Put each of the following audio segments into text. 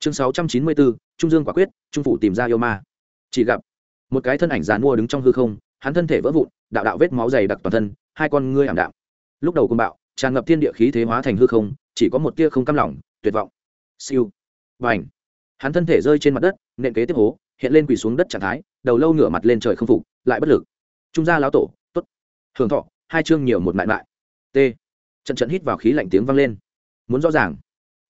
chương sáu trăm chín mươi bốn, trung dương quả quyết, trung phủ tìm ra yêu ma. Chỉ gặp, một cái thân ảnh dàn mua đứng trong hư không, hắn thân thể vỡ vụn, đạo đạo vết máu dày đặc toàn thân, hai con ngươi ảm đạm. Lúc đầu cùng bạo, tràn ngập thiên địa khí thế hóa thành hư không, chỉ có một tia không cam lỏng tuyệt vọng. Siêu. Và ảnh hắn thân thể rơi trên mặt đất, nện kế tiếp hố, hiện lên quỳ xuống đất trạng thái, đầu lâu ngửa mặt lên trời không phục, lại bất lực. Trung gia lão tổ t ố t hưởng thọ, hai chương nhiều một mại mại. T. Trận trận hít vào khí lạnh tiếng vang lên. Muốn rõ ràng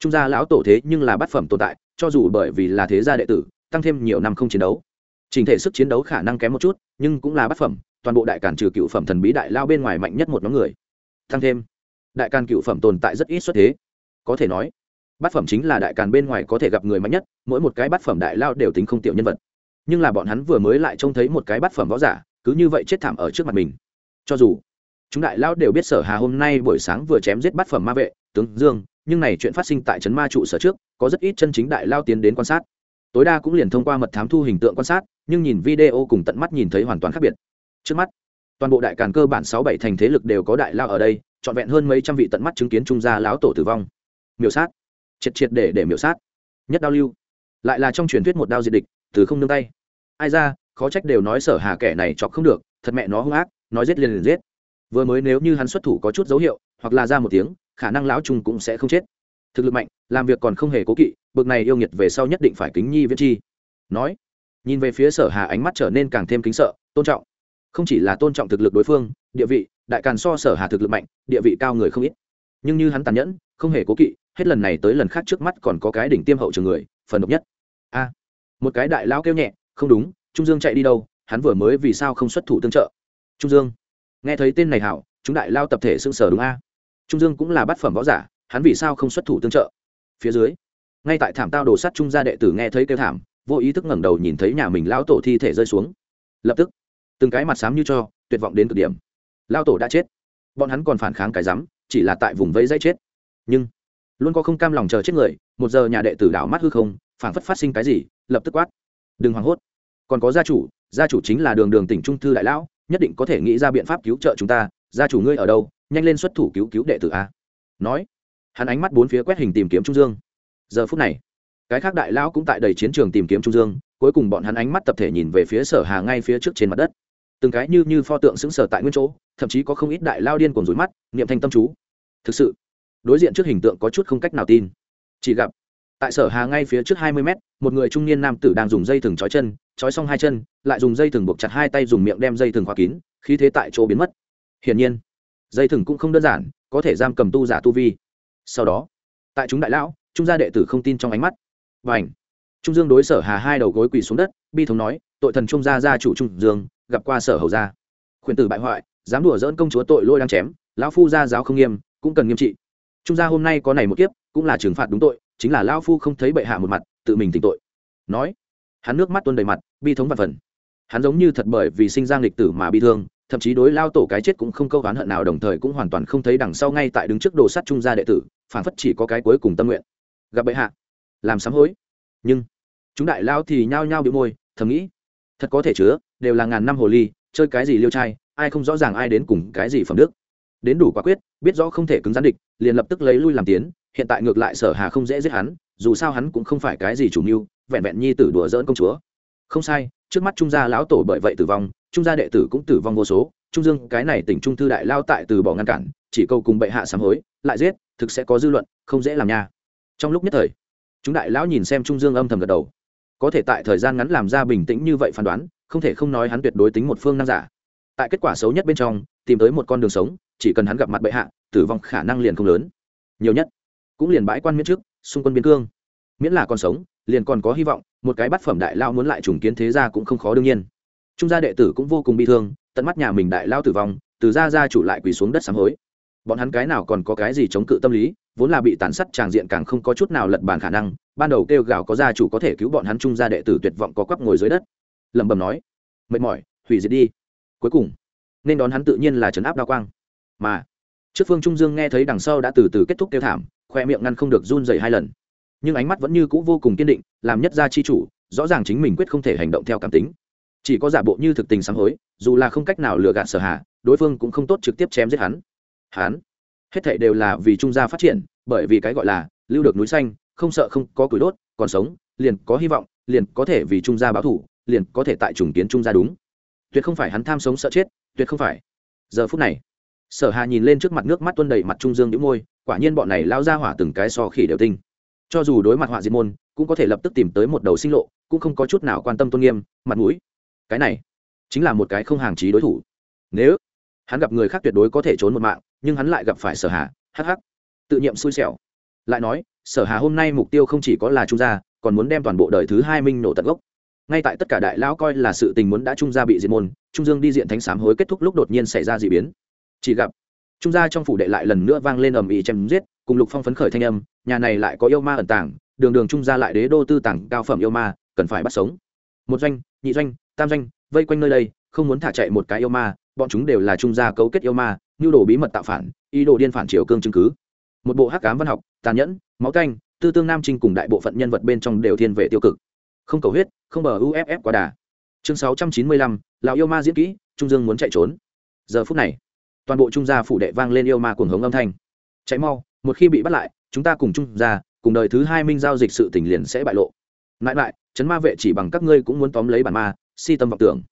trung gia lão tổ thế nhưng là bát phẩm tồn tại, cho dù bởi vì là thế gia đệ tử, tăng thêm nhiều năm không chiến đấu. Trình thể sức chiến đấu khả năng kém một chút, nhưng cũng là bát phẩm, toàn bộ đại cản trừ cựu phẩm thần bí đại lao bên ngoài mạnh nhất một nhóm người. Tăng thêm, đại càn cựu phẩm tồn tại rất ít xuất thế. Có thể nói, bát phẩm chính là đại càn bên ngoài có thể gặp người mạnh nhất, mỗi một cái bát phẩm đại lao đều tính không tiểu nhân vật. Nhưng là bọn hắn vừa mới lại trông thấy một cái bát phẩm võ giả, cứ như vậy chết thảm ở trước mặt mình. Cho dù, chúng đại lao đều biết sở hà hôm nay buổi sáng vừa chém giết bát phẩm ma vệ, tướng dương nhưng này chuyện phát sinh tại trấn ma trụ sở trước, có rất ít chân chính đại lao tiến đến quan sát. Tối đa cũng liền thông qua mật thám thu hình tượng quan sát, nhưng nhìn video cùng tận mắt nhìn thấy hoàn toàn khác biệt. Trước mắt, toàn bộ đại càn cơ bản sáu bảy thành thế lực đều có đại lao ở đây, trọn vẹn hơn mấy trăm vị tận mắt chứng kiến trung gia lão tổ tử vong. Miểu sát. Triệt triệt để để miểu sát. Nhất đao lưu. Lại là trong truyền thuyết một đao diệt địch, từ không nương tay. Ai ra, khó trách đều nói sở hà kẻ này chọc không được, thật mẹ nó hung ác, nói giết liền liền giết. Vừa mới nếu như hắn xuất thủ có chút dấu hiệu, hoặc là ra một tiếng khả năng lão trung cũng sẽ không chết. Thực lực mạnh, làm việc còn không hề cố kỵ, bực này yêu nghiệt về sau nhất định phải kính nhi viễn chi. Nói, nhìn về phía sở hà ánh mắt trở nên càng thêm kính sợ, tôn trọng. Không chỉ là tôn trọng thực lực đối phương, địa vị, đại càn so sở hà thực lực mạnh, địa vị cao người không ít. Nhưng như hắn tàn nhẫn, không hề cố kỵ, hết lần này tới lần khác trước mắt còn có cái đỉnh tiêm hậu trường người, phần độc nhất. A, một cái đại lão kêu nhẹ, không đúng, trung dương chạy đi đâu, hắn vừa mới vì sao không xuất thủ tương trợ? Trung dương, nghe thấy tên này hảo, chúng đại lao tập thể xưng sở đúng a trung dương cũng là bát phẩm võ giả, hắn vì sao không xuất thủ tương trợ? Phía dưới, ngay tại thảm tao đổ sắt trung gia đệ tử nghe thấy kêu thảm, vô ý thức ngẩng đầu nhìn thấy nhà mình lão tổ thi thể rơi xuống. Lập tức, từng cái mặt xám như cho, tuyệt vọng đến cực điểm. Lao tổ đã chết. Bọn hắn còn phản kháng cái rắm, chỉ là tại vùng vây dãy chết. Nhưng, luôn có không cam lòng chờ chết người, một giờ nhà đệ tử đảo mắt hư không phản phất phát sinh cái gì, lập tức quát. Đừng hoảng hốt. Còn có gia chủ gia chủ chính là đường đường tỉnh trung thư đại lão, nhất định có thể nghĩ ra biện pháp cứu trợ chúng ta. Gia chủ ngươi ở đâu? Nhanh lên xuất thủ cứu cứu đệ tử a. Nói, hắn ánh mắt bốn phía quét hình tìm kiếm trung dương. Giờ phút này, cái khác đại lão cũng tại đầy chiến trường tìm kiếm trung dương, cuối cùng bọn hắn ánh mắt tập thể nhìn về phía sở hà ngay phía trước trên mặt đất. Từng cái như như pho tượng xứng sở tại nguyên chỗ, thậm chí có không ít đại lao điên cuồng rối mắt, niệm thanh tâm chú. Thực sự, đối diện trước hình tượng có chút không cách nào tin. Chỉ gặp, tại sở hà ngay phía trước hai mươi mét, một người trung niên nam tử đang dùng dây thừng trói chân, trói xong hai chân, lại dùng dây thừng buộc chặt hai tay dùng miệng đem dây thừng khóa kín, khí thế tại chỗ biến mất. Hiển nhiên dây thừng cũng không đơn giản, có thể giam cầm tu giả tu vi. Sau đó, tại chúng đại lão, trung gia đệ tử không tin trong ánh mắt. Và ảnh trung dương đối sở hà hai đầu gối quỳ xuống đất, bi thống nói, tội thần trung gia gia chủ trung dương, gặp qua sở hầu gia. Khuyển tử bại hoại, dám đùa dỡn công chúa tội lôi đang chém, lão phu gia giáo không nghiêm, cũng cần nghiêm trị. Trung gia hôm nay có này một kiếp, cũng là trừng phạt đúng tội, chính là lão phu không thấy bệ hạ một mặt, tự mình tỉnh tội. Nói, hắn nước mắt tuôn đầy mặt, bi thống và phần. Hắn giống như thật bởi vì sinh ra lịch tử mà bi thương thậm chí đối lao tổ cái chết cũng không câu oán hận nào, đồng thời cũng hoàn toàn không thấy đằng sau ngay tại đứng trước đồ sắt trung gia đệ tử, phản phất chỉ có cái cuối cùng tâm nguyện. Gặp bệ hạ, làm sám hối. Nhưng, chúng đại lao thì nhao nhao bị môi, thầm nghĩ, thật có thể chứa, đều là ngàn năm hồ ly, chơi cái gì liêu trai, ai không rõ ràng ai đến cùng cái gì phẩm đức. Đến đủ quả quyết, biết rõ không thể cứng gián địch, liền lập tức lấy lui làm tiến, hiện tại ngược lại sở hà không dễ giết hắn, dù sao hắn cũng không phải cái gì chủ mưu, vẹn vẹn nhi tử đùa dỡn công chúa. Không sai, trước mắt trung gia lão tổ bởi vậy tử vong trung gia đệ tử cũng tử vong vô số, trung dương, cái này tỉnh trung thư đại lao tại từ bỏ ngăn cản, chỉ câu cùng bệ hạ sám hối, lại giết, thực sẽ có dư luận, không dễ làm nha. Trong lúc nhất thời, chúng đại lão nhìn xem trung dương âm thầm gật đầu. Có thể tại thời gian ngắn làm ra bình tĩnh như vậy phán đoán, không thể không nói hắn tuyệt đối tính một phương năng giả. Tại kết quả xấu nhất bên trong, tìm tới một con đường sống, chỉ cần hắn gặp mặt bệ hạ, tử vong khả năng liền không lớn. Nhiều nhất, cũng liền bãi quan miễn trước, xung quân biên cương. Miễn là còn sống, liền còn có hy vọng, một cái bát phẩm đại lao muốn lại trùng kiến thế gia cũng không khó đương nhiên trung gia đệ tử cũng vô cùng bi thương, tận mắt nhà mình đại lao tử vong, từ gia gia chủ lại quỳ xuống đất sám hối. Bọn hắn cái nào còn có cái gì chống cự tâm lý, vốn là bị tàn sát tràng diện càng không có chút nào lật bàn khả năng, ban đầu kêu gào có gia chủ có thể cứu bọn hắn trung gia đệ tử tuyệt vọng có quắp ngồi dưới đất. Lẩm bẩm nói, mệt mỏi, hủy diệt đi. Cuối cùng, nên đón hắn tự nhiên là trấn áp đa quang. Mà, trước phương trung dương nghe thấy đằng sau đã từ từ kết thúc kêu thảm, khoe miệng ngăn không được run dày hai lần. Nhưng ánh mắt vẫn như cũ vô cùng kiên định, làm nhất gia chi chủ, rõ ràng chính mình quyết không thể hành động theo cảm tính chỉ có giả bộ như thực tình sám hối, dù là không cách nào lừa gạt sở hạ đối phương cũng không tốt trực tiếp chém giết hắn. Hắn? Hết thảy đều là vì trung gia phát triển, bởi vì cái gọi là lưu được núi xanh, không sợ không có củi đốt, còn sống, liền có hy vọng, liền có thể vì trung gia báo thủ, liền có thể tại trùng kiến trung gia đúng. Tuyệt không phải hắn tham sống sợ chết, tuyệt không phải. Giờ phút này, sở hà nhìn lên trước mặt nước mắt tuân đầy mặt trung dương những môi, quả nhiên bọn này lao ra hỏa từng cái so khỉ đều tinh. Cho dù đối mặt họa diệt môn, cũng có thể lập tức tìm tới một đầu sinh lộ, cũng không có chút nào quan tâm tôn nghiêm, mặt mũi cái này chính là một cái không hàng trí đối thủ. Nếu hắn gặp người khác tuyệt đối có thể trốn một mạng, nhưng hắn lại gặp phải sở hà, hắc hắc, tự nhiệm xui xẻo. Lại nói, sở hà hôm nay mục tiêu không chỉ có là trung gia, còn muốn đem toàn bộ đời thứ hai minh nổ tận gốc. Ngay tại tất cả đại lão coi là sự tình muốn đã trung gia bị diệt môn, trung dương đi diện thánh sám hối kết thúc lúc đột nhiên xảy ra d ị biến. Chỉ gặp trung gia trong phủ đệ lại lần nữa vang lên ầm ĩ chém giết, cùng lục phong phấn khởi thanh âm, nhà này lại có yêu ma ẩn tàng, đường đường trung gia lại đế đô tư tàng cao phẩm yêu ma, cần phải bắt sống. Một doanh, nhị doanh tam doanh, vây quanh nơi đây, không muốn thả chạy một cái yêu ma, bọn chúng đều là trung gia cấu kết yêu ma, nhu đồ bí mật tạo phản, ý đồ điên phản triều cương chứng cứ. Một bộ hắc cám văn học, tàn nhẫn, máu canh, tư tương nam trinh cùng đại bộ phận nhân vật bên trong đều thiên về tiêu cực. Không cầu huyết, không bờ uff quá đà. Chương sáu trăm chín mươi lăm, lão yêu ma diễn kỹ, trung dương muốn chạy trốn. Giờ phút này, toàn bộ trung gia phủ đệ vang lên yêu ma cuồng hống âm thanh. Chạy mau, một khi bị bắt lại, chúng ta cùng trung gia, cùng đời thứ hai minh giao dịch sự tình liền sẽ bại lộ. Lại lại chấn ma vệ chỉ bằng các ngươi cũng muốn tóm lấy bản ma si tâm vọng tưởng.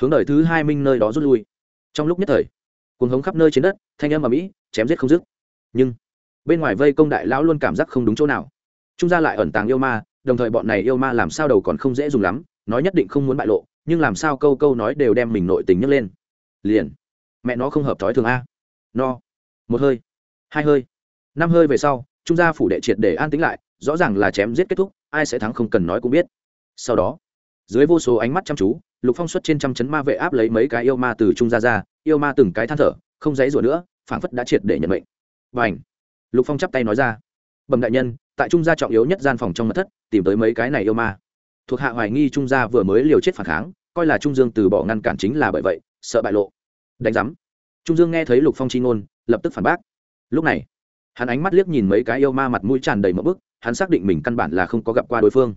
Hướng đời thứ hai minh nơi đó rút lui. Trong lúc nhất thời, cuồng hống khắp nơi trên đất, thanh âm ở mỹ, chém giết không dứt. Nhưng, bên ngoài vây công đại lão luôn cảm giác không đúng chỗ nào. Trung gia lại ẩn tàng yêu ma, đồng thời bọn này yêu ma làm sao đầu còn không dễ dùng lắm, nói nhất định không muốn bại lộ, nhưng làm sao câu câu nói đều đem mình nội tình nhấc lên. Liền, mẹ nó không hợp thói thường a. No, một hơi, hai hơi, năm hơi về sau, trung gia phủ đệ triệt để an tính lại, rõ ràng là chém giết kết thúc, ai sẽ thắng không cần nói cũng biết. Sau đó dưới vô số ánh mắt chăm chú, lục phong xuất trên trăm chấn ma vệ áp lấy mấy cái yêu ma từ trung gia ra, yêu ma từng cái than thở, không dãy rủa nữa, phảng phất đã triệt để nhận mệnh. Và ảnh lục phong chắp tay nói ra. Bẩm đại nhân, tại trung gia trọng yếu nhất gian phòng trong mật thất, tìm tới mấy cái này yêu ma. Thuộc hạ hoài nghi trung gia vừa mới liều chết phản kháng, coi là trung dương từ bỏ ngăn cản chính là bởi vậy, sợ bại lộ. Đánh giám. Trung dương nghe thấy lục phong chi ngôn, lập tức phản bác. Lúc này, hắn ánh mắt liếc nhìn mấy cái yêu ma mặt mũi tràn đầy mỡ bức, hắn xác định mình căn bản là không có gặp qua đối phương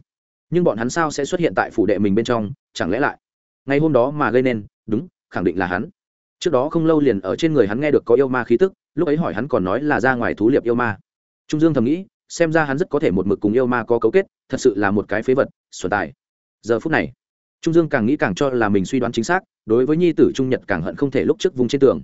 nhưng bọn hắn sao sẽ xuất hiện tại phủ đệ mình bên trong, chẳng lẽ lại? Ngày hôm đó mà gây nên, đúng, khẳng định là hắn. Trước đó không lâu liền ở trên người hắn nghe được có yêu ma khí tức, lúc ấy hỏi hắn còn nói là ra ngoài thú liệp yêu ma. Trung dương thầm nghĩ, xem ra hắn rất có thể một mực cùng yêu ma có cấu kết, thật sự là một cái phế vật xuân tài. Giờ phút này, trung dương càng nghĩ càng cho là mình suy đoán chính xác, đối với nhi tử trung nhật càng hận không thể lúc trước vùng trên tường.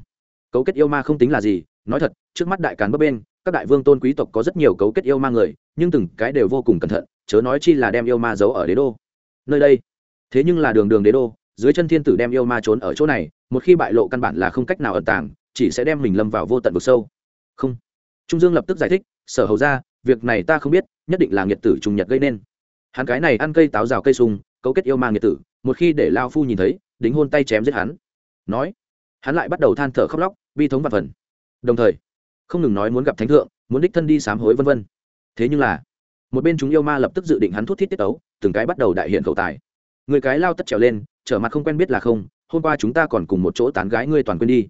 Cấu kết yêu ma không tính là gì, nói thật, trước mắt đại càn bấp bên, các đại vương tôn quý tộc có rất nhiều cấu kết yêu ma người, nhưng từng cái đều vô cùng cẩn thận chớ nói chi là đem yêu ma giấu ở đế đô. Nơi đây. Thế nhưng là đường đường đế đô, dưới chân thiên tử đem yêu ma trốn ở chỗ này, một khi bại lộ căn bản là không cách nào ẩn tàng, chỉ sẽ đem mình lâm vào vô tận vực sâu. Không. Trung dương lập tức giải thích, sở hầu ra, việc này ta không biết, nhất định là nghiệt tử trùng nhật gây nên. Hắn cái này ăn cây táo rào cây sung, cấu kết yêu ma nghiệt tử, một khi để lao phu nhìn thấy, đính hôn tay chém giết hắn. Nói, hắn lại bắt đầu than thở khóc lóc, bi thống và phần. Đồng thời, không ngừng nói muốn gặp thánh thượng, muốn đích thân đi sám hối vân vân. Thế nhưng là một bên chúng yêu ma lập tức dự định hắn thút thít tiết tấu, từng cái bắt đầu đại hiện khẩu tài. Người cái lao tất trèo lên, trở mặt không quen biết là không, hôm qua chúng ta còn cùng một chỗ tán gái ngươi toàn quên đi.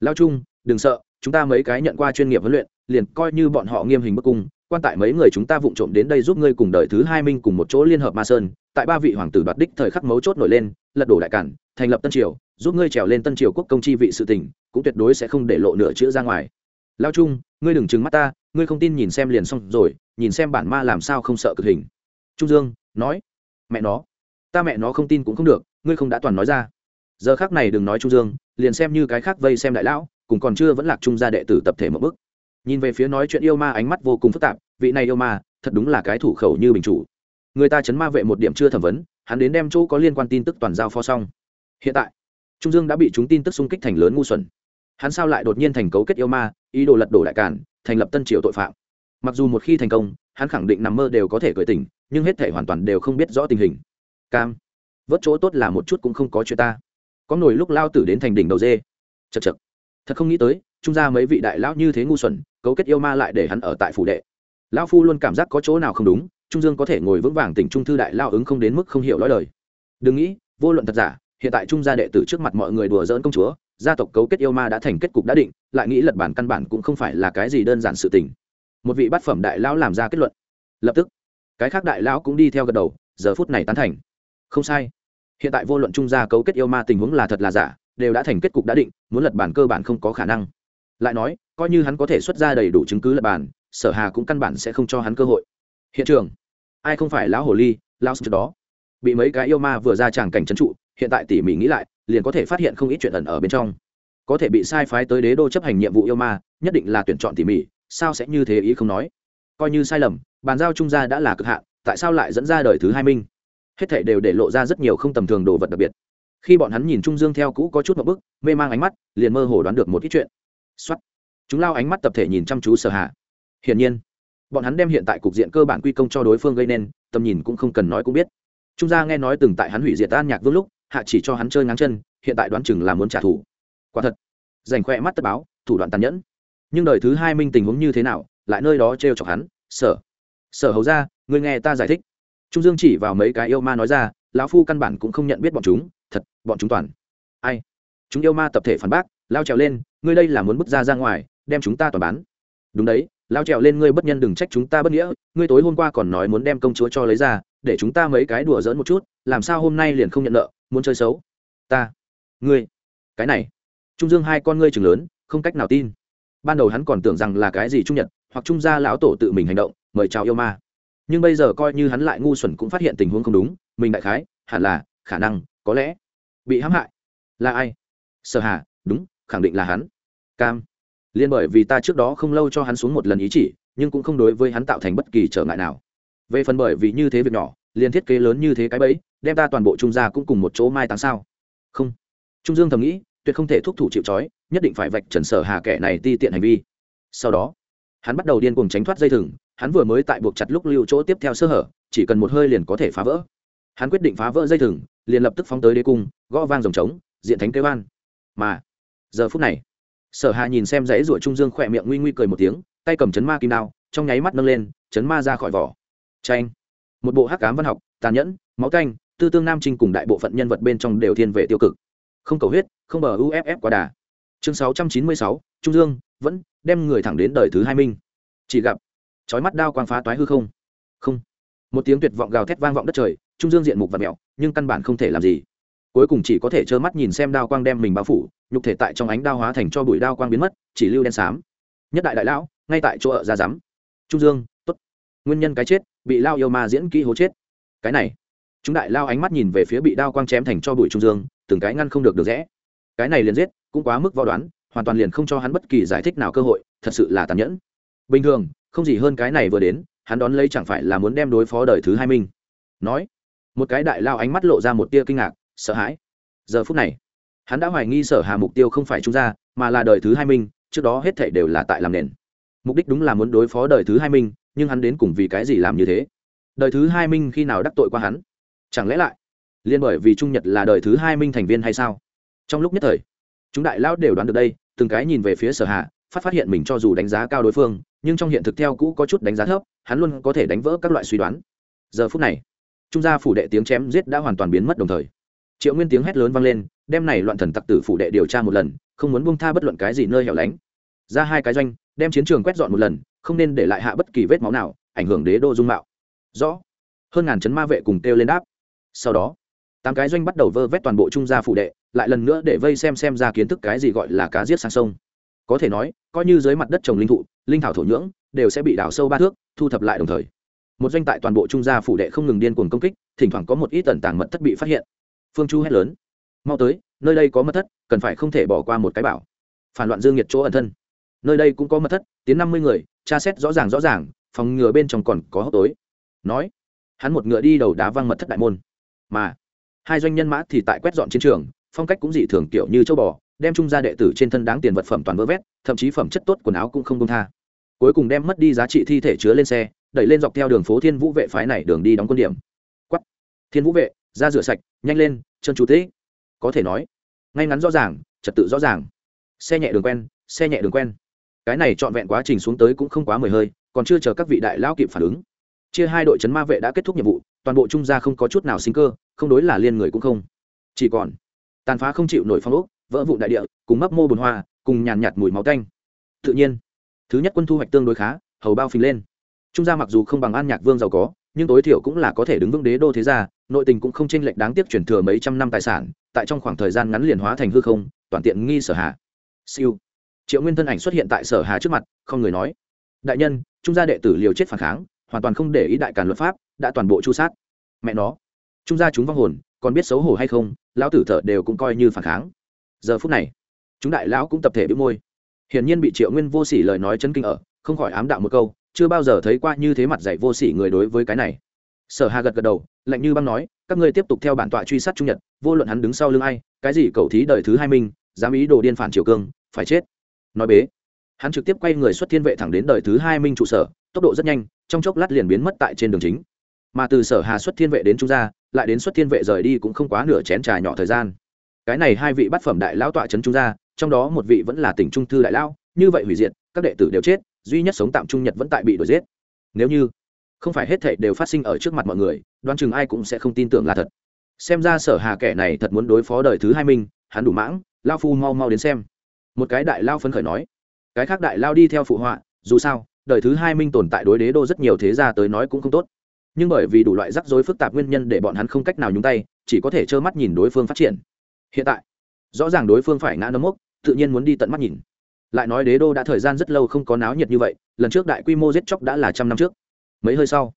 Lao trung, đừng sợ, chúng ta mấy cái nhận qua chuyên nghiệp huấn luyện, liền coi như bọn họ nghiêm hình bức cung, quan tại mấy người chúng ta vụng trộm đến đây giúp ngươi cùng đời thứ hai minh cùng một chỗ liên hợp ma sơn, tại ba vị hoàng tử đoạt đích thời khắc mấu chốt nổi lên, lật đổ đại cản, thành lập tân triều, giúp ngươi trèo lên tân triều quốc công chi vị sự tình, cũng tuyệt đối sẽ không để lộ nửa chữ ra ngoài lao trung, ngươi đừng trừng mắt ta, ngươi không tin nhìn xem liền xong rồi, nhìn xem bản ma làm sao không sợ cực hình. Trung dương, nói, mẹ nó, ta mẹ nó không tin cũng không được, ngươi không đã toàn nói ra. Giờ khác này đừng nói trung dương, liền xem như cái khác vây xem đại lão, cùng còn chưa vẫn lạc trung gia đệ tử tập thể một bức nhìn về phía nói chuyện yêu ma ánh mắt vô cùng phức tạp, vị này yêu ma, thật đúng là cái thủ khẩu như bình chủ. Người ta chấn ma vệ một điểm chưa thẩm vấn, hắn đến đem chỗ có liên quan tin tức toàn giao pho xong. Hiện tại, trung dương đã bị chúng tin tức xung kích thành lớn ngu xuẩn hắn sao lại đột nhiên thành cấu kết yêu ma, ý đồ lật đổ đại cản thành lập tân triều tội phạm? Mặc dù một khi thành công, hắn khẳng định nằm mơ đều có thể cười tỉnh, nhưng hết thể hoàn toàn đều không biết rõ tình hình. Cam, vớt chỗ tốt là một chút cũng không có chuyện ta. Có nổi lúc lao tử đến thành đỉnh đầu dê. Chật chật thật không nghĩ tới, trung ra mấy vị đại lão như thế ngu xuẩn, cấu kết yêu ma lại để hắn ở tại phủ đệ. Lão phu luôn cảm giác có chỗ nào không đúng, trung dương có thể ngồi vững vàng tỉnh trung thư đại lao ứng không đến mức không hiểu lõi lời. Đừng nghĩ, vô luận thật giả, hiện tại trung gia đệ tử trước mặt mọi người đùa dỡn công chúa gia tộc cấu kết yêu ma đã thành kết cục đã định, lại nghĩ lật bản căn bản cũng không phải là cái gì đơn giản sự tình. Một vị bát phẩm đại lão làm ra kết luận. Lập tức, cái khác đại lão cũng đi theo gật đầu, giờ phút này tán thành. Không sai. Hiện tại vô luận trung gia cấu kết yêu ma tình huống là thật là giả, đều đã thành kết cục đã định, muốn lật bản cơ bản không có khả năng. Lại nói, coi như hắn có thể xuất ra đầy đủ chứng cứ lật bản, sở hà cũng căn bản sẽ không cho hắn cơ hội. Hiện trường. Ai không phải lão hồ ly, lão sư đó. Bị mấy cái yêu ma vừa ra tràng cảnh trấn trụ, hiện tại tỉ mỉ nghĩ lại liền có thể phát hiện không ít chuyện ẩn ở bên trong. Có thể bị sai phái tới đế đô chấp hành nhiệm vụ yêu ma, nhất định là tuyển chọn tỉ mỉ, sao sẽ như thế ý không nói? Coi như sai lầm, bàn giao trung gia đã là cực hạn, tại sao lại dẫn ra đời thứ hai minh? Hết thảy đều để lộ ra rất nhiều không tầm thường đồ vật đặc biệt. Khi bọn hắn nhìn trung dương theo cũ có chút một bức, mê mang ánh mắt, liền mơ hồ đoán được một ít chuyện. Xuất chúng lao ánh mắt tập thể nhìn chăm chú sở hạ hiển nhiên, bọn hắn đem hiện tại cục diện cơ bản quy công cho đối phương gây nên, tầm nhìn cũng không cần nói cũng biết. Trung gia nghe nói từng tại hắn hủy diệt an nhạc vương lúc hạ chỉ cho hắn chơi ngáng chân, hiện tại đoán chừng là muốn trả thù. Quả thật dành khoe mắt tất báo, thủ đoạn tàn nhẫn. Nhưng đời thứ hai minh tình huống như thế nào, lại nơi đó trêu chọc hắn sở sở hầu ra người nghe ta giải thích. Trung dương chỉ vào mấy cái yêu ma nói ra, lão phu căn bản cũng không nhận biết bọn chúng, thật, bọn chúng toàn. Ai? Chúng yêu ma tập thể phản bác, lao trèo lên, ngươi đây là muốn bước ra ra ngoài, đem chúng ta toàn bán. Đúng đấy, lao trèo lên, ngươi bất nhân đừng trách chúng ta bất nghĩa, ngươi tối hôm qua còn nói muốn đem công chúa cho lấy ra để chúng ta mấy cái đùa giỡn một chút, làm sao hôm nay liền không nhận nợ, muốn chơi xấu? Ta, ngươi, cái này. Trung dương hai con ngươi chừng lớn, không cách nào tin. Ban đầu hắn còn tưởng rằng là cái gì trung nhật, hoặc trung gia lão tổ tự mình hành động, mời chào yêu ma. Nhưng bây giờ coi như hắn lại ngu xuẩn cũng phát hiện tình huống không đúng, mình đại khái, hẳn là, khả năng, có lẽ, bị hãm hại. Là ai? Sở hà, đúng, khẳng định là hắn. Cam. Liên bởi vì ta trước đó không lâu cho hắn xuống một lần ý chỉ, nhưng cũng không đối với hắn tạo thành bất kỳ trở ngại nào về phần bởi vì như thế việc nhỏ, liền thiết kế lớn như thế cái bẫy, đem ta toàn bộ trung gia cũng cùng một chỗ mai táng sao? Không. Trung dương thầm nghĩ, tuyệt không thể thúc thủ chịu trói, nhất định phải vạch trần sở hà kẻ này ti tiện hành vi. Sau đó, hắn bắt đầu điên cuồng tránh thoát dây thừng, hắn vừa mới tại buộc chặt lúc lưu chỗ tiếp theo sơ hở, chỉ cần một hơi liền có thể phá vỡ. Hắn quyết định phá vỡ dây thừng, liền lập tức phóng tới đế cung, gõ vang dòng trống, diện thánh kế oan mà, giờ phút này, sở hà nhìn xem dãy ruổi trung dương khỏe miệng nguy nguy cười một tiếng, tay cầm chấn ma kim đao, trong nháy mắt nâng lên, chấn ma ra khỏi vỏ tranh một bộ hắc cám văn học tàn nhẫn máu canh tư tương nam trinh cùng đại bộ phận nhân vật bên trong đều thiên về tiêu cực. Không cầu huyết không bờ uff quá đà. Chương 696, trung dương vẫn đem người thẳng đến đời thứ hai minh chỉ gặp chói mắt đao quang phá toái hư không. Không. Một tiếng tuyệt vọng gào thét vang vọng đất trời trung dương diện mục và mẹo nhưng căn bản không thể làm gì. Cuối cùng chỉ có thể trơ mắt nhìn xem đao quang đem mình bao phủ nhục thể tại trong ánh đao hóa thành cho bụi đao quang biến mất chỉ lưu đen xám. Nhất đại đại lão ngay tại chỗ ở ra rắm trung dương tốt. Nguyên nhân cái chết bị lao yêu ma diễn kỹ hố chết. Cái này, chúng đại lao ánh mắt nhìn về phía bị đao quang chém thành cho bụi trung dương, từng cái ngăn không được được rẽ. Cái này liền giết, cũng quá mức võ đoán, hoàn toàn liền không cho hắn bất kỳ giải thích nào cơ hội, thật sự là tàn nhẫn. Bình thường, không gì hơn cái này vừa đến, hắn đón lấy chẳng phải là muốn đem đối phó đời thứ hai minh nói, một cái đại lao ánh mắt lộ ra một tia kinh ngạc, sợ hãi. Giờ phút này, hắn đã hoài nghi sở hà mục tiêu không phải trung gia mà là đời thứ hai minh trước đó hết thảy đều là tại làm nền. Mục đích đúng là muốn đối phó đời thứ hai minh nhưng hắn đến cùng vì cái gì làm như thế? Đời thứ hai minh khi nào đắc tội qua hắn? Chẳng lẽ lại, liên bởi vì trung nhật là đời thứ hai minh thành viên hay sao? Trong lúc nhất thời, chúng đại lão đều đoán được đây, từng cái nhìn về phía sở hạ phát phát hiện mình cho dù đánh giá cao đối phương, nhưng trong hiện thực theo cũ có chút đánh giá thấp, hắn luôn có thể đánh vỡ các loại suy đoán. Giờ phút này, trung gia phủ đệ tiếng chém giết đã hoàn toàn biến mất đồng thời. Triệu nguyên tiếng hét lớn vang lên đem này loạn thần tặc tử phủ đệ điều tra một lần, không muốn buông tha bất luận cái gì nơi hẻo lánh. Ra hai cái doanh đem chiến trường quét dọn một lần, không nên để lại hạ bất kỳ vết máu nào, ảnh hưởng đế đô dung mạo. Rõ. Hơn ngàn chấn ma vệ cùng kêu lên đáp. Sau đó, tám cái doanh bắt đầu vơ vét toàn bộ trung gia phụ đệ, lại lần nữa để vây xem xem ra kiến thức cái gì gọi là cá giết sang sông. Có thể nói, coi như dưới mặt đất trồng linh thụ, linh thảo thổ nhưỡng, đều sẽ bị đào sâu ba thước, thu thập lại đồng thời. Một doanh tại toàn bộ trung gia phủ đệ không ngừng điên cuồng công kích, thỉnh thoảng có một ít tần tàng mật thất bị phát hiện. Phương chu hét lớn. Mau tới, nơi đây có mật thất, cần phải không thể bỏ qua một cái bảo. Phản loạn dương nhiệt chỗ ẩn thân nơi đây cũng có mật thất, tiến năm mươi người, tra xét rõ ràng rõ ràng, phòng ngừa bên trong còn có hốc tối. Nói, hắn một ngựa đi đầu đá văng mật thất đại môn. Mà, hai doanh nhân mã thì tại quét dọn chiến trường, phong cách cũng dị thường kiểu như châu bò, đem trung gia đệ tử trên thân đáng tiền vật phẩm toàn vỡ vét, thậm chí phẩm chất tốt quần áo cũng không công tha. Cuối cùng đem mất đi giá trị thi thể chứa lên xe, đẩy lên dọc theo đường phố thiên vũ vệ phái này đường đi đóng quân điểm. Quắt thiên vũ vệ, ra rửa sạch, nhanh lên, chân chú thế có thể nói, ngay ngắn rõ ràng, trật tự rõ ràng. Xe nhẹ đường quen, xe nhẹ đường quen cái này trọn vẹn quá trình xuống tới cũng không quá mười hơi, còn chưa chờ các vị đại lão kịp phản ứng. Chia hai đội chấn ma vệ đã kết thúc nhiệm vụ, toàn bộ trung gia không có chút nào sinh cơ, không đối là liên người cũng không. Chỉ còn, tàn phá không chịu nổi phong ốc, vỡ vụ đại địa, cùng mấp mô bùn hoa, cùng nhàn nhạt mùi máu canh tự nhiên, thứ nhất quân thu hoạch tương đối khá, hầu bao phình lên. Trung gia mặc dù không bằng an nhạc vương giàu có, nhưng tối thiểu cũng là có thể đứng vững đế đô thế gia, nội tình cũng không chênh lệch đáng tiếc chuyển thừa mấy trăm năm tài sản, tại trong khoảng thời gian ngắn liền hóa thành hư không, toàn tiện nghi sở hạ. siêu triệu nguyên thân ảnh xuất hiện tại sở hà trước mặt, không người nói. Đại nhân, trung gia đệ tử liều chết phản kháng, hoàn toàn không để ý đại càn luật pháp, đã toàn bộ chu sát. Mẹ nó. Trung gia chúng vong hồn, còn biết xấu hổ hay không, lão tử thở đều cũng coi như phản kháng. Giờ phút này, chúng đại lão cũng tập thể bị môi. Hiển nhiên bị triệu nguyên vô sỉ lời nói chấn kinh ở, không khỏi ám đạo một câu, chưa bao giờ thấy qua như thế mặt dạy vô sỉ người đối với cái này. Sở hà gật gật đầu, lạnh như băng nói, các ngươi tiếp tục theo bản tọa truy sát trung nhật, vô luận hắn đứng sau lưng ai, cái gì cầu thí đời thứ hai minh dám ý đồ điên phản triều cương, phải chết nói bế. Hắn trực tiếp quay người xuất thiên vệ thẳng đến đời thứ hai minh trụ sở, tốc độ rất nhanh, trong chốc lát liền biến mất tại trên đường chính. Mà từ sở hà xuất thiên vệ đến trung gia, lại đến xuất thiên vệ rời đi cũng không quá nửa chén trà nhỏ thời gian. Cái này hai vị bát phẩm đại lão tọa trấn trung gia, trong đó một vị vẫn là tỉnh trung thư đại lão, như vậy hủy diệt, các đệ tử đều chết, duy nhất sống tạm trung nhật vẫn tại bị đuổi giết. Nếu như không phải hết thảy đều phát sinh ở trước mặt mọi người, đoán chừng ai cũng sẽ không tin tưởng là thật. Xem ra sở hà kẻ này thật muốn đối phó đời thứ hai minh, hắn đủ mãng lao phu mau mau đến xem một cái đại lao phấn khởi nói, cái khác đại lao đi theo phụ họa, dù sao, đời thứ hai minh tồn tại đối đế đô rất nhiều thế gia tới nói cũng không tốt. Nhưng bởi vì đủ loại rắc rối phức tạp nguyên nhân để bọn hắn không cách nào nhúng tay, chỉ có thể trơ mắt nhìn đối phương phát triển. Hiện tại, rõ ràng đối phương phải ngã nấm mốc, tự nhiên muốn đi tận mắt nhìn. Lại nói đế đô đã thời gian rất lâu không có náo nhiệt như vậy, lần trước đại quy mô giết chóc đã là trăm năm trước. Mấy hơi sau,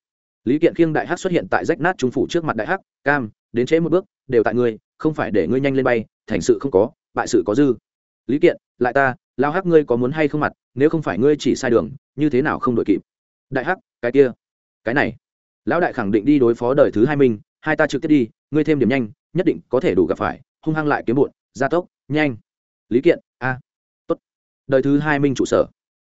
lý kiện khiêng đại hắc xuất hiện tại rách nát trung phủ trước mặt đại hắc, cam, đến trễ một bước, đều tại ngươi, không phải để ngươi nhanh lên bay, thành sự không có, bại sự có dư. Lý kiện lại ta, lao hắc ngươi có muốn hay không mặt, nếu không phải ngươi chỉ sai đường, như thế nào không đội kịp? Đại hắc, cái kia, cái này. Lão đại khẳng định đi đối phó đời thứ hai minh hai ta trực tiếp đi, ngươi thêm điểm nhanh, nhất định có thể đủ gặp phải, hung hăng lại kiếm bụn gia tốc, nhanh. Lý kiện, a, tốt. Đời thứ hai minh trụ sở.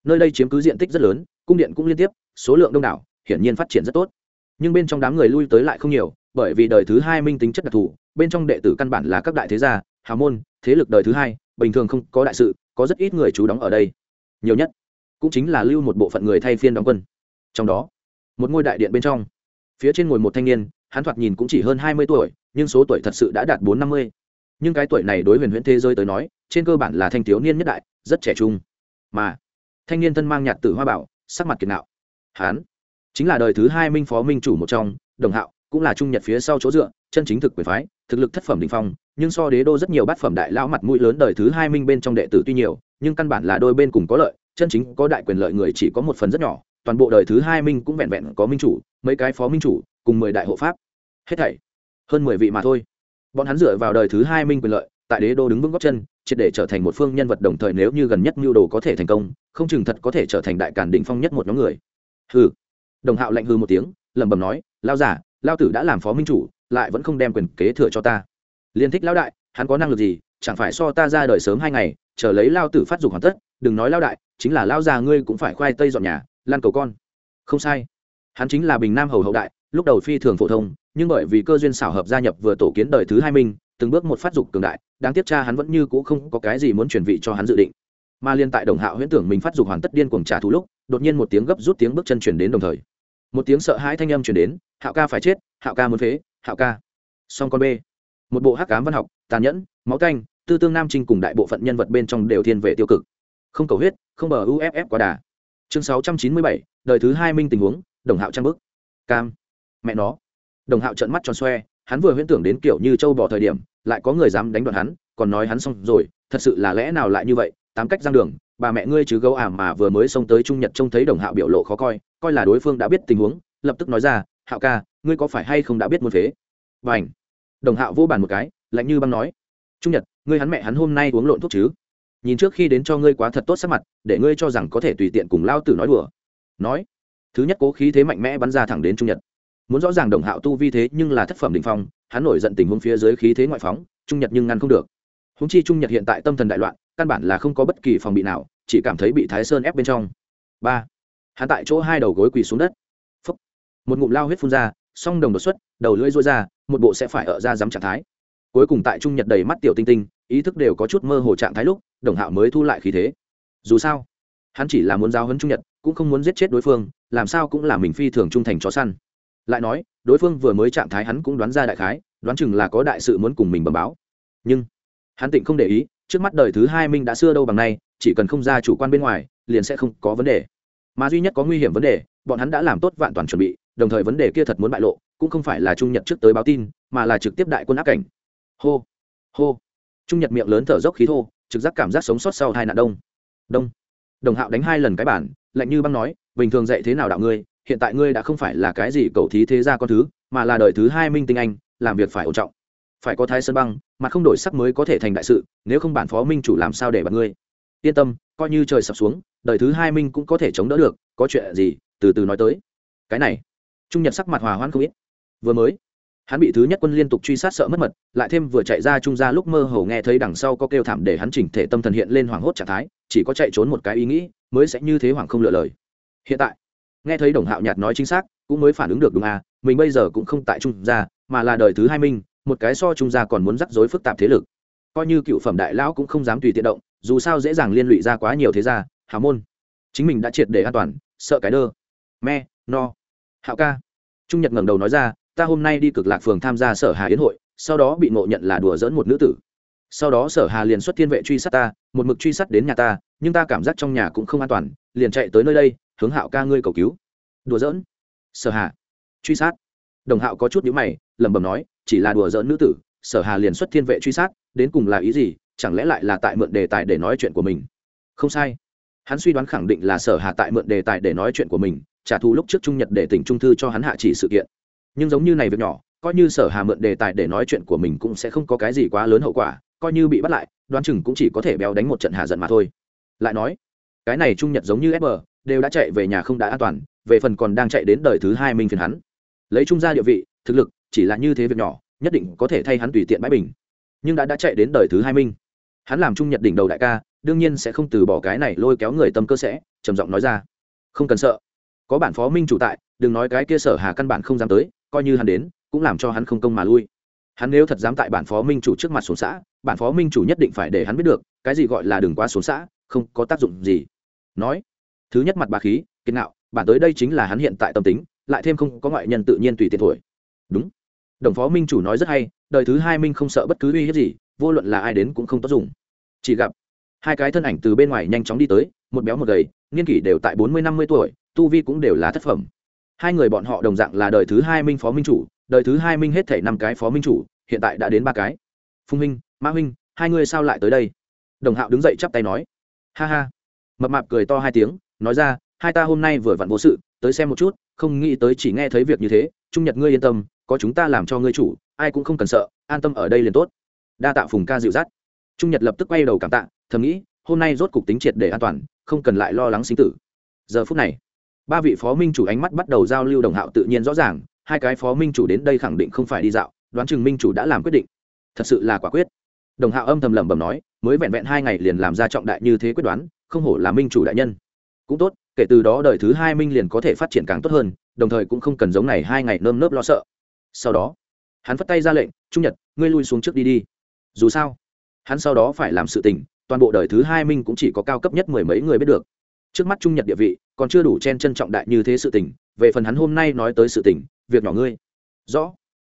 Nơi đây chiếm cứ diện tích rất lớn, cung điện cũng liên tiếp, số lượng đông đảo, hiển nhiên phát triển rất tốt. Nhưng bên trong đám người lui tới lại không nhiều, bởi vì đời thứ hai minh tính chất đặc thù, bên trong đệ tử căn bản là các đại thế gia, hào môn, thế lực đời thứ hai bình thường không có đại sự, có rất ít người trú đóng ở đây. Nhiều nhất cũng chính là lưu một bộ phận người thay phiên đóng quân. Trong đó, một ngôi đại điện bên trong, phía trên ngồi một thanh niên, hắn thoạt nhìn cũng chỉ hơn hai mươi tuổi, nhưng số tuổi thật sự đã đạt bốn năm mươi. Nhưng cái tuổi này đối huyền huyễn thế giới tới nói, trên cơ bản là thanh thiếu niên nhất đại, rất trẻ trung. Mà, thanh niên thân mang nhạt tử hoa bảo, sắc mặt kiệt nạo. Hắn chính là đời thứ hai minh phó minh chủ một trong, đồng hạo, cũng là trung nhật phía sau chỗ dựa, chân chính thực quyền phái, thực lực thất phẩm đình phong nhưng so đế đô rất nhiều bát phẩm đại lão mặt mũi lớn đời thứ hai minh bên trong đệ tử tuy nhiều, nhưng căn bản là đôi bên cùng có lợi, chân chính có đại quyền lợi người chỉ có một phần rất nhỏ, toàn bộ đời thứ hai minh cũng vẹn vẹn có minh chủ, mấy cái phó minh chủ, cùng mười đại hộ pháp. Hết thảy, hơn mười vị mà thôi. Bọn hắn dựa vào đời thứ hai minh quyền lợi, tại đế đô đứng vững góc chân, triệt để trở thành một phương nhân vật đồng thời nếu như gần nhất mưu đồ có thể thành công, không chừng thật có thể trở thành đại cản đỉnh phong nhất một nhóm người. Hừ. Đồng hạo lạnh hư một tiếng, lẩm bẩm nói lao giả lao tử đã làm phó minh chủ, lại vẫn không đem quyền kế thừa cho ta liên thích lao đại, hắn có năng lực gì? Chẳng phải so ta ra đời sớm hai ngày, chờ lấy lao tử phát dục hoàn tất, đừng nói lao đại, chính là lao già ngươi cũng phải khoai tây dọn nhà lan cầu con. Không sai. Hắn chính là bình nam hầu hậu đại, lúc đầu phi thường phổ thông, nhưng bởi vì cơ duyên xảo hợp gia nhập vừa tổ kiến đời thứ hai minh từng bước một phát dục cường đại, đáng tiếc cha hắn vẫn như cũ không có cái gì muốn chuyển vị cho hắn dự định. Mà liên tại đồng hạo huyễn tưởng mình phát dục hoàn tất điên cuồng trả thù lúc, đột nhiên một tiếng gấp rút tiếng bước chân chuyển đến đồng thời. Một tiếng sợ hãi thanh âm chuyển đến, hạo ca phải chết, hạo ca muốn phế, hạo ca. Song con b một bộ hắc cám văn học, tàn nhẫn, máu canh, tư tương nam trinh cùng đại bộ phận nhân vật bên trong đều thiên về tiêu cực. Không cầu huyết, không bờ uff quá đà. Chương sáu trăm chín mươi bảy, đời thứ hai minh tình huống, đồng hạo trang bức. Cam. Mẹ nó. Đồng hạo trận mắt tròn xoe, hắn vừa huyễn tưởng đến kiểu như châu bỏ thời điểm, lại có người dám đánh đoạn hắn, còn nói hắn xong rồi, thật sự là lẽ nào lại như vậy, tám cách giang đường, bà mẹ ngươi chứ gấu ảm mà vừa mới xông tới trung nhật trông thấy đồng hạo biểu lộ khó coi coi là đối phương đã biết tình huống, lập tức nói ra, hạo ca, ngươi có phải hay không đã biết muốn phế? Và ảnh đồng hạo vô bàn một cái, lạnh như băng nói, trung nhật, ngươi hắn mẹ hắn hôm nay uống lộn thuốc chứ? Nhìn trước khi đến cho ngươi quá thật tốt sắc mặt, để ngươi cho rằng có thể tùy tiện cùng lao tử nói đùa. Nói, thứ nhất cố khí thế mạnh mẽ bắn ra thẳng đến trung nhật. Muốn rõ ràng đồng hạo tu vi thế nhưng là thất phẩm đình phong, hắn nổi giận tình huống phía dưới khí thế ngoại phóng, trung nhật nhưng ngăn không được. Húng chi trung nhật hiện tại tâm thần đại loạn, căn bản là không có bất kỳ phòng bị nào, chỉ cảm thấy bị thái sơn ép bên trong. Ba, hắn tại chỗ hai đầu gối quỳ xuống đất. Phúc. một ngụm lao huyết phun ra song đồng đột xuất, đầu lưỡi rối ra, một bộ sẽ phải ở ra dám trạng thái. Cuối cùng tại trung nhật đầy mắt tiểu tinh tinh, ý thức đều có chút mơ hồ trạng thái lúc, đồng hạo mới thu lại khí thế. Dù sao, hắn chỉ là muốn giao hấn trung nhật, cũng không muốn giết chết đối phương, làm sao cũng là mình phi thường trung thành chó săn. Lại nói, đối phương vừa mới trạng thái hắn cũng đoán ra đại khái, đoán chừng là có đại sự muốn cùng mình bẩm báo. Nhưng, hắn tịnh không để ý, trước mắt đời thứ hai minh đã xưa đâu bằng nay, chỉ cần không ra chủ quan bên ngoài, liền sẽ không có vấn đề. Mà duy nhất có nguy hiểm vấn đề, bọn hắn đã làm tốt vạn toàn chuẩn bị đồng thời vấn đề kia thật muốn bại lộ, cũng không phải là trung nhật trước tới báo tin, mà là trực tiếp đại quân áp cảnh. Hô hô. Trung nhật miệng lớn thở dốc khí thô, trực giác cảm giác sống sót sau hai nạn đông. Đông. Đồng hạo đánh hai lần cái bản, lạnh như băng nói, bình thường dạy thế nào đạo ngươi, hiện tại ngươi đã không phải là cái gì cầu thí thế gia con thứ, mà là đời thứ hai minh tinh anh, làm việc phải ổn trọng. Phải có thái sơn băng, mà không đổi sắc mới có thể thành đại sự, nếu không bản phó minh chủ làm sao để bật ngươi. Yên tâm, coi như trời sập xuống, đời thứ hai minh cũng có thể chống đỡ được, có chuyện gì, từ từ nói tới. Cái này trung nhật sắc mặt hòa hoãn không ít. Vừa mới, hắn bị thứ nhất quân liên tục truy sát sợ mất mật, lại thêm vừa chạy ra trung ra lúc mơ hồ nghe thấy đằng sau có kêu thảm để hắn chỉnh thể tâm thần hiện lên hoảng hốt trạng thái, chỉ có chạy trốn một cái ý nghĩ, mới sẽ như thế hoảng không lựa lời. Hiện tại, nghe thấy đồng hạo nhạt nói chính xác, cũng mới phản ứng được đúng à mình bây giờ cũng không tại trung gia, mà là đời thứ hai minh một cái so trung gia còn muốn rắc rối phức tạp thế lực. Coi như cựu phẩm đại lão cũng không dám tùy tiện động, dù sao dễ dàng liên lụy ra quá nhiều thế gia, hào môn. Chính mình đã triệt để an toàn, sợ cái đơ. Me, no hạo ca. Trung nhật ngẩng đầu nói ra, ta hôm nay đi cực lạc phường tham gia sở hà yến hội, sau đó bị ngộ nhận là đùa dỡn một nữ tử. Sau đó sở hà liền xuất thiên vệ truy sát ta, một mực truy sát đến nhà ta, nhưng ta cảm giác trong nhà cũng không an toàn, liền chạy tới nơi đây, hướng hạo ca ngươi cầu cứu. Đùa dỡn sở hà. Truy sát? Đồng hạo có chút nhữ mày, lẩm bẩm nói, chỉ là đùa dỡn nữ tử, sở hà liền xuất thiên vệ truy sát, đến cùng là ý gì, chẳng lẽ lại là tại mượn đề tài để nói chuyện của mình? Không sai. Hắn suy đoán khẳng định là sở hà tại mượn đề tài để nói chuyện của mình trả thù lúc trước trung nhật để tỉnh trung thư cho hắn hạ chỉ sự kiện. Nhưng giống như này việc nhỏ, coi như sở hà mượn đề tài để nói chuyện của mình cũng sẽ không có cái gì quá lớn hậu quả, coi như bị bắt lại, đoán chừng cũng chỉ có thể béo đánh một trận hạ giận mà thôi. Lại nói, cái này trung nhật giống như sb đều đã chạy về nhà không đã an toàn, về phần còn đang chạy đến đời thứ hai minh phiền hắn. Lấy trung gia địa vị, thực lực, chỉ là như thế việc nhỏ, nhất định có thể thay hắn tùy tiện bãi bình. Nhưng đã đã chạy đến đời thứ hai minh hắn làm trung nhật đỉnh đầu đại ca, đương nhiên sẽ không từ bỏ cái này lôi kéo người tâm cơ sẽ, trầm giọng nói ra. Không cần sợ có bản phó minh chủ tại, đừng nói cái kia sở hà căn bản không dám tới, coi như hắn đến, cũng làm cho hắn không công mà lui. Hắn nếu thật dám tại bản phó minh chủ trước mặt xuống xã, bản phó minh chủ nhất định phải để hắn biết được, cái gì gọi là đừng quá xuống xã, không có tác dụng gì. Nói, thứ nhất mặt bà khí, kiên nạo bản tới đây chính là hắn hiện tại tâm tính, lại thêm không có ngoại nhân tự nhiên tùy tiện thổi. Đúng. Đồng phó minh chủ nói rất hay, đời thứ hai minh không sợ bất cứ uy hiếp gì, vô luận là ai đến cũng không tốt dùng. Chỉ gặp, hai cái thân ảnh từ bên ngoài nhanh chóng đi tới, một béo một gầy, niên kỷ đều tại bốn mươi năm mươi tuổi tu vi cũng đều là thất phẩm. Hai người bọn họ đồng dạng là đời thứ hai minh phó minh chủ, đời thứ hai minh hết thể năm cái phó minh chủ, hiện tại đã đến ba cái. Phung minh mã huynh, hai ngươi sao lại tới đây? Đồng hạo đứng dậy chắp tay nói. Ha ha. Mập mạp cười to hai tiếng, nói ra, hai ta hôm nay vừa vặn vô sự, tới xem một chút, không nghĩ tới chỉ nghe thấy việc như thế, trung nhật ngươi yên tâm, có chúng ta làm cho ngươi chủ, ai cũng không cần sợ, an tâm ở đây liền tốt. Đa tạ phùng ca dịu dắt. Trung nhật lập tức quay đầu cảm tạ, thầm nghĩ, hôm nay rốt cục tính triệt để an toàn, không cần lại lo lắng sinh tử. Giờ phút này ba vị phó minh chủ ánh mắt bắt đầu giao lưu đồng hạo tự nhiên rõ ràng, hai cái phó minh chủ đến đây khẳng định không phải đi dạo, đoán chừng minh chủ đã làm quyết định. Thật sự là quả quyết. Đồng hạo âm thầm lẩm bẩm nói, mới vẹn vẹn hai ngày liền làm ra trọng đại như thế quyết đoán, không hổ là minh chủ đại nhân. Cũng tốt, kể từ đó đời thứ hai minh liền có thể phát triển càng tốt hơn, đồng thời cũng không cần giống này hai ngày nơm nớp lo sợ. Sau đó, hắn phất tay ra lệnh, trung nhật, ngươi lui xuống trước đi đi. Dù sao, hắn sau đó phải làm sự tình, toàn bộ đời thứ hai minh cũng chỉ có cao cấp nhất mười mấy người biết được trước mắt trung nhật địa vị, còn chưa đủ chen chân trọng đại như thế sự tình, về phần hắn hôm nay nói tới sự tình, việc nhỏ ngươi. Rõ.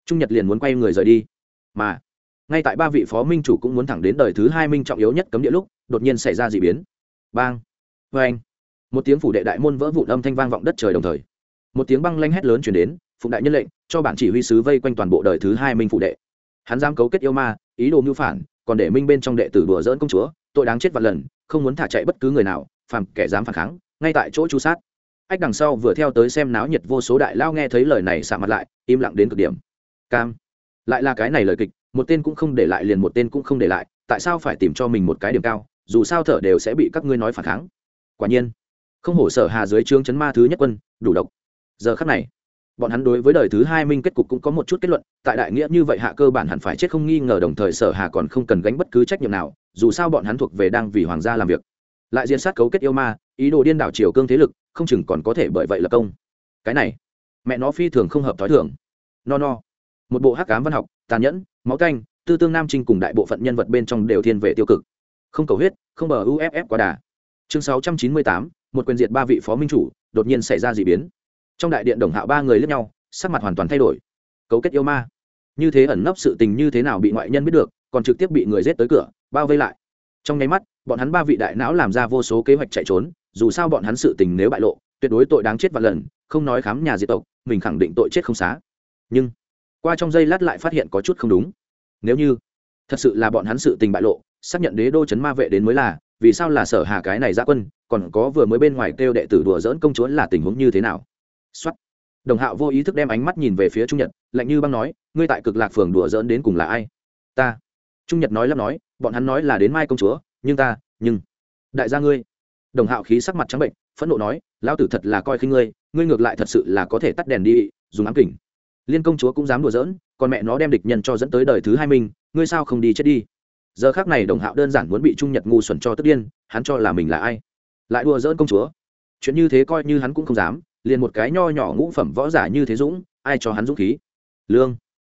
Trung nhật liền muốn quay người rời đi. Mà, ngay tại ba vị phó minh chủ cũng muốn thẳng đến đời thứ hai minh trọng yếu nhất cấm địa lúc, đột nhiên xảy ra d ị biến. Bang. Vê anh một tiếng phủ đệ đại môn vỡ vụn âm thanh vang vọng đất trời đồng thời. Một tiếng băng lanh hét lớn chuyển đến, phụng đại nhân lệnh, cho bản chỉ huy sứ vây quanh toàn bộ đời thứ hai minh phủ đệ. Hắn giam cấu kết yêu ma, ý đồ mưu phản, còn để minh bên trong đệ tử đùa dỡn công chúa, tội đáng chết vạn lần, không muốn thả chạy bất cứ người nào phàm kẻ dám phản kháng, ngay tại chỗ chu sát. Ách đằng sau vừa theo tới xem náo nhiệt vô số đại lao nghe thấy lời này xạ mặt lại, im lặng đến cực điểm. Cam. Lại là cái này lời kịch, một tên cũng không để lại liền một tên cũng không để lại, tại sao phải tìm cho mình một cái điểm cao, dù sao thở đều sẽ bị các ngươi nói phản kháng. Quả nhiên, không hổ sở hà dưới trướng chấn ma thứ nhất quân, đủ độc. Giờ khắc này, bọn hắn đối với đời thứ hai minh kết cục cũng có một chút kết luận, tại đại nghĩa như vậy hạ cơ bản hẳn phải chết không nghi ngờ, đồng thời sở hà còn không cần gánh bất cứ trách nhiệm nào, dù sao bọn hắn thuộc về đang vì hoàng gia làm việc lại diệt sát cấu kết yêu ma, ý đồ điên đảo triều cương thế lực, không chừng còn có thể bởi vậy là công. Cái này, mẹ nó phi thường không hợp thói thường. No no. Một bộ hắc cám văn học, tàn nhẫn, máu canh, tư tương nam trinh cùng đại bộ phận nhân vật bên trong đều thiên về tiêu cực. Không cầu huyết, không bờ uff quá đà. Chương sáu trăm chín mươi tám, một quyền diệt ba vị phó minh chủ, đột nhiên xảy ra d ị biến. Trong đại điện đồng hạo ba người lướt nhau, sắc mặt hoàn toàn thay đổi. Cấu kết yêu ma. Như thế ẩn nấp sự tình như thế nào bị ngoại nhân biết được, còn trực tiếp bị người rết tới cửa, bao vây lại. Trong nháy mắt bọn hắn ba vị đại não làm ra vô số kế hoạch chạy trốn, dù sao bọn hắn sự tình nếu bại lộ, tuyệt đối tội đáng chết và lần, không nói khám nhà diệt tộc, mình khẳng định tội chết không xá. Nhưng, qua trong giây lát lại phát hiện có chút không đúng. Nếu như, thật sự là bọn hắn sự tình bại lộ, xác nhận đế đô chấn ma vệ đến mới là, vì sao là sở hà cái này ra quân, còn có vừa mới bên ngoài kêu đệ tử đùa dỡn công chúa là tình huống như thế nào? Xuất đồng hạo vô ý thức đem ánh mắt nhìn về phía trung nhật, lạnh như băng nói, ngươi tại cực lạc phường đùa dỡn đến cùng là ai? Ta. Trung nhật nói lắp nói, bọn hắn nói là đến mai công chúa nhưng ta, nhưng, đại gia ngươi. Đồng hạo khí sắc mặt trắng bệnh, phẫn nộ nói, lão tử thật là coi khinh ngươi ngươi ngược lại thật sự là có thể tắt đèn đi, dùng ám kỉnh liên công chúa cũng dám đùa giỡn, còn mẹ nó đem địch nhân cho dẫn tới đời thứ hai mình, ngươi sao không đi chết đi? Giờ khác này đồng hạo đơn giản muốn bị trung nhật ngu xuẩn cho tức điên, hắn cho là mình là ai? Lại đùa giỡn công chúa. Chuyện như thế coi như hắn cũng không dám, liền một cái nho nhỏ ngũ phẩm võ giả như thế dũng, ai cho hắn dũng khí? Lương,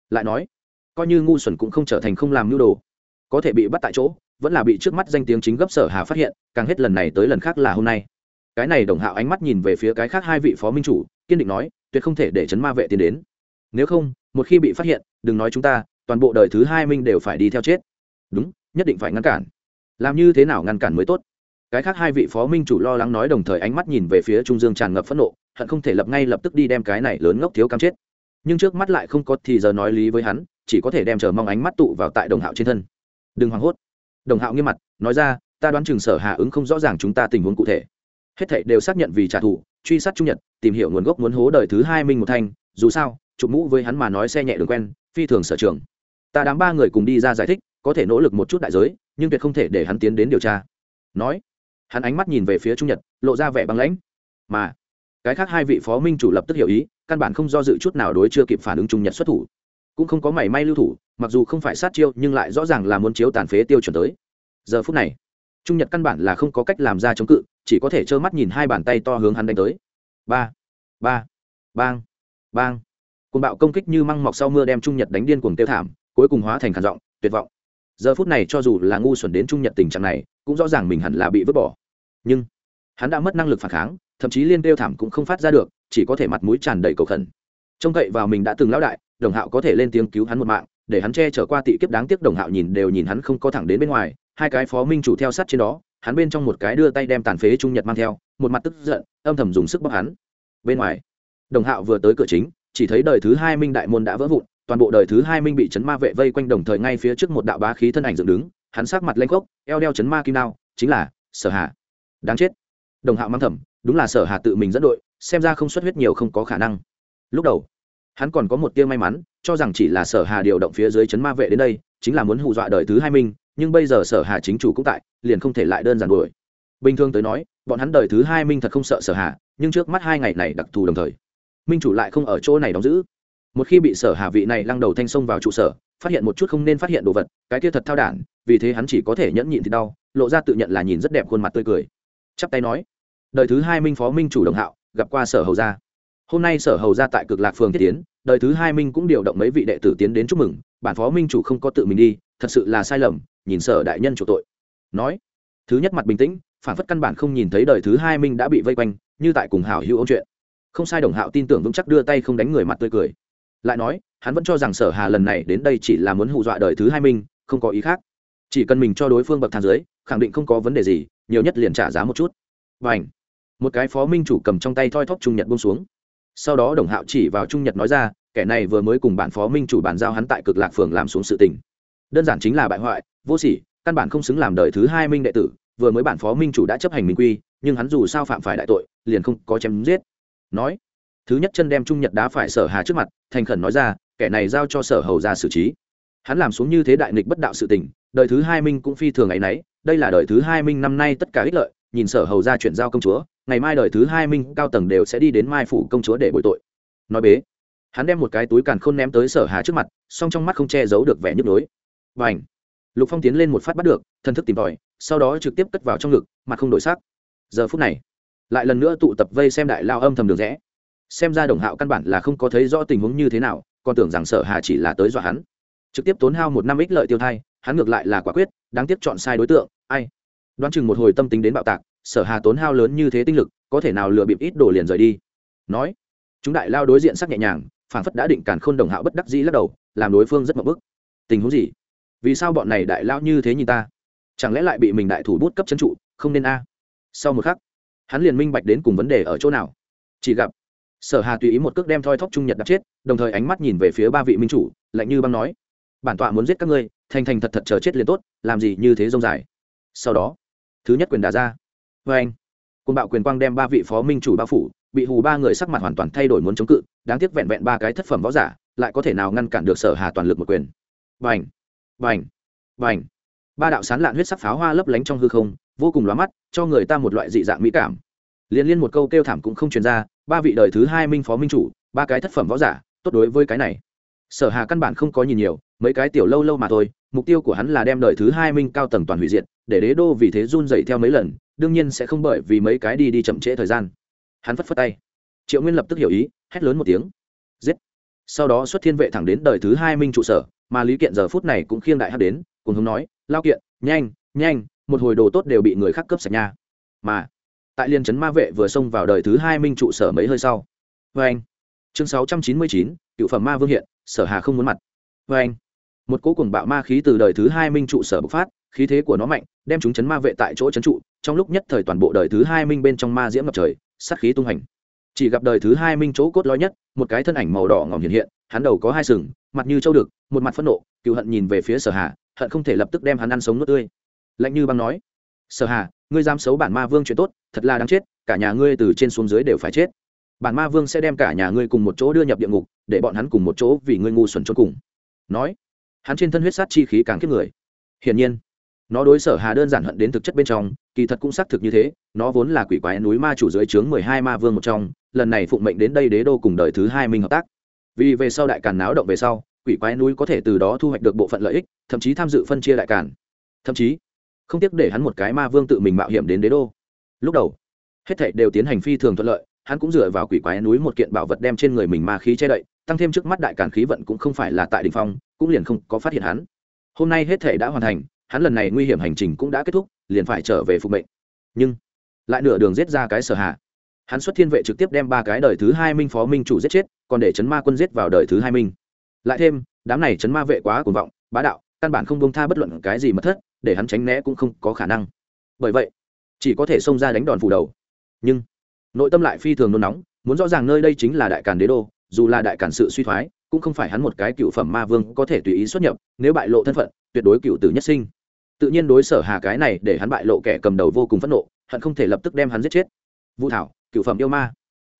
lại nói, coi như ngu xuẩn cũng không trở thành không làm nhu đồ, có thể bị bắt tại chỗ vẫn là bị trước mắt danh tiếng chính gấp sở hà phát hiện, càng hết lần này tới lần khác là hôm nay. Cái này đồng hạo ánh mắt nhìn về phía cái khác hai vị phó minh chủ, kiên định nói, tuyệt không thể để chấn ma vệ tiến đến. Nếu không, một khi bị phát hiện, đừng nói chúng ta, toàn bộ đời thứ hai minh đều phải đi theo chết. Đúng, nhất định phải ngăn cản. Làm như thế nào ngăn cản mới tốt? Cái khác hai vị phó minh chủ lo lắng nói đồng thời ánh mắt nhìn về phía trung dương tràn ngập phẫn nộ, hận không thể lập ngay lập tức đi đem cái này lớn ngốc thiếu cam chết. Nhưng trước mắt lại không có thì giờ nói lý với hắn, chỉ có thể đem chờ mong ánh mắt tụ vào tại đồng hạo trên thân. Đừng hoảng hốt đồng hạo nghiêm mặt, nói ra, ta đoán chừng sở hạ ứng không rõ ràng chúng ta tình huống cụ thể. Hết thảy đều xác nhận vì trả thù, truy sát trung nhật, tìm hiểu nguồn gốc muốn hố đời thứ hai minh một thanh, dù sao, chụp mũ với hắn mà nói xe nhẹ đường quen, phi thường sở trường. Ta đám ba người cùng đi ra giải thích, có thể nỗ lực một chút đại giới, nhưng tuyệt không thể để hắn tiến đến điều tra. Nói, hắn ánh mắt nhìn về phía trung nhật, lộ ra vẻ băng lãnh. Mà, cái khác hai vị phó minh chủ lập tức hiểu ý, căn bản không do dự chút nào đối chưa kịp phản ứng trung nhật xuất thủ. Cũng không có mảy may lưu thủ mặc dù không phải sát chiêu, nhưng lại rõ ràng là muốn chiếu tàn phế tiêu chuẩn tới. Giờ phút này, trung nhật căn bản là không có cách làm ra chống cự, chỉ có thể trơ mắt nhìn hai bàn tay to hướng hắn đánh tới. Ba ba, bang bang. Côn bạo công kích như măng mọc sau mưa đem trung nhật đánh điên cuồng tiêu thảm, cuối cùng hóa thành khản giọng, tuyệt vọng. Giờ phút này cho dù là ngu xuẩn đến trung nhật tình trạng này, cũng rõ ràng mình hẳn là bị vứt bỏ. Nhưng, hắn đã mất năng lực phản kháng, thậm chí liên tiêu thảm cũng không phát ra được, chỉ có thể mặt mũi tràn đầy cầu khẩn. Trông cậy vào mình đã từng lão đại, đồng hạo có thể lên tiếng cứu hắn một mạng để hắn che chở qua tị kiếp đáng tiếc đồng hạo nhìn đều nhìn hắn không có thẳng đến bên ngoài, hai cái phó minh chủ theo sát trên đó, hắn bên trong một cái đưa tay đem tàn phế trung nhật mang theo, một mặt tức giận, âm thầm dùng sức bóc hắn. Bên ngoài, đồng hạo vừa tới cửa chính, chỉ thấy đời thứ hai minh đại môn đã vỡ vụn, toàn bộ đời thứ hai minh bị chấn ma vệ vây quanh đồng thời ngay phía trước một đạo bá khí thân ảnh dựng đứng, hắn sát mặt lanh khốc, eo đeo chấn ma kim đao, chính là sở hạ đáng chết. Đồng hạo mang thầm, đúng là sở hạ tự mình dẫn đội, xem ra không xuất huyết nhiều không có khả năng. Lúc đầu hắn còn có một tia may mắn, cho rằng chỉ là sở hà điều động phía dưới chấn ma vệ đến đây, chính là muốn hù dọa đời thứ hai minh nhưng bây giờ sở hà chính chủ cũng tại, liền không thể lại đơn giản đuổi. Bình thường tới nói, bọn hắn đời thứ hai minh thật không sợ sở hà, nhưng trước mắt hai ngày này đặc thù đồng thời. Minh chủ lại không ở chỗ này đóng giữ. Một khi bị sở hà vị này lăng đầu thanh sông vào trụ sở, phát hiện một chút không nên phát hiện đồ vật, cái kia thật thao đản, vì thế hắn chỉ có thể nhẫn nhịn thì đau, lộ ra tự nhận là nhìn rất đẹp khuôn mặt tươi cười. Chắp tay nói, đời thứ hai minh phó minh chủ đồng hạo, gặp qua sở hầu gia hôm nay sở hầu ra tại cực lạc phường thiết tiến, đời thứ hai minh cũng điều động mấy vị đệ tử tiến đến chúc mừng, bản phó minh chủ không có tự mình đi, thật sự là sai lầm, nhìn sở đại nhân chủ tội. Nói, thứ nhất mặt bình tĩnh, phản phất căn bản không nhìn thấy đời thứ hai minh đã bị vây quanh, như tại cùng hảo hữu ôn chuyện. Không sai đồng hạo tin tưởng vững chắc đưa tay không đánh người mặt tươi cười. Lại nói, hắn vẫn cho rằng sở hà lần này đến đây chỉ là muốn hù dọa đời thứ hai minh, không có ý khác. Chỉ cần mình cho đối phương bậc thang dưới, khẳng định không có vấn đề gì, nhiều nhất liền trả giá một chút. Và ảnh một cái phó minh chủ cầm trong tay thoi thóp trung nhật bông xuống sau đó đồng hạo chỉ vào trung nhật nói ra, kẻ này vừa mới cùng bản phó minh chủ bàn giao hắn tại cực lạc phường làm xuống sự tình. Đơn giản chính là bại hoại, vô sỉ, căn bản không xứng làm đời thứ hai minh đệ tử, vừa mới bản phó minh chủ đã chấp hành minh quy, nhưng hắn dù sao phạm phải đại tội, liền không có chém giết. Nói, thứ nhất chân đem trung nhật đá phải sở hà trước mặt, thành khẩn nói ra, kẻ này giao cho sở hầu ra xử trí. Hắn làm xuống như thế đại nghịch bất đạo sự tình, đời thứ hai minh cũng phi thường ngày nấy, đây là đời thứ hai minh năm nay tất cả ích lợi, nhìn sở hầu ra chuyển giao công chúa ngày mai đời thứ hai minh cao tầng đều sẽ đi đến mai phủ công chúa để bồi tội. Nói bế, hắn đem một cái túi càn khôn ném tới sở hà trước mặt, song trong mắt không che giấu được vẻ nhức nhối. Và ảnh lục phong tiến lên một phát bắt được thân thức tìm tòi, sau đó trực tiếp cất vào trong ngực, mặt không đổi sắc. Giờ phút này, lại lần nữa tụ tập vây xem đại lao âm thầm đường rẽ. Xem ra đồng hạo căn bản là không có thấy rõ tình huống như thế nào, còn tưởng rằng sở hà chỉ là tới dọa hắn. Trực tiếp tốn hao một năm ích lợi tiêu thai, hắn ngược lại là quả quyết, đáng tiếc chọn sai đối tượng, ai? Đoán chừng một hồi tâm tính đến bạo tạc sở hà tốn hao lớn như thế tinh lực, có thể nào lừa bịp ít đồ liền rời đi. Nói, chúng đại lao đối diện sắc nhẹ nhàng phản phất đã định càn khôn đồng hạo bất đắc dĩ lắc đầu, làm đối phương rất mập bức. Tình huống gì? Vì sao bọn này đại lao như thế nhìn ta? Chẳng lẽ lại bị mình đại thủ bút cấp chân trụ, không nên a? Sau một khắc, hắn liền minh bạch đến cùng vấn đề ở chỗ nào. Chỉ gặp, sở hà tùy ý một cước đem thoi thóp trung nhật đặt chết, đồng thời ánh mắt nhìn về phía ba vị minh chủ, lạnh như băng nói, bản tọa muốn giết các ngươi, thành thành thật thật chờ chết liền tốt, làm gì như thế rông dài. Sau đó, thứ nhất quyền đà ra vê anh. Côn bạo quyền quang đem ba vị phó minh chủ bao phủ, bị hù ba người sắc mặt hoàn toàn thay đổi muốn chống cự, đáng tiếc vẹn vẹn ba cái thất phẩm võ giả, lại có thể nào ngăn cản được sở hà toàn lực một quyền. Vành vành vành ba đạo sán lạn huyết sắc pháo hoa lấp lánh trong hư không, vô cùng lóa mắt, cho người ta một loại dị dạng mỹ cảm. Liên liên một câu kêu thảm cũng không truyền ra, ba vị đời thứ hai minh phó minh chủ, ba cái thất phẩm võ giả, tốt đối với cái này. Sở hà căn bản không có nhìn nhiều, mấy cái tiểu lâu lâu mà thôi, mục tiêu của hắn là đem đời thứ hai minh cao tầng toàn hủy diệt, để đế đô vì thế run dậy theo mấy lần đương nhiên sẽ không bởi vì mấy cái đi đi chậm trễ thời gian. Hắn phất phất tay. Triệu nguyên lập tức hiểu ý, hét lớn một tiếng. Giết. Sau đó xuất thiên vệ thẳng đến đời thứ hai minh trụ sở, mà lý kiện giờ phút này cũng khiêng đại hát đến, cùng hướng nói, lao kiện, nhanh nhanh, một hồi đồ tốt đều bị người khác cướp sạch nha. Mà, tại liên trấn ma vệ vừa xông vào đời thứ hai minh trụ sở mấy hơi sau. Vê anh. Chương sáu trăm chín mươi chín, cựu phẩm ma vương hiện, sở hà không muốn mặt. Vê anh. Một cỗ cùng bạo ma khí từ đời thứ hai minh trụ sở bộc phát, khí thế của nó mạnh, đem chúng chấn ma vệ tại chỗ chấn trụ trong lúc nhất thời toàn bộ đời thứ hai minh bên trong ma diễm ngập trời, sát khí tung hành chỉ gặp đời thứ hai minh chỗ cốt lõi nhất, một cái thân ảnh màu đỏ ngỏm hiện hiện, hắn đầu có hai sừng, mặt như châu đực một mặt phẫn nộ cựu hận nhìn về phía sở hà, hận không thể lập tức đem hắn ăn sống nước tươi. Lạnh như băng nói, sở hà, ngươi dám xấu bản ma vương chuyện tốt, thật là đáng chết, cả nhà ngươi từ trên xuống dưới đều phải chết. Bản ma vương sẽ đem cả nhà ngươi cùng một chỗ đưa nhập địa ngục, để bọn hắn cùng một chỗ vì ngươi ngu xuẩn trốn cùng. Nói, hắn trên thân huyết sát chi khí càng kiếp người. Hiển nhiên nó đối sở hà đơn giản hận đến thực chất bên trong, kỳ thật cũng xác thực như thế, nó vốn là quỷ quái núi ma chủ dưới trướng mười hai ma vương một trong, lần này phụng mệnh đến đây đế đô cùng đời thứ hai minh hợp tác. Vì về sau đại càn náo động về sau, quỷ quái núi có thể từ đó thu hoạch được bộ phận lợi ích, thậm chí tham dự phân chia đại càn. Thậm chí, không tiếc để hắn một cái ma vương tự mình mạo hiểm đến đế đô. Lúc đầu, hết thảy đều tiến hành phi thường thuận lợi, hắn cũng dựa vào quỷ quái núi một kiện bảo vật đem trên người mình ma khí che đậy, tăng thêm trước mắt đại càn khí vận cũng không phải là tại đ ỉ n h phong, cũng liền không có phát hiện hắn. Hôm nay hết thể đã hoàn thành hắn lần này nguy hiểm hành trình cũng đã kết thúc, liền phải trở về phục mệnh. Nhưng, lại nửa đường giết ra cái sở hạ. Hắn xuất thiên vệ trực tiếp đem ba cái đời thứ hai minh phó minh chủ giết chết, còn để chấn ma quân giết vào đời thứ hai minh. Lại thêm, đám này chấn ma vệ quá cuồng vọng, bá đạo, căn bản không bông tha bất luận cái gì mất thất, để hắn tránh né cũng không có khả năng. Bởi vậy, chỉ có thể xông ra đánh đòn phủ đầu. Nhưng, nội tâm lại phi thường nôn nóng, muốn rõ ràng nơi đây chính là đại càn đế đô, dù là đại càn sự suy thoái, cũng không phải hắn một cái cựu phẩm ma vương có thể tùy ý xuất nhập, nếu bại lộ thân phận, tuyệt đối cựu tử nhất sinh tự nhiên đối sở hà cái này để hắn bại lộ kẻ cầm đầu vô cùng phẫn nộ, hận không thể lập tức đem hắn giết chết. Vũ thảo, cựu phẩm yêu ma.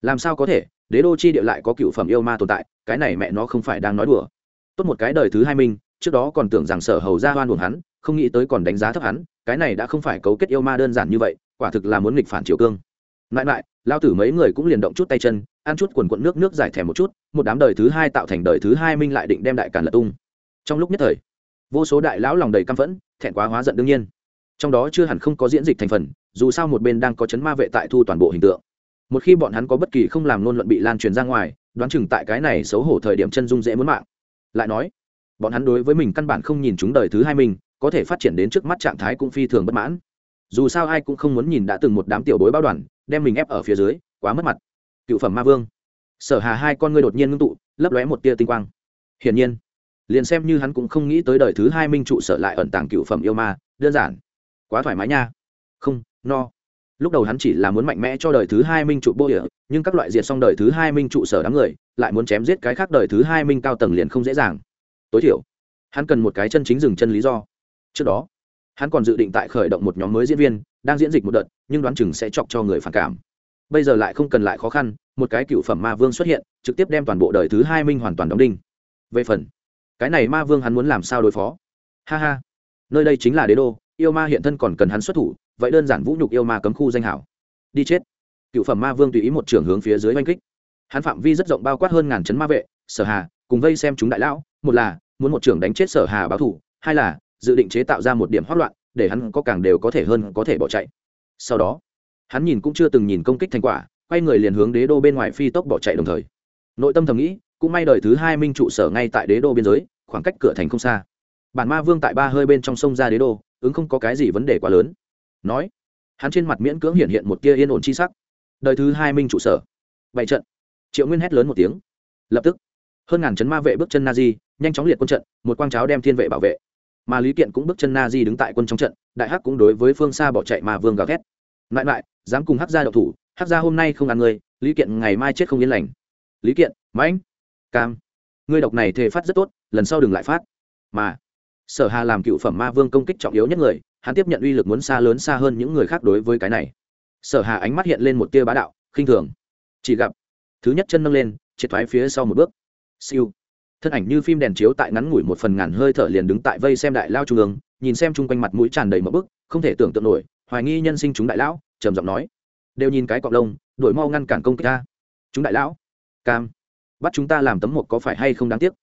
Làm sao có thể? Đế đô chi địa lại có cựu phẩm yêu ma tồn tại, cái này mẹ nó không phải đang nói đùa. Tốt một cái đời thứ hai minh trước đó còn tưởng rằng sở hầu ra hoan buồn hắn, không nghĩ tới còn đánh giá thấp hắn, cái này đã không phải cấu kết yêu ma đơn giản như vậy, quả thực là muốn nghịch phản triều cương. Lại lại lao tử mấy người cũng liền động chút tay chân, ăn chút quần quận nước nước giải thèm một chút, một đám đời thứ hai tạo thành đời thứ hai minh lại định đem đại càn lật tung. Trong lúc nhất thời vô số đại lão lòng đầy căm phẫn, thẹn quá hóa giận đương nhiên. Trong đó chưa hẳn không có diễn dịch thành phần, dù sao một bên đang có chấn ma vệ tại thu toàn bộ hình tượng. Một khi bọn hắn có bất kỳ không làm ngôn luận bị lan truyền ra ngoài, đoán chừng tại cái này xấu hổ thời điểm chân dung dễ muốn mạng. Lại nói, bọn hắn đối với mình căn bản không nhìn chúng đời thứ hai mình, có thể phát triển đến trước mắt trạng thái cũng phi thường bất mãn. Dù sao ai cũng không muốn nhìn đã từng một đám tiểu bối bao đoàn, đem mình ép ở phía dưới, quá mất mặt. Cựu phẩm ma vương. Sở hà hai con ngươi đột nhiên ngưng tụ, lấp lóe một tia tinh quang. Hiển nhiên liền xem như hắn cũng không nghĩ tới đời thứ hai minh trụ sở lại ẩn tàng cựu phẩm yêu ma, đơn giản. Quá thoải mái nha. Không, no. Lúc đầu hắn chỉ là muốn mạnh mẽ cho đời thứ hai minh trụ bô địa, nhưng các loại diệt xong đời thứ hai minh trụ sở đám người, lại muốn chém giết cái khác đời thứ hai minh cao tầng liền không dễ dàng. Tối thiểu, hắn cần một cái chân chính dừng chân lý do. Trước đó, hắn còn dự định tại khởi động một nhóm mới diễn viên, đang diễn dịch một đợt, nhưng đoán chừng sẽ chọc cho người phản cảm. Bây giờ lại không cần lại khó khăn, một cái cựu phẩm ma vương xuất hiện, trực tiếp đem toàn bộ đời thứ hai minh hoàn toàn đóng đinh. Về phần cái này ma vương hắn muốn làm sao đối phó? Ha ha. Nơi đây chính là đế đô, yêu ma hiện thân còn cần hắn xuất thủ, vậy đơn giản vũ nhục yêu ma cấm khu danh hảo. Đi chết. Cựu phẩm ma vương tùy ý một trường hướng phía dưới oanh kích. Hắn phạm vi rất rộng bao quát hơn ngàn chấn ma vệ, sở hà, cùng vây xem chúng đại lão, một là muốn một trưởng đánh chết sở hà báo thủ, hai là dự định chế tạo ra một điểm hoát loạn, để hắn có càng đều có thể hơn có thể bỏ chạy. Sau đó, hắn nhìn cũng chưa từng nhìn công kích thành quả, quay người liền hướng đế đô bên ngoài phi tốc bỏ chạy đồng thời. Nội tâm thầm nghĩ, cũng may đời thứ hai minh trụ sở ngay tại đế đô biên giới khoảng cách cửa thành không xa. Bản ma vương tại ba hơi bên trong sông ra đế đô, ứng không có cái gì vấn đề quá lớn. Nói, hắn trên mặt miễn cưỡng hiện hiện một tia yên ổn chi sắc. Đời thứ hai minh trụ sở. Bảy trận. Triệu nguyên hét lớn một tiếng. Lập tức, hơn ngàn chấn ma vệ bước chân na di, nhanh chóng liệt quân trận, một quang cháo đem thiên vệ bảo vệ. Mà lý kiện cũng bước chân na di đứng tại quân trong trận, đại hắc cũng đối với phương xa bỏ chạy mà vương gào ghét lại lại, dám cùng hắc gia đậu thủ, hắc gia hôm nay không ăn người, lý kiện ngày mai chết không yên lành. Lý kiện, mãnh, cam ngươi độc này thề phát rất tốt, lần sau đừng lại phát. Mà, sở hà làm cựu phẩm ma vương công kích trọng yếu nhất người, hắn tiếp nhận uy lực muốn xa lớn xa hơn những người khác đối với cái này. Sở hà ánh mắt hiện lên một tia bá đạo, khinh thường. Chỉ gặp, thứ nhất chân nâng lên, triệt thoái phía sau một bước. Siêu. Thân ảnh như phim đèn chiếu tại ngắn ngủi một phần ngàn hơi thở liền đứng tại vây xem đại lao trung ương, nhìn xem chung quanh mặt mũi tràn đầy một bức, không thể tưởng tượng nổi, hoài nghi nhân sinh chúng đại lão, trầm giọng nói. Đều nhìn cái cọc lông, đổi mau ngăn cản công kích ta. Chúng đại lão. Cam bắt chúng ta làm tấm một có phải hay không đáng tiếc?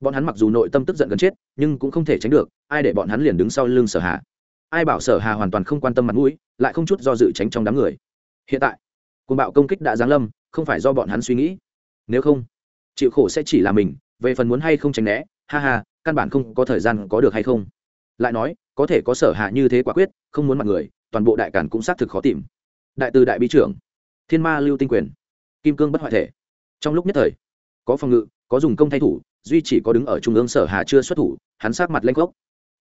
Bọn hắn mặc dù nội tâm tức giận gần chết, nhưng cũng không thể tránh được, ai để bọn hắn liền đứng sau lưng sở hà? Ai bảo sở hà hoàn toàn không quan tâm mặt mũi, lại không chút do dự tránh trong đám người? Hiện tại côn bạo công kích đã giáng lâm, không phải do bọn hắn suy nghĩ. Nếu không, chịu khổ sẽ chỉ là mình, về phần muốn hay không tránh né, ha ha, căn bản không có thời gian có được hay không? Lại nói, có thể có sở hạ như thế quả quyết, không muốn mặt người, toàn bộ đại cản cũng xác thực khó tìm. Đại từ đại bi trưởng, thiên ma lưu tinh quyền, kim cương bất hoại thể. Trong lúc nhất thời có phòng ngự, có dùng công thay thủ, duy chỉ có đứng ở trung ương sở hà chưa xuất thủ, hắn sát mặt lanh gốc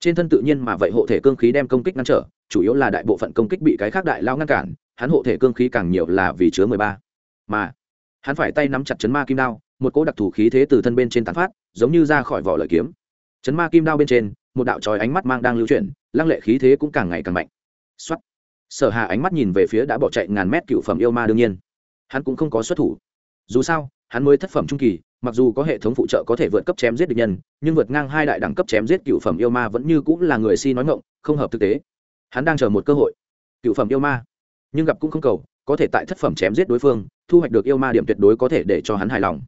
trên thân tự nhiên mà vậy hộ thể cương khí đem công kích ngăn trở, chủ yếu là đại bộ phận công kích bị cái khác đại lao ngăn cản, hắn hộ thể cương khí càng nhiều là vì chứa mười ba. Mà, hắn phải tay nắm chặt chấn ma kim đao, một cỗ đặc thù khí thế từ thân bên trên tán phát, giống như ra khỏi vỏ lợi kiếm. Chấn ma kim đao bên trên, một đạo tròi ánh mắt mang đang lưu chuyển, lăng lệ khí thế cũng càng ngày càng mạnh. Xuất sở hà ánh mắt nhìn về phía đã bỏ chạy ngàn mét cựu phẩm yêu ma đương nhiên. Hắn cũng không có xuất thủ. Dù sao hắn mới thất phẩm trung kỳ, mặc dù có hệ thống phụ trợ có thể vượt cấp chém giết địch nhân, nhưng vượt ngang hai đại đẳng cấp chém giết cựu phẩm yêu ma vẫn như cũng là người si nói ngộng không hợp thực tế. Hắn đang chờ một cơ hội. Cựu phẩm yêu ma. Nhưng gặp cũng không cầu, có thể tại thất phẩm chém giết đối phương, thu hoạch được yêu ma điểm tuyệt đối có thể để cho hắn hài lòng.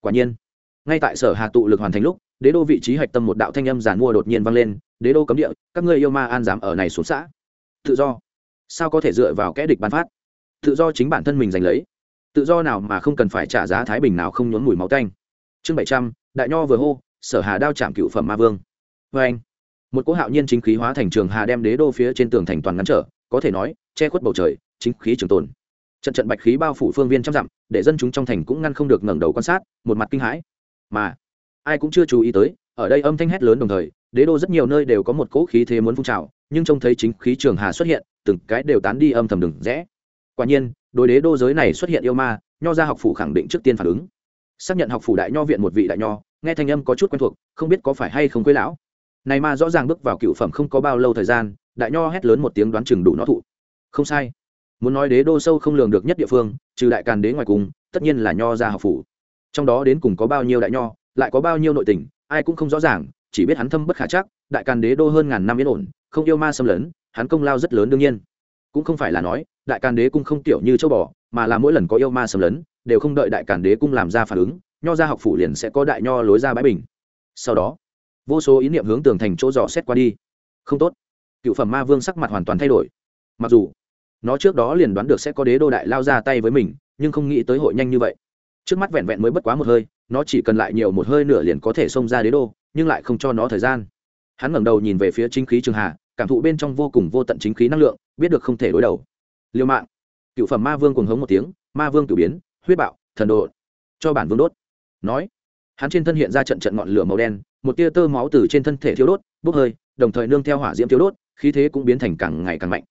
Quả nhiên, ngay tại sở hà tụ lực hoàn thành lúc, đế đô vị trí hạch tâm một đạo thanh âm giàn mua đột nhiên vang lên, đế đô cấm địa, các ngươi yêu ma an dám ở này xuống xã? Tự do. Sao có thể dựa vào kẽ địch ban phát? Tự do chính bản thân mình giành lấy tự do nào mà không cần phải trả giá thái bình nào không nhốn mùi máu tanh. Chương bảy trăm, đại nho vừa hô, sở hà đao chạm cựu phẩm ma vương. Vê anh, một cỗ hạo nhiên chính khí hóa thành trường hà đem đế đô phía trên tường thành toàn ngắn trở, có thể nói, che khuất bầu trời, chính khí trường tồn. Trận trận bạch khí bao phủ phương viên trăm dặm, để dân chúng trong thành cũng ngăn không được ngẩng đầu quan sát, một mặt kinh hãi. Mà, ai cũng chưa chú ý tới, ở đây âm thanh hét lớn đồng thời, đế đô rất nhiều nơi đều có một cỗ khí thế muốn phun trào, nhưng trông thấy chính khí trường hà xuất hiện, từng cái đều tán đi âm thầm đừng rẽ quả nhiên, đối đế đô giới này xuất hiện yêu ma, nho ra học phủ khẳng định trước tiên phản ứng. Xác nhận học phủ đại nho viện một vị đại nho, nghe thanh âm có chút quen thuộc, không biết có phải hay không quấy lão. Này ma rõ ràng bước vào cựu phẩm không có bao lâu thời gian, đại nho hét lớn một tiếng đoán chừng đủ nó thụ. Không sai. Muốn nói đế đô sâu không lường được nhất địa phương, trừ đại càn đế ngoài cùng, tất nhiên là nho ra học phủ. Trong đó đến cùng có bao nhiêu đại nho, lại có bao nhiêu nội tình, ai cũng không rõ ràng, chỉ biết hắn thâm bất khả chắc, đại càn đế đô hơn ngàn năm yên ổn, không yêu ma xâm lấn, hắn công lao rất lớn đương nhiên cũng không phải là nói, đại càn đế cung không tiểu như châu bò, mà là mỗi lần có yêu ma xâm lấn, đều không đợi đại càn đế cung làm ra phản ứng, nho ra học phủ liền sẽ có đại nho lối ra bãi bình. Sau đó, vô số ý niệm hướng tường thành chỗ dò xét qua đi. Không tốt. Cựu phẩm ma vương sắc mặt hoàn toàn thay đổi. Mặc dù, nó trước đó liền đoán được sẽ có đế đô đại lao ra tay với mình, nhưng không nghĩ tới hội nhanh như vậy. Trước mắt vẹn vẹn mới bất quá một hơi, nó chỉ cần lại nhiều một hơi nửa liền có thể xông ra đế đô, nhưng lại không cho nó thời gian. Hắn ngẩng đầu nhìn về phía chính khí trường hà cảm thụ bên trong vô cùng vô tận chính khí năng lượng biết được không thể đối đầu. Liêu mạng. Cựu phẩm ma vương cùng hống một tiếng, ma vương cửu biến, huyết bạo, thần độ. Cho bản vương đốt. Nói, hắn trên thân hiện ra trận trận ngọn lửa màu đen, một tia tơ máu từ trên thân thể thiếu đốt, bốc hơi, đồng thời nương theo hỏa diễm thiếu đốt, khí thế cũng biến thành càng ngày càng mạnh.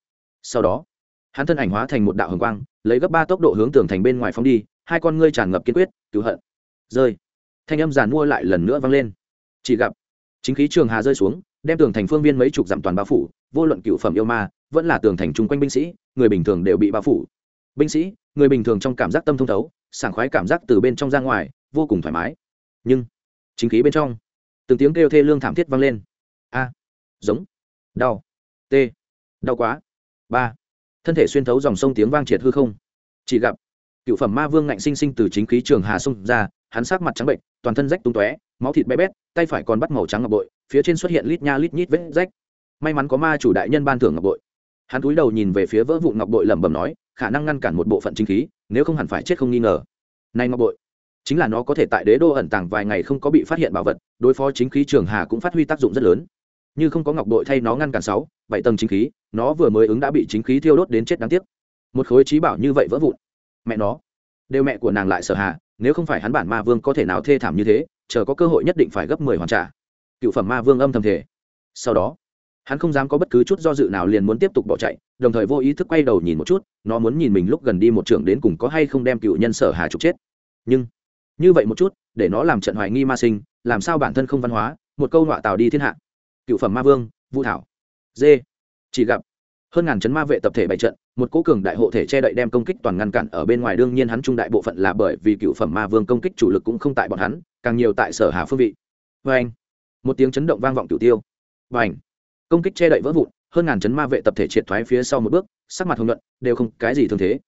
Sau đó, hắn thân ảnh hóa thành một đạo hồng quang, lấy gấp ba tốc độ hướng tường thành bên ngoài phóng đi, hai con ngươi tràn ngập kiên quyết, cứu hận. Rơi. Thanh âm giàn mua lại lần nữa vang lên. Chỉ gặp, chính khí trường hà rơi xuống, đem tường thành phương viên mấy chục dặm toàn bao phủ, vô luận cựu phẩm yêu ma vẫn là tường thành chung quanh binh sĩ, người bình thường đều bị bao phủ. Binh sĩ, người bình thường trong cảm giác tâm thông thấu, sảng khoái cảm giác từ bên trong ra ngoài, vô cùng thoải mái. Nhưng, chính khí bên trong, từng tiếng kêu thê lương thảm thiết vang lên. A, giống, đau, t, đau quá. Ba, thân thể xuyên thấu dòng sông tiếng vang triệt hư không. Chỉ gặp, cựu phẩm ma vương ngạnh sinh sinh từ chính khí trường hà sông ra, hắn sát mặt trắng bệnh, toàn thân rách tung tóe, máu thịt bé bét, tay phải còn bắt màu trắng ngọc bội, phía trên xuất hiện lít nha lít nhít vết rách. May mắn có ma chủ đại nhân ban thưởng ngọc bội hắn cúi đầu nhìn về phía vỡ vụ ngọc bội lẩm bẩm nói, khả năng ngăn cản một bộ phận chính khí, nếu không hẳn phải chết không nghi ngờ. Nay ngọc bội, chính là nó có thể tại đế đô ẩn tàng vài ngày không có bị phát hiện bảo vật, đối phó chính khí trường hà cũng phát huy tác dụng rất lớn. Như không có ngọc bội thay nó ngăn cản sáu, bảy tầng chính khí, nó vừa mới ứng đã bị chính khí thiêu đốt đến chết đáng tiếc. Một khối trí bảo như vậy vỡ vụn, mẹ nó, đều mẹ của nàng lại sợ hà, nếu không phải hắn bản ma vương có thể nào thê thảm như thế, chờ có cơ hội nhất định phải gấp mười hoàn trả. Cựu phẩm ma vương âm thầm thể sau đó hắn không dám có bất cứ chút do dự nào liền muốn tiếp tục bỏ chạy, đồng thời vô ý thức quay đầu nhìn một chút, nó muốn nhìn mình lúc gần đi một trường đến cùng có hay không đem cựu nhân sở hà trục chết. Nhưng, như vậy một chút, để nó làm trận hoài nghi ma sinh, làm sao bản thân không văn hóa, một câu nọa tào đi thiên hạ. Cựu phẩm ma vương, vũ thảo. Dê chỉ gặp, hơn ngàn chấn ma vệ tập thể bày trận, một cố cường đại hộ thể che đậy đem công kích toàn ngăn cản ở bên ngoài, đương nhiên hắn trung đại bộ phận là bởi vì cựu phẩm ma vương công kích chủ lực cũng không tại bọn hắn, càng nhiều tại sở hà phương vị. Vê anh một tiếng chấn động vang vọng cửu tiêu. Và ảnh công kích che đậy vỡ vụn, hơn ngàn chấn ma vệ tập thể triệt thoái phía sau một bước, sắc mặt hồng luận đều không cái gì thường thế.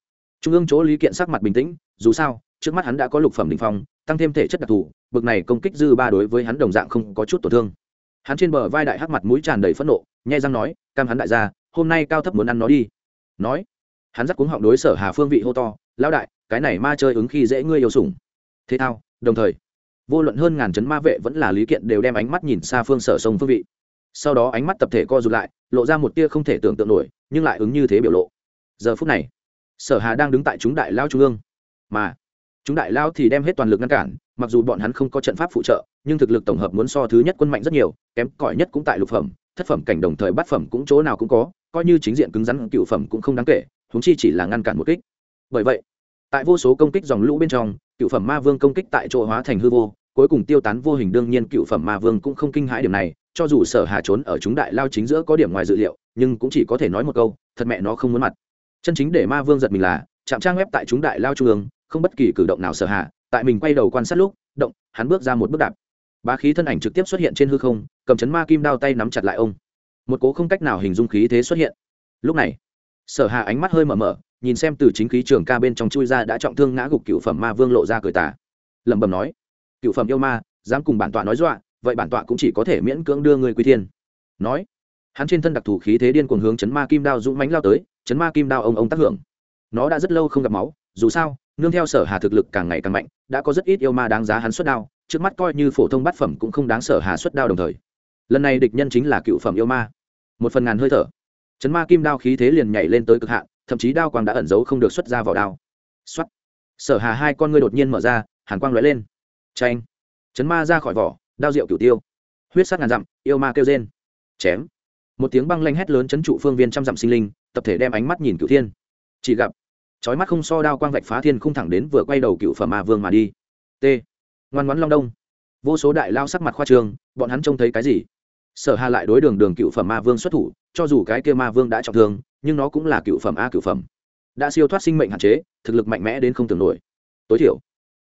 Trung ương chỗ lý kiện sắc mặt bình tĩnh, dù sao, trước mắt hắn đã có lục phẩm đình phong, tăng thêm thể chất đặc thù, bực này công kích dư ba đối với hắn đồng dạng không có chút tổn thương. Hắn trên bờ vai đại hắc mặt mũi tràn đầy phẫn nộ, nhai răng nói, cam hắn đại gia, hôm nay cao thấp muốn ăn nó đi. Nói, hắn dắt cuống họng đối sở hà phương vị hô to, lão đại, cái này ma chơi ứng khi dễ ngươi yêu sủng. Thế thao, đồng thời, vô luận hơn ngàn chấn ma vệ vẫn là lý kiện đều đem ánh mắt nhìn xa phương sở sông phương vị sau đó ánh mắt tập thể co rụt lại, lộ ra một tia không thể tưởng tượng nổi, nhưng lại ứng như thế biểu lộ. Giờ phút này, sở hà đang đứng tại chúng đại lao trung ương. Mà, chúng đại lao thì đem hết toàn lực ngăn cản, mặc dù bọn hắn không có trận pháp phụ trợ, nhưng thực lực tổng hợp muốn so thứ nhất quân mạnh rất nhiều, kém cỏi nhất cũng tại lục phẩm, thất phẩm cảnh đồng thời bát phẩm cũng chỗ nào cũng có, coi như chính diện cứng rắn, cựu phẩm cũng không đáng kể, huống chi chỉ là ngăn cản một kích. Bởi vậy, tại vô số công kích dòng lũ bên trong, cựu phẩm ma vương công kích tại chỗ hóa thành hư vô cuối cùng tiêu tán vô hình đương nhiên cựu phẩm ma vương cũng không kinh hãi điểm này, cho dù sở hà trốn ở chúng đại lao chính giữa có điểm ngoài dự liệu, nhưng cũng chỉ có thể nói một câu, thật mẹ nó không muốn mặt. Chân chính để ma vương giật mình là chạm trang web tại chúng đại lao trung ương, không bất kỳ cử động nào sở hạ tại mình quay đầu quan sát lúc, động, hắn bước ra một bước đạp. Bá khí thân ảnh trực tiếp xuất hiện trên hư không, cầm chấn ma kim đao tay nắm chặt lại ông. Một cố không cách nào hình dung khí thế xuất hiện. Lúc này, sở hà ánh mắt hơi mở mở, nhìn xem từ chính khí trường ca bên trong chui ra đã trọng thương ngã gục cựu phẩm ma vương lộ ra cười tà. Lẩm bẩm nói cựu phẩm yêu ma, dám cùng bản tọa nói dọa, vậy bản tọa cũng chỉ có thể miễn cưỡng đưa người quy thiên. Nói, hắn trên thân đặc thù khí thế điên cuồng hướng chấn ma kim đao dũng mánh lao tới, chấn ma kim đao ông ông tác hưởng. Nó đã rất lâu không gặp máu, dù sao, nương theo sở hà thực lực càng ngày càng mạnh, đã có rất ít yêu ma đáng giá hắn xuất đao, trước mắt coi như phổ thông bát phẩm cũng không đáng sở hà xuất đao đồng thời. Lần này địch nhân chính là cựu phẩm yêu ma. Một phần ngàn hơi thở. Chấn ma kim đao khí thế liền nhảy lên tới cực hạn, thậm chí đao quang đã ẩn giấu không được xuất ra vào đao. Xuất sở hà hai con ngươi đột nhiên mở ra, hàn quang lóe lên tranh chấn ma ra khỏi vỏ, đao rượu cửu tiêu. Huyết sát ngàn dặm, yêu ma kêu rên. Chém. Một tiếng băng lanh hét lớn chấn trụ phương viên trăm dặm sinh linh, tập thể đem ánh mắt nhìn cửu thiên. Chỉ gặp trói mắt không so đao quang vạch phá thiên không thẳng đến vừa quay đầu cựu phẩm ma vương mà đi. T. Ngoan ngoãn long đông. Vô số đại lao sắc mặt khoa trương, bọn hắn trông thấy cái gì? Sở hà lại đối đường đường cựu phẩm ma vương xuất thủ, cho dù cái kia ma vương đã trọng thương, nhưng nó cũng là cựu phẩm a cựu phẩm. Đã siêu thoát sinh mệnh hạn chế, thực lực mạnh mẽ đến không tưởng nổi. Tối thiểu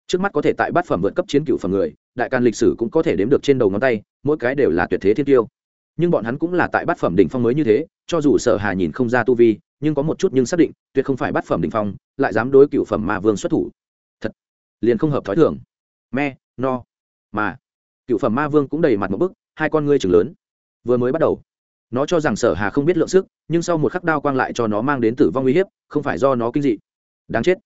trước mắt có thể tại bát phẩm vượt cấp chiến cựu phẩm người, đại can lịch sử cũng có thể đếm được trên đầu ngón tay, mỗi cái đều là tuyệt thế thiên tiêu. Nhưng bọn hắn cũng là tại bát phẩm đỉnh phong mới như thế, cho dù sở hà nhìn không ra tu vi, nhưng có một chút nhưng xác định, tuyệt không phải bát phẩm đỉnh phong, lại dám đối cựu phẩm ma vương xuất thủ. Thật, liền không hợp thói thường. Me, no, mà. Cựu phẩm ma vương cũng đầy mặt một bức, hai con ngươi chừng lớn. Vừa mới bắt đầu, nó cho rằng sở hà không biết lượng sức, nhưng sau một khắc đao quang lại cho nó mang đến tử vong uy hiếp, không phải do nó kinh dị. Đáng chết.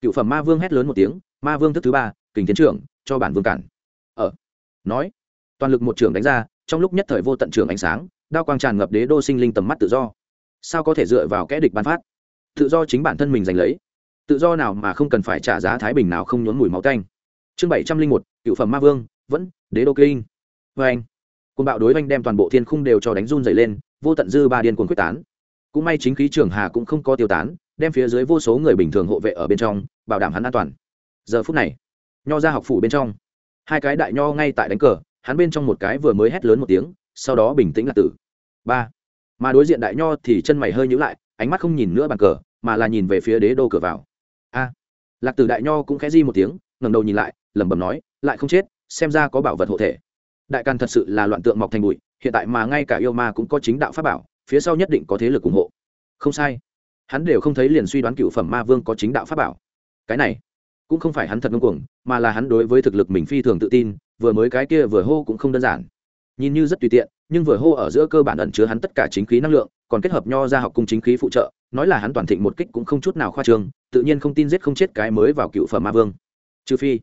Cựu phẩm ma vương hét lớn một tiếng ma vương thức thứ ba, kình tiến trưởng, cho bản vương cản. Ở nói. Toàn lực một trưởng đánh ra, trong lúc nhất thời vô tận trường ánh sáng, đao quang tràn ngập đế đô sinh linh tầm mắt tự do. Sao có thể dựa vào kẽ địch ban phát? Tự do chính bản thân mình giành lấy. Tự do nào mà không cần phải trả giá thái bình nào không nhốn mùi máu canh chương bảy trăm linh một, cựu phẩm ma vương, vẫn, đế đô kinh. Vê anh côn bạo đối oanh đem toàn bộ thiên khung đều cho đánh run dày lên, vô tận dư ba điên cuồng quyết tán. Cũng may chính khí trường hà cũng không có tiêu tán, đem phía dưới vô số người bình thường hộ vệ ở bên trong, bảo đảm hắn an toàn giờ phút này, nho ra học phủ bên trong, hai cái đại nho ngay tại đánh cờ, hắn bên trong một cái vừa mới hét lớn một tiếng, sau đó bình tĩnh là tử. Ba, mà đối diện đại nho thì chân mày hơi nhữ lại, ánh mắt không nhìn nữa bàn cờ, mà là nhìn về phía đế đô cửa vào. A, lạc tử đại nho cũng khẽ di một tiếng ngầm đầu nhìn lại, lẩm bẩm nói, lại không chết, xem ra có bảo vật hộ thể. Đại càn thật sự là loạn tượng mọc thành bụi, hiện tại mà ngay cả yêu ma cũng có chính đạo pháp bảo, phía sau nhất định có thế lực ủng hộ. Không sai, hắn đều không thấy liền suy đoán cựu phẩm ma vương có chính đạo pháp bảo. Cái này cũng không phải hắn thật ngông cuồng, mà là hắn đối với thực lực mình phi thường tự tin, vừa mới cái kia vừa hô cũng không đơn giản. Nhìn như rất tùy tiện, nhưng vừa hô ở giữa cơ bản ẩn chứa hắn tất cả chính khí năng lượng, còn kết hợp nho ra học cung chính khí phụ trợ, nói là hắn toàn thịnh một kích cũng không chút nào khoa trương, tự nhiên không tin giết không chết cái mới vào cựu phẩm ma vương. Trừ phi,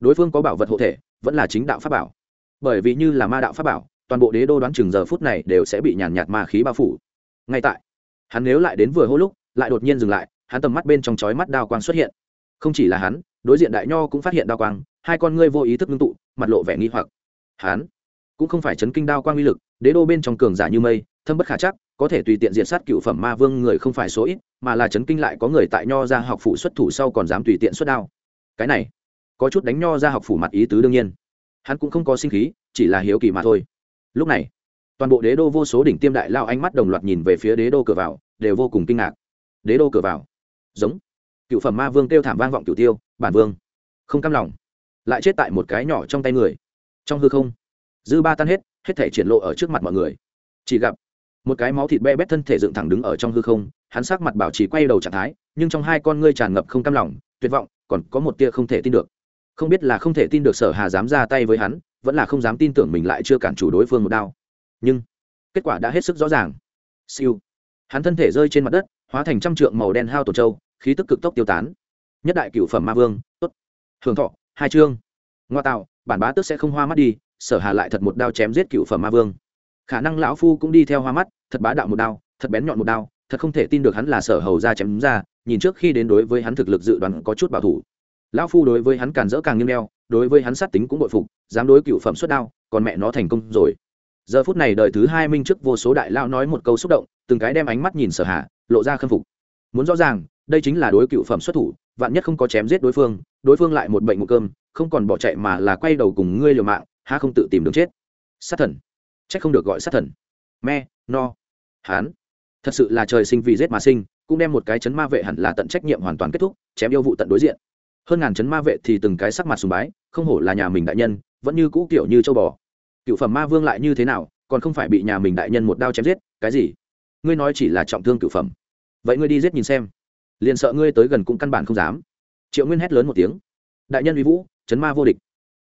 đối phương có bảo vật hộ thể, vẫn là chính đạo pháp bảo. Bởi vì như là ma đạo pháp bảo, toàn bộ đế đô đoán chừng giờ phút này đều sẽ bị nhàn nhạt ma khí bao phủ. Ngay tại, hắn nếu lại đến vừa hô lúc, lại đột nhiên dừng lại, hắn tầm mắt bên trong chói mắt đao quang xuất hiện không chỉ là hắn, đối diện đại nho cũng phát hiện đao quang, hai con ngươi vô ý thức ngưng tụ, mặt lộ vẻ nghi hoặc. Hắn cũng không phải chấn kinh đao quang uy lực, đế đô bên trong cường giả như mây, thâm bất khả chắc, có thể tùy tiện diện sát cựu phẩm ma vương người không phải số ít, mà là chấn kinh lại có người tại nho ra học phủ xuất thủ sau còn dám tùy tiện xuất đao. Cái này có chút đánh nho ra học phủ mặt ý tứ đương nhiên. Hắn cũng không có sinh khí, chỉ là hiếu kỳ mà thôi. Lúc này, toàn bộ đế đô vô số đỉnh tiêm đại lao ánh mắt đồng loạt nhìn về phía đế đô cửa vào, đều vô cùng kinh ngạc. Đế đô cửa vào. Giống cựu phẩm ma vương kêu thảm vang vọng cựu tiêu, bản vương. Không cam lòng. Lại chết tại một cái nhỏ trong tay người. Trong hư không, dư ba tan hết hết thể triển lộ ở trước mặt mọi người. Chỉ gặp, một cái máu thịt be bét thân thể dựng thẳng đứng ở trong hư không, hắn sắc mặt bảo trì quay đầu trạng thái, nhưng trong hai con ngươi tràn ngập không cam lòng, tuyệt vọng, còn có một tia không thể tin được. Không biết là không thể tin được sở hà dám ra tay với hắn, vẫn là không dám tin tưởng mình lại chưa cản chủ đối phương một đao. Nhưng, kết quả đã hết sức rõ ràng. Siêu. Hắn thân thể rơi trên mặt đất, hóa thành trăm trượng màu đen hao tổ châu khí tức cực tốc tiêu tán. Nhất đại cửu phẩm ma vương, tốt. Hưởng thọ, hai chương. Ngoa tạo, bản bá tức sẽ không hoa mắt đi, sở hà lại thật một đao chém giết cửu phẩm ma vương. Khả năng lão phu cũng đi theo hoa mắt, thật bá đạo một đao, thật bén nhọn một đao, thật không thể tin được hắn là sở hầu ra chém ra, nhìn trước khi đến đối với hắn thực lực dự đoán có chút bảo thủ. Lão phu đối với hắn càng dỡ càng nghiêm đeo, đối với hắn sát tính cũng bội phục, dám đối cựu phẩm xuất đao, còn mẹ nó thành công rồi. Giờ phút này đời thứ hai minh trước vô số đại lao nói một câu xúc động, từng cái đem ánh mắt nhìn sở hạ lộ ra khâm phục. Muốn rõ ràng đây chính là đối cựu phẩm xuất thủ, vạn nhất không có chém giết đối phương đối phương lại một bệnh một cơm, không còn bỏ chạy mà là quay đầu cùng ngươi liều mạng ha không tự tìm đường chết. Sát thần. C h ắ c không được gọi sát thần. Me, no. Hán. Thật sự là trời sinh vì giết mà sinh, cũng đem một cái chấn ma vệ hẳn là tận trách nhiệm hoàn toàn kết thúc, chém yêu vụ tận đối diện. Hơn ngàn chấn ma vệ thì từng cái sắc mặt sùng bái, không hổ là nhà mình đại nhân, vẫn như cũ kiểu như châu bò. Cựu phẩm ma vương lại như thế nào, còn không phải bị nhà mình đại nhân một đao chém giết, cái gì? Ngươi nói chỉ là trọng thương cựu phẩm. Vậy ngươi đi giết nhìn xem liền sợ ngươi tới gần cũng căn bản không dám. Triệu nguyên hét lớn một tiếng. Đại nhân uy vũ, chấn ma vô địch.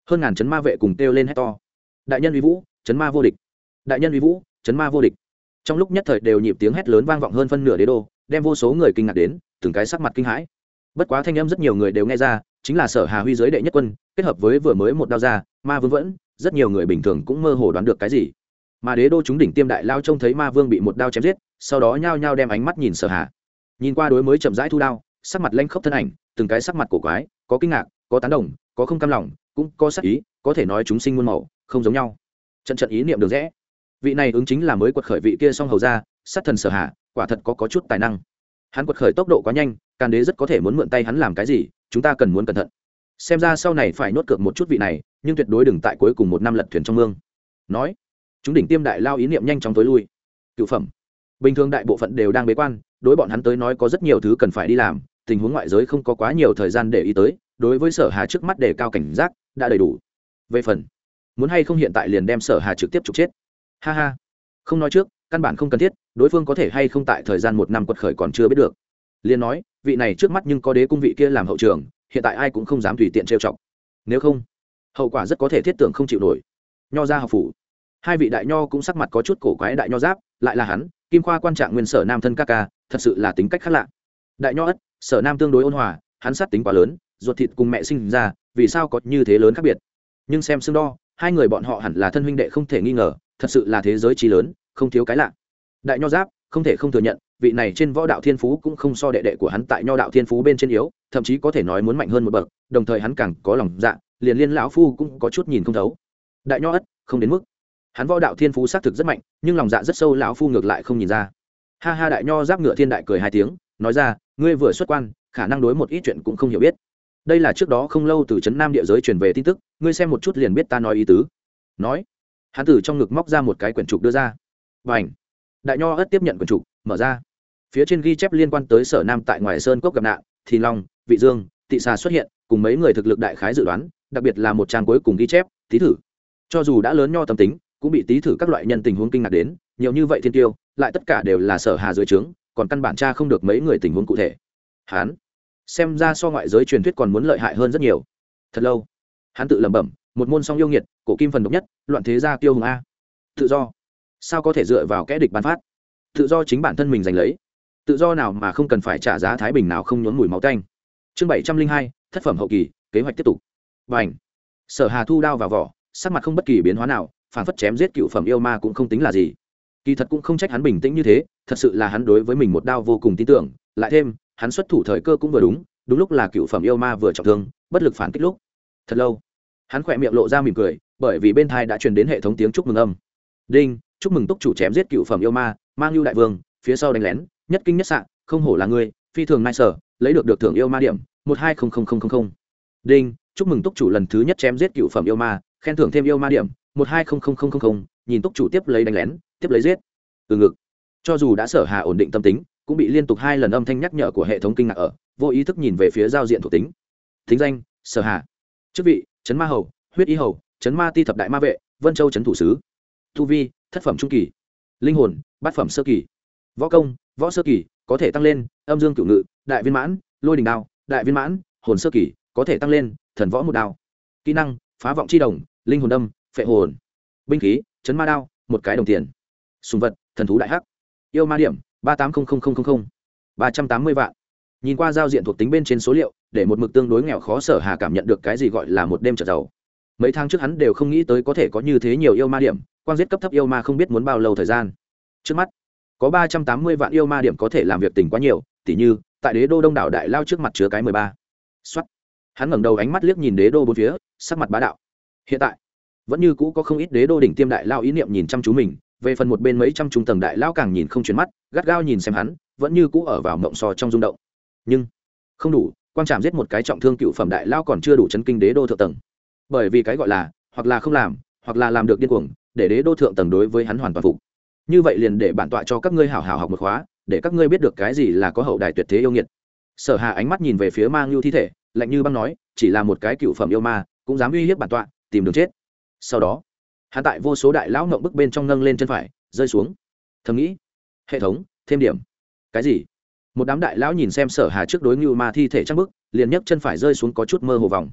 Hơn ngàn chấn ma vệ cùng kêu lên hét to. Đại nhân uy vũ, chấn ma vô địch. Đại nhân uy vũ, chấn ma vô địch. Trong lúc nhất thời đều nhịp tiếng hét lớn vang vọng hơn phân nửa đế đô, đem vô số người kinh ngạc đến, từng cái sắc mặt kinh hãi. Bất quá thanh âm rất nhiều người đều nghe ra, chính là sở hà huy giới đệ nhất quân, kết hợp với vừa mới một đao ra, ma vương vẫn, rất nhiều người bình thường cũng mơ hồ đoán được cái gì. Mà đế đô chúng đỉnh tiêm đại lao trông thấy ma vương bị một đao chém giết, sau đó nhao nhao đem ánh mắt nhìn sở hà nhìn qua đối mới chậm rãi thu đao sắc mặt lanh khốc thân ảnh từng cái sắc mặt cổ quái có kinh ngạc có tán đồng có không cam lòng cũng có sắc ý có thể nói chúng sinh muôn màu không giống nhau. Trận trận ý niệm được rẽ. Vị này ứng chính là mới quật khởi vị kia song hầu ra sát thần sở hạ quả thật có, có chút tài năng. Hắn quật khởi tốc độ quá nhanh càn đế rất có thể muốn mượn tay hắn làm cái gì chúng ta cần muốn cẩn thận. Xem ra sau này phải nốt cược một chút vị này nhưng tuyệt đối đừng tại cuối cùng một năm lật thuyền trong mương. Nói chúng đỉnh tiêm đại lao ý niệm nhanh chóng tối lui. Cựu phẩm bình thường đại bộ phận đều đang bế quan, đối bọn hắn tới nói có rất nhiều thứ cần phải đi làm, tình huống ngoại giới không có quá nhiều thời gian để ý tới, đối với sở hà trước mắt để cao cảnh giác đã đầy đủ. Về phần, muốn hay không hiện tại liền đem sở hà trực tiếp trục chết? Ha ha. Không nói trước, căn bản không cần thiết, đối phương có thể hay không tại thời gian một năm quật khởi còn chưa biết được. Liền nói, vị này trước mắt nhưng có đế cung vị kia làm hậu trường, hiện tại ai cũng không dám tùy tiện trêu chọc. Nếu không, hậu quả rất có thể thiết tưởng không chịu nổi. Nho ra học phủ. Hai vị đại nho cũng sắc mặt có chút cổ quái đại nho giáp, lại là hắn kim khoa quan trạng nguyên sở nam thân ca ca, thật sự là tính cách khác lạ. Đại nho ất, sở nam tương đối ôn hòa, hắn sát tính quá lớn, ruột thịt cùng mẹ sinh ra, vì sao có như thế lớn khác biệt? Nhưng xem xương đo, hai người bọn họ hẳn là thân huynh đệ không thể nghi ngờ, thật sự là thế giới trí lớn, không thiếu cái lạ. Đại nho giáp, không thể không thừa nhận, vị này trên võ đạo thiên phú cũng không so đệ đệ của hắn tại nho đạo thiên phú bên trên yếu, thậm chí có thể nói muốn mạnh hơn một bậc, đồng thời hắn càng có lòng dạ liền liên lão phu cũng có chút nhìn không thấu. Đại nho ất, không đến mức hắn võ đạo thiên phú xác thực rất mạnh, nhưng lòng dạ rất sâu, lão phu ngược lại không nhìn ra. Ha ha, đại nho giáp ngựa thiên đại cười hai tiếng, nói ra, ngươi vừa xuất quan, khả năng đối một ít chuyện cũng không hiểu biết. Đây là trước đó không lâu từ trấn nam địa giới truyền về tin tức, ngươi xem một chút liền biết ta nói ý tứ. Nói. Hắn từ trong ngực móc ra một cái quyển trục đưa ra. Và ảnh đại nho ất tiếp nhận quyển trục, mở ra. Phía trên ghi chép liên quan tới sở nam tại ngoài sơn cốc gặp nạn, thì long, vị dương, tị xà xuất hiện, cùng mấy người thực lực đại khái dự đoán, đặc biệt là một trang cuối cùng ghi chép, thí thử. Cho dù đã lớn nho tâm tính cũng bị tý thử các loại nhân tình huống kinh ngạc đến, nhiều như vậy thiên tiêu, lại tất cả đều là sở hà dưới trướng, còn căn bản cha không được mấy người tình huống cụ thể. Hán, xem ra so ngoại giới truyền thuyết còn muốn lợi hại hơn rất nhiều. Thật lâu hắn tự lẩm bẩm, một môn song yêu nghiệt, cổ kim phần độc nhất, loạn thế gia tiêu hùng a. Tự do, sao có thể dựa vào kẽ địch bán phát? Tự do chính bản thân mình giành lấy. Tự do nào mà không cần phải trả giá thái bình nào không nhốn mùi máu tanh. Chương bảy trăm linh hai, thất phẩm hậu kỳ, kế hoạch tiếp tục. Và ảnh sở hà thu đao vào vỏ, sắc mặt không bất kỳ biến hóa nào phản phất chém giết cựu phẩm yêu ma cũng không tính là gì. Kỳ thật cũng không trách hắn bình tĩnh như thế, thật sự là hắn đối với mình một đao vô cùng tin tưởng. Lại thêm, hắn xuất thủ thời cơ cũng vừa đúng đúng lúc là cựu phẩm yêu ma vừa trọng thương, bất lực phản kích lúc. Thật lâu, hắn khỏe miệng lộ ra mỉm cười, bởi vì bên thai đã truyền đến hệ thống tiếng chúc mừng âm. Đinh, chúc mừng túc chủ chém giết cựu phẩm yêu ma, mang lưu đại vương, phía sau đánh lén, nhất kinh nhất sạn không hổ là ngươi, phi thường nai sở, lấy được được thưởng yêu ma điểm, một hai không không không không không. Đinh, chúc mừng túc chủ lần thứ nhất chém giết cựu phẩm yêu ma, khen thưởng thêm yêu ma điểm một hai không không không không không, nhìn túc chủ tiếp lấy đánh lén, tiếp lấy giết. Từ ngực. Cho dù đã sở hà ổn định tâm tính, cũng bị liên tục hai lần âm thanh nhắc nhở của hệ thống kinh ngạc ở, vô ý thức nhìn về phía giao diện thuộc tính. Thính danh, sở hạ chức vị chấn ma hầu, huyết y hầu chấn ma ti thập đại ma vệ, vân châu chấn thủ sứ. Tu vi, thất phẩm trung kỳ. Linh hồn, bát phẩm sơ kỳ. Võ công, võ sơ kỳ, có thể tăng lên, âm dương cửu ngự, đại viên mãn, lôi đình đao, đại viên mãn, hồn sơ kỳ, có thể tăng lên, thần võ một đao. Kỹ năng, phá vọng c h i đồng, linh hồn đâm phệ hồn. Binh khí, chấn ma đao, một cái đồng tiền. Sùng vật, thần thú đại hắc. Yêu ma điểm, ba tám mươi ba trăm tám mươi vạn. Nhìn qua giao diện thuộc tính bên trên số liệu, để một mực tương đối nghèo khó sở hà cảm nhận được cái gì gọi là một đêm trở giàu. Mấy tháng trước hắn đều không nghĩ tới có thể có như thế nhiều yêu ma điểm quan giết cấp thấp yêu ma không biết muốn bao lâu thời gian. Trước mắt, có ba trăm tám mươi vạn yêu ma điểm có thể làm việc tình quá nhiều, tỉ như, tại đế đô đông đảo đại lao trước mặt chứa cái mười ba. Xuất hắn ngẩng đầu ánh mắt liếc nhìn đế đô bốn phía, sắc mặt bá đạo. Hiện tại vẫn như cũ có không ít đế đô đỉnh tiêm đại lao ý niệm nhìn chăm chú mình, về phần một bên mấy trăm trung tầng đại lao càng nhìn không chuyển mắt, gắt gao nhìn xem hắn, vẫn như cũ ở vào mộng sò trong rung động. Nhưng, không đủ quan trạm giết một cái trọng thương cựu phẩm đại lao còn chưa đủ chấn kinh đế đô thượng tầng. Bởi vì cái gọi là, hoặc là không làm, hoặc là làm được điên cuồng, để đế đô thượng tầng đối với hắn hoàn toàn phục. Như vậy liền để bản tọa cho các ngươi hảo hảo học một khóa, để các ngươi biết được cái gì là có hậu đài tuyệt thế yêu nghiệt. Sở hà ánh mắt nhìn về phía ma ngưu thi thể, lạnh như băng nói, chỉ là một cái cựu phẩm yêu ma, cũng dám uy hiếp bản tọa, tìm đường chết sau đó, hắn tại vô số đại lão ngậm bức bên trong nâng lên chân phải, rơi xuống. Thầm nghĩ, hệ thống, thêm điểm. Cái gì? Một đám đại lão nhìn xem sở hà trước đối ngưu ma thi thể trăng bức, liền nhấc chân phải rơi xuống có chút mơ hồ vòng.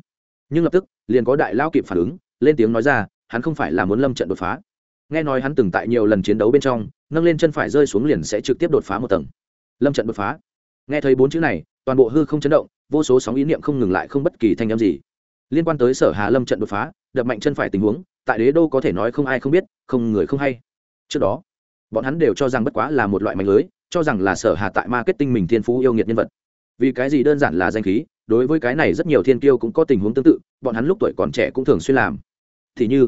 Nhưng lập tức, liền có đại lão kịp phản ứng, lên tiếng nói ra, hắn không phải là muốn lâm trận đột phá. Nghe nói hắn từng tại nhiều lần chiến đấu bên trong, nâng lên chân phải rơi xuống liền sẽ trực tiếp đột phá một tầng. Lâm trận đột phá. Nghe thấy bốn chữ này, toàn bộ hư không chấn động, vô số sóng ý niệm không ngừng lại không bất kỳ thanh âm gì liên quan tới sở hà lâm trận đột phá, đập mạnh chân phải tình huống, tại đế đô có thể nói không ai không biết, không người không hay. Trước đó, bọn hắn đều cho rằng bất quá là một loại mạnh lưới, cho rằng là sở hà tại marketing mình thiên phú yêu nghiệt nhân vật. Vì cái gì đơn giản là danh khí, đối với cái này rất nhiều thiên kiêu cũng có tình huống tương tự, bọn hắn lúc tuổi còn trẻ cũng thường xuyên làm. Thì như,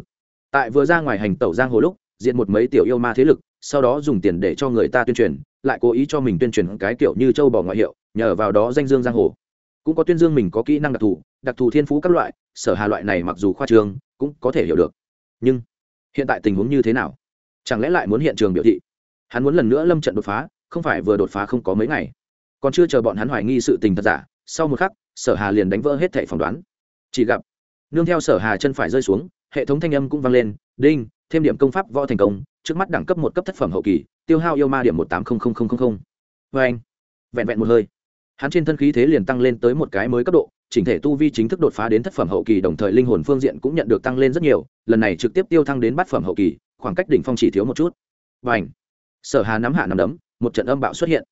tại vừa ra ngoài hành tẩu giang hồ lúc diện một mấy tiểu yêu ma thế lực, sau đó dùng tiền để cho người ta tuyên truyền, lại cố ý cho mình tuyên truyền cái kiểu như châu bò ngoại hiệu, nhờ vào đó danh dương giang hồ cũng có tuyên dương mình có kỹ năng đặc thù đặc thù thiên phú các loại, sở hà loại này mặc dù khoa trường, cũng có thể hiểu được. Nhưng, hiện tại tình huống như thế nào? Chẳng lẽ lại muốn hiện trường biểu thị? Hắn muốn lần nữa lâm trận đột phá, không phải vừa đột phá không có mấy ngày. Còn chưa chờ bọn hắn hoài nghi sự tình thật giả, sau một khắc, sở hà liền đánh vỡ hết thẻ phỏng đoán. Chỉ gặp, nương theo sở hà chân phải rơi xuống, hệ thống thanh âm cũng vang lên, đinh, thêm điểm công pháp võ thành công, trước mắt đẳng cấp một cấp thất phẩm hậu kỳ, tiêu hao yêu ma điểm một tám không không không vê vâng. anh vẹn vẹn một hơi hắn trên thân khí thế liền tăng lên tới một cái mới cấp độ, chỉnh thể tu vi chính thức đột phá đến thất phẩm hậu kỳ đồng thời linh hồn phương diện cũng nhận được tăng lên rất nhiều, lần này trực tiếp tiêu thăng đến bát phẩm hậu kỳ, khoảng cách đỉnh phong chỉ thiếu một chút. Và ảnh sở hà nắm hạ nắm đấm, một trận âm bạo xuất hiện.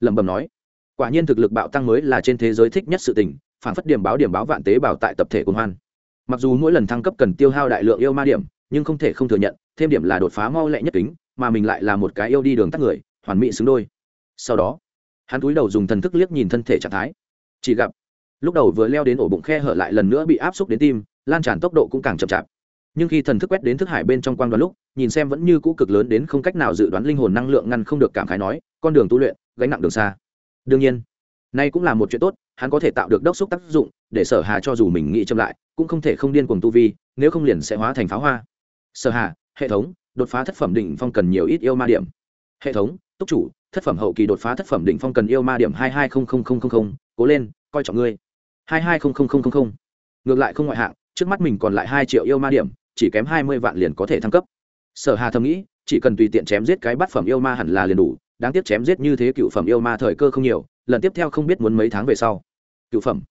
Lẩm bẩm nói, quả nhiên thực lực bạo tăng mới là trên thế giới thích nhất sự tình, phản phất điểm báo điểm báo vạn tế bào tại tập thể quân hoan. Mặc dù mỗi lần thăng cấp cần tiêu hao đại lượng yêu ma điểm, nhưng không thể không thừa nhận, thêm điểm là đột phá mau lẹ nhất tính mà mình lại là một cái yêu đi đường tắt người, hoàn mỹ xứng đôi. Sau đó hắn túi đầu dùng thần thức liếc nhìn thân thể trạng thái. Chỉ gặp, lúc đầu vừa leo đến ổ bụng khe hở lại lần nữa bị áp xúc đến tim, lan tràn tốc độ cũng càng chậm chạp. Nhưng khi thần thức quét đến thức hải bên trong quang đoàn lúc, nhìn xem vẫn như cũ cực lớn đến không cách nào dự đoán linh hồn năng lượng ngăn không được cảm khái nói, con đường tu luyện, gánh nặng đường xa. Đương nhiên, nay cũng là một chuyện tốt, hắn có thể tạo được đốc xúc tác dụng, để sở hà cho dù mình nghĩ chậm lại, cũng không thể không điên cuồng tu vi, nếu không liền sẽ hóa thành pháo hoa. Sở hà, hệ thống, đột phá thất phẩm đỉnh phong cần nhiều ít yêu ma điểm. Hệ thống, túc chủ thất phẩm hậu kỳ đột phá thất phẩm đỉnh phong cần yêu ma điểm hai hai không không không không cố lên, coi trọng ngươi. Hai hai không không không không. Ngược lại không ngoại hạng, trước mắt mình còn lại hai triệu yêu ma điểm, chỉ kém hai mươi vạn liền có thể thăng cấp. Sở hà thầm nghĩ, chỉ cần tùy tiện chém giết cái bát phẩm yêu ma hẳn là liền đủ, đáng tiếc chém giết như thế cựu phẩm yêu ma thời cơ không nhiều, lần tiếp theo không biết muốn mấy tháng về sau. Cựu phẩm.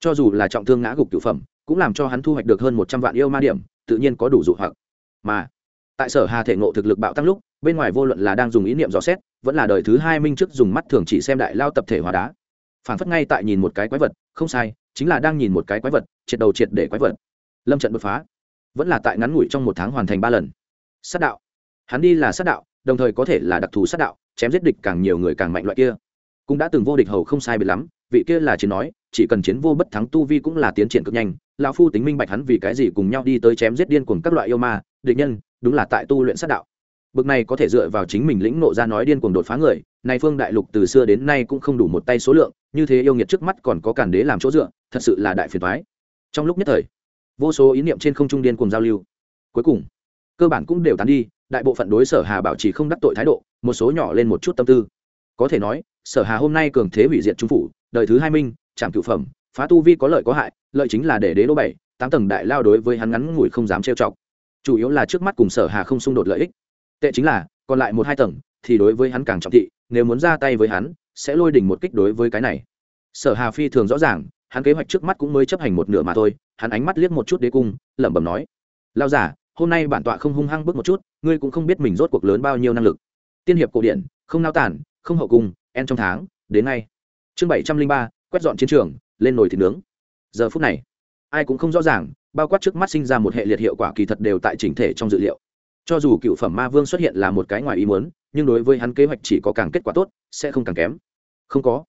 Cho dù là trọng thương ngã gục cựu phẩm, cũng làm cho hắn thu hoạch được hơn một trăm vạn yêu ma điểm, tự nhiên có đủ dụ hoặc. Mà, tại sở hà thể ngộ thực lực bạo tăng lúc, bên ngoài vô luận là đang dùng ý niệm dò xét vẫn là đời thứ hai minh trước dùng mắt thường chỉ xem đại lao tập thể hóa đá. Phản phất ngay tại nhìn một cái quái vật, không sai, chính là đang nhìn một cái quái vật, triệt đầu triệt để quái vật. Lâm trận đột phá. Vẫn là tại ngắn ngủi trong một tháng hoàn thành ba lần. Sát đạo. Hắn đi là sát đạo, đồng thời có thể là đặc thù sát đạo, chém giết địch càng nhiều người càng mạnh loại kia. Cũng đã từng vô địch hầu không sai biệt lắm, vị kia là chiến nói, chỉ cần chiến vô bất thắng tu vi cũng là tiến triển cực nhanh. Lão phu tính minh bạch hắn vì cái gì cùng nhau đi tới chém giết điên cuồng các loại yêu ma, địch nhân, đúng là tại tu luyện sát đạo bực này có thể dựa vào chính mình lĩnh nộ ra nói điên cuồng đột phá người, này phương đại lục từ xưa đến nay cũng không đủ một tay số lượng, như thế yêu nghiệt trước mắt còn có cản đế làm chỗ dựa, thật sự là đại phiền toái. Trong lúc nhất thời, vô số ý niệm trên không trung điên cuồng giao lưu. Cuối cùng, cơ bản cũng đều tán đi, đại bộ phận đối sở hà bảo trì không đắc tội thái độ, một số nhỏ lên một chút tâm tư. Có thể nói, sở hà hôm nay cường thế hủy diệt trung phủ, đời thứ hai minh trạm cửu phẩm, phá tu vi có lợi có hại, lợi chính là để đế đô bảy, tám tầng đại lao đối với hắn ngắn ngủi không dám trêu chọc. Chủ yếu là trước mắt cùng sở hà không xung đột lợi ích tệ chính là, còn lại một hai tầng, thì đối với hắn càng trọng thị, nếu muốn ra tay với hắn, sẽ lôi đỉnh một kích đối với cái này. Sở hà phi thường rõ ràng, hắn kế hoạch trước mắt cũng mới chấp hành một nửa mà thôi, hắn ánh mắt liếc một chút đế cung, lẩm bẩm nói lao giả hôm nay bản tọa không hung hăng bước một chút, ngươi cũng không biết mình rốt cuộc lớn bao nhiêu năng lực. Tiên hiệp cổ điển, không nao tản không hậu cung, en trong tháng, đến ngay. Chương bảy trăm linh ba, quét dọn chiến trường, lên nồi thịt nướng. Giờ phút này, ai cũng không rõ ràng, bao quát trước mắt sinh ra một hệ liệt hiệu quả kỳ thật đều tại chỉnh thể trong dự liệu cho dù cựu phẩm ma vương xuất hiện là một cái ngoài ý muốn, nhưng đối với hắn kế hoạch chỉ có càng kết quả tốt, sẽ không càng kém. Không có.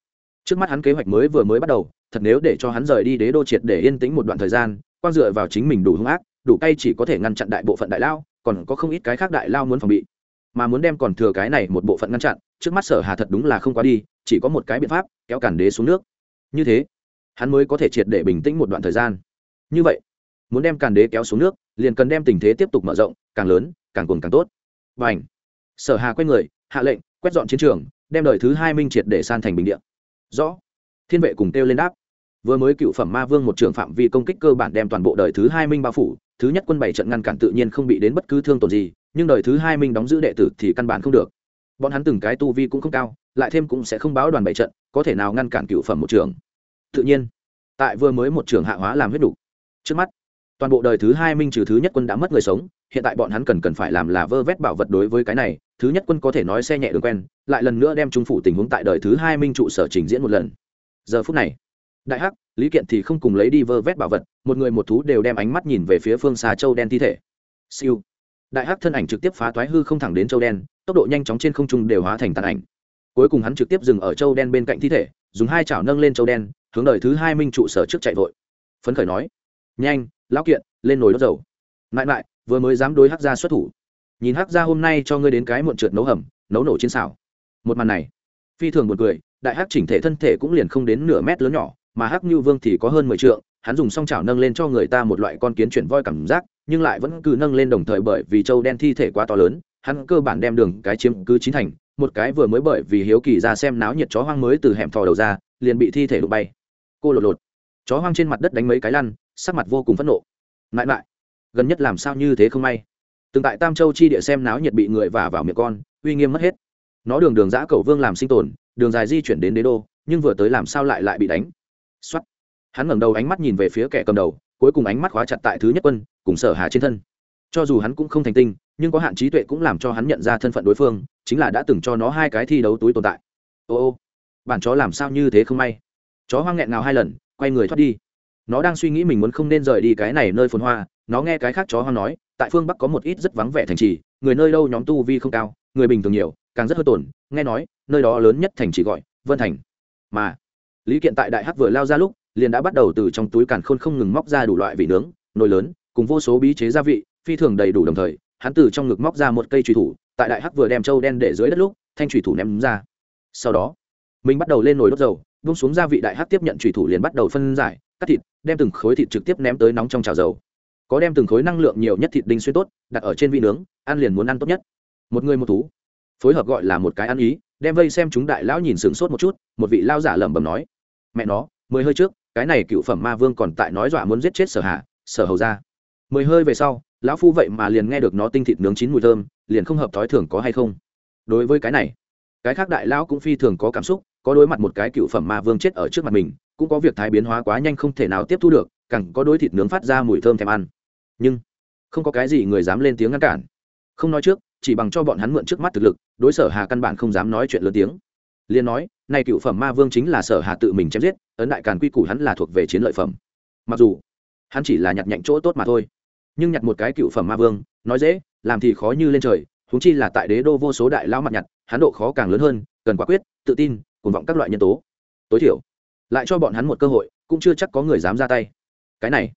Trước mắt hắn kế hoạch mới vừa mới bắt đầu, thật nếu để cho hắn rời đi đế đô triệt để yên tĩnh một đoạn thời gian quan dựa vào chính mình đủ hung ác, đủ tay chỉ có thể ngăn chặn đại bộ phận đại lao, còn có không ít cái khác đại lao muốn phòng bị. Mà muốn đem còn thừa cái này một bộ phận ngăn chặn, trước mắt sở hà thật đúng là không quá đi, chỉ có một cái biện pháp, kéo cản đế xuống nước. Như thế, hắn mới có thể triệt để bình tĩnh một đoạn thời gian. Như vậy muốn đem càn đế kéo xuống nước, liền cần đem tình thế tiếp tục mở rộng, càng lớn, càng cuồng càng tốt. Và ảnh sở hà quay người, hạ lệnh, quét dọn chiến trường, đem đời thứ hai minh triệt để san thành bình địa. Rõ. Thiên vệ cùng kêu lên đáp. Vừa mới cựu phẩm ma vương một trường phạm vi công kích cơ bản đem toàn bộ đời thứ hai minh bao phủ, thứ nhất quân bảy trận ngăn cản tự nhiên không bị đến bất cứ thương tổn gì, nhưng đời thứ hai minh đóng giữ đệ tử thì căn bản không được. Bọn hắn từng cái tu vi cũng không cao, lại thêm cũng sẽ không báo đoàn bảy trận, có thể nào ngăn cản cựu phẩm một trường tự nhiên. Tại vừa mới một trường hạ hóa làm huyết đủ. Trước mắt toàn bộ đời thứ hai minh trừ thứ nhất quân đã mất người sống, hiện tại bọn hắn cần cần phải làm là vơ vét bảo vật đối với cái này, thứ nhất quân có thể nói xe nhẹ đường quen, lại lần nữa đem trung phủ tình huống tại đời thứ hai minh trụ sở trình diễn một lần. Giờ phút này, đại hắc, lý kiện thì không cùng lấy đi vơ vét bảo vật, một người một thú đều đem ánh mắt nhìn về phía phương xa châu đen thi thể. Siêu. Đại hắc thân ảnh trực tiếp phá toái hư không thẳng đến châu đen, tốc độ nhanh chóng trên không trung đều hóa thành tàn ảnh. Cuối cùng hắn trực tiếp dừng ở châu đen bên cạnh thi thể, dùng hai chảo nâng lên châu đen, hướng đời thứ hai minh trụ sở trước chạy vội. Phấn khởi nói, nhanh lão kiện, lên nồi đốt dầu. Mãi mãi, vừa mới dám đối hắc gia xuất thủ. Nhìn hắc gia hôm nay cho ngươi đến cái muộn trượt nấu hầm, nấu nổ trên xào một màn này, phi thường một cười, đại hắc chỉnh thể thân thể cũng liền không đến nửa mét lớn nhỏ, mà hắc như vương thì có hơn mười trượng, hắn dùng song chảo nâng lên cho người ta một loại con kiến chuyển voi cảm giác, nhưng lại vẫn cứ nâng lên đồng thời bởi vì châu đen thi thể quá to lớn, hắn cơ bản đem đường cái chiếm cứ chín thành, một cái vừa mới bởi vì hiếu kỳ ra xem náo nhiệt chó hoang mới từ hẻm thò đầu ra, liền bị thi thể đụng bay. Cô lột lột. Chó hoang trên mặt đất đánh mấy cái lăn sắc mặt vô cùng phẫn nộ. Mãi mãi, gần nhất làm sao như thế không may? Từng tại tam châu chi địa xem náo nhiệt bị người vả vào miệng con, uy nghiêm mất hết. Nó đường đường giã cầu vương làm sinh tồn, đường dài di chuyển đến đế đô, nhưng vừa tới làm sao lại lại bị đánh? Xuất hắn ngẩng đầu ánh mắt nhìn về phía kẻ cầm đầu, cuối cùng ánh mắt khóa chặt tại thứ nhất quân, cùng sở hà trên thân. Cho dù hắn cũng không thành tinh, nhưng có hạn trí tuệ cũng làm cho hắn nhận ra thân phận đối phương, chính là đã từng cho nó hai cái thi đấu túi tồn tại. Ô ô, bản chó làm sao như thế không may? Chó hoang nghẹn ngào hai lần, quay người thoát đi nó đang suy nghĩ mình muốn không nên rời đi cái này nơi phồn hoa. Nó nghe cái khác chó hoang nói, tại phương bắc có một ít rất vắng vẻ thành trì, người nơi đâu nhóm tu vi không cao, người bình thường nhiều, càng rất hơi tổn. Nghe nói, nơi đó lớn nhất thành trì gọi vân thành. Mà, lý kiện tại đại hắc vừa lao ra lúc, liền đã bắt đầu từ trong túi càn khôn không ngừng móc ra đủ loại vị nướng, nồi lớn, cùng vô số bí chế gia vị, phi thường đầy đủ đồng thời, hắn từ trong ngực móc ra một cây trùy thủ, tại đại hắc vừa đem trâu đen để dưới đất lúc, thanh trùy thủ ném ra. Sau đó, mình bắt đầu lên nồi đốt dầu bung xuống gia vị đại hắc tiếp nhận trùy thủ liền bắt đầu phân giải, cắt thịt, đem từng khối thịt trực tiếp ném tới nóng trong chảo dầu. Có đem từng khối năng lượng nhiều nhất thịt đinh xuyên tốt, đặt ở trên vị nướng, ăn liền muốn ăn tốt nhất. Một người một thú. Phối hợp gọi là một cái ăn ý, đem vây xem chúng đại lão nhìn sửng sốt một chút, một vị lao giả lẩm bẩm nói, mẹ nó, mười hơi trước, cái này cựu phẩm ma vương còn tại nói dọa muốn giết chết sở hạ sở hầu ra. Mười hơi về sau, lão phu vậy mà liền nghe được nó tinh thịt nướng chín mùi thơm, liền không hợp thói thường có hay không. Đối với cái này, cái khác đại lão cũng phi thường có cảm xúc có đối mặt một cái cựu phẩm ma vương chết ở trước mặt mình, cũng có việc thái biến hóa quá nhanh không thể nào tiếp thu được, càng có đối thịt nướng phát ra mùi thơm thèm ăn. Nhưng, không có cái gì người dám lên tiếng ngăn cản. Không nói trước, chỉ bằng cho bọn hắn mượn trước mắt thực lực, đối sở hà căn bản không dám nói chuyện lớn tiếng. Liên nói nay cựu phẩm ma vương chính là sở hà tự mình chém giết, ấn đại càn quy củ hắn là thuộc về chiến lợi phẩm. Mặc dù, hắn chỉ là nhặt nhạnh chỗ tốt mà thôi, nhưng nhặt một cái cựu phẩm ma vương, nói dễ, làm thì khó như lên trời húng chi là tại đế đô vô số đại lao mặt nhặt, hắn độ khó càng lớn hơn, cần quả quyết, tự tin cùng vọng các loại nhân tố. Tối thiểu, lại cho bọn hắn một cơ hội, cũng chưa chắc có người dám ra tay. Cái này,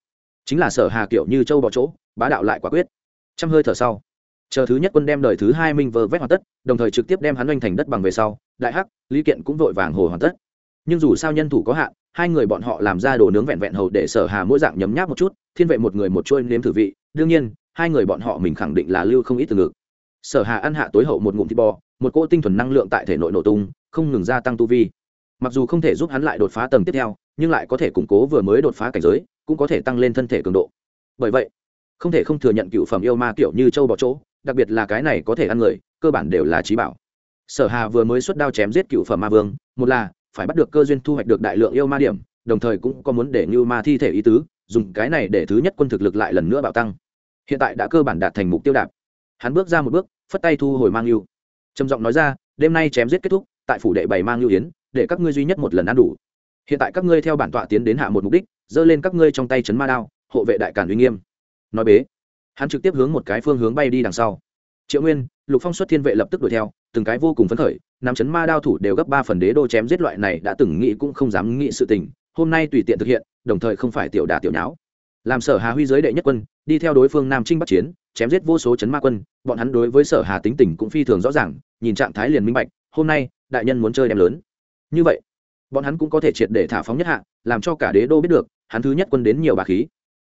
chính là sở hà kiểu như châu bỏ chỗ, bá đạo lại quả quyết. Trăm hơi thở sau, chờ thứ nhất quân đem đời thứ hai minh vơ vét hoàn tất, đồng thời trực tiếp đem hắn oanh thành đất bằng về sau, đại hắc, lý kiện cũng vội vàng hồ hoàn tất. Nhưng dù sao nhân thủ có hạn, hai người bọn họ làm ra đồ nướng vẹn vẹn hầu để sở hà mỗi dạng nhấm nháp một chút, thiên vệ một người một trôi nếm thử vị, đương nhiên, hai người bọn họ mình khẳng định là lưu không ít từ ngực. Sở hà ăn hạ tối hậu một ngụm thịt bò một cỗ tinh thuần năng lượng tại thể nội nổ tung, không ngừng gia tăng tu vi. Mặc dù không thể giúp hắn lại đột phá tầng tiếp theo, nhưng lại có thể củng cố vừa mới đột phá cảnh giới, cũng có thể tăng lên thân thể cường độ. Bởi vậy, không thể không thừa nhận cựu phẩm yêu ma kiểu như châu bỏ chỗ, đặc biệt là cái này có thể ăn người, cơ bản đều là trí bảo. Sở hà vừa mới xuất đao chém giết cựu phẩm ma vương, một là phải bắt được cơ duyên thu hoạch được đại lượng yêu ma điểm, đồng thời cũng có muốn để như ma thi thể ý tứ, dùng cái này để thứ nhất quân thực lực lại lần nữa bạo tăng. Hiện tại đã cơ bản đạt thành mục tiêu đạp. Hắn bước ra một bước, phất tay thu hồi mang yêu trầm giọng nói ra, đêm nay chém giết kết thúc, tại phủ đệ bày mang lưu yến, để các ngươi duy nhất một lần ăn đủ. Hiện tại các ngươi theo bản tọa tiến đến hạ một mục đích, giơ lên các ngươi trong tay chấn ma đao, hộ vệ đại cản uy nghiêm. Nói bế, hắn trực tiếp hướng một cái phương hướng bay đi đằng sau. Triệu nguyên, lục phong xuất thiên vệ lập tức đuổi theo, từng cái vô cùng phấn khởi, nắm chấn ma đao thủ đều gấp ba phần đế đô chém giết loại này đã từng nghĩ cũng không dám nghĩ sự tình, hôm nay tùy tiện thực hiện, đồng thời không phải tiểu đà tiểu nháo. Làm sở hà huy giới đệ nhất quân, đi theo đối phương nam trinh bắc chiến chém giết vô số chấn ma quân, bọn hắn đối với sở hà tính tình cũng phi thường rõ ràng, nhìn trạng thái liền minh bạch, hôm nay, đại nhân muốn chơi đem lớn. Như vậy, bọn hắn cũng có thể triệt để thả phóng nhất hạ, làm cho cả đế đô biết được, hắn thứ nhất quân đến nhiều bà khí.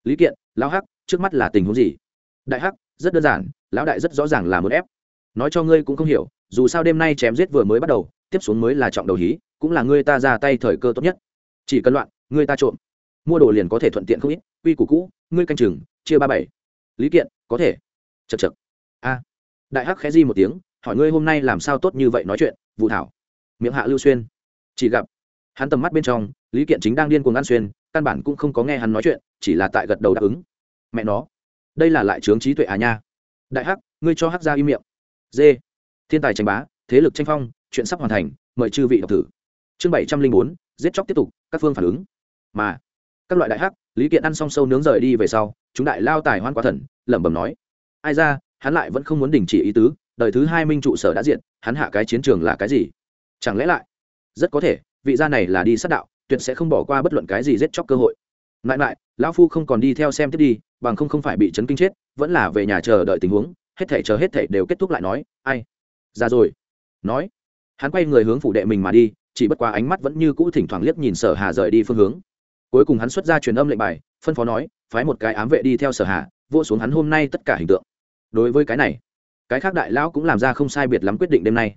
Lý kiện, lão hắc, trước mắt là tình huống gì? Đại hắc, rất đơn giản, lão đại rất rõ ràng là muốn ép. Nói cho ngươi cũng không hiểu, dù sao đêm nay chém giết vừa mới bắt đầu, tiếp xuống mới là trọng đầu hí, cũng là ngươi ta ra tay thời cơ tốt nhất. Chỉ cần loạn, ngươi ta trộm. Mua đồ liền có thể thuận tiện không ít, quy củ cũ, ngươi canh chừng, chia ba bảy. Lý kiện có thể. Chật chật a. Đại hắc khẽ di một tiếng, hỏi ngươi hôm nay làm sao tốt như vậy nói chuyện vụ thảo? Miệng hạ lưu xuyên. Chỉ gặp, hắn tầm mắt bên trong, lý kiện chính đang điên cuồng ăn xuyên, căn bản cũng không có nghe hắn nói chuyện, chỉ là tại gật đầu đáp ứng. Mẹ nó. Đây là lại trướng trí tuệ à nha. Đại hắc, ngươi cho hắc ra im miệng. D. Thiên tài tranh bá, thế lực tranh phong, chuyện sắp hoàn thành, mời chư vị đọc thử. Chương bảy trăm linh bốn, giết chóc tiếp tục, các phương phản ứng. Mà, các loại đại hắc, lý kiện ăn xong sâu nướng rời đi về sau chúng đại lao tài hoan quá thần, lẩm bẩm nói. Ai ra, hắn lại vẫn không muốn đình chỉ ý tứ, đời thứ hai minh trụ sở đã diện hắn hạ cái chiến trường là cái gì? Chẳng lẽ lại? Rất có thể, vị gia này là đi sát đạo, tuyệt sẽ không bỏ qua bất luận cái gì giết chóc cơ hội. Lại lại lão phu không còn đi theo xem tiếp đi, bằng không không phải bị chấn kinh chết, vẫn là về nhà chờ đợi tình huống, hết thể chờ hết thể đều kết thúc lại nói, ai? Ra rồi. Nói, hắn quay người hướng phủ đệ mình mà đi, chỉ bất quá ánh mắt vẫn như cũ thỉnh thoảng liếc nhìn sở hà rời đi phương hướng. Cuối cùng hắn xuất ra truyền âm lệnh bài phân phó nói, phái một cái ám vệ đi theo sở hà vô xuống hắn hôm nay tất cả hình tượng. Đối với cái này, cái khác đại lão cũng làm ra không sai biệt lắm quyết định đêm nay.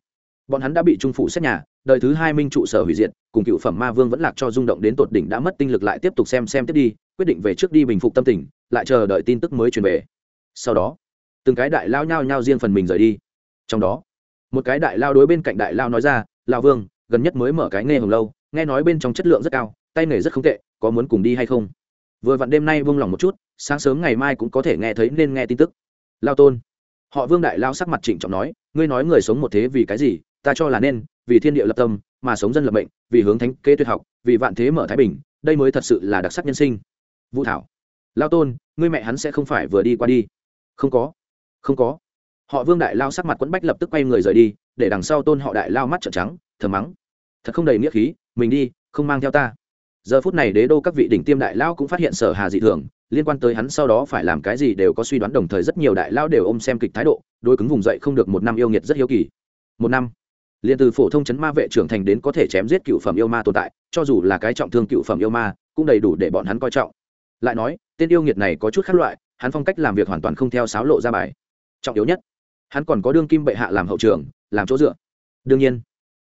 Bọn hắn đã bị trung phụ xét nhà, đời thứ hai minh trụ sở hủy diệt, cùng cựu phẩm ma vương vẫn lạc cho rung động đến tột đỉnh đã mất tinh lực lại tiếp tục xem xem tiếp đi, quyết định về trước đi bình phục tâm tình, lại chờ đợi tin tức mới truyền về. Sau đó, từng cái đại lao nhao nhao riêng phần mình rời đi. Trong đó, một cái đại lao đối bên cạnh đại lao nói ra lao vương, gần nhất mới mở cái nghe hồng lâu, nghe nói bên trong chất lượng rất cao, tay nghề rất không tệ, có muốn cùng đi hay không? Vừa vặn đêm nay vương lòng một chút, sáng sớm ngày mai cũng có thể nghe thấy nên nghe tin tức. Lao tôn. Họ vương đại lao sắc mặt trịnh trọng nói, ngươi nói người sống một thế vì cái gì, ta cho là nên, vì thiên địa lập tâm, mà sống dân lập mệnh, vì hướng thánh, kế tuyệt học, vì vạn thế mở thái bình, đây mới thật sự là đặc sắc nhân sinh. Vũ thảo. Lao tôn, ngươi mẹ hắn sẽ không phải vừa đi qua đi. Không có. Không có. Họ vương đại lao sắc mặt quẫn bách lập tức quay người rời đi, để đằng sau tôn họ đại lao mắt trợn trắng thờ mắng. Thật không đầy nghĩa khí, mình đi, không mang theo ta giờ phút này đế đô các vị đỉnh tiêm đại lao cũng phát hiện sở hà dị thường, liên quan tới hắn sau đó phải làm cái gì đều có suy đoán, đồng thời rất nhiều đại lao đều ôm xem kịch thái độ đôi cứng vùng dậy không được một năm yêu nghiệt rất hiếu kỳ. Một năm, liền từ phổ thông chấn ma vệ trưởng thành đến có thể chém giết cựu phẩm yêu ma tồn tại, cho dù là cái trọng thương cựu phẩm yêu ma, cũng đầy đủ để bọn hắn coi trọng. Lại nói, tên yêu nghiệt này có chút khác loại, hắn phong cách làm việc hoàn toàn không theo sáo lộ ra bài. Trọng yếu nhất, hắn còn có đương kim bệ hạ làm hậu trường, làm chỗ dựa. Đương nhiên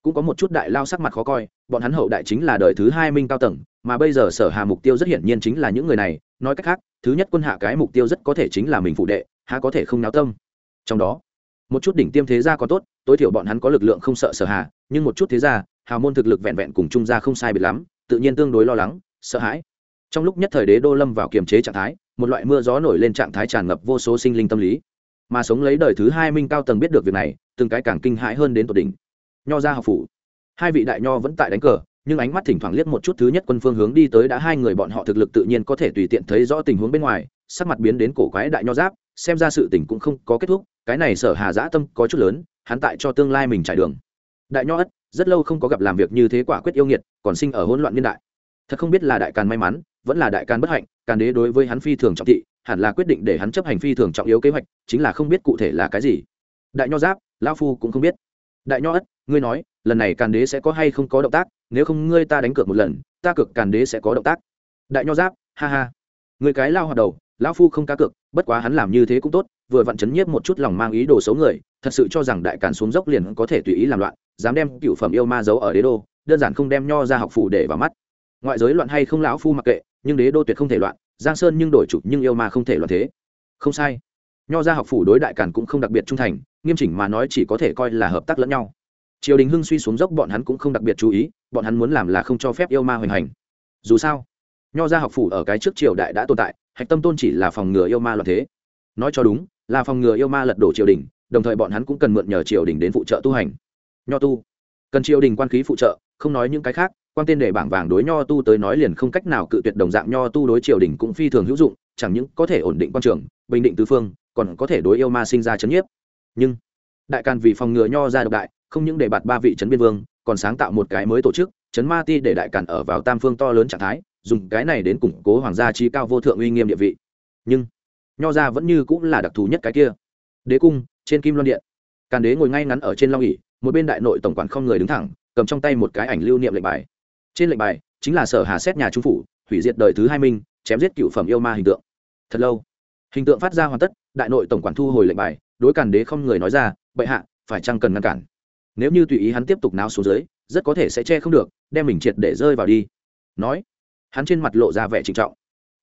cũng có một chút đại lao sắc mặt khó coi, bọn hắn hậu đại chính là đời thứ hai minh cao tầng, mà bây giờ sở hà mục tiêu rất hiển nhiên chính là những người này, nói cách khác, thứ nhất quân hạ cái mục tiêu rất có thể chính là mình phụ đệ, há có thể không náo tâm. Trong đó, một chút đỉnh tiêm thế gia có tốt, tối thiểu bọn hắn có lực lượng không sợ sở hà, nhưng một chút thế gia, hào môn thực lực vẹn vẹn cùng trung gia không sai biệt lắm, tự nhiên tương đối lo lắng, sợ hãi. Trong lúc nhất thời đế đô lâm vào kiềm chế trạng thái, một loại mưa gió nổi lên trạng thái tràn ngập vô số sinh linh tâm lý. Mà sống lấy đời thứ hai minh cao tầng biết được việc này, từng cái càng kinh hãi hơn đến tột đỉnh nho ra học phủ. Hai vị đại nho vẫn tại đánh cờ, nhưng ánh mắt thỉnh thoảng liếc một chút thứ nhất quân phương hướng đi tới đã hai người bọn họ thực lực tự nhiên có thể tùy tiện thấy rõ tình huống bên ngoài, sắc mặt biến đến cổ quái đại nho giáp, xem ra sự tình cũng không có kết thúc, cái này sở hà dã tâm có chút lớn, hắn tại cho tương lai mình trải đường. Đại nho ất, rất lâu không có gặp làm việc như thế quả quyết yêu nghiệt, còn sinh ở hỗn loạn niên đại. Thật không biết là đại càn may mắn, vẫn là đại càn bất hạnh, càn đế đối với hắn phi thường trọng thị, hẳn là quyết định để hắn chấp hành phi thường trọng yếu kế hoạch, chính là không biết cụ thể là cái gì. Đại nho giáp, lão phu cũng không biết. Đại nho ất ngươi nói, lần này càn đế sẽ có hay không có động tác, nếu không ngươi ta đánh cược một lần, ta cực càn đế sẽ có động tác. Đại nho giáp, ha ha. Người cái lao hoạt đầu, lão phu không cá cược, bất quá hắn làm như thế cũng tốt, vừa vặn chấn nhiếp một chút lòng mang ý đồ xấu người, thật sự cho rằng đại càn xuống dốc liền có thể tùy ý làm loạn, dám đem cựu phẩm yêu ma giấu ở đế đô, đơn giản không đem nho ra học phủ để vào mắt. Ngoại giới loạn hay không lão phu mặc kệ, nhưng đế đô tuyệt không thể loạn, giang sơn nhưng đổi chủ nhưng yêu ma không thể loạn thế. Không sai. Nho ra học phủ đối đại càn cũng không đặc biệt trung thành, nghiêm chỉnh mà nói chỉ có thể coi là hợp tác lẫn nhau triều đình hưng suy xuống dốc bọn hắn cũng không đặc biệt chú ý, bọn hắn muốn làm là không cho phép yêu ma hoành hành. Dù sao, nho gia học phủ ở cái trước triều đại đã tồn tại, hạch tâm tôn chỉ là phòng ngừa yêu ma loạn thế. Nói cho đúng, là phòng ngừa yêu ma lật đổ triều đình, đồng thời bọn hắn cũng cần mượn nhờ triều đình đến phụ trợ tu hành. Nho tu, cần triều đình quan khí phụ trợ, không nói những cái khác, quan tên để bảng vàng đối nho tu tới nói liền không cách nào cự tuyệt đồng dạng nho tu đối triều đình cũng phi thường hữu dụng, chẳng những có thể ổn định quan trường, bình định tứ phương, còn có thể đối yêu ma sinh ra chấn nhiếp. Nhưng đại càn vì phòng ngừa nho ra độc đại, không những để bạt ba vị trấn biên vương, còn sáng tạo một cái mới tổ chức trấn ma ti để đại càn ở vào tam phương to lớn trạng thái, dùng cái này đến củng cố hoàng gia trí cao vô thượng uy nghiêm địa vị. Nhưng, nho ra vẫn như cũng là đặc thù nhất cái kia. Đế cung, trên kim loan điện. Càn đế ngồi ngay ngắn ở trên long ỉ một bên đại nội tổng quản không người đứng thẳng, cầm trong tay một cái ảnh lưu niệm lệnh bài. Trên lệnh bài, chính là sở hà xét nhà trung phủ, hủy diệt đời thứ hai minh, chém giết cựu phẩm yêu ma hình tượng. Thật lâu, hình tượng phát ra hoàn tất, đại nội tổng quản thu hồi lệnh bài, đối càn đế không người nói ra bệ hạ, phải chăng cần ngăn cản? Nếu như tùy ý hắn tiếp tục náo xuống dưới, rất có thể sẽ che không được, đem mình triệt để rơi vào đi. Nói, hắn trên mặt lộ ra vẻ trịnh trọng.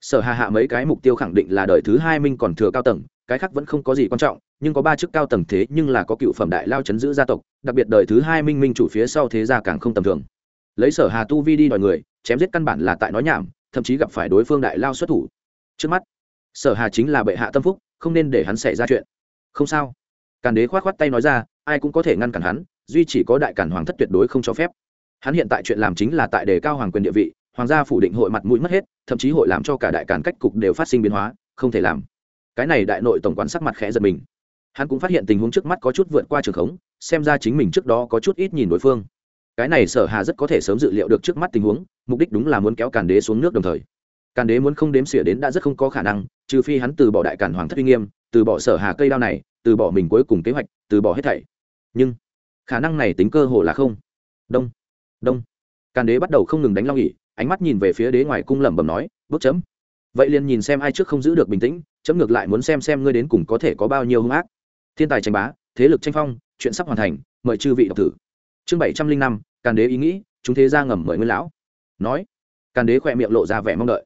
Sở hà hạ mấy cái mục tiêu khẳng định là đời thứ hai minh còn thừa cao tầng, cái khác vẫn không có gì quan trọng, nhưng có ba chức cao tầng thế nhưng là có cựu phẩm đại lao chấn giữ gia tộc, đặc biệt đời thứ hai minh minh chủ phía sau thế gia càng không tầm thường. Lấy sở hà tu vi đi đòi người, chém giết căn bản là tại nói nhảm, thậm chí gặp phải đối phương đại lao xuất thủ. Trước mắt, sở hà chính là bệ hạ tâm phúc, không nên để hắn xảy ra chuyện. Không sao càn đế khoát khoát tay nói ra, ai cũng có thể ngăn cản hắn, duy chỉ có đại cản hoàng thất tuyệt đối không cho phép. Hắn hiện tại chuyện làm chính là tại đề cao hoàng quyền địa vị, hoàng gia phủ định hội mặt mũi mất hết, thậm chí hội làm cho cả đại cản cách cục đều phát sinh biến hóa, không thể làm. Cái này đại nội tổng quản sắc mặt khẽ giật mình. Hắn cũng phát hiện tình huống trước mắt có chút vượt qua trường khống, xem ra chính mình trước đó có chút ít nhìn đối phương. Cái này sở hà rất có thể sớm dự liệu được trước mắt tình huống, mục đích đúng là muốn kéo càn đế xuống nước đồng thời. Càn đế muốn không đếm xỉa đến đã rất không có khả năng, trừ phi hắn từ bỏ đại cản hoàng thất uy nghiêm, từ bỏ sở hà cây đao này từ bỏ mình cuối cùng kế hoạch, từ bỏ hết thảy. Nhưng, khả năng này tính cơ hồ là không. Đông đông. Càn đế bắt đầu không ngừng đánh long ỉ ánh mắt nhìn về phía đế ngoài cung lẩm bẩm nói, bước chấm. Vậy liền nhìn xem ai trước không giữ được bình tĩnh, chấm ngược lại muốn xem xem ngươi đến cùng có thể có bao nhiêu hung ác. Thiên tài tranh bá, thế lực tranh phong, chuyện sắp hoàn thành, mời chư vị đọc thử. Chương bảy trăm linh năm, càn đế ý nghĩ, chúng thế ra ngầm mời nguyên lão. Nói, càn đế khỏe miệng lộ ra vẻ mong đợi.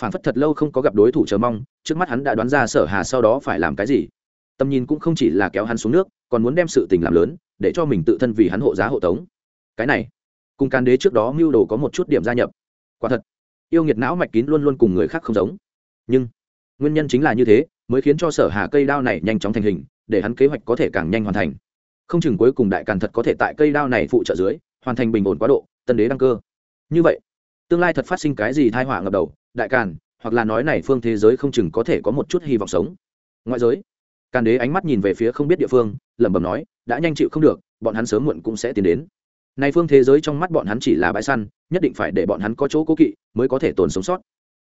Phản phất thật lâu không có gặp đối thủ chờ mong, trước mắt hắn đã đoán ra sở hà sau đó phải làm cái gì tầm nhìn cũng không chỉ là kéo hắn xuống nước, còn muốn đem sự tình làm lớn, để cho mình tự thân vì hắn hộ giá hộ tống. Cái này, cùng càn đế trước đó mưu đồ có một chút điểm gia nhập. Quả thật, yêu nghiệt não mạch kín luôn luôn cùng người khác không giống. Nhưng, nguyên nhân chính là như thế, mới khiến cho sở hà cây đao này nhanh chóng thành hình, để hắn kế hoạch có thể càng nhanh hoàn thành. Không chừng cuối cùng đại càn thật có thể tại cây đao này phụ trợ dưới, hoàn thành bình ổn quá độ, tân đế đăng cơ. Như vậy, tương lai thật phát sinh cái gì thai họa ngập đầu, đại càn, hoặc là nói này phương thế giới không chừng có thể có một chút hy vọng sống. Ngoại giới càn đế ánh mắt nhìn về phía không biết địa phương, lẩm bẩm nói, đã nhanh chịu không được, bọn hắn sớm muộn cũng sẽ tiến đến. Này phương thế giới trong mắt bọn hắn chỉ là bãi săn, nhất định phải để bọn hắn có chỗ cố kỵ mới có thể tồn sống sót.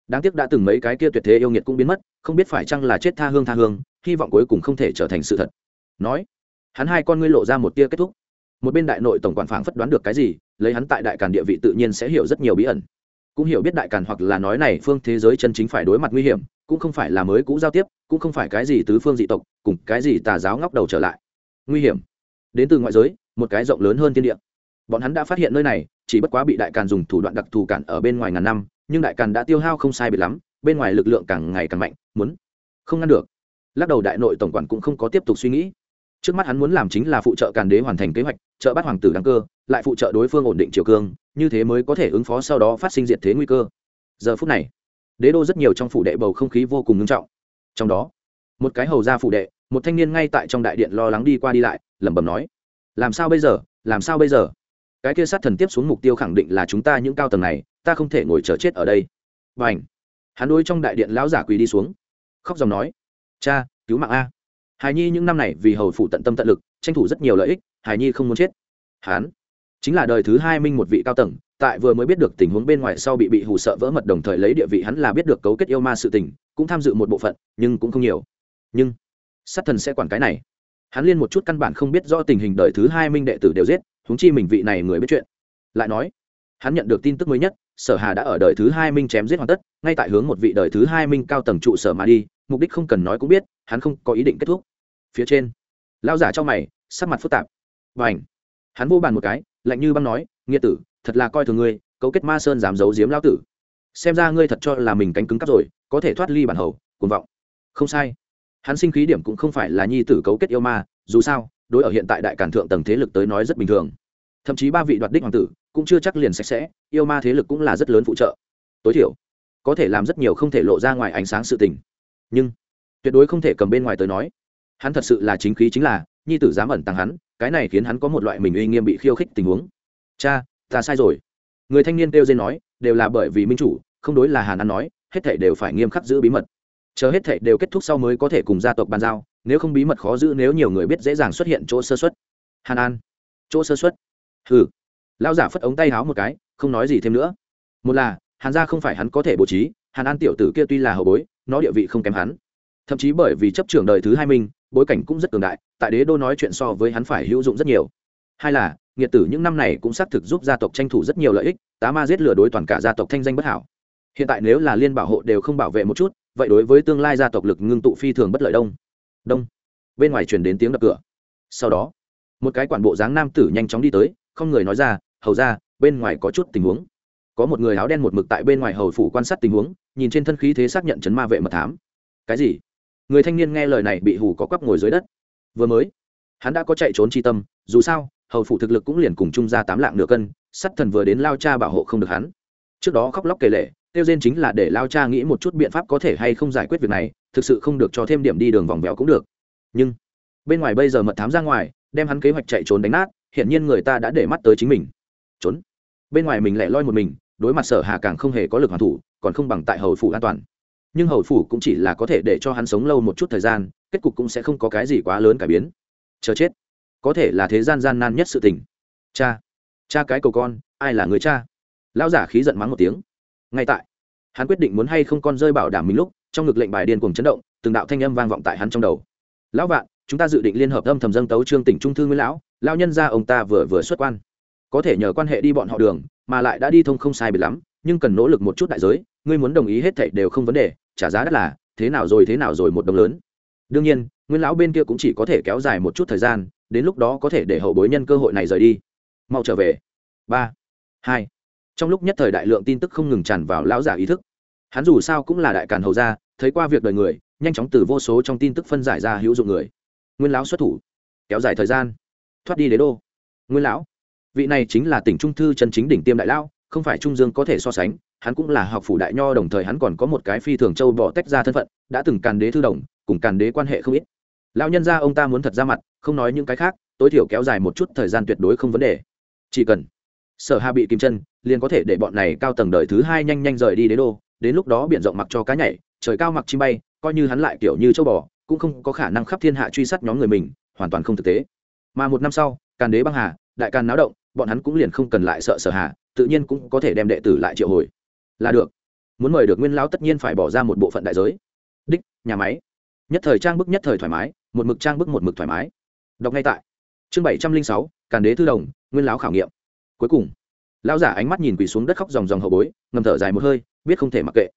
Đáng tiếc đã từng mấy cái kia tuyệt thế yêu nghiệt cũng biến mất, không biết phải chăng là chết tha hương tha hương, hy vọng cuối cùng không thể trở thành sự thật. Nói, hắn hai con ngươi lộ ra một tia kết thúc. Một bên đại nội tổng quản phảng phất đoán được cái gì, lấy hắn tại đại càn địa vị tự nhiên sẽ hiểu rất nhiều bí ẩn. Cũng hiểu biết đại càn hoặc là nói này phương thế giới chân chính phải đối mặt nguy hiểm cũng không phải là mới cũ giao tiếp, cũng không phải cái gì tứ phương dị tộc, cùng cái gì tà giáo ngóc đầu trở lại. Nguy hiểm. Đến từ ngoại giới, một cái rộng lớn hơn thiên địa. Bọn hắn đã phát hiện nơi này, chỉ bất quá bị đại càn dùng thủ đoạn đặc thù cản ở bên ngoài ngàn năm, nhưng đại càn đã tiêu hao không sai biệt lắm, bên ngoài lực lượng càng ngày càng mạnh, muốn không ngăn được. Lắc đầu đại nội tổng quản cũng không có tiếp tục suy nghĩ. Trước mắt hắn muốn làm chính là phụ trợ càn đế hoàn thành kế hoạch, trợ bắt hoàng tử đăng cơ, lại phụ trợ đối phương ổn định triều cương, như thế mới có thể ứng phó sau đó phát sinh diệt thế nguy cơ. Giờ phút này đế đô rất nhiều trong phủ đệ bầu không khí vô cùng nghiêm trọng. Trong đó, một cái hầu ra phủ đệ, một thanh niên ngay tại trong đại điện lo lắng đi qua đi lại, lẩm bẩm nói, làm sao bây giờ? Làm sao bây giờ? Cái kia sát thần tiếp xuống mục tiêu khẳng định là chúng ta những cao tầng này, ta không thể ngồi chờ chết ở đây. Và ảnh hắn đôi trong đại điện lão giả quỳ đi xuống, khóc dòng nói, cha, cứu mạng a. Hài nhi những năm này vì hầu phụ tận tâm tận lực, tranh thủ rất nhiều lợi ích hài nhi không muốn chết. Hắn chính là đời thứ hai minh một vị cao tầng tại vừa mới biết được tình huống bên ngoài sau bị bị hù sợ vỡ mật đồng thời lấy địa vị hắn là biết được cấu kết yêu ma sự tình, cũng tham dự một bộ phận, nhưng cũng không nhiều. Nhưng, sát thần sẽ quản cái này. Hắn liên một chút căn bản không biết rõ tình hình đời thứ hai minh đệ tử đều giết húng chi mình vị này người biết chuyện. Lại nói, hắn nhận được tin tức mới nhất, sở hà đã ở đời thứ hai minh chém giết hoàn tất, ngay tại hướng một vị đời thứ hai minh cao tầng trụ sở mà đi, mục đích không cần nói cũng biết, hắn không có ý định kết thúc. Phía trên lao giả cho mày, sắc mặt phức tạp. Và ảnh hắn vô bàn một cái, lạnh như băng nói nghĩa tử thật là coi thường ngươi, cấu kết ma sơn dám giấu giếm lao tử. Xem ra ngươi thật cho là mình cánh cứng cắp rồi, có thể thoát ly bản hầu, cuồng vọng. Không sai. Hắn sinh khí điểm cũng không phải là nhi tử cấu kết yêu ma, dù sao, đối ở hiện tại đại cản thượng tầng thế lực tới nói rất bình thường. Thậm chí ba vị đoạt đích hoàng tử cũng chưa chắc liền sạch sẽ, yêu ma thế lực cũng là rất lớn phụ trợ. Tối thiểu, có thể làm rất nhiều không thể lộ ra ngoài ánh sáng sự tình. Nhưng, tuyệt đối không thể cầm bên ngoài tới nói. Hắn thật sự là chính khí chính là, nhi tử dám ẩn tàng hắn, cái này khiến hắn có một loại mình uy nghiêm bị khiêu khích tình huống. Cha ta sai rồi. Người thanh niên kêu dên nói, đều là bởi vì minh chủ, không đối là hàn an nói, hết thảy đều phải nghiêm khắc giữ bí mật. Chờ hết thảy đều kết thúc sau mới có thể cùng gia tộc bàn giao, nếu không bí mật khó giữ, nếu nhiều người biết dễ dàng xuất hiện chỗ sơ xuất hàn an. Chỗ sơ xuất hừ. Lao giả phất ống tay háo một cái, không nói gì thêm nữa. Một là, hàn gia không phải hắn có thể bố trí, hàn an tiểu tử kia tuy là hậu bối, nó địa vị không kém hắn. Thậm chí bởi vì chấp trưởng đời thứ hai minh bối cảnh cũng rất cường đại, tại đế đô nói chuyện so với hắn phải hữu dụng rất nhiều. Hai là nghiệt tử những năm này cũng xác thực giúp gia tộc tranh thủ rất nhiều lợi ích, tá ma giết lừa đối toàn cả gia tộc thanh danh bất hảo. Hiện tại nếu là liên bảo hộ đều không bảo vệ một chút, vậy đối với tương lai gia tộc lực ngưng tụ phi thường bất lợi đông. Đông. Bên ngoài truyền đến tiếng đập cửa. Sau đó, một cái quản bộ dáng nam tử nhanh chóng đi tới, không người nói ra, hầu ra bên ngoài có chút tình huống. Có một người áo đen một mực tại bên ngoài hầu phủ quan sát tình huống, nhìn trên thân khí thế xác nhận chấn ma vệ mật thám. Cái gì? Người thanh niên nghe lời này bị hù có quắp ngồi dưới đất. Vừa mới, hắn đã có chạy trốn chi tâm, dù sao hầu phủ thực lực cũng liền cùng Trung ra tám lạng nửa cân, sắt thần vừa đến lao cha bảo hộ không được hắn. Trước đó khóc lóc kể lệ tiêu diên chính là để lao cha nghĩ một chút biện pháp có thể hay không giải quyết việc này, thực sự không được cho thêm điểm đi đường vòng vèo cũng được. Nhưng, bên ngoài bây giờ mật thám ra ngoài, đem hắn kế hoạch chạy trốn đánh nát hiện nhiên người ta đã để mắt tới chính mình. Trốn. Bên ngoài mình lại loi một mình, đối mặt sở hà càng không hề có lực hoàn thủ, còn không bằng tại hầu phủ an toàn. Nhưng hầu phủ cũng chỉ là có thể để cho hắn sống lâu một chút thời gian, kết cục cũng sẽ không có cái gì quá lớn cải biến. Chờ chết có thể là thế gian gian nan nhất sự tình. Cha cha cái cầu con, ai là người cha? Lão giả khí giận mắng một tiếng. Ngay tại, hắn quyết định muốn hay không con rơi bảo đảm mình lúc, trong ngực lệnh bài điên cuồng chấn động, từng đạo thanh âm vang vọng tại hắn trong đầu. Lão vạn, chúng ta dự định liên hợp âm thầm dâng tấu trương tỉnh trung thư nguyên lão lão nhân gia ông ta vừa vừa xuất quan. Có thể nhờ quan hệ đi bọn họ đường, mà lại đã đi thông không sai biệt lắm, nhưng cần nỗ lực một chút đại giới, ngươi muốn đồng ý hết thảy đều không vấn đề, trả giá đắt là, thế nào rồi thế nào rồi một đồng lớn. Đương nhiên, nguyên lão bên kia cũng chỉ có thể kéo dài một chút thời gian đến lúc đó có thể để hậu bối nhân cơ hội này rời đi. Mau trở về. Ba, hai. Trong lúc nhất thời đại lượng tin tức không ngừng tràn vào lão giả ý thức. Hắn dù sao cũng là đại càn hầu gia, thấy qua việc đời người, nhanh chóng từ vô số trong tin tức phân giải ra hữu dụng người. Nguyên lão xuất thủ, kéo dài thời gian, thoát đi đế đô. Nguyên lão, vị này chính là tỉnh trung thư chân chính đỉnh tiêm đại lão, không phải trung dương có thể so sánh, hắn cũng là học phủ đại nho, đồng thời hắn còn có một cái phi thường châu bỏ tách ra thân phận, đã từng càn đế thư đồng, cùng càn đế quan hệ không ít lão nhân gia ông ta muốn thật ra mặt, không nói những cái khác, tối thiểu kéo dài một chút thời gian tuyệt đối không vấn đề. Chỉ cần sở hà bị kim chân, liền có thể để bọn này cao tầng đời thứ hai nhanh nhanh rời đi đế đô, đến lúc đó biển rộng mặc cho cá nhảy, trời cao mặc chim bay, coi như hắn lại kiểu như châu bò, cũng không có khả năng khắp thiên hạ truy sát nhóm người mình, hoàn toàn không thực tế. Mà một năm sau, càn đế băng hà, đại càn náo động, bọn hắn cũng liền không cần lại sợ sở hà, tự nhiên cũng có thể đem đệ tử lại triệu hồi. Là được. Muốn mời được nguyên lão tất nhiên phải bỏ ra một bộ phận đại giới. Đích, nhà máy. Nhất thời trang bức nhất thời thoải mái một mực trang bức một mực thoải mái. Đọc ngay tại. Chương bảy trăm linh sáu, càn đế thư đồng, nguyên lão khảo nghiệm. Cuối cùng, lão giả ánh mắt nhìn quỳ xuống đất khóc dòng dòng hậu bối, ngầm thở dài một hơi, biết không thể mặc kệ.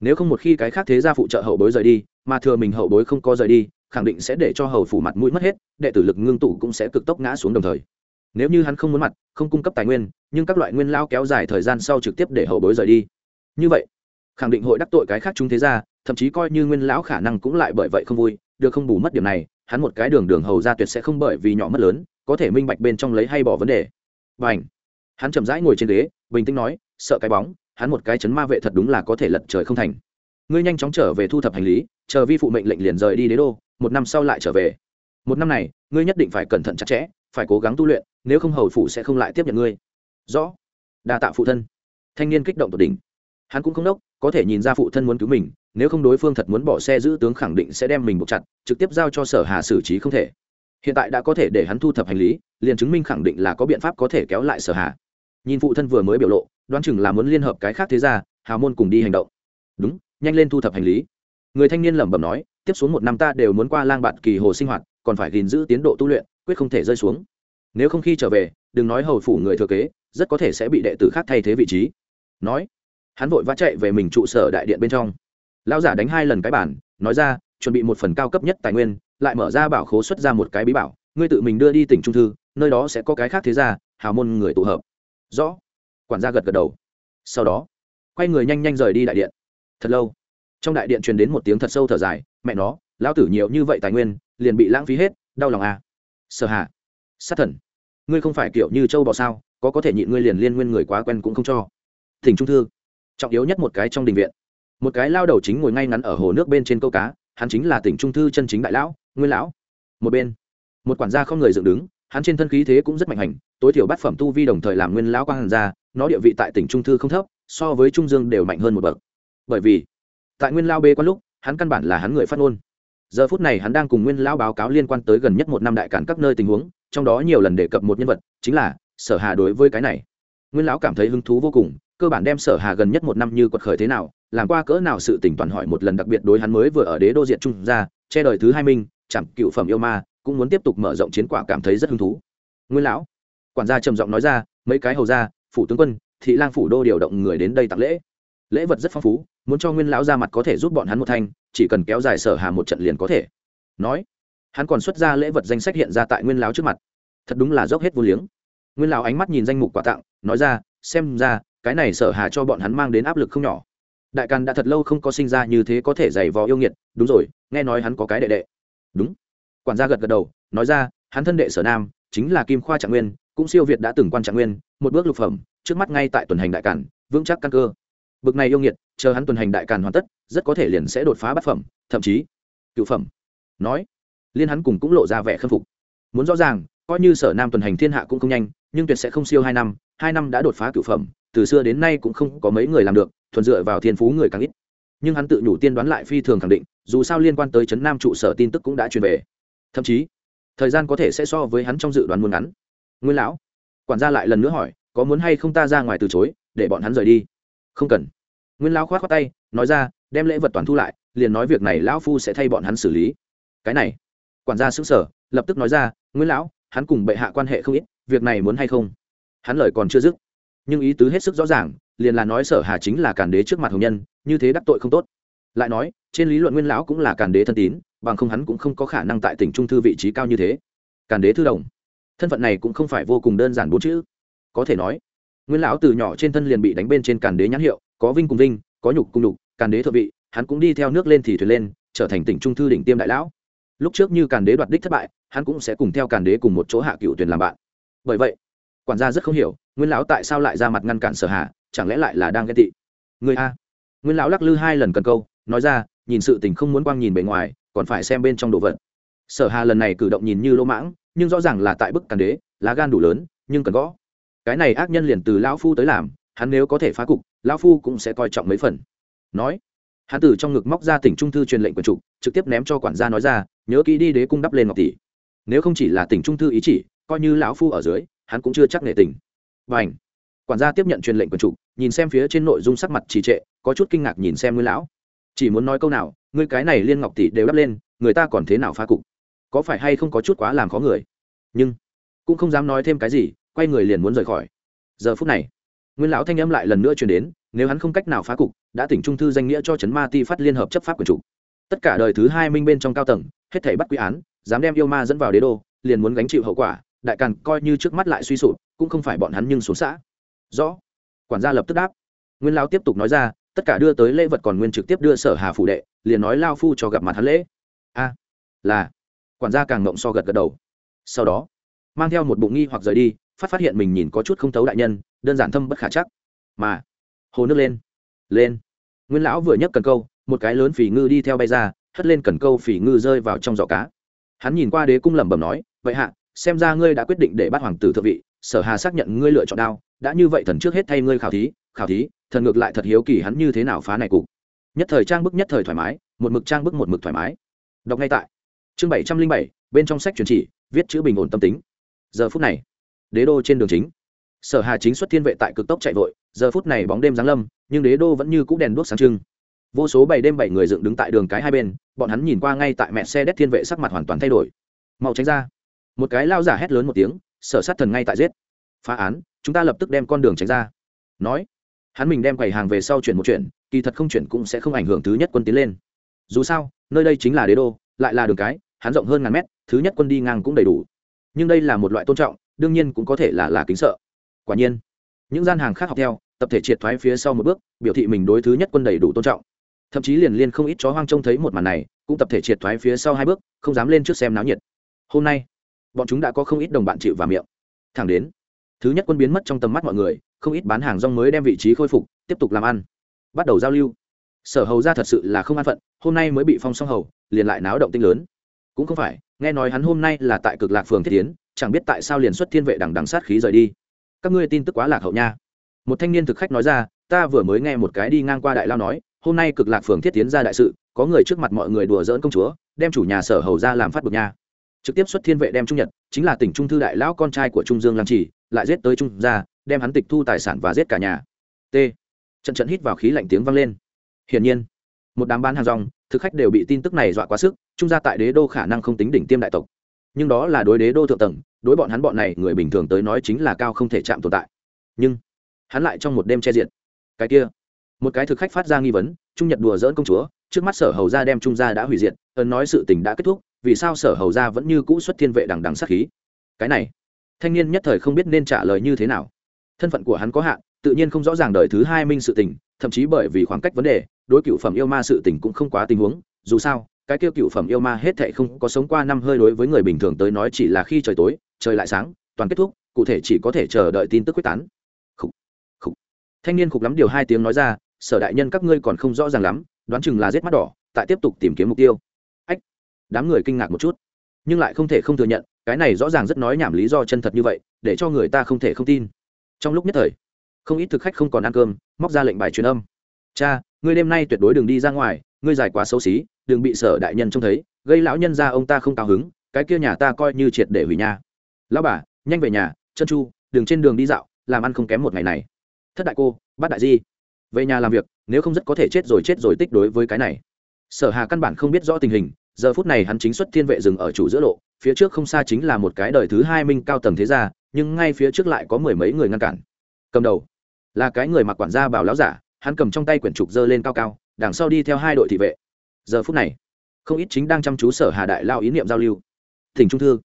Nếu không một khi cái khác thế gia phụ trợ hậu bối rời đi, mà thừa mình hậu bối không có rời đi, khẳng định sẽ để cho hầu phủ mặt mũi mất hết, đệ tử lực ngưng tụ cũng sẽ cực tốc ngã xuống đồng thời. Nếu như hắn không muốn mặt, không cung cấp tài nguyên, nhưng các loại nguyên lao kéo dài thời gian sau trực tiếp để hậu bối rời đi. Như vậy, khẳng định hội đắc tội cái khác chúng thế gia, thậm chí coi như nguyên lão khả năng cũng lại bởi vậy không vui được không bù mất điểm này, hắn một cái đường đường hầu ra tuyệt sẽ không bởi vì nhỏ mất lớn, có thể minh bạch bên trong lấy hay bỏ vấn đề. Và ảnh hắn chậm rãi ngồi trên ghế, bình tĩnh nói, sợ cái bóng, hắn một cái chấn ma vệ thật đúng là có thể lật trời không thành. Ngươi nhanh chóng trở về thu thập hành lý, chờ vi phụ mệnh lệnh liền rời đi đế đô, một năm sau lại trở về. Một năm này, ngươi nhất định phải cẩn thận chặt chẽ, phải cố gắng tu luyện, nếu không hầu phụ sẽ không lại tiếp nhận ngươi. Rõ. Đa tạ phụ thân. Thanh niên kích động tột đỉnh. Hắn cũng không đốc có thể nhìn ra phụ thân muốn cứu mình, nếu không đối phương thật muốn bỏ xe giữ tướng khẳng định sẽ đem mình buộc chặt, trực tiếp giao cho sở hà xử trí không thể. Hiện tại đã có thể để hắn thu thập hành lý, liền chứng minh khẳng định là có biện pháp có thể kéo lại sở hà. Nhìn phụ thân vừa mới biểu lộ, đoán chừng là muốn liên hợp cái khác thế ra hào môn cùng đi hành động. Đúng, nhanh lên thu thập hành lý. Người thanh niên lẩm bẩm nói, tiếp xuống một năm ta đều muốn qua lang bạn kỳ hồ sinh hoạt, còn phải gìn giữ tiến độ tu luyện, quyết không thể rơi xuống. Nếu không khi trở về, đừng nói hầu phủ người thừa kế, rất có thể sẽ bị đệ tử khác thay thế vị trí. Nói hắn vội vã chạy về mình trụ sở đại điện bên trong. Lão giả đánh hai lần cái bản, nói ra, chuẩn bị một phần cao cấp nhất tài nguyên, lại mở ra bảo khố xuất ra một cái bí bảo, ngươi tự mình đưa đi tỉnh trung thư, nơi đó sẽ có cái khác thế ra hào môn người tụ hợp. Rõ. Quản gia gật gật đầu. Sau đó, quay người nhanh nhanh rời đi đại điện. Thật lâu, trong đại điện truyền đến một tiếng thật sâu thở dài, mẹ nó, lão tử nhiều như vậy tài nguyên, liền bị lãng phí hết, đau lòng à. Sợ hạ, sát thần, ngươi không phải kiểu như châu bò sao, có có thể nhịn ngươi liền liên nguyên người quá quen cũng không cho. Thỉnh trung thư trọng yếu nhất một cái trong đình viện. Một cái lao đầu chính ngồi ngay ngắn ở hồ nước bên trên câu cá, hắn chính là tỉnh trung thư chân chính đại lão, nguyên lão. Một bên, một quản gia không người dựng đứng, hắn trên thân khí thế cũng rất mạnh hành, tối thiểu bát phẩm tu vi đồng thời làm nguyên lão quang hàn gia, nó địa vị tại tỉnh trung thư không thấp, so với trung dương đều mạnh hơn một bậc. Bởi vì, tại nguyên lao bê quan lúc, hắn căn bản là hắn người phát ngôn. Giờ phút này hắn đang cùng nguyên lão báo cáo liên quan tới gần nhất một năm đại cản các nơi tình huống, trong đó nhiều lần đề cập một nhân vật, chính là sở hà đối với cái này. Nguyên lão cảm thấy hứng thú vô cùng cơ bản đem sở hà gần nhất một năm như quật khởi thế nào, làm qua cỡ nào sự tỉnh toàn hỏi một lần đặc biệt đối hắn mới vừa ở đế đô diện trung ra, che đời thứ hai minh chẳng cựu phẩm yêu ma, cũng muốn tiếp tục mở rộng chiến quả cảm thấy rất hứng thú. Nguyên lão, quản gia trầm giọng nói ra, mấy cái hầu gia, phủ tướng quân, thị lang phủ đô điều động người đến đây tặng lễ. Lễ vật rất phong phú, muốn cho nguyên lão ra mặt có thể giúp bọn hắn một thanh, chỉ cần kéo dài sở hà một trận liền có thể. Nói, hắn còn xuất ra lễ vật danh sách hiện ra tại nguyên lão trước mặt. Thật đúng là dốc hết vô liếng. Nguyên lão ánh mắt nhìn danh mục quà tặng, nói ra, xem ra cái này sở hà cho bọn hắn mang đến áp lực không nhỏ. Đại càn đã thật lâu không có sinh ra như thế có thể giày vò yêu nghiệt, đúng rồi, nghe nói hắn có cái đệ đệ. Đúng. Quản gia gật gật đầu, nói ra, hắn thân đệ sở nam, chính là kim khoa trạng nguyên, cũng siêu việt đã từng quan trạng nguyên, một bước lục phẩm, trước mắt ngay tại tuần hành đại càn, vững chắc căn cơ. Bực này yêu nghiệt, chờ hắn tuần hành đại càn hoàn tất, rất có thể liền sẽ đột phá bát phẩm, thậm chí, cựu phẩm. Nói, liên hắn cùng cũng lộ ra vẻ khâm phục. Muốn rõ ràng, coi như sở nam tuần hành thiên hạ cũng không nhanh, nhưng tuyệt sẽ không siêu hai năm hai năm đã đột phá cựu phẩm từ xưa đến nay cũng không có mấy người làm được, thuần dựa vào thiên phú người càng ít. Nhưng hắn tự nhủ tiên đoán lại phi thường khẳng định, dù sao liên quan tới trấn nam trụ sở tin tức cũng đã truyền về. Thậm chí, thời gian có thể sẽ so với hắn trong dự đoán muốn ngắn. Nguyên lão, quản gia lại lần nữa hỏi, có muốn hay không ta ra ngoài từ chối, để bọn hắn rời đi? Không cần. Nguyên lão khoát khoát tay, nói ra, đem lễ vật toàn thu lại, liền nói việc này lão phu sẽ thay bọn hắn xử lý. Cái này, quản gia xứng sở lập tức nói ra, nguyên lão, hắn cùng bệ hạ quan hệ không ít, việc này muốn hay không? Hắn lời còn chưa dứt nhưng ý tứ hết sức rõ ràng, liền là nói sở hà chính là càn đế trước mặt hồng nhân, như thế đắc tội không tốt. Lại nói, trên lý luận nguyên lão cũng là càn đế thân tín, bằng không hắn cũng không có khả năng tại tỉnh trung thư vị trí cao như thế. Càn đế thư đồng. Thân phận này cũng không phải vô cùng đơn giản bốn chữ. Có thể nói, nguyên lão từ nhỏ trên thân liền bị đánh bên trên càn đế nhãn hiệu, có vinh cùng vinh, có nhục cùng nhục, càn đế thượng vị, hắn cũng đi theo nước lên thì thuyền lên, trở thành tỉnh trung thư đỉnh tiêm đại lão. Lúc trước như càn đế đoạt đích thất bại, hắn cũng sẽ cùng theo càn đế cùng một chỗ hạ cựu tuyển làm bạn. Bởi vậy quản gia rất không hiểu, nguyên lão tại sao lại ra mặt ngăn cản sở hạ chẳng lẽ lại là đang ghen tị? Người a. Nguyên lão lắc lư hai lần cần câu, nói ra, nhìn sự tình không muốn quang nhìn bề ngoài, còn phải xem bên trong đồ vật. Sở hà lần này cử động nhìn như lỗ mãng, nhưng rõ ràng là tại bức càn đế, lá gan đủ lớn, nhưng cần gõ. Cái này ác nhân liền từ lão phu tới làm, hắn nếu có thể phá cục, lão phu cũng sẽ coi trọng mấy phần. Nói, hắn từ trong ngực móc ra tỉnh trung thư truyền lệnh quần trục trực tiếp ném cho quản gia nói ra, nhớ kỹ đi đế cung đắp lên ngọc tỷ. Nếu không chỉ là tỉnh trung thư ý chỉ, coi như lão phu ở dưới hắn cũng chưa chắc nể tình. Và ảnh quản gia tiếp nhận truyền lệnh quần trục nhìn xem phía trên nội dung sắc mặt trì trệ, có chút kinh ngạc nhìn xem nguyên lão. Chỉ muốn nói câu nào, ngươi cái này liên ngọc tỷ đều đắp lên, người ta còn thế nào phá cục? Có phải hay không có chút quá làm khó người? Nhưng, cũng không dám nói thêm cái gì, quay người liền muốn rời khỏi. Giờ phút này, nguyên lão thanh âm lại lần nữa truyền đến, nếu hắn không cách nào phá cục, đã tỉnh trung thư danh nghĩa cho trấn ma ti phát liên hợp chấp pháp quyền chủ. Tất cả đời thứ hai minh bên trong cao tầng, hết thảy bắt quy án, dám đem yêu ma dẫn vào đế đô, liền muốn gánh chịu hậu quả đại càn coi như trước mắt lại suy sụp, cũng không phải bọn hắn nhưng xuống xã. Rõ. Quản gia lập tức đáp. Nguyên lão tiếp tục nói ra, tất cả đưa tới lễ vật còn nguyên trực tiếp đưa sở hà phủ đệ, liền nói lao phu cho gặp mặt hắn lễ. A. Là. Quản gia càng ngộng so gật gật đầu. Sau đó, mang theo một bụng nghi hoặc rời đi, phát phát hiện mình nhìn có chút không thấu đại nhân, đơn giản thâm bất khả chắc. Mà, hồ nước lên. Lên. Nguyên lão vừa nhấc cần câu, một cái lớn phỉ ngư đi theo bay ra, hất lên cần câu phỉ ngư rơi vào trong giỏ cá. Hắn nhìn qua đế cung lẩm bẩm nói, vậy hạ xem ra ngươi đã quyết định để bắt hoàng tử thượng vị, sở hà xác nhận ngươi lựa chọn đao, đã như vậy thần trước hết thay ngươi khảo thí khảo thí, thần ngược lại thật hiếu kỳ hắn như thế nào phá này cục. Nhất thời trang bức nhất thời thoải mái, một mực trang bức một mực thoải mái. Đọc ngay tại. Chương bảy trăm linh bảy, bên trong sách truyền chỉ, viết chữ bình ổn tâm tính. Giờ phút này, đế đô trên đường chính. Sở hà chính xuất thiên vệ tại cực tốc chạy vội, giờ phút này bóng đêm giáng lâm, nhưng đế đô vẫn như cũ đèn đuốc sáng trưng. Vô số bảy đêm bảy người dựng đứng tại đường cái hai bên, bọn hắn nhìn qua ngay tại mẹ xe đét thiên vệ sắc mặt hoàn toàn thay đổi. Mau tránh ra một cái lao giả hét lớn một tiếng, sở sát thần ngay tại giết. Phá án, chúng ta lập tức đem con đường tránh ra. Nói, hắn mình đem quầy hàng về sau chuyển một chuyện kỳ thật không chuyển cũng sẽ không ảnh hưởng thứ nhất quân tiến lên. Dù sao, nơi đây chính là đế đô, lại là đường cái, hắn rộng hơn ngàn mét, thứ nhất quân đi ngang cũng đầy đủ. Nhưng đây là một loại tôn trọng, đương nhiên cũng có thể là là kính sợ. Quả nhiên, những gian hàng khác học theo, tập thể triệt thoái phía sau một bước, biểu thị mình đối thứ nhất quân đầy đủ tôn trọng. Thậm chí liền liên không ít chó hoang trông thấy một màn này, cũng tập thể triệt thoái phía sau hai bước, không dám lên trước xem náo nhiệt. Hôm nay bọn chúng đã có không ít đồng bạn chịu và miệng. Thẳng đến, thứ nhất quân biến mất trong tầm mắt mọi người, không ít bán hàng rong mới đem vị trí khôi phục, tiếp tục làm ăn. Bắt đầu giao lưu. Sở hầu ra thật sự là không an phận, hôm nay mới bị phong song hầu, liền lại náo động tinh lớn. Cũng không phải, nghe nói hắn hôm nay là tại cực lạc phường thiết tiến, chẳng biết tại sao liền xuất thiên vệ đằng đằng sát khí rời đi. Các ngươi tin tức quá lạc hậu nha. Một thanh niên thực khách nói ra, ta vừa mới nghe một cái đi ngang qua đại lao nói, hôm nay cực lạc phường thiết tiến ra đại sự, có người trước mặt mọi người đùa dỡn công chúa, đem chủ nhà sở hầu ra làm phát bực nha trực tiếp xuất thiên vệ đem trung nhật, chính là tỉnh trung thư đại lão con trai của trung dương làm chỉ, lại giết tới trung gia, đem hắn tịch thu tài sản và giết cả nhà. T. Trận trận hít vào khí lạnh tiếng vang lên. Hiển nhiên, một đám bán hàng rong, thực khách đều bị tin tức này dọa quá sức, trung gia tại đế đô khả năng không tính đỉnh tiêm đại tộc. Nhưng đó là đối đế đô thượng tầng, đối bọn hắn bọn này người bình thường tới nói chính là cao không thể chạm tồn tại. Nhưng, hắn lại trong một đêm che diện cái kia, một cái thực khách phát ra nghi vấn, trung nhật đùa dỡn công chúa, trước mắt sở hầu gia đem trung gia đã hủy diệt, ấn nói sự tình đã kết thúc vì sao sở hầu gia vẫn như cũ xuất thiên vệ đằng đằng sát khí? Cái này thanh niên nhất thời không biết nên trả lời như thế nào. Thân phận của hắn có hạn tự nhiên không rõ ràng đời thứ hai minh sự tình thậm chí bởi vì khoảng cách vấn đề đối cựu phẩm yêu ma sự tình cũng không quá tình huống. Dù sao cái kêu cựu phẩm yêu ma hết thệ không có sống qua năm hơi đối với người bình thường tới nói chỉ là khi trời tối trời lại sáng toàn kết thúc cụ thể chỉ có thể chờ đợi tin tức quyết tán. Khủ, khủ. thanh niên khục lắm điều hai tiếng nói ra sở đại nhân các ngươi còn không rõ ràng lắm đoán chừng là giết mắt đỏ tại tiếp tục tìm kiếm mục tiêu đám người kinh ngạc một chút. Nhưng lại không thể không thừa nhận, cái này rõ ràng rất nói nhảm lý do chân thật như vậy, để cho người ta không thể không tin. Trong lúc nhất thời, không ít thực khách không còn ăn cơm, móc ra lệnh bài truyền âm. Cha, ngươi đêm nay tuyệt đối đừng đi ra ngoài, ngươi dài quá xấu xí, đừng bị sở đại nhân trông thấy, gây lão nhân ra ông ta không cao hứng, cái kia nhà ta coi như triệt để hủy nhà. Lão bà, nhanh về nhà, chân chu đường trên đường đi dạo, làm ăn không kém một ngày này. Thất đại cô, bát đại di, về nhà làm việc, nếu không rất có thể chết rồi chết rồi tích đối với cái này. Sở hà căn bản không biết rõ tình hình giờ phút này hắn chính xuất thiên vệ rừng ở chủ giữa lộ, phía trước không xa chính là một cái đời thứ hai minh cao tầng thế gia, nhưng ngay phía trước lại có mười mấy người ngăn cản. Cầm đầu là cái người mặc quản gia bảo lão giả, hắn cầm trong tay quyển trục dơ lên cao cao, đằng sau đi theo hai đội thị vệ. Giờ phút này, không ít chính đang chăm chú sở hà đại lao ý niệm giao lưu. Thỉnh trung thư,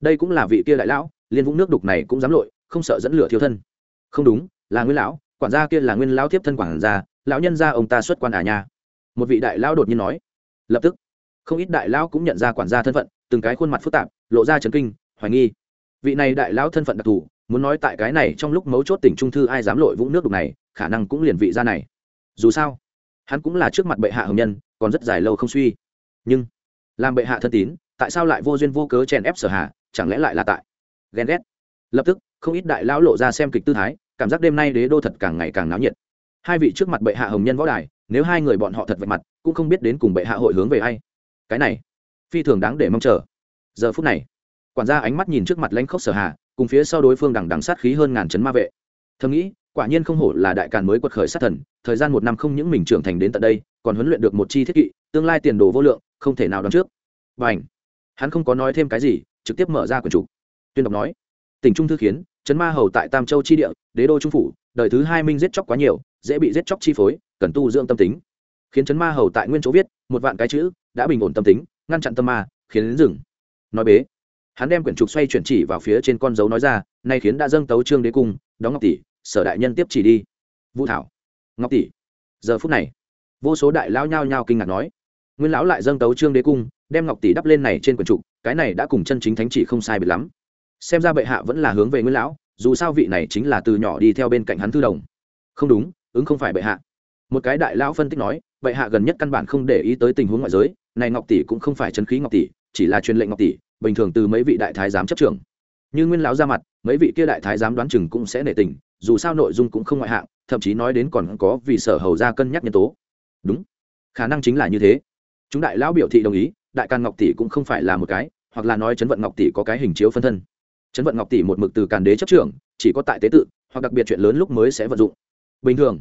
đây cũng là vị kia đại lão, liên vũng nước đục này cũng dám lội, không sợ dẫn lửa thiếu thân. Không đúng, là nguyên lão, quản gia kia là nguyên lão tiếp thân quản gia, lão nhân gia ông ta xuất quan à nha. Một vị đại lão đột nhiên nói, lập tức không ít đại lão cũng nhận ra quản gia thân phận, từng cái khuôn mặt phức tạp, lộ ra chấn kinh, hoài nghi. Vị này đại lão thân phận đặc thù, muốn nói tại cái này trong lúc mấu chốt tỉnh trung thư ai dám lội vũng nước đục này, khả năng cũng liền vị gia này. Dù sao, hắn cũng là trước mặt bệ hạ hồng nhân, còn rất dài lâu không suy. Nhưng, làm bệ hạ thân tín, tại sao lại vô duyên vô cớ chèn ép sở hạ chẳng lẽ lại là tại? Ghen ghét. Lập tức, không ít đại lão lộ ra xem kịch tư thái, cảm giác đêm nay đế đô thật càng ngày càng náo nhiệt. Hai vị trước mặt bệ hạ hồng nhân võ đài, nếu hai người bọn họ thật vạch mặt, cũng không biết đến cùng bệ hạ hội hướng về ai cái này phi thường đáng để mong chờ. Giờ phút này, quản gia ánh mắt nhìn trước mặt lãnh khốc sở hà, cùng phía sau đối phương đằng đằng sát khí hơn ngàn chấn ma vệ. Thầm nghĩ, quả nhiên không hổ là đại càn mới quật khởi sát thần, thời gian một năm không những mình trưởng thành đến tận đây, còn huấn luyện được một chi thiết kỵ, tương lai tiền đồ vô lượng, không thể nào đoán trước. Và ảnh hắn không có nói thêm cái gì, trực tiếp mở ra quyển trục. Tuyên đọc nói, tỉnh trung thư khiến chấn ma hầu tại tam châu chi địa, đế đô trung phủ, đời thứ hai minh giết chóc quá nhiều, dễ bị giết chóc chi phối, cần tu dưỡng tâm tính khiến chấn ma hầu tại nguyên chỗ viết, một vạn cái chữ, đã bình ổn tâm tính, ngăn chặn tâm ma, khiến đến rừng. Nói bế, hắn đem quyển trục xoay chuyển chỉ vào phía trên con dấu nói ra, nay khiến đã dâng tấu trương đế cung đóng ngọc tỷ, sở đại nhân tiếp chỉ đi. Vũ thảo, ngọc tỷ, giờ phút này, vô số đại lao nhao nhao kinh ngạc nói, nguyên lão lại dâng tấu trương đế cung, đem ngọc tỷ đắp lên này trên quyển trục, cái này đã cùng chân chính thánh chỉ không sai biệt lắm. Xem ra bệ hạ vẫn là hướng về nguyên lão, dù sao vị này chính là từ nhỏ đi theo bên cạnh hắn thư đồng. Không đúng, ứng không phải bệ hạ. Một cái đại lão phân tích nói bệ hạ gần nhất căn bản không để ý tới tình huống ngoại giới, này ngọc tỷ cũng không phải chân khí ngọc tỷ, chỉ là truyền lệnh ngọc tỷ, bình thường từ mấy vị đại thái giám chấp trưởng. Như nguyên lão ra mặt, mấy vị kia đại thái giám đoán chừng cũng sẽ nể tình, dù sao nội dung cũng không ngoại hạng, thậm chí nói đến còn có vì sở hầu ra cân nhắc nhân tố. Đúng, khả năng chính là như thế. Chúng đại lão biểu thị đồng ý, đại càn ngọc tỷ cũng không phải là một cái, hoặc là nói chấn vận ngọc tỷ có cái hình chiếu phân thân. Chấn vận ngọc tỷ một mực từ càn đế chấp trưởng, chỉ có tại tế tự, hoặc đặc biệt chuyện lớn lúc mới sẽ vận dụng. Bình thường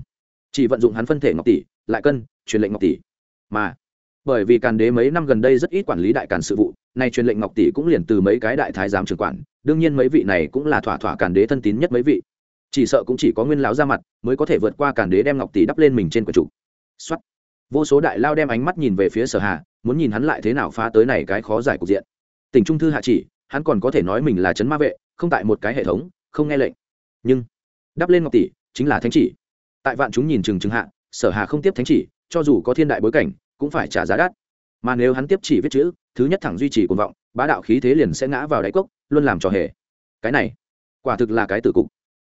chỉ vận dụng hắn phân thể ngọc tỷ, lại cân, truyền lệnh ngọc tỷ. Mà, bởi vì càn đế mấy năm gần đây rất ít quản lý đại càn sự vụ, nay truyền lệnh ngọc tỷ cũng liền từ mấy cái đại thái giám trưởng quản, đương nhiên mấy vị này cũng là thỏa thỏa càn đế thân tín nhất mấy vị. Chỉ sợ cũng chỉ có nguyên lão ra mặt mới có thể vượt qua càn đế đem ngọc tỷ đắp lên mình trên quần trụ xuất vô số đại lao đem ánh mắt nhìn về phía sở hà, muốn nhìn hắn lại thế nào phá tới này cái khó giải cục diện. Tỉnh trung thư hạ chỉ, hắn còn có thể nói mình là chấn ma vệ, không tại một cái hệ thống, không nghe lệnh. Nhưng, đắp lên ngọc tỷ chính là thánh chỉ tại vạn chúng nhìn chừng chừng hạ, sở hà không tiếp thánh chỉ, cho dù có thiên đại bối cảnh, cũng phải trả giá đắt. Mà nếu hắn tiếp chỉ viết chữ, thứ nhất thẳng duy trì cuồng vọng, bá đạo khí thế liền sẽ ngã vào đáy cốc, luôn làm trò hề. Cái này, quả thực là cái tử cục.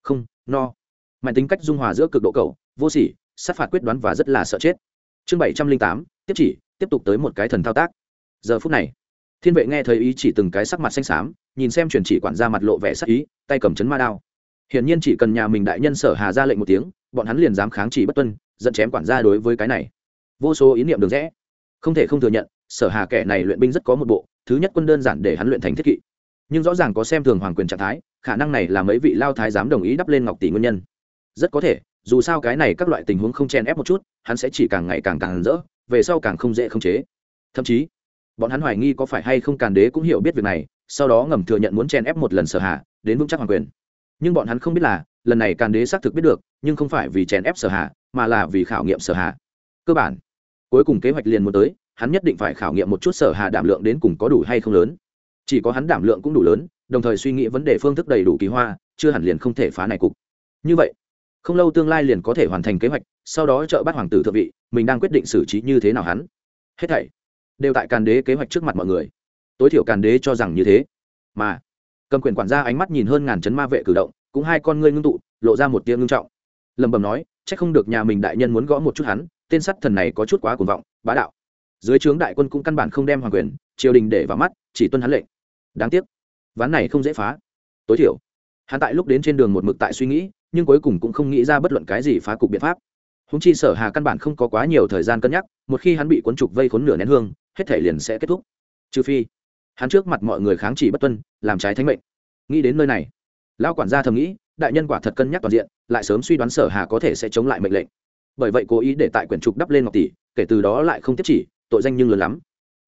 Không, no. Mạnh tính cách dung hòa giữa cực độ cầu vô sỉ, sát phạt quyết đoán và rất là sợ chết. Chương bảy trăm linh tám, tiếp chỉ, tiếp tục tới một cái thần thao tác. Giờ phút này, thiên vệ nghe thấy ý chỉ từng cái sắc mặt xanh xám, nhìn xem truyền chỉ quản gia mặt lộ vẻ sắc ý, tay cầm chấn ma đao hiển nhiên chỉ cần nhà mình đại nhân sở hà ra lệnh một tiếng, bọn hắn liền dám kháng chỉ bất tuân, dẫn chém quản gia đối với cái này. Vô số ý niệm được rẽ. Không thể không thừa nhận, sở hà kẻ này luyện binh rất có một bộ, thứ nhất quân đơn giản để hắn luyện thành thiết kỵ. Nhưng rõ ràng có xem thường hoàng quyền trạng thái, khả năng này là mấy vị lao thái dám đồng ý đắp lên ngọc tỷ nguyên nhân. Rất có thể, dù sao cái này các loại tình huống không chen ép một chút, hắn sẽ chỉ càng ngày càng càng rỡ, về sau càng không dễ khống chế. Thậm chí, bọn hắn hoài nghi có phải hay không càn đế cũng hiểu biết việc này, sau đó ngầm thừa nhận muốn chen ép một lần sở hạ đến vững chắc hoàng quyền nhưng bọn hắn không biết là, lần này càn đế xác thực biết được, nhưng không phải vì chèn ép sở hạ, mà là vì khảo nghiệm sở hạ. Cơ bản, cuối cùng kế hoạch liền muốn tới, hắn nhất định phải khảo nghiệm một chút sở hạ đảm lượng đến cùng có đủ hay không lớn. Chỉ có hắn đảm lượng cũng đủ lớn, đồng thời suy nghĩ vấn đề phương thức đầy đủ kỳ hoa, chưa hẳn liền không thể phá này cục. Như vậy, không lâu tương lai liền có thể hoàn thành kế hoạch, sau đó trợ bắt hoàng tử thượng vị, mình đang quyết định xử trí như thế nào hắn. Hết thảy đều tại càn đế kế hoạch trước mặt mọi người. Tối thiểu càn đế cho rằng như thế. Mà cầm quyền quản gia ánh mắt nhìn hơn ngàn chấn ma vệ cử động, cũng hai con ngươi ngưng tụ, lộ ra một tiếng ngưng trọng. Lẩm bẩm nói c h ắ c không được nhà mình đại nhân muốn gõ một chút hắn, tên sắt thần này có chút quá cuồng vọng, bá đạo. Dưới trướng đại quân cũng căn bản không đem hoàng quyền, triều đình để vào mắt, chỉ tuân hắn lệnh. Đáng tiếc, ván này không dễ phá. Tối thiểu, hắn tại lúc đến trên đường một mực tại suy nghĩ, nhưng cuối cùng cũng không nghĩ ra bất luận cái gì phá cục biện pháp. Húng chi sở hà căn bản không có quá nhiều thời gian cân nhắc, một khi hắn bị cuốn trục vây khốn nửa nén hương, hết thể liền sẽ kết thúc. Trừ phi hắn trước mặt mọi người kháng chỉ bất tuân, làm trái thánh mệnh. Nghĩ đến nơi này lao quản gia thầm nghĩ, đại nhân quả thật cân nhắc toàn diện, lại sớm suy đoán sở hà có thể sẽ chống lại mệnh lệnh. Bởi vậy cố ý để tại quyển trục đắp lên ngọc tỷ, kể từ đó lại không tiếp chỉ, tội danh nhưng lớn lắm.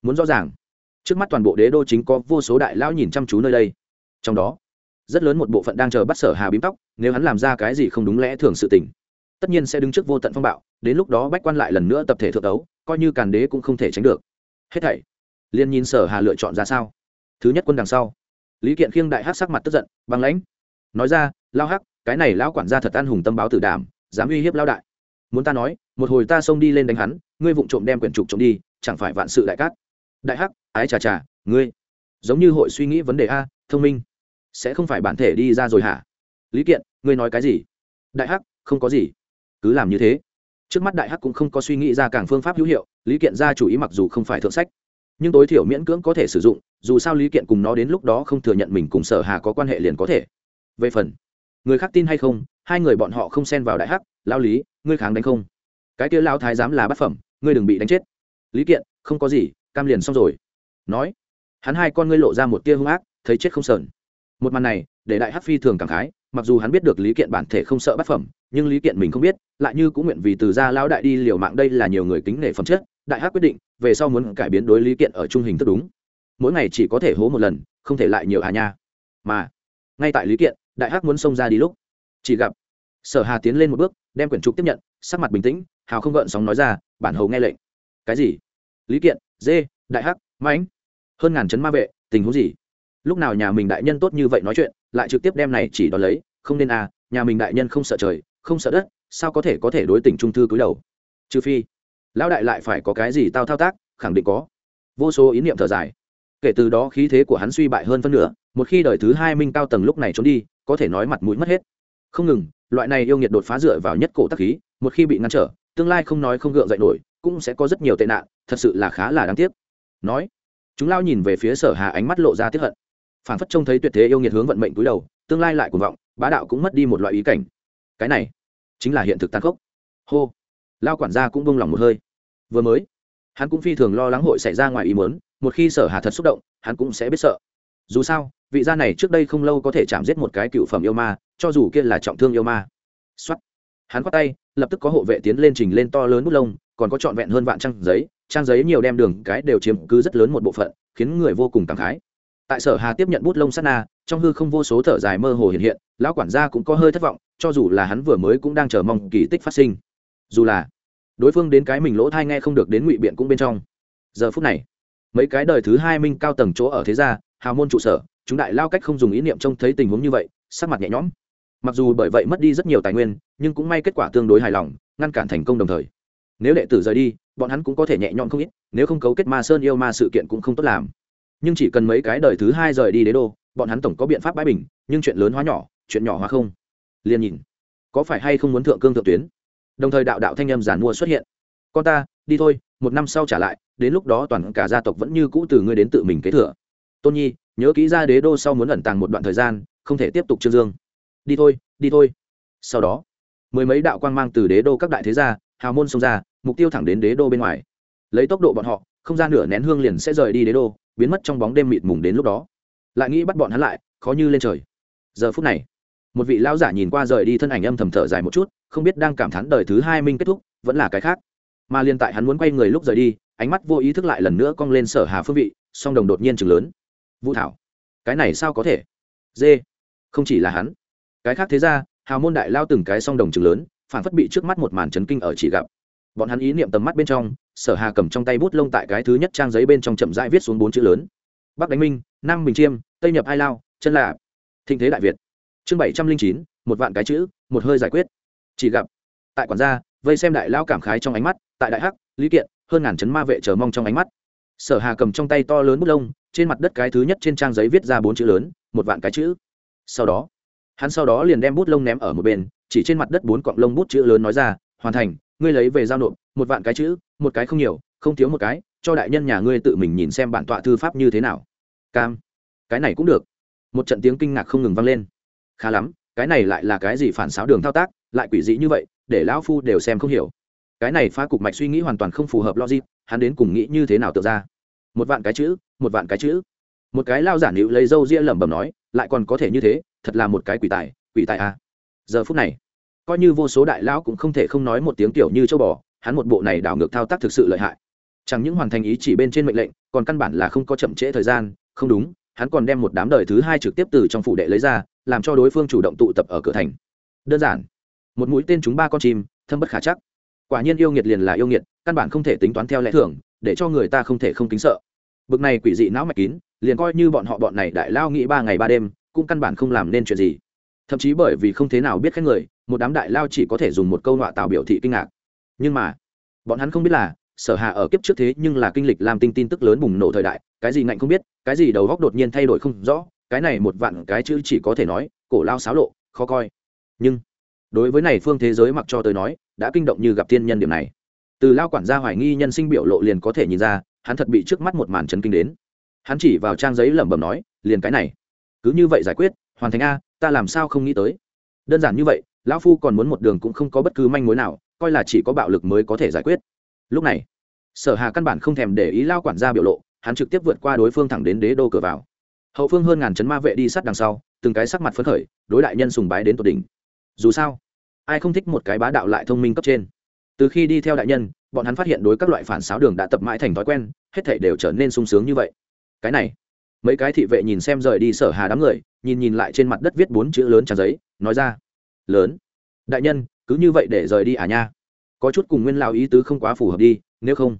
Muốn rõ ràng, trước mắt toàn bộ đế đô chính có vô số đại lão nhìn chăm chú nơi đây. Trong đó, rất lớn một bộ phận đang chờ bắt sở hà bím tóc, nếu hắn làm ra cái gì không đúng lẽ thường sự tình, tất nhiên sẽ đứng trước vô tận phong bạo, đến lúc đó bách quan lại lần nữa tập thể thượng đấu, coi như càn đế cũng không thể tránh được. Hết thảy liên nhìn sở hà lựa chọn ra sao. Thứ nhất quân đằng sau. Lý kiện khiêng đại hắc sắc mặt tức giận, băng lãnh. Nói ra, lao hắc, cái này lão quản gia thật an hùng tâm báo tử đảm, dám uy hiếp lao đại. Muốn ta nói, một hồi ta xông đi lên đánh hắn, ngươi vụng trộm đem quyển trục trộm đi, chẳng phải vạn sự đại cát. Đại hắc, ái chà chà, ngươi. Giống như hội suy nghĩ vấn đề a, thông minh. Sẽ không phải bản thể đi ra rồi hả? Lý kiện, ngươi nói cái gì? Đại hắc, không có gì. Cứ làm như thế. Trước mắt đại hắc cũng không có suy nghĩ ra càng phương pháp hữu hiệu, lý kiện ra chủ ý mặc dù không phải thượng sách nhưng tối thiểu miễn cưỡng có thể sử dụng, dù sao lý kiện cùng nó đến lúc đó không thừa nhận mình cùng sở hà có quan hệ liền có thể. Về phần, người khác tin hay không, hai người bọn họ không xen vào đại hắc lao lý, ngươi kháng đánh không. Cái kia lao thái giám là bát phẩm, ngươi đừng bị đánh chết. Lý kiện, không có gì, cam liền xong rồi. Nói, hắn hai con ngươi lộ ra một tia hung ác, thấy chết không sờn. Một màn này, để đại hắc phi thường cảm khái, mặc dù hắn biết được lý kiện bản thể không sợ bát phẩm, nhưng lý kiện mình không biết, lại như cũng nguyện vì từ gia lão đại đi liều mạng đây là nhiều người kính nể phẩm chất đại hắc quyết định, về sau muốn cải biến đối lý kiện ở trung hình thức đúng. Mỗi ngày chỉ có thể hố một lần, không thể lại nhiều hà nha. Mà, ngay tại lý kiện, đại hắc muốn xông ra đi lúc, chỉ gặp, sở hà tiến lên một bước, đem quyển trục tiếp nhận, sắc mặt bình tĩnh, hào không gợn sóng nói ra, bản hầu nghe lệnh. Cái gì? Lý kiện, dê, đại hắc mãnh. Hơn ngàn chấn ma vệ, tình huống gì? Lúc nào nhà mình đại nhân tốt như vậy nói chuyện, lại trực tiếp đem này chỉ đón lấy, không nên à nhà mình đại nhân không sợ trời, không sợ đất, sao có thể có thể đối tình trung thư cúi đầu? Trừ phi lão đại lại phải có cái gì tao thao tác, khẳng định có. Vô số ý niệm thở dài. Kể từ đó khí thế của hắn suy bại hơn phân nửa, một khi đời thứ hai minh cao tầng lúc này trốn đi, có thể nói mặt mũi mất hết. Không ngừng, loại này yêu nghiệt đột phá dựa vào nhất cổ tắc khí, một khi bị ngăn trở, tương lai không nói không gượng dậy nổi, cũng sẽ có rất nhiều tệ nạn, thật sự là khá là đáng tiếc. Nói, chúng lao nhìn về phía sở hà ánh mắt lộ ra tiếp hận. Phản phất trông thấy tuyệt thế yêu nghiệt hướng vận mệnh túi đầu, tương lai lại cuồng vọng, bá đạo cũng mất đi một loại ý cảnh. Cái này chính là hiện thực tàn khốc. Hô lao quản gia cũng bông lòng một hơi. Vừa mới, hắn cũng phi thường lo lắng hội xảy ra ngoài ý muốn, một khi sở hà thật xúc động, hắn cũng sẽ biết sợ. Dù sao, vị gia này trước đây không lâu có thể chạm giết một cái cựu phẩm yêu ma, cho dù kia là trọng thương yêu ma. Xuất hắn quát tay, lập tức có hộ vệ tiến lên trình lên to lớn bút lông, còn có trọn vẹn hơn vạn trang giấy trang giấy nhiều đem đường cái đều chiếm cứ rất lớn một bộ phận, khiến người vô cùng cảm khái. Tại sở hà tiếp nhận bút lông sát na, trong hư không vô số thở dài mơ hồ hiện hiện, lão quản gia cũng có hơi thất vọng, cho dù là hắn vừa mới cũng đang chờ mong kỳ tích phát sinh dù là đối phương đến cái mình lỗ thai nghe không được đến ngụy biện cũng bên trong. Giờ phút này, mấy cái đời thứ hai minh cao tầng chỗ ở thế gia, hào môn trụ sở, chúng đại lao cách không dùng ý niệm trông thấy tình huống như vậy, sắc mặt nhẹ nhõm. Mặc dù bởi vậy mất đi rất nhiều tài nguyên, nhưng cũng may kết quả tương đối hài lòng, ngăn cản thành công đồng thời. Nếu đệ tử rời đi, bọn hắn cũng có thể nhẹ nhõm không ít, nếu không cấu kết ma sơn yêu ma sự kiện cũng không tốt làm. Nhưng chỉ cần mấy cái đời thứ hai rời đi đế đô, bọn hắn tổng có biện pháp bãi bình, nhưng chuyện lớn hóa nhỏ, chuyện nhỏ hóa không. Liền nhìn, có phải hay không muốn thượng cương thượng tuyến? Đồng thời đạo đạo thanh âm giản mua xuất hiện. Con ta, đi thôi, một năm sau trả lại, đến lúc đó toàn cả gia tộc vẫn như cũ từ ngươi đến tự mình kế thừa. Tôn nhi, nhớ kỹ ra đế đô sau muốn ẩn tàng một đoạn thời gian, không thể tiếp tục trương dương. Đi thôi đi thôi. Sau đó, mười mấy đạo quang mang từ đế đô các đại thế gia, hào môn xông ra, mục tiêu thẳng đến đế đô bên ngoài. Lấy tốc độ bọn họ, không gian nửa nén hương liền sẽ rời đi đế đô, biến mất trong bóng đêm mịt mùng đến lúc đó. Lại nghĩ bắt bọn hắn lại, khó như lên trời. Giờ phút này một vị lão giả nhìn qua rời đi thân ảnh âm thầm thở dài một chút, không biết đang cảm thán đời thứ hai minh kết thúc, vẫn là cái khác. Mà liên tại hắn muốn quay người lúc rời đi, ánh mắt vô ý thức lại lần nữa cong lên sở hà phương vị, song đồng đột nhiên chừng lớn. Vũ thảo, cái này sao có thể? Dê, không chỉ là hắn. Cái khác thế ra hào môn đại lao từng cái song đồng chừng lớn, phản phất bị trước mắt một màn chấn kinh ở chỉ gặp. Bọn hắn ý niệm tầm mắt bên trong, sở hà cầm trong tay bút lông tại cái thứ nhất trang giấy bên trong chậm rãi viết xuống bốn chữ lớn. Bắc đánh minh, nam bình chiêm, tây nhập hai lao, chân là thịnh thế đại việt chương bảy trăm linh chín, một vạn cái chữ, một hơi giải quyết. Chỉ gặp, tại quản gia, vây xem đại lao cảm khái trong ánh mắt, tại đại hắc, lý kiện, hơn ngàn chấn ma vệ chờ mong trong ánh mắt. Sở hà cầm trong tay to lớn bút lông, trên mặt đất cái thứ nhất trên trang giấy viết ra bốn chữ lớn, một vạn cái chữ. Sau đó, hắn sau đó liền đem bút lông ném ở một bên, chỉ trên mặt đất bốn cọng lông bút chữ lớn nói ra, hoàn thành, ngươi lấy về giao nộp, một vạn cái chữ, một cái không nhiều, không thiếu một cái, cho đại nhân nhà ngươi tự mình nhìn xem bản tọa thư pháp như thế nào. Cam, cái này cũng được. Một trận tiếng kinh ngạc không ngừng vang lên khá lắm, cái này lại là cái gì phản xáo đường thao tác, lại quỷ dị như vậy, để lão phu đều xem không hiểu. Cái này phá cục mạch suy nghĩ hoàn toàn không phù hợp logic, hắn đến cùng nghĩ như thế nào tự ra. Một vạn cái chữ, một vạn cái chữ. Một cái lao giản hữu lấy dâu ria lẩm bẩm nói, lại còn có thể như thế, thật là một cái quỷ tài quỷ tài à. giờ phút này, coi như vô số đại lão cũng không thể không nói một tiếng kiểu như châu bò, hắn một bộ này đảo ngược thao tác thực sự lợi hại. Chẳng những hoàn thành ý chỉ bên trên mệnh lệnh, còn căn bản là không có chậm trễ thời gian, không đúng, hắn còn đem một đám đời thứ hai trực tiếp từ trong phủ đệ lấy ra làm cho đối phương chủ động tụ tập ở cửa thành. Đơn giản. Một mũi tên chúng ba con chim, thâm bất khả chắc. Quả nhiên yêu nghiệt liền là yêu nghiệt, căn bản không thể tính toán theo lẽ thường, để cho người ta không thể không kính sợ. Bực này quỷ dị não mạch kín, liền coi như bọn họ bọn này đại lao nghĩ ba ngày ba đêm, cũng căn bản không làm nên chuyện gì. Thậm chí bởi vì không thế nào biết khách người, một đám đại lao chỉ có thể dùng một câu nọa tạo biểu thị kinh ngạc. Nhưng mà, bọn hắn không biết là, sở hạ ở kiếp trước thế nhưng là kinh lịch làm tinh tin tức lớn bùng nổ thời đại, cái gì ngạnh không biết, cái gì đầu góc đột nhiên thay đổi không rõ cái này một vạn cái chữ chỉ có thể nói, cổ lao xáo lộ, khó coi. Nhưng, đối với này phương thế giới mặc cho tôi nói, đã kinh động như gặp tiên nhân điểm này. Từ lao quản gia hoài nghi nhân sinh biểu lộ liền có thể nhìn ra, hắn thật bị trước mắt một màn chấn kinh đến. Hắn chỉ vào trang giấy lẩm bẩm nói, liền cái này. Cứ như vậy giải quyết, hoàn thành a, ta làm sao không nghĩ tới. Đơn giản như vậy, lão phu còn muốn một đường cũng không có bất cứ manh mối nào, coi là chỉ có bạo lực mới có thể giải quyết. Lúc này, sở hà căn bản không thèm để ý lao quản gia biểu lộ, hắn trực tiếp vượt qua đối phương thẳng đến đế đô cửa vào hậu phương hơn ngàn chấn ma vệ đi sát đằng sau, từng cái sắc mặt phấn khởi, đối đại nhân sùng bái đến tột đỉnh. Dù sao, ai không thích một cái bá đạo lại thông minh cấp trên? Từ khi đi theo đại nhân, bọn hắn phát hiện đối các loại phản xáo đường đã tập mãi thành thói quen, hết thảy đều trở nên sung sướng như vậy. Cái này, mấy cái thị vệ nhìn xem rời đi sở hà đám người, nhìn nhìn lại trên mặt đất viết bốn chữ lớn trang giấy, nói ra, lớn. Đại nhân, cứ như vậy để rời đi à nha. Có chút cùng nguyên lao ý tứ không quá phù hợp đi, nếu không.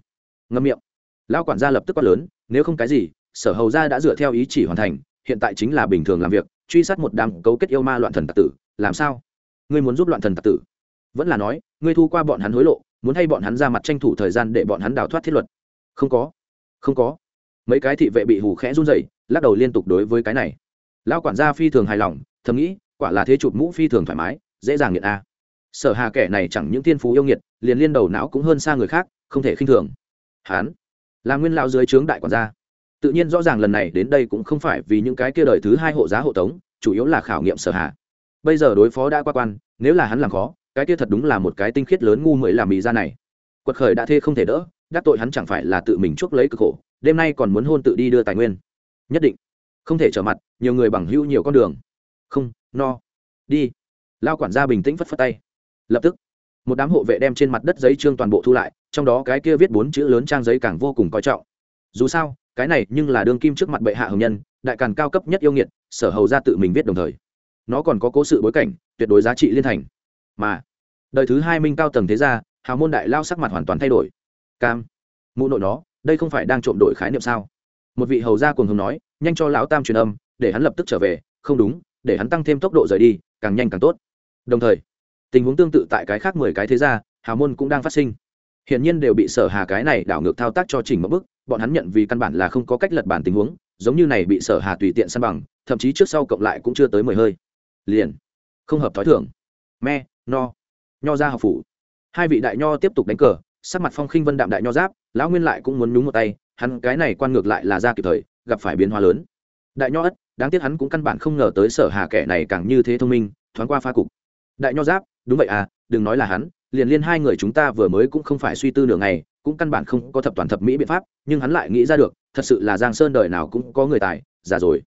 Ngâm miệng. Lao quản gia lập tức quát lớn, nếu không cái gì sở hầu gia đã dựa theo ý chỉ hoàn thành, hiện tại chính là bình thường làm việc, truy sát một đám cấu kết yêu ma loạn thần tạc tử, làm sao? Ngươi muốn giúp loạn thần tạc tử? Vẫn là nói, ngươi thu qua bọn hắn hối lộ, muốn hay bọn hắn ra mặt tranh thủ thời gian để bọn hắn đào thoát thiết luật. Không có. Không có. Mấy cái thị vệ bị hù khẽ run rẩy, lắc đầu liên tục đối với cái này. Lao quản gia phi thường hài lòng, thầm nghĩ, quả là thế chụp mũ phi thường thoải mái, dễ dàng nghiện a. Sở hà kẻ này chẳng những tiên phú yêu nghiệt, liền liên đầu não cũng hơn xa người khác, không thể khinh thường. Hán là nguyên lão dưới trướng đại quản gia tự nhiên rõ ràng lần này đến đây cũng không phải vì những cái kia đời thứ hai hộ giá hộ tống, chủ yếu là khảo nghiệm sở hạ. bây giờ đối phó đã qua quan, nếu là hắn làm khó, cái kia thật đúng là một cái tinh khiết lớn ngu mới làm mì ra này. Quật khởi đã thê không thể đỡ, đắc tội hắn chẳng phải là tự mình chuốc lấy cực khổ, đêm nay còn muốn hôn tự đi đưa tài nguyên. Nhất định. Không thể trở mặt, nhiều người bằng hữu nhiều con đường. Không, no. Đi. Lao quản gia bình tĩnh phất phất tay. Lập tức, một đám hộ vệ đem trên mặt đất giấy trương toàn bộ thu lại, trong đó cái kia viết bốn chữ lớn trang giấy càng vô cùng coi trọng. Dù sao cái này nhưng là đương kim trước mặt bệ hạ hồng nhân, đại càn cao cấp nhất yêu nghiệt, sở hầu ra tự mình viết đồng thời. Nó còn có cố sự bối cảnh, tuyệt đối giá trị liên thành. Mà, đời thứ hai minh cao tầng thế gia, hào môn đại lao sắc mặt hoàn toàn thay đổi. Cam, mụ nội nó, đây không phải đang trộm đổi khái niệm sao? Một vị hầu gia cùng hùng nói, nhanh cho lão tam truyền âm, để hắn lập tức trở về, không đúng, để hắn tăng thêm tốc độ rời đi, càng nhanh càng tốt. Đồng thời, tình huống tương tự tại cái khác mười cái thế gia, hào môn cũng đang phát sinh. Hiện nhiên đều bị sở hà cái này đảo ngược thao tác cho chỉnh một bước bọn hắn nhận vì căn bản là không có cách lật bản tình huống, giống như này bị sở hà tùy tiện săn bằng, thậm chí trước sau cộng lại cũng chưa tới mười hơi. Liền, không hợp thói thưởng me, no. Nho ra học phủ. Hai vị đại nho tiếp tục đánh cờ, sắc mặt phong khinh vân đạm đại nho giáp, lão nguyên lại cũng muốn nhúng một tay, hắn cái này quan ngược lại là ra kịp thời, gặp phải biến hóa lớn. Đại nho ất, đáng tiếc hắn cũng căn bản không ngờ tới sở hà kẻ này càng như thế thông minh, thoáng qua pha cục. Đại nho giáp, đúng vậy à đừng nói là hắn, liền liên hai người chúng ta vừa mới cũng không phải suy tư nửa ngày cũng căn bản không có thập toàn thập mỹ biện pháp, nhưng hắn lại nghĩ ra được, thật sự là giang sơn đời nào cũng có người tài, già rồi.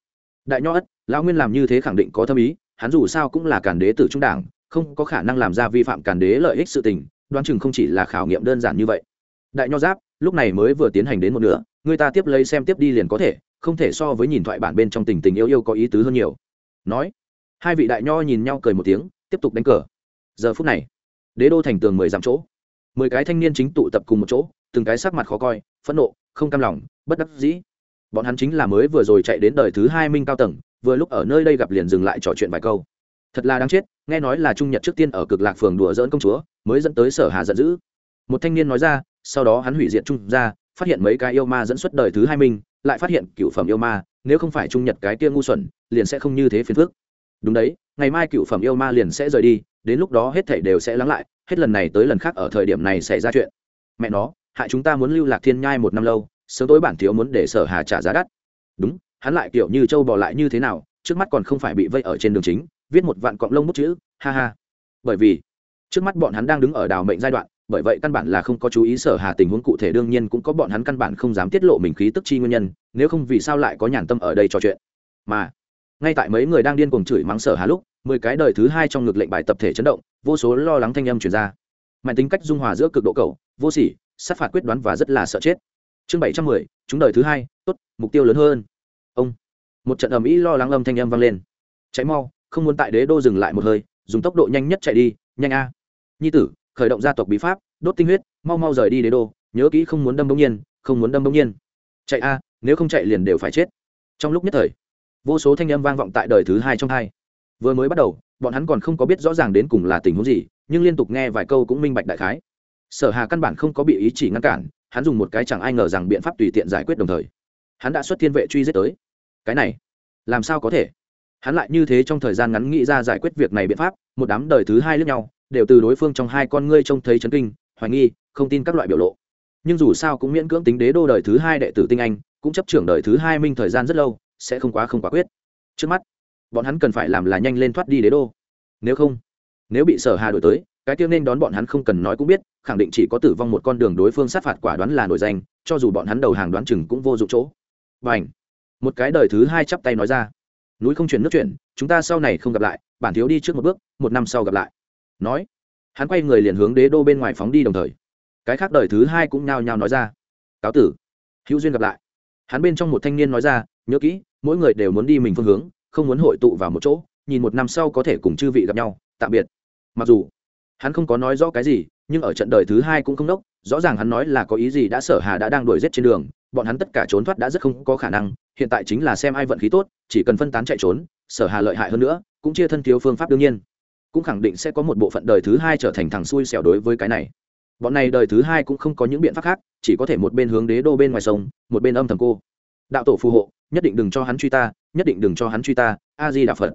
Đại nho ất, lão nguyên làm như thế khẳng định có thâm ý, hắn dù sao cũng là cản đế tử trung đảng, không có khả năng làm ra vi phạm cản đế lợi ích sự tình, đoán chừng không chỉ là khảo nghiệm đơn giản như vậy. Đại nho giáp, lúc này mới vừa tiến hành đến một nửa, người ta tiếp lấy xem tiếp đi liền có thể, không thể so với nhìn thoại bản bên trong tình tình yêu yêu có ý tứ hơn nhiều. Nói, hai vị đại nho nhìn nhau cười một tiếng, tiếp tục đánh cờ. Giờ phút này, đế đô thành tường mười dặm chỗ mười cái thanh niên chính tụ tập cùng một chỗ, từng cái sắc mặt khó coi, phẫn nộ, không cam lòng, bất đắc dĩ. Bọn hắn chính là mới vừa rồi chạy đến đời thứ hai minh cao tầng, vừa lúc ở nơi đây gặp liền dừng lại trò chuyện vài câu. Thật là đáng chết, nghe nói là trung nhật trước tiên ở cực lạc phường đùa dỡn công chúa, mới dẫn tới sở hà giận dữ. Một thanh niên nói ra, sau đó hắn hủy diệt trung ra, phát hiện mấy cái yêu ma dẫn xuất đời thứ hai minh, lại phát hiện cựu phẩm yêu ma, nếu không phải trung nhật cái kia ngu xuẩn, liền sẽ không như thế phiền phức. Đúng đấy, ngày mai cựu phẩm yêu ma liền sẽ rời đi, đến lúc đó hết thảy đều sẽ lắng lại hết lần này tới lần khác ở thời điểm này xảy ra chuyện. Mẹ nó, hại chúng ta muốn lưu lạc thiên nhai một năm lâu, sớm tối bản thiếu muốn để sở hà trả giá đắt. Đúng, hắn lại kiểu như châu bò lại như thế nào, trước mắt còn không phải bị vây ở trên đường chính, viết một vạn cọng lông bút chữ, ha ha. Bởi vì, trước mắt bọn hắn đang đứng ở đào mệnh giai đoạn, bởi vậy căn bản là không có chú ý sở hà tình huống cụ thể, đương nhiên cũng có bọn hắn căn bản không dám tiết lộ mình khí tức chi nguyên nhân, nếu không vì sao lại có nhàn tâm ở đây trò chuyện. Mà, ngay tại mấy người đang điên cuồng chửi mắng sở hà lúc, mười cái đời thứ hai trong ngực lệnh bài tập thể chấn động vô số lo lắng thanh âm truyền ra. Mạnh tính cách dung hòa giữa cực độ cầu vô sỉ, sát phạt quyết đoán và rất là sợ chết. Chương bảy trăm mười, chúng đời thứ hai, tốt, mục tiêu lớn hơn. Ông. Một trận ầm ĩ lo lắng âm thanh âm vang lên. Cháy mau, không muốn tại đế đô dừng lại một hơi, dùng tốc độ nhanh nhất chạy đi, nhanh a. Nhi tử, khởi động gia tộc bí pháp, đốt tinh huyết, mau mau rời đi đế đô, nhớ kỹ không muốn đâm bỗng nhiên, không muốn đâm bỗng nhiên. Chạy a, nếu không chạy liền đều phải chết. Trong lúc nhất thời, vô số thanh âm vang vọng tại đời thứ hai trong hai. Vừa mới bắt đầu bọn hắn còn không có biết rõ ràng đến cùng là tình huống gì, nhưng liên tục nghe vài câu cũng minh bạch đại khái. Sở hà căn bản không có bị ý chỉ ngăn cản, hắn dùng một cái chẳng ai ngờ rằng biện pháp tùy tiện giải quyết đồng thời. Hắn đã xuất thiên vệ truy giết tới. Cái này, làm sao có thể? Hắn lại như thế trong thời gian ngắn nghĩ ra giải quyết việc này biện pháp, một đám đời thứ hai lướt nhau, đều từ đối phương trong hai con ngươi trông thấy chấn kinh, hoài nghi, không tin các loại biểu lộ. Nhưng dù sao cũng miễn cưỡng tính đế đô đời thứ hai đệ tử tinh anh, cũng chấp trưởng đời thứ hai minh thời gian rất lâu, sẽ không quá không quả quyết. Trước mắt bọn hắn cần phải làm là nhanh lên thoát đi đế đô. Nếu không, nếu bị sở hà đổi tới, cái tiêu nên đón bọn hắn không cần nói cũng biết, khẳng định chỉ có tử vong một con đường đối phương sát phạt quả đoán là nổi danh, cho dù bọn hắn đầu hàng đoán chừng cũng vô dụng chỗ. Và ảnh một cái đời thứ hai chắp tay nói ra. Núi không chuyển nước chuyển, chúng ta sau này không gặp lại, bản thiếu đi trước một bước, một năm sau gặp lại. Nói, hắn quay người liền hướng đế đô bên ngoài phóng đi đồng thời. Cái khác đời thứ hai cũng nhao nhao nói ra. Cáo tử, hữu duyên gặp lại. Hắn bên trong một thanh niên nói ra, nhớ kỹ, mỗi người đều muốn đi mình phương hướng không muốn hội tụ vào một chỗ, nhìn một năm sau có thể cùng chư vị gặp nhau, tạm biệt. Mặc dù, hắn không có nói rõ cái gì, nhưng ở trận đời thứ hai cũng không đốc, rõ ràng hắn nói là có ý gì đã sở hà đã đang đuổi giết trên đường, bọn hắn tất cả trốn thoát đã rất không có khả năng, hiện tại chính là xem ai vận khí tốt, chỉ cần phân tán chạy trốn, sở hà lợi hại hơn nữa, cũng chia thân thiếu phương pháp đương nhiên. Cũng khẳng định sẽ có một bộ phận đời thứ hai trở thành thằng xui xẻo đối với cái này. Bọn này đời thứ hai cũng không có những biện pháp khác, chỉ có thể một bên hướng đế đô bên ngoài sông, một bên âm thầm cô. Đạo tổ phù hộ nhất định đừng cho hắn truy ta, nhất định đừng cho hắn truy ta, a di đà phật.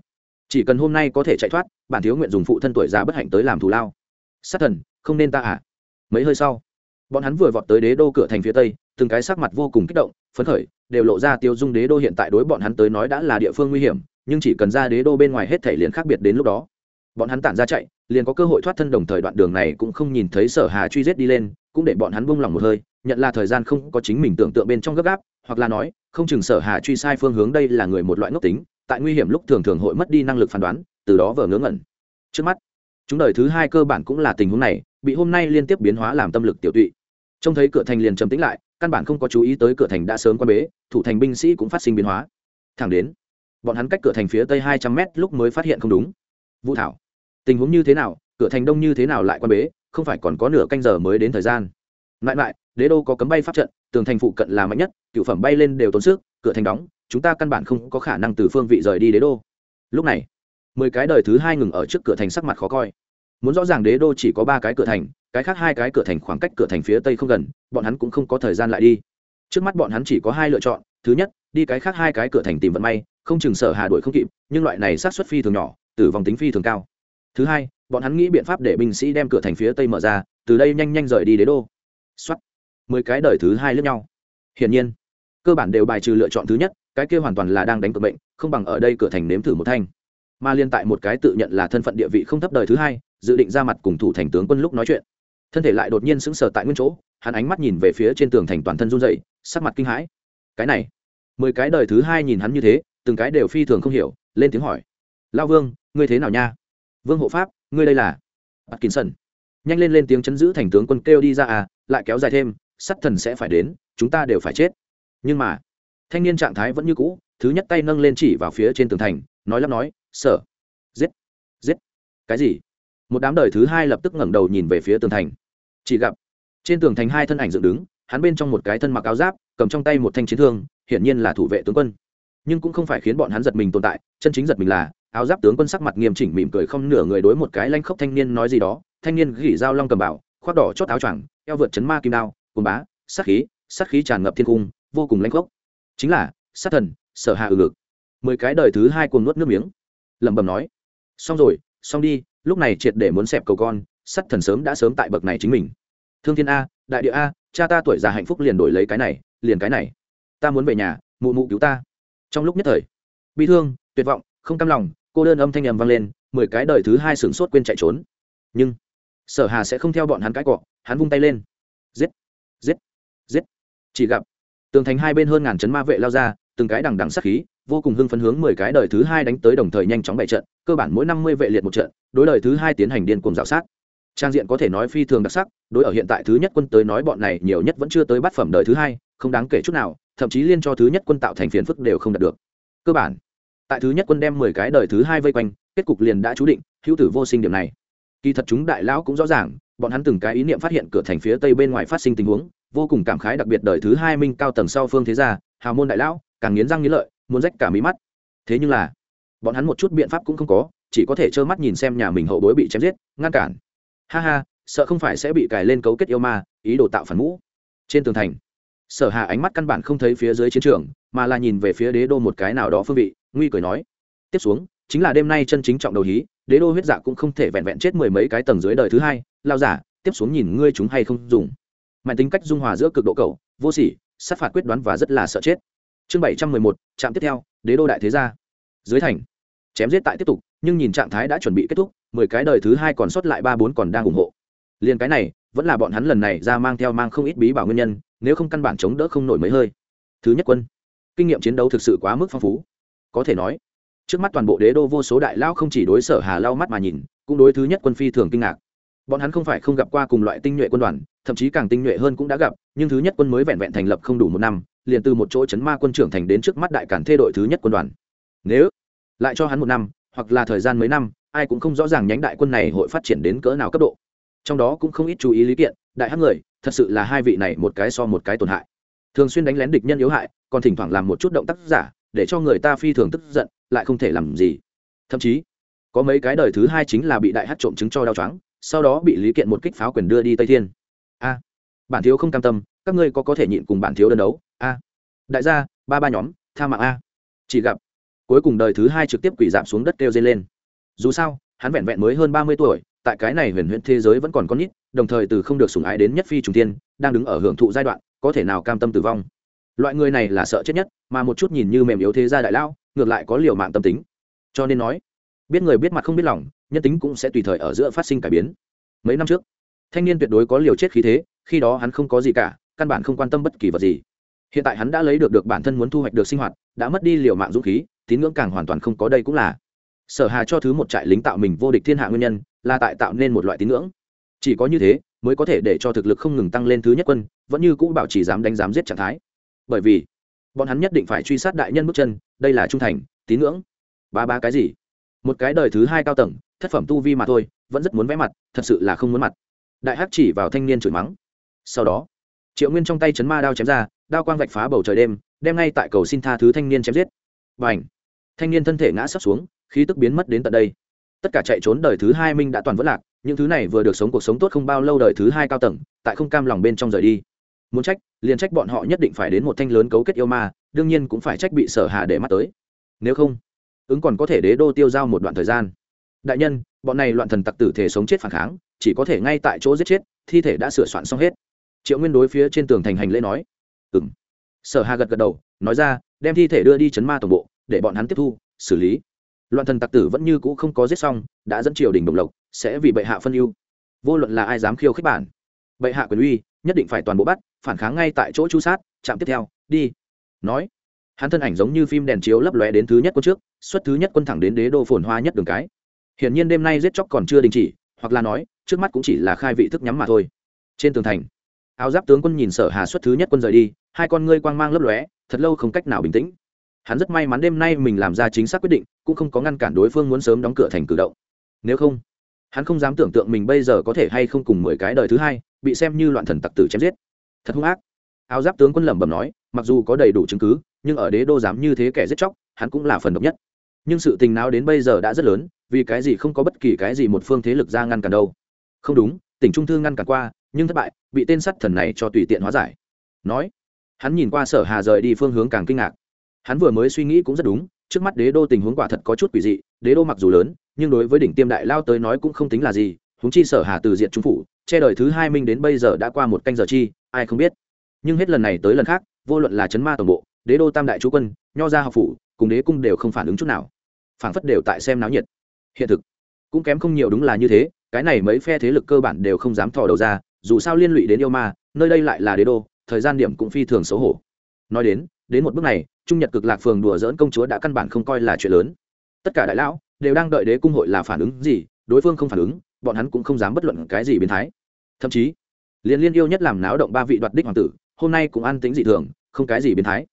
Chỉ cần hôm nay có thể chạy thoát, bản thiếu nguyện dùng phụ thân tuổi già bất hạnh tới làm thù lao. Sát thần, không nên ta à? Mấy hơi sau, bọn hắn vừa vọt tới đế đô cửa thành phía tây, từng cái sắc mặt vô cùng kích động, phấn khởi, đều lộ ra tiêu dung đế đô hiện tại đối bọn hắn tới nói đã là địa phương nguy hiểm, nhưng chỉ cần ra đế đô bên ngoài hết thể liền khác biệt đến lúc đó. Bọn hắn tản ra chạy, liền có cơ hội thoát thân đồng thời đoạn đường này cũng không nhìn thấy sở hà truy giết đi lên, cũng để bọn hắn buông lòng một hơi nhận là thời gian không có chính mình tưởng tượng bên trong gấp gáp, hoặc là nói, không chừng sở hà truy sai phương hướng đây là người một loại ngốc tính, tại nguy hiểm lúc thường thường hội mất đi năng lực phán đoán, từ đó vờ ngớ ngẩn. Trước mắt, chúng đời thứ hai cơ bản cũng là tình huống này, bị hôm nay liên tiếp biến hóa làm tâm lực tiểu tụy. Trông thấy cửa thành liền trầm tĩnh lại, căn bản không có chú ý tới cửa thành đã sớm qua bế, thủ thành binh sĩ cũng phát sinh biến hóa. Thẳng đến, bọn hắn cách cửa thành phía tây hai trăm mét lúc mới phát hiện không đúng. Vũ thảo, tình huống như thế nào, cửa thành đông như thế nào lại quan bế, không phải còn có nửa canh giờ mới đến thời gian. Lại lại đế đô có cấm bay pháp trận, tường thành phụ cận là mạnh nhất, cựu phẩm bay lên đều tốn sức, cửa thành đóng, chúng ta căn bản không có khả năng từ phương vị rời đi đế đô. Lúc này, mười cái đời thứ hai ngừng ở trước cửa thành sắc mặt khó coi. Muốn rõ ràng đế đô chỉ có ba cái cửa thành, cái khác hai cái cửa thành khoảng cách cửa thành phía tây không gần, bọn hắn cũng không có thời gian lại đi. Trước mắt bọn hắn chỉ có hai lựa chọn, thứ nhất, đi cái khác hai cái cửa thành tìm vận may, không chừng sở hà đuổi không kịp, nhưng loại này sát xuất phi thường nhỏ, tử vong tính phi thường cao. Thứ hai, bọn hắn nghĩ biện pháp để binh sĩ đem cửa thành phía tây mở ra, từ đây nhanh nhanh rời đi đế đô. Xuất mười cái đời thứ hai lẫn nhau. Hiển nhiên, cơ bản đều bài trừ lựa chọn thứ nhất, cái kia hoàn toàn là đang đánh cược bệnh không bằng ở đây cửa thành nếm thử một thanh. Mà liên tại một cái tự nhận là thân phận địa vị không thấp đời thứ hai, dự định ra mặt cùng thủ thành tướng quân lúc nói chuyện. Thân thể lại đột nhiên sững sờ tại nguyên chỗ, hắn ánh mắt nhìn về phía trên tường thành toàn thân run dậy sắc mặt kinh hãi. Cái này, mười cái đời thứ hai nhìn hắn như thế, từng cái đều phi thường không hiểu, lên tiếng hỏi. Lao vương, ngươi thế nào nha? Vương hộ pháp, ngươi đây là? Bắt kín sân nhanh lên lên tiếng chấn giữ thành tướng quân kêu đi ra à lại kéo dài thêm sắt thần sẽ phải đến, chúng ta đều phải chết. Nhưng mà, thanh niên trạng thái vẫn như cũ, thứ nhất tay nâng lên chỉ vào phía trên tường thành, nói lắp nói sợ giết giết. Cái gì? Một đám đời thứ hai lập tức ngẩng đầu nhìn về phía tường thành. Chỉ gặp, trên tường thành hai thân ảnh dựng đứng, hắn bên trong một cái thân mặc áo giáp, cầm trong tay một thanh chiến thương, hiển nhiên là thủ vệ tướng quân. Nhưng cũng không phải khiến bọn hắn giật mình tồn tại, chân chính giật mình là, áo giáp tướng quân sắc mặt nghiêm chỉnh mỉm cười không nửa người đối một cái lanh khốc thanh niên nói gì đó, thanh niên gỉ dao long cầm bảo, khoác đỏ chót áo choàng, eo vượt chấn ma kim đao cồn bá, sát khí sát khí tràn ngập thiên cung, vô cùng lanh khốc. Chính là, sát thần, sở hạ ừ ngực. Mười cái đời thứ hai cuồng nuốt nước miếng. Lẩm bẩm nói, xong rồi, xong đi, lúc này triệt để muốn xẹp cầu con sắt thần sớm đã sớm tại bậc này chính mình. Thương thiên a, đại địa a, cha ta tuổi già hạnh phúc liền đổi lấy cái này, liền cái này. Ta muốn về nhà, mụ mụ cứu ta. Trong lúc nhất thời, bi thương, tuyệt vọng, không cam lòng, cô đơn âm thanh nhầm vang lên, mười cái đời thứ hai sửng sốt quên chạy trốn. Nhưng, sở hà sẽ không theo bọn hắn cãi cọ, hắn vung tay lên. Giết! Giết. Giết. Chỉ gặp, tường thành hai bên hơn ngàn chấn ma vệ lao ra, từng cái đằng đằng sắc khí, vô cùng hưng phấn hướng mười cái đời thứ hai đánh tới đồng thời nhanh chóng bày trận, cơ bản mỗi năm mươi vệ liệt một trận, đối đời thứ hai tiến hành điên cuồng dạo sát. Trang diện có thể nói phi thường đặc sắc, đối ở hiện tại thứ nhất quân tới nói bọn này nhiều nhất vẫn chưa tới bát phẩm đời thứ hai, không đáng kể chút nào, thậm chí liên cho thứ nhất quân tạo thành phiền phức đều không đạt được. Cơ bản, tại thứ nhất quân đem mười cái đời thứ hai vây quanh, kết cục liền đã chú định, hữu tử vô sinh điểm này. Kỳ thật chúng đại lão cũng rõ ràng bọn hắn từng cái ý niệm phát hiện cửa thành phía tây bên ngoài phát sinh tình huống, vô cùng cảm khái đặc biệt đời thứ hai minh cao tầng sau phương thế gia, hào môn đại lão, càng nghiến răng nghiến lợi, muốn rách cả mí mắt. Thế nhưng là, bọn hắn một chút biện pháp cũng không có, chỉ có thể trơ mắt nhìn xem nhà mình hậu bối bị chém giết, ngăn cản. Ha ha, sợ không phải sẽ bị cài lên cấu kết yêu ma, ý đồ tạo phản mũ. Trên tường thành, sở hà ánh mắt căn bản không thấy phía dưới chiến trường, mà là nhìn về phía đế đô một cái nào đó phương vị, nguy cười nói. Tiếp xuống, chính là đêm nay chân chính trọng đầu hí, đế đô huyết dạ cũng không thể vẹn vẹn chết mười mấy cái tầng dưới đời thứ hai lao giả, tiếp xuống nhìn ngươi chúng hay không dùng. Mạnh tính cách dung hòa giữa cực độ cầu vô sỉ, sát phạt quyết đoán và rất là sợ chết. Chương bảy trăm mười một, trạm tiếp theo, đế đô đại thế gia. Dưới thành, chém giết tại tiếp tục, nhưng nhìn trạng thái đã chuẩn bị kết thúc, mười cái đời thứ hai còn sót lại ba bốn còn đang ủng hộ. Liền cái này, vẫn là bọn hắn lần này ra mang theo mang không ít bí bảo nguyên nhân, nếu không căn bản chống đỡ không nổi mấy hơi. Thứ nhất quân, kinh nghiệm chiến đấu thực sự quá mức phong phú. Có thể nói, trước mắt toàn bộ đế đô vô số đại lao không chỉ đối sở hà lao mắt mà nhìn, cũng đối thứ nhất quân phi thường kinh ngạc bọn hắn không phải không gặp qua cùng loại tinh nhuệ quân đoàn, thậm chí càng tinh nhuệ hơn cũng đã gặp, nhưng thứ nhất quân mới vẹn vẹn thành lập không đủ một năm, liền từ một chỗ chấn ma quân trưởng thành đến trước mắt đại cản thê đội thứ nhất quân đoàn. Nếu lại cho hắn một năm, hoặc là thời gian mấy năm, ai cũng không rõ ràng nhánh đại quân này hội phát triển đến cỡ nào cấp độ. Trong đó cũng không ít chú ý lý kiện, đại hắc người, thật sự là hai vị này một cái so một cái tổn hại. Thường xuyên đánh lén địch nhân yếu hại, còn thỉnh thoảng làm một chút động tác giả, để cho người ta phi thường tức giận, lại không thể làm gì. Thậm chí, có mấy cái đời thứ hai chính là bị đại hát trộm chứng cho đau chóng sau đó bị lý kiện một kích pháo quyền đưa đi tây thiên a bản thiếu không cam tâm các ngươi có có thể nhịn cùng bản thiếu đơn đấu a đại gia ba ba nhóm tha mạng a chỉ gặp cuối cùng đời thứ hai trực tiếp quỷ giảm xuống đất kêu dây lên dù sao hắn vẹn vẹn mới hơn ba mươi tuổi tại cái này huyền huyễn thế giới vẫn còn con nít đồng thời từ không được sủng ái đến nhất phi trùng tiên đang đứng ở hưởng thụ giai đoạn có thể nào cam tâm tử vong loại người này là sợ chết nhất mà một chút nhìn như mềm yếu thế gia đại lao ngược lại có liều mạng tâm tính cho nên nói biết người biết mặt không biết lòng nhân tính cũng sẽ tùy thời ở giữa phát sinh cải biến. Mấy năm trước, thanh niên tuyệt đối có liều chết khí thế, khi đó hắn không có gì cả, căn bản không quan tâm bất kỳ vật gì. Hiện tại hắn đã lấy được được bản thân muốn thu hoạch được sinh hoạt, đã mất đi liều mạng dũng khí, tín ngưỡng càng hoàn toàn không có đây cũng là. Sở hà cho thứ một trại lính tạo mình vô địch thiên hạ nguyên nhân, là tại tạo nên một loại tín ngưỡng. Chỉ có như thế, mới có thể để cho thực lực không ngừng tăng lên thứ nhất quân, vẫn như cũ bảo chỉ dám đánh dám giết trạng thái. Bởi vì, bọn hắn nhất định phải truy sát đại nhân bước chân, đây là trung thành, tín ngưỡng. Ba ba cái gì? Một cái đời thứ hai cao tầng thất phẩm tu vi mà thôi, vẫn rất muốn vẽ mặt, thật sự là không muốn mặt. Đại hắc chỉ vào thanh niên chửi mắng. Sau đó, triệu nguyên trong tay chấn ma đao chém ra, đao quang vạch phá bầu trời đêm, đem ngay tại cầu xin tha thứ thanh niên chém giết. Và ảnh thanh niên thân thể ngã sấp xuống, khí tức biến mất đến tận đây. Tất cả chạy trốn đời thứ hai minh đã toàn vất lạc, những thứ này vừa được sống cuộc sống tốt không bao lâu đời thứ hai cao tầng, tại không cam lòng bên trong rời đi. Muốn trách, liền trách bọn họ nhất định phải đến một thanh lớn cấu kết yêu ma, đương nhiên cũng phải trách bị sở hạ để mắt tới. Nếu không, ứng còn có thể đế đô tiêu giao một đoạn thời gian đại nhân, bọn này loạn thần tặc tử thể sống chết phản kháng, chỉ có thể ngay tại chỗ giết chết, thi thể đã sửa soạn xong hết. Triệu nguyên đối phía trên tường thành hành lễ nói. Ừ m sở hà gật gật đầu, nói ra, đem thi thể đưa đi chấn ma tổng bộ, để bọn hắn tiếp thu, xử lý. Loạn thần tặc tử vẫn như cũ không có giết xong, đã dẫn triều đình đồng lộc, sẽ vì bệ hạ phân ưu. Vô luận là ai dám khiêu khích bản, bệ hạ quyền uy, nhất định phải toàn bộ bắt, phản kháng ngay tại chỗ chu sát, chạm tiếp theo, đi. Nói, hắn thân ảnh giống như phim đèn chiếu lấp lóe đến thứ nhất quân trước, xuất thứ nhất quân thẳng đến đế đô phồn hoa nhất đường cái hiển nhiên đêm nay giết chóc còn chưa đình chỉ, hoặc là nói, trước mắt cũng chỉ là khai vị thức nhắm mà thôi. Trên tường thành, áo giáp tướng quân nhìn sở hà xuất thứ nhất quân rời đi, hai con ngươi quang mang lấp lóe, thật lâu không cách nào bình tĩnh. Hắn rất may mắn đêm nay mình làm ra chính xác quyết định, cũng không có ngăn cản đối phương muốn sớm đóng cửa thành cử động. Nếu không, hắn không dám tưởng tượng mình bây giờ có thể hay không cùng mười cái đời thứ hai, bị xem như loạn thần tặc tử chém giết. Thật hung ác. Áo giáp tướng quân lẩm bẩm nói, mặc dù có đầy đủ chứng cứ, nhưng ở đế đô dám như thế kẻ giết chóc, hắn cũng là phần độc nhất nhưng sự tình nào đến bây giờ đã rất lớn, vì cái gì không có bất kỳ cái gì một phương thế lực ra ngăn cản đâu. Không đúng, tỉnh trung thư ngăn cản qua, nhưng thất bại, bị tên sắt thần này cho tùy tiện hóa giải. Nói, hắn nhìn qua sở hà rời đi phương hướng càng kinh ngạc. Hắn vừa mới suy nghĩ cũng rất đúng, trước mắt đế đô tình huống quả thật có chút quỷ dị, đế đô mặc dù lớn, nhưng đối với đỉnh tiêm đại lao tới nói cũng không tính là gì húng chi sở hà từ diện trung phủ, che đời thứ hai minh đến bây giờ đã qua một canh giờ chi, ai không biết. Nhưng hết lần này tới lần khác, vô luận là chấn ma tổng bộ, đế đô tam đại chú quân, nho gia học phủ, cùng đế cung đều không phản ứng chút nào phảng phất đều tại xem náo nhiệt. Hiện thực, cũng kém không nhiều đúng là như thế, cái này mấy phe thế lực cơ bản đều không dám thò đầu ra, dù sao liên lụy đến yêu ma, nơi đây lại là đế đô, thời gian điểm cũng phi thường xấu hổ. Nói đến đến một bước này, trung nhật cực lạc phường đùa dỡn công chúa đã căn bản không coi là chuyện lớn. Tất cả đại lão đều đang đợi đế cung hội là phản ứng gì, đối phương không phản ứng, bọn hắn cũng không dám bất luận cái gì biến thái. Thậm chí, liên liên yêu nhất làm náo động ba vị đoạt đích hoàng tử, hôm nay cũng an tính dị thường, không cái gì biến thái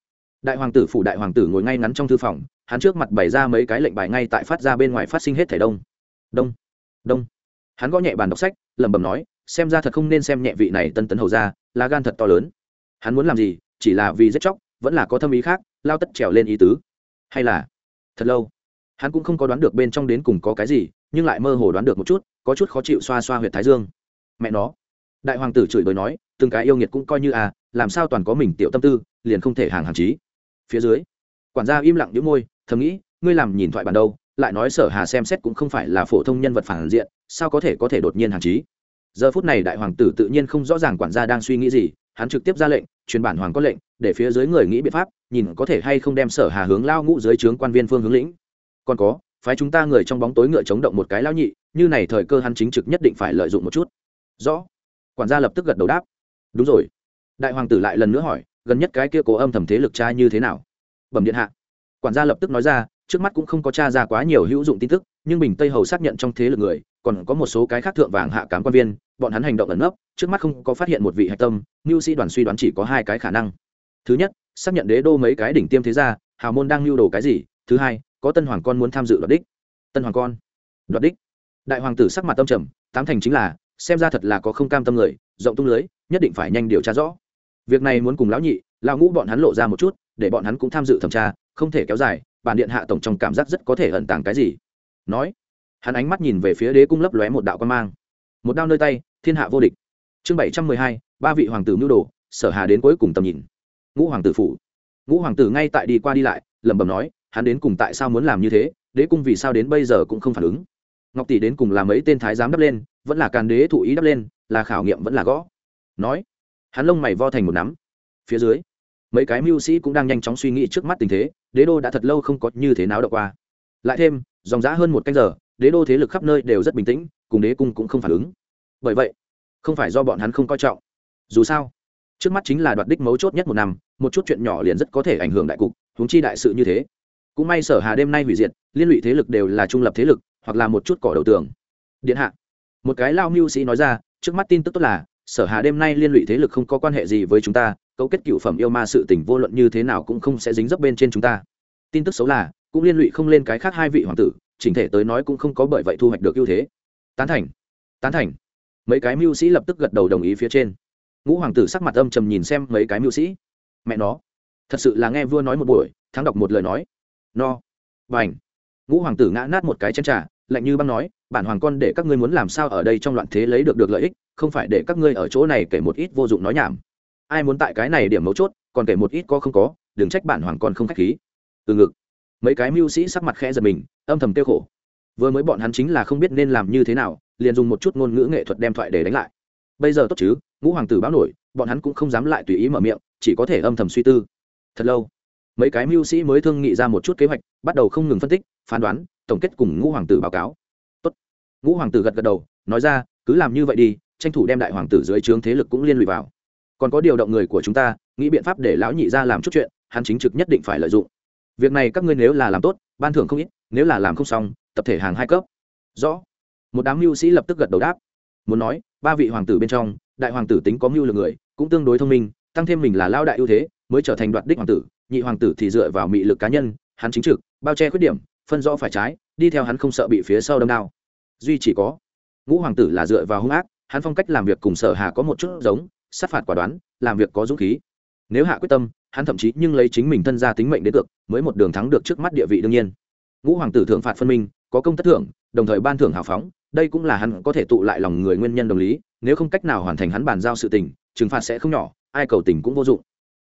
đại hoàng tử phủ đại hoàng tử ngồi ngay ngắn trong thư phòng, hắn trước mặt bày ra mấy cái lệnh bài ngay tại phát ra bên ngoài phát sinh hết thẻ đông. Đông đông. Hắn gõ nhẹ bàn đọc sách, lẩm bẩm nói, xem ra thật không nên xem nhẹ vị này tân tấn hầu ra là gan thật to lớn. Hắn muốn làm gì, chỉ là vì giết chóc, vẫn là có thâm ý khác, lao tất trèo lên ý tứ. Hay là, thật lâu. Hắn cũng không có đoán được bên trong đến cùng có cái gì, nhưng lại mơ hồ đoán được một chút, có chút khó chịu xoa xoa h u y ệ t thái dương. Mẹ nó. Đại hoàng tử chửi bới nói, từng cái yêu nghiệt cũng coi như à làm sao toàn có mình tiểu tâm tư, liền không thể hàng hàng trí phía dưới. Quản gia im lặng đĩu môi, thầm nghĩ, ngươi làm nhìn thoại bản đâu, lại nói sở hà xem xét cũng không phải là phổ thông nhân vật phản diện, sao có thể có thể đột nhiên hàng trí? Giờ phút này đại hoàng tử tự nhiên không rõ ràng quản gia đang suy nghĩ gì, hắn trực tiếp ra lệnh, truyền bản hoàng có lệnh, để phía dưới người nghĩ biện pháp, nhìn có thể hay không đem sở hà hướng lao ngũ dưới trướng quan viên phương hướng lĩnh. Còn có, phái chúng ta người trong bóng tối ngựa chống động một cái lao nhị, như này thời cơ hắn chính trực nhất định phải lợi dụng một chút. Rõ. Quản gia lập tức gật đầu đáp. Đúng rồi. Đại hoàng tử lại lần nữa hỏi gần nhất cái kia cố âm thầm thế lực cha như thế nào? Bẩm điện hạ. Quản gia lập tức nói ra, trước mắt cũng không có tra ra quá nhiều hữu dụng tin tức, nhưng bình tây hầu xác nhận trong thế lực người, còn có một số cái khác thượng vàng hạ cám quan viên, bọn hắn hành động ẩn nấp, trước mắt không có phát hiện một vị hạch tâm mưu sĩ đoàn suy đoán chỉ có hai cái khả năng. Thứ nhất, xác nhận đế đô mấy cái đỉnh tiêm thế gia, hào môn đang lưu đồ cái gì? Thứ hai, có tân hoàng con muốn tham dự đoạt đích. Tân hoàng con. Đoạt đích. Đại hoàng tử sắc mặt tâm trầm, tám thành chính là, xem ra thật là có không cam tâm người, rộng tung lưới, nhất định phải nhanh điều tra rõ việc này muốn cùng lão nhị, lão ngũ bọn hắn lộ ra một chút, để bọn hắn cũng tham dự thẩm tra, không thể kéo dài, bản điện hạ tổng trong cảm giác rất có thể ẩn tàng cái gì. Nói, hắn ánh mắt nhìn về phía đế cung lấp lóe một đạo quan mang. Một đao nơi tay, thiên hạ vô địch. Chương bảy trăm mười hai, ba vị hoàng tử mưu đồ, sở hà đến cuối cùng tầm nhìn. Ngũ hoàng tử phủ. Ngũ hoàng tử ngay tại đi qua đi lại, lẩm bẩm nói, hắn đến cùng tại sao muốn làm như thế, đế cung vì sao đến bây giờ cũng không phản ứng. Ngọc tỷ đến cùng là mấy tên thái giám đắp lên, vẫn là càn đế thụ ý đắp lên, là khảo nghiệm vẫn là gõ. Nói hắn lông mày vo thành một nắm. Phía dưới, mấy cái mưu sĩ cũng đang nhanh chóng suy nghĩ trước mắt tình thế, đế đô đã thật lâu không có như thế nào đọc qua. Lại thêm, dòng giã hơn một canh giờ, đế đô thế lực khắp nơi đều rất bình tĩnh, cùng đế cung cũng không phản ứng. Bởi vậy, không phải do bọn hắn không coi trọng. Dù sao, trước mắt chính là đoạt đích mấu chốt nhất một năm, một chút chuyện nhỏ liền rất có thể ảnh hưởng đại cục, huống chi đại sự như thế. Cũng may sở hà đêm nay hủy diệt, liên lụy thế lực đều là trung lập thế lực, hoặc là một chút cỏ đầu tường. Điện hạ, một cái lao mưu sĩ nói ra, trước mắt tin tức tốt là sở hà đêm nay liên lụy thế lực không có quan hệ gì với chúng ta, cấu kết cựu phẩm yêu ma sự tình vô luận như thế nào cũng không sẽ dính dấp bên trên chúng ta. Tin tức xấu là, cũng liên lụy không lên cái khác hai vị hoàng tử, chỉnh thể tới nói cũng không có bởi vậy thu hoạch được ưu thế. Tán thành tán thành. Mấy cái mưu sĩ lập tức gật đầu đồng ý phía trên. Ngũ hoàng tử sắc mặt âm trầm nhìn xem mấy cái mưu sĩ. Mẹ nó, thật sự là nghe vua nói một buổi, thắng đọc một lời nói. No. Và ảnh ngũ hoàng tử ngã nát một cái chén à lạnh như băng nói bản hoàng con để các ngươi muốn làm sao ở đây trong loạn thế lấy được được lợi ích, không phải để các ngươi ở chỗ này kể một ít vô dụng nói nhảm. Ai muốn tại cái này điểm mấu chốt, còn kể một ít có không có, đừng trách bản hoàng con không khách khí. Từ ngực, mấy cái mưu sĩ sắc mặt khẽ giật mình, âm thầm tiêu khổ. Vừa mới bọn hắn chính là không biết nên làm như thế nào, liền dùng một chút ngôn ngữ nghệ thuật đem thoại để đánh lại. Bây giờ tốt chứ, ngũ hoàng tử báo nổi, bọn hắn cũng không dám lại tùy ý mở miệng, chỉ có thể âm thầm suy tư. Thật lâu, mấy cái mưu sĩ mới thương nghị ra một chút kế hoạch, bắt đầu không ngừng phân tích, phán đoán, tổng kết cùng ngũ hoàng tử báo cáo ngũ hoàng tử gật gật đầu, nói ra, cứ làm như vậy đi, tranh thủ đem đại hoàng tử dưới trướng thế lực cũng liên lụy vào. Còn có điều động người của chúng ta, nghĩ biện pháp để lão nhị ra làm chút chuyện, hắn chính trực nhất định phải lợi dụng. Việc này các ngươi nếu là làm tốt, ban thưởng không ít, nếu là làm không xong, tập thể hàng hai cấp. Rõ. Một đám mưu sĩ lập tức gật đầu đáp. Muốn nói, ba vị hoàng tử bên trong, đại hoàng tử tính có mưu lực người, cũng tương đối thông minh, tăng thêm mình là lao đại ưu thế, mới trở thành đoạt đích hoàng tử, nhị hoàng tử thì dựa vào mị lực cá nhân, hắn chính trực, bao che khuyết điểm, phân rõ phải trái, đi theo hắn không sợ bị phía sau đâm đao duy chỉ có. Ngũ hoàng tử là dựa vào hung ác, hắn phong cách làm việc cùng sở hà có một chút giống, sát phạt quả đoán, làm việc có dũng khí. Nếu hạ quyết tâm, hắn thậm chí nhưng lấy chính mình thân ra tính mệnh đến cược, mới một đường thắng được trước mắt địa vị đương nhiên. Ngũ hoàng tử thượng phạt phân minh, có công tất thưởng, đồng thời ban thưởng hào phóng, đây cũng là hắn có thể tụ lại lòng người nguyên nhân đồng lý, nếu không cách nào hoàn thành hắn bàn giao sự tình, trừng phạt sẽ không nhỏ, ai cầu tình cũng vô dụng.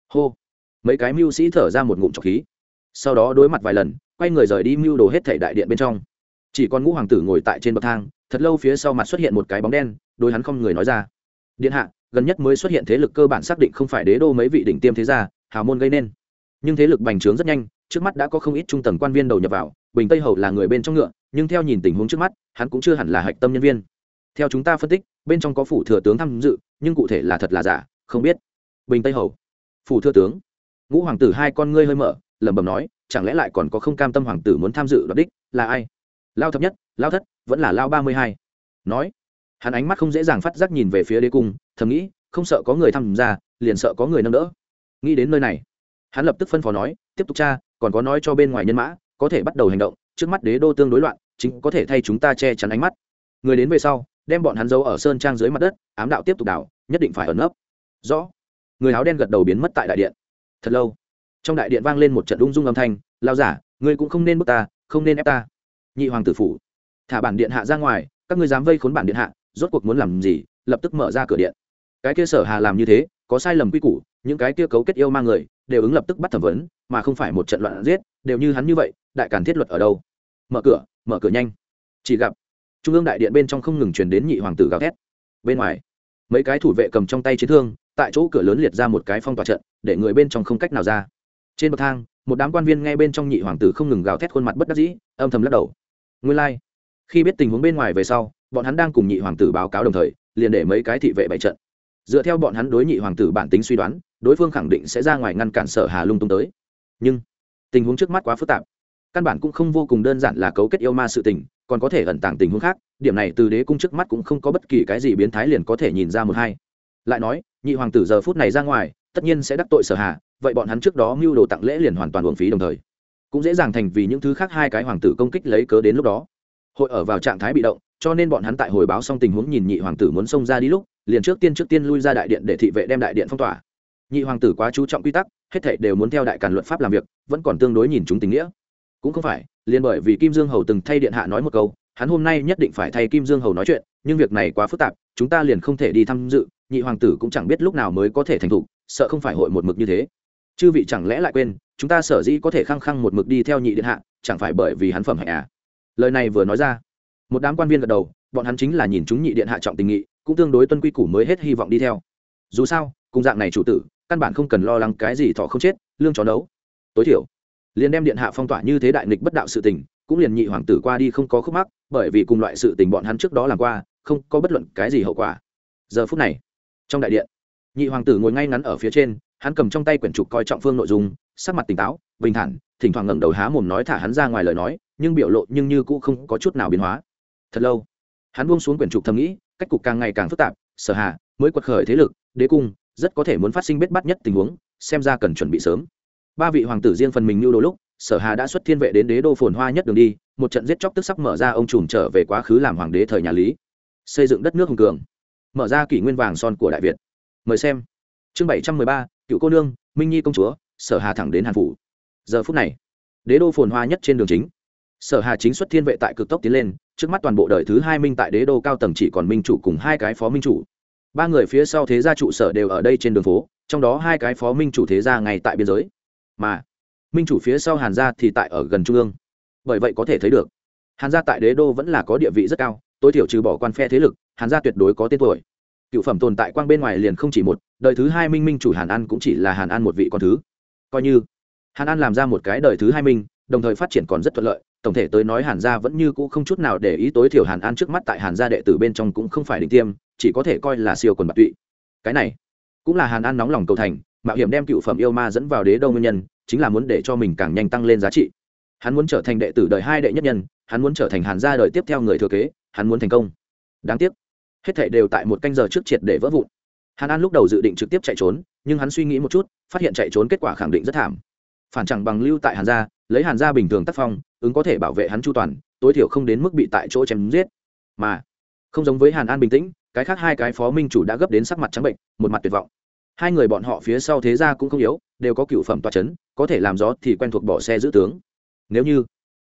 Hô. Mấy cái mưu sĩ thở ra một ngụm trọc khí. Sau đó đối mặt vài lần, quay người rời đi mưu đồ hết thảy đại điện bên trong chỉ còn ngũ hoàng tử ngồi tại trên bậc thang, thật lâu phía sau mặt xuất hiện một cái bóng đen đôi hắn không người nói ra. Điện hạ, gần nhất mới xuất hiện thế lực cơ bản xác định không phải đế đô mấy vị đỉnh tiêm thế gia, hào môn gây nên. Nhưng thế lực bành trướng rất nhanh, trước mắt đã có không ít trung tầng quan viên đầu nhập vào, bình tây hầu là người bên trong ngựa, nhưng theo nhìn tình huống trước mắt, hắn cũng chưa hẳn là hạch tâm nhân viên. Theo chúng ta phân tích, bên trong có phủ thừa tướng tham dự, nhưng cụ thể là thật là giả, không biết. Bình tây hầu. Phủ thừa tướng. Ngũ hoàng tử hai con ngươi hơi mở, lẩm bẩm nói, chẳng lẽ lại còn có không cam tâm hoàng tử muốn tham dự đoạt đích, là ai? Lao thập nhất, lao thất, vẫn là lao ba mươi hai. Nói, hắn ánh mắt không dễ dàng phát giác nhìn về phía đế cung, thầm nghĩ, không sợ có người tham gia, liền sợ có người nâng đỡ. Nghĩ đến nơi này, hắn lập tức phân phó nói, tiếp tục tra, còn có nói cho bên ngoài nhân mã, có thể bắt đầu hành động, trước mắt đế đô tương đối loạn, chính có thể thay chúng ta che chắn ánh mắt. Người đến về sau, đem bọn hắn giấu ở sơn trang dưới mặt đất, ám đạo tiếp tục đảo, nhất định phải ẩn nấp. Rõ, người áo đen gật đầu biến mất tại đại điện. Thật lâu, trong đại điện vang lên một trận ung dung âm thanh, lao giả, ngươi cũng không nên bước ta, không nên ép ta nhị hoàng tử phủ. Thả bản điện hạ ra ngoài, các ngươi dám vây khốn bản điện hạ, rốt cuộc muốn làm gì, lập tức mở ra cửa điện. Cái kia sở hà làm như thế, có sai lầm quy củ, những cái kia cấu kết yêu mang người, đều ứng lập tức bắt thẩm vấn, mà không phải một trận loạn giết, đều như hắn như vậy, đại càn thiết luật ở đâu? Mở cửa mở cửa nhanh. Chỉ gặp, trung ương đại điện bên trong không ngừng truyền đến nhị hoàng tử gào thét. Bên ngoài, mấy cái thủ vệ cầm trong tay chiến thương, tại chỗ cửa lớn liệt ra một cái phong tỏa trận, để người bên trong không cách nào ra. Trên bậc thang, một đám quan viên nghe bên trong nhị hoàng tử không ngừng gào thét khuôn mặt bất đắc dĩ, âm thầm lắc đầu nguyên lai、like. khi biết tình huống bên ngoài về sau, bọn hắn đang cùng nhị hoàng tử báo cáo đồng thời, liền để mấy cái thị vệ bày trận. Dựa theo bọn hắn đối nhị hoàng tử bản tính suy đoán, đối phương khẳng định sẽ ra ngoài ngăn cản sở hà lung tung tới. Nhưng, tình huống trước mắt quá phức tạp. Căn bản cũng không vô cùng đơn giản là cấu kết yêu ma sự tình, còn có thể ẩn tàng tình huống khác, điểm này từ đế cung trước mắt cũng không có bất kỳ cái gì biến thái liền có thể nhìn ra một hai. Lại nói, nhị hoàng tử giờ phút này ra ngoài, tất nhiên sẽ đắc tội sở hà, vậy bọn hắn trước đó mưu đồ tặng lễ liền hoàn toàn uổng phí đồng thời cũng dễ dàng thành vì những thứ khác hai cái hoàng tử công kích lấy cớ đến lúc đó. Hội ở vào trạng thái bị động, cho nên bọn hắn tại hồi báo xong tình huống nhìn nhị hoàng tử muốn xông ra đi lúc, liền trước tiên trước tiên lui ra đại điện để thị vệ đem đại điện phong tỏa. Nhị hoàng tử quá chú trọng quy tắc, hết thảy đều muốn theo đại càn luật pháp làm việc, vẫn còn tương đối nhìn chúng tình nghĩa. Cũng không phải, liền bởi vì kim dương hầu từng thay điện hạ nói một câu, hắn hôm nay nhất định phải thay kim dương hầu nói chuyện, nhưng việc này quá phức tạp, chúng ta liền không thể đi tham dự, nhị hoàng tử cũng chẳng biết lúc nào mới có thể thành thục, sợ không phải hội một mực như thế chư vị chẳng lẽ lại quên, chúng ta sở dĩ có thể khăng khăng một mực đi theo nhị điện hạ, chẳng phải bởi vì hắn phẩm hạnh à? Lời này vừa nói ra, một đám quan viên gật đầu, bọn hắn chính là nhìn chúng nhị điện hạ trọng tình nghị, cũng tương đối tuân quy củ mới hết hy vọng đi theo. Dù sao, cùng dạng này chủ tử, căn bản không cần lo lắng cái gì thọ không chết, lương chó nấu. Tối thiểu, liền đem điện hạ phong tỏa như thế đại nghịch bất đạo sự tình, cũng liền nhị hoàng tử qua đi không có khúc mắc, bởi vì cùng loại sự tình bọn hắn trước đó làm qua, không có bất luận cái gì hậu quả. Giờ phút này, trong đại điện, nhị hoàng tử ngồi ngay ngắn ở phía trên hắn cầm trong tay quyển trục coi trọng phương nội dung, sắc mặt tỉnh táo, bình thản, thỉnh thoảng ngẩng đầu há mồm nói thả hắn ra ngoài lời nói, nhưng biểu lộ nhưng như cũng không có chút nào biến hóa. Thật lâu, hắn buông xuống quyển trục thầm nghĩ, cách cục càng ngày càng phức tạp, sở hạ, mới quật khởi thế lực, đế cung, rất có thể muốn phát sinh bết bắt nhất tình huống, xem ra cần chuẩn bị sớm. Ba vị hoàng tử riêng phần mình lưu đồ lúc, sở hà đã xuất thiên vệ đến đế đô phồn hoa nhất đường đi, một trận giết chóc tức sắc mở ra ông trùm trở về quá khứ làm hoàng đế thời nhà lý. Xây dựng đất nước hùng cường, mở ra kỷ nguyên vàng son của đại việt. Mời xem. Chương bảy trăm mười ba cựu cô nương, minh nhi công chúa, sở hà thẳng đến hàn phủ. Giờ phút này, đế đô phồn hoa nhất trên đường chính. Sở hà chính xuất thiên vệ tại cực tốc tiến lên, trước mắt toàn bộ đời thứ hai minh tại đế đô cao tầng chỉ còn minh chủ cùng hai cái phó minh chủ. Ba người phía sau thế gia trụ sở đều ở đây trên đường phố, trong đó hai cái phó minh chủ thế gia ngay tại biên giới. Mà, minh chủ phía sau hàn gia thì tại ở gần trung ương. Bởi vậy có thể thấy được, hàn gia tại đế đô vẫn là có địa vị rất cao, tối thiểu trừ bỏ quan phe thế lực, hàn gia tuyệt đối có tên tuổi. Cựu phẩm tồn tại quang bên ngoài liền không chỉ một đời thứ hai minh minh chủ hàn an cũng chỉ là hàn an một vị con thứ. Coi như, hàn an làm ra một cái đời thứ hai minh, đồng thời phát triển còn rất thuận lợi, tổng thể tới nói hàn gia vẫn như cũ không chút nào để ý tối thiểu hàn an trước mắt tại hàn gia đệ tử bên trong cũng không phải định tiêm, chỉ có thể coi là siêu quần bạc tụy. Cái này cũng là hàn an nóng lòng cầu thành, mạo hiểm đem cựu phẩm yêu ma dẫn vào đế đô nguyên nhân, chính là muốn để cho mình càng nhanh tăng lên giá trị. Hắn muốn trở thành đệ tử đời hai đệ nhất nhân, hắn muốn trở thành hàn gia đời tiếp theo người thừa kế, hắn muốn thành công. Đáng tiếc, hết thảy đều tại một canh giờ trước triệt để vỡ vụn hàn an lúc đầu dự định trực tiếp chạy trốn, nhưng hắn suy nghĩ một chút, phát hiện chạy trốn kết quả khẳng định rất thảm. Phản chẳng bằng lưu tại hàn gia, lấy hàn gia bình thường tác phong, ứng có thể bảo vệ hắn chu toàn, tối thiểu không đến mức bị tại chỗ chém giết. Mà, không giống với hàn an bình tĩnh, cái khác hai cái phó minh chủ đã gấp đến sắc mặt trắng bệnh, một mặt tuyệt vọng. Hai người bọn họ phía sau thế gia cũng không yếu, đều có cựu phẩm toa c h ấ n có thể làm gió thì quen thuộc bỏ xe giữ tướng. Nếu như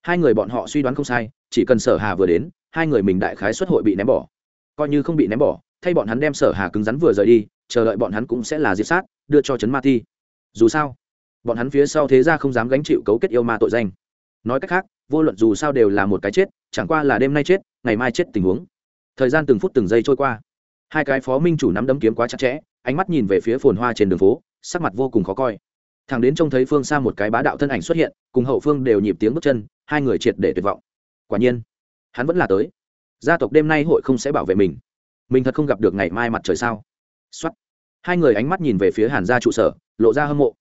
hai người bọn họ suy đoán không sai, chỉ cần sở hà vừa đến, hai người mình đại khái xuất hội bị ném bỏ. Coi như không bị ném bỏ thay bọn hắn đem sở hà cứng rắn vừa rời đi, chờ đợi bọn hắn cũng sẽ là diệt sát, đưa cho trấn ma thi. dù sao, bọn hắn phía sau thế ra không dám gánh chịu cấu kết yêu ma tội danh. Nói cách khác, vô luận dù sao đều là một cái chết, chẳng qua là đêm nay chết, ngày mai chết tình huống. Thời gian từng phút từng giây trôi qua. Hai cái phó minh chủ nắm đấm kiếm quá chặt chẽ, ánh mắt nhìn về phía phồn hoa trên đường phố, sắc mặt vô cùng khó coi. Thằng đến trông thấy phương xa một cái bá đạo thân ảnh xuất hiện, cùng hậu phương đều nhịp tiếng bước chân, hai người triệt để tuyệt vọng. Quả nhiên, hắn vẫn là tới. Gia tộc đêm nay hội không sẽ bảo vệ mình mình thật không gặp được ngày mai mặt trời sao? Xuất hai người ánh mắt nhìn về phía hàn gia trụ sở, lộ ra hâm mộ.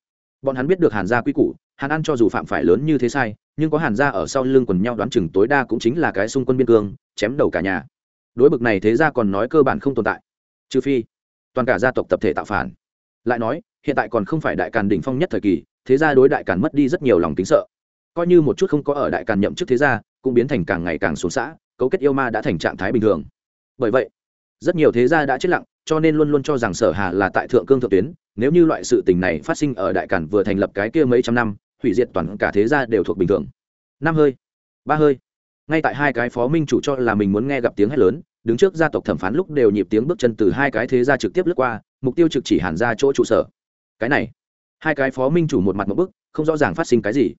Bọn hắn biết được hàn gia quy củ, hàn ăn cho dù phạm phải lớn như thế sai, nhưng có hàn gia ở sau lưng quần nhau đoán chừng tối đa cũng chính là cái xung quân biên cương, chém đầu cả nhà. Đối bực này thế gia còn nói cơ bản không tồn tại. Trừ phi, toàn cả gia tộc tập thể tạo phản. Lại nói, hiện tại còn không phải đại càn đỉnh phong nhất thời kỳ, thế gia đối đại càn mất đi rất nhiều lòng tính sợ. Coi như một chút không có ở đại càn nhậm chức thế gia, cũng biến thành càng ngày càng xuống xã, cấu kết yêu ma đã thành trạng thái bình thường. Bởi vậy rất nhiều thế gia đã chết lặng, cho nên luôn luôn cho rằng sở hà là tại thượng cương thượng tuyến. Nếu như loại sự tình này phát sinh ở đại cản vừa thành lập cái kia mấy trăm năm, hủy diệt toàn cả thế gia đều thuộc bình thường. Năm hơi, ba hơi. Ngay tại hai cái phó minh chủ cho là mình muốn nghe gặp tiếng hét lớn, đứng trước gia tộc thẩm phán lúc đều nhịp tiếng bước chân từ hai cái thế gia trực tiếp lướt qua, mục tiêu trực chỉ hàn ra chỗ trụ sở. Cái này, hai cái phó minh chủ một mặt một bức, không rõ ràng phát sinh cái gì.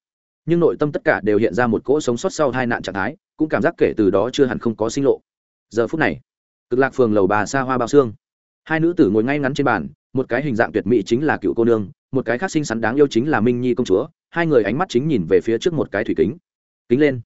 Nhưng nội tâm tất cả đều hiện ra một cỗ sống sót sau hai nạn trạng thái, cũng cảm giác kể từ đó chưa hẳn không có sinh lộ. Giờ phút này cực lạc phường lầu bà xa hoa bao xương. Hai nữ tử ngồi ngay ngắn trên bàn, một cái hình dạng tuyệt mỹ chính là cựu cô nương, một cái khác xinh xắn đáng yêu chính là minh nhi công chúa, hai người ánh mắt chính nhìn về phía trước một cái thủy kính. Kính lên.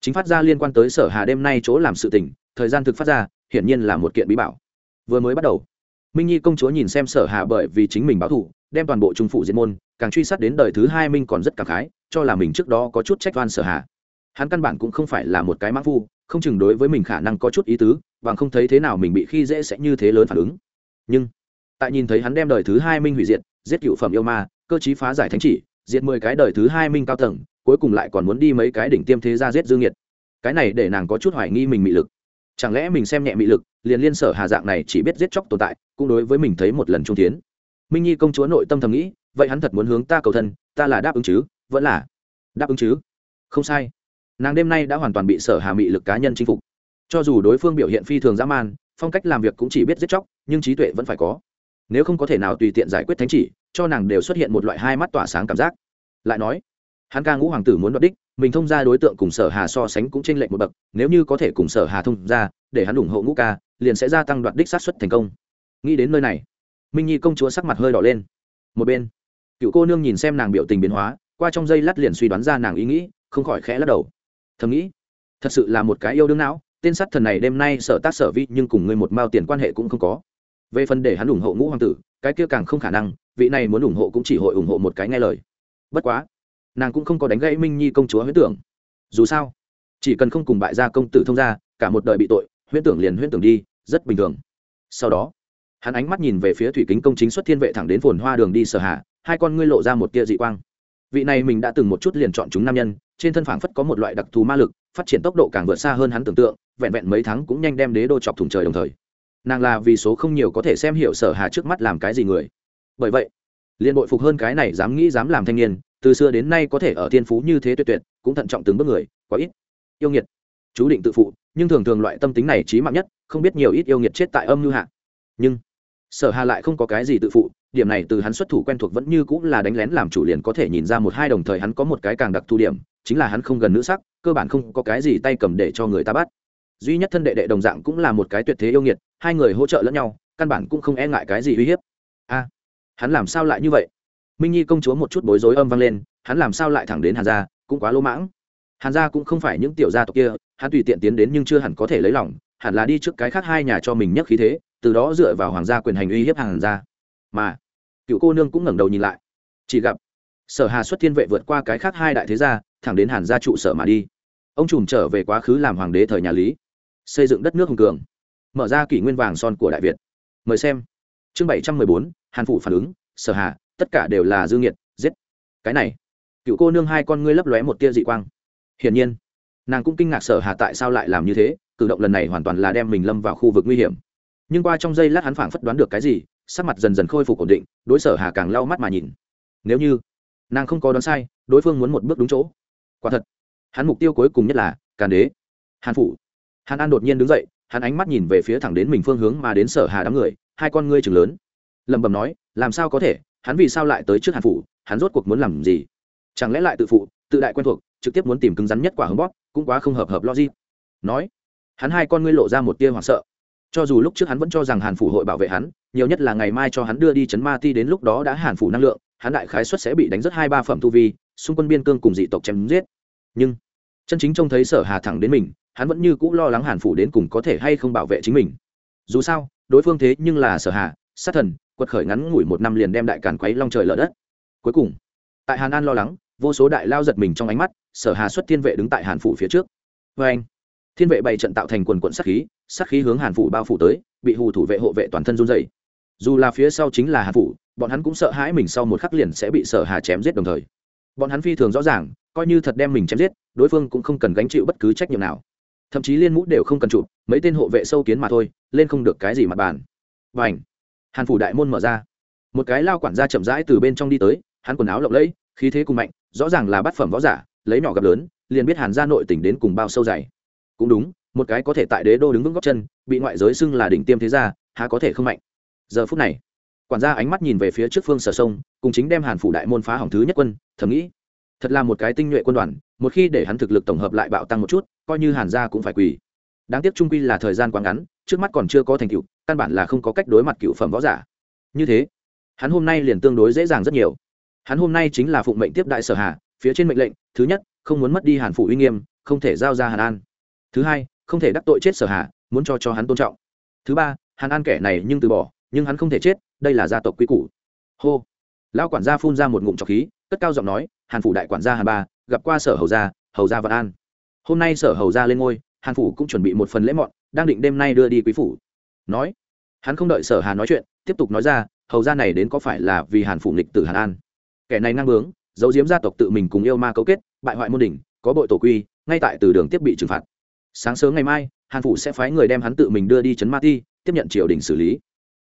Chính phát ra liên quan tới sở hà đêm nay chỗ làm sự tình, thời gian thực phát ra, hiển nhiên là một kiện bí bảo. Vừa mới bắt đầu, minh nhi công chúa nhìn xem sở hà bởi vì chính mình báo thủ đem toàn bộ trung phụ diệt môn, càng truy sát đến đời thứ hai minh còn rất cảm khái, cho là mình trước đó có chút trách oan sở hà. Hắn căn bản cũng không phải là một cái mã phu không chừng đối với mình khả năng có chút ý tứ và không thấy thế nào mình bị khi dễ sẽ như thế lớn phản ứng. Nhưng, tại nhìn thấy hắn đem đời thứ hai minh hủy diệt, giết cựu phẩm yêu ma, cơ chí phá giải thánh chỉ, diệt mười cái đời thứ hai minh cao tầng, cuối cùng lại còn muốn đi mấy cái đỉnh tiêm thế ra giết dương nhiệt. Cái này để nàng có chút hoài nghi mình mị lực. Chẳng lẽ mình xem nhẹ mị lực, liền liên sở hà dạng này chỉ biết giết chóc tồn tại, cũng đối với mình thấy một lần trung tiến. Minh nhi công chúa nội tâm thầm nghĩ, vậy hắn thật muốn hướng ta cầu thân, ta là đáp ứng chứ? Vẫn là đáp ứng chứ? Không sai nàng đêm nay đã hoàn toàn bị sở hà mị lực cá nhân chinh phục. Cho dù đối phương biểu hiện phi thường dã man, phong cách làm việc cũng chỉ biết giết chóc, nhưng trí tuệ vẫn phải có. Nếu không có thể nào tùy tiện giải quyết thánh chỉ, cho nàng đều xuất hiện một loại hai mắt tỏa sáng cảm giác. Lại nói, hắn ca ngũ hoàng tử muốn đoạt đích, mình thông ra đối tượng cùng sở hà so sánh cũng t r ê n lệch một bậc, nếu như có thể cùng sở hà thông ra để hắn ủng hộ ngũ ca, liền sẽ gia tăng đoạt đích sát xuất thành công. Nghĩ đến nơi này, minh nhi công chúa sắc mặt hơi đỏ lên. Một bên, cựu cô nương nhìn xem nàng biểu tình biến hóa, qua trong giây lát liền suy đoán ra nàng ý nghĩ, không khỏi khẽ lắc đầu thầm nghĩ, thật sự là một cái yêu đương não, tên sát thần này đêm nay sở tác sở vi nhưng cùng ngươi một mao tiền quan hệ cũng không có. Về phần để hắn ủng hộ ngũ hoàng tử, cái kia càng không khả năng, vị này muốn ủng hộ cũng chỉ hội ủng hộ một cái nghe lời. Bất quá, nàng cũng không có đánh gãy minh nhi công chúa huyễn tưởng. Dù sao, chỉ cần không cùng bại gia công tử thông ra cả một đời bị tội, huyễn tưởng liền huyễn tưởng đi, rất bình thường. Sau đó, hắn ánh mắt nhìn về phía thủy kính công chính xuất thiên vệ thẳng đến phồn hoa đường đi sở hạ, hai con ngươi lộ ra một tia dị quang. Vị này mình đã từng một chút liền chọn chúng nam nhân trên thân phảng phất có một loại đặc thù ma lực, phát triển tốc độ càng vượt xa hơn hắn tưởng tượng, vẹn vẹn mấy tháng cũng nhanh đem đế đô chọc thủng trời đồng thời. Nàng là vì số không nhiều có thể xem hiểu sở hà trước mắt làm cái gì người. Bởi vậy, liền bội phục hơn cái này dám nghĩ dám làm thanh niên, từ xưa đến nay có thể ở thiên phú như thế tuyệt tuyệt, cũng thận trọng từng bước người quá ít yêu nghiệt, chú định tự phụ, nhưng thường thường loại tâm tính này trí mạng nhất, không biết nhiều ít yêu nghiệt chết tại âm như hạ. Nhưng, sở hà lại không có cái gì tự phụ, điểm này từ hắn xuất thủ quen thuộc vẫn như cũng là đánh lén làm chủ liền có thể nhìn ra một hai đồng thời hắn có một cái càng đặc thù điểm chính là hắn không gần nữ sắc, cơ bản không có cái gì tay cầm để cho người ta bắt. Duy nhất thân đệ đệ đồng dạng cũng là một cái tuyệt thế yêu nghiệt, hai người hỗ trợ lẫn nhau, căn bản cũng không e ngại cái gì uy hiếp. A, hắn làm sao lại như vậy? Minh nhi công chúa một chút bối rối âm vang lên, hắn làm sao lại thẳng đến hàn gia, cũng quá lỗ mãng. Hàn gia cũng không phải những tiểu gia tộc kia, hắn tùy tiện tiến đến nhưng chưa hẳn có thể lấy lòng, hẳn là đi trước cái khác hai nhà cho mình nhất khí thế, từ đó dựa vào hoàng gia quyền hành uy hiếp hàn gia. Mà, cựu cô nương cũng ngẩng đầu nhìn lại. Chỉ gặp, sở hà xuất thiên vệ vượt qua cái khác hai đại thế gia thẳng đến hàn gia trụ sở mà đi. Ông trùm trở về quá khứ làm hoàng đế thời nhà lý. Xây dựng đất nước hùng cường. Mở ra kỷ nguyên vàng son của đại việt. Mời xem. Chương bảy trăm mười bốn, hàn phủ phản ứng. Sở hà, tất cả đều là dư nghiệt, giết. Cái này. Cựu cô nương hai con ngươi lấp lóe một tia dị quang. Hiển nhiên, nàng cũng kinh ngạc sở hà tại sao lại làm như thế, cử động lần này hoàn toàn là đem mình lâm vào khu vực nguy hiểm. Nhưng qua trong giây lát hắn phảng phất đoán được cái gì, sắc mặt dần dần khôi phục ổn định, đối sở hà càng lau mắt mà nhìn. Nếu như nàng không có đoán sai, đối phương muốn một bước đúng chỗ quả thật, hắn mục tiêu cuối cùng nhất là càn đế. Hàn phủ. Hàn an đột nhiên đứng dậy, hắn ánh mắt nhìn về phía thẳng đến mình phương hướng mà đến sở hà đám người, hai con ngươi chừng lớn. Lẩm bẩm nói, làm sao có thể? Hắn vì sao lại tới trước hàn phủ? Hắn rốt cuộc muốn làm gì? Chẳng lẽ lại tự phụ, tự đại quen thuộc, trực tiếp muốn tìm cứng rắn nhất quả hứng bóp, cũng quá không hợp hợp logic. Nói, hắn hai con ngươi lộ ra một tia hoảng sợ. Cho dù lúc trước hắn vẫn cho rằng hàn phủ hội bảo vệ hắn, nhiều nhất là ngày mai cho hắn đưa đi chấn ma ti đến lúc đó đã hàn phủ năng lượng, hắn đại khái suất sẽ bị đánh rất hai ba phẩm tu vi xung quân biên cương cùng dị tộc chém giết. Nhưng, chân chính trông thấy sở hà thẳng đến mình, hắn vẫn như cũ lo lắng hàn phủ đến cùng có thể hay không bảo vệ chính mình. Dù sao, đối phương thế nhưng là sở hà, sát thần, quật khởi ngắn ngủi một năm liền đem đại càn quấy long trời lở đất. Cuối cùng, tại hàn an lo lắng, vô số đại lao giật mình trong ánh mắt, sở hà xuất thiên vệ đứng tại hàn phủ phía trước. Vê anh, thiên vệ bày trận tạo thành quần quận sát khí sát khí hướng hàn phủ bao phủ tới, bị hù thủ vệ hộ vệ toàn thân run dày dù là phía sau chính là hàn phủ, bọn hắn cũng sợ hãi mình sau một khắc liền sẽ bị sở hà chém giết đồng thời bọn hắn phi thường rõ ràng, coi như thật đem mình chém giết, đối phương cũng không cần gánh chịu bất cứ trách nhiệm nào. Thậm chí liên mũ đều không cần chụp, mấy tên hộ vệ sâu kiến mà thôi, lên không được cái gì mặt bàn. Và ảnh hàn phủ đại môn mở ra. Một cái lao quản gia chậm rãi từ bên trong đi tới, hắn quần áo lộng lẫy, khí thế cùng mạnh, rõ ràng là bát phẩm võ giả, lấy nhỏ gặp lớn, liền biết hàn gia nội tỉnh đến cùng bao sâu dày. Cũng đúng, một cái có thể tại đế đô đứng vững góc chân, bị ngoại giới xưng là đỉnh tiêm thế gia, há có thể không mạnh. Giờ phút này quản gia ánh mắt nhìn về phía trước phương sở sông, cùng chính đem hàn phủ đại môn phá hỏng thứ nhất quân, thầm nghĩ, thật là một cái tinh nhuệ quân đoàn, một khi để hắn thực lực tổng hợp lại bạo tăng một chút, coi như hàn gia cũng phải quỳ. Đáng tiếc trung quy là thời gian quá ngắn, trước mắt còn chưa có thành tựu, căn bản là không có cách đối mặt cựu phẩm võ giả. Như thế, hắn hôm nay liền tương đối dễ dàng rất nhiều. Hắn hôm nay chính là phụng mệnh tiếp đại sở hà phía trên mệnh lệnh, thứ nhất, không muốn mất đi hàn phủ uy nghiêm, không thể giao ra hàn an. Thứ hai, không thể đắc tội chết sở hà muốn cho cho hắn tôn trọng. Thứ ba, hàn an kẻ này nhưng từ bỏ nhưng hắn không thể chết, đây là gia tộc quy củ. Hô. Lão quản gia phun ra một ngụm trọc khí, cất cao giọng nói, hàn phủ đại quản gia hàn ba, gặp qua sở hầu gia hầu gia vạn an. Hôm nay sở hầu gia lên ngôi, hàn phủ cũng chuẩn bị một phần lễ mọn, đang định đêm nay đưa đi quý phủ. Nói. Hắn không đợi sở hà nói chuyện, tiếp tục nói ra, hầu gia này đến có phải là vì hàn phủ nghịch tử hàn an? Kẻ này năng bướng, giấu diếm gia tộc tự mình cùng yêu ma cấu kết, bại hoại môn đỉnh, có bội tổ quy, ngay tại từ đường tiếp bị trừng phạt. Sáng sớm ngày mai, hàn phủ sẽ phái người đem hắn tự mình đưa đi trấn ma ti, tiếp nhận triều đình xử lý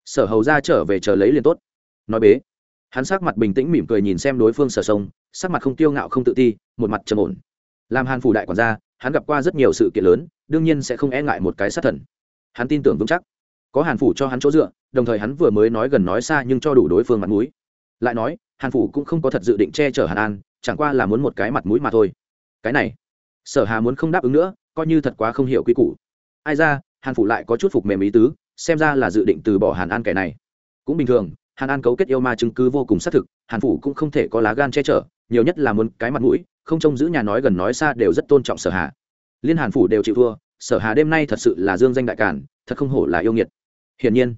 sở hầu ra trở về chờ lấy liền tốt. Nói bế, hắn sắc mặt bình tĩnh mỉm cười nhìn xem đối phương sở sông, sắc mặt không tiêu ngạo không tự ti, một mặt trầm ổn. Làm hàn phủ đại quản gia, hắn gặp qua rất nhiều sự kiện lớn, đương nhiên sẽ không e ngại một cái sát thần. Hắn tin tưởng vững chắc. Có hàn phủ cho hắn chỗ dựa, đồng thời hắn vừa mới nói gần nói xa nhưng cho đủ đối phương mặt mũi. Lại nói, hàn phủ cũng không có thật dự định che chở hàn an, chẳng qua là muốn một cái mặt mũi mà thôi. Cái này, sở hà muốn không đáp ứng nữa, coi như thật quá không hiểu quy củ. Ai ra, hàn phủ lại có chút phục mềm ý tứ xem ra là dự định từ bỏ hàn an kẻ này. Cũng bình thường, hàn an cấu kết yêu ma chứng cứ vô cùng xác thực, hàn phủ cũng không thể có lá gan che chở, nhiều nhất là muốn cái mặt mũi, không trông giữ nhà nói gần nói xa đều rất tôn trọng sở hà. Liên hàn phủ đều chịu thua, sở hà đêm nay thật sự là dương danh đại cản, thật không hổ là yêu nghiệt. Hiển nhiên,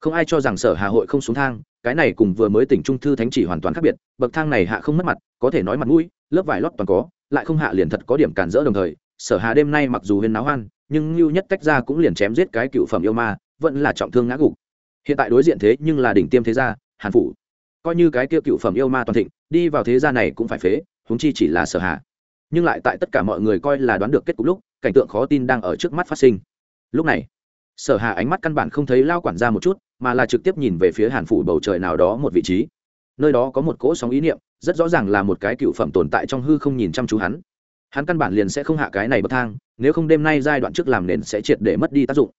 không ai cho rằng sở hà hội không xuống thang, cái này cùng vừa mới tỉnh trung thư thánh chỉ hoàn toàn khác biệt, bậc thang này hạ không mất mặt, có thể nói mặt mũi, lớp vải lót toàn có, lại không hạ liền thật có điểm cản rỡ đồng thời, sở hà đêm nay mặc dù huyên náo hoan, nhưng lưu nhất tách ra cũng liền chém giết cái cựu phẩm yêu ma vẫn là trọng thương ngã gục. Hiện tại đối diện thế nhưng là đỉnh tiêm thế gia, hàn phủ. Coi như cái kia cựu phẩm yêu ma toàn thịnh, đi vào thế gia này cũng phải phế, huống chi chỉ là sở hạ. Nhưng lại tại tất cả mọi người coi là đoán được kết cục lúc, cảnh tượng khó tin đang ở trước mắt phát sinh. Lúc này, sở hà ánh mắt căn bản không thấy lao quản ra một chút, mà là trực tiếp nhìn về phía hàn phủ bầu trời nào đó một vị trí. Nơi đó có một cỗ sóng ý niệm, rất rõ ràng là một cái cựu phẩm tồn tại trong hư không nhìn chăm chú hắn. Hắn căn bản liền sẽ không hạ cái này bậc thang, nếu không đêm nay giai đoạn trước làm nền sẽ triệt để mất đi tác dụng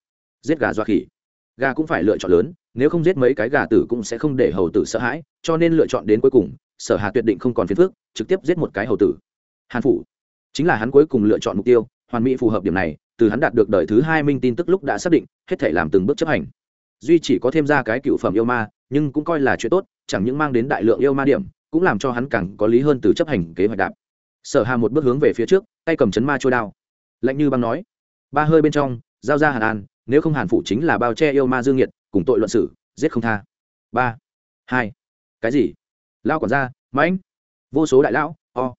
giết gà dọa khỉ. Gà cũng phải lựa chọn lớn, nếu không giết mấy cái gà tử cũng sẽ không để hầu tử sợ hãi, cho nên lựa chọn đến cuối cùng, sở hà tuyệt định không còn phiền phước trực tiếp giết một cái hầu tử. Hàn phủ. Chính là hắn cuối cùng lựa chọn mục tiêu, hoàn mỹ phù hợp điểm này, từ hắn đạt được đời thứ hai minh tin tức lúc đã xác định, hết thể làm từng bước chấp hành. Duy chỉ có thêm ra cái cựu phẩm yêu ma, nhưng cũng coi là chuyện tốt, chẳng những mang đến đại lượng yêu ma điểm, cũng làm cho hắn càng có lý hơn từ chấp hành kế hoạch đạp. Sở hà một bước hướng về phía trước, tay cầm chấn ma trôi đao. Lạnh như băng nói. Ba hơi bên trong, giao ra hàn an nếu không hàn phụ chính là bao che yêu ma dương nhiệt, cùng tội luận xử, giết không tha. Ba, hai, cái gì? Lao còn ra mãnh. Vô số đại lão, o.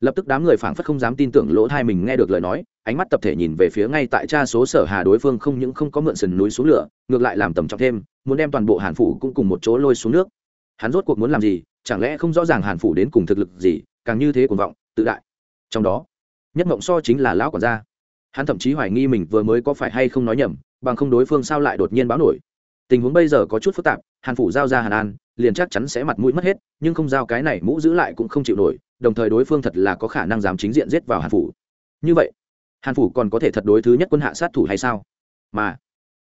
Lập tức đám người phảng phất không dám tin tưởng lỗ thai mình nghe được lời nói, ánh mắt tập thể nhìn về phía ngay tại cha số sở hà đối phương không những không có mượn sườn núi xuống lửa, ngược lại làm tầm trọng thêm, muốn đem toàn bộ hàn phủ cũng cùng một chỗ lôi xuống nước. Hắn rốt cuộc muốn làm gì, chẳng lẽ không rõ ràng hàn phủ đến cùng thực lực gì, càng như thế cuồng vọng, tự đại. Trong đó, nhất mộng so chính là lão quản gia. Hắn thậm chí hoài nghi mình vừa mới có phải hay không nói nhầm bằng không đối phương sao lại đột nhiên báo nổi. Tình huống bây giờ có chút phức tạp, hàn phủ giao ra hàn an, liền chắc chắn sẽ mặt mũi mất hết, nhưng không giao cái này mũ giữ lại cũng không chịu nổi, đồng thời đối phương thật là có khả năng dám chính diện giết vào hàn phủ. Như vậy, hàn phủ còn có thể thật đối thứ nhất quân hạ sát thủ hay sao? Mà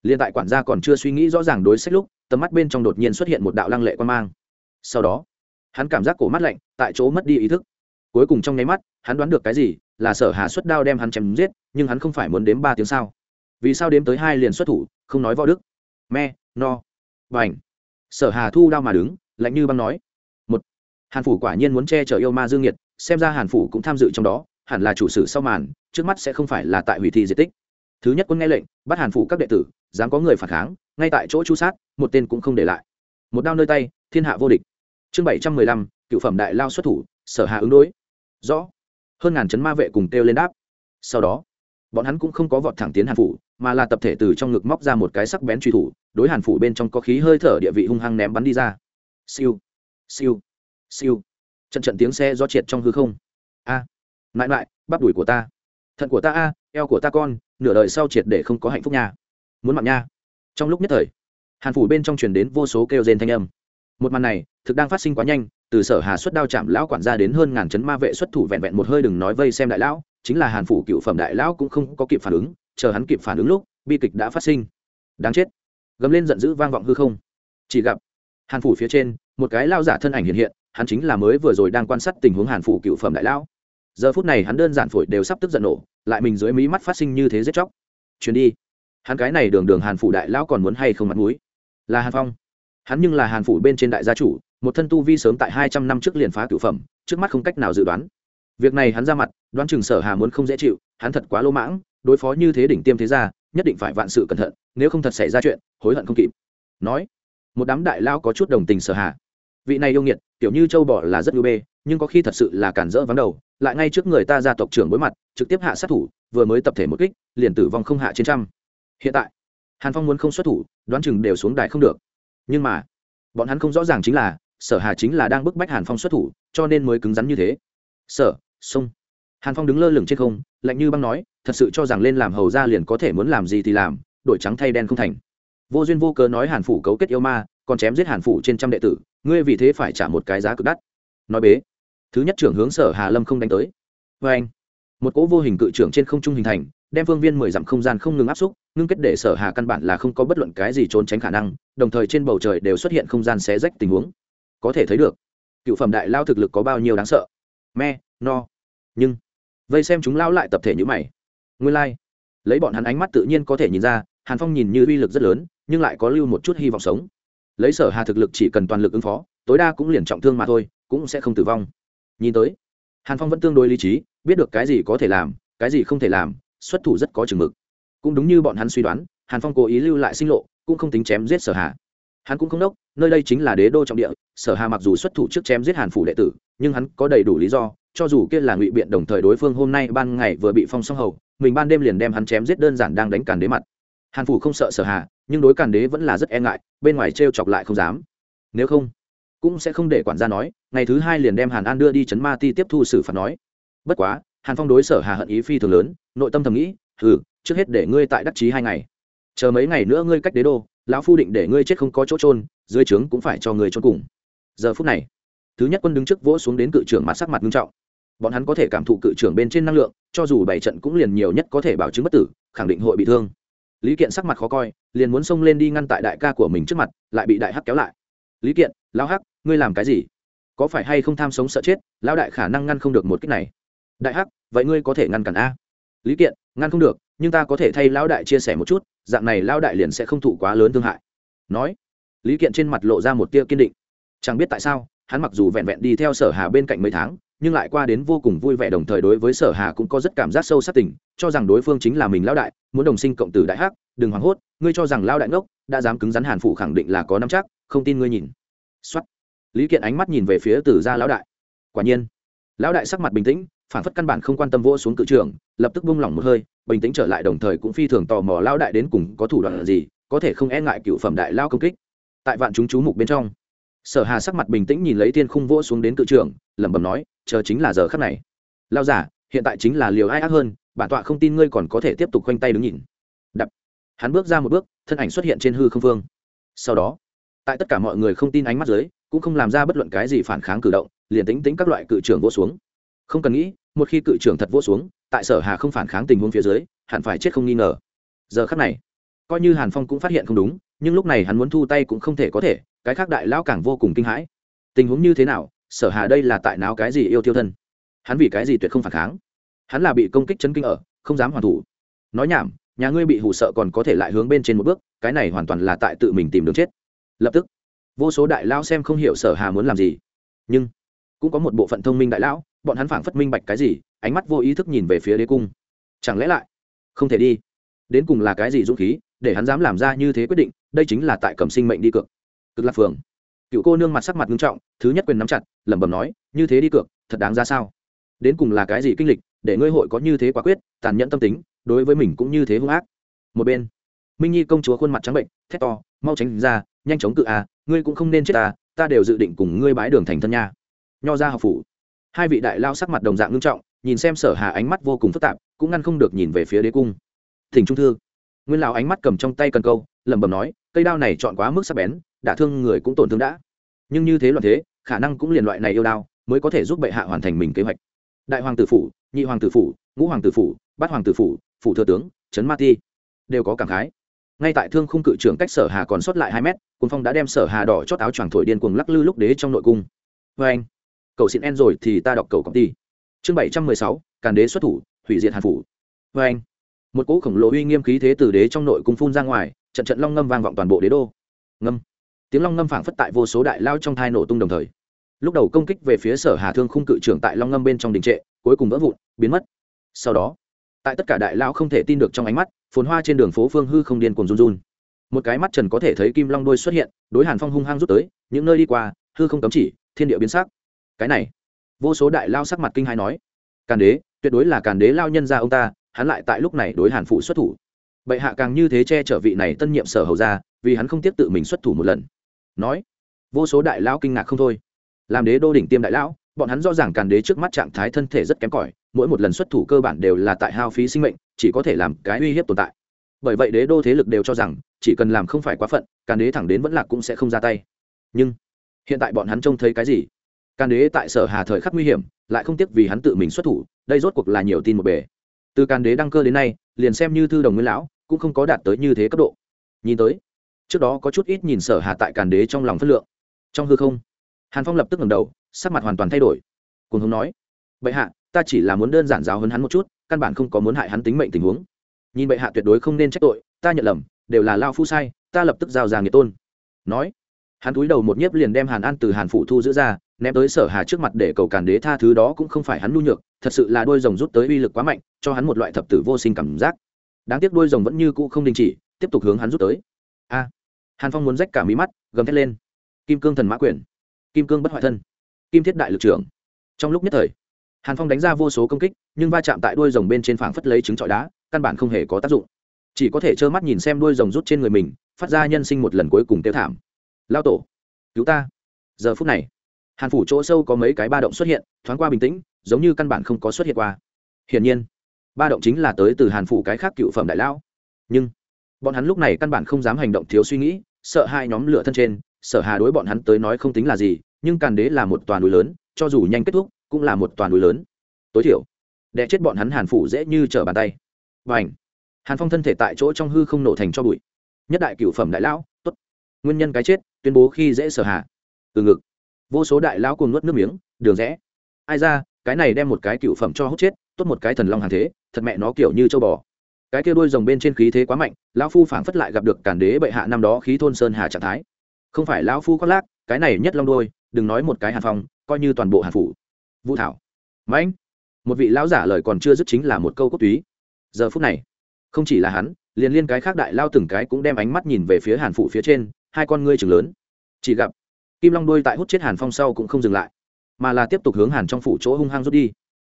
liền tại quản gia còn chưa suy nghĩ rõ ràng đối sách lúc, tầm mắt bên trong đột nhiên xuất hiện một đạo lăng lệ quan mang. Sau đó, hắn cảm giác cổ mắt lạnh, tại chỗ mất đi ý thức. Cuối cùng trong nháy mắt, hắn đoán được cái gì, là sở hà xuất đao đem hắn chém giết, nhưng hắn không phải muốn đếm ba tiếng sao vì sao đếm tới hai liền xuất thủ, không nói võ đức. Me, no. Và ảnh sở hà thu đao mà đứng, lạnh như băng nói. Một. Hàn phủ quả nhiên muốn che chở yêu ma dương nhiệt, xem ra hàn phủ cũng tham dự trong đó, hẳn là chủ sử sau màn, trước mắt sẽ không phải là tại hủy thi di tích. Thứ nhất quân nghe lệnh, bắt hàn phủ các đệ tử, dám có người phản kháng, ngay tại chỗ chu sát, một tên cũng không để lại. Một đao nơi tay, thiên hạ vô địch. Chương bảy trăm mười lăm, cựu phẩm đại lao xuất thủ, sở hạ ứng đối. Rõ. Hơn ngàn chấn ma vệ cùng kêu lên đáp. Sau đó, bọn hắn cũng không có vọt thẳng tiến hàn phủ mà là tập thể từ trong ngực móc ra một cái sắc bén truy thủ đối hàn phủ bên trong có khí hơi thở địa vị hung hăng ném bắn đi ra. Siêu siêu siêu. Trận trận tiếng xe do triệt trong hư không. A à, mãi mãi bắp đùi của ta thận của ta a eo của ta con nửa đời sau triệt để không có hạnh phúc nha. Muốn mặn nha. Trong lúc nhất thời hàn phủ bên trong truyền đến vô số kêu rên thanh âm. Một màn này thực đang phát sinh quá nhanh từ sở hà xuất đao chạm lão quản gia đến hơn ngàn chấn ma vệ xuất thủ vẹn vẹn một hơi đừng nói vây xem đại lão chính là hàn phủ cựu phẩm đại lão cũng không có kịp phản ứng chờ hắn kịp phản ứng lúc, bi kịch đã phát sinh. Đáng chết. Gầm lên giận dữ vang vọng hư không. Chỉ gặp, hàn phủ phía trên, một cái lao giả thân ảnh hiện hiện, hắn chính là mới vừa rồi đang quan sát tình huống hàn phủ cựu phẩm đại lão. Giờ phút này hắn đơn giản phổi đều sắp tức giận nổ, lại mình dưới mí mắt phát sinh như thế giết chóc. Chuyến đi. Hắn cái này đường đường hàn phủ đại lão còn muốn hay không mặt mũi? Là hàn phong. Hắn nhưng là hàn phủ bên trên đại gia chủ, một thân tu vi sớm tại hai trăm năm trước liền phá cửu phẩm, trước mắt không cách nào dự đoán. Việc này hắn ra mặt, đoán chừng sở hà muốn không dễ chịu, hắn thật quá lỗ mãng đối phó như thế đỉnh tiêm thế gia, nhất định phải vạn sự cẩn thận, nếu không thật xảy ra chuyện, hối hận không kịp. Nói, một đám đại lao có chút đồng tình sở hà. Vị này yêu nghiệt, tiểu như châu bỏ là rất ưu bê, nhưng có khi thật sự là cản rỡ vắng đầu, lại ngay trước người ta gia tộc trưởng đối mặt, trực tiếp hạ sát thủ, vừa mới tập thể một kích, liền tử vong không hạ trên trăm. Hiện tại, hàn phong muốn không xuất thủ, đoán chừng đều xuống đài không được. Nhưng mà, bọn hắn không rõ ràng chính là, sở hà chính là đang bức bách hàn phong xuất thủ, cho nên mới cứng rắn như thế. Sở, sông hàn phong đứng lơ lửng trên không, lạnh như băng nói, thật sự cho rằng lên làm hầu ra liền có thể muốn làm gì thì làm, đổi trắng thay đen không thành. Vô duyên vô cớ nói hàn phủ cấu kết yêu ma, còn chém giết hàn phủ trên trăm đệ tử, ngươi vì thế phải trả một cái giá cực đắt. Nói bế. Thứ nhất trưởng hướng sở hà lâm không đánh tới. Vê anh, một cỗ vô hình cự trưởng trên không trung hình thành, đem phương viên mười dặm không gian không ngừng áp xúc, ngưng kết để sở hà căn bản là không có bất luận cái gì trốn tránh khả năng, đồng thời trên bầu trời đều xuất hiện không gian xé rách tình huống. Có thể thấy được, cựu phẩm đại lao thực lực có bao nhiêu đáng sợ. Me, no. Nhưng vây xem chúng lao lại tập thể như mày. Nguyên lai、like. lấy bọn hắn ánh mắt tự nhiên có thể nhìn ra, hàn phong nhìn như uy lực rất lớn, nhưng lại có lưu một chút hy vọng sống. Lấy sở hà thực lực chỉ cần toàn lực ứng phó, tối đa cũng liền trọng thương mà thôi, cũng sẽ không tử vong. Nhìn tới, hàn phong vẫn tương đối lý trí, biết được cái gì có thể làm, cái gì không thể làm, xuất thủ rất có chừng mực. Cũng đúng như bọn hắn suy đoán, hàn phong cố ý lưu lại sinh lộ, cũng không tính chém giết sở hà. Hắn cũng không đốc, nơi đây chính là đế đô trọng địa, sở hà mặc dù xuất thủ trước chém giết hàn phủ đệ tử, nhưng hắn có đầy đủ lý do cho dù kia là ngụy biện đồng thời đối phương hôm nay ban ngày vừa bị phong song hầu, mình ban đêm liền đem hắn chém giết đơn giản đang đánh càn đế mặt. Hàn phủ không sợ sở hà, nhưng đối càn đế vẫn là rất e ngại, bên ngoài trêu chọc lại không dám. Nếu không, cũng sẽ không để quản gia nói, ngày thứ hai liền đem hàn an đưa đi chấn ma ti tiếp thu xử phạt nói. Bất quá, hàn phong đối sở hà hận ý phi thường lớn, nội tâm thầm nghĩ ừ trước hết để ngươi tại đắc chí hai ngày. Chờ mấy ngày nữa ngươi cách đế đô, lão phu định để ngươi chết không có chỗ trôn dưới trướng cũng phải cho người trôn cùng. Giờ phút này, thứ nhất quân đứng trước vỗ xuống đến cự trưởng mặt sắc mặt nghiêm trọng bọn hắn có thể cảm thụ cự trưởng bên trên năng lượng, cho dù bảy trận cũng liền nhiều nhất có thể bảo chứng bất tử, khẳng định hội bị thương. Lý kiện sắc mặt khó coi, liền muốn xông lên đi ngăn tại đại ca của mình trước mặt, lại bị đại hắc kéo lại. Lý kiện, lão hắc, ngươi làm cái gì? Có phải hay không tham sống sợ chết, lão đại khả năng ngăn không được một cách này. Đại hắc, vậy ngươi có thể ngăn cản a. Lý kiện, ngăn không được, nhưng ta có thể thay lão đại chia sẻ một chút, dạng này lão đại liền sẽ không thụ quá lớn thương hại. Nói, lý kiện trên mặt lộ ra một tia kiên định. Chẳng biết tại sao, hắn mặc dù vẹn vẹn đi theo sở hà bên cạnh mấy tháng nhưng lại qua đến vô cùng vui vẻ đồng thời đối với sở hà cũng có rất cảm giác sâu sắc tình, cho rằng đối phương chính là mình lão đại, muốn đồng sinh cộng tử đại hắc, đừng hoảng hốt, ngươi cho rằng lão đại ngốc, đã dám cứng rắn hàn phụ khẳng định là có năm chắc, không tin ngươi nhìn. Xuất lý kiện ánh mắt nhìn về phía tử gia lão đại. Quả nhiên, lão đại sắc mặt bình tĩnh, phản phất căn bản không quan tâm vỗ xuống cự trường lập tức buông lỏng một hơi, bình tĩnh trở lại đồng thời cũng phi thường tò mò lão đại đến cùng có thủ đoạn gì, có thể không e ngại cựu phẩm đại lao công kích. Tại vạn chúng chú mục bên trong sở hà sắc mặt bình tĩnh nhìn lấy Thiên khung vỗ xuống đến cự trường lẩm bẩm nói, chờ chính là giờ khắc này. Lao giả hiện tại chính là liều ai ác hơn, bản tọa không tin ngươi còn có thể tiếp tục khoanh tay đứng nhìn. Đập. Hắn bước ra một bước, thân ảnh xuất hiện trên hư không phương. Sau đó, tại tất cả mọi người không tin ánh mắt dưới, cũng không làm ra bất luận cái gì phản kháng cử động, liền tính tính các loại cự trưởng vỗ xuống. Không cần nghĩ, một khi cự trưởng thật vỗ xuống, tại sở hà không phản kháng tình huống phía dưới, hẳn phải chết không nghi ngờ. Giờ khắc này, coi như hàn phong cũng phát hiện không đúng, nhưng lúc này hắn muốn thu tay cũng không thể có thể cái khác đại lão càng vô cùng kinh hãi. Tình huống như thế nào? Sở hà đây là tại nào cái gì yêu tiêu thân? Hắn vì cái gì tuyệt không phản kháng? Hắn là bị công kích chấn kinh ở, không dám hoàn thủ. Nói nhảm, nhà ngươi bị hụ sợ còn có thể lại hướng bên trên một bước, cái này hoàn toàn là tại tự mình tìm đường chết. Lập tức, vô số đại lão xem không hiểu sở hà muốn làm gì. Nhưng, cũng có một bộ phận thông minh đại lão, bọn hắn phảng phất minh bạch cái gì, ánh mắt vô ý thức nhìn về phía đế cung. Chẳng lẽ lại, không thể đi? Đến cùng là cái gì dũng khí, để hắn dám làm ra như thế quyết định, đây chính là tại cầm sinh mệnh đi cược cực lạc phường. Cựu cô nương mặt sắc mặt nghiêm trọng, thứ nhất quyền nắm chặt, lẩm bẩm nói, như thế đi cược, thật đáng ra sao? Đến cùng là cái gì kinh lịch, để ngươi hội có như thế quả quyết, tàn nhẫn tâm tính, đối với mình cũng như thế hung ác. Một bên, minh nhi công chúa khuôn mặt trắng bệnh, thét to, mau tránh ra, nhanh chóng cự à ngươi cũng không nên chết ta ta đều dự định cùng ngươi bái đường thành thân nha. Nho ra học phủ. Hai vị đại lao sắc mặt đồng dạng nghiêm trọng, nhìn xem sở hà ánh mắt vô cùng phức tạp, cũng ngăn không được nhìn về phía đế cung. Thỉnh trung thư. Nguyên lão ánh mắt cầm trong tay cần câu, lẩm bẩm nói, cây đao này chọn quá mức sắc bén đả thương người cũng tổn thương đã. Nhưng như thế loạn thế, khả năng cũng liền loại này yêu đao mới có thể giúp bệ hạ hoàn thành mình kế hoạch. Đại hoàng tử phủ, nhị hoàng tử phủ, ngũ hoàng tử phủ, bát hoàng tử phủ phủ thừa tướng, trấn ma ti đều có cảm khái. Ngay tại thương khung cự trưởng cách sở hà còn sót lại hai mét quân phong đã đem sở hà đỏ chót áo choàng thổi điên cuồng lắc lư lúc đế trong nội cung. Vê anh. Cầu xin en rồi thì ta đọc cầu công ty chương bảy trăm mười sáu, càn đế xuất thủ, hủy diệt hàn phủ. Vê anh. Một cỗ khổng lồ uy nghiêm khí thế từ đế trong nội cung phun ra ngoài, trận trận long ngâm vang vọng toàn bộ đế đô. Ngâm tiếng long ngâm phảng phất tại vô số đại lao trong thai nổ tung đồng thời. Lúc đầu công kích về phía sở hà thương khung cự trưởng tại long ngâm bên trong đình trệ, cuối cùng vỡ vụn, biến mất. Sau đó, tại tất cả đại lao không thể tin được trong ánh mắt, phồn hoa trên đường phố phương hư không điên cuồng run run. Một cái mắt trần có thể thấy kim long đôi xuất hiện, đối hàn phong hung hăng rút tới, những nơi đi qua, hư không cấm chỉ, thiên địa biến sắc. Cái này, vô số đại lao sắc mặt kinh hai nói, càn đế, tuyệt đối là càn đế lao nhân ra ông ta, hắn lại tại lúc này đối hàn phụ xuất thủ. Bệ hạ càng như thế che chở vị này tân nhiệm sở hầu ra vì hắn không tiếp tự mình xuất thủ một lần nói, vô số đại lão kinh ngạc không thôi. Làm đế đô đỉnh tiêm đại lão, bọn hắn rõ ràng càn đế trước mắt trạng thái thân thể rất kém cỏi, mỗi một lần xuất thủ cơ bản đều là tại hao phí sinh mệnh, chỉ có thể làm cái uy hiếp tồn tại. Bởi vậy đế đô thế lực đều cho rằng, chỉ cần làm không phải quá phận, càn đế thẳng đến vẫn lạc cũng sẽ không ra tay. Nhưng, hiện tại bọn hắn trông thấy cái gì? Càn đế tại sở hà thời khắc nguy hiểm, lại không tiếc vì hắn tự mình xuất thủ, đây rốt cuộc là nhiều tin một bề. Từ càn đế đăng cơ đến nay, liền xem như thư đồng nguyên lão, cũng không có đạt tới như thế cấp độ. Nhìn tới trước đó có chút ít nhìn sở hà tại càn đế trong lòng phất lượng. Trong hư không, hàn phong lập tức ngẩng đầu, sắc mặt hoàn toàn thay đổi. Cùng hống nói, bệ hạ, ta chỉ là muốn đơn giản giáo hơn hắn một chút, căn bản không có muốn hại hắn tính mệnh tình huống. Nhìn bệ hạ tuyệt đối không nên trách tội, ta nhận lầm, đều là lao phu sai, ta lập tức giao ra nghĩa tôn. Nói, hắn túi đầu một nhiếp liền đem hàn an từ hàn phụ thu giữ ra, ném tới sở hà trước mặt để cầu càn đế tha thứ đó cũng không phải hắn nhu nhược, thật sự là đôi rồng rút tới uy lực quá mạnh, cho hắn một loại thập tử vô sinh cảm giác. Đáng tiếc đôi rồng vẫn như cũ không đình chỉ, tiếp tục hướng hắn rút tới a. Hàn phong muốn rách cả mí mắt, gầm thét lên. Kim cương thần mã quyền. Kim cương bất hoại thân. Kim thiết đại lực trưởng. Trong lúc nhất thời, hàn phong đánh ra vô số công kích, nhưng va chạm tại đuôi rồng bên trên phảng phất lấy trứng trọi đá, căn bản không hề có tác dụng. Chỉ có thể trơ mắt nhìn xem đuôi rồng rút trên người mình, phát ra nhân sinh một lần cuối cùng tiêu thảm. Lao tổ, cứu ta. Giờ phút này, hàn phủ chỗ sâu có mấy cái ba động xuất hiện, thoáng qua bình tĩnh, giống như căn bản không có xuất hiện qua. Hiển nhiên, ba động chính là tới từ hàn phủ cái khác cựu phẩm đại lão. Nhưng bọn hắn lúc này căn bản không dám hành động thiếu suy nghĩ, sợ hai nhóm lửa thân trên sở hà đối bọn hắn tới nói không tính là gì, nhưng càn đế là một toàn núi lớn, cho dù nhanh kết thúc, cũng là một toàn núi lớn. Tối thiểu đẻ chết bọn hắn hàn phủ dễ như trở bàn tay. Và ảnh hàn phong thân thể tại chỗ trong hư không nổ thành cho bụi. Nhất đại cửu phẩm đại lão, tốt. Nguyên nhân cái chết, tuyên bố khi dễ sở hạ từ ngực. Vô số đại lão cùng nuốt nước miếng, đường rẽ. Ai ra, cái này đem một cái cửu phẩm cho hút chết, tốt một cái thần long hàng thế, thật mẹ nó kiểu như châu bò cái kia đuôi rồng bên trên khí thế quá mạnh, lão phu phảng phất lại gặp được cản đế bệ hạ năm đó khí thôn sơn hà trạng thái. Không phải lão phu khoác lác, cái này nhất long đôi đừng nói một cái hàn phong, coi như toàn bộ hàn phủ. Vũ thảo. Mãnh một vị lão giả lời còn chưa dứt chính là một câu cốt túy giờ phút này, không chỉ là hắn, liền liên cái khác đại lao từng cái cũng đem ánh mắt nhìn về phía hàn phủ phía trên, hai con ngươi chừng lớn. Chỉ gặp, kim long đuôi tại hút chết hàn phong sau cũng không dừng lại, mà là tiếp tục hướng hàn trong phủ chỗ hung hăng rút đi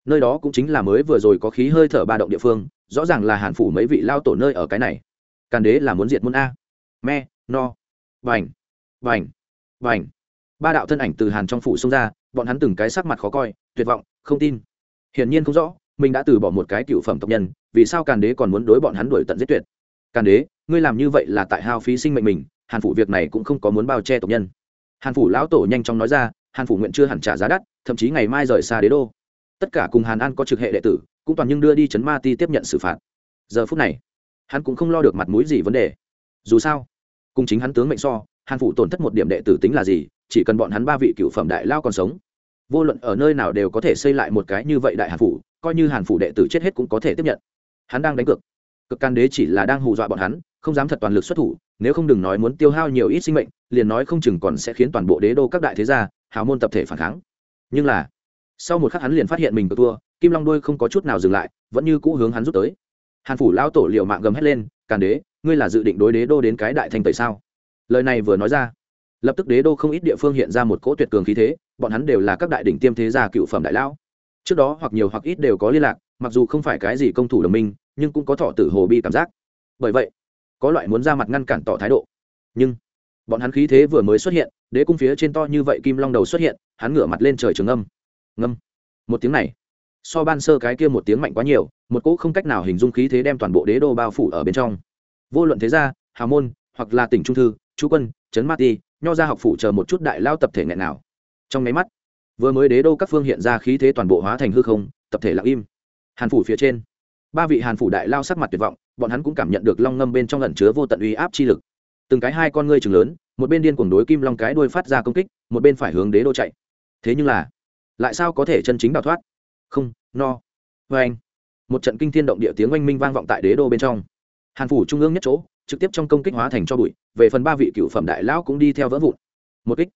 nơi đó cũng chính là mới vừa rồi có khí hơi thở ba động địa phương, rõ ràng là hàn phủ mấy vị lao tổ nơi ở cái này. Càn đế là muốn diệt môn a. Me, no, vành vành vành. Ba đạo thân ảnh từ hàn trong phủ xông ra, bọn hắn từng cái sắc mặt khó coi, tuyệt vọng, không tin. Hiển nhiên không rõ, mình đã từ bỏ một cái cựu phẩm tộc nhân, vì sao càn đế còn muốn đối bọn hắn đuổi tận giết tuyệt? Càn đế, ngươi làm như vậy là tại hao phí sinh mệnh mình, hàn phủ việc này cũng không có muốn bao che tộc nhân. Hàn phủ lão tổ nhanh chóng nói ra, hàn phủ nguyện chưa hẳn trả giá đắt, thậm chí ngày mai rời xa đế đô tất cả cùng hàn an có trực hệ đệ tử, cũng toàn nhưng đưa đi chấn ma ti tiếp nhận xử phạt. Giờ phút này, hắn cũng không lo được mặt mũi gì vấn đề. Dù sao, cùng chính hắn tướng mệnh so, hàn phủ tổn thất một điểm đệ tử tính là gì, chỉ cần bọn hắn ba vị cựu phẩm đại lao còn sống. Vô luận ở nơi nào đều có thể xây lại một cái như vậy đại hàn phủ, coi như hàn phủ đệ tử chết hết cũng có thể tiếp nhận. Hắn đang đánh cược. Cực can đế chỉ là đang hù dọa bọn hắn, không dám thật toàn lực xuất thủ, nếu không đừng nói muốn tiêu hao nhiều ít sinh mệnh, liền nói không chừng còn sẽ khiến toàn bộ đế đô các đại thế gia, hào môn tập thể phản kháng. Nhưng là sau một khắc hắn liền phát hiện mình cờ thua, kim long đuôi không có chút nào dừng lại, vẫn như cũ hướng hắn rút tới. Hàn phủ lao tổ liệu mạng gầm hét lên, càn đế, ngươi là dự định đối đế đô đến cái đại thành tẩy sao? Lời này vừa nói ra, lập tức đế đô không ít địa phương hiện ra một cỗ tuyệt cường khí thế, bọn hắn đều là các đại đỉnh tiêm thế gia cựu phẩm đại lão. Trước đó hoặc nhiều hoặc ít đều có liên lạc, mặc dù không phải cái gì công thủ đồng minh, nhưng cũng có thọ tử hồ bi cảm giác. Bởi vậy, có loại muốn ra mặt ngăn cản tỏ thái độ. Nhưng, bọn hắn khí thế vừa mới xuất hiện, đế cung phía trên to như vậy kim long đầu xuất hiện, hắn ngửa mặt lên trời trường âm ngâm. Một tiếng này, so ban sơ cái kia một tiếng mạnh quá nhiều, một cỗ không cách nào hình dung khí thế đem toàn bộ đế đô bao phủ ở bên trong. Vô luận thế gia, hào môn, hoặc là tỉnh trung thư, chú quân, trấn ma ti, nho ra học phủ chờ một chút đại lao tập thể nghẹn nào. Trong máy mắt, vừa mới đế đô các phương hiện ra khí thế toàn bộ hóa thành hư không, tập thể lặng im. Hàn phủ phía trên, ba vị hàn phủ đại lao sắc mặt tuyệt vọng, bọn hắn cũng cảm nhận được long ngâm bên trong lẩn chứa vô tận uy áp chi lực. Từng cái hai con ngươi trường lớn, một bên điên cuồng đối kim long cái đuôi phát ra công kích, một bên phải hướng đế đô chạy. Thế nhưng là lại sao có thể chân chính đào thoát? Không, no. Vê anh, một trận kinh thiên động địa tiếng oanh minh vang vọng tại đế đô bên trong. Hàn phủ trung ương nhất chỗ, trực tiếp trong công kích hóa thành cho bụi, về phần ba vị cựu phẩm đại lão cũng đi theo vỡ vụn. Một kích.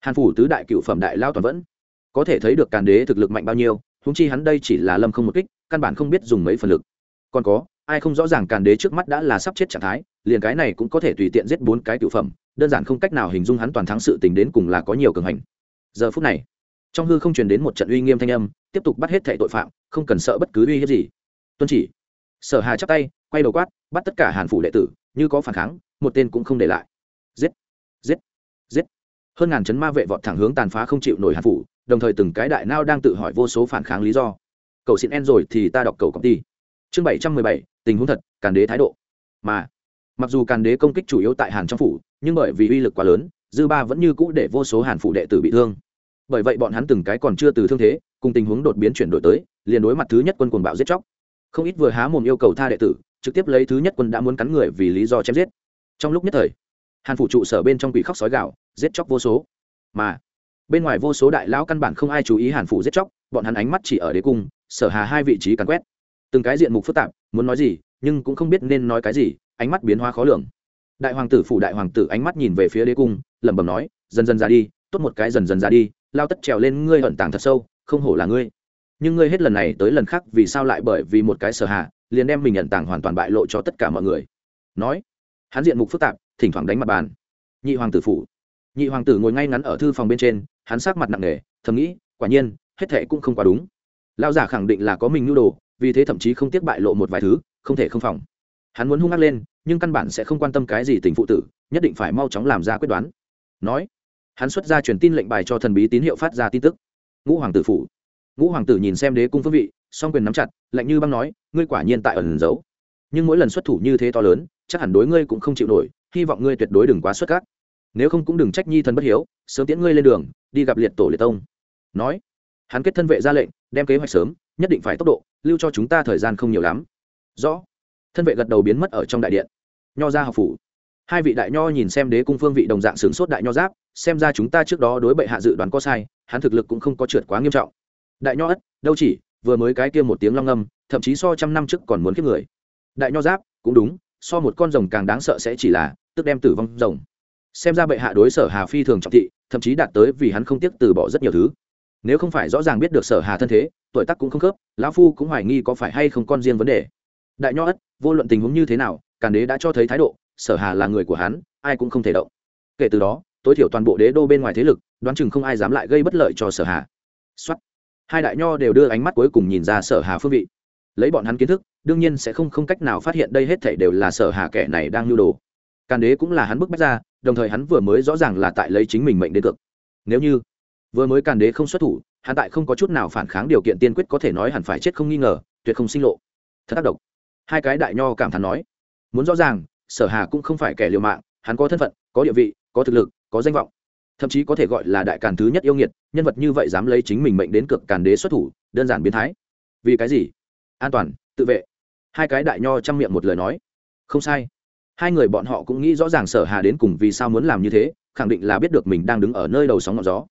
Hàn phủ tứ đại cựu phẩm đại lao toàn vẫn. Có thể thấy được càn đế thực lực mạnh bao nhiêu húng chi hắn đây chỉ là lâm không một kích, căn bản không biết dùng mấy phần lực. Còn có, ai không rõ ràng càn đế trước mắt đã là sắp chết trạng thái, liền cái này cũng có thể tùy tiện giết bốn cái cựu phẩm, đơn giản không cách nào hình dung hắn toàn thắng sự tình đến cùng là có nhiều cường hành. Giờ phút này trong hư không truyền đến một trận uy nghiêm thanh âm, tiếp tục bắt hết thẻ tội phạm, không cần sợ bất cứ uy hiếp gì. Tuân chỉ. Sở hà chắp tay, quay đầu quát, bắt tất cả hàn phủ đệ tử, như có phản kháng, một tên cũng không để lại. Giết giết giết. Hơn ngàn chấn ma vệ vọt thẳng hướng tàn phá không chịu nổi hàn phủ, đồng thời từng cái đại nao đang tự hỏi vô số phản kháng lý do. Cầu xin en rồi thì ta đọc cầu công ty. Chương bảy trăm mười bảy, tình huống thật, càn đế thái độ. Mà, mặc dù càn đế công kích chủ yếu tại hàn trong phủ, nhưng bởi vì uy lực quá lớn, dư ba vẫn như cũ để vô số hàn phủ đệ tử bị thương bởi vậy bọn hắn từng cái còn chưa từ thương thế, cùng tình huống đột biến chuyển đổi tới, liền đối mặt thứ nhất quân quần bạo giết chóc. Không ít vừa há mồm yêu cầu tha đệ tử, trực tiếp lấy thứ nhất quân đã muốn cắn người vì lý do chém giết. Trong lúc nhất thời, hàn phủ trụ sở bên trong quỷ khóc sói gạo giết chóc vô số. Mà, bên ngoài vô số đại lão căn bản không ai chú ý hàn phủ giết chóc, bọn hắn ánh mắt chỉ ở đế cung, sở hà hai vị trí cắn quét. Từng cái diện mục phức tạp, muốn nói gì, nhưng cũng không biết nên nói cái gì, ánh mắt biến hóa khó lường. Đại hoàng tử phủ đại hoàng tử ánh mắt nhìn về phía đế cung, lẩm bẩm nói, dần dần ra đi, tốt một cái dần dần ra đi lao tất trèo lên ngươi ẩn tàng thật sâu, không hổ là ngươi. Nhưng ngươi hết lần này tới lần khác vì sao lại bởi vì một cái sở hạ, liền đem mình ẩn tàng hoàn toàn bại lộ cho tất cả mọi người? Nói, hắn diện mục phức tạp, thỉnh thoảng đánh mặt bàn. Nhị hoàng tử phủ. Nhị hoàng tử ngồi ngay ngắn ở thư phòng bên trên, hắn sát mặt nặng nề, thầm nghĩ, quả nhiên, hết thệ cũng không quá đúng. Lao giả khẳng định là có mình nhu đồ, vì thế thậm chí không tiếc bại lộ một vài thứ, không thể không phòng. Hắn muốn hung hăng lên, nhưng căn bản sẽ không quan tâm cái gì tình phụ tử, nhất định phải mau chóng làm ra quyết đoán. Nói hắn xuất ra truyền tin lệnh bài cho thần bí tín hiệu phát ra tin tức. Ngũ hoàng tử phủ. Ngũ hoàng tử nhìn xem đế cung phương vị, song quyền nắm chặt, lạnh như băng nói, ngươi quả nhiên tại ẩn giấu. Nhưng mỗi lần xuất thủ như thế to lớn, chắc hẳn đối ngươi cũng không chịu nổi, hy vọng ngươi tuyệt đối đừng quá xuất cát nếu không cũng đừng trách nhi thần bất hiếu, sớm tiễn ngươi lên đường, đi gặp liệt tổ liệt tông. Nói, hắn kết thân vệ ra lệnh, đem kế hoạch sớm, nhất định phải tốc độ, lưu cho chúng ta thời gian không nhiều lắm. Rõ. Thân vệ gật đầu biến mất ở trong đại điện. Nho ra học phủ. Hai vị đại nho nhìn xem đế cung phương vị đồng dạng sướng sốt đại nho giáp xem ra chúng ta trước đó đối bệ hạ dự đoán có sai, hắn thực lực cũng không có trượt quá nghiêm trọng. Đại nho ất, đâu chỉ, vừa mới cái kia một tiếng long ngâm, thậm chí so trăm năm trước còn muốn kiếp người. Đại nho giáp, cũng đúng, so một con rồng càng đáng sợ sẽ chỉ là, tức đem tử vong rồng. Xem ra bệ hạ đối sở hà phi thường trọng thị, thậm chí đạt tới vì hắn không tiếc từ bỏ rất nhiều thứ. Nếu không phải rõ ràng biết được sở hà thân thế, tuổi tác cũng không khớp, lão phu cũng hoài nghi có phải hay không con riêng vấn đề. Đại nho ất, vô luận tình huống như thế nào, càn đế đã cho thấy thái độ, sở hà là người của hắn, ai cũng không thể động. Kể từ đó tối thiểu toàn bộ đế đô bên ngoài thế lực, đoán chừng không ai dám lại gây bất lợi cho sở hà. Xuất hai đại nho đều đưa ánh mắt cuối cùng nhìn ra sở hà phương vị. Lấy bọn hắn kiến thức, đương nhiên sẽ không không cách nào phát hiện đây hết thảy đều là sở hà kẻ này đang lưu đồ. Càn đế cũng là hắn bức bách ra, đồng thời hắn vừa mới rõ ràng là tại lấy chính mình mệnh đến cực nếu như vừa mới càn đế không xuất thủ, hắn tại không có chút nào phản kháng điều kiện tiên quyết có thể nói hẳn phải chết không nghi ngờ, tuyệt không sinh lộ. Thật tác động hai cái đại nho cảm thán nói. Muốn rõ ràng, sở hà cũng không phải kẻ liều mạng, hắn có thân phận, có địa vị, có thực lực có danh vọng. Thậm chí có thể gọi là đại càn thứ nhất yêu nghiệt, nhân vật như vậy dám lấy chính mình mệnh đến cực càn đế xuất thủ, đơn giản biến thái. Vì cái gì? An toàn, tự vệ. Hai cái đại nho chăm miệng một lời nói. Không sai. Hai người bọn họ cũng nghĩ rõ ràng sở hà đến cùng vì sao muốn làm như thế, khẳng định là biết được mình đang đứng ở nơi đầu sóng ngọn gió.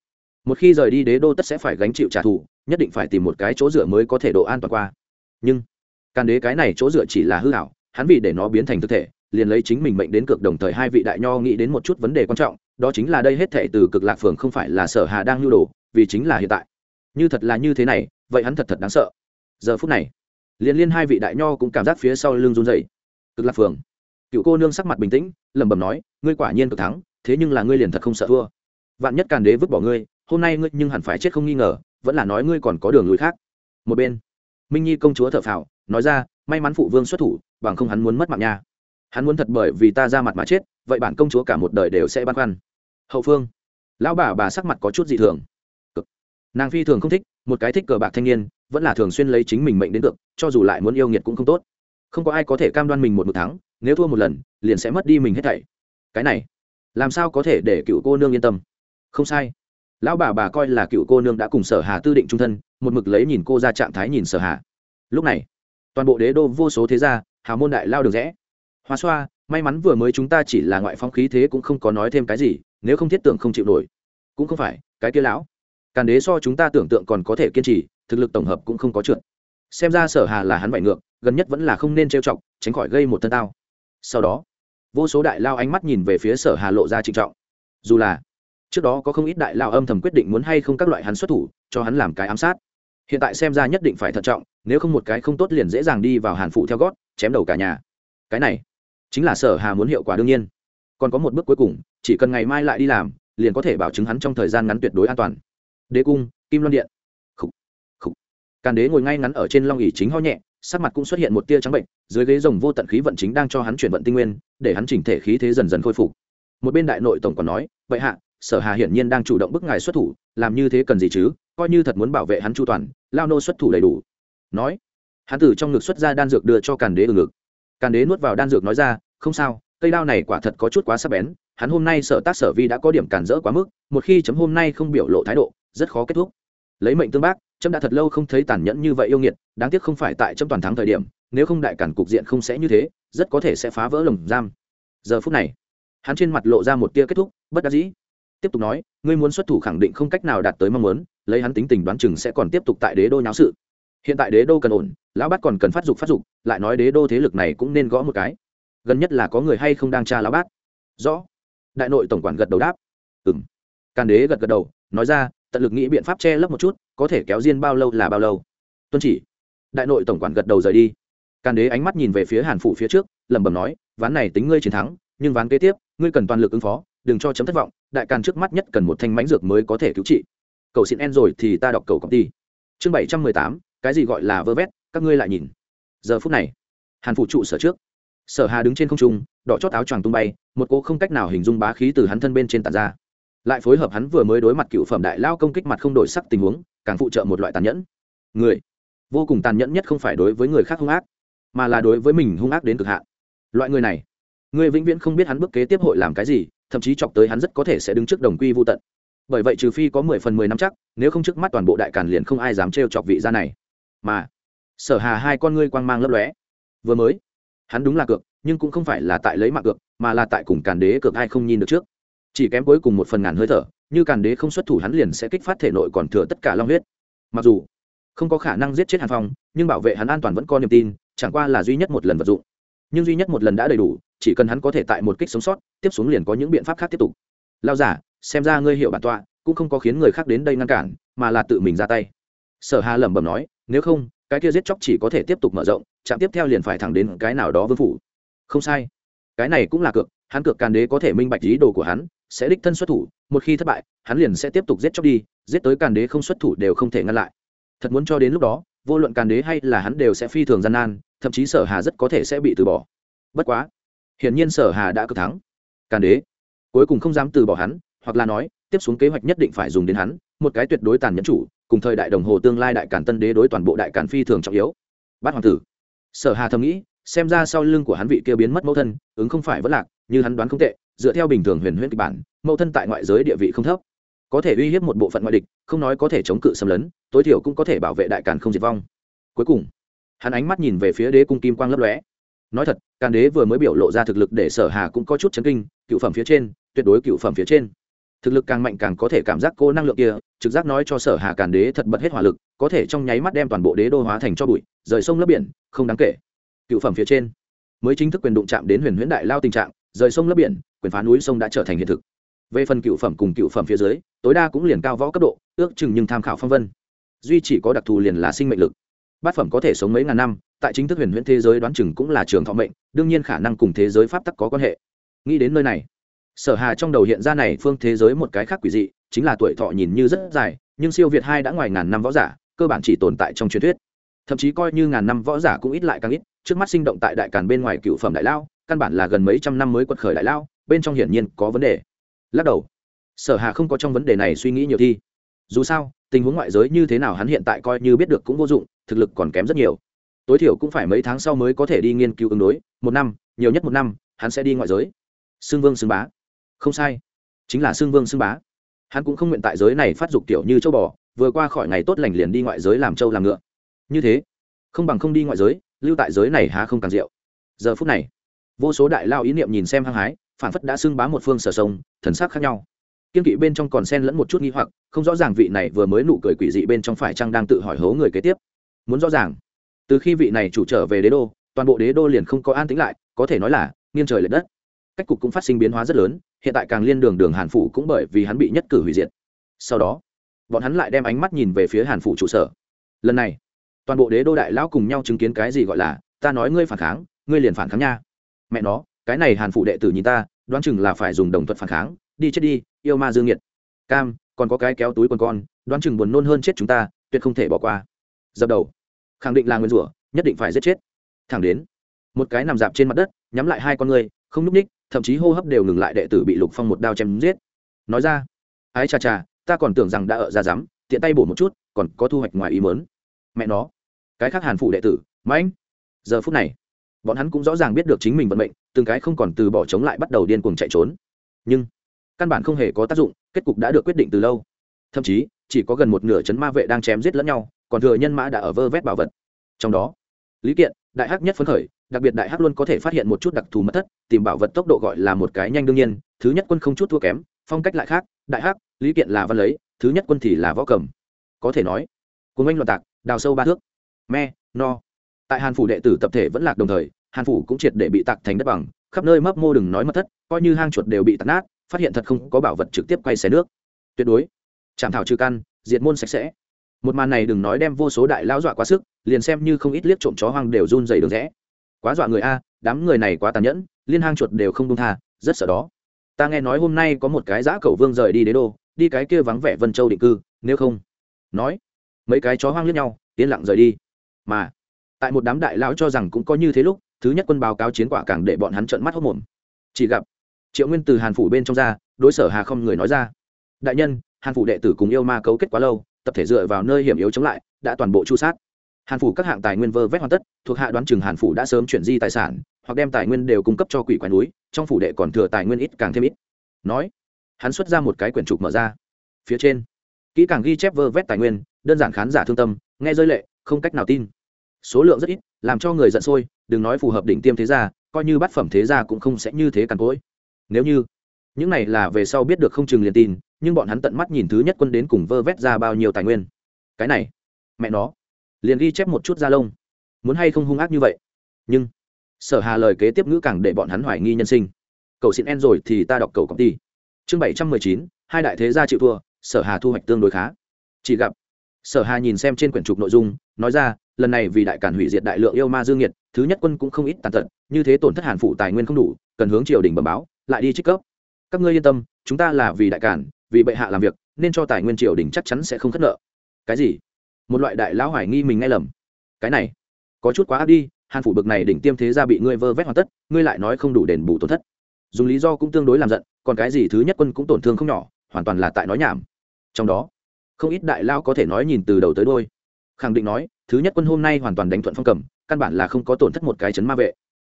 Một khi rời đi đế đô tất sẽ phải gánh chịu trả thù, nhất định phải tìm một cái chỗ dựa mới có thể độ an toàn qua. Nhưng, càn đế cái này chỗ dựa chỉ là hư hảo hắn vì để nó biến thành thực thể, liền lấy chính mình mệnh đến cực đồng thời hai vị đại nho nghĩ đến một chút vấn đề quan trọng đó chính là đây hết thệ từ cực lạc phường không phải là sở hà đang nhu đồ, vì chính là hiện tại. Như thật là như thế này, vậy hắn thật thật đáng sợ. Giờ phút này liền liên hai vị đại nho cũng cảm giác phía sau lưng run rẩy. Cực lạc phường. Cựu cô nương sắc mặt bình tĩnh, lẩm bẩm nói, ngươi quả nhiên cực thắng, thế nhưng là ngươi liền thật không sợ thua. Vạn nhất càn đế vứt bỏ ngươi, hôm nay ngươi nhưng hẳn phải chết không nghi ngờ, vẫn là nói ngươi còn có đường lùi khác. Một bên, minh nhi công chúa thở phào, nói ra, may mắn phụ vương xuất thủ, bằng không hắn muốn mất mạng nha. Hắn muốn thật bởi vì ta ra mặt mà chết, vậy bản công chúa cả một đời đều sẽ băn khoăn hậu phương. Lão bà bà sắc mặt có chút dị thường. Cực. nàng phi thường không thích, một cái thích cờ bạc thanh niên, vẫn là thường xuyên lấy chính mình mệnh đến cực cho dù lại muốn yêu nghiệt cũng không tốt. Không có ai có thể cam đoan mình một một tháng nếu thua một lần, liền sẽ mất đi mình hết thảy. Cái này, làm sao có thể để cựu cô nương yên tâm? Không sai. Lão bà bà coi là cựu cô nương đã cùng sở hà tư định trung thân, một mực lấy nhìn cô ra trạng thái nhìn sở hà. Lúc này, toàn bộ đế đô vô số thế gia, hào môn đại lao được rẽ. Hoa xoa, may mắn vừa mới chúng ta chỉ là ngoại phong khí thế cũng không có nói thêm cái gì nếu không thiết tưởng không chịu nổi. Cũng không phải, cái kia lão. Càn đế so chúng ta tưởng tượng còn có thể kiên trì, thực lực tổng hợp cũng không có trượt. Xem ra sở hà là hắn vải ngược, gần nhất vẫn là không nên trêu chọc, tránh khỏi gây một thân tao. Sau đó, vô số đại lao ánh mắt nhìn về phía sở hà lộ ra trịnh trọng. Dù là, trước đó có không ít đại lao âm thầm quyết định muốn hay không các loại hắn xuất thủ, cho hắn làm cái ám sát. Hiện tại xem ra nhất định phải thận trọng, nếu không một cái không tốt liền dễ dàng đi vào hàn phụ theo gót, chém đầu cả nhà. Cái này, chính là sở hà muốn hiệu quả đương nhiên còn có một bước cuối cùng chỉ cần ngày mai lại đi làm liền có thể bảo chứng hắn trong thời gian ngắn tuyệt đối an toàn. Đế cung kim loan điện. Khủ, khủ. càn đế ngồi ngay ngắn ở trên long ỉ chính ho nhẹ sắc mặt cũng xuất hiện một tia trắng bệnh dưới ghế rồng vô tận khí vận chính đang cho hắn chuyển vận tinh nguyên để hắn chỉnh thể khí thế dần dần khôi phục. Một bên đại nội tổng còn nói vậy hạ sở hà hiển nhiên đang chủ động bức ngài xuất thủ làm như thế cần gì chứ? Coi như thật muốn bảo vệ hắn chu toàn lao nô xuất thủ đầy đủ. Nói hắn từ trong ngực xuất ra đan dược đưa cho càn đế ở ngực. Càn đế nuốt vào đan dược nói ra không sao cây đao này quả thật có chút quá sắc bén, hắn hôm nay sở tác sở vi đã có điểm cản rỡ quá mức, một khi chấm hôm nay không biểu lộ thái độ, rất khó kết thúc. Lấy mệnh tương bác, chấm đã thật lâu không thấy tàn nhẫn như vậy yêu nghiệt, đáng tiếc không phải tại chấm toàn thắng thời điểm, nếu không đại cản cục diện không sẽ như thế, rất có thể sẽ phá vỡ lồng giam. Giờ phút này, hắn trên mặt lộ ra một tia kết thúc, bất đắc dĩ. Tiếp tục nói, ngươi muốn xuất thủ khẳng định không cách nào đạt tới mong muốn, lấy hắn tính tình đoán chừng sẽ còn tiếp tục tại đế đô nháo sự. Hiện tại đế đô cần ổn, lão bát còn cần phát dục phát dục, lại nói đế đô thế lực này cũng nên gõ một cái gần nhất là có người hay không đang tra lão bát? Rõ. Đại nội tổng quản gật đầu đáp. Ừng càn đế gật gật đầu, nói ra, tận lực nghĩ biện pháp che lấp một chút, có thể kéo riêng bao lâu là bao lâu. Tuân chỉ. Đại nội tổng quản gật đầu rời đi. Càn đế ánh mắt nhìn về phía hàn phụ phía trước, lẩm bẩm nói, ván này tính ngươi chiến thắng, nhưng ván kế tiếp, ngươi cần toàn lực ứng phó, đừng cho chấm thất vọng, đại càn trước mắt nhất cần một thanh mãnh dược mới có thể cứu trị. Cầu xin en rồi thì ta đọc cầu công ty. Chương bảy trăm mười tám, cái gì gọi là vơ vét, các ngươi lại nhìn. Giờ phút này, hàn phụ trụ sở trước sở hà đứng trên không trung, đỏ chót áo choàng tung bay, một cô không cách nào hình dung bá khí từ hắn thân bên trên tàn ra. Lại phối hợp hắn vừa mới đối mặt cựu phẩm đại lao công kích mặt không đổi sắc tình huống, càng phụ trợ một loại tàn nhẫn. Người, vô cùng tàn nhẫn nhất không phải đối với người khác hung ác, mà là đối với mình hung ác đến cực hạn. Loại người này, người vĩnh viễn không biết hắn bước kế tiếp hội làm cái gì, thậm chí chọc tới hắn rất có thể sẽ đứng trước đồng quy vô tận. Bởi vậy trừ phi có mười phần mười năm chắc, nếu không trước mắt toàn bộ đại càn liền không ai dám trêu chọc vị gia này. Mà, sở hà hai con ngươi quang mang lấp lóe. Vừa mới hắn đúng là cược, nhưng cũng không phải là tại lấy mạng cược, mà là tại cùng càn đế cược ai không nhìn được trước. Chỉ kém cuối cùng một phần ngàn hơi thở, như càn đế không xuất thủ hắn liền sẽ kích phát thể nội còn thừa tất cả long huyết. Mặc dù không có khả năng giết chết hàn phong, nhưng bảo vệ hắn an toàn vẫn có niềm tin, chẳng qua là duy nhất một lần vật dụng. Nhưng duy nhất một lần đã đầy đủ, chỉ cần hắn có thể tại một kích sống sót, tiếp xuống liền có những biện pháp khác tiếp tục. Lao giả, xem ra ngươi hiểu bản tọa, cũng không có khiến người khác đến đây ngăn cản, mà là tự mình ra tay. Sở hà lẩm bẩm nói, nếu không, cái kia giết chóc chỉ có thể tiếp tục mở rộng trạm tiếp theo liền phải thẳng đến cái nào đó vương phủ. Không sai. Cái này cũng là cược, hắn cược càn đế có thể minh bạch ý đồ của hắn, sẽ đích thân xuất thủ, một khi thất bại, hắn liền sẽ tiếp tục giết chóc đi, giết tới càn đế không xuất thủ đều không thể ngăn lại. Thật muốn cho đến lúc đó, vô luận càn đế hay là hắn đều sẽ phi thường gian nan, thậm chí sở hà rất có thể sẽ bị từ bỏ. Bất quá, hiển nhiên sở hà đã cực thắng. Càn đế, cuối cùng không dám từ bỏ hắn, hoặc là nói, tiếp xuống kế hoạch nhất định phải dùng đến hắn, một cái tuyệt đối tàn nhẫn chủ, cùng thời đại đồng hồ tương lai đại càn tân đế đối toàn bộ đại càn phi thường trọng yếu. Bát hoàng tử sở hà thầm nghĩ, xem ra sau lưng của hắn vị kia biến mất mẫu thân, ứng không phải vẫn lạc, như hắn đoán không tệ, dựa theo bình thường huyền huyễn kịch bản, mẫu thân tại ngoại giới địa vị không thấp. Có thể uy hiếp một bộ phận ngoại địch, không nói có thể chống cự xâm lấn, tối thiểu cũng có thể bảo vệ đại càn không diệt vong. Cuối cùng, hắn ánh mắt nhìn về phía đế cung kim quang lấp lóe. Nói thật, càn đế vừa mới biểu lộ ra thực lực để sở hà cũng có chút chấn kinh, cựu phẩm phía trên, tuyệt đối cựu phẩm phía trên thực lực càng mạnh càng có thể cảm giác cô năng lượng kia, trực giác nói cho sở hà càn đế thật bật hết hỏa lực, có thể trong nháy mắt đem toàn bộ đế đô hóa thành cho bụi, rời sông lấp biển, không đáng kể. Cựu phẩm phía trên, mới chính thức quyền đụng chạm đến huyền huyễn đại lao tình trạng, rời sông lấp biển, quyền phá núi sông đã trở thành hiện thực. Về phần cựu phẩm cùng cựu phẩm phía dưới, tối đa cũng liền cao võ cấp độ, ước chừng nhưng tham khảo phong vân. Duy chỉ có đặc thù liền là sinh mệnh lực. Bát phẩm có thể sống mấy ngàn năm, tại chính thức huyền huyễn thế giới đoán chừng cũng là trường thọ mệnh, đương nhiên khả năng cùng thế giới pháp tắc có quan hệ. Nghĩ đến nơi này sở hà trong đầu hiện ra này phương thế giới một cái khác quỷ dị, chính là tuổi thọ nhìn như rất dài, nhưng siêu việt hai đã ngoài ngàn năm võ giả, cơ bản chỉ tồn tại trong truyền thuyết. Thậm chí coi như ngàn năm võ giả cũng ít lại càng ít, trước mắt sinh động tại đại càn bên ngoài cựu phẩm đại lao, căn bản là gần mấy trăm năm mới quật khởi đại lao, bên trong hiển nhiên có vấn đề. Lắc đầu, sở hà không có trong vấn đề này suy nghĩ nhiều thi. Dù sao, tình huống ngoại giới như thế nào hắn hiện tại coi như biết được cũng vô dụng, thực lực còn kém rất nhiều. Tối thiểu cũng phải mấy tháng sau mới có thể đi nghiên cứu ứng đối, một năm, nhiều nhất một năm, hắn sẽ đi ngoại giới. Xưng vương xưng bá không sai. Chính là xương vương xương bá. Hắn cũng không nguyện tại giới này phát dục kiểu như châu bò, vừa qua khỏi ngày tốt lành liền đi ngoại giới làm châu làm ngựa. Như thế, không bằng không đi ngoại giới, lưu tại giới này há không càng rượu giờ phút này, vô số đại lao ý niệm nhìn xem hăng hái, phản phất đã xưng bá một phương sở sông, thần sắc khác nhau. Kiên kỵ bên trong còn sen lẫn một chút nghi hoặc, không rõ ràng vị này vừa mới nụ cười quỷ dị bên trong phải chăng đang tự hỏi hố người kế tiếp. Muốn rõ ràng, từ khi vị này chủ trở về đế đô, toàn bộ đế đô liền không có an tính lại, có thể nói là nghiêng trời l ệ đất cách cục cũng phát sinh biến hóa rất lớn, hiện tại càng liên đường đường hàn phủ cũng bởi vì hắn bị nhất cử hủy diệt. Sau đó, bọn hắn lại đem ánh mắt nhìn về phía hàn phủ trụ sở. Lần này, toàn bộ đế đô đại lão cùng nhau chứng kiến cái gì gọi là, ta nói ngươi phản kháng, ngươi liền phản kháng nha. Mẹ nó, cái này hàn phủ đệ tử nhìn ta, đoán chừng là phải dùng đồng thuận phản kháng, đi chết đi, yêu ma dương nhiệt cam, còn có cái kéo túi quần con, đoán chừng buồn nôn hơn chết chúng ta, tuyệt không thể bỏ qua. Dập đầu. Khẳng định là nguyên rủa, nhất định phải giết chết. Thẳng đến, một cái nằm dạp trên mặt đất, nhắm lại hai con người không núp ních thậm chí hô hấp đều ngừng lại đệ tử bị lục phong một đao chém giết. Nói ra, ái chà chà ta còn tưởng rằng đã ở ra dám tiện tay bổ một chút, còn có thu hoạch ngoài ý mớn mẹ nó, cái khác hàn phụ đệ tử, mãnh. Giờ phút này, bọn hắn cũng rõ ràng biết được chính mình vận mệnh, từng cái không còn từ bỏ chống lại bắt đầu điên cuồng chạy trốn. Nhưng, căn bản không hề có tác dụng, kết cục đã được quyết định từ lâu. Thậm chí, chỉ có gần một nửa chấn ma vệ đang chém giết lẫn nhau, còn thừa nhân mã đã ở vơ vét bảo vật. Trong đó, lý kiện, đại hắc nhất phấn khởi đặc biệt đại hắc luôn có thể phát hiện một chút đặc thù mất thất, tìm bảo vật tốc độ gọi là một cái nhanh đương nhiên, thứ nhất quân không chút thua kém, phong cách lại khác, đại hắc, lý kiện là văn lấy, thứ nhất quân thì là võ cầm. Có thể nói cùng anh loạn tạc, đào sâu ba thước, me, no. Tại hàn phủ đệ tử tập thể vẫn lạc đồng thời, hàn phủ cũng triệt để bị tạc thành đất bằng, khắp nơi mấp mô đừng nói mất thất, coi như hang chuột đều bị tạc nát, phát hiện thật không có bảo vật trực tiếp quay xé nước. Tuyệt đối chạm thảo trừ căn, diệt môn sạch sẽ. Một màn này đừng nói đem vô số đại lão dọa quá sức, liền xem như không ít liếc trộm chó hoang đều run dày đường rẽ quá dọa người a, đám người này quá tàn nhẫn, liên hang chuột đều không đông tha, rất sợ đó. Ta nghe nói hôm nay có một cái giã cầu vương rời đi đế đô, đi cái kia vắng vẻ vân châu định cư, nếu không? Nói. Mấy cái chó hoang liếc nhau, yên lặng rời đi. Mà, tại một đám đại lão cho rằng cũng có như thế lúc, thứ nhất quân báo cáo chiến quả càng để bọn hắn trợn mắt hốc mồm chỉ gặp, triệu nguyên từ hàn phủ bên trong ra, đối sở hà không người nói ra. Đại nhân, hàn phủ đệ tử cùng yêu ma cấu kết quá lâu, tập thể dựa vào nơi hiểm yếu chống lại, đã toàn bộ chu sát hàn phủ các hạng tài nguyên vơ vét hoàn tất, thuộc hạ đoán chừng hàn phủ đã sớm chuyển di tài sản, hoặc đem tài nguyên đều cung cấp cho quỷ quái núi, trong phủ đệ còn thừa tài nguyên ít càng thêm ít. Nói, hắn xuất ra một cái quyển trục mở ra. Phía trên, kỹ càng ghi chép vơ vét tài nguyên, đơn giản khán giả thương tâm, nghe rơi lệ, không cách nào tin. Số lượng rất ít, làm cho người giận sôi, đừng nói phù hợp đỉnh tiêm thế gia, coi như bát phẩm thế gia cũng không sẽ như thế càn cỗi. Nếu như, những này là về sau biết được không chừng liền tin, nhưng bọn hắn tận mắt nhìn thứ nhất quân đến cùng vơ vét ra bao nhiêu tài nguyên. Cái này, mẹ nó liền ghi chép một chút da lông. Muốn hay không hung ác như vậy? Nhưng, sở hà lời kế tiếp ngữ càng để bọn hắn hoài nghi nhân sinh. Cầu xin en rồi thì ta đọc cầu công ty chương bảy trăm mười chín, hai đại thế gia chịu thua, sở hà thu hoạch tương đối khá. Chỉ gặp, sở hà nhìn xem trên quyển trục nội dung, nói ra, lần này vì đại cản hủy diệt đại lượng yêu ma dương nhiệt, thứ nhất quân cũng không ít tàn tật, như thế tổn thất hàn phụ tài nguyên không đủ, cần hướng triều đình bẩm báo, lại đi trích cấp. Các ngươi yên tâm, chúng ta là vì đại cản, vì bệ hạ làm việc, nên cho tài nguyên triều đình chắc chắn sẽ không khất nợ. Cái gì? Một loại đại lão hoài nghi mình nghe lầm. Cái này, có chút quá áp đi, hàn phủ bực này đỉnh tiêm thế ra bị ngươi vơ vét hoàn tất, ngươi lại nói không đủ đền bù tổn thất. Dùng lý do cũng tương đối làm giận, còn cái gì thứ nhất quân cũng tổn thương không nhỏ, hoàn toàn là tại nói nhảm. Trong đó, không ít đại lao có thể nói nhìn từ đầu tới đôi khẳng định nói, thứ nhất quân hôm nay hoàn toàn đánh thuận phong cầm, căn bản là không có tổn thất một cái chấn ma vệ.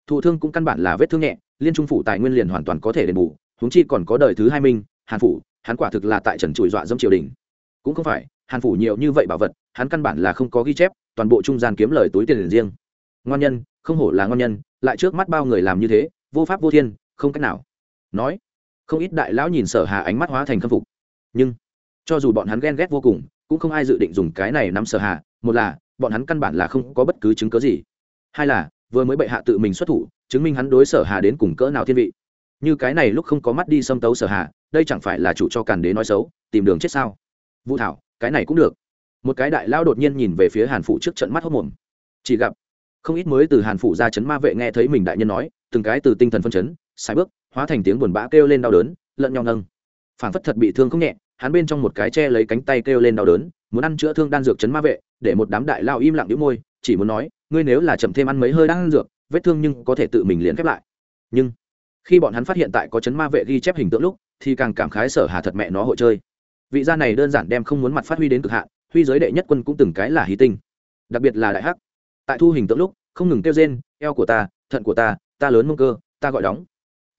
Thụ thương cũng căn bản là vết thương nhẹ, liên trung phủ tài nguyên liền hoàn toàn có thể đền bù, huống chi còn có đời thứ hai minh, hàn phủ, hắn quả thực là tại trần trụi dọa dâm triều đình. Cũng không phải, hàn phủ nhiều như vậy bảo vật hắn căn bản là không có ghi chép, toàn bộ trung gian kiếm lời túi tiền riêng. Ngon nhân, không hổ là ngon nhân, lại trước mắt bao người làm như thế, vô pháp vô thiên, không cách nào. Nói, không ít đại lão nhìn sở hà ánh mắt hóa thành khâm phục. Nhưng, cho dù bọn hắn ghen ghét vô cùng, cũng không ai dự định dùng cái này nắm sở hà, một là, bọn hắn căn bản là không có bất cứ chứng cớ gì. Hai là, vừa mới bệ hạ tự mình xuất thủ, chứng minh hắn đối sở hà đến cùng cỡ nào thiên vị. Như cái này lúc không có mắt đi xâm tấu sở hà, đây chẳng phải là chủ cho càn đế nói xấu, tìm đường chết sao? Vũ thảo, cái này cũng được một cái đại lao đột nhiên nhìn về phía hàn phụ trước trận mắt hốc mồm. Chỉ gặp, không ít mới từ hàn phụ ra chấn ma vệ nghe thấy mình đại nhân nói, từng cái từ tinh thần phân chấn sai bước, hóa thành tiếng buồn bã kêu lên đau đớn, lẫn nhau nâng. Phản phất thật bị thương không nhẹ, hắn bên trong một cái che lấy cánh tay kêu lên đau đớn, muốn ăn chữa thương đan dược chấn ma vệ, để một đám đại lao im lặng đĩu môi, chỉ muốn nói, ngươi nếu là chậm thêm ăn mấy hơi đan dược, vết thương nhưng có thể tự mình liền khép lại. Nhưng, khi bọn hắn phát hiện tại có chấn ma vệ ghi chép hình tượng lúc, thì càng cảm khái sở hà thật mẹ nó hội chơi. Vị gia này đơn giản đem không muốn mặt phát huy đến cực hạn huy giới đệ nhất quân cũng từng cái là hí tinh, đặc biệt là đại hắc. Tại thu hình tượng lúc, không ngừng kêu rên, eo của ta, thận của ta ta lớn mông cơ, ta gọi đóng.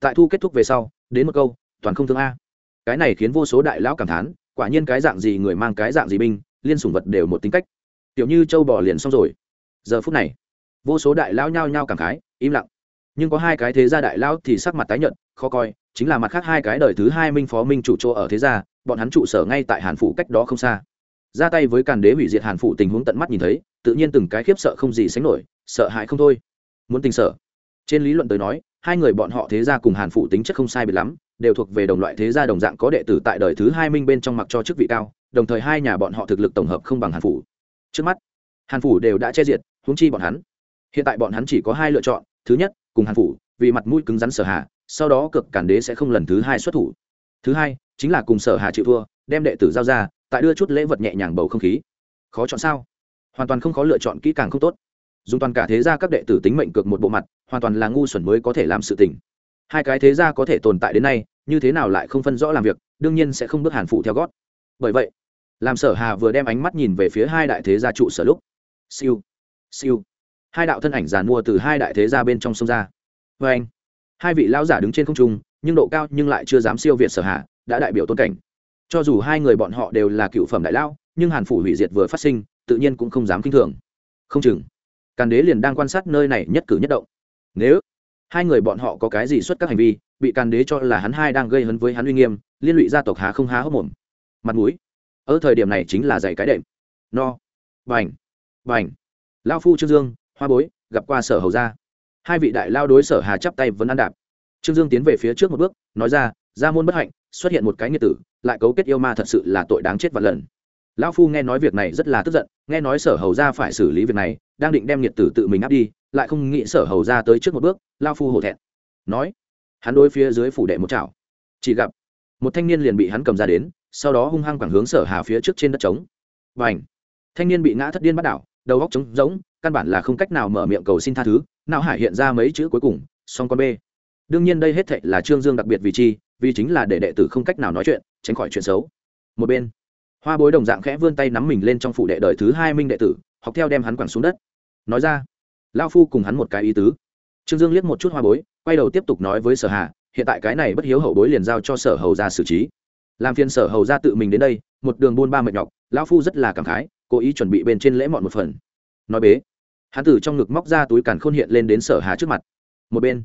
Tại thu kết thúc về sau, đến một câu, toàn không thương a. Cái này khiến vô số đại lão cảm thán, quả nhiên cái dạng gì người mang cái dạng gì binh, liên sủng vật đều một tính cách. Tiểu như châu bò liền xong rồi. Giờ phút này, vô số đại lão nhao nhao cảm khái, im lặng. Nhưng có hai cái thế gia đại lão thì sắc mặt tái nhợt, khó coi, chính là mặt khác hai cái đời thứ hai minh phó minh chủ chỗ ở thế gia, bọn hắn trụ sở ngay tại hàn phủ cách đó không xa ra tay với càn đế hủy diệt hàn phụ tình huống tận mắt nhìn thấy, tự nhiên từng cái khiếp sợ không gì sánh nổi, sợ hãi không thôi. Muốn tình sợ. Trên lý luận tới nói, hai người bọn họ thế gia cùng hàn phụ tính chất không sai biệt lắm, đều thuộc về đồng loại thế gia đồng dạng có đệ tử tại đời thứ hai minh bên trong mặc cho chức vị cao, đồng thời hai nhà bọn họ thực lực tổng hợp không bằng hàn phủ. Trước mắt, hàn phủ đều đã che diệt, huống chi bọn hắn. Hiện tại bọn hắn chỉ có hai lựa chọn, thứ nhất, cùng hàn phủ, vì mặt mũi cứng rắn sở hà sau đó cực cản đế sẽ không lần thứ hai xuất thủ. Thứ hai, chính là cùng sở hà chịu thua, đem đệ tử giao ra tại đưa chút lễ vật nhẹ nhàng bầu không khí. Khó chọn sao? Hoàn toàn không khó lựa chọn kỹ càng không tốt. Dùng toàn cả thế gia các đệ tử tính mệnh cược một bộ mặt, hoàn toàn là ngu xuẩn mới có thể làm sự tình. Hai cái thế gia có thể tồn tại đến nay, như thế nào lại không phân rõ làm việc, đương nhiên sẽ không bước hàn phụ theo gót. Bởi vậy, làm sở hà vừa đem ánh mắt nhìn về phía hai đại thế gia trụ sở lúc. Siêu siêu. Hai đạo thân ảnh giàn mua từ hai đại thế gia bên trong sông ra. Vê anh hai vị lão giả đứng trên không trung, nhưng độ cao nhưng lại chưa dám siêu việt sở hà, đã đại biểu tôn cảnh cho dù hai người bọn họ đều là cựu phẩm đại lao, nhưng hàn phủ hủy diệt vừa phát sinh tự nhiên cũng không dám kinh thường. Không chừng càn đế liền đang quan sát nơi này nhất cử nhất động. Nếu hai người bọn họ có cái gì xuất các hành vi bị càn đế cho là hắn hai đang gây hấn với hắn uy nghiêm liên lụy gia tộc há không há hốc mồm. Mặt mũi. Ở thời điểm này chính là dạy cái đệm. No. Vành vành lao phu trương dương hoa bối gặp qua sở hầu gia. Hai vị đại lao đối sở hà chắp tay vẫn ăn đạp. Trương dương tiến về phía trước một bước nói ra gia môn bất hạnh xuất hiện một cái nghiệt tử, lại cấu kết yêu ma thật sự là tội đáng chết vạn lần. Lão phu nghe nói việc này rất là tức giận, nghe nói sở hầu gia phải xử lý việc này, đang định đem nghiệt tử tự mình áp đi, lại không nghĩ sở hầu gia tới trước một bước lao phu hổ thẹn. Nói, hắn đối phía dưới phủ đệ một chảo. Chỉ gặp, một thanh niên liền bị hắn cầm ra đến, sau đó hung hăng quẳng hướng sở hà phía trước trên đất trống. Và ảnh thanh niên bị ngã thất điên bắt đảo, đầu góc trống rỗng, căn bản là không cách nào mở miệng cầu xin tha thứ, não hải hiện ra mấy chữ cuối cùng, song con b đương nhiên đây hết thệ là trương dương đặc biệt vì chi vì chính là để đệ tử không cách nào nói chuyện, tránh khỏi chuyện xấu. Một bên, hoa bối đồng dạng khẽ vươn tay nắm mình lên trong phủ đệ đời thứ hai minh đệ tử, học theo đem hắn quẳng xuống đất. Nói ra lao phu cùng hắn một cái ý tứ. Trương dương liếc một chút hoa bối, quay đầu tiếp tục nói với sở hà, hiện tại cái này bất hiếu hậu bối liền giao cho sở hầu ra xử trí. Làm phiền sở hầu ra tự mình đến đây, một đường buôn ba mệt nhọc, lão phu rất là cảm khái, cố ý chuẩn bị bên trên lễ mọn một phần. Nói bế, hắn từ trong ngực móc ra túi càn khôn hiện lên đến sở hà trước mặt. Một bên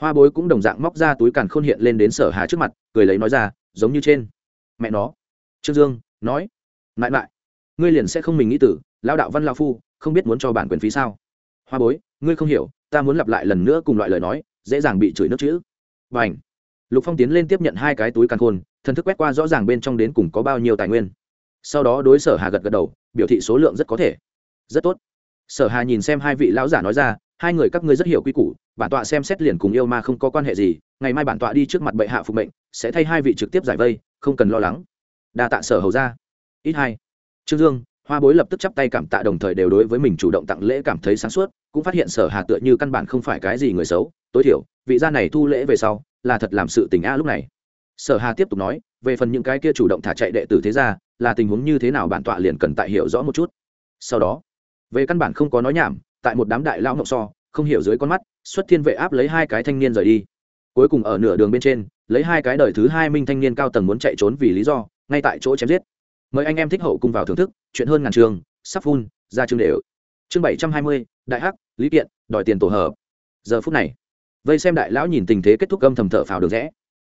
hoa bối cũng đồng dạng móc ra túi càn khôn hiện lên đến sở hà trước mặt, cười lấy nói ra, giống như trên. Mẹ nó. Trương dương, nói. Lại lại. Ngươi liền sẽ không mình nghĩ tử lao đạo văn lao phu, không biết muốn cho bản quyền phí sao. Hoa bối, ngươi không hiểu, ta muốn lặp lại lần nữa cùng loại lời nói, dễ dàng bị chửi nước chữ. Và ảnh lục phong tiến lên tiếp nhận hai cái túi càn khôn, thần thức quét qua rõ ràng bên trong đến cùng có bao nhiêu tài nguyên. Sau đó đối sở hà gật gật đầu, biểu thị số lượng rất có thể. Rất tốt. Sở hà nhìn xem hai vị lão giả nói ra hai người các ngươi rất hiểu quy củ, bản tọa xem xét liền cùng yêu ma không có quan hệ gì, ngày mai bản tọa đi trước mặt bệ hạ phục mệnh, sẽ thay hai vị trực tiếp giải vây, không cần lo lắng. Đa tạ sở hầu ra ít hai. Trương dương, hoa bối lập tức chắp tay cảm tạ đồng thời đều đối với mình chủ động tặng lễ cảm thấy sáng suốt, cũng phát hiện sở hà tựa như căn bản không phải cái gì người xấu. Tối thiểu, vị gia này thu lễ về sau, là thật làm sự tình a lúc này. Sở hà tiếp tục nói, về phần những cái kia chủ động thả chạy đệ tử thế ra là tình huống như thế nào bản tọa liền cần tại hiểu rõ một chút. Sau đó, về căn bản không có nói nhảm tại một đám đại lao ngọc so, không hiểu dưới con mắt, xuất thiên vệ áp lấy hai cái thanh niên rời đi. Cuối cùng ở nửa đường bên trên, lấy hai cái đời thứ hai minh thanh niên cao tầng muốn chạy trốn vì lý do, ngay tại chỗ chém giết. Mời anh em thích hậu cùng vào thưởng thức, chuyện hơn ngàn trường, sắp phun, ra chương đều. Chương bảy trăm hai mươi, đại hắc, lý kiện, đòi tiền tổ hợp. Giờ phút này, vây xem đại lão nhìn tình thế kết thúc âm thầm thở phào được rẽ.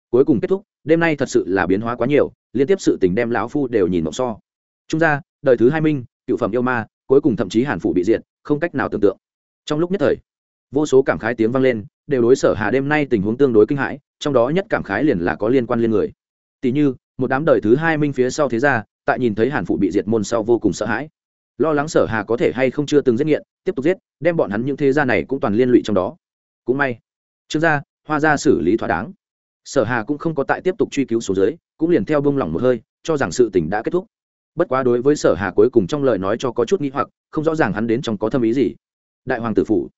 Cuối cùng kết thúc, đêm nay thật sự là biến hóa quá nhiều, liên tiếp sự tình đem lão phu đều nhìn mộng so. Trung gia, đời thứ hai minh, cựu phẩm yêu ma, cuối cùng thậm chí hàn phủ bị diệt không cách nào tưởng tượng. Trong lúc nhất thời, vô số cảm khái tiếng vang lên, đều đối sở hà đêm nay tình huống tương đối kinh hãi, trong đó nhất cảm khái liền là có liên quan liên người. Tỷ như, một đám đời thứ hai minh phía sau thế gia, tại nhìn thấy hàn phụ bị diệt môn sau vô cùng sợ hãi. Lo lắng sở hà có thể hay không chưa từng giết nghiện, tiếp tục giết, đem bọn hắn những thế gia này cũng toàn liên lụy trong đó. Cũng may, trương gia, hoa gia xử lý thỏa đáng. Sở hà cũng không có tại tiếp tục truy cứu số dưới cũng liền theo bông lỏng một hơi, cho rằng sự tình đã kết thúc bất quá đối với sở hà cuối cùng trong lời nói cho có chút nghĩ hoặc, không rõ ràng hắn đến trong có thâm ý gì. Đại hoàng tử phủ.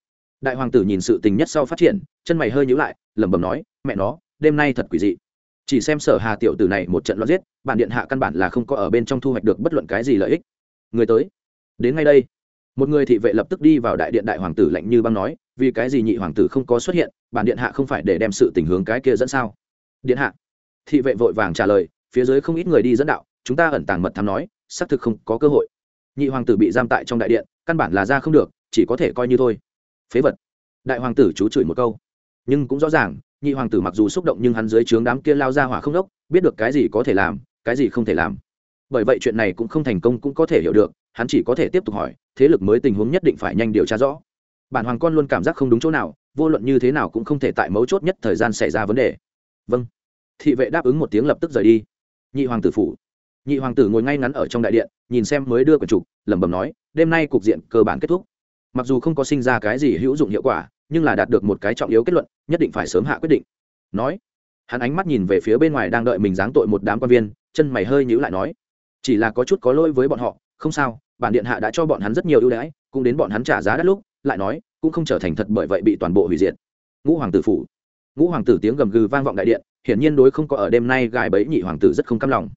Đại hoàng tử nhìn sự tình nhất sau phát triển, chân mày hơi nhíu lại, lẩm bẩm nói, mẹ nó, đêm nay thật quỷ dị. Chỉ xem sở hà tiểu tử này một trận loạn giết, bản điện hạ căn bản là không có ở bên trong thu hoạch được bất luận cái gì lợi ích. Người tới. Đến ngay đây. Một người thị vệ lập tức đi vào đại điện đại hoàng tử lạnh như băng nói, vì cái gì nhị hoàng tử không có xuất hiện, bản điện hạ không phải để đem sự tình hướng cái kia dẫn sao? Điện hạ. Thị vệ vội vàng trả lời, phía dưới không ít người đi dẫn đạo chúng ta ẩn tàng mật thám nói, xác thực không có cơ hội. Nhị hoàng tử bị giam tại trong đại điện, căn bản là ra không được, chỉ có thể coi như thôi. Phế vật. Đại hoàng tử chú chửi một câu. Nhưng cũng rõ ràng, nhị hoàng tử mặc dù xúc động nhưng hắn dưới trướng đám kia lao ra hỏa không đốc, biết được cái gì có thể làm, cái gì không thể làm. Bởi vậy chuyện này cũng không thành công cũng có thể hiểu được, hắn chỉ có thể tiếp tục hỏi, thế lực mới tình huống nhất định phải nhanh điều tra rõ. Bản hoàng con luôn cảm giác không đúng chỗ nào, vô luận như thế nào cũng không thể tại mấu chốt nhất thời gian xảy ra vấn đề. Vâng. Thị vệ đáp ứng một tiếng lập tức rời đi. Nhị hoàng tử phủ nhị hoàng tử ngồi ngay ngắn ở trong đại điện, nhìn xem mới đưa quần trục, lẩm bẩm nói, đêm nay cục diện cơ bản kết thúc. Mặc dù không có sinh ra cái gì hữu dụng hiệu quả, nhưng là đạt được một cái trọng yếu kết luận, nhất định phải sớm hạ quyết định. Nói, hắn ánh mắt nhìn về phía bên ngoài đang đợi mình giáng tội một đám quan viên, chân mày hơi nhíu lại nói, chỉ là có chút có lỗi với bọn họ, không sao, bản điện hạ đã cho bọn hắn rất nhiều ưu đãi, cũng đến bọn hắn trả giá đắt lúc, lại nói, cũng không trở thành thật bởi vậy bị toàn bộ hủy diệt. Ngũ hoàng tử phủ. Ngũ hoàng tử tiếng gầm gừ vang vọng đại điện, hiển nhiên đối không có ở đêm nay gài bẫy nhị hoàng tử rất không căm lòng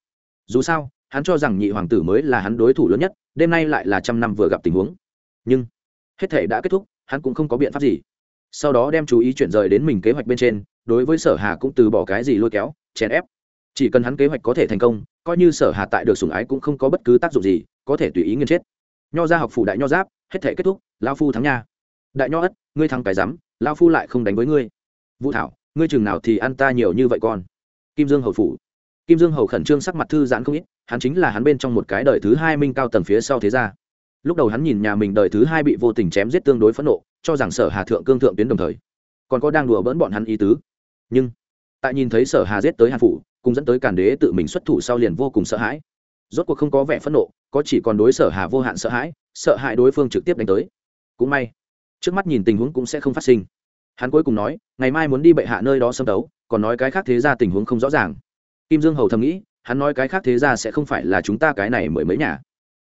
dù sao, hắn cho rằng nhị hoàng tử mới là hắn đối thủ lớn nhất, đêm nay lại là trăm năm vừa gặp tình huống. Nhưng, hết thể đã kết thúc, hắn cũng không có biện pháp gì. Sau đó đem chú ý chuyển rời đến mình kế hoạch bên trên, đối với sở hà cũng từ bỏ cái gì lôi kéo, chèn ép. Chỉ cần hắn kế hoạch có thể thành công, coi như sở hà tại được sủng ái cũng không có bất cứ tác dụng gì, có thể tùy ý nghiên chết. Nho ra học phủ đại nho giáp, hết thể kết thúc lao phu thắng nha. Đại nho ất, ngươi thắng cái rắm lao phu lại không đánh với ngươi. Vũ thảo, ngươi chừng nào thì ăn ta nhiều như vậy con? Kim dương hầu phủ kim dương hầu khẩn trương sắc mặt thư giãn không ít, hắn chính là hắn bên trong một cái đời thứ hai minh cao tầng phía sau thế gia. lúc đầu hắn nhìn nhà mình đời thứ hai bị vô tình chém giết tương đối phẫn nộ, cho rằng sở hà thượng cương thượng tuyến đồng thời, còn có đang đùa bỡn bọn hắn ý tứ. Nhưng, tại nhìn thấy sở hà giết tới hàn phủ, cùng dẫn tới càn đế tự mình xuất thủ sau liền vô cùng sợ hãi. Rốt cuộc không có vẻ phẫn nộ, có chỉ còn đối sở hà vô hạn sợ hãi sợ hãi đối phương trực tiếp đánh tới. Cũng may, trước mắt nhìn tình huống cũng sẽ không phát sinh. Hắn cuối cùng nói, ngày mai muốn đi bệ hạ nơi đó xâm đấu, còn nói cái khác thế ra tình huống không rõ ràng kim dương hầu thầm nghĩ, hắn nói cái khác thế ra sẽ không phải là chúng ta cái này mới mấy nhà.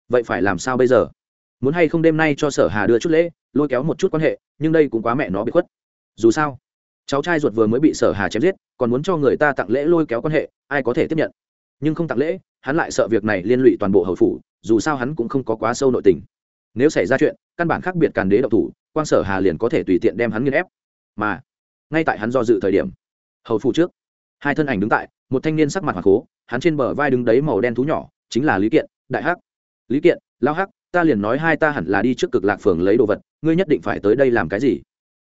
Vậy phải làm sao bây giờ? Muốn hay không đêm nay cho sở hà đưa chút lễ, lôi kéo một chút quan hệ, nhưng đây cũng quá mẹ nó bị khuất. Dù sao, cháu trai ruột vừa mới bị sở hà chém giết, còn muốn cho người ta tặng lễ lôi kéo quan hệ, ai có thể tiếp nhận? Nhưng không tặng lễ, hắn lại sợ việc này liên lụy toàn bộ hầu phủ, dù sao hắn cũng không có quá sâu nội tình. Nếu xảy ra chuyện, căn bản khác biệt càn đế độc thủ quan sở hà liền có thể tùy tiện đem hắn nghiên ép. Mà, ngay tại hắn do dự thời điểm, hầu phủ trước hai thân ảnh đứng tại, một thanh niên sắc mặt hoặc cố hắn trên bờ vai đứng đấy màu đen thú nhỏ, chính là lý kiện, đại hắc. Lý kiện lao hắc, ta liền nói hai ta hẳn là đi trước cực lạc phường lấy đồ vật, ngươi nhất định phải tới đây làm cái gì?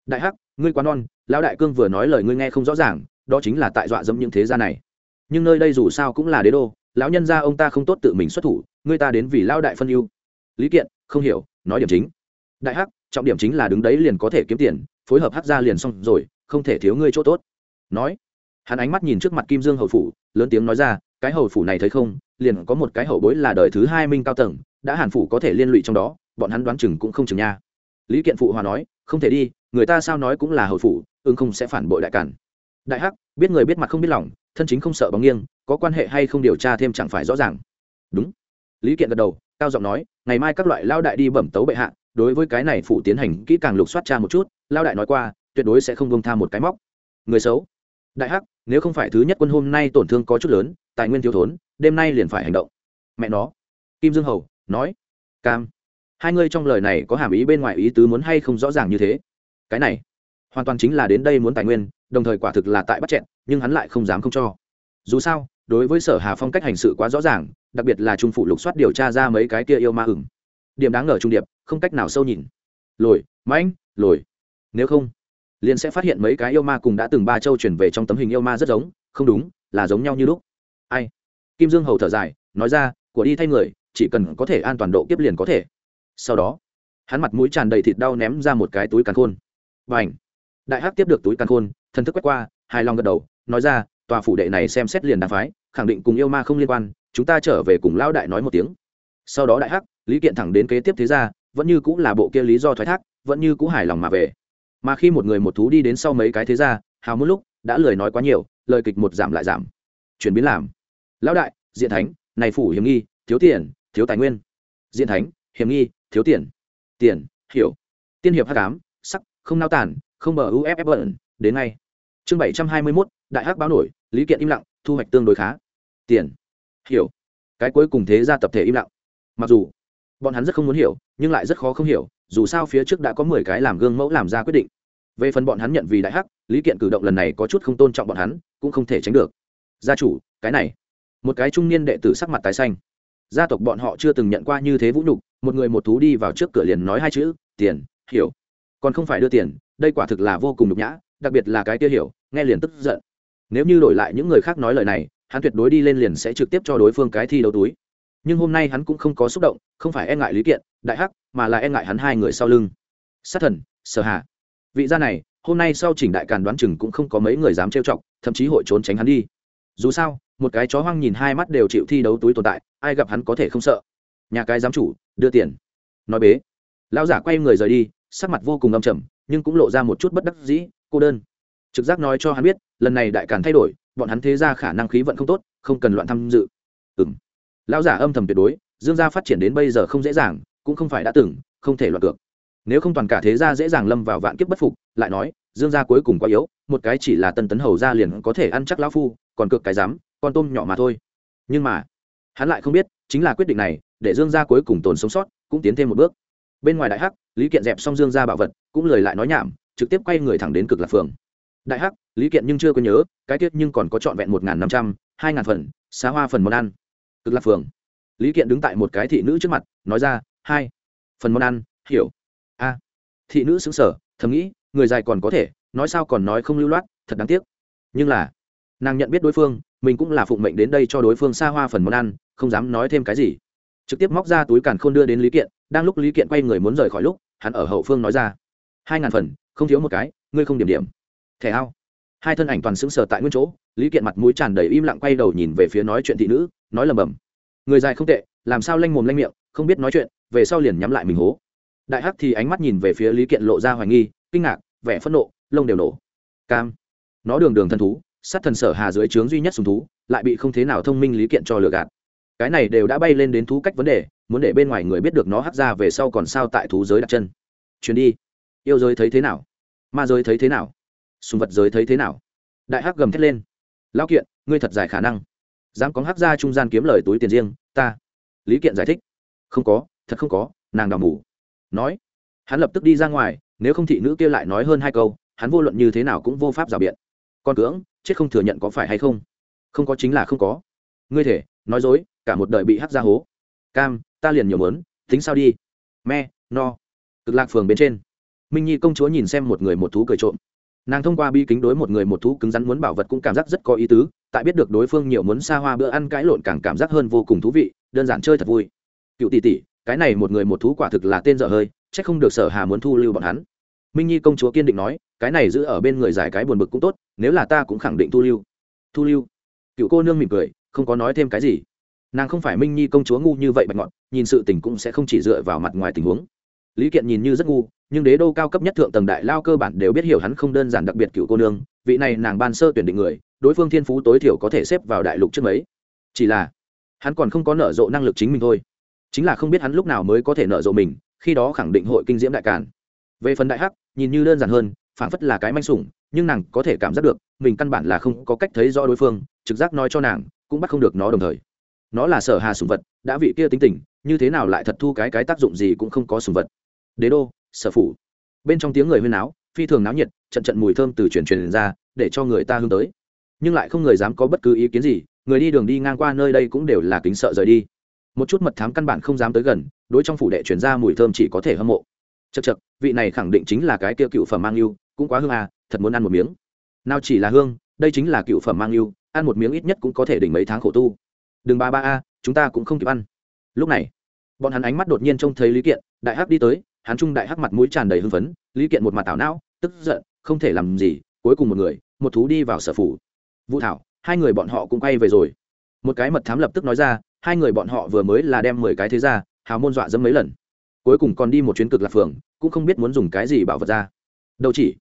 Đại hắc, ngươi quá non, lão đại cương vừa nói lời ngươi nghe không rõ ràng, đó chính là tại dọa dẫm những thế gia này. Nhưng nơi đây dù sao cũng là đế đô, lão nhân gia ông ta không tốt tự mình xuất thủ, ngươi ta đến vì lão đại phân ưu. Lý kiện, không hiểu, nói điểm chính. Đại hắc, trọng điểm chính là đứng đấy liền có thể kiếm tiền, phối hợp hắc gia liền xong rồi, không thể thiếu ngươi chỗ tốt. Nói hắn ánh mắt nhìn trước mặt kim dương hầu phủ, lớn tiếng nói ra, cái hầu phủ này thấy không, liền có một cái hậu bối là đời thứ hai minh cao tầng, đã hàn phủ có thể liên lụy trong đó, bọn hắn đoán chừng cũng không chừng nha. Lý kiện phụ hòa nói, không thể đi, người ta sao nói cũng là hầu phủ, ưng không sẽ phản bội đại cản. Đại hắc, biết người biết mặt không biết lòng, thân chính không sợ bóng nghiêng, có quan hệ hay không điều tra thêm chẳng phải rõ ràng. Đúng. Lý kiện gật đầu, cao giọng nói, ngày mai các loại lao đại đi bẩm tấu bệ hạ, đối với cái này phụ tiến hành kỹ càng lục soát tra một chút, lao đại nói qua, tuyệt đối sẽ không bông tha một cái móc. Người xấu đại hắc, nếu không phải thứ nhất quân hôm nay tổn thương có chút lớn, tài nguyên thiếu thốn, đêm nay liền phải hành động. Mẹ nó. Kim dương hầu, nói. Cam. Hai ngươi trong lời này có hàm ý bên ngoài ý tứ muốn hay không rõ ràng như thế. Cái này, hoàn toàn chính là đến đây muốn tài nguyên, đồng thời quả thực là tại bắt chẹn, nhưng hắn lại không dám không cho. Dù sao, đối với sở hà phong cách hành sự quá rõ ràng, đặc biệt là trung phụ lục soát điều tra ra mấy cái kia yêu ma hửng điểm đáng ngờ trung điệp, không cách nào sâu nhìn. Lồi, mãnh, lồi. Nếu không liền sẽ phát hiện mấy cái yêu ma cùng đã từng ba châu chuyển về trong tấm hình yêu ma rất giống, không đúng, là giống nhau như lúc. Ai? Kim dương hầu thở dài, nói ra, của đi thay người, chỉ cần có thể an toàn độ kiếp liền có thể. Sau đó, hắn mặt mũi tràn đầy thịt đau ném ra một cái túi càn khôn. Và ảnh đại hắc tiếp được túi càn khôn, thần thức quét qua, hài lòng gật đầu, nói ra, tòa phủ đệ này xem xét liền đàm phái, khẳng định cùng yêu ma không liên quan, chúng ta trở về cùng lão đại nói một tiếng. Sau đó đại hắc, lý kiện thẳng đến kế tiếp thế ra vẫn như cũng là bộ kia lý do thoái thác, vẫn như cũng hài lòng mà về mà khi một người một thú đi đến sau mấy cái thế ra hào một lúc, đã lời nói quá nhiều, lời kịch một giảm lại giảm. Chuyển biến làm. Lão đại, diện thánh, này phủ hiểm nghi, thiếu tiền, thiếu tài nguyên. Diện thánh, hiểm nghi, thiếu tiền. Tiền, hiểu. Tiên hiệp hắc tám sắc, không nao tản không bờ uff bẩn, đến ngay. Chương bảy trăm hai mươi mốt, đại hắc báo nổi, lý kiện im lặng, thu hoạch tương đối khá. Tiền, hiểu. Cái cuối cùng thế ra tập thể im lặng. Mặc dù, bọn hắn rất không muốn hiểu, nhưng lại rất khó không hiểu dù sao phía trước đã có mười cái làm gương mẫu làm ra quyết định. Về phần bọn hắn nhận vì đại hắc, lý kiện cử động lần này có chút không tôn trọng bọn hắn, cũng không thể tránh được. Gia chủ, cái này. Một cái trung niên đệ tử sắc mặt tái xanh. Gia tộc bọn họ chưa từng nhận qua như thế vũ nhục, một người một thú đi vào trước cửa liền nói hai chữ, tiền, hiểu. Còn không phải đưa tiền, đây quả thực là vô cùng nhục nhã, đặc biệt là cái kia hiểu, nghe liền tức giận. Nếu như đổi lại những người khác nói lời này, hắn tuyệt đối đi lên liền sẽ trực tiếp cho đối phương cái thi đấu túi nhưng hôm nay hắn cũng không có xúc động, không phải e ngại lý kiện, đại hắc, mà là e ngại hắn hai người sau lưng. Sát thần, sở hạ vị gia này, hôm nay sau chỉnh đại càn đoán chừng cũng không có mấy người dám trêu chọc, thậm chí hội trốn tránh hắn đi. Dù sao, một cái chó hoang nhìn hai mắt đều chịu thi đấu túi tồn tại, ai gặp hắn có thể không sợ. Nhà cái giám chủ, đưa tiền. Nói bế. Lão giả quay người rời đi, sắc mặt vô cùng âm trầm, nhưng cũng lộ ra một chút bất đắc dĩ, cô đơn. Trực giác nói cho hắn biết, lần này đại càn thay đổi, bọn hắn thế ra khả năng khí vận không tốt, không cần loạn tham dự. Ừng lão giả âm thầm tuyệt đối, dương gia phát triển đến bây giờ không dễ dàng, cũng không phải đã từng, không thể loạt cược. Nếu không toàn cả thế gia dễ dàng lâm vào vạn kiếp bất phục, lại nói, dương gia cuối cùng quá yếu, một cái chỉ là tân tấn hầu gia liền có thể ăn chắc lão phu, còn cược cái dám con tôm nhỏ mà thôi. Nhưng mà, hắn lại không biết, chính là quyết định này, để dương gia cuối cùng tồn sống sót, cũng tiến thêm một bước. Bên ngoài đại hắc, lý kiện dẹp xong dương gia bảo vật, cũng lời lại nói nhảm, trực tiếp quay người thẳng đến cực lạc phường. Đại hắc, lý kiện nhưng chưa có nhớ, cái tiết nhưng còn có trọn vẹn một n g h n năm trăm, hai ngàn phần, xá hoa phần món ăn cực lạc phường. Lý kiện đứng tại một cái thị nữ trước mặt, nói ra, hai, phần món ăn, hiểu. A. Thị nữ xứng sở thầm nghĩ, người dài còn có thể, nói sao còn nói không lưu loát, thật đáng tiếc. Nhưng là, nàng nhận biết đối phương, mình cũng là phụng mệnh đến đây cho đối phương xa hoa phần món ăn, không dám nói thêm cái gì. Trực tiếp móc ra túi càn khôn đưa đến lý kiện, đang lúc lý kiện quay người muốn rời khỏi lúc, hắn ở hậu phương nói ra, hai ngàn phần, không thiếu một cái, ngươi không điểm điểm. Thẻ ao hai thân ảnh toàn xứng sờ tại nguyên chỗ, lý kiện mặt mũi tràn đầy im lặng quay đầu nhìn về phía nói chuyện thị nữ, nói lầm bầm. Người dài không tệ, làm sao lanh mồm lanh miệng, không biết nói chuyện, về sau liền nhắm lại mình hố. Đại hắc thì ánh mắt nhìn về phía lý kiện lộ ra hoài nghi, kinh ngạc, vẻ phẫn nộ, lông đều nổ. Cam. Nó đường đường thân thú, sát thần sở hà dưới trướng duy nhất sùng thú, lại bị không thế nào thông minh lý kiện cho lừa gạt. Cái này đều đã bay lên đến thú cách vấn đề, muốn để bên ngoài người biết được nó hắc ra về sau còn sao tại thú giới đặt chân. Chuyến đi. Yêu giới thấy thế nào? Ma giới thấy thế nào? Sùng vật giới thấy thế nào? Đại hắc gầm thét lên. Lão kiện, ngươi thật giải khả năng. Dám có hắc ra trung gian kiếm lời túi tiền riêng, ta. Lý kiện giải thích. Không có, thật không có, nàng đào ngủ. nói. Hắn lập tức đi ra ngoài, nếu không thị nữ kia lại nói hơn hai câu, hắn vô luận như thế nào cũng vô pháp rào biện. Con cưỡng, chết không thừa nhận có phải hay không? Không có chính là không có. Ngươi thể, nói dối, cả một đời bị hắc ra hố. Cam, ta liền nhiều mớn tính sao đi. Me, no. Cực lạc phường bên trên. Minh nhi công chúa nhìn xem một người một thú cười trộm nàng thông qua bi kính đối một người một thú cứng rắn muốn bảo vật cũng cảm giác rất có ý tứ, tại biết được đối phương nhiều muốn xa hoa bữa ăn cãi lộn càng cảm giác hơn vô cùng thú vị, đơn giản chơi thật vui. Cựu tỷ tỷ, cái này một người một thú quả thực là tên dở hơi c h ắ c không được sở hà muốn thu lưu bọn hắn. Minh nhi công chúa kiên định nói, cái này giữ ở bên người giải cái buồn bực cũng tốt, nếu là ta cũng khẳng định thu lưu. Thu lưu? Cựu cô nương mỉm cười, không có nói thêm cái gì. Nàng không phải minh nhi công chúa ngu như vậy bạch ngọt nhìn sự tình cũng sẽ không chỉ dựa vào mặt ngoài tình huống lý kiện nhìn như rất ngu, nhưng đế đô cao cấp nhất thượng tầng đại lao cơ bản đều biết hiểu hắn không đơn giản đặc biệt cựu cô nương, vị này nàng ban sơ tuyển định người, đối phương thiên phú tối thiểu có thể xếp vào đại lục trước mấy. Chỉ là, hắn còn không có nở rộ năng lực chính mình thôi. Chính là không biết hắn lúc nào mới có thể nở rộ mình, khi đó khẳng định hội kinh diễm đại càn. Về phần đại hắc, nhìn như đơn giản hơn phản phất là cái manh sủng, nhưng nàng có thể cảm giác được, mình căn bản là không có cách thấy rõ đối phương, trực giác nói cho nàng, cũng bắt không được nó đồng thời nó là sở hà sùng vật, đã vị kia tính tình, như thế nào lại thật thu cái cái tác dụng gì cũng không có sùng vật. Đế đô, sở phủ. Bên trong tiếng người huyên náo, phi thường náo nhiệt, trận trận mùi thơm từ truyền truyền ra, để cho người ta hướng tới. Nhưng lại không người dám có bất cứ ý kiến gì, người đi đường đi ngang qua nơi đây cũng đều là kính sợ rời đi. Một chút mật thám căn bản không dám tới gần, đối trong phủ đệ chuyển ra mùi thơm chỉ có thể hâm mộ. Chật chật vị này khẳng định chính là cái kia cựu phẩm mang yêu, cũng quá hương à thật muốn ăn một miếng. Nào chỉ là hương, đây chính là cựu phẩm mang yêu, ăn một miếng ít nhất cũng có thể đỉnh mấy tháng khổ tu đừng ba ba a, chúng ta cũng không kịp ăn. Lúc này, bọn hắn ánh mắt đột nhiên trông thấy lý kiện, đại hắc đi tới, hắn trung đại hắc mặt mũi tràn đầy hưng phấn, lý kiện một mặt tảo não, tức giận, không thể làm gì, cuối cùng một người, một thú đi vào sở phủ. Vũ thảo, hai người bọn họ cũng quay về rồi. Một cái mật thám lập tức nói ra, hai người bọn họ vừa mới là đem mười cái thế ra hào môn dọa dẫm mấy lần. Cuối cùng còn đi một chuyến cực lạc phường, cũng không biết muốn dùng cái gì bảo vật ra. Đâu chỉ,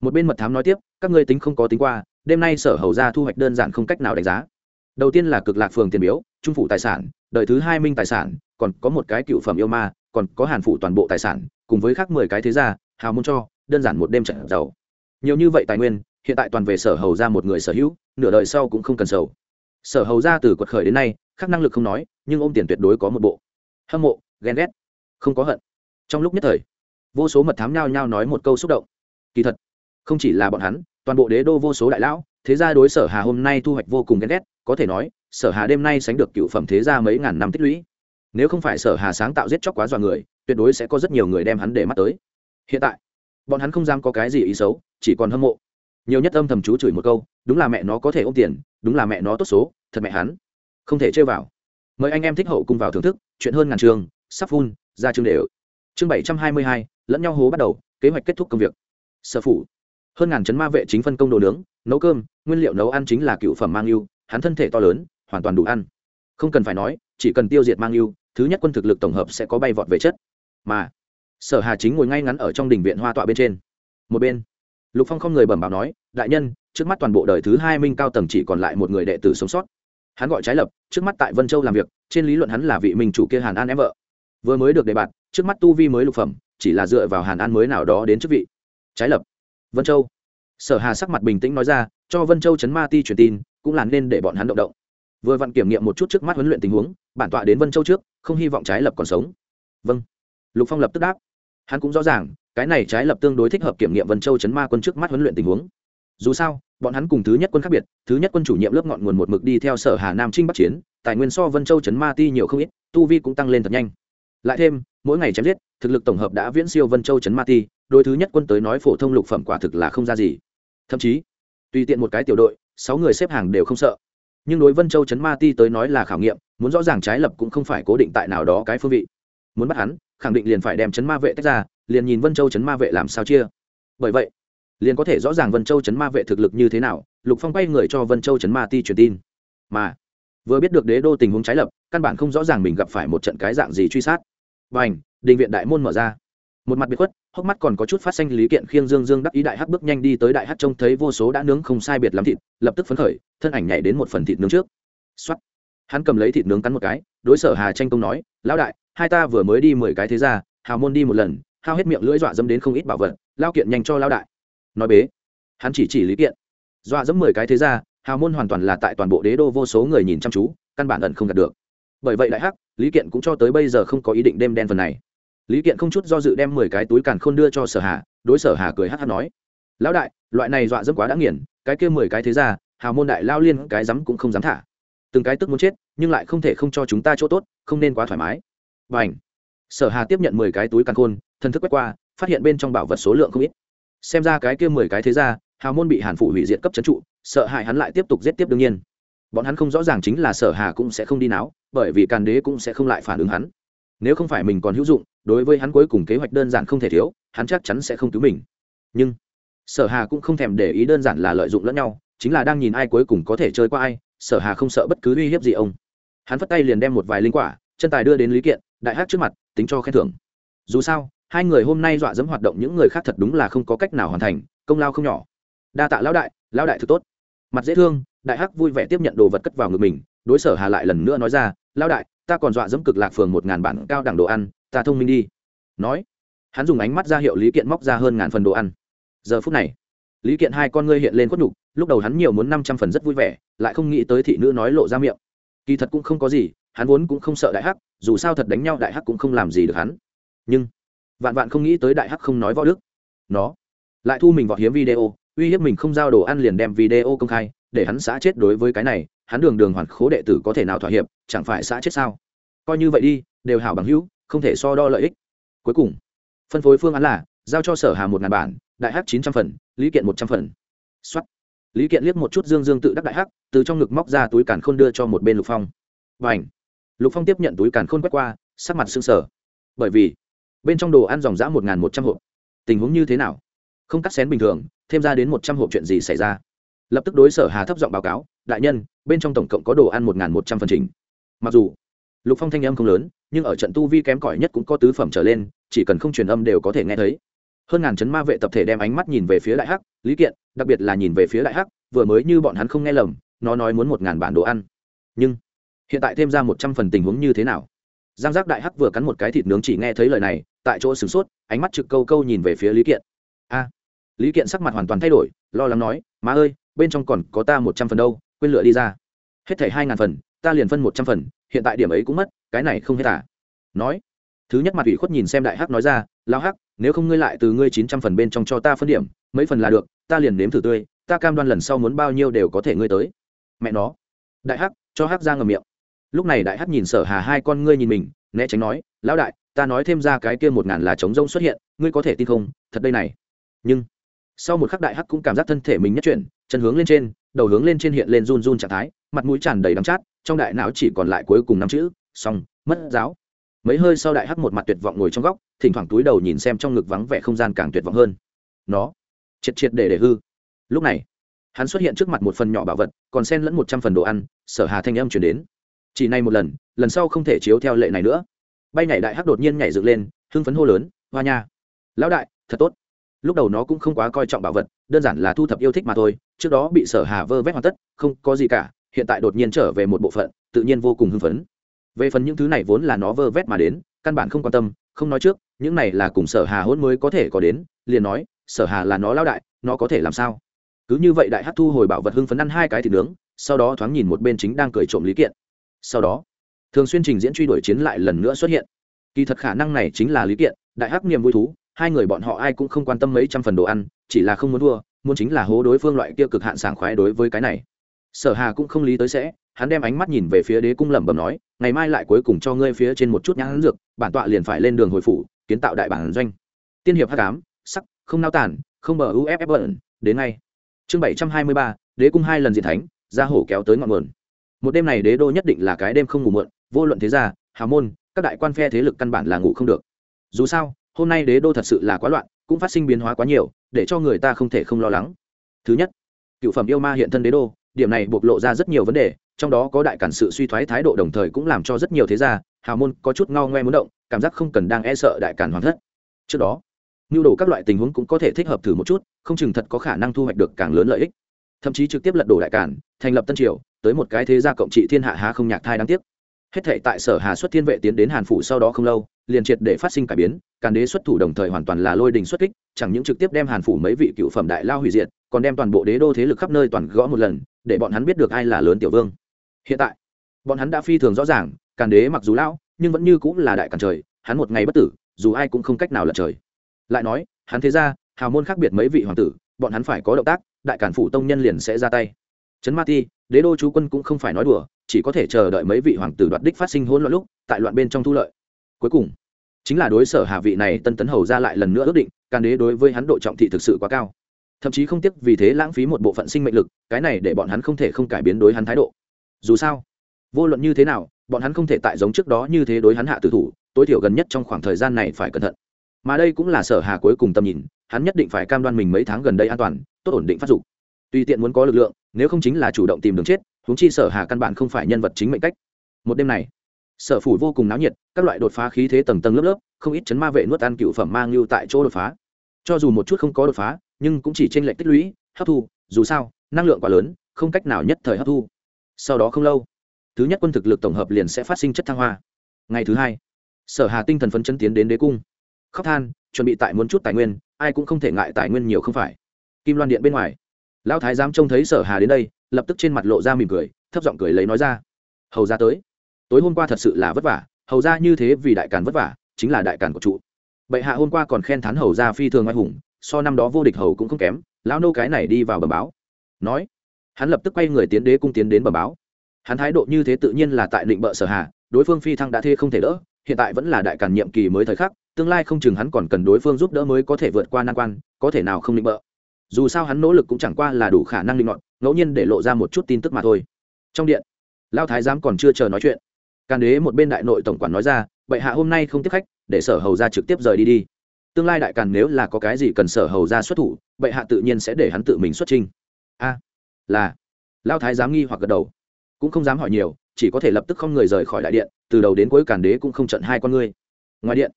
một bên mật thám nói tiếp, các ngươi tính không có tính qua, đêm nay sở hầu ra thu hoạch đơn giản không cách nào đánh giá đầu tiên là cực lạc phường tiền biếu trung phủ tài sản, đời thứ hai minh tài sản, còn có một cái cựu phẩm yêu ma, còn có hàn phụ toàn bộ tài sản, cùng với khác mười cái thế gia, hào môn cho, đơn giản một đêm trận giàu. Nhiều như vậy tài nguyên, hiện tại toàn về sở hầu ra một người sở hữu, nửa đời sau cũng không cần sầu. Sở hầu ra từ quật khởi đến nay, khác năng lực không nói, nhưng ôm tiền tuyệt đối có một bộ. Hâm mộ, ghen ghét, không có hận. Trong lúc nhất thời, vô số mật thám nhao nhao nói một câu xúc động. Kỳ thật, không chỉ là bọn hắn, toàn bộ đế đô vô số đại lão, thế gia đối sở hà hôm nay thu hoạch vô cùng ghen ghét có thể nói, sở hà đêm nay sánh được cựu phẩm thế gia mấy ngàn năm tích lũy. Nếu không phải sở hà sáng tạo giết chóc quá dọa người, tuyệt đối sẽ có rất nhiều người đem hắn để mắt tới. Hiện tại, bọn hắn không dám có cái gì ý xấu, chỉ còn hâm mộ. Nhiều nhất âm thầm chú chửi một câu, đúng là mẹ nó có thể ôm tiền, đúng là mẹ nó tốt số, thật mẹ hắn. Không thể chơi vào. Mời anh em thích hậu cùng vào thưởng thức, chuyện hơn ngàn trường, sắp phun ra chương đều. Chương bảy trăm hai mươi hai, lẫn nhau hố bắt đầu, kế hoạch kết thúc công việc. Sở phủ. Hơn ngàn chấn ma vệ chính phân công đồ nướng, nấu cơm, nguyên liệu nấu ăn chính là cựu phẩm mang yêu hắn thân thể to lớn, hoàn toàn đủ ăn. Không cần phải nói, chỉ cần tiêu diệt mang yêu, thứ nhất quân thực lực tổng hợp sẽ có bay vọt về chất. Mà, sở hà chính ngồi ngay ngắn ở trong đình viện hoa tọa bên trên. Một bên, lục phong không người bẩm báo nói, đại nhân, trước mắt toàn bộ đời thứ hai minh cao tầng chỉ còn lại một người đệ tử sống sót. Hắn gọi trái lập, trước mắt tại vân châu làm việc, trên lý luận hắn là vị minh chủ kia hàn an em vợ. Vừa mới được đề bạt, trước mắt tu vi mới lục phẩm, chỉ là dựa vào hàn an mới nào đó đến chức vị. Trái lập, vân châu. Sở hà sắc mặt bình tĩnh nói ra, cho vân châu chấn ma ti truyền tin cũng là nên để bọn hắn động động. Vừa vặn kiểm nghiệm một chút trước mắt huấn luyện tình huống, bản tọa đến vân châu trước, không hy vọng trái lập còn sống. Vâng. Lục phong lập tức đáp. Hắn cũng rõ ràng, cái này trái lập tương đối thích hợp kiểm nghiệm vân châu chấn ma quân trước mắt huấn luyện tình huống. Dù sao, bọn hắn cùng thứ nhất quân khác biệt, thứ nhất quân chủ nhiệm lớp ngọn nguồn một mực đi theo sở hà nam trinh bắc chiến, tài nguyên so vân châu chấn ma ti nhiều không ít, tu vi cũng tăng lên thật nhanh. Lại thêm, mỗi ngày chém giết, thực lực tổng hợp đã viễn siêu vân châu chấn ma ti đôi thứ nhất quân tới nói phổ thông lục phẩm quả thực là không ra gì. Thậm chí, tùy tiện một cái tiểu đội sáu người xếp hàng đều không sợ. Nhưng đối vân châu chấn ma ti tới nói là khảo nghiệm, muốn rõ ràng trái lập cũng không phải cố định tại nào đó cái phương vị. Muốn bắt hắn, khẳng định liền phải đem chấn ma vệ tách ra, liền nhìn vân châu chấn ma vệ làm sao chia. Bởi vậy, liền có thể rõ ràng vân châu chấn ma vệ thực lực như thế nào, lục phong quay người cho vân châu chấn ma ti truyền tin. Mà, vừa biết được đế đô tình huống trái lập, căn bản không rõ ràng mình gặp phải một trận cái dạng gì truy sát. Và ảnh đình viện đại môn mở ra một mặt biệt khuất, hốc mắt còn có chút phát xanh lý kiện khiêng dương dương đắc ý đại hắc bước nhanh đi tới đại hắc trông thấy vô số đã nướng không sai biệt lắm thịt, lập tức phấn khởi, thân ảnh nhảy đến một phần thịt nướng trước. Xuất hắn cầm lấy thịt nướng cắn một cái, đối sở hà tranh công nói, lão đại, hai ta vừa mới đi mười cái thế ra hào môn đi một lần, hao hết miệng lưỡi dọa dâm đến không ít bảo vật, lao kiện nhanh cho lao đại. Nói bế. Hắn chỉ chỉ lý kiện. Dọa dẫm mười cái thế ra hào môn hoàn toàn là tại toàn bộ đế đô vô số người nhìn chăm chú, căn bản ẩn không đạt được. Bởi vậy đại hắc, lý kiện cũng cho tới bây giờ không có ý định đêm đen phần này lý kiện không chút do dự đem mười cái túi càn khôn đưa cho sở hà, đối sở hà cười hát hát nói, lão đại, loại này dọa dẫm quá đã nghiền, cái kia mười cái thế ra, hào môn đại lao liên cái dám cũng không dám thả. Từng cái tức muốn chết, nhưng lại không thể không cho chúng ta chỗ tốt, không nên quá thoải mái. Và ảnh sở hà tiếp nhận mười cái túi càn khôn thân thức quét qua, phát hiện bên trong bảo vật số lượng không ít. Xem ra cái kia mười cái thế ra, hào môn bị hàn Phụ hủy diệt cấp trấn trụ, sợ hại hắn lại tiếp tục giết tiếp đương nhiên. Bọn hắn không rõ ràng chính là sở hà cũng sẽ không đi náo, bởi vì càn đế cũng sẽ không lại phản ứng hắn. Nếu không phải mình còn hữu dụng đối với hắn cuối cùng kế hoạch đơn giản không thể thiếu, hắn chắc chắn sẽ không cứu mình. Nhưng, sở hà cũng không thèm để ý đơn giản là lợi dụng lẫn nhau, chính là đang nhìn ai cuối cùng có thể chơi qua ai, sở hà không sợ bất cứ uy hiếp gì ông. Hắn phất tay liền đem một vài linh quả, chân tài đưa đến lý kiện, đại hát trước mặt, tính cho khen thưởng. Dù sao, hai người hôm nay dọa dẫm hoạt động những người khác thật đúng là không có cách nào hoàn thành, công lao không nhỏ. Đa tạ lão đại lão đại thực tốt. Mặt dễ thương, đại hắc vui vẻ tiếp nhận đồ vật cất vào ngực mình, đối sở hà lại lần nữa nói ra, lão đại, ta còn dọa dẫm cực lạc phường một ngàn bản cao đẳng đồ ăn ta thông minh đi. Nói, hắn dùng ánh mắt ra hiệu lý kiện móc ra hơn ngàn phần đồ ăn. Giờ phút này, lý kiện hai con ngươi hiện lên khuất nhục, lúc đầu hắn nhiều muốn năm trăm phần rất vui vẻ, lại không nghĩ tới thị nữ nói lộ ra miệng. Kỳ thật cũng không có gì, hắn vốn cũng không sợ đại hắc, dù sao thật đánh nhau đại hắc cũng không làm gì được hắn. Nhưng, vạn vạn không nghĩ tới đại hắc không nói võ đức. Nó lại thu mình vào hiếm video, uy hiếp mình không giao đồ ăn liền đem video công khai, để hắn xã chết đối với cái này, hắn đường đường hoàn khố đệ tử có thể nào thỏa hiệp, chẳng phải xã chết sao? Coi như vậy đi, đều hảo bằng hữu không thể so đo lợi ích. Cuối cùng, phân phối phương án là giao cho sở hà một ngàn bản, đại hắc chín trăm phần, lý kiện một trăm phần. Xuất lý kiện liếc một chút dương dương tự đắc đại hắc, từ trong ngực móc ra túi càn khôn đưa cho một bên lục phong. Và ảnh lục phong tiếp nhận túi càn khôn quét qua, sắc mặt xương sờ. Bởi vì, bên trong đồ ăn dòng dã một một trăm hộp. Tình huống như thế nào? Không cắt xén bình thường, thêm ra đến một trăm hộp chuyện gì xảy ra? Lập tức đối sở hà thấp giọng báo cáo, đại nhân, bên trong tổng cộng có đồ ăn một một trăm phần trình. Mặc dù lục phong thanh âm không lớn, nhưng ở trận tu vi kém cỏi nhất cũng có tứ phẩm trở lên, chỉ cần không truyền âm đều có thể nghe thấy. Hơn ngàn chấn ma vệ tập thể đem ánh mắt nhìn về phía đại hắc, lý kiện, đặc biệt là nhìn về phía đại hắc, vừa mới như bọn hắn không nghe lầm, nó nói muốn một ngàn bản đồ ăn. Nhưng, hiện tại thêm ra một trăm phần tình huống như thế nào? Giang giác đại hắc vừa cắn một cái thịt nướng chỉ nghe thấy lời này, tại chỗ sửng sốt, ánh mắt trực câu câu nhìn về phía lý kiện. A! Lý kiện sắc mặt hoàn toàn thay đổi, lo lắng nói, má ơi, bên trong còn có ta một trăm phần đâu, quên lựa đi ra. Hết thảy hai ngàn phần ta liền phân một trăm phần, hiện tại điểm ấy cũng mất, cái này không hết à? Nói. Thứ nhất mặt ủy khuất nhìn xem đại hắc nói ra lao hắc, nếu không ngươi lại từ ngươi chín trăm phần bên trong cho ta phân điểm, mấy phần là được, ta liền nếm thử tươi, ta cam đoan lần sau muốn bao nhiêu đều có thể ngươi tới. Mẹ nó. Đại hắc, cho hắc ra ngầm miệng. Lúc này đại hắc nhìn sở hà hai con ngươi nhìn mình, né tránh nói, lão đại, ta nói thêm ra cái kia một ngàn là trống rông xuất hiện, ngươi có thể tin không? Thật đây này. Nhưng, sau một khắc đại hắc cũng cảm giác thân thể mình nhất chuyển, chân hướng lên trên, đầu hướng lên trên hiện lên run run trạng thái, mặt mũi tràn đầy đắng chát trong đại não chỉ còn lại cuối cùng năm chữ, xong, mất giáo. Mấy hơi sau đại hắc một mặt tuyệt vọng ngồi trong góc, thỉnh thoảng túi đầu nhìn xem trong ngực vắng vẻ không gian càng tuyệt vọng hơn. Nó, triệt triệt để để hư. Lúc này, hắn xuất hiện trước mặt một phần nhỏ bảo vật, còn xen lẫn một trăm phần đồ ăn, sở hà thanh âm chuyển đến. Chỉ này một lần lần sau không thể chiếu theo lệ này nữa. Bay nhảy đại hắc đột nhiên nhảy dựng lên, hưng phấn hô lớn, hoa nha! Lão đại, thật tốt. Lúc đầu nó cũng không quá coi trọng bảo vật, đơn giản là thu thập yêu thích mà thôi, trước đó bị sở hà vơ vét hoàn tất, không có gì cả hiện tại đột nhiên trở về một bộ phận, tự nhiên vô cùng hưng phấn. Về phần những thứ này vốn là nó vơ vét mà đến, căn bản không quan tâm, không nói trước, những này là cùng sở hà hôn mới có thể có đến, liền nói, sở hà là nó lao đại, nó có thể làm sao? Cứ như vậy đại hát thu hồi bảo vật hưng phấn ăn hai cái thịt nướng, sau đó thoáng nhìn một bên chính đang cười trộm lý kiện. Sau đó, thường xuyên trình diễn truy đuổi chiến lại lần nữa xuất hiện. Kỳ thật khả năng này chính là lý kiện, đại hắc niềm vui thú, hai người bọn họ ai cũng không quan tâm mấy trăm phần đồ ăn, chỉ là không muốn thua, muốn chính là hố đối phương loại kia cực hạn sảng khoái đối với cái này sở hà cũng không lý tới sẽ, hắn đem ánh mắt nhìn về phía đế cung lẩm bẩm nói, ngày mai lại cuối cùng cho ngươi phía trên một chút nhãn dược, bản tọa liền phải lên đường hồi phủ, kiến tạo đại bản doanh. Tiên hiệp hắc tám sắc, không nao tản không bờ uff bẩn, đến ngay. Chương bảy trăm hai mươi ba, đế cung hai lần diện thánh, ra hổ kéo tới ngọn nguồn. Một đêm này đế đô nhất định là cái đêm không ngủ mượn vô luận thế gia, hào môn, các đại quan phe thế lực căn bản là ngủ không được. Dù sao, hôm nay đế đô thật sự là quá loạn, cũng phát sinh biến hóa quá nhiều, để cho người ta không thể không lo lắng. Thứ nhất, cựu phẩm yêu ma hiện thân đế đô điểm này bộc lộ ra rất nhiều vấn đề, trong đó có đại cản sự suy thoái thái độ đồng thời cũng làm cho rất nhiều thế gia, hào môn có chút ngao ngoe muốn động, cảm giác không cần đang e sợ đại cản hoàn thất. Trước đó, nhu đồ các loại tình huống cũng có thể thích hợp thử một chút, không chừng thật có khả năng thu hoạch được càng lớn lợi ích. Thậm chí trực tiếp lật đổ đại cản, thành lập tân triều, tới một cái thế gia cộng trị thiên hạ há không nhạc thai đáng tiếc hết thể tại sở hà xuất thiên vệ tiến đến hàn phủ sau đó không lâu, liền triệt để phát sinh cải biến, càn đế xuất thủ đồng thời hoàn toàn là lôi đình xuất kích, chẳng những trực tiếp đem hàn phủ mấy vị cựu phẩm đại lao hủy diệt, còn đem toàn bộ đế đô thế lực khắp nơi toàn gõ một lần, để bọn hắn biết được ai là lớn tiểu vương. Hiện tại, bọn hắn đã phi thường rõ ràng, càn đế mặc dù lão, nhưng vẫn như cũng là đại càn trời, hắn một ngày bất tử, dù ai cũng không cách nào lật trời. Lại nói, hắn thế ra hào môn khác biệt mấy vị hoàng tử, bọn hắn phải có động tác, đại cản phủ tông nhân liền sẽ ra tay. Trấn ma ti, đế đô chú quân cũng không phải nói đùa chỉ có thể chờ đợi mấy vị hoàng tử đoạt đích phát sinh hỗn loạn lúc, tại loạn bên trong thu lợi. Cuối cùng, chính là đối sở hạ vị này tân tấn hầu ra lại lần nữa ước định càn đế đối với hắn độ trọng thị thực sự quá cao. Thậm chí không tiếc vì thế lãng phí một bộ phận sinh mệnh lực, cái này để bọn hắn không thể không cải biến đối hắn thái độ. Dù sao, vô luận như thế nào, bọn hắn không thể tại giống trước đó như thế đối hắn hạ tử thủ, tối thiểu gần nhất trong khoảng thời gian này phải cẩn thận. Mà đây cũng là sở hà cuối cùng tầm nhìn, hắn nhất định phải cam đoan mình mấy tháng gần đây an toàn, tốt ổn định phát dục. Tùy tiện muốn có lực lượng, nếu không chính là chủ động tìm đường chết huống chi sở hà căn bản không phải nhân vật chính mệnh cách. Một đêm này, sở phủ vô cùng náo nhiệt, các loại đột phá khí thế tầng tầng lớp lớp, không ít chấn ma vệ nuốt ăn cựu phẩm mang lưu tại chỗ đột phá. Cho dù một chút không có đột phá, nhưng cũng chỉ trên lệnh tích lũy, hấp thu, dù sao, năng lượng quá lớn, không cách nào nhất thời hấp thu. Sau đó không lâu, thứ nhất quân thực lực tổng hợp liền sẽ phát sinh chất thăng hoa. Ngày thứ hai, sở hà tinh thần phấn chân tiến đến đế cung. Khóc than, chuẩn bị tại muốn chút tài nguyên, ai cũng không thể ngại tài nguyên nhiều không phải. Kim loan điện bên ngoài lão thái giám trông thấy sở hà đến đây, lập tức trên mặt lộ ra mỉm cười, thấp giọng cười lấy nói ra. Hầu ra tới. Tối hôm qua thật sự là vất vả, hầu ra như thế vì đại càn vất vả, chính là đại càn của trụ bệ hạ hôm qua còn khen thán hầu ra phi thường oai hùng, so năm đó vô địch hầu cũng không kém, lão nô cái này đi vào bờ báo. Nói. Hắn lập tức quay người tiến đế cung tiến đến bờ báo. Hắn thái độ như thế tự nhiên là tại định bợ sở hà, đối phương phi thăng đã thê không thể đỡ, hiện tại vẫn là đại càn nhiệm kỳ mới thời khắc, tương lai không chừng hắn còn cần đối phương giúp đỡ mới có thể vượt qua nan quan, có thể nào không định bợ dù sao hắn nỗ lực cũng chẳng qua là đủ khả năng linh mọn ngẫu nhiên để lộ ra một chút tin tức mà thôi. Trong điện lao thái giám còn chưa chờ nói chuyện. Càn đế một bên đại nội tổng quản nói ra, bệ hạ hôm nay không tiếp khách, để sở hầu ra trực tiếp rời đi đi. Tương lai đại càn nếu là có cái gì cần sở hầu ra xuất thủ, bệ hạ tự nhiên sẽ để hắn tự mình xuất trình a, là. Lao thái giám nghi hoặc gật đầu. Cũng không dám hỏi nhiều, chỉ có thể lập tức không người rời khỏi đại điện, từ đầu đến cuối càn đế cũng không trận hai con ngươi. Ngoài điện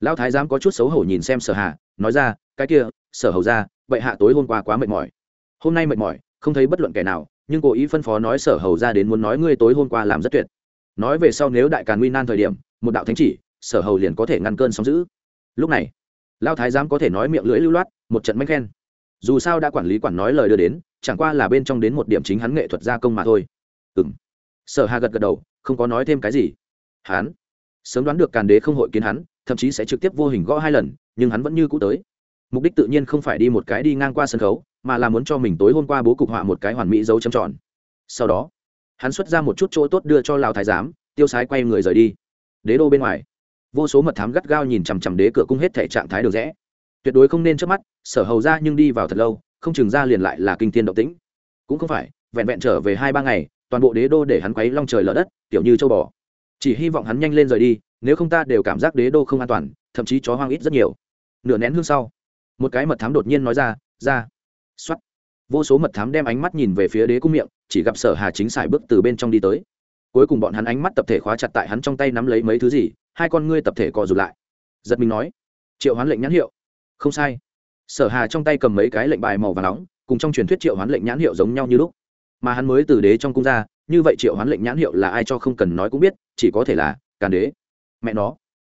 lao thái giám có chút xấu hổ nhìn xem sở hà, nói ra, cái kia, sở hầu ra bệ hạ tối hôm qua quá mệt mỏi. Hôm nay mệt mỏi, không thấy bất luận kẻ nào, nhưng cố ý phân phó nói sở hầu ra đến muốn nói ngươi tối hôm qua làm rất tuyệt. Nói về sau nếu đại càn nguy nan thời điểm, một đạo thánh chỉ, sở hầu liền có thể ngăn cơn sóng giữ lúc này lao thái giám có thể nói miệng lưỡi lưu loát, một trận manh khen. Dù sao đã quản lý quản nói lời đưa đến, chẳng qua là bên trong đến một điểm chính hắn nghệ thuật gia công mà thôi. Ừng sở hà gật gật đầu, không có nói thêm cái gì. Hắn, sớm đoán được càn đế không hội kiến hắn, thậm chí sẽ trực tiếp vô hình gõ hai lần, nhưng hắn vẫn như cũ tới mục đích tự nhiên không phải đi một cái đi ngang qua sân khấu, mà là muốn cho mình tối hôm qua bố cục họa một cái hoàn mỹ dấu châm tròn. Sau đó, hắn xuất ra một chút chỗ tốt đưa cho lào thái giám, tiêu sái quay người rời đi. Đế đô bên ngoài, vô số mật thám gắt gao nhìn chằm chằm đế cửa cung hết thể trạng thái được rẽ. Tuyệt đối không nên trước mắt, sở hầu ra nhưng đi vào thật lâu, không chừng ra liền lại là kinh thiên động tĩnh. Cũng không phải, vẹn vẹn trở về hai ba ngày, toàn bộ đế đô để hắn quấy long trời lở đất tiểu như châu bò. Chỉ hy vọng hắn nhanh lên rời đi, nếu không ta đều cảm giác đế đô không an toàn, thậm chí chó hoang ít rất nhiều. Nửa nén hương sau một cái mật thám đột nhiên nói ra ra. X o á t vô số mật thám đem ánh mắt nhìn về phía đế cung miệng, chỉ gặp sở hà chính sải bước từ bên trong đi tới. Cuối cùng bọn hắn ánh mắt tập thể khóa chặt tại hắn trong tay nắm lấy mấy thứ gì, hai con ngươi tập thể cò rụt lại. Giật mình nói, triệu hoán lệnh nhãn hiệu. Không sai. Sở hà trong tay cầm mấy cái lệnh bài màu và nóng, cùng trong truyền thuyết triệu hoán lệnh nhãn hiệu giống nhau như lúc. Mà hắn mới từ đế trong cung ra, như vậy triệu hoán lệnh nhãn hiệu là ai cho không cần nói cũng biết, chỉ có thể là càn đế. Mẹ nó.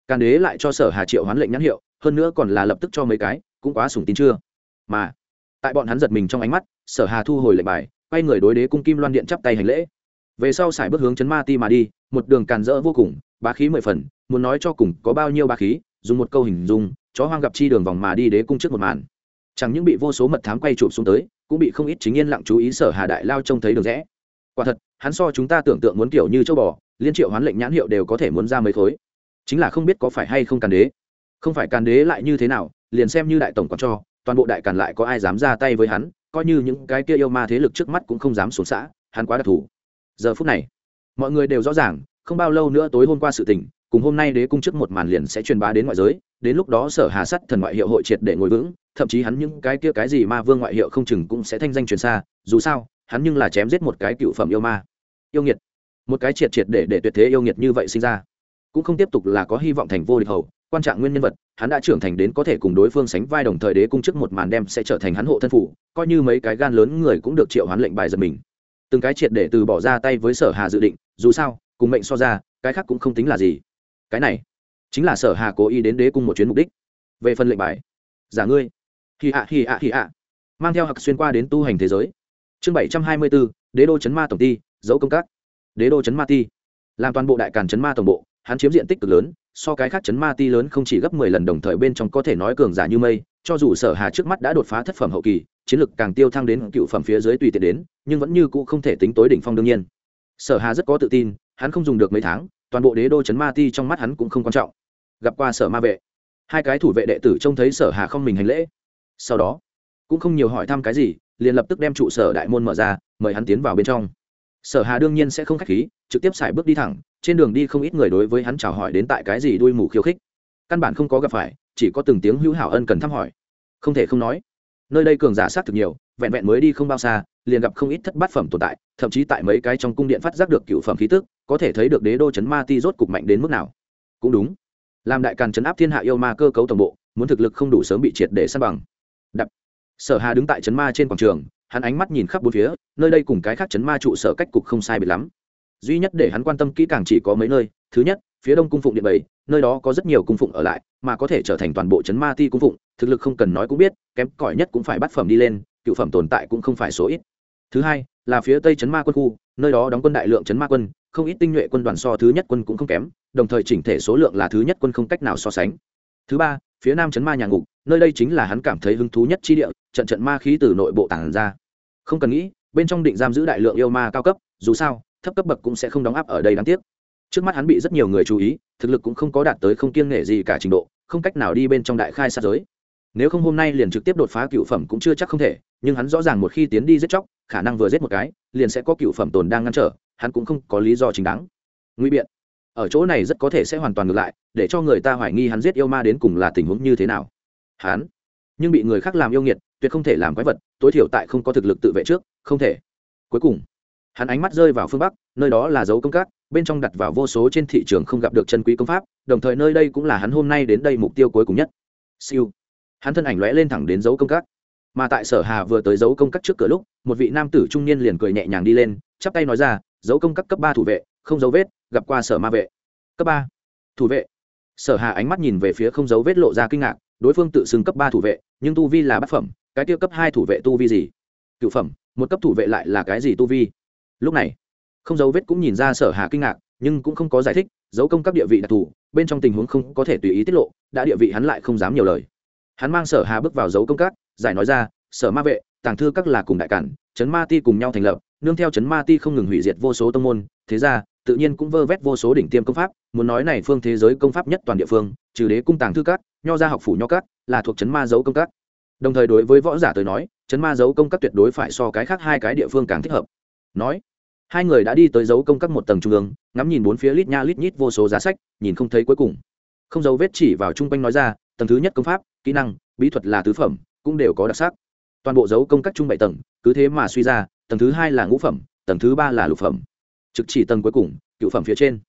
Càn đế lại cho sở hà triệu hoán lệnh nhãn hiệu hơn nữa còn là lập tức cho mấy cái, cũng quá sủng tin chưa. Mà, tại bọn hắn giật mình trong ánh mắt, sở hà thu hồi lệnh bài, quay người đối đế cung kim loan điện chắp tay hành lễ. Về sau xài bước hướng chấn ma ti mà đi, một đường càn rỡ vô cùng, bá khí mười phần, muốn nói cho cùng có bao nhiêu bá khí, dùng một câu hình dung, chó hoang gặp chi đường vòng mà đi đế cung trước một màn. Chẳng những bị vô số mật thám quay chụp xuống tới, cũng bị không ít chính yên lặng chú ý sở hà đại lao trông thấy được rẽ. Quả thật, hắn so chúng ta tưởng tượng muốn kiểu như châu bò, liên triệu hoán lệnh nhãn hiệu đều có thể muốn ra mấy khối. Chính là không biết có phải hay không càn đế không phải càn đế lại như thế nào, liền xem như đại tổng còn cho, toàn bộ đại càn lại có ai dám ra tay với hắn, coi như những cái kia yêu ma thế lực trước mắt cũng không dám xuống xã, hắn quá đặc thù. Giờ phút này, mọi người đều rõ ràng, không bao lâu nữa tối hôm qua sự tình, cùng hôm nay đế cung trước một màn liền sẽ truyền bá đến ngoại giới, đến lúc đó sở hà sắt thần ngoại hiệu hội triệt để ngồi vững, thậm chí hắn những cái kia cái gì ma vương ngoại hiệu không chừng cũng sẽ thanh danh truyền xa, dù sao, hắn nhưng là chém giết một cái cựu phẩm yêu ma. Yêu nghiệt. Một cái triệt triệt để để tuyệt thế yêu nghiệt như vậy sinh ra. Cũng không tiếp tục là có hy vọng thành vô địch hầu quan trạng nguyên nhân vật, hắn đã trưởng thành đến có thể cùng đối phương sánh vai đồng thời đế cung trước một màn đem sẽ trở thành hắn hộ thân phủ, coi như mấy cái gan lớn người cũng được triệu hoán lệnh bài giật mình. Từng cái triệt để từ bỏ ra tay với sở hà dự định, dù sao, cùng mệnh so ra, cái khác cũng không tính là gì. Cái này, chính là sở hà cố ý đến đế cung một chuyến mục đích. Về phần lệnh bài, giả ngươi. Hì ạ hì ạ hì ạ. Mang theo hặc xuyên qua đến tu hành thế giới. Chương bảy trăm hai mươi bốn đế đô chấn ma tổng ty dấu công các đế đô chấn ma ti. Làm toàn bộ đại càn chấn ma tổng bộ, hắn chiếm diện tích cực lớn so cái khác chấn ma ti lớn không chỉ gấp mười lần đồng thời bên trong có thể nói cường giả như mây, cho dù sở hà trước mắt đã đột phá thất phẩm hậu kỳ, chiến lực càng tiêu thăng đến cựu phẩm phía dưới tùy tiện đến, nhưng vẫn như cũ không thể tính tối đỉnh phong đương nhiên. Sở hà rất có tự tin, hắn không dùng được mấy tháng, toàn bộ đế đô chấn ma ti trong mắt hắn cũng không quan trọng. Gặp qua sở ma vệ. Hai cái thủ vệ đệ tử trông thấy sở hà không mình hành lễ. Sau đó, cũng không nhiều hỏi thăm cái gì, liền lập tức đem trụ sở đại môn mở ra, mời hắn tiến vào bên trong sở hà đương nhiên sẽ không khách khí, trực tiếp xài bước đi thẳng, trên đường đi không ít người đối với hắn chào hỏi đến tại cái gì đuôi mù khiêu khích. Căn bản không có gặp phải, chỉ có từng tiếng hữu hảo ân cần thăm hỏi. Không thể không nói, nơi đây cường giả sát thực nhiều, vẹn vẹn mới đi không bao xa, liền gặp không ít thất bát phẩm tồn tại, thậm chí tại mấy cái trong cung điện phát giác được cựu phẩm khí tức, có thể thấy được đế đô chấn ma ti rốt cục mạnh đến mức nào. Cũng đúng. Làm đại càn chấn áp thiên hạ yêu ma cơ cấu tổng bộ, muốn thực lực không đủ sớm bị triệt để săn bằng. Đập. Sở hà đứng tại chấn ma trên quảng trường hắn ánh mắt nhìn khắp bốn phía, nơi đây cùng cái khác chấn ma trụ sở cách cục không sai biệt lắm. Duy nhất để hắn quan tâm kỹ càng chỉ có mấy nơi, thứ nhất, phía đông cung phụng điện bảy, nơi đó có rất nhiều cung phụng ở lại, mà có thể trở thành toàn bộ chấn ma ti cung phụng, thực lực không cần nói cũng biết, kém cỏi nhất cũng phải bắt phẩm đi lên, cựu phẩm tồn tại cũng không phải số ít. Thứ hai, là phía tây chấn ma quân khu, nơi đó đóng quân đại lượng chấn ma quân, không ít tinh nhuệ quân đoàn so thứ nhất quân cũng không kém, đồng thời chỉnh thể số lượng là thứ nhất quân không cách nào so sánh. Thứ ba phía nam chấn ma nhà ngục, nơi đây chính là hắn cảm thấy hứng thú nhất chi địa, trận trận ma khí từ nội bộ tản ra. Không cần nghĩ, bên trong định giam giữ đại lượng yêu ma cao cấp, dù sao, thấp cấp bậc cũng sẽ không đóng áp ở đây đáng tiếc. Trước mắt hắn bị rất nhiều người chú ý, thực lực cũng không có đạt tới không kiêng nghệ gì cả trình độ, không cách nào đi bên trong đại khai sát giới. Nếu không hôm nay liền trực tiếp đột phá cựu phẩm cũng chưa chắc không thể, nhưng hắn rõ ràng một khi tiến đi giết chóc, khả năng vừa giết một cái, liền sẽ có cựu phẩm tồn đang ngăn trở, hắn cũng không có lý do chính đáng. Nguy biện ở chỗ này rất có thể sẽ hoàn toàn ngược lại, để cho người ta hoài nghi hắn giết yêu ma đến cùng là tình huống như thế nào. Hắn? Nhưng bị người khác làm yêu nghiệt, tuyệt không thể làm quái vật, tối thiểu tại không có thực lực tự vệ trước, không thể. Cuối cùng, hắn ánh mắt rơi vào phương bắc, nơi đó là dấu công các bên trong đặt vào vô số trên thị trường không gặp được chân quý công pháp, đồng thời nơi đây cũng là hắn hôm nay đến đây mục tiêu cuối cùng nhất. Siêu. Hắn thân ảnh lóe lên thẳng đến dấu công các mà tại sở hà vừa tới dấu công các trước cửa lúc, một vị nam tử trung niên liền cười nhẹ nhàng đi lên, chắp tay nói ra, dấu công các cấp ba thủ vệ, không dấu vết gặp qua sở ma vệ. Cấp ba. Thủ vệ. Sở hà ánh mắt nhìn về phía không dấu vết lộ ra kinh ngạc, đối phương tự xưng cấp ba thủ vệ, nhưng tu vi là bát phẩm, cái tiêu cấp hai thủ vệ tu vi gì? Cựu phẩm, một cấp thủ vệ lại là cái gì tu vi? Lúc này, không dấu vết cũng nhìn ra sở hà kinh ngạc, nhưng cũng không có giải thích, dấu công các địa vị đặc thù, bên trong tình huống không có thể tùy ý tiết lộ, đã địa vị hắn lại không dám nhiều lời. Hắn mang sở hà bước vào dấu công các, giải nói ra, sở ma vệ, tàng thư các là cùng đại cản, chấn ma ti cùng nhau thành lập, nương theo chấn ma ti không ngừng hủy diệt vô số tông môn, thế ra tự nhiên cũng vơ vét vô số đỉnh tiêm công pháp, muốn nói này phương thế giới công pháp nhất toàn địa phương, trừ đế cung tàng thư các, nho gia học phủ nho các, là thuộc chấn ma dấu công các. Đồng thời đối với võ giả tới nói, chấn ma dấu công các tuyệt đối phải so cái khác hai cái địa phương càng thích hợp. Nói, hai người đã đi tới dấu công các một tầng trung ương, ngắm nhìn bốn phía lít nha lít nhít vô số giá sách, nhìn không thấy cuối cùng. Không dấu vết chỉ vào chung quanh nói ra, tầng thứ nhất công pháp, kỹ năng, bí thuật là tứ phẩm, cũng đều có đặc sắc. Toàn bộ dấu công các trung bảy tầng, cứ thế mà suy ra, tầng thứ hai là ngũ phẩm, tầng thứ ba là lục phẩm trực chỉ tầng cuối cùng, cựu phẩm phía trên.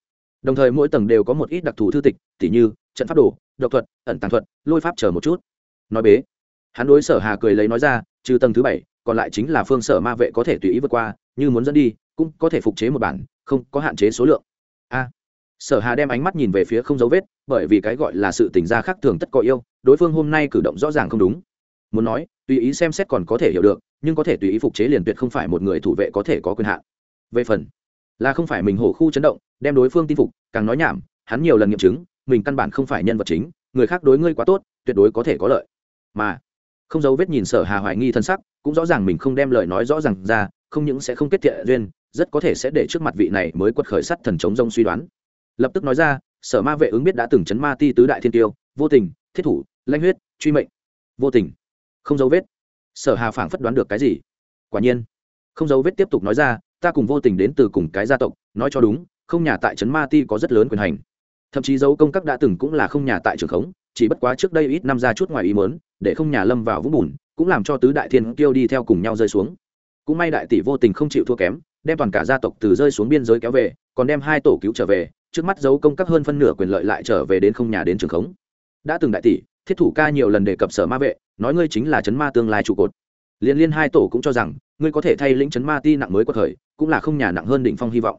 Đồng thời mỗi tầng đều có một ít đặc thù thư tịch, tỉ như, trận pháp đồ, độc thuật, ẩn tàng thuật, lôi pháp chờ một chút. Nói bế. Hắn đối sở hà cười lấy nói ra, trừ tầng thứ bảy, còn lại chính là phương sở ma vệ có thể tùy ý vượt qua, như muốn dẫn đi, cũng có thể phục chế một bản, không có hạn chế số lượng. A. Sở hà đem ánh mắt nhìn về phía không dấu vết, bởi vì cái gọi là sự tình gia khác thường tất có yêu, đối phương hôm nay cử động rõ ràng không đúng. Muốn nói, tùy ý xem xét còn có thể hiểu được, nhưng có thể tùy ý phục chế liền tuyệt không phải một người thủ vệ có thể có quyền hạn. Về phần là không phải mình hổ khu chấn động, đem đối phương tin phục, càng nói nhảm, hắn nhiều lần nghiệm chứng, mình căn bản không phải nhân vật chính, người khác đối ngươi quá tốt, tuyệt đối có thể có lợi. Mà, không dấu vết nhìn sở hà hoài nghi thân sắc, cũng rõ ràng mình không đem lời nói rõ ràng ra, không những sẽ không kết thiện duyên, rất có thể sẽ để trước mặt vị này mới quật khởi sắt thần chống rông suy đoán. Lập tức nói ra, sở ma vệ ứng biết đã từng chấn ma ti tứ đại thiên tiêu, vô tình, thiết thủ lanh huyết, truy mệnh. Vô tình. Không dấu vết. Sở hà phảng phất đoán được cái gì? Quả nhiên. Không dấu vết tiếp tục nói ra ta cùng vô tình đến từ cùng cái gia tộc, nói cho đúng, không nhà tại trấn ma ti có rất lớn quyền hành. Thậm chí dấu công các đã từng cũng là không nhà tại trường khống, chỉ bất quá trước đây ít năm ra chút ngoài ý mớn để không nhà lâm vào vũng bùn, cũng làm cho tứ đại thiên kiêu đi theo cùng nhau rơi xuống. Cũng may đại tỷ vô tình không chịu thua kém, đem toàn cả gia tộc từ rơi xuống biên giới kéo về, còn đem hai tổ cứu trở về, trước mắt dấu công các hơn phân nửa quyền lợi lại trở về đến không nhà đến trường khống. Đã từng đại tỷ, thiết thủ ca nhiều lần đề cập sở ma vệ, nói ngươi chính là chấn ma tương lai trụ cột liên liên hai tổ cũng cho rằng, ngươi có thể thay lĩnh chấn ma ti nặng mới của thời, cũng là không nhà nặng hơn đỉnh phong hy vọng.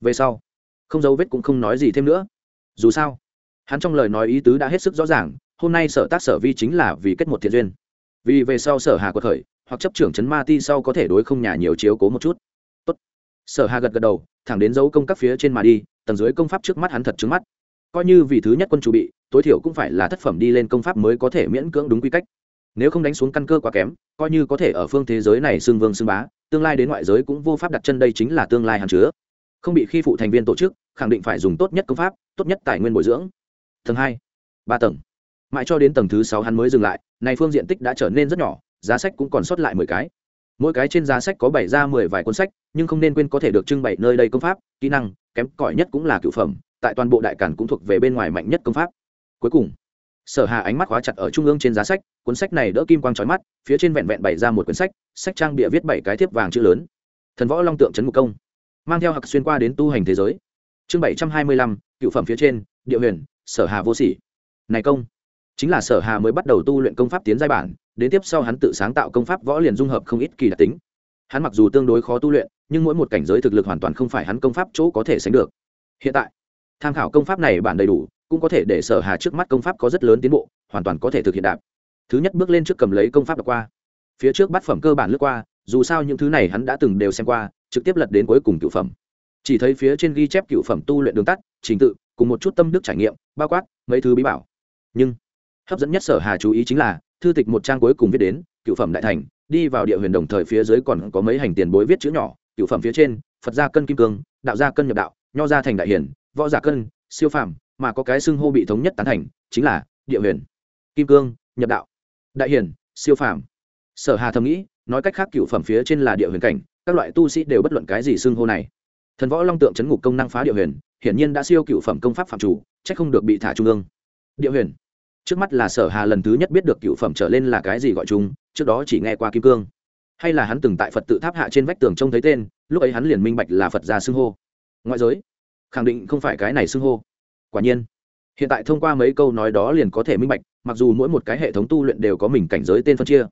Về sau, không dấu vết cũng không nói gì thêm nữa. Dù sao, hắn trong lời nói ý tứ đã hết sức rõ ràng, hôm nay sở tác sở vi chính là vì kết một thiện duyên. Vì về sau sở hà của thời, hoặc chấp trưởng chấn ma ti sau có thể đối không nhà nhiều chiếu cố một chút. Tốt. sở hà gật gật đầu, thẳng đến dấu công các phía trên mà đi, tầng dưới công pháp trước mắt hắn thật trứng mắt. Coi như vì thứ nhất quân chủ bị, tối thiểu cũng phải là thất phẩm đi lên công pháp mới có thể miễn cưỡng đúng quy cách nếu không đánh xuống căn cơ quá kém, coi như có thể ở phương thế giới này xưng vương xưng bá, tương lai đến ngoại giới cũng vô pháp đặt chân đây chính là tương lai hàn chứa. Không bị khi phụ thành viên tổ chức, khẳng định phải dùng tốt nhất công pháp, tốt nhất tài nguyên bồi dưỡng. Tầng hai, ba tầng. Mãi cho đến tầng thứ sáu hắn mới dừng lại, này phương diện tích đã trở nên rất nhỏ, giá sách cũng còn sót lại mười cái. Mỗi cái trên giá sách có bảy ra mười vài cuốn sách, nhưng không nên quên có thể được trưng bày nơi đây công pháp, kỹ năng, kém cỏi nhất cũng là cựu phẩm, tại toàn bộ đại cản cũng thuộc về bên ngoài mạnh nhất công pháp. Cuối cùng sở hà ánh mắt khóa chặt ở trung ương trên giá sách, cuốn sách này đỡ kim quang trói mắt, phía trên vẹn vẹn bày ra một cuốn sách sách trang bịa viết bảy cái thiếp vàng chữ lớn. Thần võ long tượng trấn ngục công, mang theo hặc xuyên qua đến tu hành thế giới. Chương bảy trăm hai mươi lăm, cựu phẩm phía trên, địa huyền, sở hà vô sỉ. Này công, chính là sở hà mới bắt đầu tu luyện công pháp tiến giai bản, đến tiếp sau hắn tự sáng tạo công pháp võ liền dung hợp không ít kỳ đặc tính. Hắn mặc dù tương đối khó tu luyện, nhưng mỗi một cảnh giới thực lực hoàn toàn không phải hắn công pháp chỗ có thể sánh được. Hiện tại, tham khảo công pháp này bản đầy đủ cũng có thể để sở hà trước mắt công pháp có rất lớn tiến bộ, hoàn toàn có thể thực hiện đạp. Thứ nhất bước lên trước cầm lấy công pháp đọc qua. Phía trước bát phẩm cơ bản lướt qua, dù sao những thứ này hắn đã từng đều xem qua, trực tiếp lật đến cuối cùng cựu phẩm. Chỉ thấy phía trên ghi chép cựu phẩm tu luyện đường tắt, trình tự, cùng một chút tâm đức trải nghiệm, bao quát mấy thứ bí bảo. Nhưng, hấp dẫn nhất sở hà chú ý chính là, thư tịch một trang cuối cùng viết đến, cựu phẩm đại thành, đi vào địa huyền đồng thời phía dưới còn có mấy hành tiền bối viết chữ nhỏ, cựu phẩm phía trên, phật gia cân kim cương, đạo gia cân nhập đạo, nho gia thành đại hiển, võ giả cân, siêu phàm mà có cái xưng hô bị thống nhất tán thành, chính là địa huyền, kim cương, nhập đạo, đại hiển, siêu phàm. Sở hà thầm nghĩ, nói cách khác cựu phẩm phía trên là địa huyền cảnh, các loại tu sĩ đều bất luận cái gì xưng hô này. Thần võ long tượng chấn ngục công năng phá địa huyền, hiển nhiên đã siêu cựu phẩm công pháp phạm chủ, chắc không được bị thả trung ương. Địa huyền. Trước mắt là sở hà lần thứ nhất biết được cựu phẩm trở lên là cái gì gọi chung, trước đó chỉ nghe qua kim cương. Hay là hắn từng tại phật tự tháp hạ trên vách tường trông thấy tên, lúc ấy hắn liền minh bạch là phật gia xưng hô. Ngoại giới. Khẳng định không phải cái này xưng hô quả nhiên, hiện tại thông qua mấy câu nói đó liền có thể minh bạch, mặc dù mỗi một cái hệ thống tu luyện đều có mình cảnh giới tên phân chia,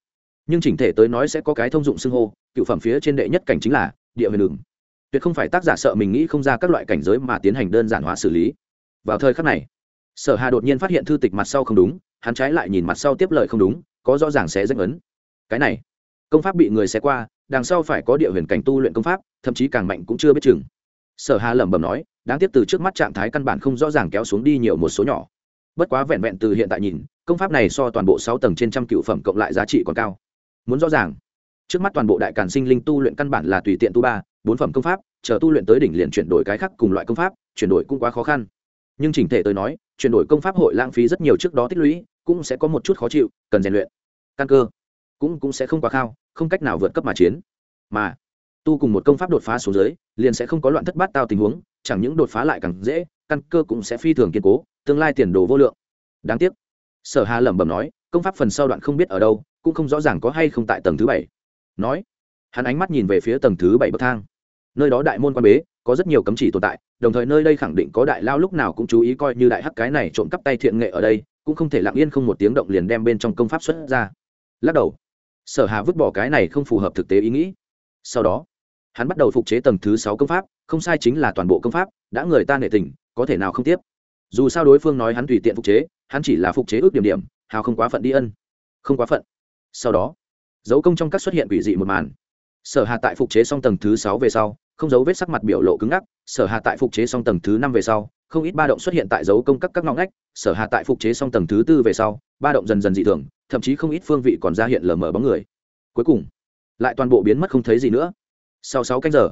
nhưng chỉnh thể tới nói sẽ có cái thông dụng xưng hô, cựu phẩm phía trên đệ nhất cảnh chính là địa huyền đường. Tuyệt không phải tác giả sợ mình nghĩ không ra các loại cảnh giới mà tiến hành đơn giản hóa xử lý. Vào thời khắc này, sở hà đột nhiên phát hiện thư tịch mặt sau không đúng, hắn trái lại nhìn mặt sau tiếp lời không đúng, có rõ ràng sẽ danh ấn cái này, công pháp bị người xé qua, đằng sau phải có địa huyền cảnh tu luyện công pháp, thậm chí càng mạnh cũng chưa biết chừng. Sở hà lẩm bẩm nói đáng tiếc từ trước mắt trạng thái căn bản không rõ ràng kéo xuống đi nhiều một số nhỏ. Bất quá vẹn vẹn từ hiện tại nhìn, công pháp này so toàn bộ sáu tầng trên trăm cựu phẩm cộng lại giá trị còn cao. Muốn rõ ràng, trước mắt toàn bộ đại càn sinh linh tu luyện căn bản là tùy tiện tu ba, bốn phẩm công pháp, chờ tu luyện tới đỉnh liền chuyển đổi cái khác cùng loại công pháp, chuyển đổi cũng quá khó khăn. Nhưng chỉnh thể tới nói, chuyển đổi công pháp hội lãng phí rất nhiều trước đó tích lũy, cũng sẽ có một chút khó chịu, cần rèn luyện. Căn cơ cũng cũng sẽ không quá khao, không cách nào vượt cấp mà chiến. Mà tu cùng một công pháp đột phá xuống dưới, liền sẽ không có loạn thất bát tao tình huống, chẳng những đột phá lại càng dễ, căn cơ cũng sẽ phi thường kiên cố, tương lai tiền đồ vô lượng. Đáng tiếc. Sở hà lẩm bẩm nói, công pháp phần sau đoạn không biết ở đâu, cũng không rõ ràng có hay không tại tầng thứ bảy. Nói, hắn ánh mắt nhìn về phía tầng thứ bảy bậc thang. Nơi đó đại môn quan bế, có rất nhiều cấm chỉ tồn tại, đồng thời nơi đây khẳng định có đại lao lúc nào cũng chú ý coi như đại hắc cái này trộm cắp tay thiện nghệ ở đây, cũng không thể lặng yên không một tiếng động liền đem bên trong công pháp xuất ra. Lắc đầu. Sở hà vứt bỏ cái này không phù hợp thực tế ý nghĩ. Sau đó hắn bắt đầu phục chế tầng thứ sáu công pháp, không sai chính là toàn bộ công pháp, đã người ta nể tình, có thể nào không tiếp? Dù sao đối phương nói hắn tùy tiện phục chế, hắn chỉ là phục chế ước điểm điểm, hào không quá phận đi ân. Không quá phận. Sau đó, dấu công trong các xuất hiện quỷ dị một màn. Sở hà tại phục chế xong tầng thứ sáu về sau, không dấu vết sắc mặt biểu lộ cứng ngắc, sở hà tại phục chế xong tầng thứ năm về sau, không ít ba động xuất hiện tại dấu công các các ngõ ngách. Sở hà tại phục chế xong tầng thứ tư về sau, ba động dần dần dị thường, thậm chí không ít phương vị còn ra hiện lờ mờ bóng người. Cuối cùng, lại toàn bộ biến mất không thấy gì nữa sau sáu canh giờ,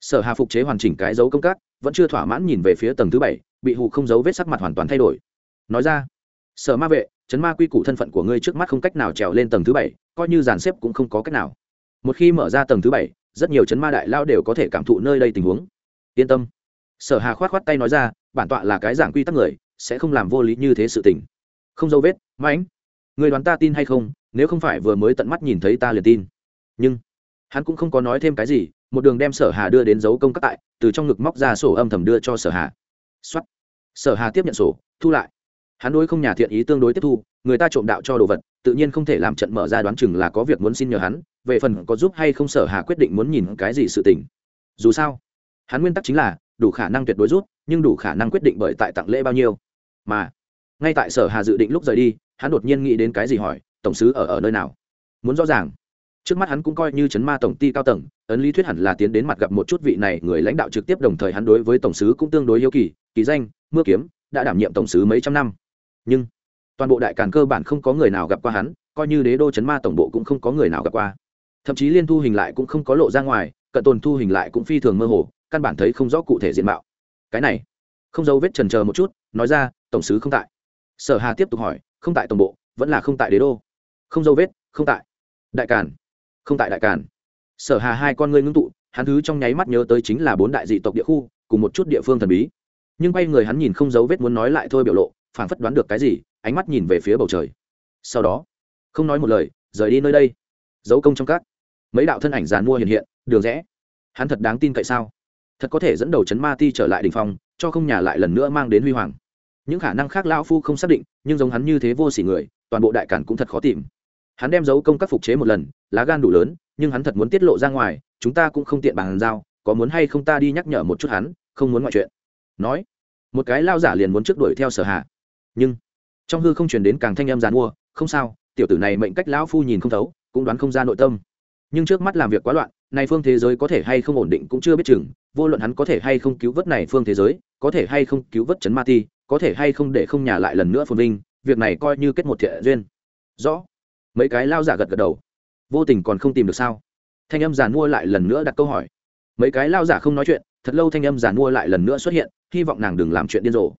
sở hà phục chế hoàn chỉnh cái dấu công tác, vẫn chưa thỏa mãn nhìn về phía tầng thứ bảy, bị hụ không dấu vết sắc mặt hoàn toàn thay đổi. Nói ra, sở ma vệ chấn ma quy củ thân phận của ngươi trước mắt không cách nào trèo lên tầng thứ bảy, coi như dàn xếp cũng không có cách nào. Một khi mở ra tầng thứ bảy, rất nhiều chấn ma đại lao đều có thể cảm thụ nơi đây tình huống. Yên tâm. Sở hà khoát khoát tay nói ra, bản tọa là cái giảng quy tắc người, sẽ không làm vô lý như thế sự tình. Không dấu vết, mãnh người đoán ta tin hay không, nếu không phải vừa mới tận mắt nhìn thấy ta liền tin. Nhưng hắn cũng không có nói thêm cái gì, một đường đem sở hà đưa đến dấu công các tại, từ trong ngực móc ra sổ âm thầm đưa cho sở hà. Xuất sở hà tiếp nhận sổ, thu lại. Hắn đối không nhà thiện ý tương đối tiếp thu, người ta trộm đạo cho đồ vật, tự nhiên không thể làm trận mở ra đoán chừng là có việc muốn xin nhờ hắn, về phần có giúp hay không sở hà quyết định muốn nhìn cái gì sự tình. Dù sao, hắn nguyên tắc chính là, đủ khả năng tuyệt đối rút, nhưng đủ khả năng quyết định bởi tại tặng lễ bao nhiêu. Mà, ngay tại sở hà dự định lúc rời đi, hắn đột nhiên nghĩ đến cái gì hỏi, tổng sứ ở ở nơi nào? Muốn rõ ràng trước mắt hắn cũng coi như chấn ma tổng ty cao tầng, ấn lý thuyết hẳn là tiến đến mặt gặp một chút vị này người lãnh đạo trực tiếp đồng thời hắn đối với tổng sứ cũng tương đối yêu kỳ kỳ danh, mưa kiếm, đã đảm nhiệm tổng sứ mấy trăm năm. Nhưng, toàn bộ đại càn cơ bản không có người nào gặp qua hắn, coi như đế đô chấn ma tổng bộ cũng không có người nào gặp qua. Thậm chí liên thu hình lại cũng không có lộ ra ngoài, cận tồn thu hình lại cũng phi thường mơ hồ, căn bản thấy không rõ cụ thể diện mạo. Cái này, không dấu vết trần chờ một chút, nói ra, tổng sứ không tại. Sở hà tiếp tục hỏi, không tại tổng bộ, vẫn là không tại đế đô. Không dấu vết, không tại. Đại càn không tại đại càn. Sở hà hai con ngươi ngưng tụ, hắn thứ trong nháy mắt nhớ tới chính là bốn đại dị tộc địa khu, cùng một chút địa phương thần bí. Nhưng quay người hắn nhìn không dấu vết muốn nói lại thôi biểu lộ, phảng phất đoán được cái gì, ánh mắt nhìn về phía bầu trời. Sau đó, không nói một lời, rời đi nơi đây. Giấu công trong các. Mấy đạo thân ảnh giàn mua hiện hiện, đường rẽ. Hắn thật đáng tin cậy sao? Thật có thể dẫn đầu chấn ma ti trở lại đình phong, cho không nhà lại lần nữa mang đến huy hoàng. Những khả năng khác lao phu không xác định, nhưng giống hắn như thế vô s ỉ người, toàn bộ đại cản cũng thật khó tìm. Hắn đem dấu công các phục chế một lần lá gan đủ lớn, nhưng hắn thật muốn tiết lộ ra ngoài, chúng ta cũng không tiện bàn giao, có muốn hay không ta đi nhắc nhở một chút hắn, không muốn ngoại chuyện. Nói, một cái lao giả liền muốn trước đuổi theo sở hạ nhưng, trong hư không chuyển đến càng thanh em g mua, không sao, tiểu tử này mệnh cách lão phu nhìn không thấu, cũng đoán không ra nội tâm. Nhưng trước mắt làm việc quá loạn, này phương thế giới có thể hay không ổn định cũng chưa biết chừng, vô luận hắn có thể hay không cứu vớt này phương thế giới, có thể hay không cứu vớt chấn ma ti, có thể hay không để không nhà lại lần nữa phồn vinh, việc này coi như kết một thiện duyên. Rõ, mấy cái lao giả gật gật đầu vô tình còn không tìm được sao? Thanh âm giàn mua lại lần nữa đặt câu hỏi. Mấy cái lao giả không nói chuyện, thật lâu thanh âm giàn mua lại lần nữa xuất hiện, hy vọng nàng đừng làm chuyện điên rồ.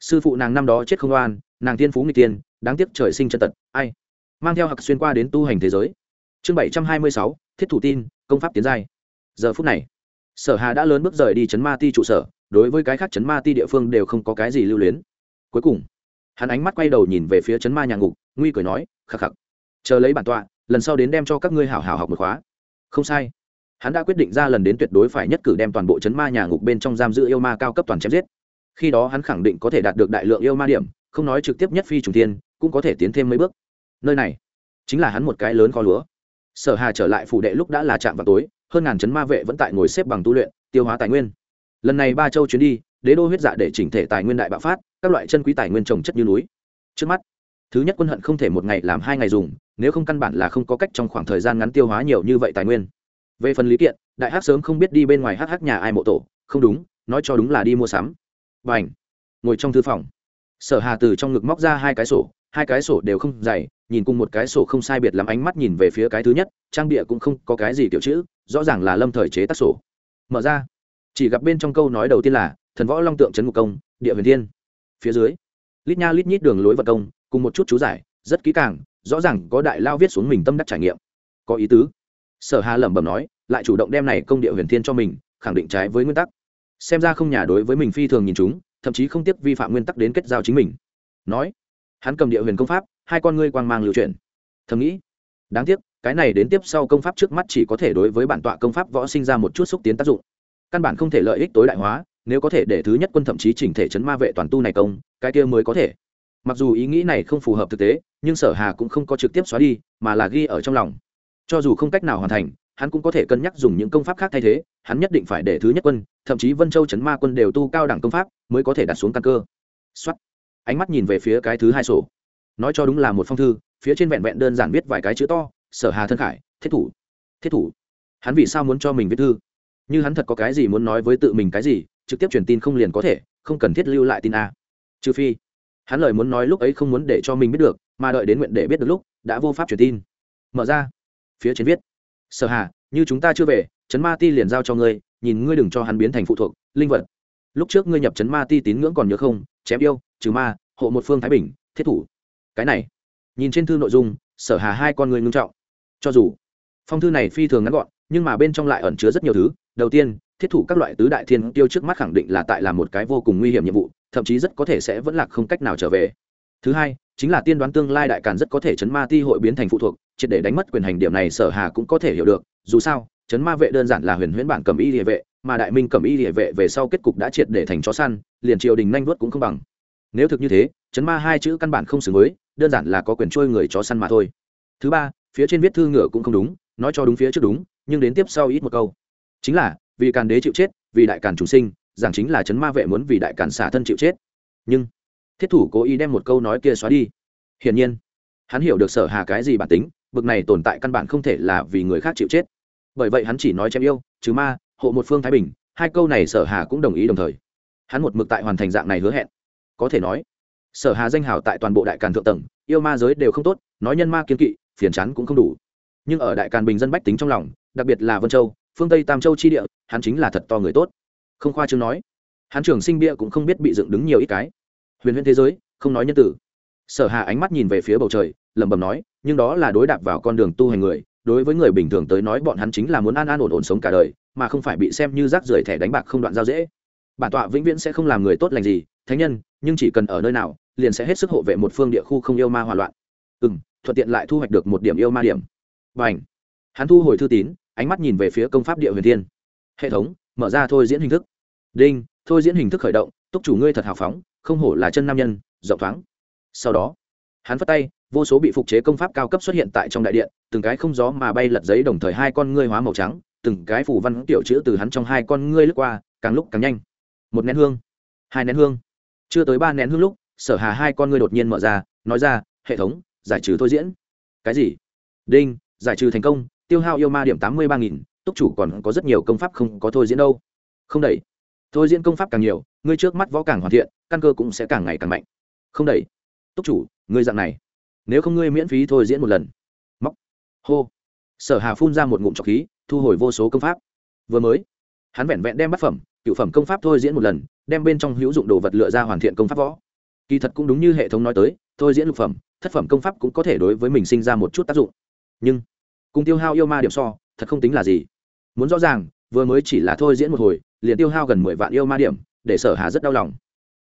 Sư phụ nàng năm đó chết không oan, nàng tiên phú người tiên đáng tiếc trời sinh chân tật, ai? Mang theo hặc xuyên qua đến tu hành thế giới. Chương bảy trăm hai mươi sáu, thiết thủ tin, công pháp tiến giai. Giờ phút này, sở hà đã lớn bước rời đi chấn ma ti trụ sở, đối với cái khác chấn ma ti địa phương đều không có cái gì lưu luyến. Cuối cùng, hắn ánh mắt quay đầu nhìn về phía chấn ma nhà ngục, nguy cười nói, khắc khắc, chờ lấy bản tọa lần sau đến đem cho các ngươi hảo hảo học một khóa. Không sai. Hắn đã quyết định ra lần đến tuyệt đối phải nhất cử đem toàn bộ chấn ma nhà ngục bên trong giam giữ yêu ma cao cấp toàn chém giết. Khi đó hắn khẳng định có thể đạt được đại lượng yêu ma điểm, không nói trực tiếp nhất phi trùng thiên, cũng có thể tiến thêm mấy bước. Nơi này chính là hắn một cái lớn kho lúa. Sở hà trở lại phủ đệ lúc đã là chạm vào tối, hơn ngàn chấn ma vệ vẫn tại ngồi xếp bằng tu luyện, tiêu hóa tài nguyên. Lần này ba châu chuyến đi, đế đô huyết dạ để chỉnh thể tài nguyên đại bạo phát, các loại chân quý tài nguyên trồng chất như núi. Trước mắt, thứ nhất quân hận không thể một ngày làm hai ngày dùng nếu không căn bản là không có cách trong khoảng thời gian ngắn tiêu hóa nhiều như vậy tài nguyên. Về phần lý kiện, đại hắc sớm không biết đi bên ngoài hắc hắc nhà ai mộ tổ, không đúng, nói cho đúng là đi mua sắm. Và ảnh ngồi trong thư phòng. Sở hà từ trong ngực móc ra hai cái sổ, hai cái sổ đều không dày, nhìn cùng một cái sổ không sai biệt lắm ánh mắt nhìn về phía cái thứ nhất, trang bìa cũng không có cái gì kiểu chữ, rõ ràng là lâm thời chế tác sổ. Mở ra. Chỉ gặp bên trong câu nói đầu tiên là, thần võ long tượng trấn ngục công, địa huyền thiên. Phía dưới, lít nha lít nhít đường lối vật công, cùng một chút chú giải, rất kỹ càng rõ ràng có đại lao viết xuống mình tâm đắc trải nghiệm. Có ý tứ. Sở hà lẩm bẩm nói, lại chủ động đem này công địa huyền thiên cho mình, khẳng định trái với nguyên tắc. Xem ra không nhà đối với mình phi thường nhìn chúng, thậm chí không tiếc vi phạm nguyên tắc đến kết giao chính mình. Nói, hắn cầm địa huyền công pháp, hai con ngươi quang mang lưu truyền thầm nghĩ, đáng tiếc, cái này đến tiếp sau công pháp trước mắt chỉ có thể đối với bản tọa công pháp võ sinh ra một chút xúc tiến tác dụng. Căn bản không thể lợi ích tối đại hóa, nếu có thể để thứ nhất quân thậm chí chỉnh thể chấn ma vệ toàn tu này công, cái kia mới có thể mặc dù ý nghĩ này không phù hợp thực tế, nhưng sở hà cũng không có trực tiếp xóa đi, mà là ghi ở trong lòng. Cho dù không cách nào hoàn thành, hắn cũng có thể cân nhắc dùng những công pháp khác thay thế, hắn nhất định phải để thứ nhất quân, thậm chí vân châu chấn ma quân đều tu cao đẳng công pháp, mới có thể đặt xuống căn cơ. Xuất ánh mắt nhìn về phía cái thứ hai sổ. Nói cho đúng là một phong thư, phía trên vẹn vẹn đơn giản viết vài cái chữ to, sở hà thân khải, thiết thủ. Thiết thủ. Hắn vì sao muốn cho mình viết thư? Như hắn thật có cái gì muốn nói với tự mình cái gì, trực tiếp truyền tin không liền có thể, không cần thiết lưu lại tin a. Trừ phi hắn lời muốn nói lúc ấy không muốn để cho mình biết được, mà đợi đến nguyện để biết được lúc, đã vô pháp truyền tin. Mở ra. Phía trên viết. Sở hà, như chúng ta chưa về chấn ma ti liền giao cho ngươi, nhìn ngươi đừng cho hắn biến thành phụ thuộc, linh vật. Lúc trước ngươi nhập chấn ma ti tín ngưỡng còn nhớ không? Chém yêu, trừ ma, hộ một phương thái bình, thiết thủ. Cái này. Nhìn trên thư nội dung, sở hà hai con người ngưng trọng. Cho dù, phong thư này phi thường ngắn gọn, nhưng mà bên trong lại ẩn chứa rất nhiều thứ. Đầu tiên, thiết thủ các loại tứ đại thiên tiêu trước mắt khẳng định là tại là một cái vô cùng nguy hiểm nhiệm vụ thậm chí rất có thể sẽ vẫn lạc không cách nào trở về. Thứ hai, chính là tiên đoán tương lai đại càn rất có thể chấn ma ti hội biến thành phụ thuộc, triệt để đánh mất quyền hành điểm này sở hà cũng có thể hiểu được. Dù sao, chấn ma vệ đơn giản là huyền huyễn bản cầm y địa vệ, mà đại minh cầm y địa vệ về sau kết cục đã triệt để thành chó săn, liền triều đình nhanh vuốt cũng không bằng. Nếu thực như thế, chấn ma hai chữ căn bản không xứng với, đơn giản là có quyền trôi người chó săn mà thôi. Thứ ba, phía trên viết thư ngựa cũng không đúng, nói cho đúng phía trước đúng, nhưng đến tiếp sau ít một câu. Chính là, vì càn đế chịu chết, vì đại càn chúng sinh rằng chính là chấn ma vệ muốn vì đại càn xả thân chịu chết. Nhưng, thiết thủ cố ý đem một câu nói kia xóa đi. Hiển nhiên, hắn hiểu được sở hà cái gì bản tính, bực này tồn tại căn bản không thể là vì người khác chịu chết. Bởi vậy hắn chỉ nói chém yêu chứ ma, hộ một phương thái bình, hai câu này sở hà cũng đồng ý đồng thời. Hắn một mực tại hoàn thành dạng này hứa hẹn. Có thể nói, sở hà danh hào tại toàn bộ đại càn thượng tầng, yêu ma giới đều không tốt, nói nhân ma kiên kỵ, phiền chán cũng không đủ. Nhưng ở đại càn bình dân bách tính trong lòng, đặc biệt là vân châu, phương tây tam châu chi địa, hắn chính là thật to người tốt không khoa chương nói. Hán trường sinh bia cũng không biết bị dựng đứng nhiều ít cái. Huyền huyền thế giới, không nói nhân tử. Sở hà ánh mắt nhìn về phía bầu trời, lẩm bẩm nói, nhưng đó là đối đạp vào con đường tu hành người, đối với người bình thường tới nói bọn hắn chính là muốn an an ổn ổn sống cả đời, mà không phải bị xem như rác rưởi thẻ đánh bạc không đoạn giao dễ. Bản tọa vĩnh viễn sẽ không làm người tốt lành gì, thánh nhân, nhưng chỉ cần ở nơi nào, liền sẽ hết sức hộ vệ một phương địa khu không yêu ma hòa loạn. Ừ m thuận tiện lại thu hoạch được một điểm yêu ma điểm. Và ảnh hắn thu hồi thư tín, ánh mắt nhìn về phía công pháp địa huyền thiên. Hệ thống mở ra thôi diễn hình thức. Đinh, thôi diễn hình thức khởi động, túc chủ ngươi thật hào phóng, không hổ là chân nam nhân, rộng thoáng. Sau đó, hắn phát tay, vô số bị phục chế công pháp cao cấp xuất hiện tại trong đại điện, từng cái không gió mà bay lật giấy đồng thời hai con ngươi hóa màu trắng, từng cái phủ văn tiểu chữ từ hắn trong hai con ngươi lướt qua, càng lúc càng nhanh. Một nén hương, hai nén hương. Chưa tới ba nén hương lúc, sở hà hai con ngươi đột nhiên mở ra, nói ra, hệ thống, giải trừ thôi diễn. Cái gì? Đinh, giải trừ thành công, tiêu hao yêu ma điểm tám mươi ba nghìn túc chủ còn có rất nhiều công pháp không có thôi diễn đâu. Không đẩy. Thôi diễn công pháp càng nhiều, ngươi trước mắt võ càng hoàn thiện, căn cơ cũng sẽ càng ngày càng mạnh. Không đẩy. Túc chủ, ngươi dạng này. Nếu không ngươi miễn phí thôi diễn một lần. Móc. Hô. Sở hà phun ra một ngụm trọc khí, thu hồi vô số công pháp. Vừa mới, hắn vẹn vẹn đem bát phẩm, cựu phẩm công pháp thôi diễn một lần, đem bên trong hữu dụng đồ vật lựa ra hoàn thiện công pháp võ. Kỳ thật cũng đúng như hệ thống nói tới, thôi diễn lục phẩm, thất phẩm công pháp cũng có thể đối với mình sinh ra một chút tác dụng. Nhưng, cùng tiêu hao yêu ma điểm so, thật không tính là gì muốn rõ ràng, vừa mới chỉ là thôi diễn một hồi, liền tiêu hao gần mười vạn yêu ma điểm, để sở hà rất đau lòng.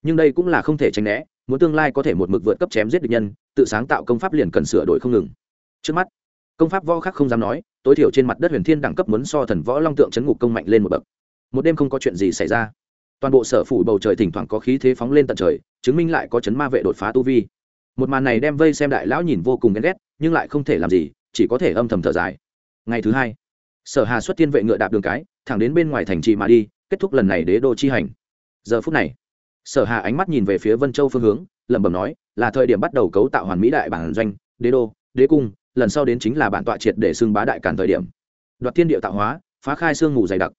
Nhưng đây cũng là không thể tránh né, muốn tương lai có thể một mực vượt cấp chém giết địch nhân, tự sáng tạo công pháp liền cần sửa đổi không ngừng. Trước mắt, công pháp võ khác không dám nói, tối thiểu trên mặt đất huyền thiên đẳng cấp muốn so thần võ long tượng chấn ngục công mạnh lên một bậc. Một đêm không có chuyện gì xảy ra. Toàn bộ sở phủ bầu trời thỉnh thoảng có khí thế phóng lên tận trời, chứng minh lại có chấn ma vệ đột phá tu vi. Một màn này đem vây xem đại lão nhìn vô cùng ghen ghét, nhưng lại không thể làm gì, chỉ có thể âm thầm thở dài. Ngày thứ hai sở hà xuất tiên vệ ngựa đạp đường cái, thẳng đến bên ngoài thành trì mà đi, kết thúc lần này đế đô chi hành. Giờ phút này, sở hà ánh mắt nhìn về phía vân châu phương hướng, lẩm bẩm nói, là thời điểm bắt đầu cấu tạo hoàn mỹ đại bản doanh, đế đô, đế cung, lần sau đến chính là bản tọa triệt để xưng bá đại cản thời điểm. Đoạt thiên địa tạo hóa, phá khai xương ngủ dày đặc.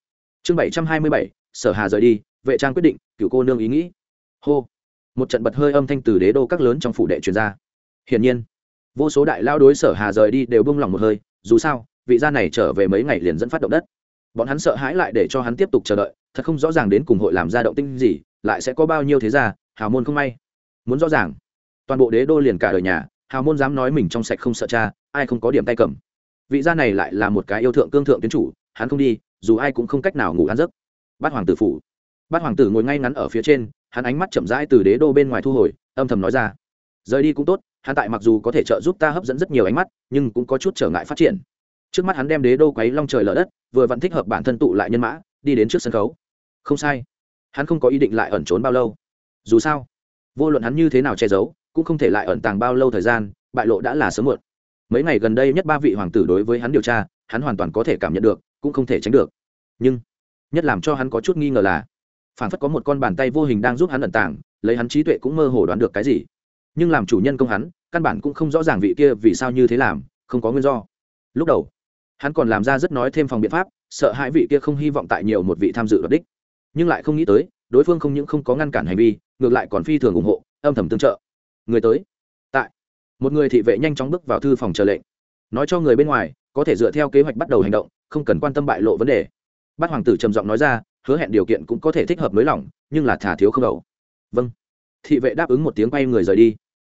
Chương bảy trăm hai mươi bảy, sở hà rời đi, vệ trang quyết định cựu cô nương ý nghĩ. Hô. Một trận bật hơi âm thanh từ đế đô các lớn trong phủ đệ truyền ra. Hiển nhiên, vô số đại lao đối sở hà rời đi đều bông lỏng một hơi, dù sao vị gia này trở về mấy ngày liền dẫn phát động đất. Bọn hắn sợ hãi lại để cho hắn tiếp tục chờ đợi, thật không rõ ràng đến cùng hội làm ra động tinh gì, lại sẽ có bao nhiêu thế gia, hào môn không may. Muốn rõ ràng, toàn bộ đế đô liền cả đời nhà, hào môn dám nói mình trong sạch không sợ cha, ai không có điểm tay cầm. Vị gia này lại là một cái yêu thượng cương thượng tiến chủ, hắn không đi, dù ai cũng không cách nào ngủ ăn giấc. Bát hoàng tử phủ. Bát hoàng tử ngồi ngay ngắn ở phía trên, hắn ánh mắt chậm rãi từ đế đô bên ngoài thu hồi, âm thầm nói ra. Rời đi cũng tốt, hắn tại mặc dù có thể trợ giúp ta hấp dẫn rất nhiều ánh mắt, nhưng cũng có chút trở ngại phát triển trước mắt hắn đem đế đô quấy long trời lở đất, vừa vẫn thích hợp bản thân tụ lại nhân mã, đi đến trước sân khấu. Không sai. Hắn không có ý định lại ẩn trốn bao lâu. Dù sao, vô luận hắn như thế nào che giấu, cũng không thể lại ẩn tàng bao lâu thời gian, bại lộ đã là sớm muộn. Mấy ngày gần đây nhất ba vị hoàng tử đối với hắn điều tra, hắn hoàn toàn có thể cảm nhận được, cũng không thể tránh được. Nhưng, nhất làm cho hắn có chút nghi ngờ là phản phất có một con bàn tay vô hình đang giúp hắn ẩn tàng, lấy hắn trí tuệ cũng mơ hồ đoán được cái gì. Nhưng làm chủ nhân công hắn, căn bản cũng không rõ ràng vị kia vì sao như thế làm, không có nguyên do. Lúc đầu hắn còn làm ra rất nói thêm phòng biện pháp, sợ hai vị kia không hy vọng tại nhiều một vị tham dự đoạt đích. Nhưng lại không nghĩ tới, đối phương không những không có ngăn cản hành vi, ngược lại còn phi thường ủng hộ, âm thầm tương trợ. Người tới. Tại. Một người thị vệ nhanh chóng bước vào thư phòng chờ lệnh. Nói cho người bên ngoài, có thể dựa theo kế hoạch bắt đầu hành động, không cần quan tâm bại lộ vấn đề. Bát hoàng tử trầm giọng nói ra, hứa hẹn điều kiện cũng có thể thích hợp nới lỏng, nhưng là thả thiếu không đầu. Vâng. Thị vệ đáp ứng một tiếng quay người rời đi.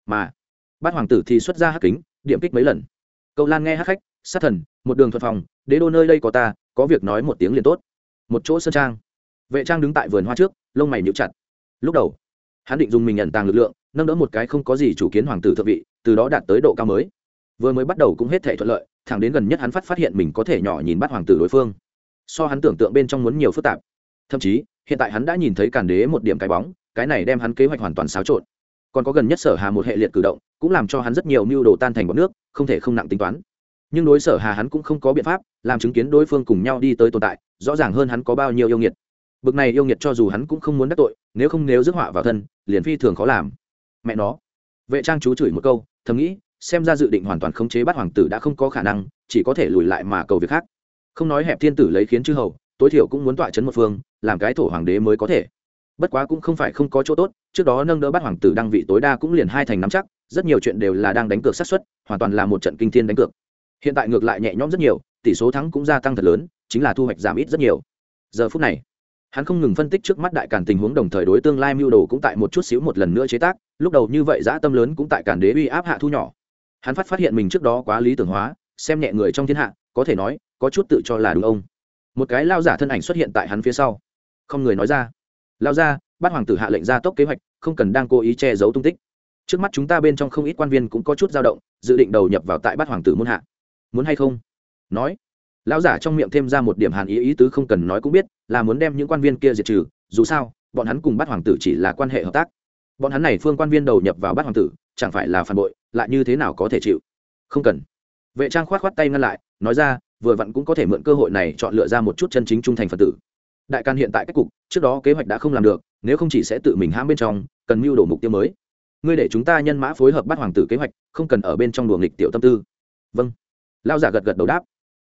Mà, bát hoàng tử thì xuất ra hắc kính, điểm kích mấy lần. Câu lan nghe hắc khách, sát thần một đường thuật phòng, đế đô nơi đây có ta, có việc nói một tiếng liền tốt. Một chỗ sơn trang. Vệ trang đứng tại vườn hoa trước, lông mày nhíu chặt. Lúc đầu, hắn định dùng mình nhận tàng lực lượng, nâng đỡ một cái không có gì chủ kiến hoàng tử thượng vị, từ đó đạt tới độ cao mới. Vừa mới bắt đầu cũng hết thể thuận lợi, thẳng đến gần nhất hắn phát phát hiện mình có thể nhỏ nhìn bắt hoàng tử đối phương. So hắn tưởng tượng bên trong muốn nhiều phức tạp. Thậm chí, hiện tại hắn đã nhìn thấy càn đế một điểm cái bóng, cái này đem hắn kế hoạch hoàn toàn xáo trộn. Còn có gần nhất sở hà một hệ liệt cử động, cũng làm cho hắn rất nhiều mưu đồ tan thành bọn nước, không thể không nặng tính toán nhưng đối sở hà hắn cũng không có biện pháp, làm chứng kiến đối phương cùng nhau đi tới tồn tại, rõ ràng hơn hắn có bao nhiêu yêu nghiệt. Bực này yêu nghiệt cho dù hắn cũng không muốn đắc tội, nếu không nếu rước họa vào thân, liền phi thường khó làm. Mẹ nó. Vệ trang chú chửi một câu, thầm nghĩ, xem ra dự định hoàn toàn khống chế bắt hoàng tử đã không có khả năng, chỉ có thể lùi lại mà cầu việc khác. Không nói hẹp thiên tử lấy khiến chư hầu, tối thiểu cũng muốn tọa chấn một phương, làm cái thổ hoàng đế mới có thể. Bất quá cũng không phải không có chỗ tốt, trước đó nâng đỡ bắt hoàng tử đăng vị tối đa cũng liền hai thành nắm chắc, rất nhiều chuyện đều là đang đánh cược sát xuất hoàn toàn là một trận kinh thiên đánh cược hiện tại ngược lại nhẹ nhõm rất nhiều, tỷ số thắng cũng gia tăng thật lớn, chính là thu hoạch giảm ít rất nhiều. Giờ phút này, hắn không ngừng phân tích trước mắt đại càn tình huống đồng thời đối tương lai mưu đồ cũng tại một chút xíu một lần nữa chế tác, lúc đầu như vậy dã tâm lớn cũng tại càn đế uy áp hạ thu nhỏ. Hắn phát phát hiện mình trước đó quá lý tưởng hóa, xem nhẹ người trong thiên hạ, có thể nói, có chút tự cho là đúng ông. Một cái lao giả thân ảnh xuất hiện tại hắn phía sau. Không người nói ra. Lao ra bắt hoàng tử hạ lệnh ra tốc kế hoạch, không cần đang cố ý che giấu tung tích. Trước mắt chúng ta bên trong không ít quan viên cũng có chút dao động, dự định đầu nhập vào tại bắt hoàng tử muôn hạ muốn hay không? Nói. Lão giả trong miệng thêm ra một điểm hàn ý ý tứ không cần nói cũng biết, là muốn đem những quan viên kia diệt trừ, dù sao, bọn hắn cùng bắt hoàng tử chỉ là quan hệ hợp tác. Bọn hắn này phương quan viên đầu nhập vào bắt hoàng tử, chẳng phải là phản bội, lại như thế nào có thể chịu? Không cần. Vệ trang khoát khoát tay ngăn lại, nói ra, vừa vặn cũng có thể mượn cơ hội này chọn lựa ra một chút chân chính trung thành phật tử. Đại can hiện tại cách cục, trước đó kế hoạch đã không làm được, nếu không chỉ sẽ tự mình hãm bên trong, cần mưu đồ mục tiêu mới. Ngươi để chúng ta nhân mã phối hợp bắt hoàng tử kế hoạch, không cần ở bên trong luồng nghịch tiểu tâm tư. Vâng lao giả gật gật đầu đáp.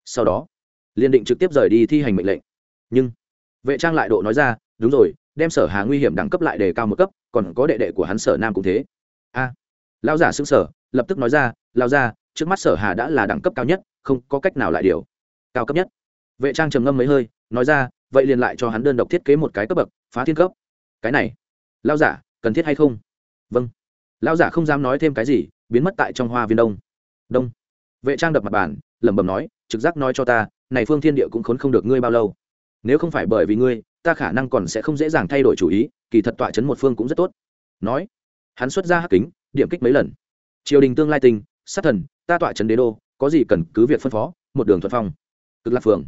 Sau đó liền định trực tiếp rời đi thi hành mệnh lệnh. Nhưng vệ trang lại độ nói ra đúng rồi đem sở hà nguy hiểm đẳng cấp lại đề cao một cấp còn có đệ đệ của hắn sở nam cũng thế. A à, lao giả xưng sở lập tức nói ra lao ra trước mắt sở hà đã là đẳng cấp cao nhất không có cách nào lại điều cao cấp nhất. Vệ trang trầm ngâm mấy hơi nói ra vậy liền lại cho hắn đơn độc thiết kế một cái cấp bậc phá thiên cấp. Cái này lao giả cần thiết hay không? Vâng. Lao giả không dám nói thêm cái gì biến mất tại trong hoa viên đông. Đông vệ trang đập mặt bàn, lẩm bẩm nói, trực giác nói cho ta, này phương thiên địa cũng khốn không được ngươi bao lâu. Nếu không phải bởi vì ngươi, ta khả năng còn sẽ không dễ dàng thay đổi chủ ý, kỳ thật tọa chấn một phương cũng rất tốt. Nói, hắn xuất ra hắc kính, điểm kích mấy lần. Triều đình tương lai tình, sát thần, ta tọa chấn đế đô, có gì cần cứ việc phân phó, một đường thuận phong. Cực lạc phường.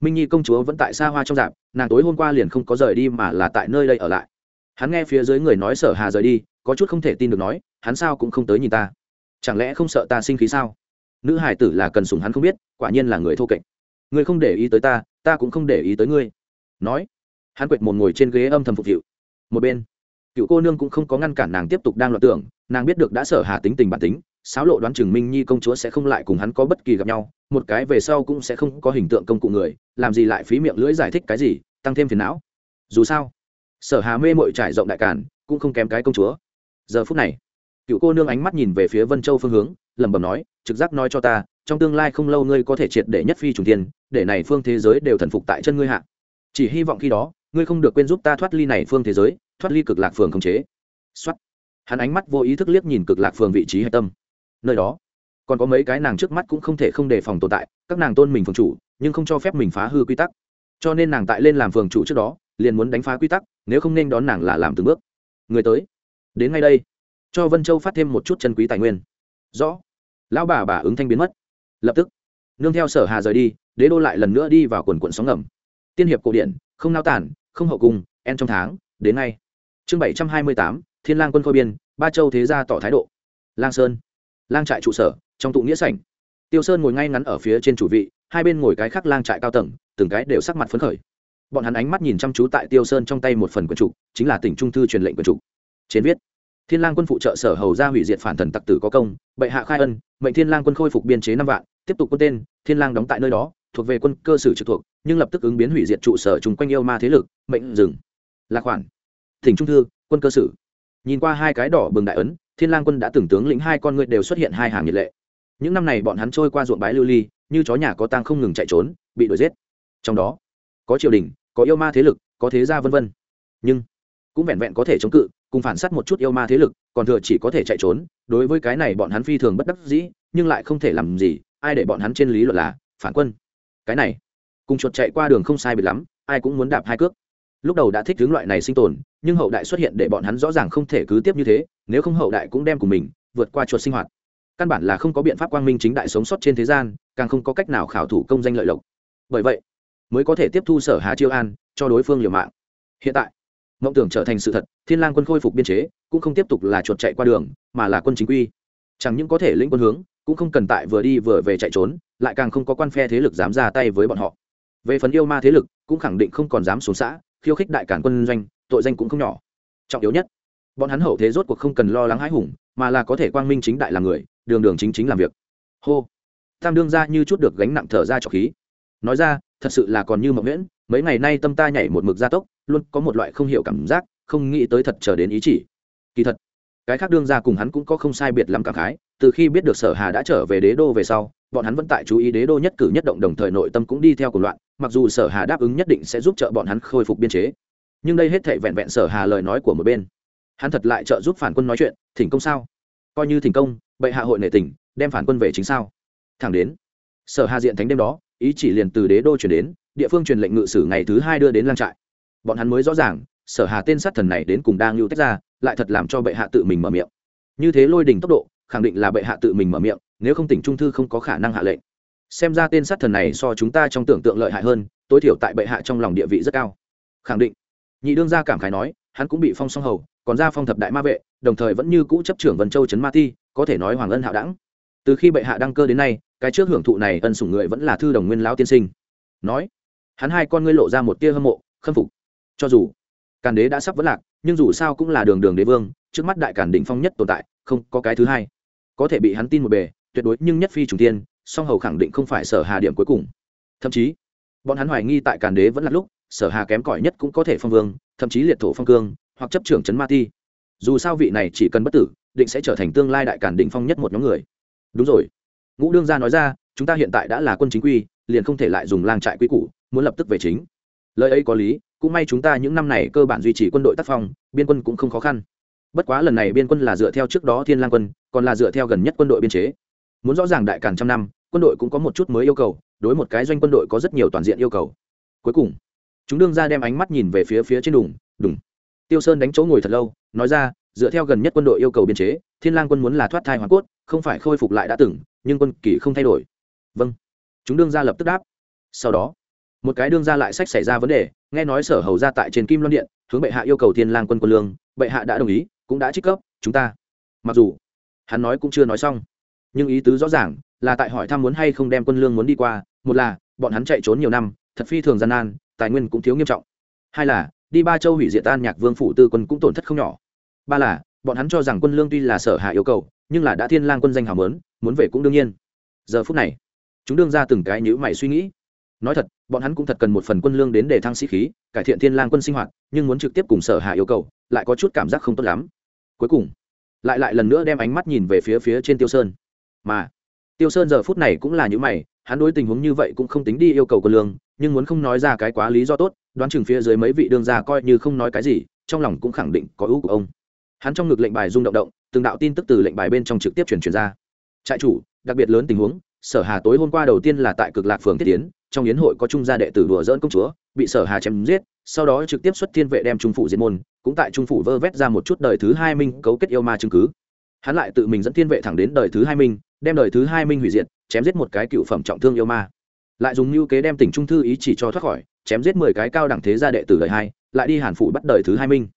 Minh nhi công chúa vẫn tại xa hoa trong dạp, nàng tối hôm qua liền không có rời đi mà là tại nơi đây ở lại. Hắn nghe phía dưới người nói sở hà rời đi, có chút không thể tin được nói, hắn sao cũng không tới nhìn ta? Chẳng lẽ không sợ ta sinh khí sao? Nữ hải tử là cần sùng hắn không biết, quả nhiên là người thô kệch. Ngươi không để ý tới ta ta cũng không để ý tới ngươi. Nói, hắn quệt một ngồi trên ghế âm thầm phục vụ. Một bên, cựu cô nương cũng không có ngăn cản nàng tiếp tục đang loạn tưởng, nàng biết được đã sở hà tính tình bản tính sáo lộ đoán chừng minh nhi công chúa sẽ không lại cùng hắn có bất kỳ gặp nhau, một cái về sau cũng sẽ không có hình tượng công cụ người, làm gì lại phí miệng lưỡi giải thích cái gì, tăng thêm phiền não. Dù sao, sở hà mê mội trải rộng đại cản cũng không kém cái công chúa. Giờ phút này cựu cô nương ánh mắt nhìn về phía vân châu phương hướng, lẩm bẩm nói, trực giác nói cho ta, trong tương lai không lâu ngươi có thể triệt để nhất phi trùng tiên để này phương thế giới đều thần phục tại chân ngươi hạ. Chỉ hy vọng khi đó, ngươi không được quên giúp ta thoát ly này phương thế giới, thoát ly cực lạc phường khống chế. Xuất hắn ánh mắt vô ý thức liếc nhìn cực lạc phường vị trí hạch tâm. Nơi đó, còn có mấy cái nàng trước mắt cũng không thể không đề phòng tồn tại, các nàng tôn mình phường chủ, nhưng không cho phép mình phá hư quy tắc. Cho nên nàng tại lên làm phường chủ trước đó, liền muốn đánh phá quy tắc, nếu không nên đón nàng là làm từng bước. Người tới. Đến ngay đây cho vân châu phát thêm một chút chân quý tài nguyên rõ lão bà bà ứng thanh biến mất lập tức nương theo sở hà rời đi đế đô lại lần nữa đi vào quần quận sóng ngầm tiên hiệp cổ điển không nao tản không hậu cung en trong tháng đến ngay chương bảy trăm hai mươi tám thiên lang quân khôi biên ba châu thế gia tỏ thái độ lang sơn lang trại trụ sở trong tụ nghĩa sảnh tiêu sơn ngồi ngay ngắn ở phía trên chủ vị hai bên ngồi cái khác lang trại cao tầng từng cái đều sắc mặt phấn khởi bọn hắn ánh mắt nhìn chăm chú tại tiêu sơn trong tay một phần quyển trục chính là tỉnh trung thư truyền lệnh quyển trục trên viết thiên lang quân phụ trợ sở hầu ra hủy diệt phản thần tặc tử có công, bệ hạ khai ân, mệnh thiên lang quân khôi phục biên chế năm vạn, tiếp tục quân tên, thiên lang đóng tại nơi đó, thuộc về quân cơ sử trực thuộc, nhưng lập tức ứng biến hủy diệt trụ sở chung quanh yêu ma thế lực, mệnh dừng. Là khoản thỉnh trung thư, quân cơ sử. Nhìn qua hai cái đỏ bừng đại ấn, thiên lang quân đã từng tướng lĩnh hai con người đều xuất hiện hai hàng nhiệt lệ. Những năm này bọn hắn trôi qua ruộng bái lưu ly, như chó nhà có tang không ngừng chạy trốn, bị đuổi giết. Trong đó, có triều đình, có yêu ma thế lực, có thế gia vân vân. Nhưng, cũng vẹn vẹn có thể chống cự cùng phản sát một chút yêu ma thế lực, còn thừa chỉ có thể chạy trốn, đối với cái này bọn hắn phi thường bất đắc dĩ, nhưng lại không thể làm gì, ai để bọn hắn trên lý luận là phản quân. Cái này, cùng chuột chạy qua đường không sai biệt lắm, ai cũng muốn đạp hai cước. Lúc đầu đã thích hướng loại này sinh tồn, nhưng hậu đại xuất hiện để bọn hắn rõ ràng không thể cứ tiếp như thế, nếu không hậu đại cũng đem của mình vượt qua chuột sinh hoạt. Căn bản là không có biện pháp quang minh chính đại sống sót trên thế gian, càng không có cách nào khảo thủ công danh lợi lộc. Bởi vậy, mới có thể tiếp thu sở hà chiêu an, cho đối phương liều mạng. Hiện tại mộng tưởng trở thành sự thật, thiên lang quân khôi phục biên chế, cũng không tiếp tục là chuột chạy qua đường, mà là quân chính quy. Chẳng những có thể lĩnh quân hướng, cũng không cần tại vừa đi vừa về chạy trốn, lại càng không có quan phe thế lực dám ra tay với bọn họ. Về phần yêu ma thế lực, cũng khẳng định không còn dám xuống xã, khiêu khích đại cản quân doanh, tội danh cũng không nhỏ. Trọng yếu nhất, bọn hắn hậu thế rốt cuộc không cần lo lắng hãi hùng, mà là có thể quang minh chính đại làm người, đường đường chính chính làm việc. Hô. Tam đương ra như chút được gánh nặng thở ra trọc khí. Nói ra, thật sự là còn như mộng nguyễn mấy ngày nay tâm ta nhảy một mực gia tốc luôn có một loại không hiểu cảm giác, không nghĩ tới thật chờ đến ý chỉ. Kỳ thật, cái khác đương ra cùng hắn cũng có không sai biệt lắm cảm khái, từ khi biết được sở hà đã trở về đế đô về sau, bọn hắn vẫn tại chú ý đế đô nhất cử nhất động đồng thời nội tâm cũng đi theo cùng loạn, mặc dù sở hà đáp ứng nhất định sẽ giúp trợ bọn hắn khôi phục biên chế. Nhưng đây hết thể vẹn vẹn sở hà lời nói của một bên. Hắn thật lại trợ giúp phản quân nói chuyện, thỉnh công sao? Coi như thỉnh công, bệ hạ hội nệ tỉnh đem phản quân về chính sao? Thẳng đến, sở hà diện thánh đêm đó, ý chỉ liền từ đế đô chuyển đến, địa phương truyền lệnh ngự sử ngày thứ hai đưa đến lang trại bọn hắn mới rõ ràng, sở hà tên sát thần này đến cùng đang lưu tách ra, lại thật làm cho bệ hạ tự mình mở miệng. Như thế lôi đình tốc độ, khẳng định là bệ hạ tự mình mở miệng, nếu không tỉnh trung thư không có khả năng hạ lệnh. Xem ra tên sát thần này so chúng ta trong tưởng tượng lợi hại hơn, tối thiểu tại bệ hạ trong lòng địa vị rất cao. Khẳng định. Nhị đương gia cảm khái nói, hắn cũng bị phong song hầu, còn ra phong thập đại ma vệ, đồng thời vẫn như cũ chấp trưởng vân châu trấn ma ti, có thể nói hoàng ân hạo đẳng. Từ khi bệ hạ đăng cơ đến nay, cái trước hưởng thụ này ân sủng người vẫn là thư đồng nguyên lão tiên sinh. Nói, hắn hai con ngươi lộ ra một tia hâm mộ, khâm phục cho dù càn đế đã sắp vỡ lạc, nhưng dù sao cũng là đường đường đế vương, trước mắt đại càn đỉnh phong nhất tồn tại, không có cái thứ hai. Có thể bị hắn tin một bề, tuyệt đối nhưng nhất phi trùng tiên song hầu khẳng định không phải sở hà điểm cuối cùng. Thậm chí, bọn hắn hoài nghi tại càn đế vẫn là lúc, sở hà kém cỏi nhất cũng có thể phong vương, thậm chí liệt thổ phong cương, hoặc chấp trưởng trấn ma ti. Dù sao vị này chỉ cần bất tử, định sẽ trở thành tương lai đại càn đỉnh phong nhất một nhóm người. Đúng rồi. Ngũ đương gia nói ra, chúng ta hiện tại đã là quân chính quy, liền không thể lại dùng lang trại quy củ, muốn lập tức về chính. Lời ấy có lý cũng may chúng ta những năm này cơ bản duy trì quân đội tác phong, biên quân cũng không khó khăn. Bất quá lần này biên quân là dựa theo trước đó thiên lang quân, còn là dựa theo gần nhất quân đội biên chế. Muốn rõ ràng đại càn trăm năm, quân đội cũng có một chút mới yêu cầu, đối một cái doanh quân đội có rất nhiều toàn diện yêu cầu. Cuối cùng, chúng đương ra đem ánh mắt nhìn về phía phía trên đùng đùng. Tiêu sơn đánh chỗ ngồi thật lâu, nói ra, dựa theo gần nhất quân đội yêu cầu biên chế, thiên lang quân muốn là thoát thai hoàn cốt, không phải khôi phục lại đã từng, nhưng quân kỳ không thay đổi. Vâng. Chúng đương ra lập tức đáp. Sau đó, một cái đương ra lại sách xảy ra vấn đề nghe nói sở hầu ra tại trên kim loan điện, hướng bệ hạ yêu cầu thiên lang quân quân lương, bệ hạ đã đồng ý, cũng đã trích cấp, chúng ta. Mặc dù, hắn nói cũng chưa nói xong. Nhưng ý tứ rõ ràng là tại hỏi thăm muốn hay không đem quân lương muốn đi qua, một là, bọn hắn chạy trốn nhiều năm, thật phi thường gian nan, tài nguyên cũng thiếu nghiêm trọng. Hai là, đi ba châu hủy diệt tan nhạc vương phủ tư quân cũng tổn thất không nhỏ. Ba là, bọn hắn cho rằng quân lương tuy là sở hạ yêu cầu, nhưng là đã thiên lang quân danh hào mớn, muốn về cũng đương nhiên. Giờ phút này, chúng đương ra từng cái nhữ mày suy nghĩ nói thật, bọn hắn cũng thật cần một phần quân lương đến để thăng sĩ khí, cải thiện thiên lang quân sinh hoạt, nhưng muốn trực tiếp cùng sở hạ yêu cầu, lại có chút cảm giác không tốt lắm. Cuối cùng, lại lại lần nữa đem ánh mắt nhìn về phía phía trên tiêu sơn. Mà, tiêu sơn giờ phút này cũng là những mày, hắn đối tình huống như vậy cũng không tính đi yêu cầu quân lương, nhưng muốn không nói ra cái quá lý do tốt, đoán chừng phía dưới mấy vị đương gia coi như không nói cái gì, trong lòng cũng khẳng định có ưu của ông. Hắn trong ngực lệnh bài rung động động, từng đạo tin tức từ lệnh bài bên trong trực tiếp truyền truyền ra. Trại chủ, đặc biệt lớn tình huống sở hà tối hôm qua đầu tiên là tại cực lạc phường thiết tiến, trong yến hội có trung gia đệ tử đùa dỡn công chúa, bị sở hà chém giết, sau đó trực tiếp xuất thiên vệ đem trung phủ diệt môn, cũng tại trung phủ vơ vét ra một chút đời thứ hai minh cấu kết yêu ma chứng cứ. Hắn lại tự mình dẫn thiên vệ thẳng đến đời thứ hai minh, đem đời thứ hai minh hủy diệt, chém giết một cái cựu phẩm trọng thương yêu ma. Lại dùng lưu kế đem tỉnh trung thư ý chỉ cho thoát khỏi, chém giết mười cái cao đẳng thế gia đệ tử đời hai, lại đi hàn phủ bắt đời thứ hai minh.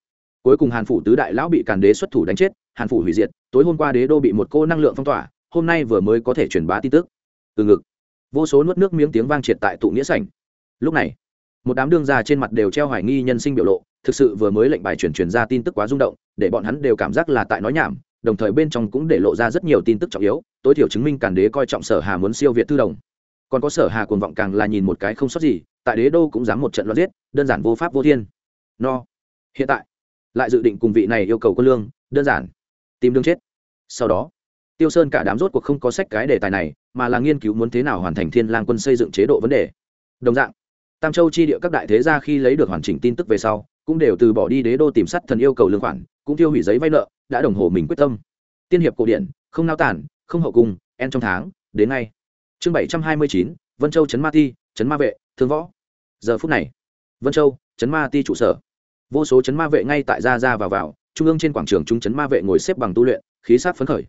Cuối cùng hàn phủ tứ đại lão bị càn đế xuất thủ đánh chết, hàn phủ hủy diệt, tối hôm qua đế đô bị một cô năng lượng phong tỏa hôm nay vừa mới có thể truyền bá tin tức. Từ ngực. Vô số nuốt nước miếng tiếng vang triệt tại tụ nghĩa sảnh. Lúc này, một đám đương gia trên mặt đều treo hoài nghi nhân sinh biểu lộ, thực sự vừa mới lệnh bài truyền truyền ra tin tức quá rung động, để bọn hắn đều cảm giác là tại nói nhảm, đồng thời bên trong cũng để lộ ra rất nhiều tin tức trọng yếu, tối thiểu chứng minh càn đế coi trọng sở hà muốn siêu việt thư đồng. Còn có sở hà cuồng vọng càng là nhìn một cái không sót gì, tại đế đô cũng dám một trận loạn giết, đơn giản vô pháp vô thiên. No. Hiện tại, lại dự định cùng vị này yêu cầu quân lương, đơn giản. Tìm đương chết. Sau đó tiêu sơn cả đám rốt cuộc không có sách cái đề tài này, mà là nghiên cứu muốn thế nào hoàn thành thiên lang quân xây dựng chế độ vấn đề. Đồng dạng, tam châu chi địa các đại thế gia khi lấy được hoàn chỉnh tin tức về sau, cũng đều từ bỏ đi đế đô tìm sắt thần yêu cầu lương khoản, cũng tiêu hủy giấy vay nợ, đã đồng hồ mình quyết tâm. Tiên hiệp cổ điển, không nao tản, không hậu cung, en trong tháng, đến nay chương bảy trăm hai mươi chín, vân châu trấn ma ti trấn ma vệ, thương võ. Giờ phút này, vân châu trấn ma ti trụ sở. Vô số trấn ma vệ ngay tại ra ra vào vào, trung ương trên quảng trường trung trấn ma vệ ngồi xếp bằng tu luyện, khí sát phấn khởi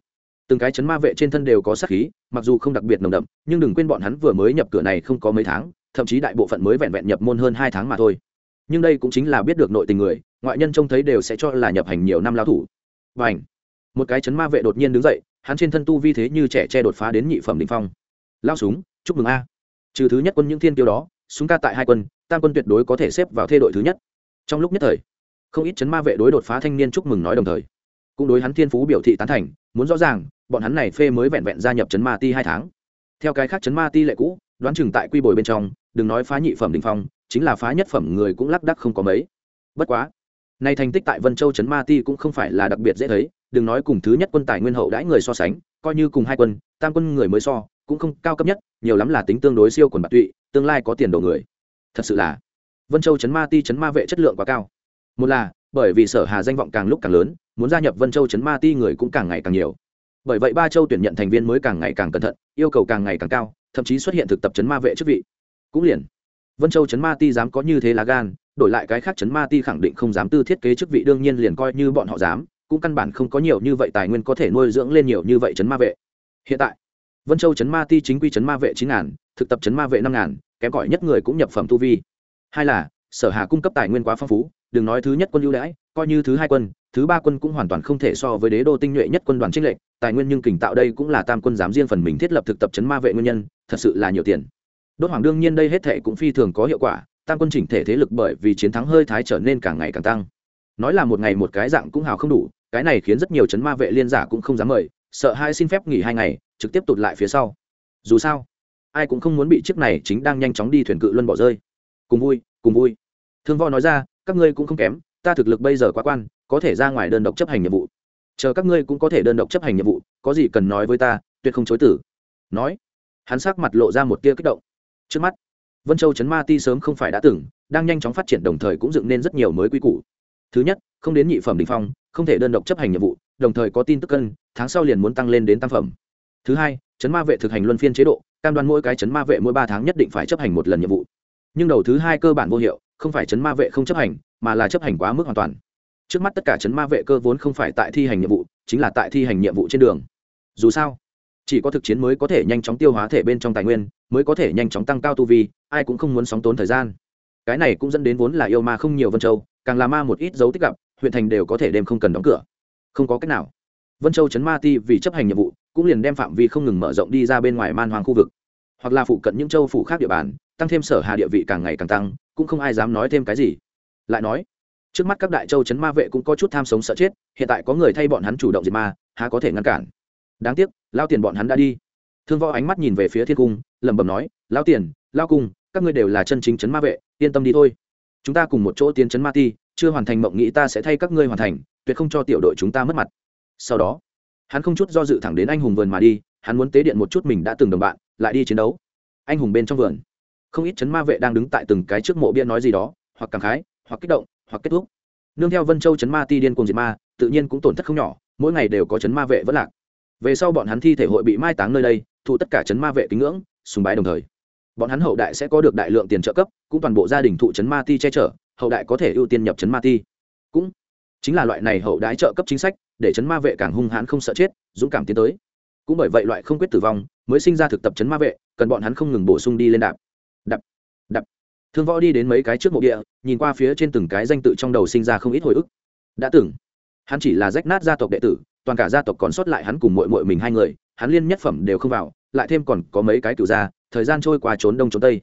từng cái chấn ma vệ trên thân đều có sát khí, mặc dù không đặc biệt nồng đậm, nhưng đừng quên bọn hắn vừa mới nhập cửa này không có mấy tháng, thậm chí đại bộ phận mới vẹn vẹn nhập môn hơn hai tháng mà thôi. Nhưng đây cũng chính là biết được nội tình người, ngoại nhân trông thấy đều sẽ cho là nhập hành nhiều năm lao thủ. Và ảnh một cái chấn ma vệ đột nhiên đứng dậy, hắn trên thân tu vi thế như trẻ che đột phá đến nhị phẩm đình phong. Lao súng, chúc mừng a. Trừ thứ nhất quân những thiên tiêu đó, súng ca tại hai quân, tam quân tuyệt đối có thể xếp vào thê đội thứ nhất. Trong lúc nhất thời, không ít chấn ma vệ đối đột phá thanh niên chúc mừng nói đồng thời, cũng đối hắn thiên phú biểu thị tán thành muốn rõ ràng, bọn hắn này phê mới vẹn vẹn gia nhập chấn ma ti hai tháng. Theo cái khác chấn ma ti lệ cũ, đoán chừng tại quy bồi bên trong, đừng nói phá nhị phẩm đình phong, chính là phá nhất phẩm người cũng lắc đắc không có mấy. Bất quá, nay thành tích tại vân châu chấn ma ti cũng không phải là đặc biệt dễ thấy, đừng nói cùng thứ nhất quân tài nguyên hậu đãi người so sánh, coi như cùng hai quân, tam quân người mới so, cũng không cao cấp nhất, nhiều lắm là tính tương đối siêu quần bạc tụy, tương lai có tiền đồ người. Thật sự là, vân châu chấn ma ti chấn ma vệ chất lượng quá cao. Một là bởi vì sở hà danh vọng càng lúc càng lớn, muốn gia nhập vân châu chấn ma ti người cũng càng ngày càng nhiều. Bởi vậy ba châu tuyển nhận thành viên mới càng ngày càng cẩn thận, yêu cầu càng ngày càng cao, thậm chí xuất hiện thực tập chấn ma vệ chức vị. Cũng liền, vân châu chấn ma ti dám có như thế là gan, đổi lại cái khác chấn ma ti khẳng định không dám tư thiết kế chức vị, đương nhiên liền coi như bọn họ dám, cũng căn bản không có nhiều như vậy tài nguyên có thể nuôi dưỡng lên nhiều như vậy chấn ma vệ. Hiện tại, vân châu chấn ma ti chính quy chấn ma vệ chín ngàn, thực tập chấn ma vệ năm ngàn, kém cỏi nhất người cũng nhập phẩm tu vi. Hai là sở hà cung cấp tài nguyên quá phong phú, đừng nói thứ nhất quân ưu đãi, coi như thứ hai quân, thứ ba quân cũng hoàn toàn không thể so với đế đô tinh nhuệ nhất quân đoàn trinh lệnh tài nguyên nhưng kình tạo đây cũng là tam quân dám riêng phần mình thiết lập thực tập chấn ma vệ nguyên nhân, thật sự là nhiều tiền. Đốt hoàng đương nhiên đây hết thệ cũng phi thường có hiệu quả, tam quân chỉnh thể thế lực bởi vì chiến thắng hơi thái trở nên càng ngày càng tăng. Nói là một ngày một cái dạng cũng hào không đủ, cái này khiến rất nhiều chấn ma vệ liên giả cũng không dám mời, sợ hai xin phép nghỉ hai ngày, trực tiếp tụt lại phía sau. Dù sao, ai cũng không muốn bị chiếc này chính đang nhanh chóng đi thuyền cự luân bỏ rơi. Cùng vui cùng vui thương võ nói ra, các ngươi cũng không kém, ta thực lực bây giờ quá quan, có thể ra ngoài đơn độc chấp hành nhiệm vụ. Chờ các ngươi cũng có thể đơn độc chấp hành nhiệm vụ, có gì cần nói với ta, tuyệt không chối tử. Nói, hắn sắc mặt lộ ra một tia kích động. Trước mắt, vân châu chấn ma ti sớm không phải đã từng, đang nhanh chóng phát triển đồng thời cũng dựng nên rất nhiều mới quy củ. Thứ nhất, không đến nhị phẩm đình phong, không thể đơn độc chấp hành nhiệm vụ, đồng thời có tin tức cân, tháng sau liền muốn tăng lên đến tam phẩm. Thứ hai, chấn ma vệ thực hành luân phiên chế độ, cam đoan mỗi cái chấn ma vệ mỗi ba tháng nhất định phải chấp hành một lần nhiệm vụ. Nhưng đầu thứ hai cơ bản vô hiệu không phải chấn ma vệ không chấp hành, mà là chấp hành quá mức hoàn toàn. Trước mắt tất cả chấn ma vệ cơ vốn không phải tại thi hành nhiệm vụ, chính là tại thi hành nhiệm vụ trên đường. Dù sao, chỉ có thực chiến mới có thể nhanh chóng tiêu hóa thể bên trong tài nguyên, mới có thể nhanh chóng tăng cao tu vi, ai cũng không muốn sóng tốn thời gian. Cái này cũng dẫn đến vốn là yêu ma không nhiều vân châu, càng là ma một ít dấu tích gặp, huyện thành đều có thể đêm không cần đóng cửa. Không có cách nào. Vân châu chấn ma ti vì chấp hành nhiệm vụ, cũng liền đem phạm vi không ngừng mở rộng đi ra bên ngoài man hoàng khu vực. Hoặc là phụ cận những châu phủ khác địa bàn, tăng thêm sở hà địa vị càng ngày càng tăng cũng không ai dám nói thêm cái gì. Lại nói, trước mắt các đại châu chấn ma vệ cũng có chút tham sống sợ chết, hiện tại có người thay bọn hắn chủ động diệt ma, há có thể ngăn cản. Đáng tiếc, lao tiền bọn hắn đã đi. Thương võ ánh mắt nhìn về phía thiên cung, lẩm bẩm nói, lao tiền, lao cung, các ngươi đều là chân chính chấn ma vệ, yên tâm đi thôi. Chúng ta cùng một chỗ tiến chấn ma ti, chưa hoàn thành mộng nghĩ ta sẽ thay các ngươi hoàn thành, tuyệt không cho tiểu đội chúng ta mất mặt. Sau đó, hắn không chút do dự thẳng đến anh hùng vườn mà đi, hắn muốn tế điện một chút mình đã từng đồng bạn, lại đi chiến đấu. Anh hùng bên trong vườn không ít chấn ma vệ đang đứng tại từng cái trước mộ bia nói gì đó, hoặc cảm khái, hoặc kích động, hoặc kết thúc. Nương theo vân châu chấn ma ti điên cùng diệt ma, tự nhiên cũng tổn thất không nhỏ, mỗi ngày đều có chấn ma vệ vẫn lạc. Về sau bọn hắn thi thể hội bị mai táng nơi đây thụ tất cả chấn ma vệ kính ngưỡng, sùng bái đồng thời. Bọn hắn hậu đại sẽ có được đại lượng tiền trợ cấp, cũng toàn bộ gia đình thụ chấn ma ti che chở, hậu đại có thể ưu tiên nhập chấn ma ti. Cũng chính là loại này hậu đái trợ cấp chính sách, để chấn ma vệ càng hung hãn không sợ chết, dũng cảm tiến tới. Cũng bởi vậy loại không quyết tử vong, mới sinh ra thực tập chấn ma vệ, cần bọn hắn không ngừng bổ sung đi lên đạp thương võ đi đến mấy cái trước mộ địa, nhìn qua phía trên từng cái danh tự trong đầu sinh ra không ít hồi ức. Đã từng, hắn chỉ là rách nát gia tộc đệ tử, toàn cả gia tộc còn sót lại hắn cùng mội mội mình hai người, hắn liên nhất phẩm đều không vào, lại thêm còn có mấy cái cựu gia, thời gian trôi qua trốn đông trốn tây.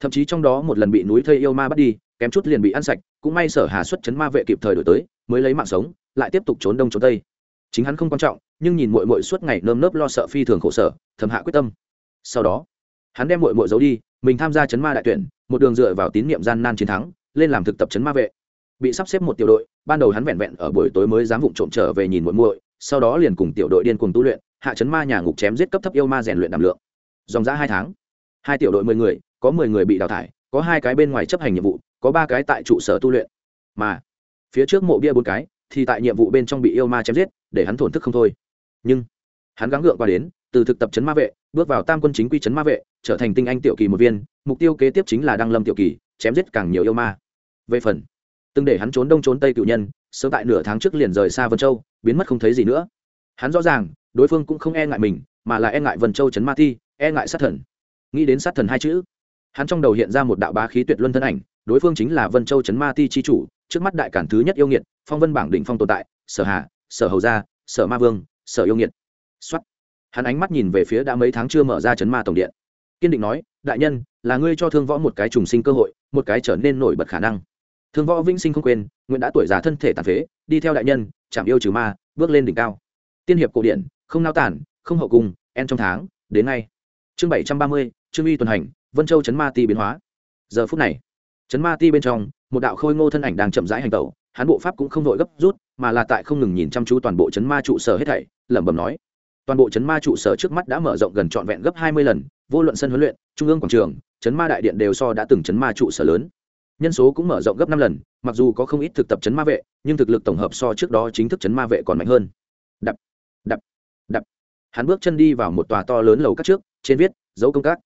Thậm chí trong đó một lần bị núi thây yêu ma bắt đi, kém chút liền bị ăn sạch, cũng may sở hà xuất chấn ma vệ kịp thời đổi tới, mới lấy mạng sống, lại tiếp tục trốn đông trốn tây. Chính hắn không quan trọng, nhưng nhìn mội mội suốt ngày nơm nớp lo sợ phi thường khổ sở, thầm hạ quyết tâm. Sau đó, hắn đem mội mội giấu đi, mình tham gia chấn ma đại tuyển một đường dựa vào tín nhiệm gian nan chiến thắng, lên làm thực tập chấn ma vệ. Bị sắp xếp một tiểu đội, ban đầu hắn vẹn vẹn ở buổi tối mới dám vụng trộm trở về nhìn muội muội, sau đó liền cùng tiểu đội điên cùng tu luyện, hạ chấn ma nhà ngục chém giết cấp thấp yêu ma rèn luyện đảm lượng. Dòng ra hai tháng, hai tiểu đội mười người, có mười người bị đào thải, có hai cái bên ngoài chấp hành nhiệm vụ, có ba cái tại trụ sở tu luyện. Mà, phía trước mộ bia bốn cái, thì tại nhiệm vụ bên trong bị yêu ma chém giết, để hắn thổn thức không thôi. Nhưng, hắn gắng gượng qua đến từ thực tập chấn ma vệ, bước vào tam quân chính quy chấn ma vệ, trở thành tinh anh tiểu kỳ một viên, mục tiêu kế tiếp chính là đăng lâm tiểu kỳ, chém giết càng nhiều yêu ma. Về phần, từng để hắn trốn đông trốn tây cựu nhân, sớm tại nửa tháng trước liền rời xa vân châu, biến mất không thấy gì nữa. Hắn rõ ràng, đối phương cũng không e ngại mình, mà là e ngại vân châu chấn ma thi e ngại sát thần. Nghĩ đến sát thần hai chữ, hắn trong đầu hiện ra một đạo bá khí tuyệt luân thân ảnh, đối phương chính là vân châu chấn ma ti chi chủ, trước mắt đại cản thứ nhất yêu nghiệt, phong vân bảng đỉnh phong tồn tại, sở hà, sở hầu gia, sở ma vương, sở yêu nghiệt. Xuất hắn ánh mắt nhìn về phía đã mấy tháng chưa mở ra chấn ma tổng điện. Kiên định nói, đại nhân, là ngươi cho thương võ một cái trùng sinh cơ hội, một cái trở nên nổi bật khả năng. Thương võ vĩnh sinh không quên, nguyện đã tuổi già thân thể tàn phế, đi theo đại nhân, chạm yêu trừ ma, bước lên đỉnh cao. Tiên hiệp cổ điển không nao tản, không hậu cung, en trong tháng, đến ngay. Chương bảy trăm ba mươi, trương uy tuần hành, vân châu chấn ma ti biến hóa. Giờ phút này, chấn ma ti bên trong, một đạo khôi ngô thân ảnh đang chậm rãi hành tẩu, hắn bộ pháp cũng không vội gấp rút, mà là tại không ngừng nhìn chăm chú toàn bộ chấn ma trụ sở hết thảy, lẩm bẩm nói toàn bộ chấn ma trụ sở trước mắt đã mở rộng gần trọn vẹn gấp hai mươi lần, vô luận sân huấn luyện, trung ương quảng trường, chấn ma đại điện đều so đã từng chấn ma trụ sở lớn. Nhân số cũng mở rộng gấp năm lần, mặc dù có không ít thực tập chấn ma vệ, nhưng thực lực tổng hợp so trước đó chính thức chấn ma vệ còn mạnh hơn. Đập đập đập. Hắn bước chân đi vào một tòa to lớn lầu các trước, trên viết, dấu công các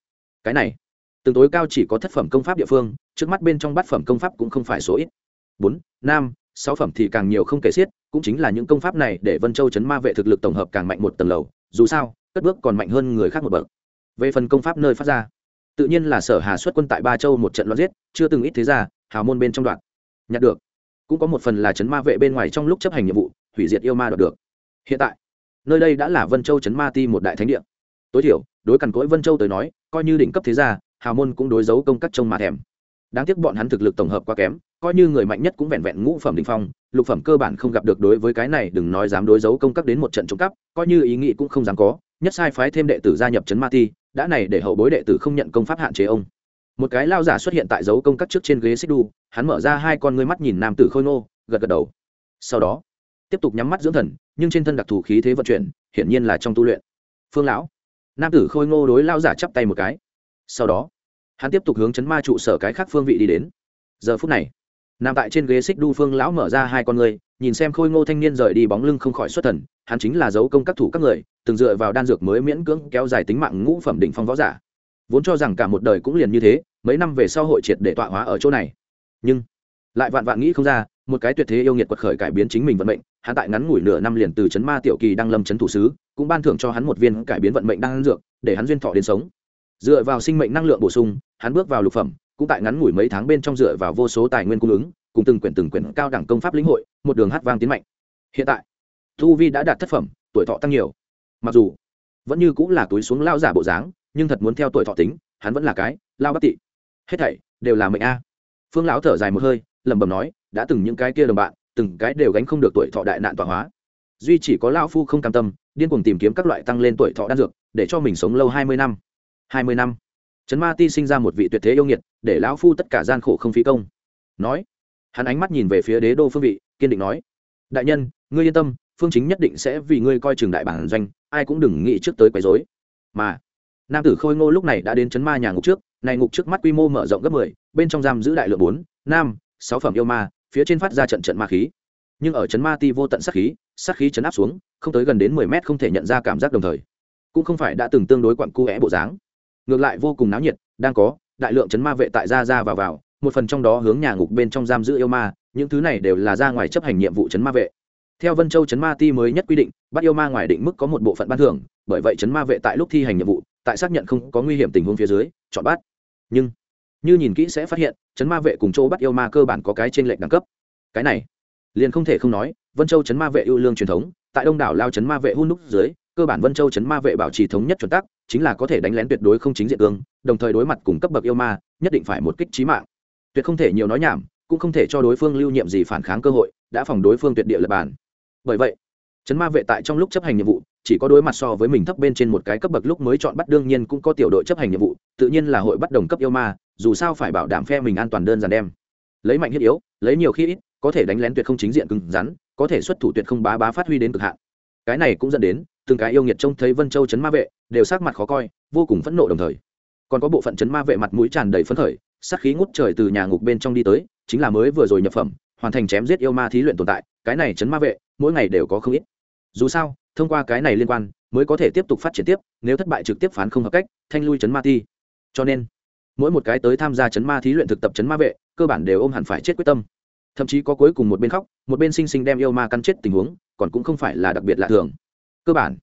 cái này từng tối cao chỉ có thất phẩm công pháp địa phương, trước mắt bên trong bát phẩm công pháp cũng không phải số ít. Bốn, năm sáu phẩm thì càng nhiều không kể xiết, cũng chính là những công pháp này để vân châu chấn ma vệ thực lực tổng hợp càng mạnh một tầng lầu, dù sao, cất bước còn mạnh hơn người khác một bậc. Về phần công pháp nơi phát ra, tự nhiên là sở hà xuất quân tại ba châu một trận loạn giết, chưa từng ít thế ra hào môn bên trong đoạn. Nhặt được. Cũng có một phần là chấn ma vệ bên ngoài trong lúc chấp hành nhiệm vụ, hủy diệt yêu ma đoạt được. Hiện tại, nơi đây đã là vân châu chấn ma ti một đại thánh địa. Tối thiểu, đối cằn cỗi vân châu tới nói, coi như đỉnh cấp thế gia, hào môn cũng đối dấu công các trông mà thèm. Đáng tiếc bọn hắn thực lực tổng hợp quá kém coi như người mạnh nhất cũng vẹn vẹn ngũ phẩm đình phong lục phẩm cơ bản không gặp được đối với cái này đừng nói dám đối dấu công cấp đến một trận trộm cắp coi như ý nghĩ cũng không dám có nhất sai phái thêm đệ tử gia nhập trấn ma ti đã này để hậu bối đệ tử không nhận công pháp hạn chế ông. Một cái lao giả xuất hiện tại dấu công các trước trên ghế xích đu hắn mở ra hai con ngươi mắt nhìn nam tử khôi Ngô, gật gật đầu. Sau đó tiếp tục nhắm mắt dưỡng thần nhưng trên thân đặc thù khí thế vận chuyển hiển nhiên là trong tu luyện. Phương lão nam tử khôi ngô đối lao giả chắp tay một cái. Sau đó hắn tiếp tục hướng chấn ma trụ sở cái khác phương vị đi đến. Giờ phút này nằm tại trên ghế xích đu phương lão mở ra hai con người, nhìn xem khôi ngô thanh niên rời đi bóng lưng không khỏi xuất thần, hắn chính là dấu công các thủ các người, từng dựa vào đan dược mới miễn cưỡng kéo dài tính mạng ngũ phẩm đỉnh phong võ giả. Vốn cho rằng cả một đời cũng liền như thế, mấy năm về sau hội triệt để tọa hóa ở chỗ này. Nhưng, lại vạn vạn nghĩ không ra, một cái tuyệt thế yêu nghiệt quật khởi cải biến chính mình vận mệnh, hắn tại ngắn ngủi nửa năm liền từ chấn ma tiểu kỳ đang lâm chấn thủ sứ, cũng ban thưởng cho hắn một viên cải biến vận mệnh đang dược, để hắn duyên thọ đến sống. Dựa vào sinh mệnh năng lượng bổ sung, hắn bước vào lục phẩm cũng tại ngắn ngủi mấy tháng bên trong dựa vào vô số tài nguyên cung ứng, cùng từng quyển từng quyển cao đẳng công pháp lĩnh hội, một đường hát vang tiến mạnh. Hiện tại thu vi đã đạt thất phẩm, tuổi thọ tăng nhiều. Mặc dù vẫn như cũng là túi xuống lao giả bộ dáng, nhưng thật muốn theo tuổi thọ tính, hắn vẫn là cái lao bất tị. Hết thảy đều là mệnh a. Phương lão thở dài một hơi, lẩm bẩm nói, đã từng những cái kia đồng bạn, từng cái đều gánh không được tuổi thọ đại nạn tọa hóa. Duy chỉ có lao phu không cam tâm, điên cuồng tìm kiếm các loại tăng lên tuổi thọ đan dược, để cho mình sống lâu hai mươi năm. Hai mươi năm trấn ma ti sinh ra một vị tuyệt thế yêu nghiệt, để lão phu tất cả gian khổ không phí công. Nói, hắn ánh mắt nhìn về phía đế đô phương vị, kiên định nói, đại nhân, ngươi yên tâm, phương chính nhất định sẽ vì ngươi coi trường đại bản doanh, ai cũng đừng nghĩ trước tới quấy rối. Mà, nam tử khôi ngô lúc này đã đến chấn ma nhà ngục trước, này ngục trước mắt quy mô mở rộng gấp mười, bên trong giam giữ đại lượng bốn nam sáu phẩm yêu ma, phía trên phát ra trận trận ma khí. Nhưng ở chấn ma ti vô tận sát khí sát khí chấn áp xuống, không tới gần đến mười mét không thể nhận ra cảm giác đồng thời. Cũng không phải đã từng tương đối quặn cu bộ dáng ngược lại vô cùng náo nhiệt, đang có, đại lượng chấn ma vệ tại ra ra vào vào, một phần trong đó hướng nhà ngục bên trong giam giữ yêu ma, những thứ này đều là ra ngoài chấp hành nhiệm vụ chấn ma vệ. Theo vân châu chấn ma ti mới nhất quy định, bắt yêu ma ngoài định mức có một bộ phận ban thưởng, bởi vậy chấn ma vệ tại lúc thi hành nhiệm vụ, tại xác nhận không có nguy hiểm tình huống phía dưới, chọn bắt. Nhưng, như nhìn kỹ sẽ phát hiện, chấn ma vệ cùng chỗ bắt yêu ma cơ bản có cái trên lệnh đẳng cấp. Cái này, liền không thể không nói, vân châu chấn ma vệ ưu lương truyền thống, tại đông đảo lao chấn ma vệ hun núc dưới cơ bản vân châu chấn ma vệ bảo trì thống nhất chuẩn tắc, chính là có thể đánh lén tuyệt đối không chính diện cương, đồng thời đối mặt cùng cấp bậc yêu ma, nhất định phải một kích trí mạng. Tuyệt không thể nhiều nói nhảm, cũng không thể cho đối phương lưu nhiệm gì phản kháng cơ hội, đã phòng đối phương tuyệt địa lập bản bởi vậy, chấn ma vệ tại trong lúc chấp hành nhiệm vụ, chỉ có đối mặt so với mình thấp bên trên một cái cấp bậc lúc mới chọn bắt, đương nhiên cũng có tiểu đội chấp hành nhiệm vụ, tự nhiên là hội bắt đồng cấp yêu ma, dù sao phải bảo đảm phe mình an toàn đơn giản đem. Lấy mạnh thiết yếu, lấy nhiều khi ít, có thể đánh lén tuyệt không chính diện cứng rắn, có thể xuất thủ tuyệt không bá bá phát huy đến cực hạn. Cái này cũng dẫn đến từng cái yêu nghiệt trông thấy vân châu chấn ma vệ, đều sắc mặt khó coi, vô cùng phẫn nộ đồng thời. Còn có bộ phận chấn ma vệ mặt mũi tràn đầy phấn khởi sắc khí ngút trời từ nhà ngục bên trong đi tới, chính là mới vừa rồi nhập phẩm, hoàn thành chém giết yêu ma thí luyện tồn tại, cái này chấn ma vệ, mỗi ngày đều có không ít. Dù sao, thông qua cái này liên quan, mới có thể tiếp tục phát triển tiếp, nếu thất bại trực tiếp phán không hợp cách, thanh lui chấn ma thi. Cho nên, mỗi một cái tới tham gia chấn ma thí luyện thực tập chấn ma vệ, cơ bản đều ôm hẳn phải chết quyết tâm. Thậm chí có cuối cùng một bên khóc, một bên sinh sinh đem yêu ma căn chết tình huống, còn cũng không phải là đặc biệt lạ thường cơ bản.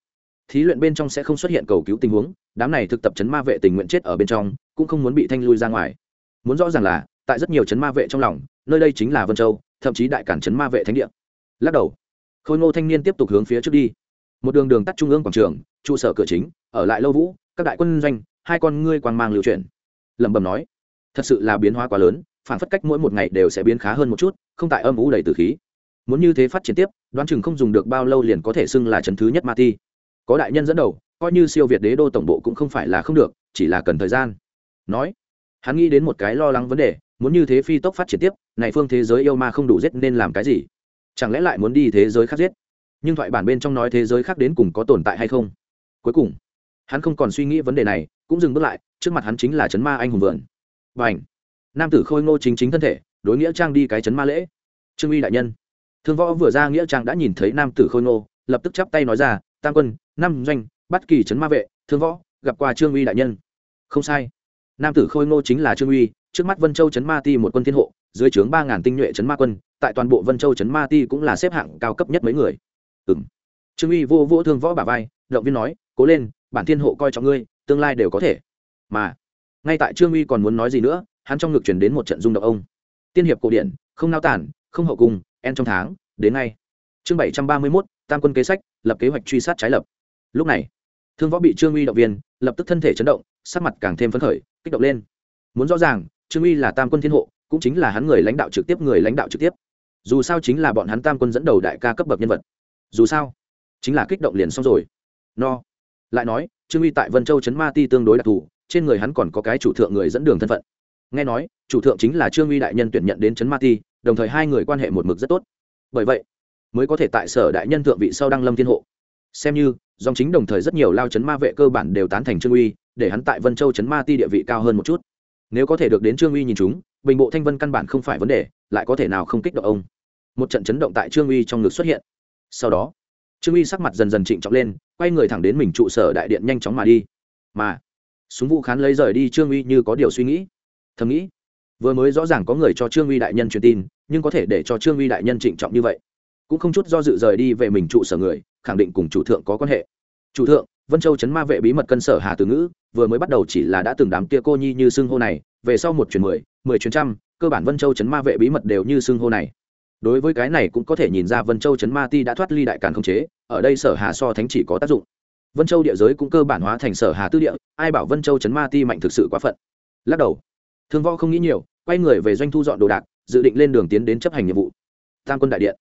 Thí luyện bên trong sẽ không xuất hiện cầu cứu tình huống, đám này thực tập chấn ma vệ tình nguyện chết ở bên trong, cũng không muốn bị thanh lui ra ngoài. Muốn rõ ràng là, tại rất nhiều chấn ma vệ trong lòng, nơi đây chính là vân châu, thậm chí đại cản chấn ma vệ thánh địa. Lắc đầu. Khôi ngô thanh niên tiếp tục hướng phía trước đi. Một đường đường tắt trung ương quảng trường, trụ sở cửa chính, ở lại lâu vũ, các đại quân doanh, hai con ngươi quang mang lưu chuyển. Lẩm bẩm nói, thật sự là biến hóa quá lớn, phản phất cách mỗi một ngày đều sẽ biến khá hơn một chút, không tại âm vũ đầy từ khí muốn như thế phát triển tiếp, đoán chừng không dùng được bao lâu liền có thể xưng là trấn thứ nhất ma ti. Có đại nhân dẫn đầu, coi như siêu việt đế đô tổng bộ cũng không phải là không được, chỉ là cần thời gian. Nói, hắn nghĩ đến một cái lo lắng vấn đề, muốn như thế phi tốc phát triển tiếp, này phương thế giới yêu ma không đủ giết nên làm cái gì? Chẳng lẽ lại muốn đi thế giới khác giết? Nhưng thoại bản bên trong nói thế giới khác đến cùng có tồn tại hay không? Cuối cùng, hắn không còn suy nghĩ vấn đề này, cũng dừng bước lại, trước mặt hắn chính là chấn ma anh hùng vườn. Và ảnh nam tử khôi ngô chính chính thân thể, đối nghĩa trang đi cái chấn ma lễ. Trương uy đại nhân thương võ vừa ra nghĩa trang đã nhìn thấy nam tử khôi ngô, lập tức chắp tay nói ra, tam quân, năm doanh, bắt kỳ chấn ma vệ, thương võ, gặp qua trương uy đại nhân. Không sai. Nam tử khôi ngô chính là trương uy, trước mắt vân châu chấn ma ti một quân thiên hộ, dưới trướng ba ngàn tinh nhuệ chấn ma quân, tại toàn bộ vân châu chấn ma ti cũng là xếp hạng cao cấp nhất mấy người. Ừ m trương uy vô vô thương võ bà vai, động viên nói, cố lên, bản thiên hộ coi trọng ngươi, tương lai đều có thể. Mà, ngay tại trương uy còn muốn nói gì nữa, hắn trong ngực chuyển đến một trận rung động ông. Tiên hiệp cổ điển, không nao tản, không hậu cung en trong tháng, đến ngay chương bảy trăm ba mươi mốt, tam quân kế sách, lập kế hoạch truy sát trái lập. Lúc này, thương võ bị trương uy động viên, lập tức thân thể chấn động, sắc mặt càng thêm phấn khởi, kích động lên. Muốn rõ ràng, trương uy là tam quân thiên hộ, cũng chính là hắn người lãnh đạo trực tiếp, người lãnh đạo trực tiếp. Dù sao chính là bọn hắn tam quân dẫn đầu đại ca cấp bậc nhân vật. Dù sao, chính là kích động liền xong rồi. No. Lại nói, trương uy tại vân châu trấn ma ti tương đối đặc thù, trên người hắn còn có cái chủ thượng người dẫn đường thân phận. Nghe nói, chủ thượng chính là trương uy đại nhân tuyển nhận đến trấn ma ti đồng thời hai người quan hệ một mực rất tốt. Bởi vậy, mới có thể tại sở đại nhân thượng vị sau đăng lâm thiên hộ. Xem như, dòng chính đồng thời rất nhiều lao chấn ma vệ cơ bản đều tán thành trương uy, để hắn tại vân châu chấn ma ti địa vị cao hơn một chút. Nếu có thể được đến trương uy nhìn chúng, bình bộ thanh vân căn bản không phải vấn đề, lại có thể nào không kích động ông. Một trận chấn động tại trương uy trong ngực xuất hiện. Sau đó, trương uy sắc mặt dần dần trịnh trọng lên, quay người thẳng đến mình trụ sở đại điện nhanh chóng mà đi. Mà, súng vũ khán lấy rời đi trương uy như có điều suy nghĩ. Thầm nghĩ vừa mới rõ ràng có người cho trương uy đại nhân truyền tin, nhưng có thể để cho trương uy đại nhân trịnh trọng như vậy. Cũng không chút do dự rời đi về mình trụ sở người, khẳng định cùng chủ thượng có quan hệ. Chủ thượng, vân châu chấn ma vệ bí mật cân sở hà từ ngữ, vừa mới bắt đầu chỉ là đã từng đám kia cô nhi như xưng hô này, về sau một chuyển mười mười chuyến trăm, cơ bản vân châu chấn ma vệ bí mật đều như xưng hô này. Đối với cái này cũng có thể nhìn ra vân châu chấn ma ti đã thoát ly đại càn không chế, ở đây sở hà so thánh chỉ có tác dụng. Vân châu địa giới cũng cơ bản hóa thành sở hà tư địa, ai bảo vân châu chấn ma ti mạnh thực sự quá phận? Lắc đầu. Thương võ không nghĩ nhiều quay người về doanh thu dọn đồ đạc, dự định lên đường tiến đến chấp hành nhiệm vụ. Tam quân đại điện.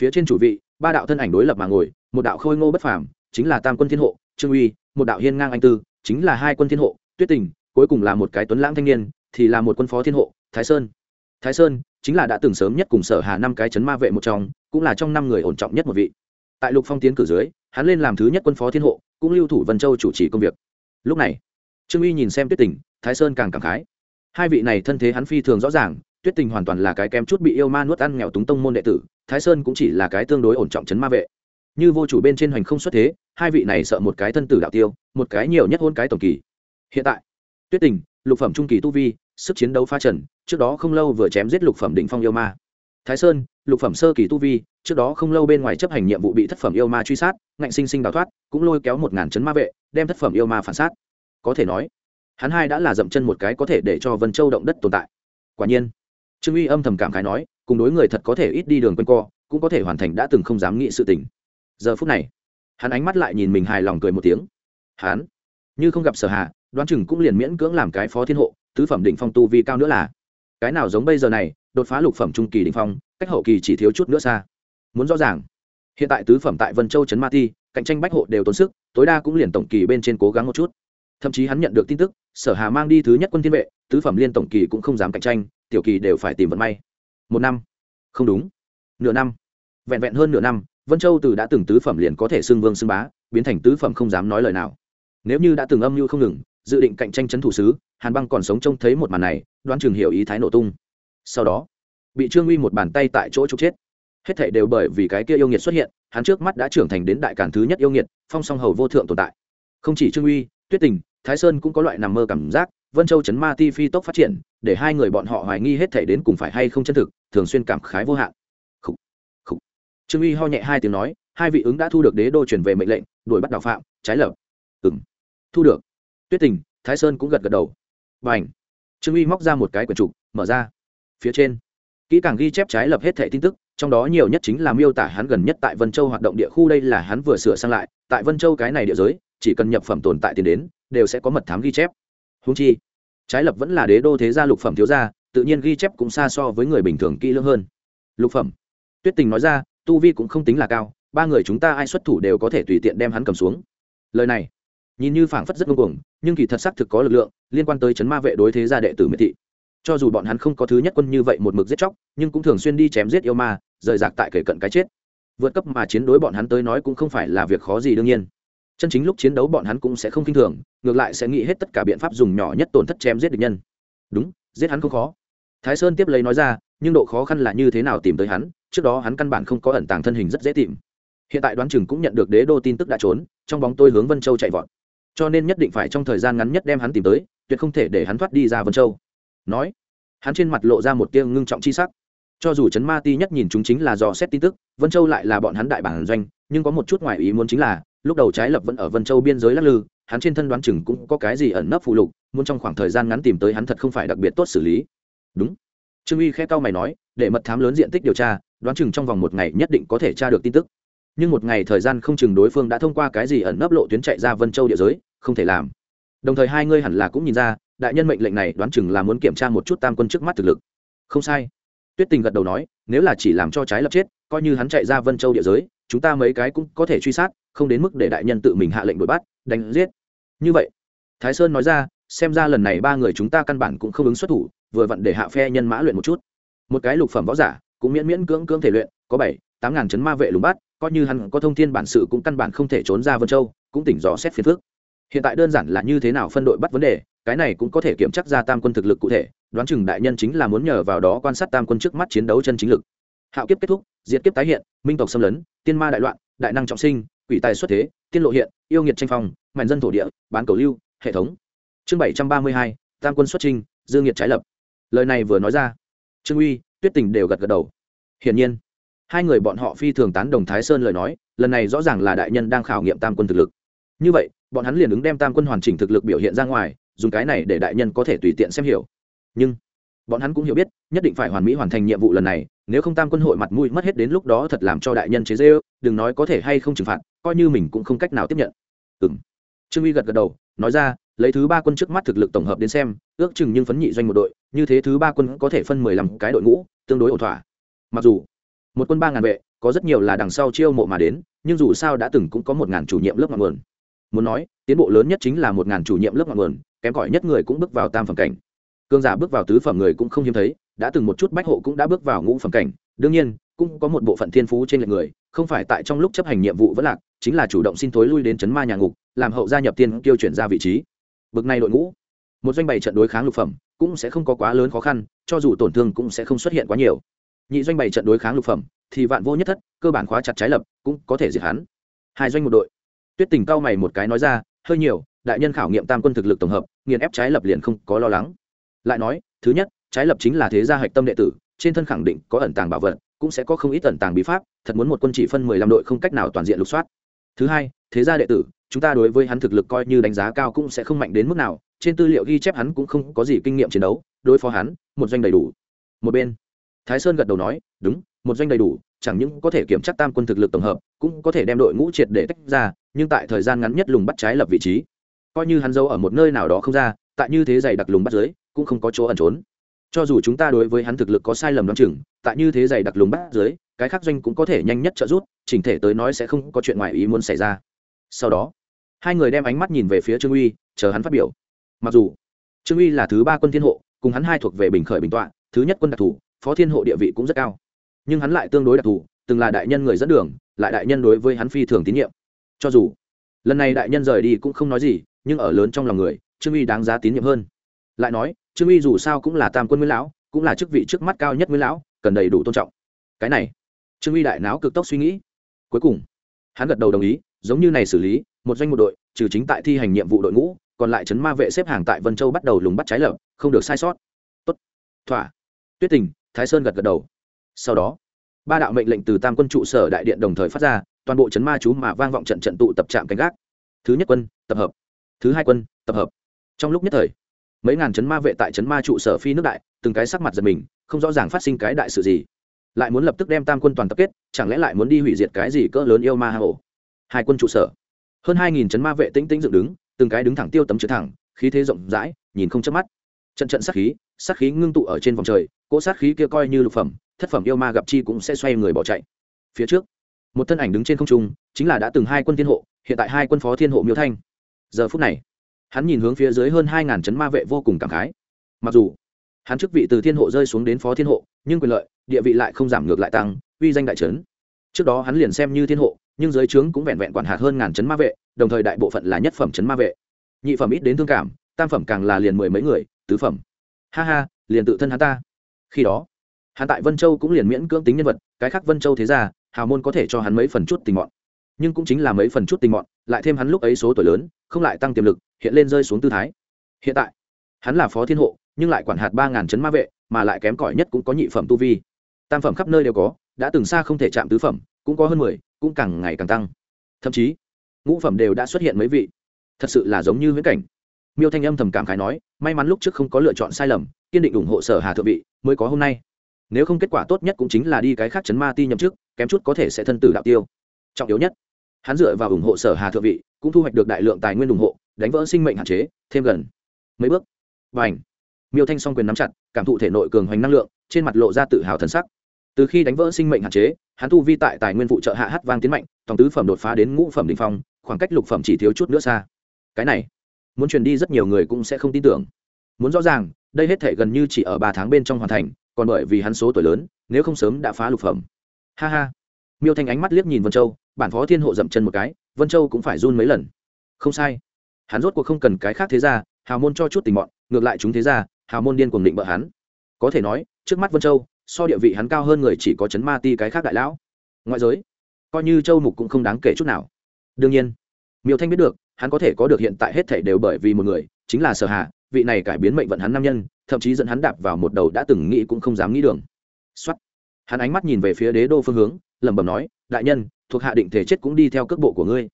Phía trên chủ vị, ba đạo thân ảnh đối lập mà ngồi, một đạo khôi ngô bất phàm, chính là tam quân thiên hộ, trương uy, một đạo hiên ngang anh tư, chính là hai quân thiên hộ, tuyết tình, cuối cùng là một cái tuấn lãng thanh niên, thì là một quân phó thiên hộ, thái sơn. Thái sơn chính là đã từng sớm nhất cùng sở hà năm cái chấn ma vệ một trong, cũng là trong năm người ổn trọng nhất một vị. Tại lục phong tiến cử dưới, hắn lên làm thứ nhất quân phó thiên hộ, cũng lưu thủ vân châu chủ trì công việc. Lúc này, trương uy nhìn xem tuyết tình, thái sơn càng cảm khái hai vị này thân thế hắn phi thường rõ ràng, tuyết tình hoàn toàn là cái kem chút bị yêu ma nuốt ăn nghèo túng tông môn đệ tử, thái sơn cũng chỉ là cái tương đối ổn trọng chấn ma vệ. Như vô chủ bên trên hoành không xuất thế, hai vị này sợ một cái thân tử đạo tiêu, một cái nhiều nhất hôn cái tổng kỳ. Hiện tại, tuyết tình, lục phẩm trung kỳ tu vi, sức chiến đấu pha trần, trước đó không lâu vừa chém giết lục phẩm đỉnh phong yêu ma. Thái sơn, lục phẩm sơ kỳ tu vi, trước đó không lâu bên ngoài chấp hành nhiệm vụ bị thất phẩm yêu ma truy sát, ngạnh sinh sinh đào thoát, cũng lôi kéo một ngàn chấn ma vệ, đem thất phẩm yêu ma phản sát. Có thể nói hắn hai đã là dậm chân một cái có thể để cho vân châu động đất tồn tại. Quả nhiên, trương uy âm thầm cảm khái nói, cùng đối người thật có thể ít đi đường quanh co, cũng có thể hoàn thành đã từng không dám nghĩ sự tình. Giờ phút này, hắn ánh mắt lại nhìn mình hài lòng cười một tiếng. Hắn, như không gặp sở hạ, đoán chừng cũng liền miễn cưỡng làm cái phó thiên hộ, tứ phẩm đỉnh phong tu vi cao nữa là. Cái nào giống bây giờ này, đột phá lục phẩm trung kỳ đỉnh phong, cách hậu kỳ chỉ thiếu chút nữa xa. Muốn rõ ràng, hiện tại tứ phẩm tại vân châu trấn ma ti, cạnh tranh bách hộ đều tốn sức, tối đa cũng liền tổng kỳ bên trên cố gắng một chút thậm chí hắn nhận được tin tức, sở hà mang đi thứ nhất quân thiên vệ, tứ phẩm liên tổng kỳ cũng không dám cạnh tranh, tiểu kỳ đều phải tìm vận may. Một năm. Không đúng. Nửa năm. Vẹn vẹn hơn nửa năm, vân châu từ đã từng tứ phẩm liền có thể xưng vương xưng bá, biến thành tứ phẩm không dám nói lời nào. Nếu như đã từng âm mưu không ngừng, dự định cạnh tranh chấn thủ sứ, hàn băng còn sống trông thấy một màn này, đoán chừng hiểu ý thái nổ tung. Sau đó, bị trương uy một bàn tay tại chỗ trục chết. Hết thảy đều bởi vì cái kia yêu nghiệt xuất hiện, hắn trước mắt đã trưởng thành đến đại cản thứ nhất yêu nghiệt, phong song hầu vô thượng tồn tại. Không chỉ trương uy, tuyết tình thái sơn cũng có loại nằm mơ cảm giác, vân châu chấn ma ti phi tốc phát triển, để hai người bọn họ hoài nghi hết thảy đến cùng phải hay không chân thực, thường xuyên cảm khái vô hạn. Trương uy ho nhẹ hai tiếng nói, hai vị ứng đã thu được đế đô chuyển về mệnh lệnh, đuổi bắt đạo phạm, trái lập. Ừng thu được. Tuyết tình, thái sơn cũng gật gật đầu. Và trương uy móc ra một cái quyển trục, mở ra. Phía trên, kỹ càng ghi chép trái lập hết thẻ tin tức, trong đó nhiều nhất chính là miêu tả hắn gần nhất tại vân châu hoạt động địa khu đây là hắn vừa sửa sang lại, tại vân châu cái này địa giới, chỉ cần nhập phẩm tồn tại tiền đến đều sẽ có mật thám ghi chép. Húng chi, trái lập vẫn là đế đô thế gia lục phẩm thiếu gia, tự nhiên ghi chép cũng xa so với người bình thường kỹ lưỡng hơn. Lục phẩm. Tuyết tình nói ra, tu vi cũng không tính là cao, ba người chúng ta ai xuất thủ đều có thể tùy tiện đem hắn cầm xuống. Lời này, nhìn như phảng phất rất ngông cuồng, nhưng kỳ thật xác thực có lực lượng, liên quan tới chấn ma vệ đối thế gia đệ tử miệt thị. Cho dù bọn hắn không có thứ nhất quân như vậy một mực giết chóc, nhưng cũng thường xuyên đi chém giết yêu ma, rời rạc tại kể cận cái chết. Vượt cấp mà chiến đối bọn hắn tới nói cũng không phải là việc khó gì đương nhiên chân chính lúc chiến đấu bọn hắn cũng sẽ không kinh thường, ngược lại sẽ nghĩ hết tất cả biện pháp dùng nhỏ nhất tổn thất chém giết địch nhân. Đúng, giết hắn không khó. Thái sơn tiếp lấy nói ra, nhưng độ khó khăn là như thế nào tìm tới hắn, trước đó hắn căn bản không có ẩn tàng thân hình rất dễ tìm. Hiện tại đoán chừng cũng nhận được đế đô tin tức đã trốn, trong bóng tôi hướng vân châu chạy vọt. Cho nên nhất định phải trong thời gian ngắn nhất đem hắn tìm tới, tuyệt không thể để hắn thoát đi ra vân châu. Nói, hắn trên mặt lộ ra một tia ngưng trọng chi sắc. Cho dù chấn ma ti nhất nhìn chúng chính là do xét tin tức, vân châu lại là bọn hắn đại bản doanh, nhưng có một chút ngoại ý muốn chính là lúc đầu trái lập vẫn ở vân châu biên giới lắc lư, hắn trên thân đoán chừng cũng có cái gì ẩn nấp phụ lục, muốn trong khoảng thời gian ngắn tìm tới hắn thật không phải đặc biệt tốt xử lý. Đúng. Trương uy khe cau mày nói, để mật thám lớn diện tích điều tra, đoán chừng trong vòng một ngày nhất định có thể tra được tin tức. Nhưng một ngày thời gian không chừng đối phương đã thông qua cái gì ẩn nấp lộ tuyến chạy ra vân châu địa giới, không thể làm. Đồng thời hai ngươi hẳn là cũng nhìn ra, đại nhân mệnh lệnh này đoán chừng là muốn kiểm tra một chút tam quân trước mắt thực lực. Không sai. Tuyết tình gật đầu nói, nếu là chỉ làm cho trái lập chết, coi như hắn chạy ra vân châu địa giới chúng ta mấy cái cũng có thể truy sát, không đến mức để đại nhân tự mình hạ lệnh đuổi bắt, đánh giết. Như vậy, thái sơn nói ra, xem ra lần này ba người chúng ta căn bản cũng không ứng xuất thủ, vừa vặn để hạ phe nhân mã luyện một chút. Một cái lục phẩm võ giả, cũng miễn miễn cưỡng cưỡng thể luyện, có bảy, tám ngàn chấn ma vệ lùng bắt, coi như hắn có thông thiên bản sự cũng căn bản không thể trốn ra vân châu, cũng tỉnh dò xét phiền phước hiện tại đơn giản là như thế nào phân đội bắt vấn đề, cái này cũng có thể kiểm chắc ra tam quân thực lực cụ thể, đoán chừng đại nhân chính là muốn nhờ vào đó quan sát tam quân trước mắt chiến đấu chân chính lực hạo kiếp kết thúc, diệt kiếp tái hiện, minh tộc xâm lấn, tiên ma đại loạn, đại năng trọng sinh, quỷ tài xuất thế, tiên lộ hiện, yêu nghiệt tranh phong mạnh dân thổ địa, bán cầu lưu, hệ thống. Chương bảy trăm ba mươi hai, tam quân xuất trinh dương nghiệt trái lập. Lời này vừa nói ra, trương uy, tuyết tình đều gật gật đầu. Hiển nhiên, hai người bọn họ phi thường tán đồng thái sơn lời nói, lần này rõ ràng là đại nhân đang khảo nghiệm tam quân thực lực. Như vậy, bọn hắn liền ứng đem tam quân hoàn chỉnh thực lực biểu hiện ra ngoài, dùng cái này để đại nhân có thể tùy tiện xem hiểu. Nhưng bọn hắn cũng hiểu biết, nhất định phải hoàn mỹ hoàn thành nhiệm vụ lần này, nếu không tam quân hội mặt mũi mất hết đến lúc đó thật làm cho đại nhân chế dê đừng nói có thể hay không trừng phạt, coi như mình cũng không cách nào tiếp nhận. Ừ m trương uy gật gật đầu, nói ra, lấy thứ ba quân trước mắt thực lực tổng hợp đến xem, ước chừng nhưng phấn nhị doanh một đội, như thế thứ ba quân có thể phân mười lăm cái đội ngũ, tương đối ổn thỏa. Mặc dù, một quân ba ngàn vệ, có rất nhiều là đằng sau chiêu mộ mà đến, nhưng dù sao đã từng cũng có một ngàn chủ nhiệm lớp ngọn nguồn. Muốn nói, tiến bộ lớn nhất chính là một ngàn chủ nhiệm lớp ngọn nguồn, kém cỏi nhất người cũng bước vào tam phẩm cảnh cương giả bước vào tứ phẩm người cũng không hiếm thấy, đã từng một chút bách hộ cũng đã bước vào ngũ phẩm cảnh. Đương nhiên, cũng có một bộ phận thiên phú trên lệch người, không phải tại trong lúc chấp hành nhiệm vụ vẫn lạc, chính là chủ động xin thối lui đến chấn ma nhà ngục, làm hậu gia nhập tiên tiêu chuyển ra vị trí. Bực này đội ngũ, một doanh bày trận đối kháng lục phẩm, cũng sẽ không có quá lớn khó khăn, cho dù tổn thương cũng sẽ không xuất hiện quá nhiều. Nhị doanh bày trận đối kháng lục phẩm, thì vạn vô nhất thất, cơ bản khóa chặt trái lập, cũng có thể diệt hắn. Hai doanh một đội. Tuyết tình cao mày một cái nói ra, hơi nhiều, đại nhân khảo nghiệm tam quân thực lực tổng hợp, nghiền ép trái lập liền không có lo lắng lại nói, thứ nhất, trái lập chính là thế gia hạch tâm đệ tử, trên thân khẳng định có ẩn tàng bảo vật, cũng sẽ có không ít ẩn tàng bí pháp, thật muốn một quân chỉ phân mười lăm đội không cách nào toàn diện lục soát. Thứ hai, thế gia đệ tử, chúng ta đối với hắn thực lực coi như đánh giá cao cũng sẽ không mạnh đến mức nào, trên tư liệu ghi chép hắn cũng không có gì kinh nghiệm chiến đấu, đối phó hắn, một doanh đầy đủ. Một bên, thái sơn gật đầu nói, đúng, một doanh đầy đủ, chẳng những có thể kiểm tra tam quân thực lực tổng hợp, cũng có thể đem đội ngũ triệt để tách ra, nhưng tại thời gian ngắn nhất lùng bắt trái lập vị trí. Coi như hắn giấu ở một nơi nào đó không ra, tại như thế giày đặc lùng bắt dưới cũng không có chỗ ẩn trốn. Cho dù chúng ta đối với hắn thực lực có sai lầm đoán chừng tại như thế dày đặc lùng bắt dưới cái khác doanh cũng có thể nhanh nhất trợ rút, chỉnh thể tới nói sẽ không có chuyện ngoài ý muốn xảy ra. Sau đó hai người đem ánh mắt nhìn về phía trương uy chờ hắn phát biểu. Mặc dù trương uy là thứ ba quân thiên hộ cùng hắn hai thuộc về bình khởi bình tọa thứ nhất quân đặc thù phó thiên hộ địa vị cũng rất cao. Nhưng hắn lại tương đối đặc thù từng là đại nhân người dẫn đường lại đại nhân đối với hắn phi thường tín nhiệm. Cho dù lần này đại nhân rời đi cũng không nói gì nhưng ở lớn trong lòng người trương uy đáng giá tín nhiệm hơn. Lại nói trương uy dù sao cũng là tam quân nguyên lão, cũng là chức vị trước mắt cao nhất nguyên lão, cần đầy đủ tôn trọng. Cái này, trương uy đại não cực tốc suy nghĩ. Cuối cùng, hắn gật đầu đồng ý, giống như này xử lý, một doanh một đội, trừ chính tại thi hành nhiệm vụ đội ngũ, còn lại chấn ma vệ xếp hàng tại vân châu bắt đầu lùng bắt trái lợn không được sai sót. Tốt. Thỏa. Tuyết tình, thái sơn gật gật đầu. Sau đó, ba đạo mệnh lệnh từ tam quân trụ sở đại điện đồng thời phát ra, toàn bộ chấn ma chú mà vang vọng trận trận tụ tập trạm canh gác. Thứ nhất quân, tập hợp. Thứ hai quân, tập hợp. Trong lúc nhất thời mấy ngàn chấn ma vệ tại chấn ma trụ sở phi nước đại, từng cái sắc mặt giật mình, không rõ ràng phát sinh cái đại sự gì. Lại muốn lập tức đem tam quân toàn tập kết, chẳng lẽ lại muốn đi hủy diệt cái gì cỡ lớn yêu ma hà hổ hai quân trụ sở. Hơn hai nghìn chấn ma vệ tĩnh tĩnh dựng đứng, từng cái đứng thẳng tiêu tấm chữ thẳng, khí thế rộng rãi, nhìn không chớp mắt. Trận trận sát khí sát khí ngưng tụ ở trên vòng trời, cỗ sát khí kia coi như lục phẩm, thất phẩm yêu ma gặp chi cũng sẽ xoay người bỏ chạy. Phía trước, một thân ảnh đứng trên không trung, chính là đã từng hai quân thiên hộ, hiện tại hai quân phó thiên hộ miêu thanh. Giờ phút này hắn nhìn hướng phía dưới hơn hai ngàn chấn ma vệ vô cùng cảm khái. Mặc dù, hắn chức vị từ thiên hộ rơi xuống đến phó thiên hộ, nhưng quyền lợi, địa vị lại không giảm ngược lại tăng, uy danh đại trấn. Trước đó hắn liền xem như thiên hộ, nhưng dưới trướng cũng vẹn vẹn quản hạt hơn ngàn chấn ma vệ, đồng thời đại bộ phận là nhất phẩm chấn ma vệ. Nhị phẩm ít đến thương cảm, tam phẩm càng là liền mười mấy người, tứ phẩm. Ha ha, liền tự thân hắn ta. Khi đó, hắn tại vân châu cũng liền miễn cưỡng tính nhân vật, cái khác vân châu thế ra hào môn có thể cho hắn mấy phần chút tình mọn. Nhưng cũng chính là mấy phần chút tình mọn, lại thêm hắn lúc ấy số tuổi lớn, không lại tăng tiềm lực hiện lên rơi xuống tư thái. Hiện tại, hắn là phó thiên hộ, nhưng lại quản hạt ba ngàn chấn ma vệ, mà lại kém cỏi nhất cũng có nhị phẩm tu vi. Tam phẩm khắp nơi đều có, đã từng xa không thể chạm tứ phẩm, cũng có hơn mười, cũng càng ngày càng tăng. Thậm chí, ngũ phẩm đều đã xuất hiện mấy vị. Thật sự là giống như viễn cảnh. Miêu thanh âm thầm cảm khái nói, may mắn lúc trước không có lựa chọn sai lầm, kiên định ủng hộ sở hà thượng vị, mới có hôm nay. Nếu không kết quả tốt nhất cũng chính là đi cái khác chấn ma ti nhậm chức, kém chút có thể sẽ thân tử đạo tiêu. Trọng yếu nhất, hắn dựa vào ủng hộ sở hà thượng vị, cũng thu hoạch được đại lượng tài nguyên ủng hộ đánh vỡ sinh mệnh hạn chế, thêm gần mấy bước. Và ảnh miêu thanh song quyền nắm chặt, cảm thụ thể nội cường hoành năng lượng, trên mặt lộ ra tự hào thần sắc. Từ khi đánh vỡ sinh mệnh hạn chế, hắn tu vi tại tài nguyên phụ trợ hạ hát vang tiến mạnh, tổng tứ phẩm đột phá đến ngũ phẩm đình phong, khoảng cách lục phẩm chỉ thiếu chút nữa xa. Cái này, muốn truyền đi rất nhiều người cũng sẽ không tin tưởng. Muốn rõ ràng, đây hết thể gần như chỉ ở ba tháng bên trong hoàn thành, còn bởi vì hắn số tuổi lớn, nếu không sớm đã phá lục phẩm. Ha ha! Miêu thanh ánh mắt liếc nhìn vân châu, bản phó thiên hộ dậm chân một cái, vân châu cũng phải run mấy lần. Không sai hắn rốt cuộc không cần cái khác thế ra hào môn cho chút tình mọn ngược lại chúng thế ra hào môn điên cuồng định bợ hắn. Có thể nói, trước mắt vân châu, so địa vị hắn cao hơn người chỉ có chấn ma ti cái khác đại lão. Ngoại giới, coi như châu mục cũng không đáng kể chút nào. Đương nhiên, miêu thanh biết được, hắn có thể có được hiện tại hết thể đều bởi vì một người, chính là sở hạ vị này cải biến mệnh vận hắn nam nhân, thậm chí dẫn hắn đạp vào một đầu đã từng nghĩ cũng không dám nghĩ đường. Xuất hắn ánh mắt nhìn về phía đế đô phương hướng, lẩm bẩm nói, đại nhân, thuộc hạ định thể chết cũng đi theo cước bộ của ngươi.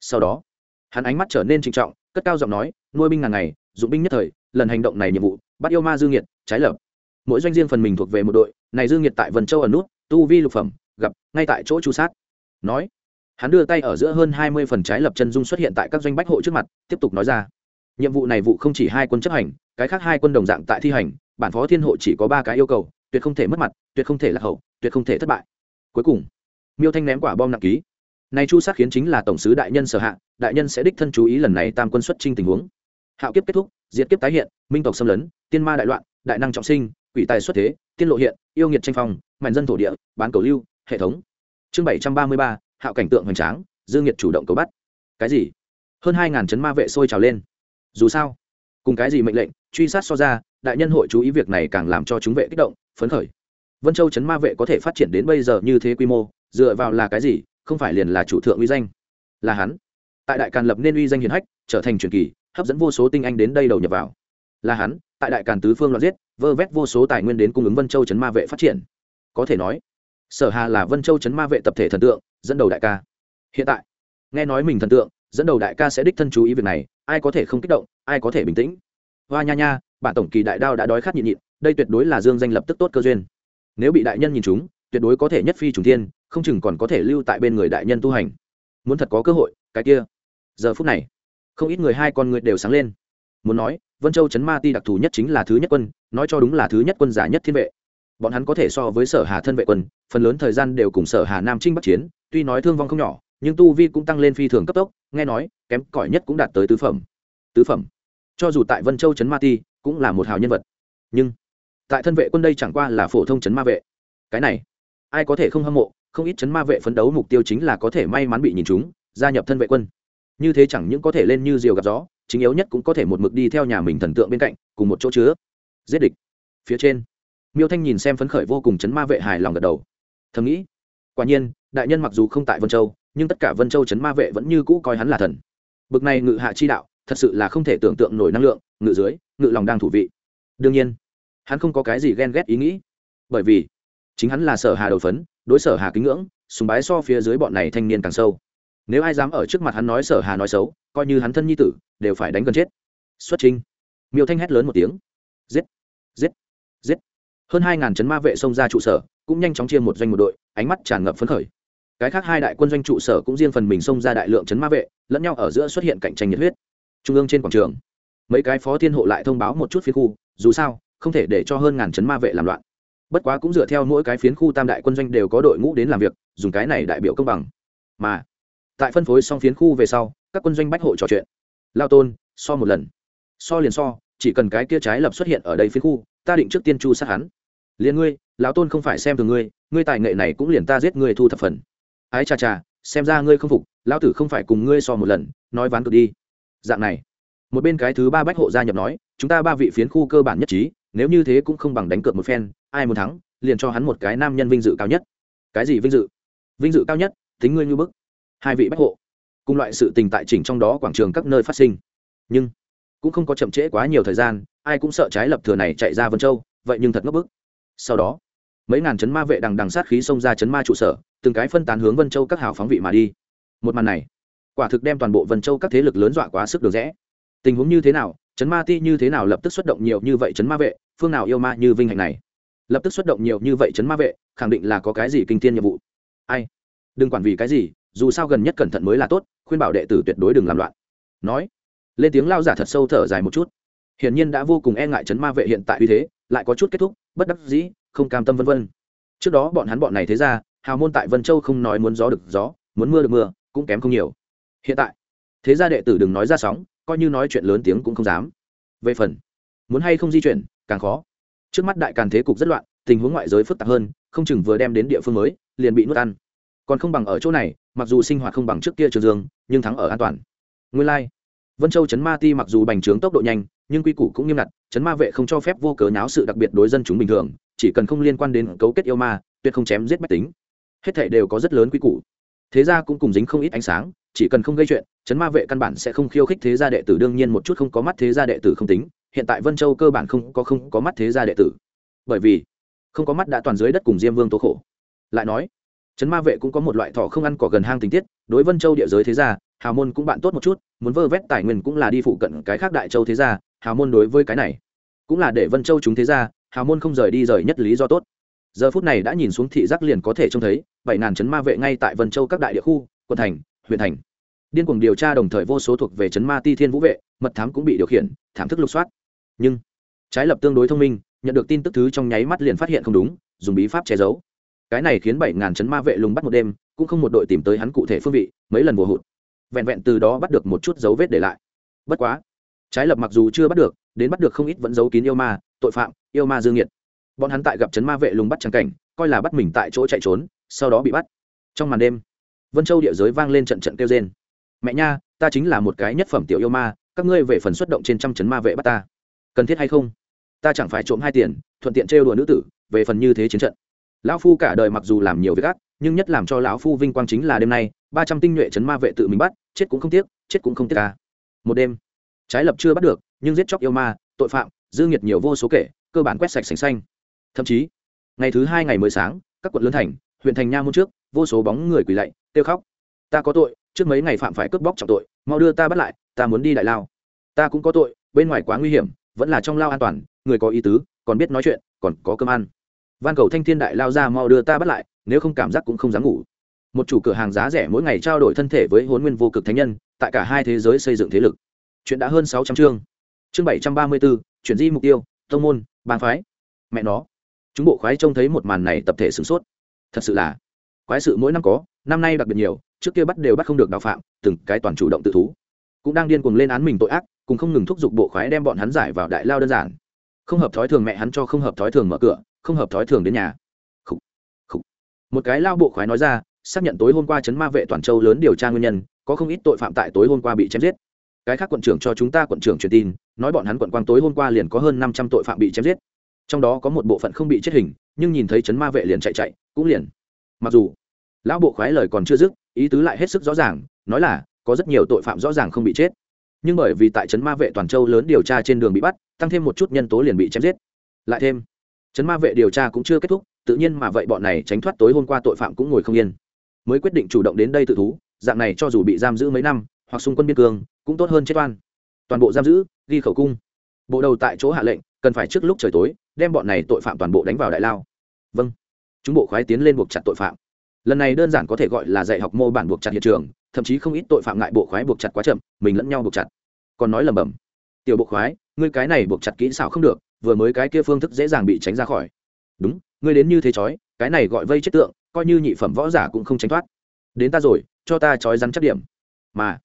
Sau đó hắn ánh mắt trở nên trịnh trọng, cất cao giọng nói, nuôi binh ngàn ngày, dụng binh nhất thời, lần hành động này nhiệm vụ, bắt yêu ma dương nhiệt, trái lập. Mỗi doanh riêng phần mình thuộc về một đội, này dương nhiệt tại vân châu ở nút, tu vi lục phẩm, gặp, ngay tại chỗ chu sát. Nói, hắn đưa tay ở giữa hơn hai mươi phần trái lập chân dung xuất hiện tại các doanh bách hộ trước mặt, tiếp tục nói ra, nhiệm vụ này vụ không chỉ hai quân chấp hành, cái khác hai quân đồng dạng tại thi hành, bản phó thiên hộ chỉ có ba cái yêu cầu, tuyệt không thể mất mặt, tuyệt không thể lạc hậu, tuyệt không thể thất bại. Cuối cùng, miêu thanh ném quả bom nặng ký. Này chu sát khiến chính là tổng sứ đại nhân sở hạ đại nhân sẽ đích thân chú ý lần này tam quân xuất trinh tình huống. Hạo kiếp kết thúc, diệt kiếp tái hiện, minh tộc xâm lấn, tiên ma đại loạn, đại năng trọng sinh, quỷ tài xuất thế, tiên lộ hiện, yêu nghiệt tranh phong mạnh dân thổ địa, bán cầu lưu, hệ thống. Chương bảy trăm ba mươi ba, hạo cảnh tượng hoành tráng, dương nghiệt chủ động cầu bắt. Cái gì? Hơn hai ngàn chấn ma vệ sôi trào lên. Dù sao, cùng cái gì mệnh lệnh, truy sát so ra, đại nhân hội chú ý việc này càng làm cho chúng vệ kích động, phấn khởi. Vân châu chấn ma vệ có thể phát triển đến bây giờ như thế quy mô, dựa vào là cái gì? Không phải liền là chủ thượng uy danh. Là hắn tại đại càn lập nên uy danh hiền hách, trở thành truyền kỳ, hấp dẫn vô số tinh anh đến đây đầu nhập vào. Là hắn, tại đại càn tứ phương loạn giết, vơ vét vô số tài nguyên đến cung ứng vân châu chấn ma vệ phát triển. Có thể nói, sở hà là vân châu chấn ma vệ tập thể thần tượng, dẫn đầu đại ca. Hiện tại, nghe nói mình thần tượng, dẫn đầu đại ca sẽ đích thân chú ý việc này, ai có thể không kích động, ai có thể bình tĩnh. Hoa nha nha, bản tổng kỳ đại đao đã đói khát nhịn nhịn, đây tuyệt đối là dương danh lập tức tốt cơ duyên. Nếu bị đại nhân nhìn chúng, tuyệt đối có thể nhất phi trùng thiên, không chừng còn có thể lưu tại bên người đại nhân tu hành. Muốn thật có cơ hội, cái kia giờ phút này, không ít người hai con người đều sáng lên. Muốn nói, vân châu chấn ma ti đặc thù nhất chính là thứ nhất quân, nói cho đúng là thứ nhất quân giả nhất thiên vệ. Bọn hắn có thể so với sở hà thân vệ quân, phần lớn thời gian đều cùng sở hà nam trinh bắc chiến, tuy nói thương vong không nhỏ, nhưng tu vi cũng tăng lên phi thường cấp tốc, nghe nói, kém cỏi nhất cũng đạt tới tứ phẩm. Tứ phẩm. Cho dù tại vân châu trấn ma ti, cũng là một hào nhân vật. Nhưng, tại thân vệ quân đây chẳng qua là phổ thông trấn ma vệ. Cái này, ai có thể không hâm mộ, không ít trấn ma vệ phấn đấu mục tiêu chính là có thể may mắn bị nhìn chúng gia nhập thân vệ quân như thế chẳng những có thể lên như diều gặp gió, chính yếu nhất cũng có thể một mực đi theo nhà mình thần tượng bên cạnh, cùng một chỗ chứa. Giết địch. Phía trên. Miêu thanh nhìn xem phấn khởi vô cùng chấn ma vệ hài lòng gật đầu. Thầm nghĩ, quả nhiên, đại nhân mặc dù không tại vân châu, nhưng tất cả vân châu chấn ma vệ vẫn như cũ coi hắn là thần. Bực này ngự hạ chi đạo, thật sự là không thể tưởng tượng nổi năng lượng, ngự dưới, ngự lòng đang thủ vị. Đương nhiên, hắn không có cái gì ghen ghét ý nghĩ. Bởi vì, chính hắn là sở hà đầu phấn, đối sở hà kính ngưỡng, sùng bái so phía dưới bọn này thanh niên càng sâu nếu ai dám ở trước mặt hắn nói sở hà nói xấu, coi như hắn thân nhi tử, đều phải đánh gần chết. Xuất trình. Miêu thanh hét lớn một tiếng. Giết! Giết! Giết! Hơn hai ngàn chấn ma vệ xông ra trụ sở, cũng nhanh chóng chia một doanh một đội, ánh mắt tràn ngập phấn khởi. Cái khác hai đại quân doanh trụ sở cũng riêng phần mình xông ra đại lượng chấn ma vệ, lẫn nhau ở giữa xuất hiện cạnh tranh nhiệt huyết. Trung ương trên quảng trường, mấy cái phó thiên hộ lại thông báo một chút phía khu, dù sao, không thể để cho hơn ngàn chấn ma vệ làm loạn. Bất quá cũng dựa theo mỗi cái phiến khu tam đại quân doanh đều có đội ngũ đến làm việc, dùng cái này đại biểu công bằng. Mà tại phân phối xong phiến khu về sau, các quân doanh bách hộ trò chuyện. Lao tôn, so một lần. So liền so, chỉ cần cái kia trái lập xuất hiện ở đây phiến khu, ta định trước tiên chu sát hắn. Liền ngươi, lão tôn không phải xem thường ngươi ngươi tài nghệ này cũng liền ta giết ngươi thu thập phần. Ái chà chà, xem ra ngươi không phục, lão tử không phải cùng ngươi so một lần, nói ván cực đi. Dạng này, một bên cái thứ ba bách hộ gia nhập nói, chúng ta ba vị phiến khu cơ bản nhất trí, nếu như thế cũng không bằng đánh cược một phen, ai muốn thắng, liền cho hắn một cái nam nhân vinh dự cao nhất. Cái gì vinh dự? Vinh dự cao nhất, tính ngươi như bức hai vị bách hộ, cùng loại sự tình tại chỉnh trong đó quảng trường các nơi phát sinh. Nhưng, cũng không có chậm trễ quá nhiều thời gian, ai cũng sợ trái lập thừa này chạy ra vân châu, vậy nhưng thật ngấp bức. Sau đó, mấy ngàn chấn ma vệ đằng đằng sát khí xông ra chấn ma trụ sở, từng cái phân tán hướng vân châu các hào phóng vị mà đi. Một màn này, quả thực đem toàn bộ vân châu các thế lực lớn dọa quá sức được rẽ. Tình huống như thế nào, chấn ma ti như thế nào lập tức xuất động nhiều như vậy chấn ma vệ, phương nào yêu ma như vinh hạnh này? Lập tức xuất động nhiều như vậy chấn ma vệ, khẳng định là có cái gì kinh thiên nhiệm vụ? Ai? Đừng quản vì cái gì dù sao gần nhất cẩn thận mới là tốt, khuyên bảo đệ tử tuyệt đối đừng làm loạn. Nói, lên tiếng lao giả thật sâu thở dài một chút. Hiển nhiên đã vô cùng e ngại chấn ma vệ hiện tại uy thế, lại có chút kết thúc, bất đắc dĩ, không cam tâm vân vân. Trước đó bọn hắn bọn này thế ra, hào môn tại vân châu không nói muốn gió được gió, muốn mưa được mưa, cũng kém không nhiều. Hiện tại, thế gia đệ tử đừng nói ra sóng, coi như nói chuyện lớn tiếng cũng không dám. Về phần, muốn hay không di chuyển, càng khó. Trước mắt đại càn thế cục rất loạn, tình huống ngoại giới phức tạp hơn, không chừng vừa đem đến địa phương mới, liền bị nuốt ăn còn không bằng ở chỗ này, mặc dù sinh hoạt không bằng trước kia trường dương, nhưng thắng ở an toàn. Nguyên lai、like. vân châu chấn ma ti mặc dù bành trướng tốc độ nhanh, nhưng quy củ cũng nghiêm ngặt, chấn ma vệ không cho phép vô cớ náo sự đặc biệt đối dân chúng bình thường, chỉ cần không liên quan đến cấu kết yêu ma, tuyệt không chém giết bách tính. Hết thể đều có rất lớn quy củ. Thế ra cũng cùng dính không ít ánh sáng, chỉ cần không gây chuyện, chấn ma vệ căn bản sẽ không khiêu khích thế gia đệ tử, đương nhiên một chút không có mắt thế gia đệ tử không tính, hiện tại vân châu cơ bản không có không có mắt thế gia đệ tử. Bởi vì, không có mắt đã toàn dưới đất cùng diêm vương tố khổ. Lại nói chấn ma vệ cũng có một loại thọ không ăn cỏ gần hang tình tiết, đối vân châu địa giới thế gia, hào môn cũng bạn tốt một chút, muốn vơ vét tài nguyên cũng là đi phụ cận cái khác đại châu thế gia, hào môn đối với cái này cũng là để vân châu chúng thế gia, hào môn không rời đi rời nhất lý do tốt. Giờ phút này đã nhìn xuống thị giác liền có thể trông thấy, bảy ngàn chấn ma vệ ngay tại vân châu các đại địa khu, quận thành, huyện thành. Điên cuồng điều tra đồng thời vô số thuộc về chấn ma ti thiên vũ vệ, mật thám cũng bị điều khiển, thảm thức lục soát. Nhưng, trái lập tương đối thông minh, nhận được tin tức thứ trong nháy mắt liền phát hiện không đúng, dùng bí pháp che giấu cái này khiến bảy ngàn chấn ma vệ lùng bắt một đêm, cũng không một đội tìm tới hắn cụ thể phương vị, mấy lần mùa hụt. Vẹn vẹn từ đó bắt được một chút dấu vết để lại. Bất quá, trái lập mặc dù chưa bắt được, đến bắt được không ít vẫn giấu kín yêu ma, tội phạm, yêu ma dương nhiệt. Bọn hắn tại gặp chấn ma vệ lùng bắt trắng cảnh, coi là bắt mình tại chỗ chạy trốn, sau đó bị bắt. Trong màn đêm, vân châu địa giới vang lên trận trận kêu rên. Mẹ nha, ta chính là một cái nhất phẩm tiểu yêu ma, các ngươi về phần xuất động trên trăm chấn ma vệ bắt ta. Cần thiết hay không? Ta chẳng phải trộm hai tiền, thuận tiện trêu đùa nữ tử, về phần như thế chiến trận lão phu cả đời mặc dù làm nhiều việc ác, nhưng nhất làm cho lão phu vinh quang chính là đêm nay, ba trăm tinh nhuệ chấn ma vệ tự mình bắt, chết cũng không tiếc, chết cũng không tiếc ca một đêm, trái lập chưa bắt được, nhưng giết chóc yêu ma, tội phạm, dư nghiệt nhiều vô số kể, cơ bản quét sạch sành xanh. Thậm chí, ngày thứ hai ngày mới sáng, các quận lớn thành, huyện thành nha môn trước, vô số bóng người quỳ lạy, kêu khóc. Ta có tội, trước mấy ngày phạm phải cướp bóc trọng tội, mau đưa ta bắt lại, ta muốn đi đại lao. Ta cũng có tội, bên ngoài quá nguy hiểm, vẫn là trong lao an toàn, người có ý tứ, còn biết nói chuyện, còn có cơm ăn van cầu thanh thiên đại lao ra mau đưa ta bắt lại, nếu không cảm giác cũng không dám ngủ. Một chủ cửa hàng giá rẻ mỗi ngày trao đổi thân thể với huấn nguyên vô cực thánh nhân, tại cả hai thế giới xây dựng thế lực. Chuyện đã hơn sáu trăm chương. Chương bảy trăm ba mươi bốn, chuyển di mục tiêu, tông môn, bang phái. Mẹ nó. Chúng bộ khoái trông thấy một màn này tập thể sửng sốt. Thật sự là quái sự mỗi năm có, năm nay đặc biệt nhiều, trước kia bắt đều bắt không được đào phạm, từng cái toàn chủ động tự thú. Cũng đang điên cuồng lên án mình tội ác, cùng không ngừng thúc giục bộ khoái đem bọn hắn giải vào đại lao đơn giản. Không hợp thói thường mẹ hắn cho không hợp thói thường mở cửa không hợp thói thường đến nhà. Khủ. Khủ. một cái lao bộ khoái nói ra, xác nhận tối hôm qua chấn ma vệ toàn châu lớn điều tra nguyên nhân, có không ít tội phạm tại tối hôm qua bị chém giết. Cái khác quận trưởng cho chúng ta quận trưởng truyền tin, nói bọn hắn quận quang tối hôm qua liền có hơn năm trăm tội phạm bị chém giết. Trong đó có một bộ phận không bị chết hình, nhưng nhìn thấy chấn ma vệ liền chạy chạy, cũng liền. Mặc dù, lão bộ khoái lời còn chưa dứt, ý tứ lại hết sức rõ ràng, nói là, có rất nhiều tội phạm rõ ràng không bị chết. Nhưng bởi vì tại trấn ma vệ toàn châu lớn điều tra trên đường bị bắt, tăng thêm một chút nhân tố liền bị chém giết. Lại thêm trấn ma vệ điều tra cũng chưa kết thúc, tự nhiên mà vậy bọn này tránh thoát tối hôm qua tội phạm cũng ngồi không yên. Mới quyết định chủ động đến đây tự thú, dạng này cho dù bị giam giữ mấy năm, hoặc xung quân biên cương, cũng tốt hơn chết oan. Toàn bộ giam giữ, ghi khẩu cung. Bộ đầu tại chỗ hạ lệnh, cần phải trước lúc trời tối, đem bọn này tội phạm toàn bộ đánh vào đại lao. Vâng. Chúng bộ khoái tiến lên buộc chặt tội phạm. Lần này đơn giản có thể gọi là dạy học mô bản buộc chặt hiện trường, thậm chí không ít tội phạm ngại bộ khoái buộc chặt quá chậm, mình lẫn nhau buộc chặt. Còn nói lầm bầm tiểu bộ khoái, ngươi cái này buộc chặt kỹ xảo không được vừa mới cái kia phương thức dễ dàng bị tránh ra khỏi. Đúng, ngươi đến như thế chói, cái này gọi vây chết tượng, coi như nhị phẩm võ giả cũng không tránh thoát. Đến ta rồi, cho ta chói rắn chắc điểm. Mà,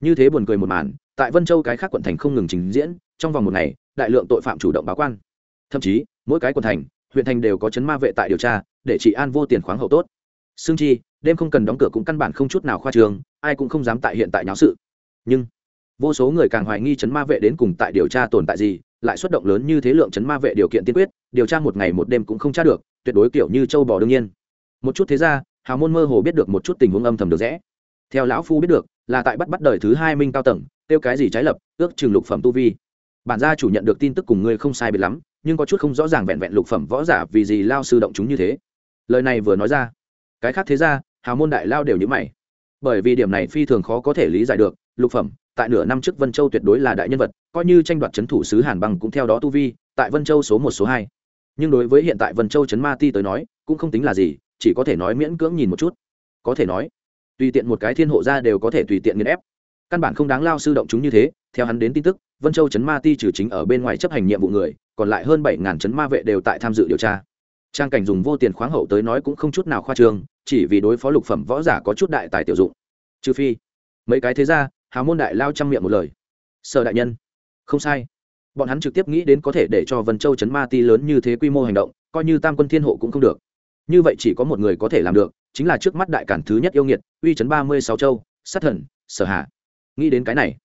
như thế buồn cười một màn, tại vân châu cái khác quận thành không ngừng trình diễn, trong vòng một ngày, đại lượng tội phạm chủ động báo quan. Thậm chí, mỗi cái quận thành, huyện thành đều có chấn ma vệ tại điều tra, để trị an vô tiền khoáng hậu tốt. Xương chi, đêm không cần đóng cửa cũng căn bản không chút nào khoa trường, ai cũng không dám tại hiện tại nháo sự. Nhưng, vô số người càng hoài nghi chấn ma vệ đến cùng tại điều tra tồn tại gì lại xuất động lớn như thế lượng chấn ma vệ điều kiện tiên quyết, điều tra một ngày một đêm cũng không tra được, tuyệt đối kiểu như châu bò đương nhiên. Một chút thế ra, hào môn mơ hồ biết được một chút tình huống âm thầm được rẽ. Theo lão phu biết được, là tại bắt bắt đời thứ hai minh cao tầng, tiêu cái gì trái lập, ước chừng lục phẩm tu vi. Bản gia chủ nhận được tin tức cùng ngươi không sai biệt lắm, nhưng có chút không rõ ràng vẹn vẹn lục phẩm võ giả vì gì lao sư động chúng như thế. Lời này vừa nói ra, cái khác thế ra, hào môn đại lao đều như mày. Bởi vì điểm này phi thường khó có thể lý giải được lục phẩm, tại nửa năm trước vân châu tuyệt đối là đại nhân vật, coi như tranh đoạt c h ấ n thủ sứ hàn bằng cũng theo đó tu vi, tại vân châu số một, số hai. Nhưng đối với hiện tại vân châu trấn ma ti tới nói, cũng không tính là gì, chỉ có thể nói miễn cưỡng nhìn một chút. Có thể nói, tùy tiện một cái thiên hộ ra đều có thể tùy tiện nghiền ép. Căn bản không đáng lao sư động chúng như thế, theo hắn đến tin tức, vân châu chấn ma ti trừ chính ở bên ngoài chấp hành nhiệm vụ người, còn lại hơn bảy ngàn trấn ma vệ đều tại tham dự điều tra. Trang cảnh dùng vô tiền khoáng hậu tới nói cũng không chút nào khoa trương, chỉ vì đối phó lục phẩm võ giả có chút đại tài tiểu dụng. Trừ phi, mấy cái thế ra hào môn đại lao chăm miệng một lời. Sở đại nhân, không sai. Bọn hắn trực tiếp nghĩ đến có thể để cho vân châu chấn ma ti lớn như thế quy mô hành động, coi như tam quân thiên hộ cũng không được. Như vậy chỉ có một người có thể làm được, chính là trước mắt đại cản thứ nhất yêu nghiệt, uy chấn ba mươi sáu châu, sát thần, sở hạ. Nghĩ đến cái này,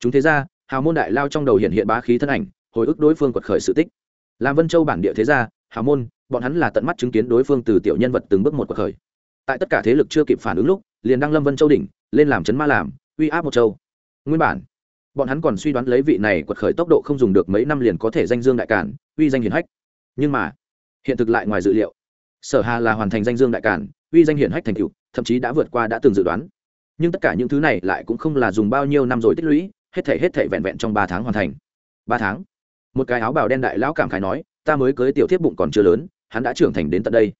chúng thế ra hào môn đại lao trong đầu hiện hiện bá khí thân ảnh, hồi ức đối phương quật khởi sự tích. Làm vân châu bản địa thế gia, hào môn, bọn hắn là tận mắt chứng kiến đối phương từ tiểu nhân vật từng bước một quật khởi. Tại tất cả thế lực chưa kịp phản ứng lúc, liền đăng lâm vân châu đỉnh, lên làm chấn ma làm uy áp một châu. Nguyên bản, bọn hắn còn suy đoán lấy vị này quật khởi tốc độ không dùng được mấy năm liền có thể danh dương đại cản, uy danh hiển hách. Nhưng mà, hiện thực lại ngoài dự liệu. Sở hà là hoàn thành danh dương đại cản, uy danh hiển hách thành cựu thậm chí đã vượt qua đã từng dự đoán. Nhưng tất cả những thứ này lại cũng không là dùng bao nhiêu năm rồi tích lũy, hết thể hết thể vẹn vẹn trong ba tháng hoàn thành. Ba tháng? Một cái áo bào đen đại lão cảm khái nói, ta mới cưới tiểu thiết bụng còn chưa lớn, hắn đã trưởng thành đến tận đây.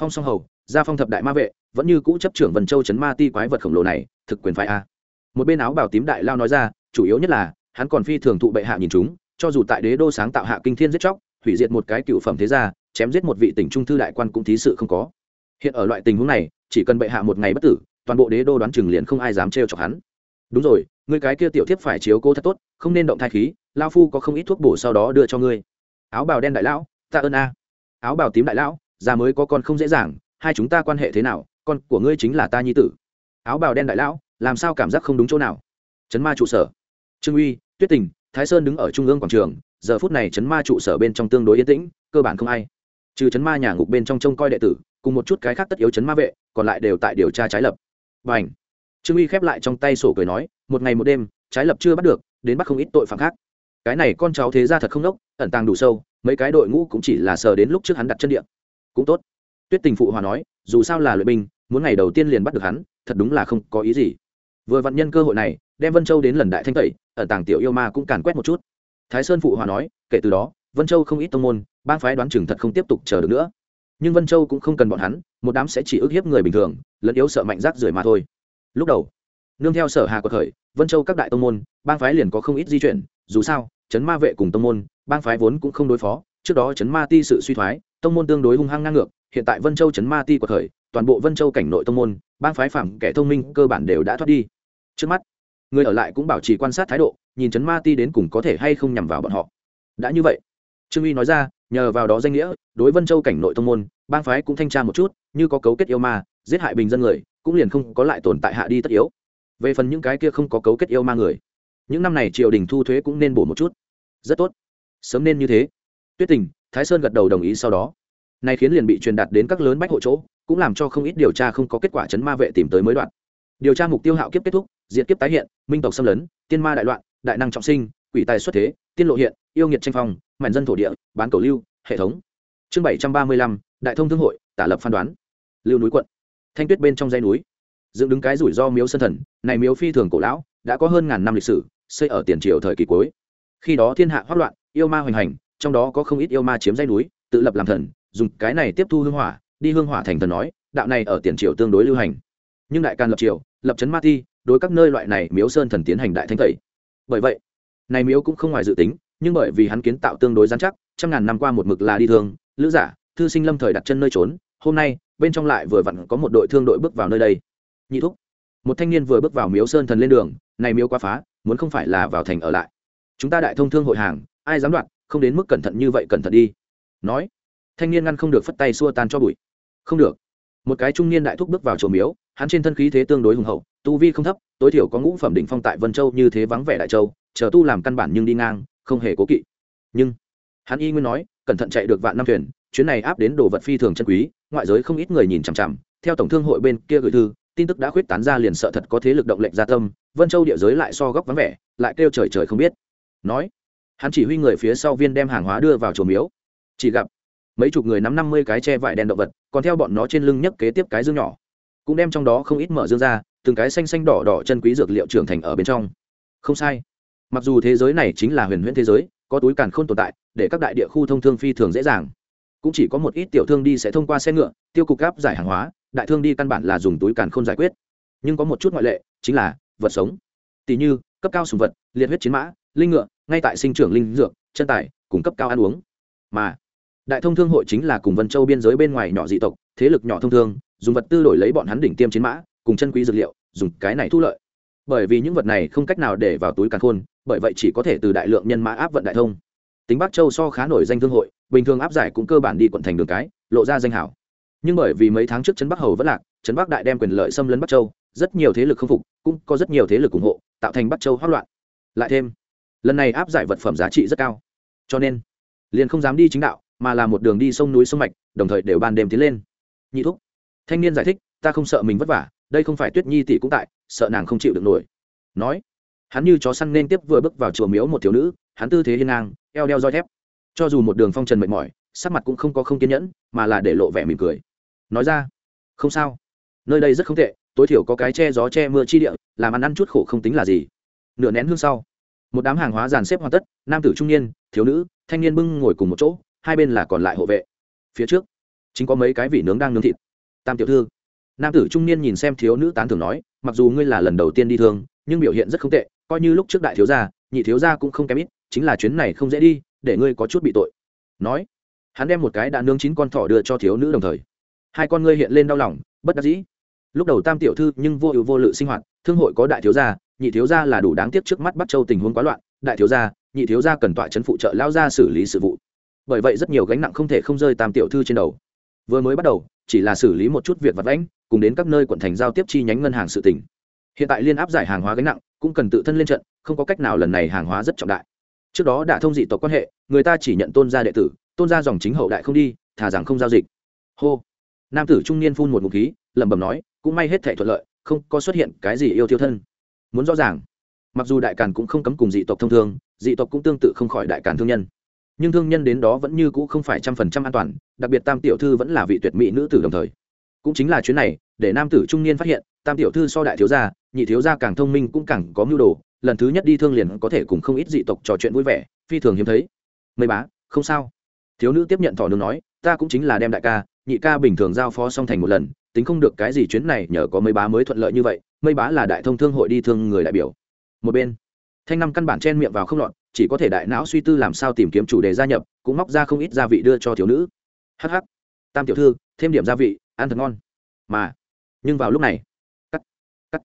Phong song hầu, gia phong thập đại ma vệ, vẫn như cũ chấp trưởng vần châu chấn ma ti quái vật khổng lồ này, thực quyền phái a một bên áo bào tím đại lao nói ra, chủ yếu nhất là, hắn còn phi thường thụ bệ hạ nhìn chúng, cho dù tại đế đô sáng tạo hạ kinh thiên giết chóc, hủy diệt một cái cựu phẩm thế gia, chém giết một vị tỉnh trung thư đại quan cũng thí sự không có. Hiện ở loại tình huống này, chỉ cần bệ hạ một ngày bất tử, toàn bộ đế đô đoán chừng liền không ai dám trêu chọc hắn. Đúng rồi người cái kia tiểu thiếp phải chiếu cố thật tốt, không nên động thai khí, lao phu có không ít thuốc bổ sau đó đưa cho ngươi. Áo bào đen đại lão ta ơn a. Áo bào tím đại lão, già mới có con không dễ dàng, hai chúng ta quan hệ thế nào, con của ngươi chính là ta nhi tử. Áo bào đen đại lão làm sao cảm giác không đúng chỗ nào? Chấn ma trụ sở. Trương uy tuyết tình thái sơn đứng ở trung ương quảng trường giờ phút này chấn ma trụ sở bên trong tương đối yên tĩnh cơ bản không ai. Trừ chấn ma nhà ngục bên trong trông coi đệ tử cùng một chút cái khác tất yếu chấn ma vệ còn lại đều tại điều tra trái lập. B à n h trương uy khép lại trong tay sổ cười nói một ngày một đêm trái lập chưa bắt được đến bắt không ít tội phạm khác. Cái này con cháu thế ra thật không đốc ẩn tàng đủ sâu mấy cái đội ngũ cũng chỉ là sờ đến lúc trước hắn đặt chân địa, cũng tốt. Tuyết tình phụ hòa nói dù sao là luyện binh muốn ngày đầu tiên liền bắt được hắn thật đúng là không có ý gì vừa vặn nhân cơ hội này, đem vân châu đến lần đại thanh tẩy ở tàng tiểu yêu ma cũng càn quét một chút. Thái sơn phụ hòa nói, kể từ đó, vân châu không ít tông môn, bang phái đoán chừng thật không tiếp tục chờ được nữa. Nhưng vân châu cũng không cần bọn hắn, một đám sẽ chỉ ức hiếp người bình thường, lẫn yếu sợ mạnh rác rưởi mà thôi. Lúc đầu, nương theo sở hà của khởi vân châu các đại tông môn, bang phái liền có không ít di chuyển, dù sao, chấn ma vệ cùng tông môn, bang phái vốn cũng không đối phó, trước đó chấn ma ti sự suy thoái, tông môn tương đối hung hăng ngang ngược, hiện tại vân châu chấn ma ti của khởi toàn bộ vân châu cảnh nội tông môn, bang phái phạm kẻ thông minh cơ bản đều đã thoát đi trước mắt, người ở lại cũng bảo trì quan sát thái độ, nhìn chấn ma ti đến cùng có thể hay không nhằm vào bọn họ. Đã như vậy, trương uy nói ra, nhờ vào đó danh nghĩa, đối vân châu cảnh nội thông môn, bang phái cũng thanh tra một chút, như có cấu kết yêu ma, giết hại bình dân người, cũng liền không có lại tồn tại hạ đi tất yếu. Về phần những cái kia không có cấu kết yêu ma người, những năm này triều đình thu thuế cũng nên bổ một chút. Rất tốt. Sớm nên như thế. Tuyết tình, thái sơn gật đầu đồng ý sau đó. Nay khiến liền bị truyền đạt đến các lớn bách hộ chỗ, cũng làm cho không ít điều tra không có kết quả chấn ma vệ tìm tới mới đoạn. Điều tra mục tiêu hạo kiếp kết thúc diệt kiếp tái hiện, minh tộc xâm lấn, tiên ma đại loạn, đại năng trọng sinh, quỷ tài xuất thế, tiên lộ hiện, yêu nghiệt tranh phong mạnh dân thổ địa, bán cầu lưu, hệ thống. Chương bảy trăm ba mươi lăm, đại thông thương hội, tả lập phán đoán. Lưu núi quận. Thanh tuyết bên trong dây núi. Dựng đứng cái rủi ro miếu sân thần, này miếu phi thường cổ lão, đã có hơn ngàn năm lịch sử, xây ở tiền triều thời kỳ cuối. Khi đó thiên hạ hoắc loạn, yêu ma hoành hành, trong đó có không ít yêu ma chiếm dây núi, tự lập làm thần, dùng cái này tiếp thu hương hỏa, đi hương hỏa thành thần nói, đạo này ở tiền triều tương đối lưu hành. Nhưng đại can lập triều, lập trấn ma ti đối các nơi loại này miếu sơn thần tiến hành đại thanh tẩy. Bởi vậy, này miếu cũng không ngoài dự tính, nhưng bởi vì hắn kiến tạo tương đối rắn chắc, trăm ngàn năm qua một mực là đi thương, lữ giả, thư sinh lâm thời đặt chân nơi trốn, hôm nay, bên trong lại vừa vặn có một đội thương đội bước vào nơi đây. Nhị thúc, một thanh niên vừa bước vào miếu sơn thần lên đường, này miếu quá phá, muốn không phải là vào thành ở lại. Chúng ta đại thông thương hội hàng, ai dám đoạt không đến mức cẩn thận như vậy cẩn thận đi. Nói, thanh niên ngăn không được phất tay xua tan cho bụi. Không được một cái trung niên đại thúc bước vào chùa miếu, hắn trên thân khí thế tương đối hùng hậu, tu vi không thấp, tối thiểu có ngũ phẩm đỉnh phong tại vân châu như thế vắng vẻ đại châu, chờ tu làm căn bản nhưng đi ngang, không hề cố kỵ. Nhưng, hắn y nguyên nói, cẩn thận chạy được vạn năm thuyền, chuyến này áp đến đồ vật phi thường chân quý, ngoại giới không ít người nhìn chằm chằm, theo tổng thương hội bên kia gửi thư, tin tức đã khuyết tán ra liền sợ thật có thế lực động lệnh gia tâm, vân châu địa giới lại so góc vắng vẻ, lại kêu trời trời không biết. Nói, hắn chỉ huy người phía sau viên đem hàng hóa đưa vào chùa miếu. Chỉ gặp mấy chục người nắm năm mươi cái che vải đen động vật, còn theo bọn nó trên lưng nhấc kế tiếp cái dương nhỏ. Cũng đem trong đó không ít mở dương ra, từng cái xanh xanh đỏ đỏ chân quý dược liệu trưởng thành ở bên trong. Không sai. Mặc dù thế giới này chính là huyền huyễn thế giới, có túi càn khôn tồn tại, để các đại địa khu thông thương phi thường dễ dàng. Cũng chỉ có một ít tiểu thương đi sẽ thông qua xe ngựa, tiêu cục gáp giải hàng hóa, đại thương đi căn bản là dùng túi càn khôn giải quyết. Nhưng có một chút ngoại lệ, chính là vật sống. Tỷ như, cấp cao sùng vật, liệt huyết chiến mã, linh ngựa, ngay tại sinh trưởng linh dược, chân tài cung cấp cao ăn uống. Mà đại thông thương hội chính là cùng vân châu biên giới bên ngoài nhỏ dị tộc, thế lực nhỏ thông thương, dùng vật tư đổi lấy bọn hắn đỉnh tiêm chiến mã, cùng chân quý dược liệu, dùng cái này thu lợi. Bởi vì những vật này không cách nào để vào túi càn khôn, bởi vậy chỉ có thể từ đại lượng nhân mã áp vận đại thông. Tính bắc châu so khá nổi danh thương hội, bình thường áp giải cũng cơ bản đi quận thành đường cái, lộ ra danh hảo. Nhưng bởi vì mấy tháng trước trấn bắc hầu vẫn lạc, trấn bắc đại đem quyền lợi xâm lấn bắc châu, rất nhiều thế lực không phục, cũng có rất nhiều thế lực ủng hộ, tạo thành bắc châu hoát loạn. Lại thêm, lần này áp giải vật phẩm giá trị rất cao. Cho nên, liền không dám đi chính đạo mà là một đường đi sông núi sông mạch, đồng thời đều ban đêm tiến lên. Nhị thúc, thanh niên giải thích, ta không sợ mình vất vả, đây không phải tuyết nhi tỷ cũng tại, sợ nàng không chịu được nổi. Nói, hắn như chó săn nên tiếp vừa bước vào chùa miếu một thiếu nữ, hắn tư thế hiên ngang, eo đeo roi thép. Cho dù một đường phong trần mệt mỏi, sắc mặt cũng không có không kiên nhẫn, mà là để lộ vẻ mỉm cười. Nói ra, không sao. Nơi đây rất không tệ, tối thiểu có cái che gió che mưa chi địa, làm ăn ăn chút khổ không tính là gì. Nửa nén hương sau, một đám hàng hóa dàn xếp hoàn tất, nam tử trung niên, thiếu nữ, thanh niên bưng ngồi cùng một chỗ hai bên là còn lại hộ vệ. Phía trước, chính có mấy cái vị nướng đang nướng thịt. Tam tiểu thư, nam tử trung niên nhìn xem thiếu nữ tán thưởng nói, mặc dù ngươi là lần đầu tiên đi thương, nhưng biểu hiện rất không tệ, coi như lúc trước đại thiếu gia, nhị thiếu gia cũng không kém ít, chính là chuyến này không dễ đi, để ngươi có chút bị tội. Nói, hắn đem một cái đã nướng chín con thỏ đưa cho thiếu nữ đồng thời. Hai con ngươi hiện lên đau lòng, bất đắc dĩ. Lúc đầu tam tiểu thư nhưng vô ưu vô lự sinh hoạt, thương hội có đại thiếu gia, nhị thiếu gia là đủ đáng tiếc trước mắt bắt châu tình huống quá loạn, đại thiếu gia, nhị thiếu gia cần tọa chấn phụ trợ lao ra xử lý sự vụ bởi vậy rất nhiều gánh nặng không thể không rơi tam tiểu thư trên đầu. Vừa mới bắt đầu, chỉ là xử lý một chút việc vặt vãnh, cùng đến các nơi quận thành giao tiếp chi nhánh ngân hàng sự tỉnh hiện tại liên áp giải hàng hóa gánh nặng, cũng cần tự thân lên trận, không có cách nào lần này hàng hóa rất trọng đại. Trước đó đã thông dị tộc quan hệ, người ta chỉ nhận tôn gia đệ tử, tôn gia dòng chính hậu đại không đi thả rằng không giao dịch. Hô. Nam tử trung niên phun một ngụ khí, lẩm bẩm nói, cũng may hết thể thuận lợi, không có xuất hiện cái gì yêu thiêu thân. Muốn rõ ràng, mặc dù đại càn cũng không cấm cùng dị tộc thông thường dị tộc cũng tương tự không khỏi đại càn thương nhân nhưng thương nhân đến đó vẫn như cũ không phải trăm phần trăm an toàn, đặc biệt tam tiểu thư vẫn là vị tuyệt mỹ nữ tử đồng thời. Cũng chính là chuyến này, để nam tử trung niên phát hiện, tam tiểu thư so đại thiếu gia, nhị thiếu gia càng thông minh cũng càng có mưu đồ, lần thứ nhất đi thương liền có thể cùng không ít dị tộc trò chuyện vui vẻ, phi thường hiếm thấy. Mây bá, không sao. Thiếu nữ tiếp nhận thỏ nương nói, ta cũng chính là đem đại ca, nhị ca bình thường giao phó song thành một lần, tính không được cái gì chuyến này nhờ có mấy bá mới thuận lợi như vậy mây bá là đại thông thương hội đi thương người đại biểu. Một bên, thanh năm căn bản chen miệng vào không lọt chỉ có thể đại não suy tư làm sao tìm kiếm chủ đề gia nhập, cũng móc ra không ít gia vị đưa cho thiếu nữ. Hh tam tiểu thư, thêm điểm gia vị, ăn thật ngon. Mà, nhưng vào lúc này, cắt cắt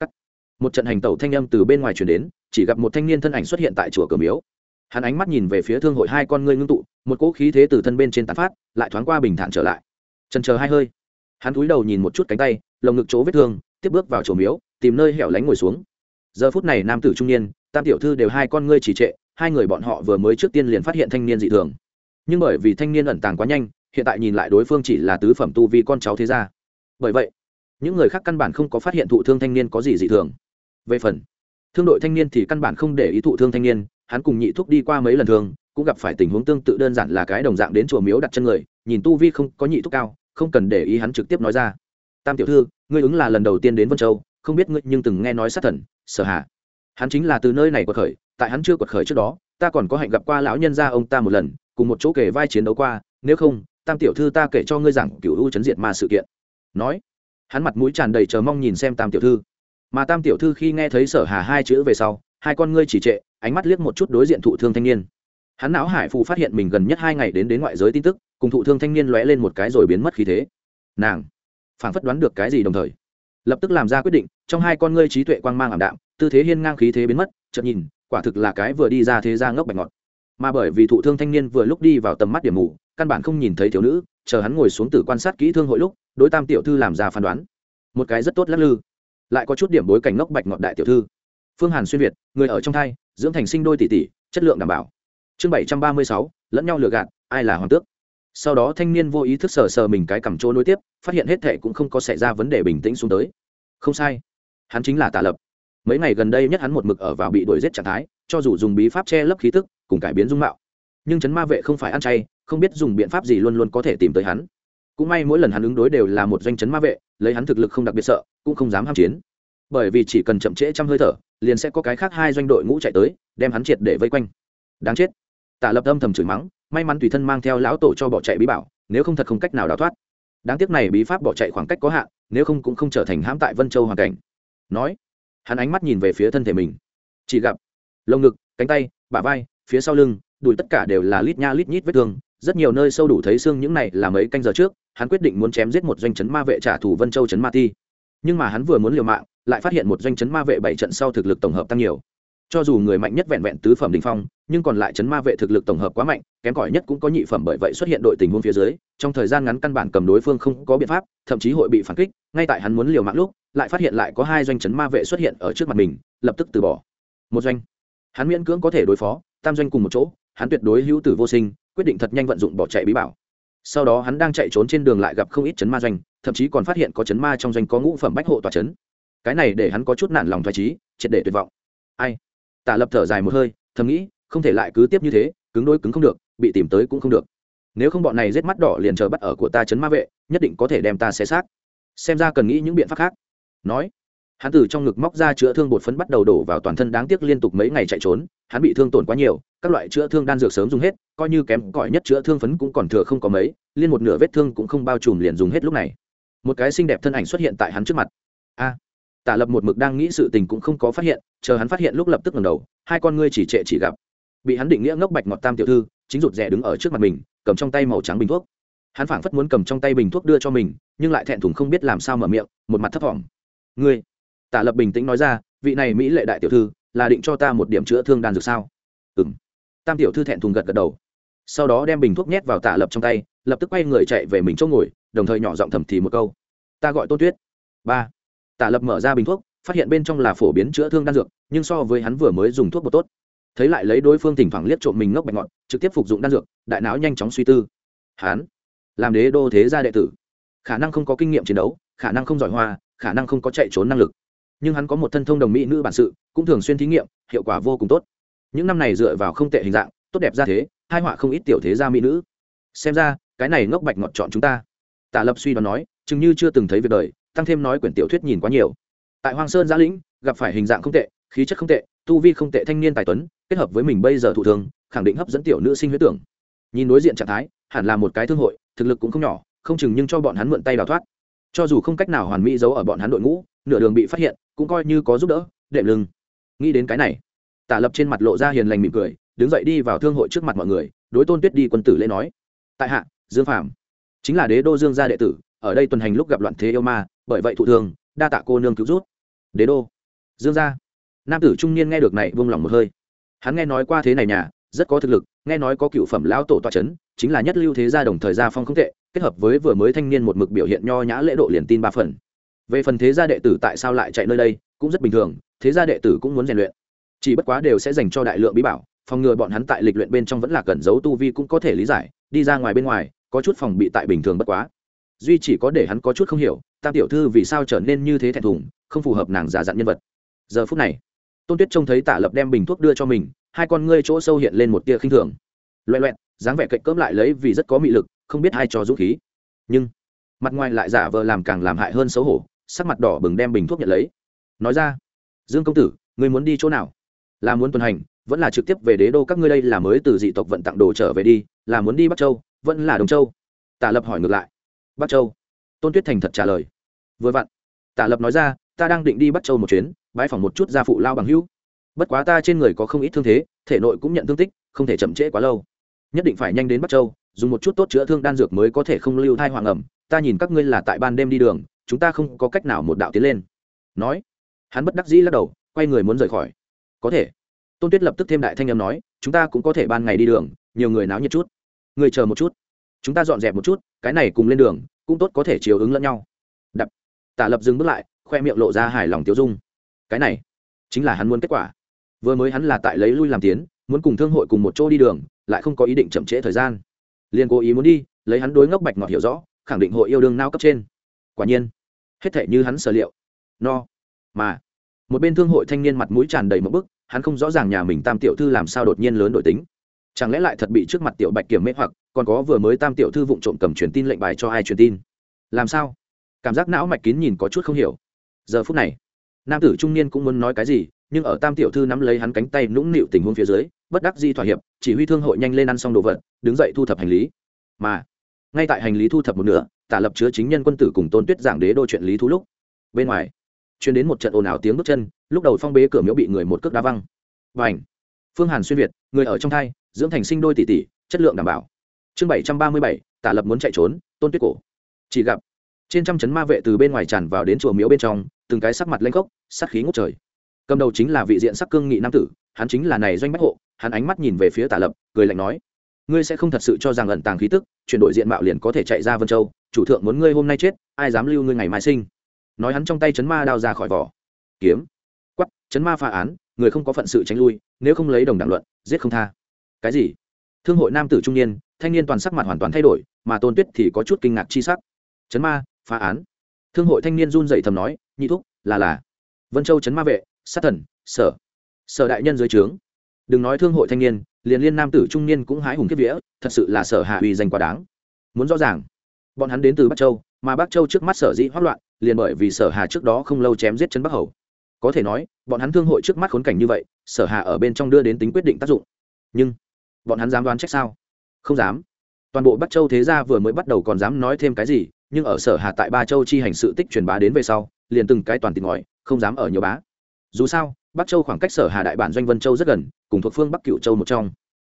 cắt. Một trận hành tẩu thanh âm từ bên ngoài chuyển đến, chỉ gặp một thanh niên thân ảnh xuất hiện tại chùa cờ miếu. Hắn ánh mắt nhìn về phía thương hội hai con ngươi ngưng tụ, một cỗ khí thế từ thân bên trên tán phát, lại thoáng qua bình thản trở lại. Trần chờ hai hơi, hắn cúi đầu nhìn một chút cánh tay, lồng ngực chỗ vết thương, tiếp bước vào chùa miếu, tìm nơi hẻo lánh ngồi xuống. Giờ phút này nam tử trung niên tam tiểu thư đều hai con ngươi chỉ trệ, hai người bọn họ vừa mới trước tiên liền phát hiện thanh niên dị thường. Nhưng bởi vì thanh niên ẩn tàng quá nhanh, hiện tại nhìn lại đối phương chỉ là tứ phẩm tu vi con cháu thế gia. Bởi vậy, những người khác căn bản không có phát hiện thụ thương thanh niên có gì dị thường. Về phần, thương đội thanh niên thì căn bản không để ý thụ thương thanh niên, hắn cùng nhị thúc đi qua mấy lần thường, cũng gặp phải tình huống tương tự đơn giản là cái đồng dạng đến chùa miếu đặt chân người, nhìn tu vi không có nhị thúc cao, không cần để ý hắn trực tiếp nói ra. Tam tiểu thư, ngươi ứng là lần đầu tiên đến vân châu, không biết ngươi nhưng từng nghe nói sát thần, sở hạ hắn chính là từ nơi này quật khởi, tại hắn chưa quật khởi trước đó, ta còn có hạnh gặp qua lão nhân gia ông ta một lần, cùng một chỗ kể vai chiến đấu qua, nếu không, tam tiểu thư ta kể cho ngươi rằng cựu u chấn diệt ma sự kiện. Nói, hắn mặt mũi tràn đầy chờ mong nhìn xem tam tiểu thư. Mà tam tiểu thư khi nghe thấy sở hà hai chữ về sau, hai con ngươi chỉ trệ, ánh mắt liếc một chút đối diện thụ thương thanh niên. Hắn não hải phù phát hiện mình gần nhất hai ngày đến đến ngoại giới tin tức, cùng thụ thương thanh niên lóe lên một cái rồi biến mất khí thế. Nàng phảng phất đoán được cái gì đồng thời, lập tức làm ra quyết định, trong hai con ngươi trí tuệ quang mang ảm đạm tư thế hiên ngang khí thế biến mất, chợt nhìn, quả thực là cái vừa đi ra thế ra ngốc bạch ngọt. Mà bởi vì thụ thương thanh niên vừa lúc đi vào tầm mắt điểm mù, căn bản không nhìn thấy thiếu nữ, chờ hắn ngồi xuống từ quan sát kỹ thương hội lúc, đối tam tiểu thư làm ra phán đoán. Một cái rất tốt lắc lư, lại có chút điểm bối cảnh ngốc bạch ngọt đại tiểu thư. Phương hàn xuyên việt, người ở trong thai, dưỡng thành sinh đôi tỷ tỷ, chất lượng đảm bảo. Chương bảy trăm ba mươi sáu, lẫn nhau lừa gạt, ai là hoàng tước? Sau đó thanh niên vô ý thức sờ sờ mình cái cầm chỗ nối tiếp, phát hiện hết thệ cũng không có xảy ra vấn đề bình tĩnh xuống tới. Không sai, hắn chính là tả lập mấy ngày gần đây nhất hắn một mực ở vào bị đuổi giết trạng thái, cho dù dùng bí pháp che lấp khí tức, cùng cải biến dung mạo. Nhưng chấn ma vệ không phải ăn chay, không biết dùng biện pháp gì luôn luôn có thể tìm tới hắn. Cũng may mỗi lần hắn ứng đối đều là một doanh chấn ma vệ, lấy hắn thực lực không đặc biệt sợ, cũng không dám ham chiến. Bởi vì chỉ cần chậm trễ trăm hơi thở, liền sẽ có cái khác hai doanh đội ngũ chạy tới, đem hắn triệt để vây quanh. Đáng chết. Tạ lập âm thầm chửi mắng, may mắn tùy thân mang theo lão tổ cho bỏ chạy bí bảo, nếu không thật không cách nào đào thoát. Đáng tiếc này bí pháp bỏ chạy khoảng cách có hạn, nếu không cũng không trở thành hãm tại vân châu hoàn cảnh. Nói hắn ánh mắt nhìn về phía thân thể mình. Chỉ gặp, lồng ngực, cánh tay, bả vai, phía sau lưng, đùi tất cả đều là lít nha lít nhít vết thương. Rất nhiều nơi sâu đủ thấy xương những này là mấy canh giờ trước, hắn quyết định muốn chém giết một doanh chấn ma vệ trả thù vân châu chấn ma ti. Nhưng mà hắn vừa muốn liều mạng, lại phát hiện một doanh chấn ma vệ bảy trận sau thực lực tổng hợp tăng nhiều. Cho dù người mạnh nhất vẹn vẹn tứ phẩm đình phong nhưng còn lại chấn ma vệ thực lực tổng hợp quá mạnh, kém cỏi nhất cũng có nhị phẩm bởi vậy xuất hiện đội tình huống phía dưới, trong thời gian ngắn căn bản cầm đối phương không có biện pháp, thậm chí hội bị phản kích, ngay tại hắn muốn liều mạng lúc, lại phát hiện lại có hai doanh chấn ma vệ xuất hiện ở trước mặt mình, lập tức từ bỏ. Một doanh. Hắn miễn cưỡng có thể đối phó, tam doanh cùng một chỗ, hắn tuyệt đối hữu tử vô sinh, quyết định thật nhanh vận dụng bỏ chạy bí bảo. Sau đó hắn đang chạy trốn trên đường lại gặp không ít chấn ma doanh, thậm chí còn phát hiện có chấn ma trong doanh có ngũ phẩm bách hộ tòa chấn. Cái này để hắn có chút nản lòng thoải trí triệt để tuyệt vọng. Ai? Tả lập thở dài một hơi, thầm nghĩ không thể lại cứ tiếp như thế, cứng đôi cứng không được, bị tìm tới cũng không được. Nếu không bọn này rết mắt đỏ liền chờ bắt ở của ta chấn ma vệ, nhất định có thể đem ta xé xác. Xem ra cần nghĩ những biện pháp khác. Nói, hắn từ trong ngực móc ra chữa thương bột phấn bắt đầu đổ vào toàn thân đáng tiếc liên tục mấy ngày chạy trốn, hắn bị thương tổn quá nhiều, các loại chữa thương đan dược sớm dùng hết, coi như kém cỏi nhất chữa thương phấn cũng còn thừa không có mấy, liên một nửa vết thương cũng không bao trùm liền dùng hết lúc này. Một cái xinh đẹp thân ảnh xuất hiện tại hắn trước mặt. A, tả lập một mực đang nghĩ sự tình cũng không có phát hiện, chờ hắn phát hiện lúc lập tức ngẩng đầu, hai con ngươi chỉ trệ chỉ gặp bị hắn định nghĩa ngốc bạch ngọt tam tiểu thư, chính rụt rè đứng ở trước mặt mình, cầm trong tay màu trắng bình thuốc. Hắn phảng phất muốn cầm trong tay bình thuốc đưa cho mình, nhưng lại thẹn thùng không biết làm sao mở miệng, một mặt thấp thỏm. Ngươi? Tả lập bình tĩnh nói ra, vị này mỹ lệ đại tiểu thư, là định cho ta một điểm chữa thương đan dược sao? Ừ m tam tiểu thư thẹn thùng gật gật đầu. Sau đó đem bình thuốc nhét vào tả lập trong tay, lập tức quay người chạy về mình chỗ ngồi, đồng thời nhỏ giọng thầm thì một câu. Ta gọi tôn tuyết. Ba. Tả lập mở ra bình thuốc, phát hiện bên trong là phổ biến chữa thương đan dược, nhưng so với hắn vừa mới dùng thuốc bột tốt thấy lại lấy đối phương thỉnh thoảng liếc trộm mình ngốc bạch ngọn, trực tiếp phục dụng đan dược, đại não nhanh chóng suy tư. Hắn làm đế đô thế gia đệ tử. Khả năng không có kinh nghiệm chiến đấu, khả năng không giỏi hoa, khả năng không có chạy trốn năng lực. Nhưng hắn có một thân thông đồng mỹ nữ bản sự, cũng thường xuyên thí nghiệm, hiệu quả vô cùng tốt. Những năm này dựa vào không tệ hình dạng, tốt đẹp ra thế hai họa không ít tiểu thế gia mỹ nữ. Xem ra, cái này ngốc bạch ngọt chọn chúng ta. Tả lập suy đoán nói, chừng như chưa từng thấy việc đời, tăng thêm nói quyển tiểu thuyết nhìn quá nhiều. Tại hoàng sơn gia lĩnh, gặp phải hình dạng không tệ, khí chất không tệ, tu vi không tệ, thanh niên tài tuấn kết hợp với mình bây giờ thụ thường khẳng định hấp dẫn tiểu nữ sinh huyết tưởng. Nhìn đối diện trạng thái, hẳn là một cái thương hội, thực lực cũng không nhỏ, không chừng nhưng cho bọn hắn mượn tay đào thoát. Cho dù không cách nào hoàn mỹ giấu ở bọn hắn đội ngũ, nửa đường bị phát hiện, cũng coi như có giúp đỡ, đệm lưng. Nghĩ đến cái này, tả lập trên mặt lộ ra hiền lành mỉm cười, đứng dậy đi vào thương hội trước mặt mọi người, đối tôn tuyết đi quân tử lễ nói. Tại hạ, dương phạm chính là đế đô dương gia đệ tử, ở đây tuần hành lúc gặp loạn thế yêu ma, bởi vậy thụ thường đa tạ cô nương cứu rút đế đô? Dương gia. Nam tử trung niên nghe được này vung lòng một hơi hắn nghe nói qua thế này nhà, rất có thực lực, nghe nói có cựu phẩm lão tổ tọa c h ấ n chính là nhất lưu thế gia đồng thời gia phong không tệ, kết hợp với vừa mới thanh niên một mực biểu hiện nho nhã lễ độ liền tin ba phần. Về phần thế gia đệ tử tại sao lại chạy nơi đây, cũng rất bình thường, thế gia đệ tử cũng muốn rèn luyện. Chỉ bất quá đều sẽ dành cho đại lượng bí bảo, phòng ngừa bọn hắn tại lịch luyện bên trong vẫn là cẩn giấu tu vi cũng có thể lý giải, đi ra ngoài bên ngoài, có chút phòng bị tại bình thường bất quá. Duy chỉ có để hắn có chút không hiểu, tam tiểu thư vì sao trở nên như thế thẹn thùng, không phù hợp nàng giả dặn nhân vật. Giờ phút này tôn tuyết trông thấy tạ lập đem bình thuốc đưa cho mình, hai con ngươi chỗ sâu hiện lên một tia khinh thường. Loẹ loẹt, dáng vẻ cạnh cơm lại lấy vì rất có mị lực, không biết ai cho dũng khí. Nhưng, mặt ngoài lại giả vờ làm càng làm hại hơn xấu hổ, sắc mặt đỏ bừng đem bình thuốc nhận lấy. Nói ra, dương công tử, ngươi muốn đi chỗ nào? Là muốn tuần hành, vẫn là trực tiếp về đế đô các ngươi đây là mới từ dị tộc vận tặng đồ trở về đi, là muốn đi bắc châu, vẫn là đồng châu? Tả lập hỏi ngược lại. Bắc châu. Tôn tuyết thành thật trả lời. Vừa vặn. Tả lập nói ra ta đang định đi bắt châu một chuyến bãi phòng một chút gia phụ lao bằng hữu. Bất quá ta trên người có không ít thương thế, thể nội cũng nhận thương tích, không thể chậm trễ quá lâu. Nhất định phải nhanh đến bắt châu, dùng một chút tốt chữa thương đan dược mới có thể không lưu thai hoàng ẩm. Ta nhìn các ngươi là tại ban đêm đi đường, chúng ta không có cách nào một đạo tiến lên. Nói, hắn bất đắc dĩ lắc đầu, quay người muốn rời khỏi. Có thể. Tôn tuyết lập tức thêm đại thanh âm nói, chúng ta cũng có thể ban ngày đi đường, nhiều người náo nhiệt chút. Người chờ một chút. Chúng ta dọn dẹp một chút, cái này cùng lên đường, cũng tốt có thể chiều ứng lẫn nhau. Đập. Tả lập dừng bước lại khoe miệng lộ ra hài lòng tiêu dung. Cái này, chính là hắn muốn kết quả. Vừa mới hắn là tại lấy lui làm tiến, muốn cùng thương hội cùng một chỗ đi đường, lại không có ý định chậm trễ thời gian. Liền cố ý muốn đi, lấy hắn đối ngốc bạch ngọt hiểu rõ, khẳng định hội yêu đương nao cấp trên. Quả nhiên, hết thể như hắn sở liệu. No, mà, một bên thương hội thanh niên mặt mũi tràn đầy một bức, hắn không rõ ràng nhà mình tam tiểu thư làm sao đột nhiên lớn đổi tính. Chẳng lẽ lại thật bị trước mặt tiểu bạch kiểm mê hoặc, còn có vừa mới tam tiểu thư vụng trộm cầm truyền tin lệnh bài cho ai truyền tin? Làm sao? Cảm giác não mạch kín nhìn có chút không hiểu giờ phút này, nam tử trung niên cũng muốn nói cái gì, nhưng ở tam tiểu thư nắm lấy hắn cánh tay nũng nịu tình huống phía dưới, bất đắc di thỏa hiệp, chỉ huy thương hội nhanh lên ăn xong đồ vật, đứng dậy thu thập hành lý. Mà, ngay tại hành lý thu thập một nửa, tả lập chứa chính nhân quân tử cùng tôn tuyết giảng đế đô chuyện lý thú lúc. Bên ngoài chuyến đến một trận ồn ào tiếng bước chân, lúc đầu phong bế cửa miếu bị người một cước đá văng. Và ảnh phương hàn xuyên việt, người ở trong thai, dưỡng thành sinh đôi tỷ tỷ, chất lượng đảm bảo. Chương bảy trăm ba mươi bảy, tả lập muốn chạy trốn, tôn tuyết cổ. Chỉ gặp trên trăm chấn ma vệ từ bên ngoài tràn vào đến chùa miếu bên trong, từng cái sắc mặt lanh khốc, sắc khí ngút trời. Cầm đầu chính là vị diện sắc cương nghị nam tử, hắn chính là này doanh bách hộ, hắn ánh mắt nhìn về phía tả lập, cười lạnh nói, ngươi sẽ không thật sự cho rằng ẩn tàng khí tức, chuyển đổi diện mạo liền có thể chạy ra vân châu, chủ thượng muốn ngươi hôm nay chết, ai dám lưu ngươi ngày mai sinh? Nói hắn trong tay chấn ma đao ra khỏi vỏ. Kiếm. Quắp chấn ma phá án, người không có phận sự tránh lui, nếu không lấy đồng đảng luận, giết không tha. Cái gì? Thương hội nam tử trung niên, thanh niên toàn sắc mặt hoàn toàn thay đổi, mà tôn tuyết thì có chút kinh ngạc chi sắc. Chấn ma phá án. Thương hội thanh niên run dậy thầm nói, nhị thúc, là là. Vân châu chấn ma vệ, sát thần, sở. Sở đại nhân dưới trướng. Đừng nói thương hội thanh niên, liền liên nam tử trung niên cũng hái hùng kiếp vía, thật sự là sở hạ uy danh quá đáng. Muốn rõ ràng, bọn hắn đến từ bắc châu, mà bắc châu trước mắt sở dĩ hoát loạn, liền bởi vì sở hà trước đó không lâu chém giết chân bắc hầu. Có thể nói, bọn hắn thương hội trước mắt khốn cảnh như vậy, sở hà ở bên trong đưa đến tính quyết định tác dụng. Nhưng, bọn hắn dám đoán trách sao? Không dám. Toàn bộ bắc châu thế gia vừa mới bắt đầu còn dám nói thêm cái gì nhưng ở sở hà tại ba châu chi hành sự tích truyền bá đến về sau, liền từng cái toàn tình ngòi, không dám ở nhiều bá. Dù sao, bắc châu khoảng cách sở hà đại bản doanh vân châu rất gần, cùng thuộc phương bắc cựu châu một trong.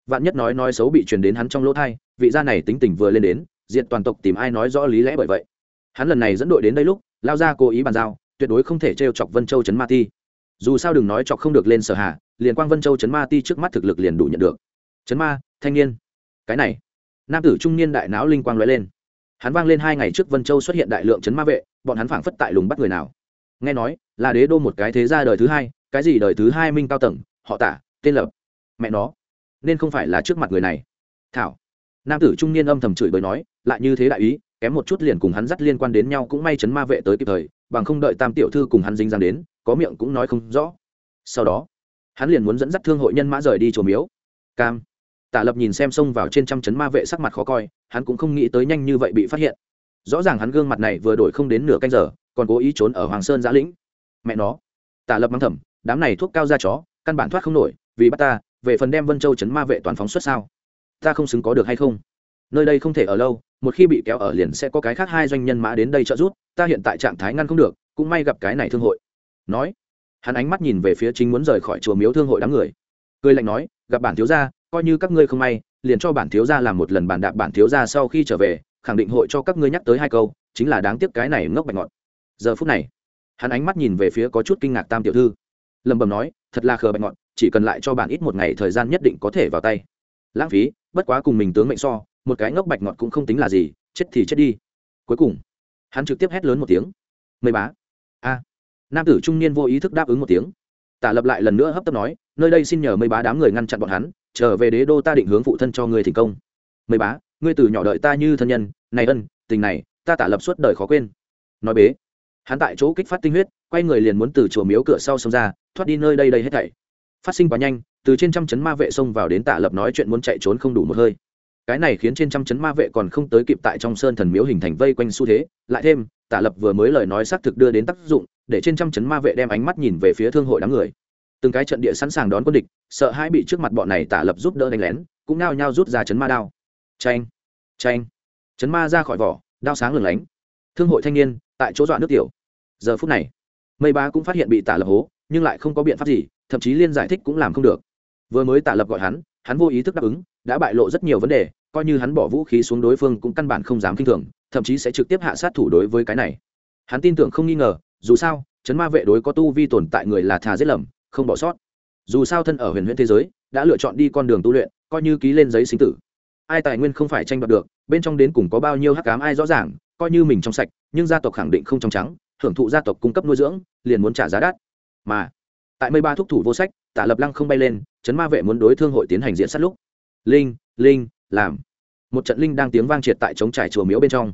Vạn nhất nói nói xấu bị truyền đến hắn trong lỗ thai, vị gia này tính tình vừa lên đến diện toàn tộc tìm ai nói rõ lý lẽ bởi vậy. Hắn lần này dẫn đội đến đây lúc, lao ra cố ý bàn giao, tuyệt đối không thể trêu chọc vân châu chấn ma ti. Dù sao đừng nói chọc không được lên sở hà, liền quang vân châu chấn ma ti trước mắt thực lực liền đủ nhận được. Chấn ma, thanh niên. Cái này, nam tử trung niên đại não linh quang lóe lên hắn vang lên hai ngày trước vân châu xuất hiện đại lượng chấn ma vệ, bọn hắn phảng phất tại lùng bắt người nào. Nghe nói, là đế đô một cái thế gia đời thứ hai, cái gì đời thứ hai minh cao tầng, họ tả tên lập mẹ nó. Nên không phải là trước mặt người này. Thảo. Nam tử trung niên âm thầm chửi bới nói, lại như thế đại ý, kém một chút liền cùng hắn dắt liên quan đến nhau cũng may chấn ma vệ tới kịp thời, bằng không đợi tam tiểu thư cùng hắn dính dáng đến, có miệng cũng nói không rõ. Sau đó, hắn liền muốn dẫn dắt thương hội nhân mã rời đi chùa miếu. Cam tả lập nhìn xem xông vào trên trăm chấn ma vệ sắc mặt khó coi, hắn cũng không nghĩ tới nhanh như vậy bị phát hiện. Rõ ràng hắn gương mặt này vừa đổi không đến nửa canh giờ, còn cố ý trốn ở hoàng sơn giã lĩnh. Mẹ nó! Tả lập mắng thầm, đám này thuốc cao ra chó, căn bản thoát không nổi, vì bắt ta, về phần đem vân châu chấn ma vệ toàn phóng xuất sao? Ta không xứng có được hay không? Nơi đây không thể ở lâu, một khi bị kéo ở liền sẽ có cái khác hai doanh nhân mã đến đây trợ giúp, ta hiện tại trạng thái ngăn không được, cũng may gặp cái này thương hội. Nói, hắn ánh mắt nhìn về phía chính muốn rời khỏi chùa miếu thương hội đám người. Cười lạnh nói, gặp bản thiếu gia coi như các ngươi không may, liền cho bản thiếu gia làm một lần bản đạp bản thiếu gia sau khi trở về, khẳng định hội cho các ngươi nhắc tới hai câu, chính là đáng tiếc cái này ngốc bạch ngọt giờ phút này, hắn ánh mắt nhìn về phía có chút kinh ngạc tam tiểu thư. Lầm bầm nói, thật là khờ bạch ngọt chỉ cần lại cho bạn ít một ngày thời gian nhất định có thể vào tay. Lãng phí, bất quá cùng mình tướng mệnh so, một cái ngốc bạch ngọt cũng không tính là gì, chết thì chết đi. Cuối cùng, hắn trực tiếp hét lớn một tiếng. Mây bá. A. Nam tử trung niên vô ý thức đáp ứng một tiếng. Tả lập lại lần nữa hấp tấp nói, nơi đây xin nhờ mây bá đám người ngăn chặn bọn hắn trở về đế đô ta định hướng phụ thân cho ngươi thành công. Mây bá, ngươi từ nhỏ đợi ta như thân nhân, này ân, tình này, ta tả lập suốt đời khó quên. Nói bế, hắn tại chỗ kích phát tinh huyết, quay người liền muốn từ chùa miếu cửa sau xông ra, thoát đi nơi đây đây hết thảy. Phát sinh quá nhanh, từ trên trăm chấn ma vệ xông vào đến tạ lập nói chuyện muốn chạy trốn không đủ một hơi. Cái này khiến trên trăm chấn ma vệ còn không tới kịp tại trong sơn thần miếu hình thành vây quanh xu thế, lại thêm tạ lập vừa mới lời nói xác thực đưa đến tác dụng, để trên trăm chấn ma vệ đem ánh mắt nhìn về phía thương hội đám người. Từng cái trận địa sẵn sàng đón quân địch sợ hai bị trước mặt bọn này tạ lập giúp đỡ đánh lén, cũng nao nhao rút ra chấn ma đao. Tranh tranh chấn ma ra khỏi vỏ, đao sáng lửng lánh. Thương hội thanh niên, tại chỗ dọa nước tiểu. Giờ phút này, mây ba cũng phát hiện bị tả lập hố, nhưng lại không có biện pháp gì, thậm chí liên giải thích cũng làm không được. Vừa mới tả lập gọi hắn hắn vô ý thức đáp ứng, đã bại lộ rất nhiều vấn đề, coi như hắn bỏ vũ khí xuống đối phương cũng căn bản không dám k i n h thường, thậm chí sẽ trực tiếp hạ sát thủ đối với cái này. Hắn tin tưởng không nghi ngờ, dù sao, chấn ma vệ đối có tu vi tồn tại người là thà giết lầm, không bỏ sót dù sao thân ở huyền huyễn thế giới, đã lựa chọn đi con đường tu luyện, coi như ký lên giấy sinh tử. Ai tài nguyên không phải tranh đoạt được, bên trong đến cùng có bao nhiêu hắc cám ai rõ ràng, coi như mình trong sạch, nhưng gia tộc khẳng định không trong trắng, hưởng thụ gia tộc cung cấp nuôi dưỡng, liền muốn trả giá đắt. Mà, tại mây ba thúc thủ vô sách tạ lập lăng không bay lên, chấn ma vệ muốn đối thương hội tiến hành diễn sát lúc. Linh linh, làm. Một trận linh đang tiếng vang triệt tại chống trải chùa miếu bên trong.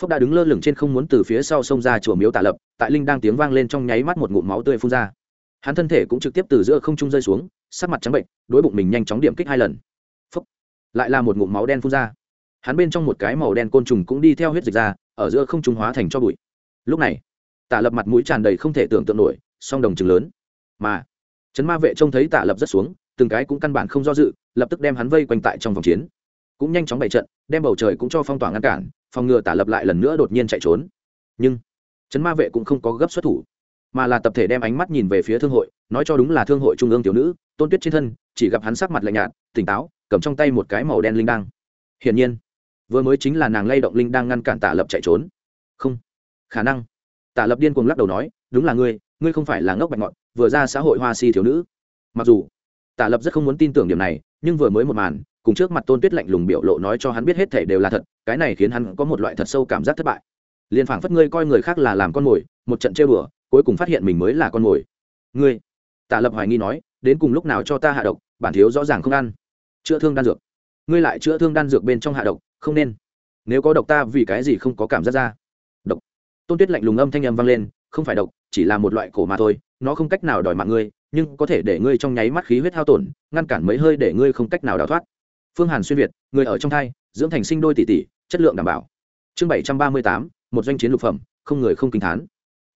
Phúc đã đứng lơ lửng trên không muốn từ phía sau sông ra chùa miếu tạ lập, tại linh đang tiếng vang lên trong nháy mắt một ngụm máu tươi phun ra hắn thân thể cũng trực tiếp từ giữa không trung rơi xuống, sắc mặt trắng bệnh, đối bụng mình nhanh chóng điểm kích hai lần. Phúc. Lại là một ngụm máu đen phun ra. Hắn bên trong một cái màu đen côn trùng cũng đi theo huyết dịch ra, ở giữa không trung hóa thành cho bụi. Lúc này, tạ lập mặt mũi tràn đầy không thể tưởng tượng nổi, song đồng chừng lớn. Mà, trấn ma vệ trông thấy tạ lập rất xuống, từng cái cũng căn bản không do dự, lập tức đem hắn vây quanh tại trong vòng chiến. Cũng nhanh chóng bày trận, đem bầu trời cũng cho phong tỏa ngăn cản, phòng ngừa tả lập lại lần nữa đột nhiên chạy trốn. Nhưng, trấn ma vệ cũng không có gấp xuất thủ mà là tập thể đem ánh mắt nhìn về phía thương hội, nói cho đúng là thương hội trung ương tiểu nữ, tôn tuyết trên thân, chỉ gặp hắn sắc mặt lạnh nhạt, tỉnh táo, cầm trong tay một cái màu đen linh đăng. Hiển nhiên, vừa mới chính là nàng lay động linh đang ngăn cản tả lập chạy trốn. Không, khả năng. Tả lập điên cuồng lắc đầu nói, đúng là ngươi ngươi không phải là ngốc bạch ngọn, vừa ra xã hội hoa si thiếu nữ. Mặc dù tả lập rất không muốn tin tưởng điểm này, nhưng vừa mới một màn, cùng trước mặt tôn tuyết lạnh lùng biểu lộ nói cho hắn biết hết thể đều là thật, cái này khiến hắn có một loại thật sâu cảm giác thất bại. Liền phảng phất ngươi coi người khác là làm con mồi, một trận trêu đùa cuối cùng phát hiện mình mới là con mồi. Ngươi tạ lập hoài nghi nói, đến cùng lúc nào cho ta hạ độc, bản thiếu rõ ràng không ăn. Chữa thương đan dược. Ngươi lại chữa thương đan dược bên trong hạ độc, không nên. Nếu có độc ta vì cái gì không có cảm giác ra? Độc. Tôn tuyết lạnh lùng âm thanh âm vang lên, không phải độc, chỉ là một loại cổ mà thôi, nó không cách nào đòi mạng ngươi, nhưng có thể để ngươi trong nháy mắt khí huyết hao tổn, ngăn cản mấy hơi để ngươi không cách nào đào thoát. Phương hàn xuyên việt, người ở trong thai, dưỡng thành sinh đôi tỷ tỷ, chất lượng đảm bảo. Chương bảy trăm ba mươi tám, một doanh chiến lục phẩm, không người không kinh thán.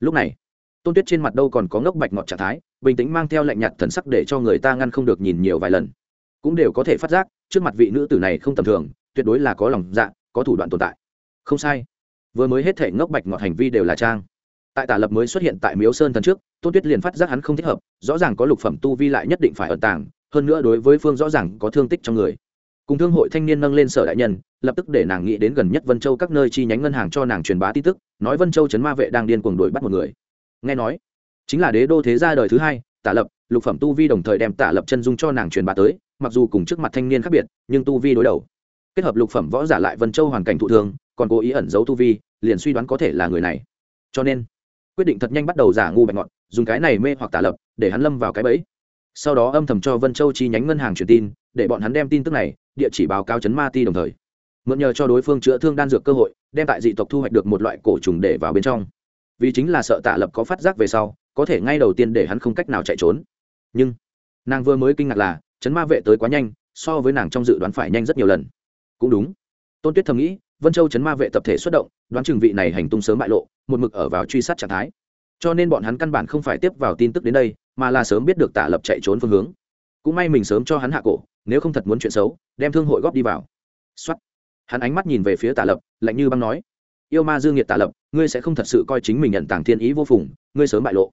Lúc này tôn tuyết trên mặt đâu còn có ngốc bạch ngọt trạng thái, bình tĩnh mang theo lạnh nhạt thần sắc để cho người ta ngăn không được nhìn nhiều vài lần. Cũng đều có thể phát giác, trước mặt vị nữ tử này không tầm thường, tuyệt đối là có lòng dạ có thủ đoạn tồn tại. Không sai. Vừa mới hết thể ngốc bạch ngọt hành vi đều là trang. Tại tả lập mới xuất hiện tại miếu sơn thần trước, tôn tuyết liền phát giác hắn không thích hợp, rõ ràng có lục phẩm tu vi lại nhất định phải ẩn tàng, hơn nữa đối với phương rõ ràng có thương tích trong người. Cùng thương hội thanh niên nâng lên sở đại nhân, lập tức để nàng nghĩ đến gần nhất vân châu các nơi chi nhánh ngân hàng cho nàng truyền bá tin tức, nói vân châu chấn ma vệ đang điên cuồng đuổi bắt một người nghe nói, chính là đế đô thế gia đời thứ hai, tả lập, lục phẩm tu vi đồng thời đem tả lập chân dung cho nàng truyền bá tới, mặc dù cùng trước mặt thanh niên khác biệt, nhưng tu vi đối đầu. Kết hợp lục phẩm võ giả lại vân châu hoàn cảnh thụ thương còn cố ý ẩn giấu tu vi, liền suy đoán có thể là người này. Cho nên, quyết định thật nhanh bắt đầu giả ngu bạch ngọn, dùng cái này mê hoặc tả lập, để hắn lâm vào cái bẫy. Sau đó âm thầm cho vân châu chi nhánh ngân hàng truyền tin, để bọn hắn đem tin tức này, địa chỉ báo cáo chấn ma ti đồng thời. Mượn nhờ cho đối phương chữa thương đan dược cơ hội, đem tại dị tộc thu hoạch được một loại cổ trùng để vào bên trong vì chính là sợ tạ lập có phát giác về sau, có thể ngay đầu tiên để hắn không cách nào chạy trốn. Nhưng, nàng vừa mới kinh ngạc là, chấn ma vệ tới quá nhanh, so với nàng trong dự đoán phải nhanh rất nhiều lần. Cũng đúng. Tôn tuyết thầm nghĩ, vân châu chấn ma vệ tập thể xuất động, đoán chừng vị này hành tung sớm bại lộ, một mực ở vào truy sát trạng thái. Cho nên bọn hắn căn bản không phải tiếp vào tin tức đến đây, mà là sớm biết được tạ lập chạy trốn phương hướng. Cũng may mình sớm cho hắn hạ cổ, nếu không thật muốn chuyện xấu, đem thương hội góp đi vào. Xuất hắn ánh mắt nhìn về phía tạ lập, lạnh như băng nói yêu ma dương nhiệt tạ lập, ngươi sẽ không thật sự coi chính mình nhận tàng thiên ý vô phùng, ngươi sớm bại lộ.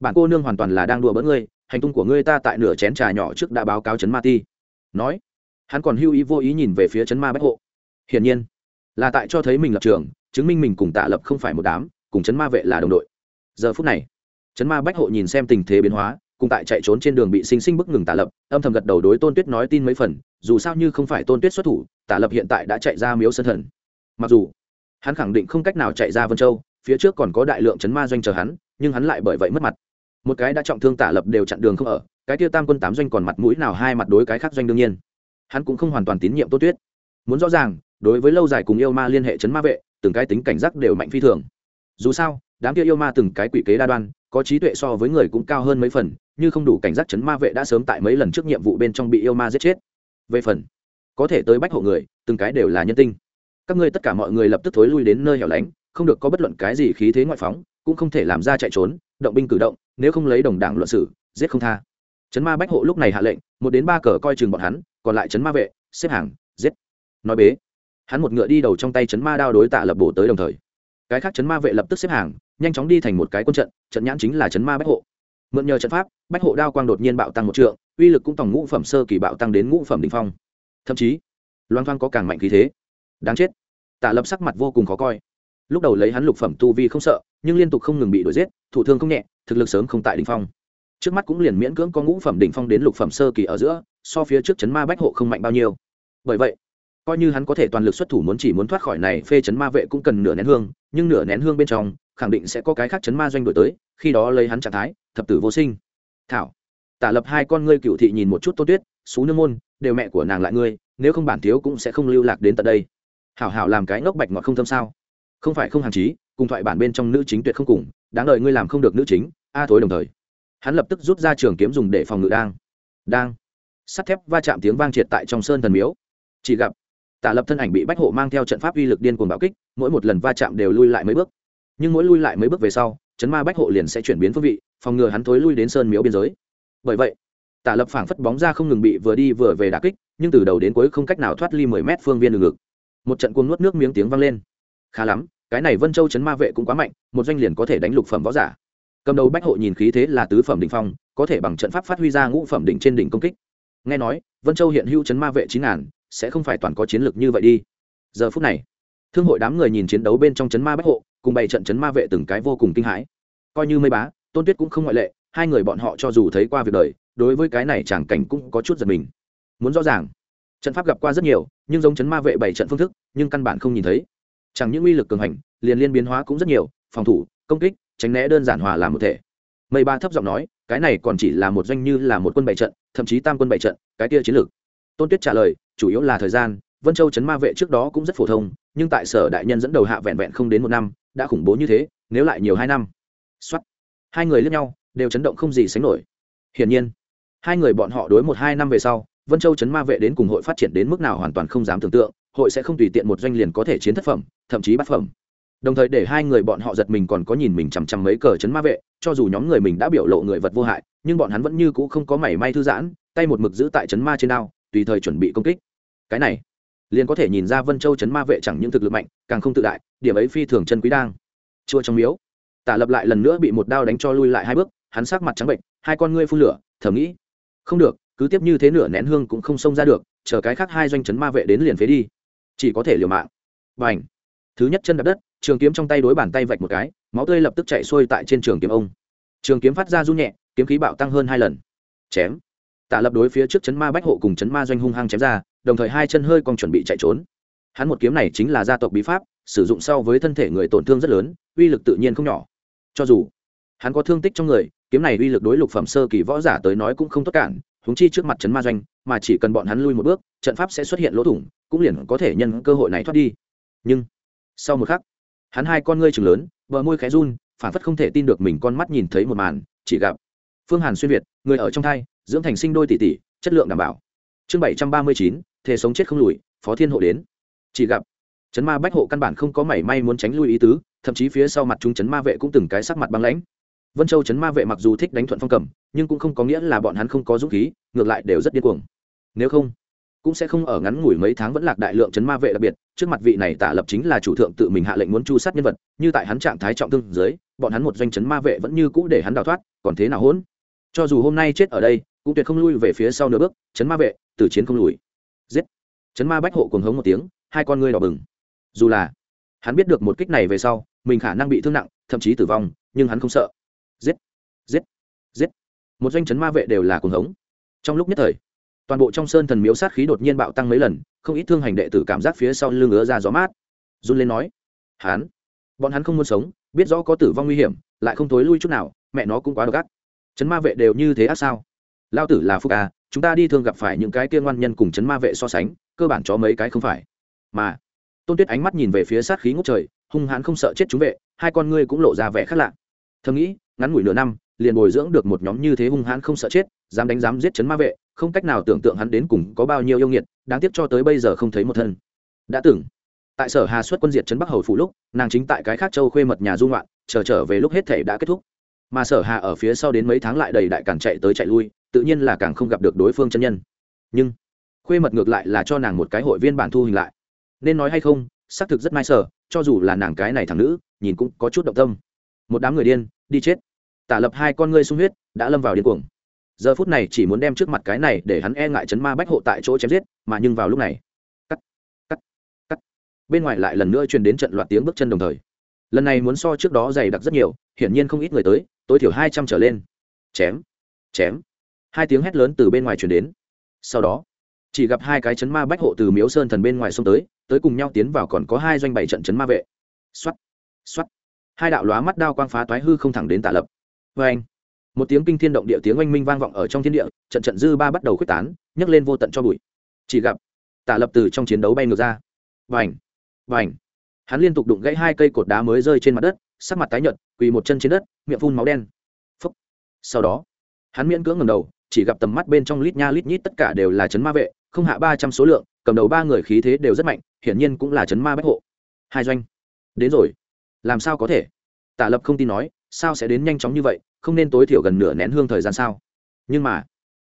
Bản cô nương hoàn toàn là đang đùa bỡn ngươi, hành tung của ngươi ta tại nửa chén trà nhỏ trước đã báo cáo chấn ma ti. Nói, hắn còn hưu ý vô ý nhìn về phía chấn ma bách hộ. Hiển nhiên, là tại cho thấy mình lập trường, chứng minh mình cùng tạ lập không phải một đám, cùng chấn ma vệ là đồng đội. Giờ phút này, chấn ma bách hộ nhìn xem tình thế biến hóa, cùng tại chạy trốn trên đường bị sinh sinh bức ngừng tạ lập, âm thầm gật đầu đối tôn tuyết nói tin mấy phần, dù sao như không phải tôn tuyết xuất thủ tạ lập hiện tại đã chạy ra miếu sân thần. Mặc dù hắn khẳng định không cách nào chạy ra vân châu, phía trước còn có đại lượng chấn ma doanh chờ hắn, nhưng hắn lại bởi vậy mất mặt. Một cái đã trọng thương tả lập đều chặn đường không ở, cái tiêu tam quân tám doanh còn mặt mũi nào hai mặt đối cái khác doanh đương nhiên. Hắn cũng không hoàn toàn tín nhiệm Tô tuyết. Muốn rõ ràng, đối với lâu dài cùng yêu ma liên hệ chấn ma vệ, từng cái tính cảnh giác đều mạnh phi thường. Dù sao, đám kia yêu ma từng cái quỷ kế đa đoan, có trí tuệ so với người cũng cao hơn mấy phần, như không đủ cảnh giác chấn ma vệ đã sớm tại mấy lần trước nhiệm vụ bên trong bị yêu ma giết chết. Về phần, có thể tới bách hộ người, từng cái đều là nhân tinh các ngươi tất cả mọi người lập tức thối lui đến nơi hẻo lánh, không được có bất luận cái gì khí thế ngoại phóng, cũng không thể làm ra chạy trốn, động binh cử động, nếu không lấy đồng đảng luận sử giết không tha. Chấn ma bách hộ lúc này hạ lệnh, một đến ba cờ coi chừng bọn hắn, còn lại chấn ma vệ, xếp hàng, giết. Nói bế, hắn một ngựa đi đầu trong tay chấn ma đao đối tạ lập bổ tới đồng thời. Cái khác chấn ma vệ lập tức xếp hàng, nhanh chóng đi thành một cái quân trận trận nhãn chính là chấn ma bách hộ. Mượn nhờ trận pháp, bách hộ đao quang đột nhiên bạo tăng một trượng, uy lực cũng tổng ngũ phẩm sơ kỳ bạo tăng đến ngũ phẩm đỉnh phong. Thậm chí, loan thoang có càng mạnh khí thế. Đáng chết. Tả lập sắc mặt vô cùng khó coi. Lúc đầu lấy hắn lục phẩm tu vi không sợ, nhưng liên tục không ngừng bị đuổi giết thủ thương không nhẹ, thực lực sớm không tại đỉnh phong. Trước mắt cũng liền miễn cưỡng có ngũ phẩm đỉnh phong đến lục phẩm sơ kỳ ở giữa, so phía trước chấn ma bách hộ không mạnh bao nhiêu. Bởi vậy, coi như hắn có thể toàn lực xuất thủ muốn chỉ muốn thoát khỏi này phê chấn ma vệ cũng cần nửa nén hương, nhưng nửa nén hương bên trong, khẳng định sẽ có cái khác chấn ma doanh đổi tới, khi đó lấy hắn trạng thái, thập tử vô sinh. Thảo, tả lập hai con ngươi cựu thị nhìn một chút tô tuyết, xú nương môn, đều mẹ của nàng lại ngươi, nếu không bản thiếu cũng sẽ không lưu lạc đến tận đây hảo hảo làm cái ngốc bạch ngọt không thâm sao? Không phải không hàn trí, cùng thoại bản bên trong nữ chính tuyệt không cùng, đáng đợi ngươi làm không được nữ chính, a thối đồng thời. Hắn lập tức rút ra trường kiếm dùng để phòng ngự đang. Đang. Sắt thép va chạm tiếng vang triệt tại trong sơn thần miếu. Chỉ gặp tả lập thân ảnh bị bách hộ mang theo trận pháp uy lực điên cuồng bạo kích, mỗi một lần va chạm đều lui lại mấy bước. Nhưng mỗi lui lại mấy bước về sau, chấn ma bách hộ liền sẽ chuyển biến phương vị, phòng ngừa hắn thối lui đến sơn miếu biên giới. Bởi vậy tả lập phảng phất bóng ra không ngừng bị vừa đi vừa về đà kích, nhưng từ đầu đến cuối không cách nào thoát ly mười mét phương viên đường ngực một trận cuồng nuốt nước miếng tiếng vang lên. Khá lắm, cái này vân châu chấn ma vệ cũng quá mạnh, một doanh liền có thể đánh lục phẩm võ giả. Cầm đầu bách hộ nhìn khí thế là tứ phẩm đỉnh phong, có thể bằng trận pháp phát huy ra ngũ phẩm đỉnh trên đỉnh công kích. Nghe nói, vân châu hiện hữu chấn ma vệ chín ngàn, sẽ không phải toàn có chiến lược như vậy đi. Giờ phút này, thương hội đám người nhìn chiến đấu bên trong chấn ma bách hộ, cùng bày trận chấn ma vệ từng cái vô cùng kinh hãi. Coi như mây bá, tôn tuyết cũng không ngoại lệ, hai người bọn họ cho dù thấy qua việc đời, đối với cái này chẳng cảnh cũng có chút giật mình. Muốn rõ ràng trận pháp gặp qua rất nhiều, nhưng giống chấn ma vệ bảy trận phương thức, nhưng căn bản không nhìn thấy. Chẳng những uy lực cường hành, liền liên biến hóa cũng rất nhiều, phòng thủ, công kích, tránh né đơn giản hòa làm một thể. Mây ba thấp giọng nói, cái này còn chỉ là một doanh như là một quân bảy trận, thậm chí tam quân bảy trận, cái kia chiến lược. Tôn tuyết trả lời, chủ yếu là thời gian, vân châu chấn ma vệ trước đó cũng rất phổ thông, nhưng tại sở đại nhân dẫn đầu hạ vẹn vẹn không đến một năm, đã khủng bố như thế, nếu lại nhiều hai năm. Xuất hai người lướt nhau, đều chấn động không gì sánh nổi. Hiển nhiên, hai người bọn họ đối một hai năm về sau vân châu chấn ma vệ đến cùng hội phát triển đến mức nào hoàn toàn không dám tưởng tượng, hội sẽ không tùy tiện một doanh liền có thể chiến thất phẩm, thậm chí bát phẩm. Đồng thời để hai người bọn họ giật mình còn có nhìn mình chằm chằm mấy cờ chấn ma vệ, cho dù nhóm người mình đã biểu lộ người vật vô hại, nhưng bọn hắn vẫn như cũ không có mảy may thư giãn, tay một mực giữ tại chấn ma trên đao, tùy thời chuẩn bị công kích. Cái này, liền có thể nhìn ra vân châu chấn ma vệ chẳng những thực lực mạnh, càng không tự đại, điểm ấy phi thường chân quý đang. Chua trong miếu, tả lập lại lần nữa bị một đao đánh cho lui lại hai bước, hắn sắc mặt trắng bệnh, hai con ngươi phun lửa, thầm nghĩ, không được cứ tiếp như thế nửa nén hương cũng không xông ra được, chờ cái khác hai doanh chấn ma vệ đến liền phế đi. Chỉ có thể liều mạng. Và ảnh thứ nhất chân đập đất, trường kiếm trong tay đối bàn tay vạch một cái, máu tươi lập tức chạy xuôi tại trên trường kiếm ông. Trường kiếm phát ra run nhẹ, kiếm khí bạo tăng hơn hai lần. Chém! Tạ lập đối phía trước chấn ma bách hộ cùng chấn ma doanh hung hăng chém ra, đồng thời hai chân hơi còn chuẩn bị chạy trốn. Hắn một kiếm này chính là gia tộc bí pháp, sử dụng sau với thân thể người tổn thương rất lớn, uy lực tự nhiên không nhỏ. Cho dù hắn có thương tích trong người, kiếm này uy lực đối lục phẩm sơ kỳ võ giả tới nói cũng không tốt cản húng chi trước mặt trấn ma doanh, mà chỉ cần bọn hắn lui một bước, trận pháp sẽ xuất hiện lỗ thủng, cũng liền có thể nhân cơ hội này thoát đi. Nhưng, sau một khắc, hắn hai con ngươi chừng lớn, bờ môi khẽ run, phản phất không thể tin được mình con mắt nhìn thấy một màn, chỉ gặp phương hàn xuyên việt, người ở trong thai, dưỡng thành sinh đôi tỷ tỷ, chất lượng đảm bảo. Chương bảy trăm ba mươi chín thể sống chết không lùi, phó thiên hộ đến. Chỉ gặp chấn ma bách hộ căn bản không có mảy may muốn tránh lui ý tứ, thậm chí phía sau mặt chúng chấn ma vệ cũng từng cái sắc mặt băng lãnh vân châu chấn ma vệ mặc dù thích đánh thuận phong cầm, nhưng cũng không có nghĩa là bọn hắn không có dũng khí, ngược lại đều rất điên cuồng. Nếu không, cũng sẽ không ở ngắn ngủi mấy tháng vẫn lạc đại lượng chấn ma vệ đặc biệt, trước mặt vị này tả lập chính là chủ thượng tự mình hạ lệnh muốn chu sát nhân vật, như tại hắn trạng thái trọng thương dưới, bọn hắn một doanh chấn ma vệ vẫn như cũ để hắn đào thoát, còn thế nào hỗn? Cho dù hôm nay chết ở đây, cũng tuyệt không lui về phía sau nửa bước, chấn ma vệ từ chiến không lùi. Giết! Chấn ma bách hộ cuồng hống một tiếng, hai con ngươi đỏ bừng. Dù là hắn biết được một kích này về sau, mình khả năng bị thương nặng, thậm chí tử vong, nhưng hắn không sợ giết giết giết. Một doanh chấn ma vệ đều là cuồng hống. Trong lúc nhất thời, toàn bộ trong sơn thần miếu sát khí đột nhiên bạo tăng mấy lần, không ít thương hành đệ tử cảm giác phía sau lưng ứa ra gió mát. Run lên nói hắn bọn hắn không muốn sống, biết rõ có tử vong nguy hiểm, lại không thối lui chút nào, mẹ nó cũng quá độc ác. Chấn ma vệ đều như thế ác sao? Lao tử là phúc à chúng ta đi thường gặp phải những cái kia ngoan nhân cùng chấn ma vệ so sánh, cơ bản cho mấy cái không phải. Mà, tôn tuyết ánh mắt nhìn về phía sát khí ngốc trời, hung hãn không sợ chết chúng vệ, hai con ngươi cũng lộ ra vẻ khác lạ. Thầm nghĩ ngắn ngủi nửa năm liền bồi dưỡng được một nhóm như thế hung hãn không sợ chết dám đánh dám giết chấn ma vệ không cách nào tưởng tượng hắn đến cùng có bao nhiêu yêu nghiệt đáng tiếc cho tới bây giờ không thấy một thân. Đã tưởng, tại sở hà xuất quân diệt trấn bắc hầu phủ lúc nàng chính tại cái khác châu khuê mật nhà du ngoạn chờ trở, trở về lúc hết thể đã kết thúc. Mà sở hà ở phía sau đến mấy tháng lại đầy đại càng chạy tới chạy lui tự nhiên là càng không gặp được đối phương chân nhân. Nhưng khuê mật ngược lại là cho nàng một cái hội viên bản thu hình lại. Nên nói hay không xác thực rất mai sở cho dù là nàng cái này thằng nữ nhìn cũng có chút động tâm. Một đám người điên đi chết tả lập hai con ngươi sung huyết, đã lâm vào điên cuồng. Giờ phút này chỉ muốn đem trước mặt cái này để hắn e ngại chấn ma bách hộ tại chỗ chém giết, mà nhưng vào lúc này, cắt cắt cắt. Bên ngoài lại lần nữa truyền đến trận loạt tiếng bước chân đồng thời. Lần này muốn so trước đó dày đặc rất nhiều, hiển nhiên không ít người tới, tối thiểu hai trăm trở lên. Chém chém. Hai tiếng hét lớn từ bên ngoài truyền đến. Sau đó, chỉ gặp hai cái chấn ma bách hộ từ miếu sơn thần bên ngoài sông tới tới cùng nhau tiến vào còn có hai doanh bảy trận chấn ma vệ. Xuất xuất hai đạo lóa mắt đao quang phá toái hư không thẳng đến tả lập vê anh. Một tiếng kinh thiên động địa tiếng oanh minh vang vọng ở trong thiên địa, trận trận dư ba bắt đầu quyết tán, nhấc lên vô tận cho bụi. Chỉ gặp, tả lập từ trong chiến đấu bay ngược ra. Vành vành. Hắn liên tục đụng gãy hai cây cột đá mới rơi trên mặt đất, sắc mặt tái nhợt, quỳ một chân trên đất, miệng phun máu đen. Phúc. sau đó, hắn miễn cưỡng ngầm đầu, chỉ gặp tầm mắt bên trong lít nha lít nhít tất cả đều là chấn ma vệ, không hạ ba trăm số lượng, cầm đầu ba người khí thế đều rất mạnh, hiển nhiên cũng là chấn ma bách hộ. Hai doanh. Đến rồi. Làm sao có thể? Tả lập không tin nói, sao sẽ đến nhanh chóng như vậy? Không nên tối thiểu gần nửa nén hương thời gian sao? Nhưng mà,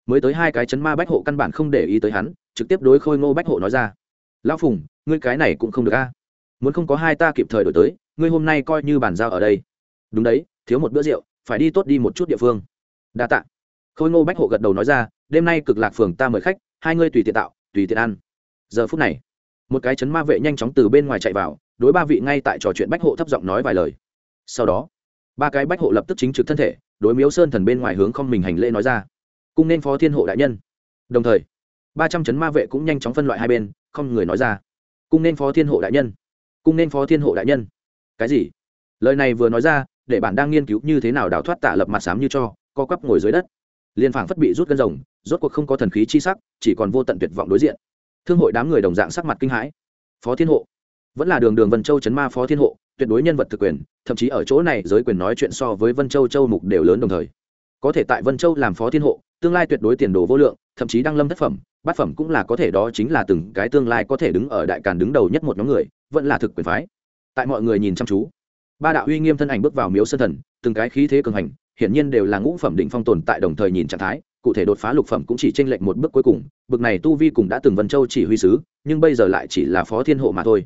mới tới hai cái chấn ma bách hộ căn bản không để ý tới hắn, trực tiếp đối khôi ngô bách hộ nói ra. Lão phùng, ngươi cái này cũng không được a. Muốn không có hai ta kịp thời đổi tới, ngươi hôm nay coi như bàn giao ở đây. Đúng đấy, thiếu một bữa rượu, phải đi tốt đi một chút địa phương. Đa tạ. Khôi ngô bách hộ gật đầu nói ra, đêm nay cực lạc phường ta mời khách, hai ngươi tùy tiện tạo, tùy tiện ăn. Giờ phút này, một cái chấn ma vệ nhanh chóng từ bên ngoài chạy vào, đối ba vị ngay tại trò chuyện bách hộ thấp giọng nói vài lời. Sau đó ba cái bách hộ lập tức chính trực thân thể, đối miếu sơn thần bên ngoài hướng không mình hành lễ nói ra. Cung nên phó thiên hộ đại nhân. Đồng thời, ba trăm chấn ma vệ cũng nhanh chóng phân loại hai bên, không người nói ra. Cung nên phó thiên hộ đại nhân. Cung nên phó thiên hộ đại nhân. Cái gì? Lời này vừa nói ra, để bạn đang nghiên cứu như thế nào đào thoát tả lập mặt sám như cho, co quắp ngồi dưới đất. Liên phảng phất bị rút gân rồng, rốt cuộc không có thần khí chi sắc, chỉ còn vô tận tuyệt vọng đối diện. Thương hội đám người đồng dạng sắc mặt kinh hãi. Phó thiên hộ. Vẫn là đường đường vân châu chấn ma phó thiên hộ tuyệt đối nhân vật thực quyền, thậm chí ở chỗ này giới quyền nói chuyện so với vân châu châu mục đều lớn đồng thời. Có thể tại vân châu làm phó thiên hộ, tương lai tuyệt đối tiền đồ vô lượng, thậm chí đăng lâm thất phẩm, bát phẩm cũng là có thể đó chính là từng cái tương lai có thể đứng ở đại càn đứng đầu nhất một nhóm người, vẫn là thực quyền phái. Tại mọi người nhìn chăm chú, ba đạo uy nghiêm thân ảnh bước vào miếu sân thần, từng cái khí thế cường hành, hiển nhiên đều là ngũ phẩm định phong tồn tại đồng thời nhìn trạng thái, cụ thể đột phá lục phẩm cũng chỉ tranh lệch một bước cuối cùng, bực này tu vi cũng đã từng vân châu chỉ huy sứ, nhưng bây giờ lại chỉ là phó thiên hộ mà thôi.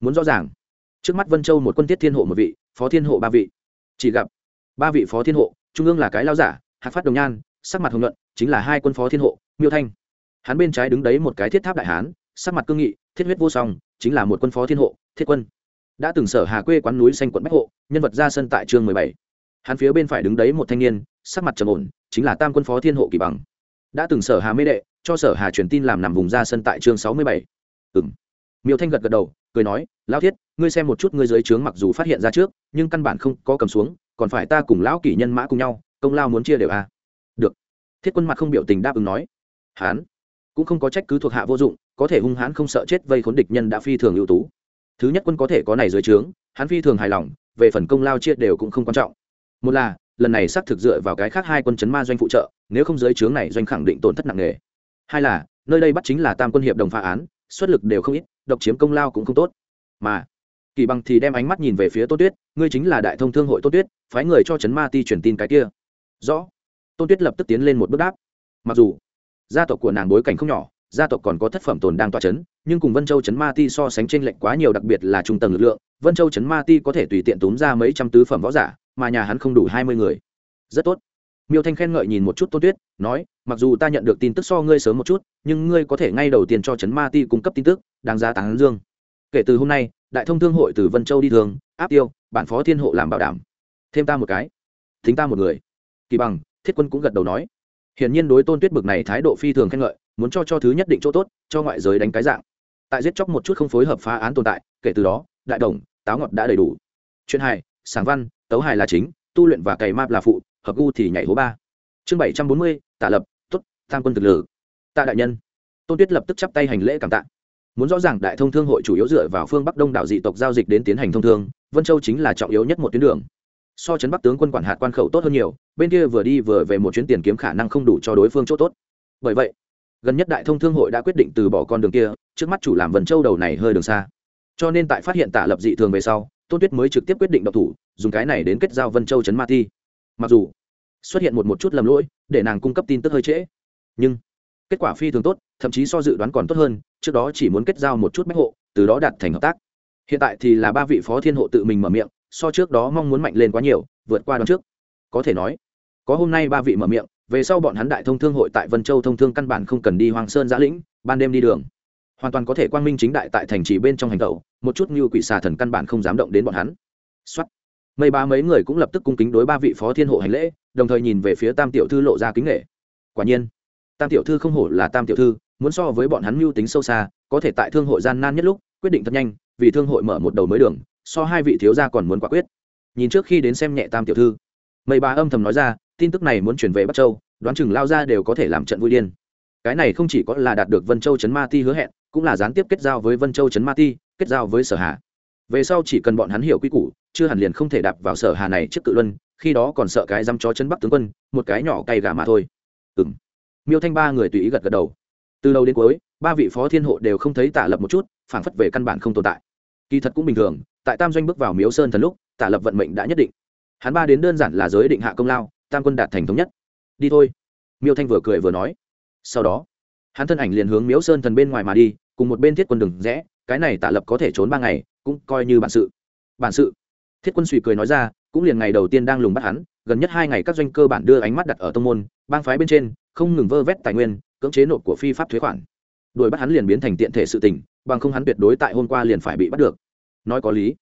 Muốn rõ ràng trước mắt vân châu một quân tiết thiên hộ một vị, phó thiên hộ ba vị. Chỉ gặp ba vị phó thiên hộ, trung ương là cái lao giả, hạc phát đồng nhan, sắc mặt hồng luận chính là hai quân phó thiên hộ, miêu thanh. Hắn bên trái đứng đấy một cái thiết tháp đại hán, sắc mặt cương nghị, thiết huyết vô song, chính là một quân phó thiên hộ, thiết quân. Đã từng sở hà quê quán núi xanh quận bách hộ, nhân vật ra sân tại chương mười bảy. Hắn phía bên phải đứng đấy một thanh niên, sắc mặt trầm ổn, chính là tam quân phó thiên hộ kỳ bằng. Đã từng sở hà mê đệ, cho sở hà truyền tin làm nằm vùng ra sân tại chương sáu mươi bảy. Ừng miêu thanh gật gật đầu, cười nói, lão thiết, ngươi xem một chút ngươi dưới trướng mặc dù phát hiện ra trước, nhưng căn bản không có cầm xuống, còn phải ta cùng lão kỷ nhân mã cùng nhau, công lao muốn chia đều à. được. Thiết quân mặt không biểu tình đáp ứng nói. Hán, cũng không có trách cứ thuộc hạ vô dụng, có thể hung hãn không sợ chết vây khốn địch nhân đã phi thường ưu tú. Thứ nhất quân có thể có này dưới trướng, hắn phi thường hài lòng, về phần công lao chia đều cũng không quan trọng. Một là, lần này xác thực dựa vào cái khác hai quân chấn ma doanh phụ trợ, nếu không dưới trướng này doanh khẳng định tổn thất nặng nề. Hai là, nơi đây bắt chính là tam quân hiệp đồng phá án xuất lực đều không ít, độc chiếm công lao cũng không tốt. Mà, kỳ bằng thì đem ánh mắt nhìn về phía tôn tuyết, ngươi chính là đại thông thương hội tôn tuyết, phái người cho chấn ma ti truyền tin cái kia. Rõ. Tôn tuyết lập tức tiến lên một bước đáp. Mặc dù, gia tộc của nàng bối cảnh không nhỏ, gia tộc còn có thất phẩm tồn đang tọa chấn, nhưng cùng vân châu chấn ma ti so sánh trên lệnh lệch quá nhiều đặc biệt là trung tầng lực lượng, vân châu chấn ma ti có thể tùy tiện túm ra mấy trăm tứ phẩm võ giả, mà nhà hắn không đủ hai mươi người. Rất tốt miêu thanh khen ngợi nhìn một chút tôn tuyết, nói, mặc dù ta nhận được tin tức so ngươi sớm một chút, nhưng ngươi có thể ngay đầu tiên cho trấn ma ti cung cấp tin tức, đáng giá tán dương. Kể từ hôm nay, đại thông thương hội từ vân châu đi thường, áp tiêu, bản phó thiên hộ làm bảo đảm. Thêm ta một cái, thính ta một người. Kỳ bằng, thiết quân cũng gật đầu nói. Hiển nhiên đối tôn tuyết bực này thái độ phi thường khen ngợi, muốn cho cho thứ nhất định chỗ tốt, cho ngoại giới đánh cái dạng. Tại giết chóc một chút không phối hợp phá án tồn tại, kể từ đó, đại đồng, táo ngọt đã đầy đủ. Chuyện hài sáng văn, tấu hài là chính, tu luyện và cày map là phụ hợp gu thì nhảy hố ba. Chương bảy trăm bốn mươi tạ lập t ố t tam quân thực lử. Tạ đại nhân. Tôn tuyết lập tức chắp tay hành lễ cảm tạ. Muốn rõ ràng đại thông thương hội chủ yếu dựa vào phương bắc đông đảo dị tộc giao dịch đến tiến hành thông thương, vân châu chính là trọng yếu nhất một tuyến đường. So chấn bắc tướng quân quản hạt quan khẩu tốt hơn nhiều, bên kia vừa đi vừa về một chuyến tiền kiếm khả năng không đủ cho đối phương chỗ tốt. Bởi vậy, gần nhất đại thông thương hội đã quyết định từ bỏ con đường kia, trước mắt chủ làm vần châu đầu này hơi đường xa. Cho nên tại phát hiện tạ lập dị thường về sau, tôn tuyết mới trực tiếp quyết định độc thủ, dùng cái này đến kết giao vân châu chấn ma thi. mặc dù xuất hiện một một chút lầm lỗi, để nàng cung cấp tin tức hơi trễ. Nhưng, kết quả phi thường tốt, thậm chí so dự đoán còn tốt hơn, trước đó chỉ muốn kết giao một chút bách hộ, từ đó đạt thành hợp tác. Hiện tại thì là ba vị phó thiên hộ tự mình mở miệng, so trước đó mong muốn mạnh lên quá nhiều, vượt qua đón trước. Có thể nói, có hôm nay ba vị mở miệng, về sau bọn hắn đại thông thương hội tại vân châu thông thương căn bản không cần đi hoàng sơn giã lĩnh, ban đêm đi đường. Hoàn toàn có thể quang minh chính đại tại thành trì bên trong hành tẩu, một chút như quỷ xà thần căn bản không dám động đến bọn hắn. Xuất mây ba mấy người cũng lập tức cung kính đối ba vị phó thiên hộ hành lễ, đồng thời nhìn về phía tam tiểu thư lộ ra kính nghệ quả nhiên, tam tiểu thư không hổ là tam tiểu thư, muốn so với bọn hắn mưu tính sâu xa, có thể tại thương hội gian nan nhất lúc, quyết định thật nhanh, vì thương hội mở một đầu mới đường, so hai vị thiếu gia còn muốn quả quyết. Nhìn trước khi đến xem nhẹ tam tiểu thư, mây bà âm thầm nói ra, tin tức này muốn chuyển về bắc châu, đoán chừng lao ra đều có thể làm trận vui điên. Cái này không chỉ có là đạt được vân châu chấn ma ti hứa hẹn, cũng là gián tiếp kết giao với vân châu chấn ma ti, kết giao với sở hạ về sau chỉ cần bọn hắn hiểu quy củ, chưa hẳn liền không thể đạp vào sở hà này trước cự luân, khi đó còn sợ cái dăm chó chân bắc tướng quân, một cái nhỏ cay gà mà thôi. Ừng miêu thanh ba người tùy ý gật gật đầu. Từ đầu đến cuối, ba vị phó thiên hộ đều không thấy tả lập một chút, phảng phất về căn bản không tồn tại. Kỳ thật cũng bình thường, tại tam doanh bước vào miếu sơn thần lúc tả lập vận mệnh đã nhất định. Hắn ba đến đơn giản là giới định hạ công lao, tam quân đạt thành thống nhất. Đi thôi. Miêu thanh vừa cười vừa nói. Sau đó, hắn thân ảnh liền hướng miếu sơn thần bên ngoài mà đi, cùng một bên thiết quân đừng rẽ, cái này tạ lập có thể trốn ba ngày cũng coi như bản sự. Bản sự? Thiết quân suy cười nói ra, cũng liền ngày đầu tiên đang lùng bắt hắn, gần nhất hai ngày các doanh cơ bản đưa ánh mắt đặt ở tông môn, bang phái bên trên, không ngừng vơ vét tài nguyên, cưỡng chế nộp của phi pháp thuế khoản. Đuổi bắt hắn liền biến thành tiện thể sự tình, bằng không hắn tuyệt đối tại hôm qua liền phải bị bắt được. Nói có lý.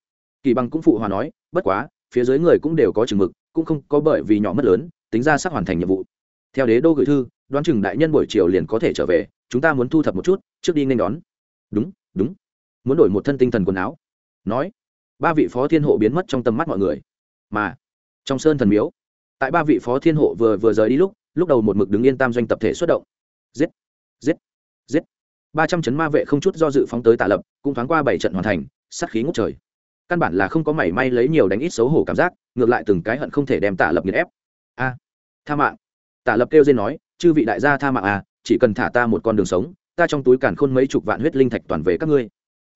Kỳ bằng cũng phụ hòa nói, bất quá, phía dưới người cũng đều có chừng mực, cũng không có bởi vì nhỏ mất lớn, tính ra sắp hoàn thành nhiệm vụ. Theo đế đô gửi thư, đoán chừng đại nhân buổi chiều liền có thể trở về, chúng ta muốn thu thập một chút, trước đi nên đón. Đúng đúng. Muốn đổi một thân tinh thần quần áo nói, ba vị phó thiên hộ biến mất trong tầm mắt mọi người. Mà, trong sơn thần miếu, tại ba vị phó thiên hộ vừa vừa rời đi lúc lúc đầu một mực đứng yên tam doanh tập thể xuất động. Giết giết giết. Ba trăm chấn ma vệ không chút do dự phóng tới tả lập, cũng thoáng qua bảy trận hoàn thành, sát khí ngút trời. Căn bản là không có mảy may lấy nhiều đánh ít xấu hổ cảm giác, ngược lại từng cái hận không thể đem tả lập nghiền ép. A, tha mạng. Tả lập kêu dên nói, chư vị đại gia tha mạng à chỉ cần thả ta một con đường sống, ta trong túi càn khôn mấy chục vạn huyết linh thạch toàn về các ngươi.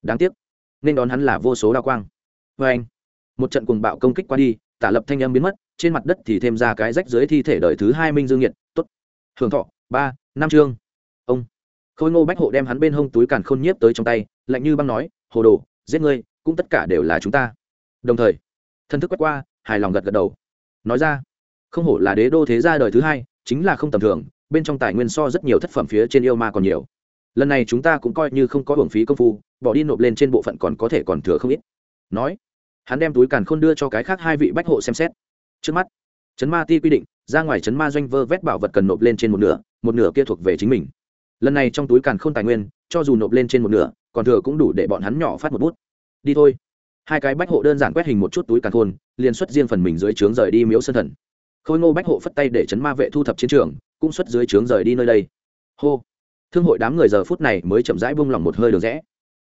Đáng tiếc nên đón hắn là vô số đao quang. Vê anh, một trận cuồng bạo công kích qua đi, tả lập thanh âm biến mất, trên mặt đất thì thêm ra cái rách dưới thi thể đời thứ hai minh dương nghiệt tốt. Hưởng thọ, ba, năm chương. Ông, khôi ngô bách hộ đem hắn bên hông túi càn khôn nhiếp tới trong tay, lạnh như băng nói, hồ đồ, giết ngươi, cũng tất cả đều là chúng ta. Đồng thời, thân thức quét qua, hài lòng gật gật đầu. Nói ra, không hổ là đế đô thế gia đời thứ hai, chính là không tầm thường, bên trong tài nguyên so rất nhiều thất phẩm phía trên yêu ma còn nhiều lần này chúng ta cũng coi như không có hưởng phí công phu, bỏ đi nộp lên trên bộ phận còn có thể còn thừa không ít. Nói, hắn đem túi càn khôn đưa cho cái khác hai vị bách hộ xem xét. Trước mắt chấn ma ti quy định, ra ngoài chấn ma doanh vơ vét bảo vật cần nộp lên trên một nửa một nửa kia thuộc về chính mình. Lần này trong túi càn khôn tài nguyên, cho dù nộp lên trên một nửa, còn thừa cũng đủ để bọn hắn nhỏ phát một bút. Đi thôi. Hai cái bách hộ đơn giản quét hình một chút túi càn khôn, liền xuất riêng phần mình dưới trướng rời đi miếu sân thần. Khôi ngô bách hộ phất tay để chấn ma vệ thu thập chiến trường, cũng xuất dưới trướng rời đi nơi đây. Hô thương hội đám người giờ phút này mới chậm rãi buông lỏng một hơi đường rẽ.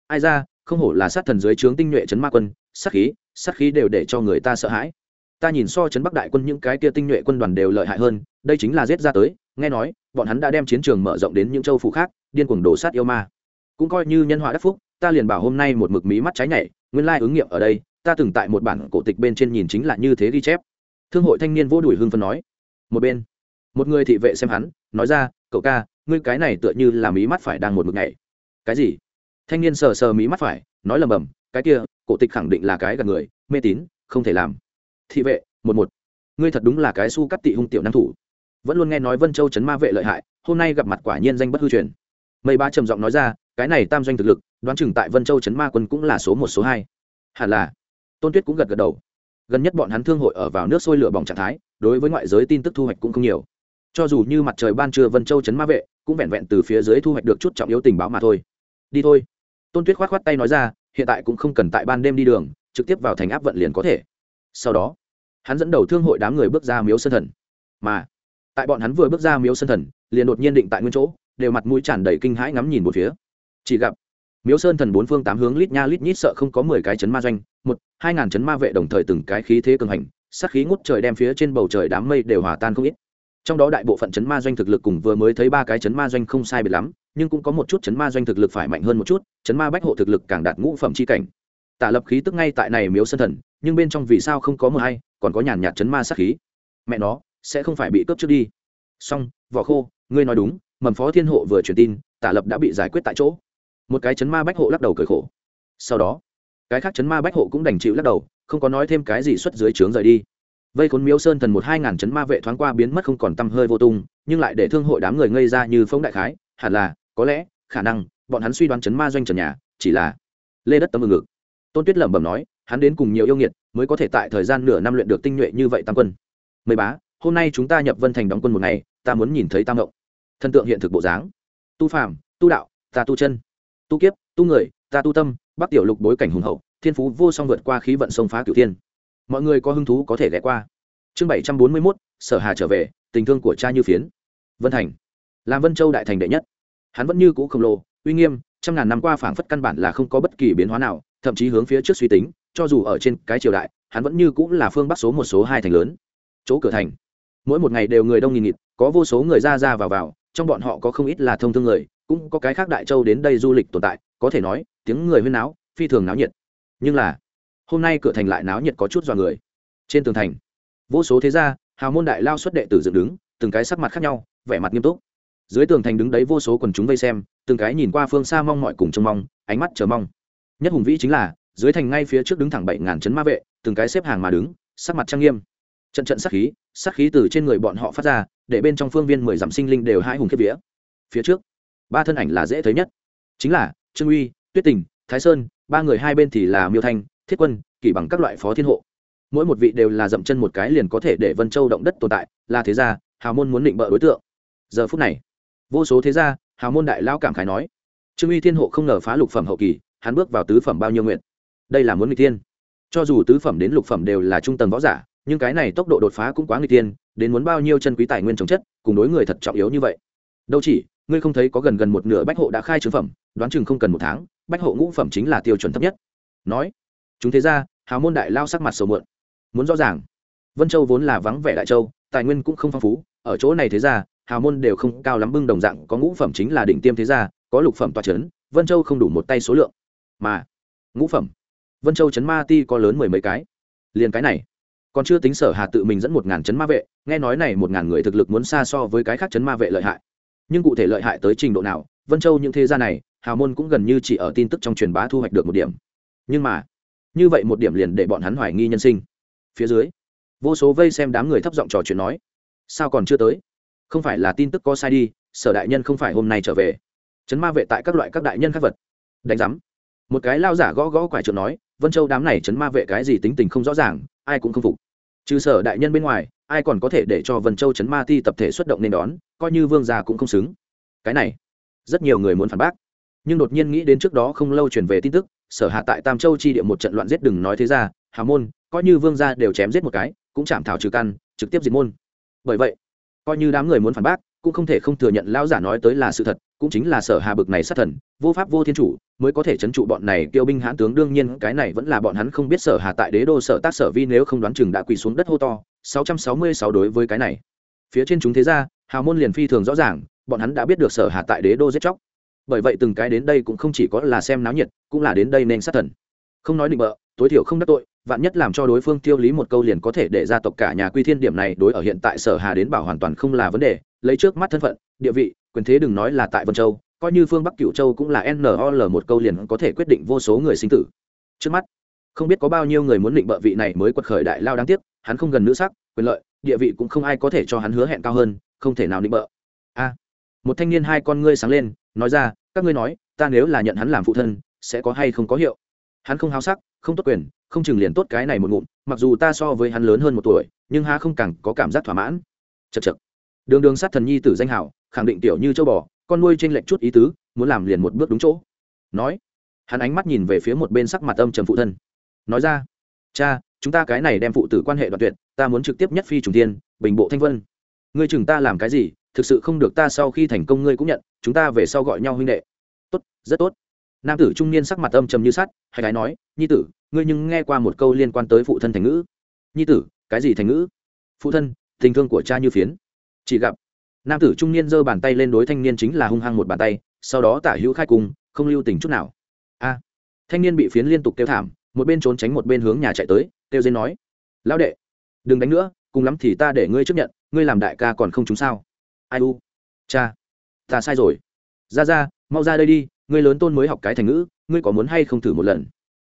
Ai ra, không hổ là sát thần dưới trướng tinh nhuệ chấn ma quân, sát khí sát khí đều để cho người ta sợ hãi. Ta nhìn so chấn bắc đại quân những cái kia tinh nhuệ quân đoàn đều lợi hại hơn, đây chính là giết ra tới, nghe nói, bọn hắn đã đem chiến trường mở rộng đến những châu phủ khác, điên cuồng đổ sát yêu ma. Cũng coi như nhân họa đắc phúc, ta liền bảo hôm nay một mực mí mắt trái nhảy, nguyên lai ứng nghiệm ở đây, ta từng tại một bản cổ tịch bên trên nhìn chính là như thế ghi chép. Thương hội thanh niên vô đuổi hưng phân nói. Một bên, một người thị vệ xem hắn, nói ra, cậu ca ngươi cái này tựa như là mí mắt phải đang một mực nhảy. Cái gì? Thanh niên sờ sờ mí mắt phải, nói lầm bầm, cái kia, cổ tịch khẳng định là cái gần người, mê tín, không thể làm. Thị vệ, một một. Ngươi thật đúng là cái su cắt tị hung tiểu năng thủ. Vẫn luôn nghe nói vân châu chấn ma vệ lợi hại, hôm nay gặp mặt quả nhiên danh bất hư truyền. Mây ba trầm giọng nói ra, cái này tam doanh thực lực, đoán chừng tại vân châu chấn ma quân cũng là số một, số hai. Hẳn là. Tôn tuyết cũng gật gật đầu. Gần nhất bọn hắn thương hội ở vào nước sôi lửa bỏng trạng thái, đối với ngoại giới tin tức thu hoạch cũng không nhiều cho dù như mặt trời ban trưa vân châu chấn ma vệ, cũng vẹn vẹn từ phía dưới thu hoạch được chút trọng yếu tình báo mà thôi. Đi thôi. Tôn tuyết khoát khoát tay nói ra, hiện tại cũng không cần tại ban đêm đi đường, trực tiếp vào thành áp vận liền có thể. Sau đó, hắn dẫn đầu thương hội đám người bước ra miếu sân thần. Mà, tại bọn hắn vừa bước ra miếu sân thần, liền đột nhiên định tại nguyên chỗ, đều mặt mũi tràn đầy kinh hãi ngắm nhìn một phía. Chỉ gặp, miếu sơn thần bốn phương tám hướng lít nha lít nhít sợ không có mười cái chấn ma doanh, một, hai ngàn chấn ma vệ đồng thời từng cái khí thế cường hành, sát khí ngút trời đem phía trên bầu trời đám mây đều hòa tan không ít trong đó đại bộ phận chấn ma doanh thực lực cùng vừa mới thấy ba cái chấn ma doanh không sai biệt lắm, nhưng cũng có một chút chấn ma doanh thực lực phải mạnh hơn một chút, chấn ma bách hộ thực lực càng đạt ngũ phẩm c h i cảnh. Tả lập khí tức ngay tại này miếu sân thần, nhưng bên trong vì sao không có mờ hay, còn có nhàn nhạt chấn ma sát khí. Mẹ nó, sẽ không phải bị cướp trước đi. Song vỏ khô, ngươi nói đúng, mầm phó thiên hộ vừa truyền tin, tả lập đã bị giải quyết tại chỗ. Một cái chấn ma bách hộ lắc đầu cười khổ. Sau đó, cái khác chấn ma bách hộ cũng đành chịu lắc đầu, không có nói thêm cái gì xuất dưới trướng rời đi vây khốn miếu sơn thần một hai ngàn chấn ma vệ thoáng qua biến mất không còn t hơi vô tung, nhưng lại để thương hội đám người ngây ra như phóng đại khái, hẳn là, có lẽ, khả năng, bọn hắn suy đoán chấn ma doanh trần nhà, chỉ là lê đất tấm ngực. Tôn tuyết lẩm bẩm nói, hắn đến cùng nhiều yêu nghiệt, mới có thể tại thời gian nửa năm luyện được tinh nhuệ như vậy tam quân. Mười bá, hôm nay chúng ta nhập vân thành đóng quân một ngày, ta muốn nhìn thấy tam ngộng. Thần tượng hiện thực bộ dáng. Tu phàm, tu đạo, ta tu chân. Tu kiếp, tu người, ta tu tâm, bắc tiểu lục bối cảnh hùng hậu, thiên phú vô song vượt qua khí vận sông phá cửu thiên mọi người có hứng thú có thể ghé qua. Chương bảy trăm bốn mươi mốt, sở hà trở về, tình thương của cha như phiến. Vân thành. Làm vân châu đại thành đệ nhất. Hắn vẫn như cũ khổng lồ, uy nghiêm, trăm ngàn năm qua phảng phất căn bản là không có bất kỳ biến hóa nào, thậm chí hướng phía trước suy tính, cho dù ở trên cái triều đại, hắn vẫn như cũng là phương bắc số một, số hai thành lớn. Chỗ cửa thành. Mỗi một ngày đều người đông nghìn nghịt, có vô số người ra ra vào vào, trong bọn họ có không ít là thông thương người, cũng có cái khác đại châu đến đây du lịch tồn tại, có thể nói, tiếng người huyên náo, phi thường náo nhiệt. Nhưng là hôm nay cửa thành lại náo nhiệt có chút dọa người. Trên tường thành, vô số thế gia, hào môn đại lao xuất đệ tử dựng đứng, từng cái sắc mặt khác nhau, vẻ mặt nghiêm túc. Dưới tường thành đứng đấy vô số quần chúng vây xem, từng cái nhìn qua phương xa mong mọi cùng trông mong, ánh mắt chờ mong. Nhất hùng vĩ chính là, dưới thành ngay phía trước đứng thẳng bảy ngàn chấn ma vệ, từng cái xếp hàng mà đứng, sắc mặt trang nghiêm. Trận trận sắc khí sắc khí từ trên người bọn họ phát ra, để bên trong phương viên mười dặm sinh linh đều hai hùng kiếp vía. Phía trước, ba thân ảnh là dễ thấy nhất, chính là trương uy, tuyết tình, thái sơn, ba người hai bên thì là miêu thanh thiết quân, kỷ bằng các loại phó thiên hộ. Mỗi một vị đều là dậm chân một cái liền có thể để vân châu động đất tồn tại, là thế gia, hào môn muốn định bợ đối tượng. Giờ phút này, vô số thế gia, hào môn đại lao cảm khái nói, trương uy thiên hộ không ngờ phá lục phẩm hậu kỳ, hắn bước vào tứ phẩm bao nhiêu nguyện? Đây là muốn người tiên cho dù tứ phẩm đến lục phẩm đều là trung tầng võ giả, nhưng cái này tốc độ đột phá cũng quá người tiên đến muốn bao nhiêu chân quý tài nguyên trồng chất, cùng đối người thật trọng yếu như vậy. Đâu chỉ, ngươi không thấy có gần gần một nửa bách hộ đã khai trương phẩm, đoán chừng không cần một tháng, bách hộ ngũ phẩm chính là tiêu chuẩn thấp nhất. Nói chúng thế ra hào môn đại lao sắc mặt sầu mượn muốn rõ ràng, vân châu vốn là vắng vẻ đại châu, tài nguyên cũng không phong phú, ở chỗ này thế ra hào môn đều không cao lắm bưng đồng dạng, có ngũ phẩm chính là đỉnh tiêm thế gia, có lục phẩm toa trấn, vân châu không đủ một tay số lượng. Mà, ngũ phẩm, vân châu chấn ma ti có lớn mười mấy cái. Liền cái này, còn chưa tính sở hà tự mình dẫn một ngàn chấn ma vệ, nghe nói này một ngàn người thực lực muốn xa so với cái khác chấn ma vệ lợi hại. Nhưng cụ thể lợi hại tới trình độ nào, vân châu những thế gia này, hào môn cũng gần như chỉ ở tin tức trong truyền bá thu hoạch được một điểm. Nhưng mà như vậy một điểm liền để bọn hắn hoài nghi nhân sinh. Phía dưới, vô số vây xem đám người thấp giọng trò chuyện nói, sao còn chưa tới? Không phải là tin tức có sai đi, sở đại nhân không phải hôm nay trở về. Chấn ma vệ tại các loại các đại nhân khác vật. Đánh giám. Một cái lao giả gõ gõ quải trượng nói, vân châu đám này chấn ma vệ cái gì tính tình không rõ ràng, ai cũng không phục. Trừ sở đại nhân bên ngoài, ai còn có thể để cho vân châu chấn ma ti tập thể xuất động nên đón, coi như vương già cũng không xứng. Cái này, rất nhiều người muốn phản bác nhưng đột nhiên nghĩ đến trước đó không lâu truyền về tin tức, sở hạ tại tam châu chi địa một trận loạn giết đừng nói thế ra, hà môn, coi như vương gia đều chém giết một cái, cũng chạm thảo trừ căn, trực tiếp diệt môn. Bởi vậy, coi như đám người muốn phản bác, cũng không thể không thừa nhận lão giả nói tới là sự thật, cũng chính là sở hà bực này sát thần, vô pháp vô thiên chủ, mới có thể chấn trụ bọn này kêu binh hãn tướng. Đương nhiên, cái này vẫn là bọn hắn không biết sở hà tại đế đô sở tác sở vi nếu không đoán chừng đã quỳ xuống đất hô to 666 đối với cái này. Phía trên chúng thế ra hào môn liền phi thường rõ ràng, bọn hắn đã biết được sở hà tại đế đô giết chóc bởi vậy từng cái đến đây cũng không chỉ có là xem náo nhiệt, cũng là đến đây nên sát thần. Không nói định bợ, tối thiểu không đắc tội, vạn nhất làm cho đối phương tiêu lý một câu liền có thể để gia tộc cả nhà quy thiên điểm này đối ở hiện tại sở hà đến bảo hoàn toàn không là vấn đề, lấy trước mắt thân phận, địa vị, quyền thế đừng nói là tại vân châu, coi như phương bắc cửu châu cũng là nol một câu liền có thể quyết định vô số người sinh tử. Trước mắt, không biết có bao nhiêu người muốn định bợ vị này mới quật khởi đại lao đáng tiếc, hắn không gần nữ sắc, quyền lợi, địa vị cũng không ai có thể cho hắn hứa hẹn cao hơn, không thể nào định bợ. A một thanh niên hai con ngươi sáng lên, nói ra, các ngươi nói, ta nếu là nhận hắn làm phụ thân, sẽ có hay không có hiệu? Hắn không háo sắc, không tốt quyền, không chừng liền tốt cái này một ngụm, mặc dù ta so với hắn lớn hơn một tuổi, nhưng ha không càng có cảm giác thỏa mãn. Chật chật đường đường sát thần nhi tử danh hảo, khẳng định tiểu như châu bò, con nuôi trên lệnh chút ý tứ, muốn làm liền một bước đúng chỗ. Nói. Hắn ánh mắt nhìn về phía một bên sắc mặt âm trầm phụ thân. Nói ra. Cha, chúng ta cái này đem phụ tử quan hệ đoạn tuyệt, ta muốn trực tiếp nhất phi trùng tiên bình bộ thanh vân. Ngươi chừng ta làm cái gì thực sự không được ta sau khi thành công ngươi cũng nhận, chúng ta về sau gọi nhau huynh đệ. Tốt, rất tốt. Nam tử trung niên sắc mặt âm trầm như sắt hay gái nói, nhi tử, ngươi nhưng nghe qua một câu liên quan tới phụ thân thành ngữ. Nhi tử, cái gì thành ngữ? Phụ thân, tình thương của cha như phiến. Chỉ gặp. Nam tử trung niên giơ bàn tay lên đối thanh niên chính là hung hăng một bàn tay, sau đó tả hữu khai cùng, không lưu tình chút nào. A. Thanh niên bị phiến liên tục kêu thảm, một bên trốn tránh một bên hướng nhà chạy tới, kêu dên nói, lão đệ, đừng đánh nữa, cùng lắm thì ta để ngươi chấp nhận, ngươi làm đại ca còn không chúng sao? Ai u? Cha, ta sai rồi. Ra ra, mau ra đây đi, ngươi lớn tôn mới học cái thành ngữ, ngươi có muốn hay không thử một lần?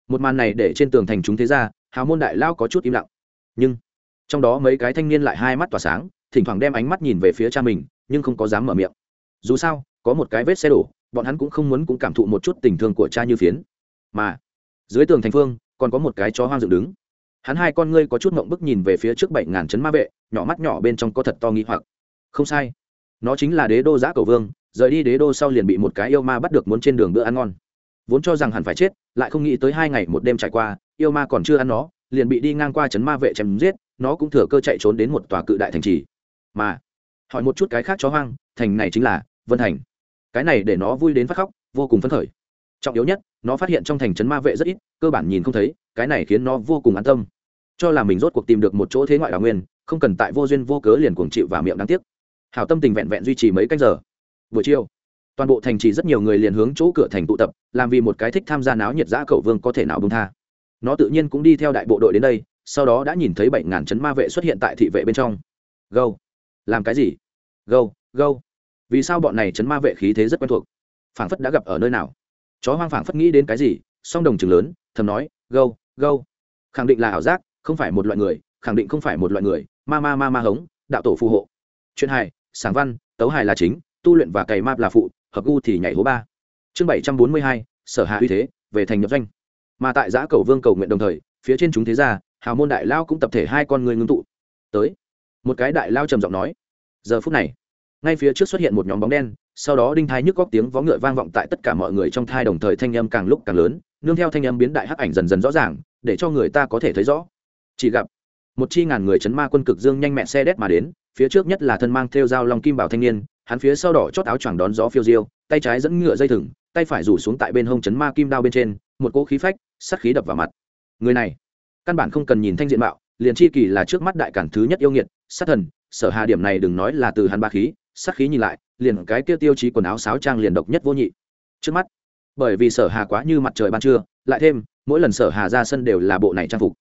Một màn này để trên tường thành chúng thế ra hào môn đại lao có chút im lặng. Nhưng, trong đó mấy cái thanh niên lại hai mắt tỏa sáng, thỉnh thoảng đem ánh mắt nhìn về phía cha mình, nhưng không có dám mở miệng. Dù sao, có một cái vết xe đổ, bọn hắn cũng không muốn cũng cảm thụ một chút tình thương của cha như phiến. Mà, dưới tường thành phương, còn có một cái chó hoang dựng đứng. Hắn hai con ngươi có chút mộng bức nhìn về phía trước bảy ngàn chấn ma vệ, nhỏ mắt nhỏ bên trong có thật to nghi hoặc. Không sai nó chính là đế đô giã cầu vương, rời đi đế đô sau liền bị một cái yêu ma bắt được muốn trên đường bữa ăn ngon. Vốn cho rằng hẳn phải chết, lại không nghĩ tới hai ngày một đêm trải qua, yêu ma còn chưa ăn nó, liền bị đi ngang qua chấn ma vệ chém giết, nó cũng thừa cơ chạy trốn đến một tòa cự đại thành trì. Mà, hỏi một chút cái khác chó hoang, thành này chính là vân thành. Cái này để nó vui đến phát khóc, vô cùng phấn khởi. Trọng yếu nhất, nó phát hiện trong thành trấn ma vệ rất ít, cơ bản nhìn không thấy, cái này khiến nó vô cùng an tâm. Cho là mình rốt cuộc tìm được một chỗ thế ngoại đào nguyên, không cần tại vô duyên vô cớ liền cuồng chịu và miệng đáng tiếc hảo tâm tình vẹn vẹn duy trì mấy canh giờ. Buổi chiều, toàn bộ thành trì rất nhiều người liền hướng chỗ cửa thành tụ tập, làm vì một cái thích tham gia náo nhiệt giã cầu vương có thể nào bông tha. Nó tự nhiên cũng đi theo đại bộ đội đến đây, sau đó đã nhìn thấy bảy ngàn chấn ma vệ xuất hiện tại thị vệ bên trong. Gâu làm cái gì? Gâu gâu vì sao bọn này chấn ma vệ khí thế rất quen thuộc? Phảng phất đã gặp ở nơi nào. Chó hoang phảng phất nghĩ đến cái gì, song đồng chừng lớn, thầm nói gâu gâu khẳng định là ảo giác, không phải một loại người, khẳng định không phải một loại người. Ma ma ma ma hống, đạo tổ phù hộ. Chuyện hài sáng văn, tấu hài là chính, tu luyện và cày map là phụ, hợp gu thì nhảy hố ba. Chương bảy trăm bốn mươi hai, sở hạ uy thế, về thành nhập doanh. Mà tại giã cầu vương cầu nguyện đồng thời, phía trên chúng thế gia, hào môn đại lao cũng tập thể hai con người ngưng tụ. Tới, một cái đại lao trầm giọng nói, giờ phút này, ngay phía trước xuất hiện một nhóm bóng đen, sau đó đinh thai nhức góc tiếng vó ngựa vang vọng tại tất cả mọi người trong thai đồng thời thanh âm càng lúc càng lớn, nương theo thanh âm biến đại hắc ảnh dần dần rõ ràng, để cho người ta có thể thấy rõ. Chỉ gặp, một chi ngàn người chấn ma quân cực dương nhanh mẹ xe đét mà đến phía trước nhất là thân mang theo dao long kim bảo thanh niên, hắn phía sau đỏ chót áo choàng đón gió phiêu diêu, tay trái dẫn ngựa dây thừng, tay phải rủ xuống tại bên hông chấn ma kim đao bên trên, một cỗ khí phách sắt khí đập vào mặt. Người này, căn bản không cần nhìn thanh diện mạo, liền chi kỳ là trước mắt đại cản thứ nhất yêu nghiệt, sát thần, sở hà điểm này đừng nói là từ hắn ba khí, sát khí nhìn lại, liền cái kia tiêu chí quần áo sáo trang liền độc nhất vô nhị. Trước mắt, bởi vì sở hà quá như mặt trời ban trưa, lại thêm, mỗi lần sở hà ra sân đều là bộ này trang phục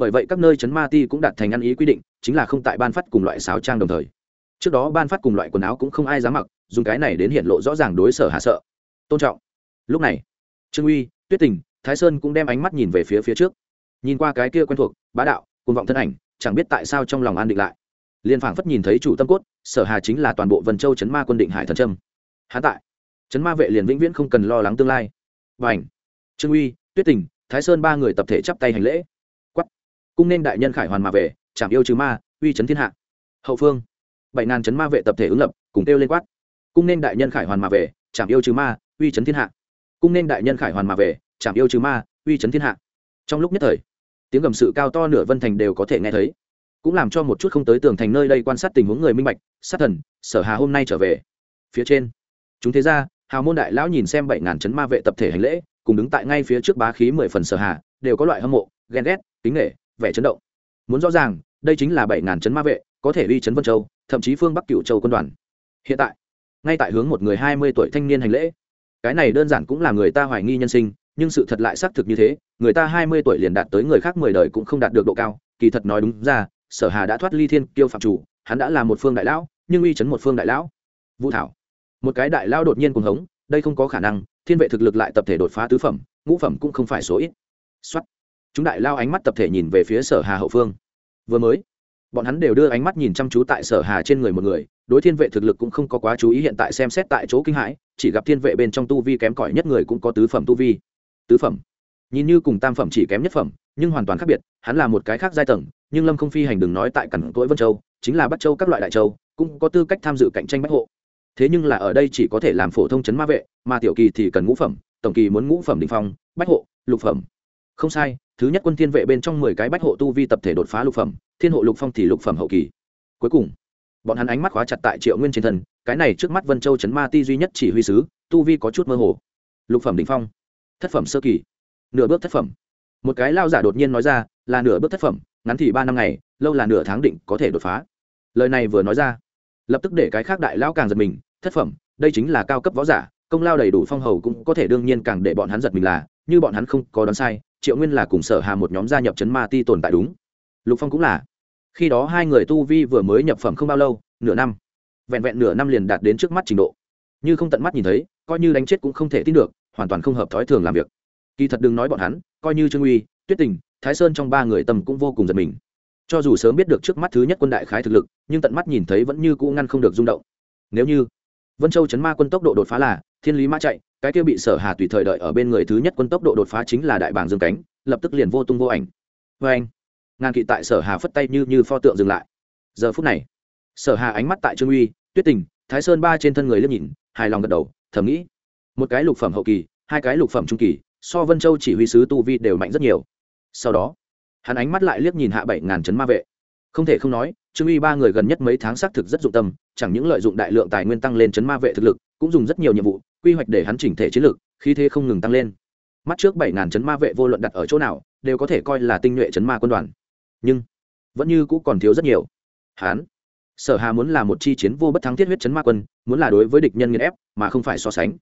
bởi vậy các nơi chấn ma ti cũng đạt thành ăn ý quy định, chính là không tại ban phát cùng loại sáo trang đồng thời. Trước đó ban phát cùng loại quần áo cũng không ai dám mặc, dùng cái này đến hiện lộ rõ ràng đối sở hạ sợ. Tôn trọng. Lúc này, trương uy, tuyết tình, thái sơn cũng đem ánh mắt nhìn về phía phía trước. Nhìn qua cái kia quen thuộc, bá đạo cùng vọng thân ảnh, chẳng biết tại sao trong lòng an định lại. Liên phảng phất nhìn thấy chủ tâm cốt, sở hà chính là toàn bộ vân châu chấn ma quân định hải thần trâm. Hán tại, chấn ma vệ liền vĩnh viễn không cần lo lắng tương lai. Và ảnh trương uy, tuyết tình, thái sơn ba người tập thể chắp tay hành lễ cung nên đại nhân khải hoàn mà về chạm yêu trừ ma, uy chấn thiên hạ. Hậu phương, bảy ngàn chấn ma vệ tập thể ứng lập, cùng kêu lên quát. Cung nên đại nhân khải hoàn mà về chạm yêu trừ ma, uy chấn thiên hạ. Cung nên đại nhân khải hoàn mà về chạm yêu trừ ma, uy chấn thiên hạ. Trong lúc nhất thời, tiếng gầm sự cao to nửa vân thành đều có thể nghe thấy. Cũng làm cho một chút không tới tường thành nơi đây quan sát tình huống người minh bạch, sát thần, sở hà hôm nay trở về. Phía trên, chúng thế ra hào môn đại lão nhìn xem bảy ngàn chấn ma vệ tập thể hành lễ, cùng đứng tại ngay phía trước bá khí mười phần sở hà, đều có loại hâm mộ, ghen ghét, kính nghệ vẻ chấn động. Muốn rõ ràng, đây chính là bảy ngàn chấn ma vệ, có thể uy chấn vân châu, thậm chí phương bắc cựu châu quân đoàn. Hiện tại, ngay tại hướng một người hai mươi tuổi thanh niên hành lễ. Cái này đơn giản cũng là người ta hoài nghi nhân sinh, nhưng sự thật lại xác thực như thế, người ta hai mươi tuổi liền đạt tới người khác mười đời cũng không đạt được độ cao, kỳ thật nói đúng ra, sở hà đã thoát ly thiên kiêu phạm chủ, hắn đã là một phương đại lão, nhưng uy chấn một phương đại lão. Vũ thảo, một cái đại lão đột nhiên cuồng hống, đây không có khả năng, thiên vệ thực lực lại tập thể đột phá tứ phẩm, ngũ phẩm cũng không phải số ít. Xuất chúng đại lao ánh mắt tập thể nhìn về phía sở hà hậu phương. Vừa mới, bọn hắn đều đưa ánh mắt nhìn chăm chú tại sở hà trên người một người, đối thiên vệ thực lực cũng không có quá chú ý hiện tại xem xét tại chỗ kinh hãi, chỉ gặp thiên vệ bên trong tu vi kém cỏi nhất người cũng có tứ phẩm tu vi. Tứ phẩm? Nhìn như cùng tam phẩm chỉ kém nhất phẩm, nhưng hoàn toàn khác biệt, hắn là một cái khác giai tầng, nhưng lâm không phi hành đừng nói tại cẩn cỗi vân châu, chính là bắc châu các loại đại châu, cũng có tư cách tham dự cạnh tranh bách hộ. Thế nhưng là ở đây chỉ có thể làm phổ thông chấn ma vệ, mà tiểu kỳ thì cần ngũ phẩm, tổng kỳ muốn ngũ phẩm đình phong, bách hộ, lục phẩm. Không sai thứ nhất quân thiên vệ bên trong mười cái bách hộ tu vi tập thể đột phá lục phẩm, thiên hộ lục phong thì lục phẩm hậu kỳ. Cuối cùng, bọn hắn ánh mắt khóa chặt tại triệu nguyên trên thân, cái này trước mắt vân châu chấn ma ti duy nhất chỉ huy sứ, tu vi có chút mơ hồ. Lục phẩm đ ỉ n h phong, thất phẩm sơ kỳ, nửa bước thất phẩm. Một cái lao giả đột nhiên nói ra, là nửa bước thất phẩm, ngắn thì ba năm ngày, lâu là nửa tháng định có thể đột phá. Lời này vừa nói ra, lập tức để cái khác đại lao càng giật mình, thất phẩm, đây chính là cao cấp võ giả, công lao đầy đủ phong hầu cũng có thể đương nhiên càng để bọn hắn giật mình là, như bọn hắn không có đoán sai triệu nguyên là cùng sở hà một nhóm gia nhập chấn ma ti tồn tại đúng. Lục phong cũng là. Khi đó hai người tu vi vừa mới nhập phẩm không bao lâu, nửa năm. Vẹn vẹn nửa năm liền đạt đến trước mắt trình độ. Như không tận mắt nhìn thấy, coi như đánh chết cũng không thể tin được, hoàn toàn không hợp thói thường làm việc. Kỳ thật đừng nói bọn hắn, coi như trương uy, tuyết tình, thái sơn trong ba người tâm cũng vô cùng giật mình. Cho dù sớm biết được trước mắt thứ nhất quân đại khái thực lực, nhưng tận mắt nhìn thấy vẫn như cũ ngăn không được rung động. Nếu như vân châu chấn ma quân tốc độ đột phá là thiên lý mã chạy, cái kia bị sở hà tùy thời đợi ở bên người thứ nhất quân tốc độ đột phá chính là đại bàng dương cánh, lập tức liền vô tung vô ảnh. Vê anh ngàn kỵ tại sở hà phất tay như như pho tượng dừng lại. Giờ phút này, sở hà ánh mắt tại trương uy, tuyết tình, thái sơn ba trên thân người liếc nhìn, hài lòng gật đầu, thầm nghĩ, một cái lục phẩm hậu kỳ, hai cái lục phẩm trung kỳ, so vân châu chỉ huy sứ tu vi đều mạnh rất nhiều. Sau đó, hắn ánh mắt lại liếc nhìn hạ bảy ngàn chấn ma vệ. Không thể không nói, trương uy ba người gần nhất mấy tháng xác thực rất dụng tâm, chẳng những lợi dụng đại lượng tài nguyên tăng lên chấn ma vệ thực lực, cũng dùng rất nhiều nhiệm vụ quy hoạch để hắn chỉnh thể chiến lược, khí thế không ngừng tăng lên. Mắt trước bảy ngàn chấn ma vệ vô luận đặt ở chỗ nào, đều có thể coi là tinh nhuệ chấn ma quân đoàn. Nhưng, vẫn như cũ còn thiếu rất nhiều. Hắn, sở hà muốn là một chi chiến vô bất thắng thiết huyết chấn ma quân, muốn là đối với địch nhân nghiền ép, mà không phải so sánh.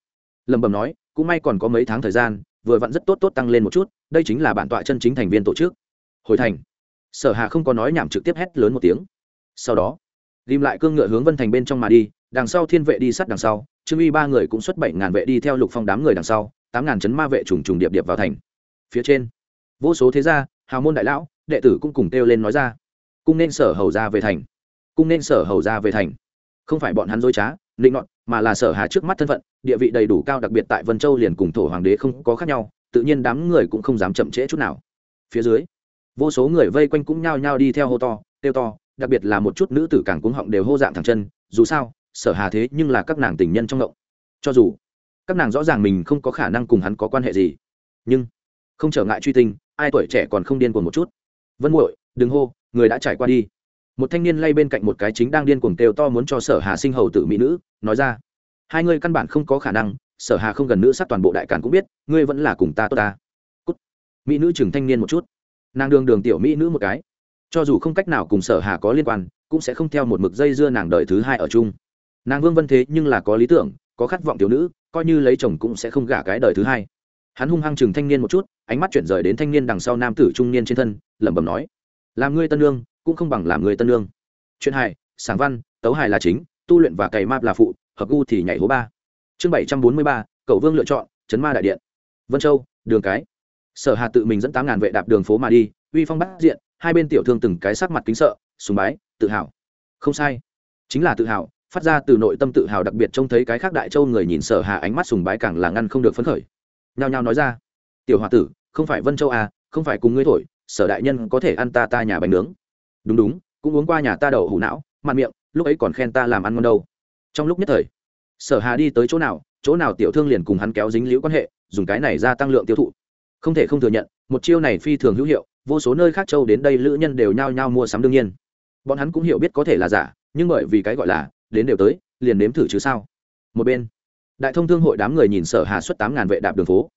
Lầm bầm nói, cũng may còn có mấy tháng thời gian, vừa vặn rất tốt tốt tăng lên một chút, đây chính là bản tọa chân chính thành viên tổ chức. Hồi thành, sở hà không có nói nhảm trực tiếp hét lớn một tiếng. Sau đó, ghim lại cương ngựa hướng vân thành bên trong mà đi, đằng sau thiên vệ đi sát đằng sau trương uy ba người cũng xuất bảy ngàn vệ đi theo lục phong đám người đằng sau, tám ngàn chấn ma vệ trùng trùng điệp điệp vào thành. Phía trên, vô số thế gia, hào môn đại lão, đệ tử cũng cùng kêu lên nói ra. Cung nên sở hầu ra về thành. Cung nên sở hầu ra về thành. Không phải bọn hắn dối trá định nọt, mà là sở hà trước mắt thân phận, địa vị đầy đủ cao đặc biệt tại vân châu liền cùng thổ hoàng đế không có khác nhau, tự nhiên đám người cũng không dám chậm trễ chút nào. Phía dưới, vô số người vây quanh cũng nhao nhao đi theo hô to tiêu to, đặc biệt là một chút nữ tử càng cuống họng đều hô dạng thẳng chân, dù sao sở hà thế nhưng là các nàng tình nhân trong ngộng. Cho dù các nàng rõ ràng mình không có khả năng cùng hắn có quan hệ gì, nhưng không trở ngại truy tinh, ai tuổi trẻ còn không điên cuồng một chút. Vân muội, đừng hô, người đã trải qua đi. Một thanh niên lay bên cạnh một cái chính đang điên cuồng kêu to muốn cho sở hà sinh hầu tử mỹ nữ, nói ra, hai ngươi căn bản không có khả năng, sở hà không gần nữ sát toàn bộ đại càn cũng biết, ngươi vẫn là cùng ta tốt ta. Cút. mỹ nữ chừng thanh niên một chút. Nàng đường đường tiểu mỹ nữ một cái. Cho dù không cách nào cùng sở hà có liên quan, cũng sẽ không theo một mực dây dưa nàng đợi thứ hai ở chung nàng vương vân thế nhưng là có lý tưởng, có khát vọng tiểu nữ, coi như lấy chồng cũng sẽ không gả cái đời thứ hai. Hắn hung hăng chừng thanh niên một chút, ánh mắt chuyển rời đến thanh niên đằng sau nam tử trung niên trên thân, lẩm bẩm nói, làm ngươi tân lương cũng không bằng làm người tân lương chuyện hài sáng văn, tấu hài là chính, tu luyện và cày map là phụ, hợp gu thì nhảy hố ba. Chương bảy trăm bốn mươi ba, cầu vương lựa chọn chấn ma đại điện. Vân châu, đường cái. Sở hà tự mình dẫn tám ngàn vệ đạp đường phố mà đi, uy phong bắt diện, hai bên tiểu thương từng cái sắc mặt kính sợ, sùng bái, tự hào. Không sai. Chính là tự hào phát ra từ nội tâm tự hào đặc biệt trông thấy cái khác đại châu người nhìn sở hà ánh mắt sùng bái càng là ngăn không được phấn khởi. Nhao nhao nói ra, tiểu hoa tử, không phải vân châu à không phải cùng ngươi thổi, sở đại nhân có thể ăn ta ta nhà bánh nướng. Đúng đúng, cũng uống qua nhà ta đầu hủ não mặt miệng, lúc ấy còn khen ta làm ăn ngon đâu. Trong lúc nhất thời, sở hà đi tới chỗ nào chỗ nào tiểu thương liền cùng hắn kéo dính liễu quan hệ, dùng cái này ra tăng lượng tiêu thụ. Không thể không thừa nhận, một chiêu này phi thường hữu hiệu, vô số nơi khác châu đến đây lữ nhân đều nhao nhao mua sắm đương nhiên. Bọn hắn cũng hiểu biết có thể là giả, nhưng bởi vì cái gọi là đến đều tới, liền nếm thử chứ sao? Một bên, đại thông thương hội đám người nhìn sở hà xuất tám ngàn vệ đạp đường phố.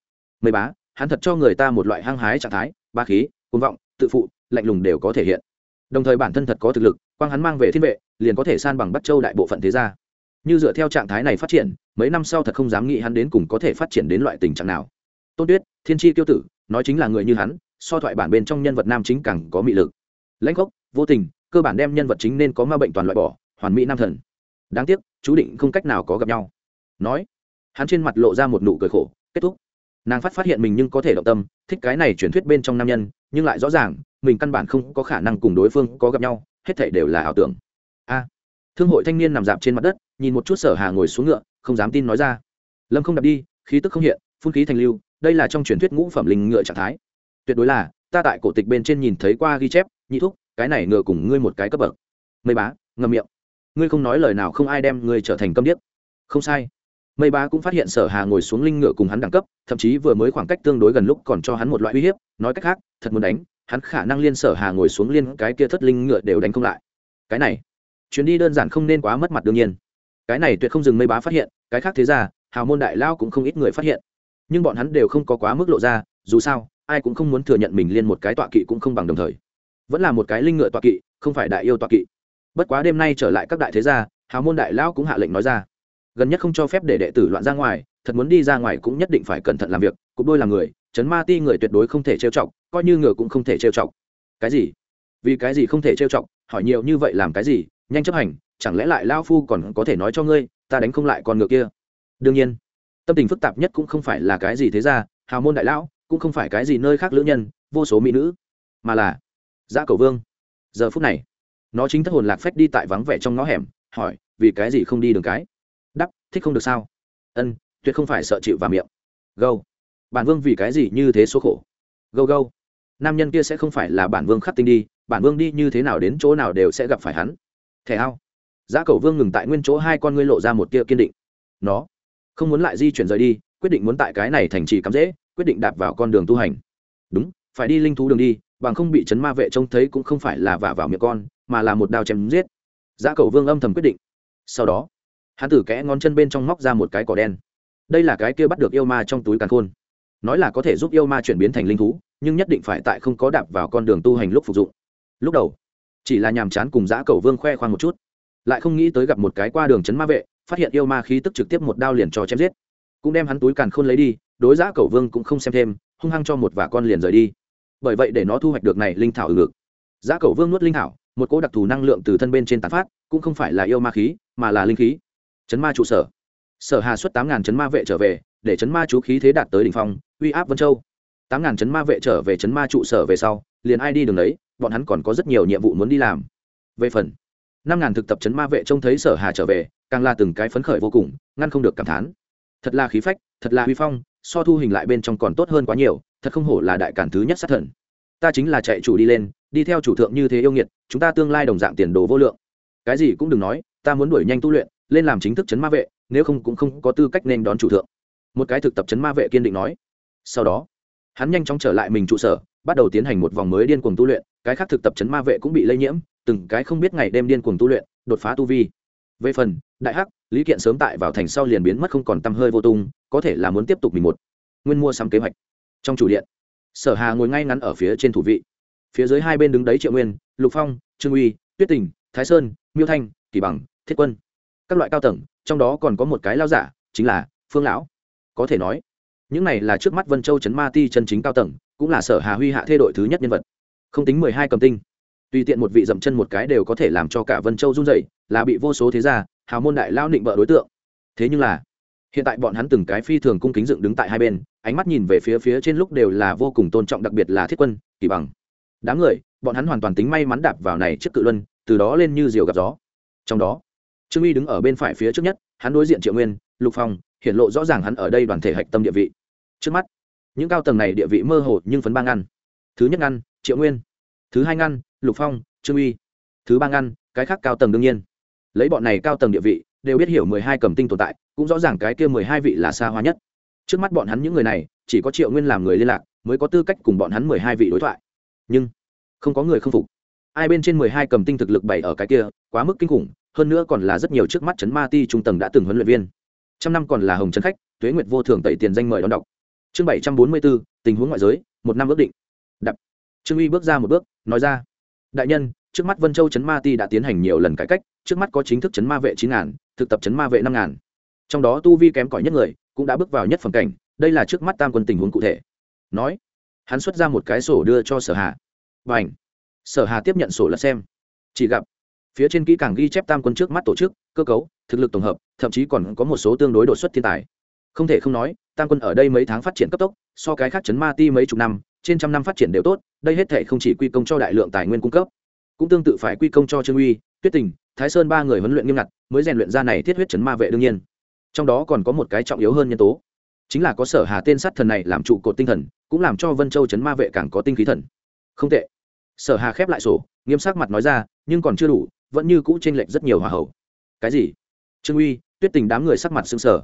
Mười bá, hắn thật cho người ta một loại hăng hái trạng thái, ba khí côn vọng, tự phụ, lạnh lùng đều có thể hiện. Đồng thời bản thân thật có thực lực, quang hắn mang về thiên vệ, liền có thể san bằng bắt châu đại bộ phận thế gia. Như dựa theo trạng thái này phát triển, mấy năm sau thật không dám nghĩ hắn đến cùng có thể phát triển đến loại tình trạng nào. Tôn tuyết, thiên tri tiêu tử, nói chính là người như hắn, so thoại bản bên trong nhân vật nam chính càng có mị lực. Lãnh gốc vô tình, cơ bản đem nhân vật chính nên có ma bệnh toàn loại bỏ, hoàn mỹ nam thần đáng tiếc, chú định không cách nào có gặp nhau. Nói, hắn trên mặt lộ ra một nụ cười khổ, kết thúc. Nàng phát phát hiện mình nhưng có thể động tâm, thích cái này truyền thuyết bên trong nam nhân, nhưng lại rõ ràng, mình căn bản không có khả năng cùng đối phương có gặp nhau, hết thảy đều là ảo tưởng. A. Thương hội thanh niên nằm dạp trên mặt đất, nhìn một chút sở hà ngồi xuống ngựa, không dám tin nói ra. Lâm không đạp đi, khí tức không hiện, phun khí thành lưu, đây là trong truyền thuyết ngũ phẩm linh ngựa trạng thái. Tuyệt đối là, ta tại cổ tịch bên trên nhìn thấy qua ghi chép, nhị thúc, cái này ngựa cùng ngươi một cái cấp bậc. Mây bá, ngậm miệng ngươi không nói lời nào không ai đem ngươi trở thành câm điếc. Không sai. Mây bá cũng phát hiện sở hà ngồi xuống linh ngựa cùng hắn đẳng cấp, thậm chí vừa mới khoảng cách tương đối gần lúc còn cho hắn một loại uy hiếp, nói cách khác, thật muốn đánh, hắn khả năng liên sở hà ngồi xuống liên cái kia thất linh ngựa đều đánh không lại. Cái này, chuyến đi đơn giản không nên quá mất mặt đương nhiên. Cái này tuyệt không dừng mây bá phát hiện, cái khác thế ra, hào môn đại lao cũng không ít người phát hiện. Nhưng bọn hắn đều không có quá mức lộ ra, dù sao, ai cũng không muốn thừa nhận mình liên một cái tọa kỵ cũng không bằng đồng thời. Vẫn là một cái linh ngựa tọa kỵ, không phải đại yêu tọa kỵ bất quá đêm nay trở lại các đại thế gia, hào môn đại lão cũng hạ lệnh nói ra. Gần nhất không cho phép để đệ tử loạn ra ngoài, thật muốn đi ra ngoài cũng nhất định phải cẩn thận làm việc cục đôi là người, chấn ma ti người tuyệt đối không thể trêu chọc, coi như ngựa cũng không thể trêu chọc. Cái gì? Vì cái gì không thể trêu chọc? Hỏi nhiều như vậy làm cái gì? Nhanh chấp hành, chẳng lẽ lại lao phu còn có thể nói cho ngươi, ta đánh không lại con ngựa kia? Đương nhiên, tâm tình phức tạp nhất cũng không phải là cái gì thế ra hào môn đại lão, cũng không phải cái gì nơi khác lữ nhân, vô số mỹ nữ, mà là giã cầu vương. Giờ phút này nó chính thất hồn lạc phách đi tại vắng vẻ trong ngõ hẻm, hỏi, vì cái gì không đi đường cái? Đắp thích không được sao? Ân, tuyệt không phải sợ chịu và miệng. Gâu. Bản vương vì cái gì như thế số khổ? Gâu gâu. Nam nhân kia sẽ không phải là bản vương khắc tinh đi, bản vương đi như thế nào đến chỗ nào đều sẽ gặp phải hắn. Thẻ ao. Giá cầu vương ngừng tại nguyên chỗ hai con ngươi lộ ra một tia kiên định. Nó không muốn lại di chuyển rời đi, quyết định muốn tại cái này thành trì cắm dễ, quyết định đạp vào con đường tu hành. Đúng, phải đi linh thú đường đi, bằng không bị chấn ma vệ trông thấy cũng không phải là vả vào miệng con mà là một đao chém giết. Giá cầu vương âm thầm quyết định. Sau đó, hắn tử kẽ ngón chân bên trong móc ra một cái cỏ đen. Đây là cái kia bắt được yêu ma trong túi càn khôn. Nói là có thể giúp yêu ma chuyển biến thành linh thú, nhưng nhất định phải tại không có đạp vào con đường tu hành lúc phục dụng. Lúc đầu, chỉ là nhàm chán cùng giã cầu vương khoe khoang một chút. Lại không nghĩ tới gặp một cái qua đường chấn ma vệ, phát hiện yêu ma khí tức trực tiếp một đao liền cho chém giết. Cũng đem hắn túi càn khôn lấy đi, đối giã cầu vương cũng không xem thêm, hung hăng cho một vả con liền rời đi. Bởi vậy để nó thu hoạch được này linh thảo ở ngực. Giã cầu vương nuốt linh thảo một cỗ đặc thù năng lượng từ thân bên trên tán phát, cũng không phải là yêu ma khí, mà là linh khí. Chấn ma trụ sở. Sở hà xuất tám ngàn chấn ma vệ trở về, để chấn ma chú khí thế đạt tới đỉnh phong, uy áp vân châu. Tám ngàn chấn ma vệ trở về chấn ma trụ sở về sau, liền ai đi đường đấy bọn hắn còn có rất nhiều nhiệm vụ muốn đi làm. Về phần, năm ngàn thực tập chấn ma vệ trông thấy sở hà trở về, càng là từng cái phấn khởi vô cùng, ngăn không được cảm thán. Thật là khí phách, thật là huy phong, so thu hình lại bên trong còn tốt hơn quá nhiều, thật không hổ là đại cản thứ nhất sát thần ta chính là chạy chủ đi lên, đi theo chủ thượng như thế yêu nghiệt, chúng ta tương lai đồng dạng tiền đồ vô lượng. Cái gì cũng đừng nói, ta muốn đuổi nhanh tu luyện, lên làm chính thức chấn ma vệ, nếu không cũng không có tư cách nên đón chủ thượng. Một cái thực tập chấn ma vệ kiên định nói. Sau đó, hắn nhanh chóng trở lại mình trụ sở, bắt đầu tiến hành một vòng mới điên cuồng tu luyện, cái khác thực tập chấn ma vệ cũng bị lây nhiễm, từng cái không biết ngày đêm điên cuồng tu luyện, đột phá tu vi. Về phần, đại hắc, lý kiện sớm tại vào thành sau liền biến mất không còn tăm hơi vô tung, có thể là muốn tiếp tục mình một nguyên mua sắm kế hoạch. Trong chủ điện sở hà ngồi ngay ngắn ở phía trên thủ vị. Phía dưới hai bên đứng đấy triệu nguyên, lục phong, trương uy, tuyết tình, thái sơn, miêu thanh, kỳ bằng, thiết quân. Các loại cao tầng, trong đó còn có một cái lao giả, chính là phương lão. Có thể nói, những này là trước mắt vân châu trấn ma ti chân chính cao tầng, cũng là sở hà huy hạ thê đội thứ nhất nhân vật. Không tính mười hai cầm tinh. Tùy tiện một vị dậm chân một cái đều có thể làm cho cả vân châu run dậy là bị vô số thế gia, hào môn đại lao định vợ đối tượng. Thế nhưng là, hiện tại bọn hắn từng cái phi thường cung kính dựng đứng tại hai bên ánh mắt nhìn về phía phía trên lúc đều là vô cùng tôn trọng đặc biệt là thiết quân, kỳ bằng. Đám người, bọn hắn hoàn toàn tính may mắn đạp vào này trước cự luân, từ đó lên như diều gặp gió. Trong đó, trương uy đứng ở bên phải phía trước nhất, hắn đối diện triệu nguyên, lục phong hiện lộ rõ ràng hắn ở đây đoàn thể hạch tâm địa vị. Trước mắt, những cao tầng này địa vị mơ hồ nhưng phấn ba ngăn. Thứ nhất ngăn, triệu nguyên. Thứ hai ngăn, lục phong, trương uy. Thứ ba ngăn, cái khác cao tầng đương nhiên. Lấy bọn này cao tầng địa vị, đều biết hiểu mười hai cầm tinh tồn tại, cũng rõ ràng cái kia mười hai vị là xa hoa nhất trước mắt bọn hắn những người này, chỉ có triệu nguyên làm người liên lạc, mới có tư cách cùng bọn hắn mười hai vị đối thoại. Nhưng, không có người không phục. Ai bên trên mười hai cầm tinh thực lực bảy ở cái kia, quá mức kinh khủng, hơn nữa còn là rất nhiều trước mắt chấn ma ti trung tầng đã từng huấn luyện viên. Trăm năm còn là hồng trấn khách, tuế nguyệt vô thường tẩy tiền danh mời đón đọc. Chương bảy trăm bốn mươi bốn, tình huống ngoại giới, một năm ước định. Đập. Trương uy bước ra một bước, nói ra. Đại nhân, trước mắt vân châu chấn ma ti đã tiến hành nhiều lần cải cách, trước mắt có chính thức chấn ma vệ chín ngàn, thực tập chấn ma vệ năm ngàn trong đó tu vi kém cỏi nhất người cũng đã bước vào nhất phẩm cảnh, đây là trước mắt tam quân tình huống cụ thể. Nói, hắn xuất ra một cái sổ đưa cho sở hà. Và ảnh sở hà tiếp nhận sổ là xem. Chỉ gặp, phía trên kỹ càng ghi chép tam quân trước mắt tổ chức, cơ cấu, thực lực tổng hợp, thậm chí còn có một số tương đối đột xuất thiên tài. Không thể không nói, tam quân ở đây mấy tháng phát triển cấp tốc, so cái khác chấn ma ti mấy chục năm, trên trăm năm phát triển đều tốt, đây hết thể không chỉ quy công cho đại lượng tài nguyên cung cấp, cũng tương tự phải quy công cho trương uy, tuyết tình, thái sơn ba người huấn luyện nghiêm ngặt, mới rèn luyện ra này thiết huyết chấn ma vệ đương nhiên trong đó còn có một cái trọng yếu hơn nhân tố, chính là có sở hà tên sát thần này làm trụ cột tinh thần, cũng làm cho vân châu chấn ma vệ càng có tinh khí thần. Không tệ. Sở hà khép lại sổ, nghiêm sắc mặt nói ra, nhưng còn chưa đủ, vẫn như cũ chênh lệch rất nhiều hòa hậu. Cái gì? Trương uy, tuyết tình đám người sắc mặt sưng sở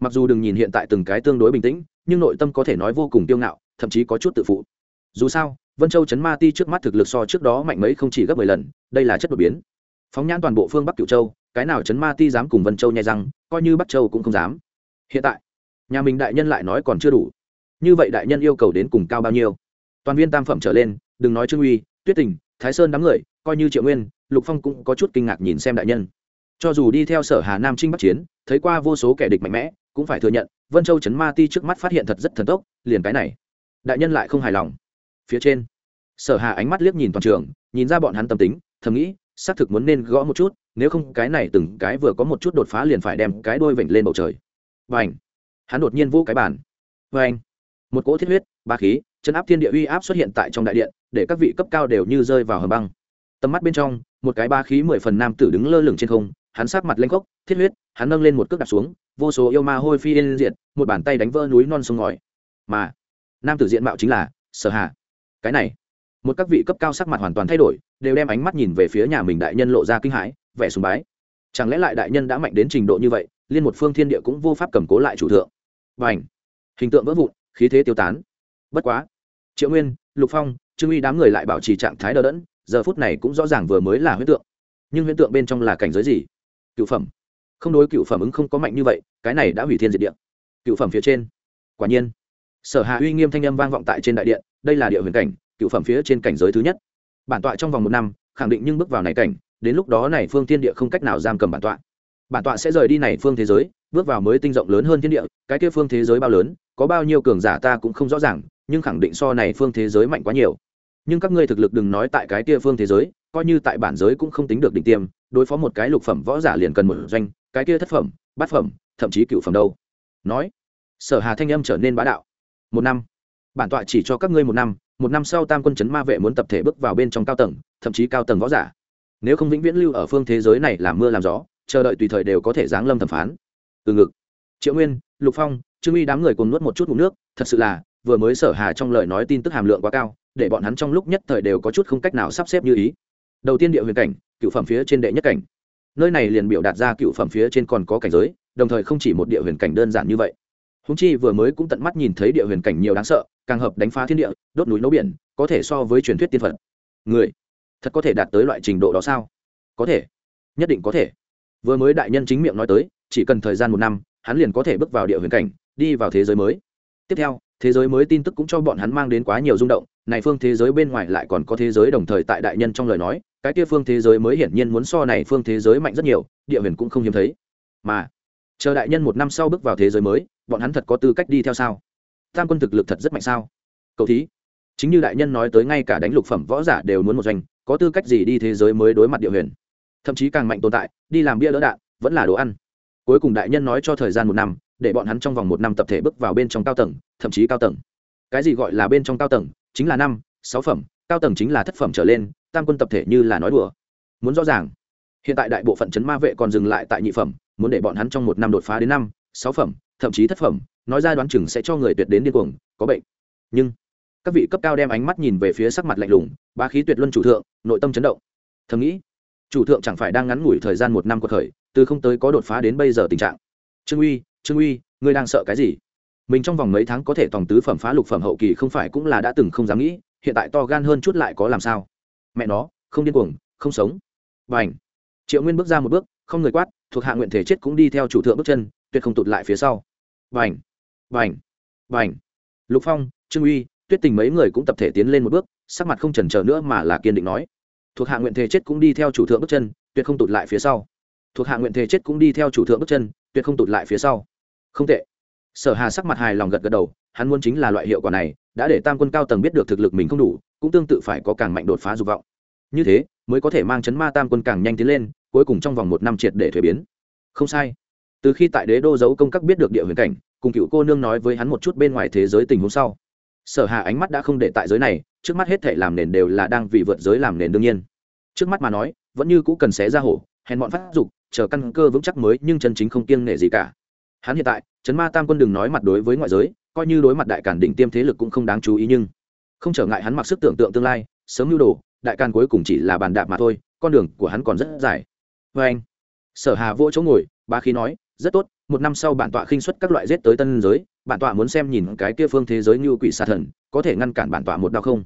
mặc dù đừng nhìn hiện tại từng cái tương đối bình tĩnh, nhưng nội tâm có thể nói vô cùng tiêu ngạo, thậm chí có chút tự phụ. Dù sao, vân châu chấn ma ti trước mắt thực lực so trước đó mạnh mấy không chỉ gấp mười lần, đây là chất đột biến. Phóng nhãn toàn bộ phương bắc cửu châu cái nào chấn ma ti dám cùng vân châu nhai răng, coi như bắc châu cũng không dám. Hiện tại, nhà mình đại nhân lại nói còn chưa đủ. Như vậy đại nhân yêu cầu đến cùng cao bao nhiêu? Toàn viên tam phẩm trở lên, đừng nói trương uy, tuyết tình, thái sơn đám người, coi như triệu nguyên, lục phong cũng có chút kinh ngạc nhìn xem đại nhân. Cho dù đi theo sở hà nam trinh bắc chiến, thấy qua vô số kẻ địch mạnh mẽ, cũng phải thừa nhận, vân châu chấn ma ti trước mắt phát hiện thật rất thần tốc, liền cái này. Đại nhân lại không hài lòng. Phía trên, sở hà ánh mắt liếc nhìn toàn trường, nhìn ra bọn hắn tâm tính, thầm nghĩ, xác thực muốn nên gõ một chút nếu không cái này từng cái vừa có một chút đột phá liền phải đem cái đôi vểnh lên bầu trời. Và hắn đột nhiên vô cái bàn. Và một cỗ thiết huyết, ba khí, chân áp thiên địa uy áp xuất hiện tại trong đại điện, để các vị cấp cao đều như rơi vào hầm băng. Tầm mắt bên trong, một cái ba khí mười phần nam tử đứng lơ lửng trên không, hắn sát mặt lên cốc thiết huyết, hắn nâng lên một cước đạp xuống, vô số yêu ma hôi phi lên diện một bàn tay đánh vỡ núi non sông ngòi. Mà, nam tử diện mạo chính là sở hà. Cái này, một các vị cấp cao sắc mặt hoàn toàn thay đổi, đều đem ánh mắt nhìn về phía nhà mình đại nhân lộ ra kinh hãi vẻ sùng bái. Chẳng lẽ lại đại nhân đã mạnh đến trình độ như vậy, liên một phương thiên địa cũng vô pháp cầm cố lại chủ thượng? Và hình tượng vỡ vụn, khí thế tiêu tán. Bất quá, triệu nguyên, lục phong, trương uy đám người lại bảo trì trạng thái đờ đẫn, giờ phút này cũng rõ ràng vừa mới là huyễn tượng. Nhưng huyễn tượng bên trong là cảnh giới gì? Cựu phẩm. Không đối cựu phẩm ứng không có mạnh như vậy, cái này đã hủy thiên diệt địa. Cựu phẩm phía trên. Quả nhiên, sở hạ uy nghiêm thanh âm vang vọng tại trên đại điện, đây là địa huyền cảnh, cựu phẩm phía trên cảnh giới thứ nhất. Bản tọa trong vòng một năm, khẳng định nhưng bước vào này cảnh đến lúc đó này phương thiên địa không cách nào giam cầm bản tọa. Bản tọa sẽ rời đi này phương thế giới, bước vào mới tinh rộng lớn hơn thiên địa, cái kia phương thế giới bao lớn, có bao nhiêu cường giả ta cũng không rõ ràng, nhưng khẳng định so này phương thế giới mạnh quá nhiều. Nhưng các ngươi thực lực đừng nói tại cái kia phương thế giới, coi như tại bản giới cũng không tính được đỉnh tiêm, đối phó một cái lục phẩm võ giả liền cần một doanh, cái kia thất phẩm, bát phẩm, thậm chí cựu phẩm đâu. Nói, sở hà thanh âm trở nên bá đạo. Một năm. Bản tọa chỉ cho các ngươi một năm một năm sau tam quân chấn ma vệ muốn tập thể bước vào bên trong cao tầng, thậm chí cao tầng võ giả nếu không vĩnh viễn lưu ở phương thế giới này làm mưa làm gió, chờ đợi tùy thời đều có thể giáng lâm thẩm phán. Từ ngực. Triệu nguyên, lục phong, trương uy đám người cùng nuốt một chút ngụm nước, thật sự là, vừa mới sở hà trong lời nói tin tức hàm lượng quá cao, để bọn hắn trong lúc nhất thời đều có chút không cách nào sắp xếp như ý. Đầu tiên địa huyền cảnh, cựu phẩm phía trên đệ nhất cảnh. Nơi này liền biểu đạt ra cựu phẩm phía trên còn có cảnh giới, đồng thời không chỉ một địa huyền cảnh đơn giản như vậy. Húng chi vừa mới cũng tận mắt nhìn thấy địa huyền cảnh nhiều đáng sợ, càng hợp đánh phá thiên địa, đốt núi nấu biển, có thể so với truyền thuyết tiên phật. Người thật có thể đạt tới loại trình độ đó sao? Có thể. Nhất định có thể. Vừa mới đại nhân chính miệng nói tới, chỉ cần thời gian một năm, hắn liền có thể bước vào địa huyền cảnh, đi vào thế giới mới. Tiếp theo, thế giới mới tin tức cũng cho bọn hắn mang đến quá nhiều rung động. Này phương thế giới bên ngoài lại còn có thế giới đồng thời tại đại nhân trong lời nói, cái kia phương thế giới mới hiển nhiên muốn so này phương thế giới mạnh rất nhiều, địa huyền cũng không hiếm thấy. Mà, chờ đại nhân một năm sau bước vào thế giới mới, bọn hắn thật có tư cách đi theo sao? Tam quân thực lực thật rất mạnh sao? Cậu thí. Chính như đại nhân nói tới ngay cả đánh lục phẩm võ giả đều muốn một doanh có tư cách gì đi thế giới mới đối mặt địa huyền? Thậm chí càng mạnh tồn tại, đi làm bia đỡ đạn, vẫn là đồ ăn. Cuối cùng đại nhân nói cho thời gian một năm, để bọn hắn trong vòng một năm tập thể bước vào bên trong cao tầng, thậm chí cao tầng. Cái gì gọi là bên trong cao tầng? Chính là năm, sáu phẩm, cao tầng chính là thất phẩm trở lên, tam quân tập thể như là nói đùa. Muốn rõ ràng, hiện tại đại bộ phận chấn ma vệ còn dừng lại tại nhị phẩm, muốn để bọn hắn trong một năm đột phá đến năm, sáu phẩm, thậm chí thất phẩm, nói ra đoán chừng sẽ cho người tuyệt đến điên cuồng, có bệnh. Nhưng các vị cấp cao đem ánh mắt nhìn về phía sắc mặt lạnh lùng ba khí tuyệt luân chủ thượng, nội tâm chấn động. Thầm nghĩ, chủ thượng chẳng phải đang ngắn ngủi thời gian một năm cuộc khởi, từ không tới có đột phá đến bây giờ tình trạng. Trương uy trương uy, ngươi đang sợ cái gì? Mình trong vòng mấy tháng có thể tòng tứ phẩm phá lục phẩm hậu kỳ không phải cũng là đã từng không dám nghĩ, hiện tại to gan hơn chút lại có làm sao? Mẹ nó, không điên cuồng, không sống. Và ảnh triệu nguyên bước ra một bước, không người quát, thuộc hạ nguyện thể chết cũng đi theo chủ thượng bước chân, tuyệt không tụt lại phía sau. Và ảnh và ảnh và ảnh lục phong, trương uy tuyết tình mấy người cũng tập thể tiến lên một bước, sắc mặt không chần chờ nữa mà là kiên định nói. Thuộc hạ nguyện thể chết cũng đi theo chủ thượng bước chân, tuyệt không tụt lại phía sau. Thuộc hạ nguyện thể chết cũng đi theo chủ thượng bước chân, tuyệt không tụt lại phía sau. Không tệ. Sở hà sắc mặt hài lòng gật gật đầu, hắn muốn chính là loại hiệu quả này, đã để tam quân cao tầng biết được thực lực mình không đủ, cũng tương tự phải có càng mạnh đột phá dục vọng. Như thế, mới có thể mang chấn ma tam quân càng nhanh tiến lên, cuối cùng trong vòng một năm triệt để thuế biến. Không sai. Từ khi tại đế đô giấu công các biết được địa huyền cảnh, cùng cựu cô nương nói với hắn một chút bên ngoài thế giới tình huống sau sở hà ánh mắt đã không để tại giới này, trước mắt hết thể làm nền đều là đang vì vượt giới làm nền đương nhiên. Trước mắt mà nói, vẫn như cũ cần xé ra hổ, hèn bọn phát dục, chờ căn cơ vững chắc mới, nhưng chân chính không kiêng nể gì cả. Hắn hiện tại chấn ma tam quân đừng nói mặt đối với ngoại giới, coi như đối mặt đại cản đỉnh tiêm thế lực cũng không đáng chú ý nhưng không trở ngại hắn mặc sức tưởng tượng tương lai, sớm lưu đồ, đại càn cuối cùng chỉ là bàn đạp mà thôi, con đường của hắn còn rất dài. Vê anh sở hà vô chỗ ngồi ba khí nói rất tốt, một năm sau bản tọa khinh xuất các loại rết tới tân giới, bản tọa muốn xem nhìn cái kia phương thế giới như quỷ xà thần, có thể ngăn cản bản tọa một đau không?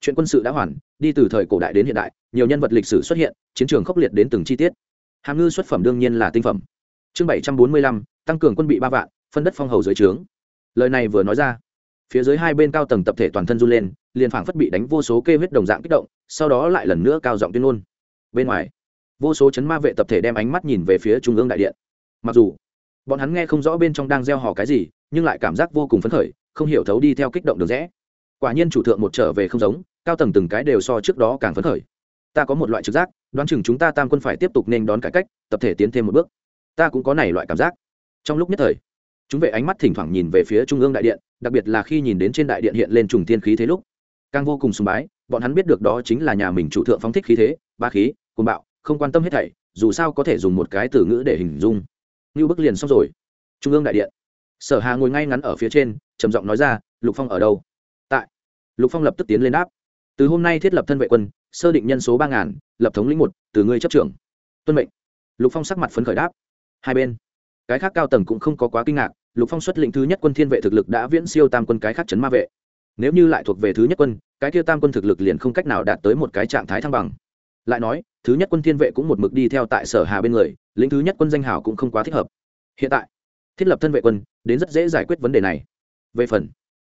Chuyện quân sự đã hoàn, đi từ thời cổ đại đến hiện đại, nhiều nhân vật lịch sử xuất hiện, chiến trường khốc liệt đến từng chi tiết. Hàm ngư xuất phẩm đương nhiên là tinh phẩm. Chương bảy trăm bốn mươi lăm, tăng cường quân bị ba vạn, phân đất phong hầu dưới trướng. Lời này vừa nói ra, phía dưới hai bên cao tầng tập thể toàn thân run lên, liền phảng phất bị đánh vô số kê huyết đồng dạng kích động, sau đó lại lần nữa cao giọng tuyên ngôn. Bên ngoài, vô số chấn ma vệ tập thể đem ánh mắt nhìn về phía trung ương đại điện mặc dù, bọn hắn nghe không rõ bên trong đang gieo hò cái gì, nhưng lại cảm giác vô cùng phấn khởi, không hiểu thấu đi theo kích động được rẽ. Quả nhiên chủ thượng một trở về không giống, cao tầng từng cái đều so trước đó càng phấn khởi. Ta có một loại trực giác, đoán chừng chúng ta tam quân phải tiếp tục nên đón cải cách, tập thể tiến thêm một bước. Ta cũng có này loại cảm giác. Trong lúc nhất thời, chúng vệ ánh mắt thỉnh thoảng nhìn về phía trung ương đại điện, đặc biệt là khi nhìn đến trên đại điện hiện lên trùng thiên khí thế lúc. Càng vô cùng sùng bái, bọn hắn biết được đó chính là nhà mình chủ thượng phóng thích khí thế, ba khí côn bạo, không quan tâm hết thảy, dù sao có thể dùng một cái từ ngữ để hình dung như bức liền xong rồi. Trung ương đại điện. Sở hà ngồi ngay ngắn ở phía trên, trầm giọng nói ra, lục phong ở đâu? Tại. Lục phong lập tức tiến lên đáp, từ hôm nay thiết lập thân vệ quân, sơ định nhân số ba ngàn, lập thống lĩnh một, từ ngươi chấp trưởng. Tuân mệnh. Lục phong sắc mặt phấn khởi đáp, hai bên. Cái khác cao tầng cũng không có quá kinh ngạc, lục phong xuất lĩnh thứ nhất quân thiên vệ thực lực đã viễn siêu tam quân cái khác chấn ma vệ. Nếu như lại thuộc về thứ nhất quân, cái kia tam quân thực lực liền không cách nào đạt tới một cái trạng thái thăng bằng. Lại nói, thứ nhất quân thiên vệ cũng một mực đi theo tại sở hà bên người lĩnh thứ nhất quân danh hào cũng không quá thích hợp. Hiện tại, thiết lập thân vệ quân, đến rất dễ giải quyết vấn đề này. Về phần,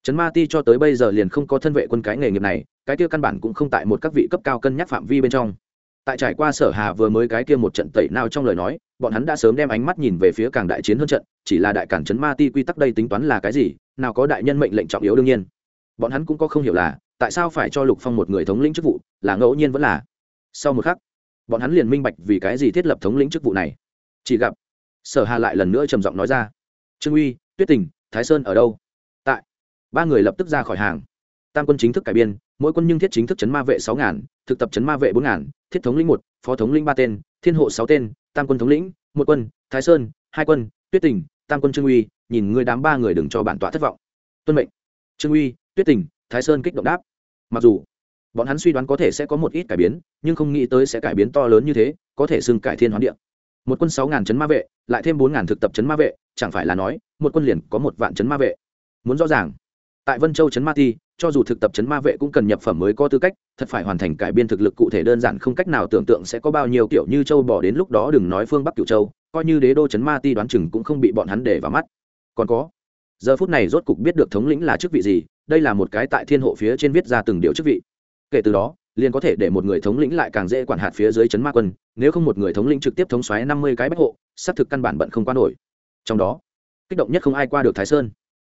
trấn ma ti cho tới bây giờ liền không có thân vệ quân cái nghề nghiệp này, cái kia căn bản cũng không tại một các vị cấp cao cân nhắc phạm vi bên trong. Tại trải qua sở hà vừa mới cái kia một trận tẩy nào trong lời nói, bọn hắn đã sớm đem ánh mắt nhìn về phía càng đại chiến hơn trận, chỉ là đại cản trấn ma ti quy tắc đây tính toán là cái gì, nào có đại nhân mệnh lệnh trọng yếu đương nhiên. Bọn hắn cũng có không hiểu là, tại sao phải cho lục phong một người thống lĩnh chức vụ, là ngẫu nhiên vẫn là. Sau một khắc bọn hắn liền minh bạch vì cái gì thiết lập thống lĩnh chức vụ này. Chỉ gặp, sở hà lại lần nữa trầm giọng nói ra, trương uy, tuyết tình, thái sơn ở đâu? Tại. Ba người lập tức ra khỏi hàng. Tam quân chính thức cải biên, mỗi quân nhưng thiết chính thức chấn ma vệ sáu ngàn, thực tập chấn ma vệ bốn ngàn, thiết thống lĩnh một, phó thống lĩnh ba tên, thiên hộ sáu tên, tam quân thống lĩnh, một quân, thái sơn, hai quân, tuyết tình, tam quân trương uy, nhìn người đám ba người đừng cho bản tọa thất vọng. Tuân mệnh. Trương uy, tuyết tình, thái sơn kích động đáp. Mặc dù bọn hắn suy đoán có thể sẽ có một ít cải biến, nhưng không nghĩ tới sẽ cải biến to lớn như thế, có thể xưng cải thiên hoán địa. Một quân sáu ngàn chấn ma vệ, lại thêm bốn ngàn thực tập chấn ma vệ, chẳng phải là nói, một quân liền có một vạn chấn ma vệ. Muốn rõ ràng, tại vân châu chấn ma ti, cho dù thực tập chấn ma vệ cũng cần nhập phẩm mới có tư cách, thật phải hoàn thành cải biên thực lực cụ thể đơn giản không cách nào tưởng tượng sẽ có bao nhiêu kiểu như châu bỏ đến lúc đó đừng nói phương bắc cửu châu, coi như đế đô chấn ma ti đoán chừng cũng không bị bọn hắn để vào mắt. Còn có, giờ phút này rốt cục biết được thống lĩnh là chức vị gì, đây là một cái tại thiên hộ phía trên viết ra từng điều chức vị kể từ đó, liền có thể để một người thống lĩnh lại càng dễ quản hạt phía dưới chấn ma quân, nếu không một người thống lĩnh trực tiếp thống xoáy năm mươi cái bách hộ, xác thực căn bản bận không qua nổi. Trong đó, kích động nhất không ai qua được thái sơn.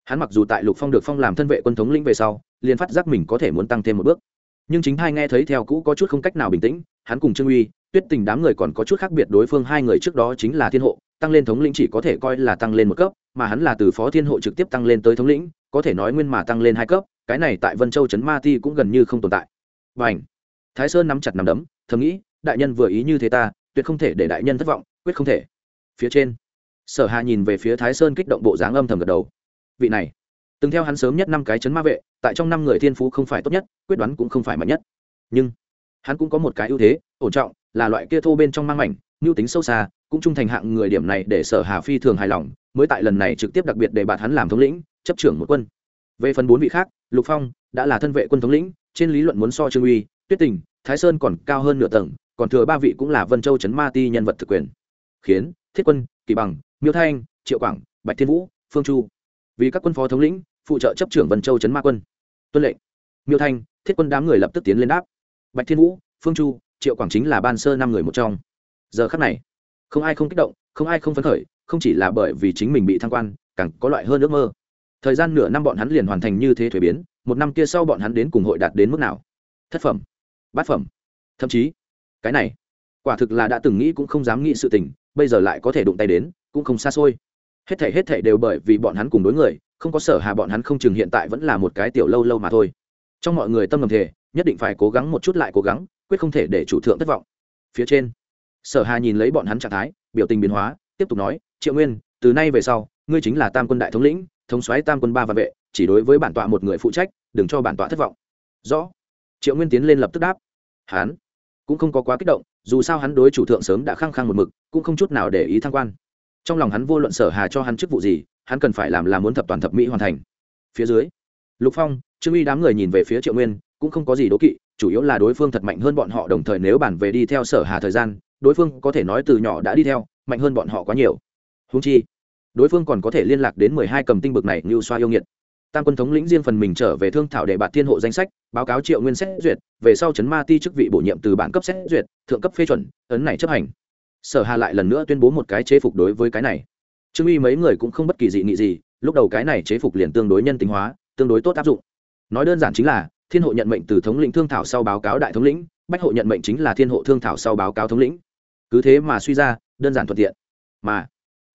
Hắn mặc dù tại lục phong được phong làm thân vệ quân thống lĩnh về sau, liền phát giác mình có thể muốn tăng thêm một bước. Nhưng chính hai nghe thấy theo cũ có chút không cách nào bình tĩnh, hắn cùng trương uy, tuyết tình đám người còn có chút khác biệt đối phương hai người trước đó chính là thiên hộ, tăng lên thống lĩnh chỉ có thể coi là tăng lên một cấp, mà hắn là từ phó thiên hộ trực tiếp tăng lên tới thống lĩnh, có thể nói nguyên mà tăng lên hai cấp, cái này tại vân châu trấn ma ti cũng gần như không tồn tại và ảnh. Thái sơn nắm chặt nắm đấm, thầm nghĩ, đại nhân vừa ý như thế ta, tuyệt không thể để đại nhân thất vọng, quyết không thể. Phía trên, sở hà nhìn về phía thái sơn kích động bộ dáng âm thầm gật đầu. Vị này, từng theo hắn sớm nhất năm cái chấn ma vệ, tại trong năm người thiên phú không phải tốt nhất, quyết đoán cũng không phải mạnh nhất. Nhưng, hắn cũng có một cái ưu thế, ổn trọng, là loại kia thô bên trong mang mảnh, mưu tính sâu xa, cũng trung thành hạng người điểm này để sở hà phi thường hài lòng, mới tại lần này trực tiếp đặc biệt để bạt hắn làm thống lĩnh, chấp trưởng một quân. Về phần bốn vị khác, lục phong đã là thân vệ quân thống lĩnh trên lý luận muốn so trương uy, tuyết tình, thái sơn còn cao hơn nửa tầng, còn thừa ba vị cũng là vân châu trấn ma ti nhân vật thực quyền. Khiến, thiết quân, kỳ bằng, miêu thanh, triệu quảng, bạch thiên vũ, phương chu. Vì các quân phó thống lĩnh, phụ trợ chấp trưởng vân châu trấn ma quân. Tuân lệnh. Miêu thanh, thiết quân đám người lập tức tiến lên đáp. Bạch thiên vũ, phương chu, triệu quảng chính là ban sơ năm người một trong. Giờ khắc này, không ai không kích động, không ai không phấn khởi, không chỉ là bởi vì chính mình bị thăng quan, càng có loại hơn ước mơ. Thời gian nửa năm bọn hắn liền hoàn thành như thế thuế biến một năm kia sau bọn hắn đến cùng hội đạt đến mức nào? Thất phẩm, bát phẩm, thậm chí, cái này, quả thực là đã từng nghĩ cũng không dám nghĩ sự tình, bây giờ lại có thể đụng tay đến, cũng không xa xôi. Hết thể hết thể đều bởi vì bọn hắn cùng đối người, không có sở hà bọn hắn không chừng hiện tại vẫn là một cái tiểu lâu lâu mà thôi. Trong mọi người tâm ngầm thể nhất định phải cố gắng một chút lại cố gắng, quyết không thể để chủ thượng thất vọng. Phía trên, sở hà nhìn lấy bọn hắn trạng thái, biểu tình biến hóa, tiếp tục nói, triệu nguyên, từ nay về sau, ngươi chính là tam quân đại thống lĩnh thống soái tam quân ba và vệ, chỉ đối với bản tọa một người phụ trách, đừng cho bản tọa thất vọng. Rõ. Triệu nguyên tiến lên lập tức đáp. Hắn cũng không có quá kích động, dù sao hắn đối chủ thượng sớm đã khăng khăng một mực, cũng không chút nào để ý thăng quan. Trong lòng hắn vô luận sở hà cho hắn chức vụ gì, hắn cần phải làm là muốn thập toàn thập mỹ hoàn thành. Phía dưới, lục phong, trương uy đám người nhìn về phía triệu nguyên, cũng không có gì đố kỵ, chủ yếu là đối phương thật mạnh hơn bọn họ đồng thời nếu bản về đi theo sở hà thời gian, đối phương có thể nói từ nhỏ đã đi theo, mạnh hơn bọn họ quá nhiều. Húng chi đối phương còn có thể liên lạc đến mười hai cầm tinh bực này như xoa yêu nghiệt. Tam quân thống lĩnh riêng phần mình trở về thương thảo để bạt thiên hộ danh sách, báo cáo triệu nguyên xét duyệt, về sau chấn ma ti chức vị bổ nhiệm từ bản cấp xét duyệt, thượng cấp phê chuẩn, ấn này chấp hành. Sở hà lại lần nữa tuyên bố một cái chế phục đối với cái này. Trương y mấy người cũng không bất kỳ dị nghị gì, lúc đầu cái này chế phục liền tương đối nhân tính hóa, tương đối tốt áp dụng. Nói đơn giản chính là, thiên hộ nhận mệnh từ thống lĩnh thương thảo sau báo cáo đại thống lĩnh, bách hộ nhận mệnh chính là thiên hộ thương thảo sau báo cáo thống lĩnh. Cứ thế mà suy ra, đơn giản thuận tiện. Mà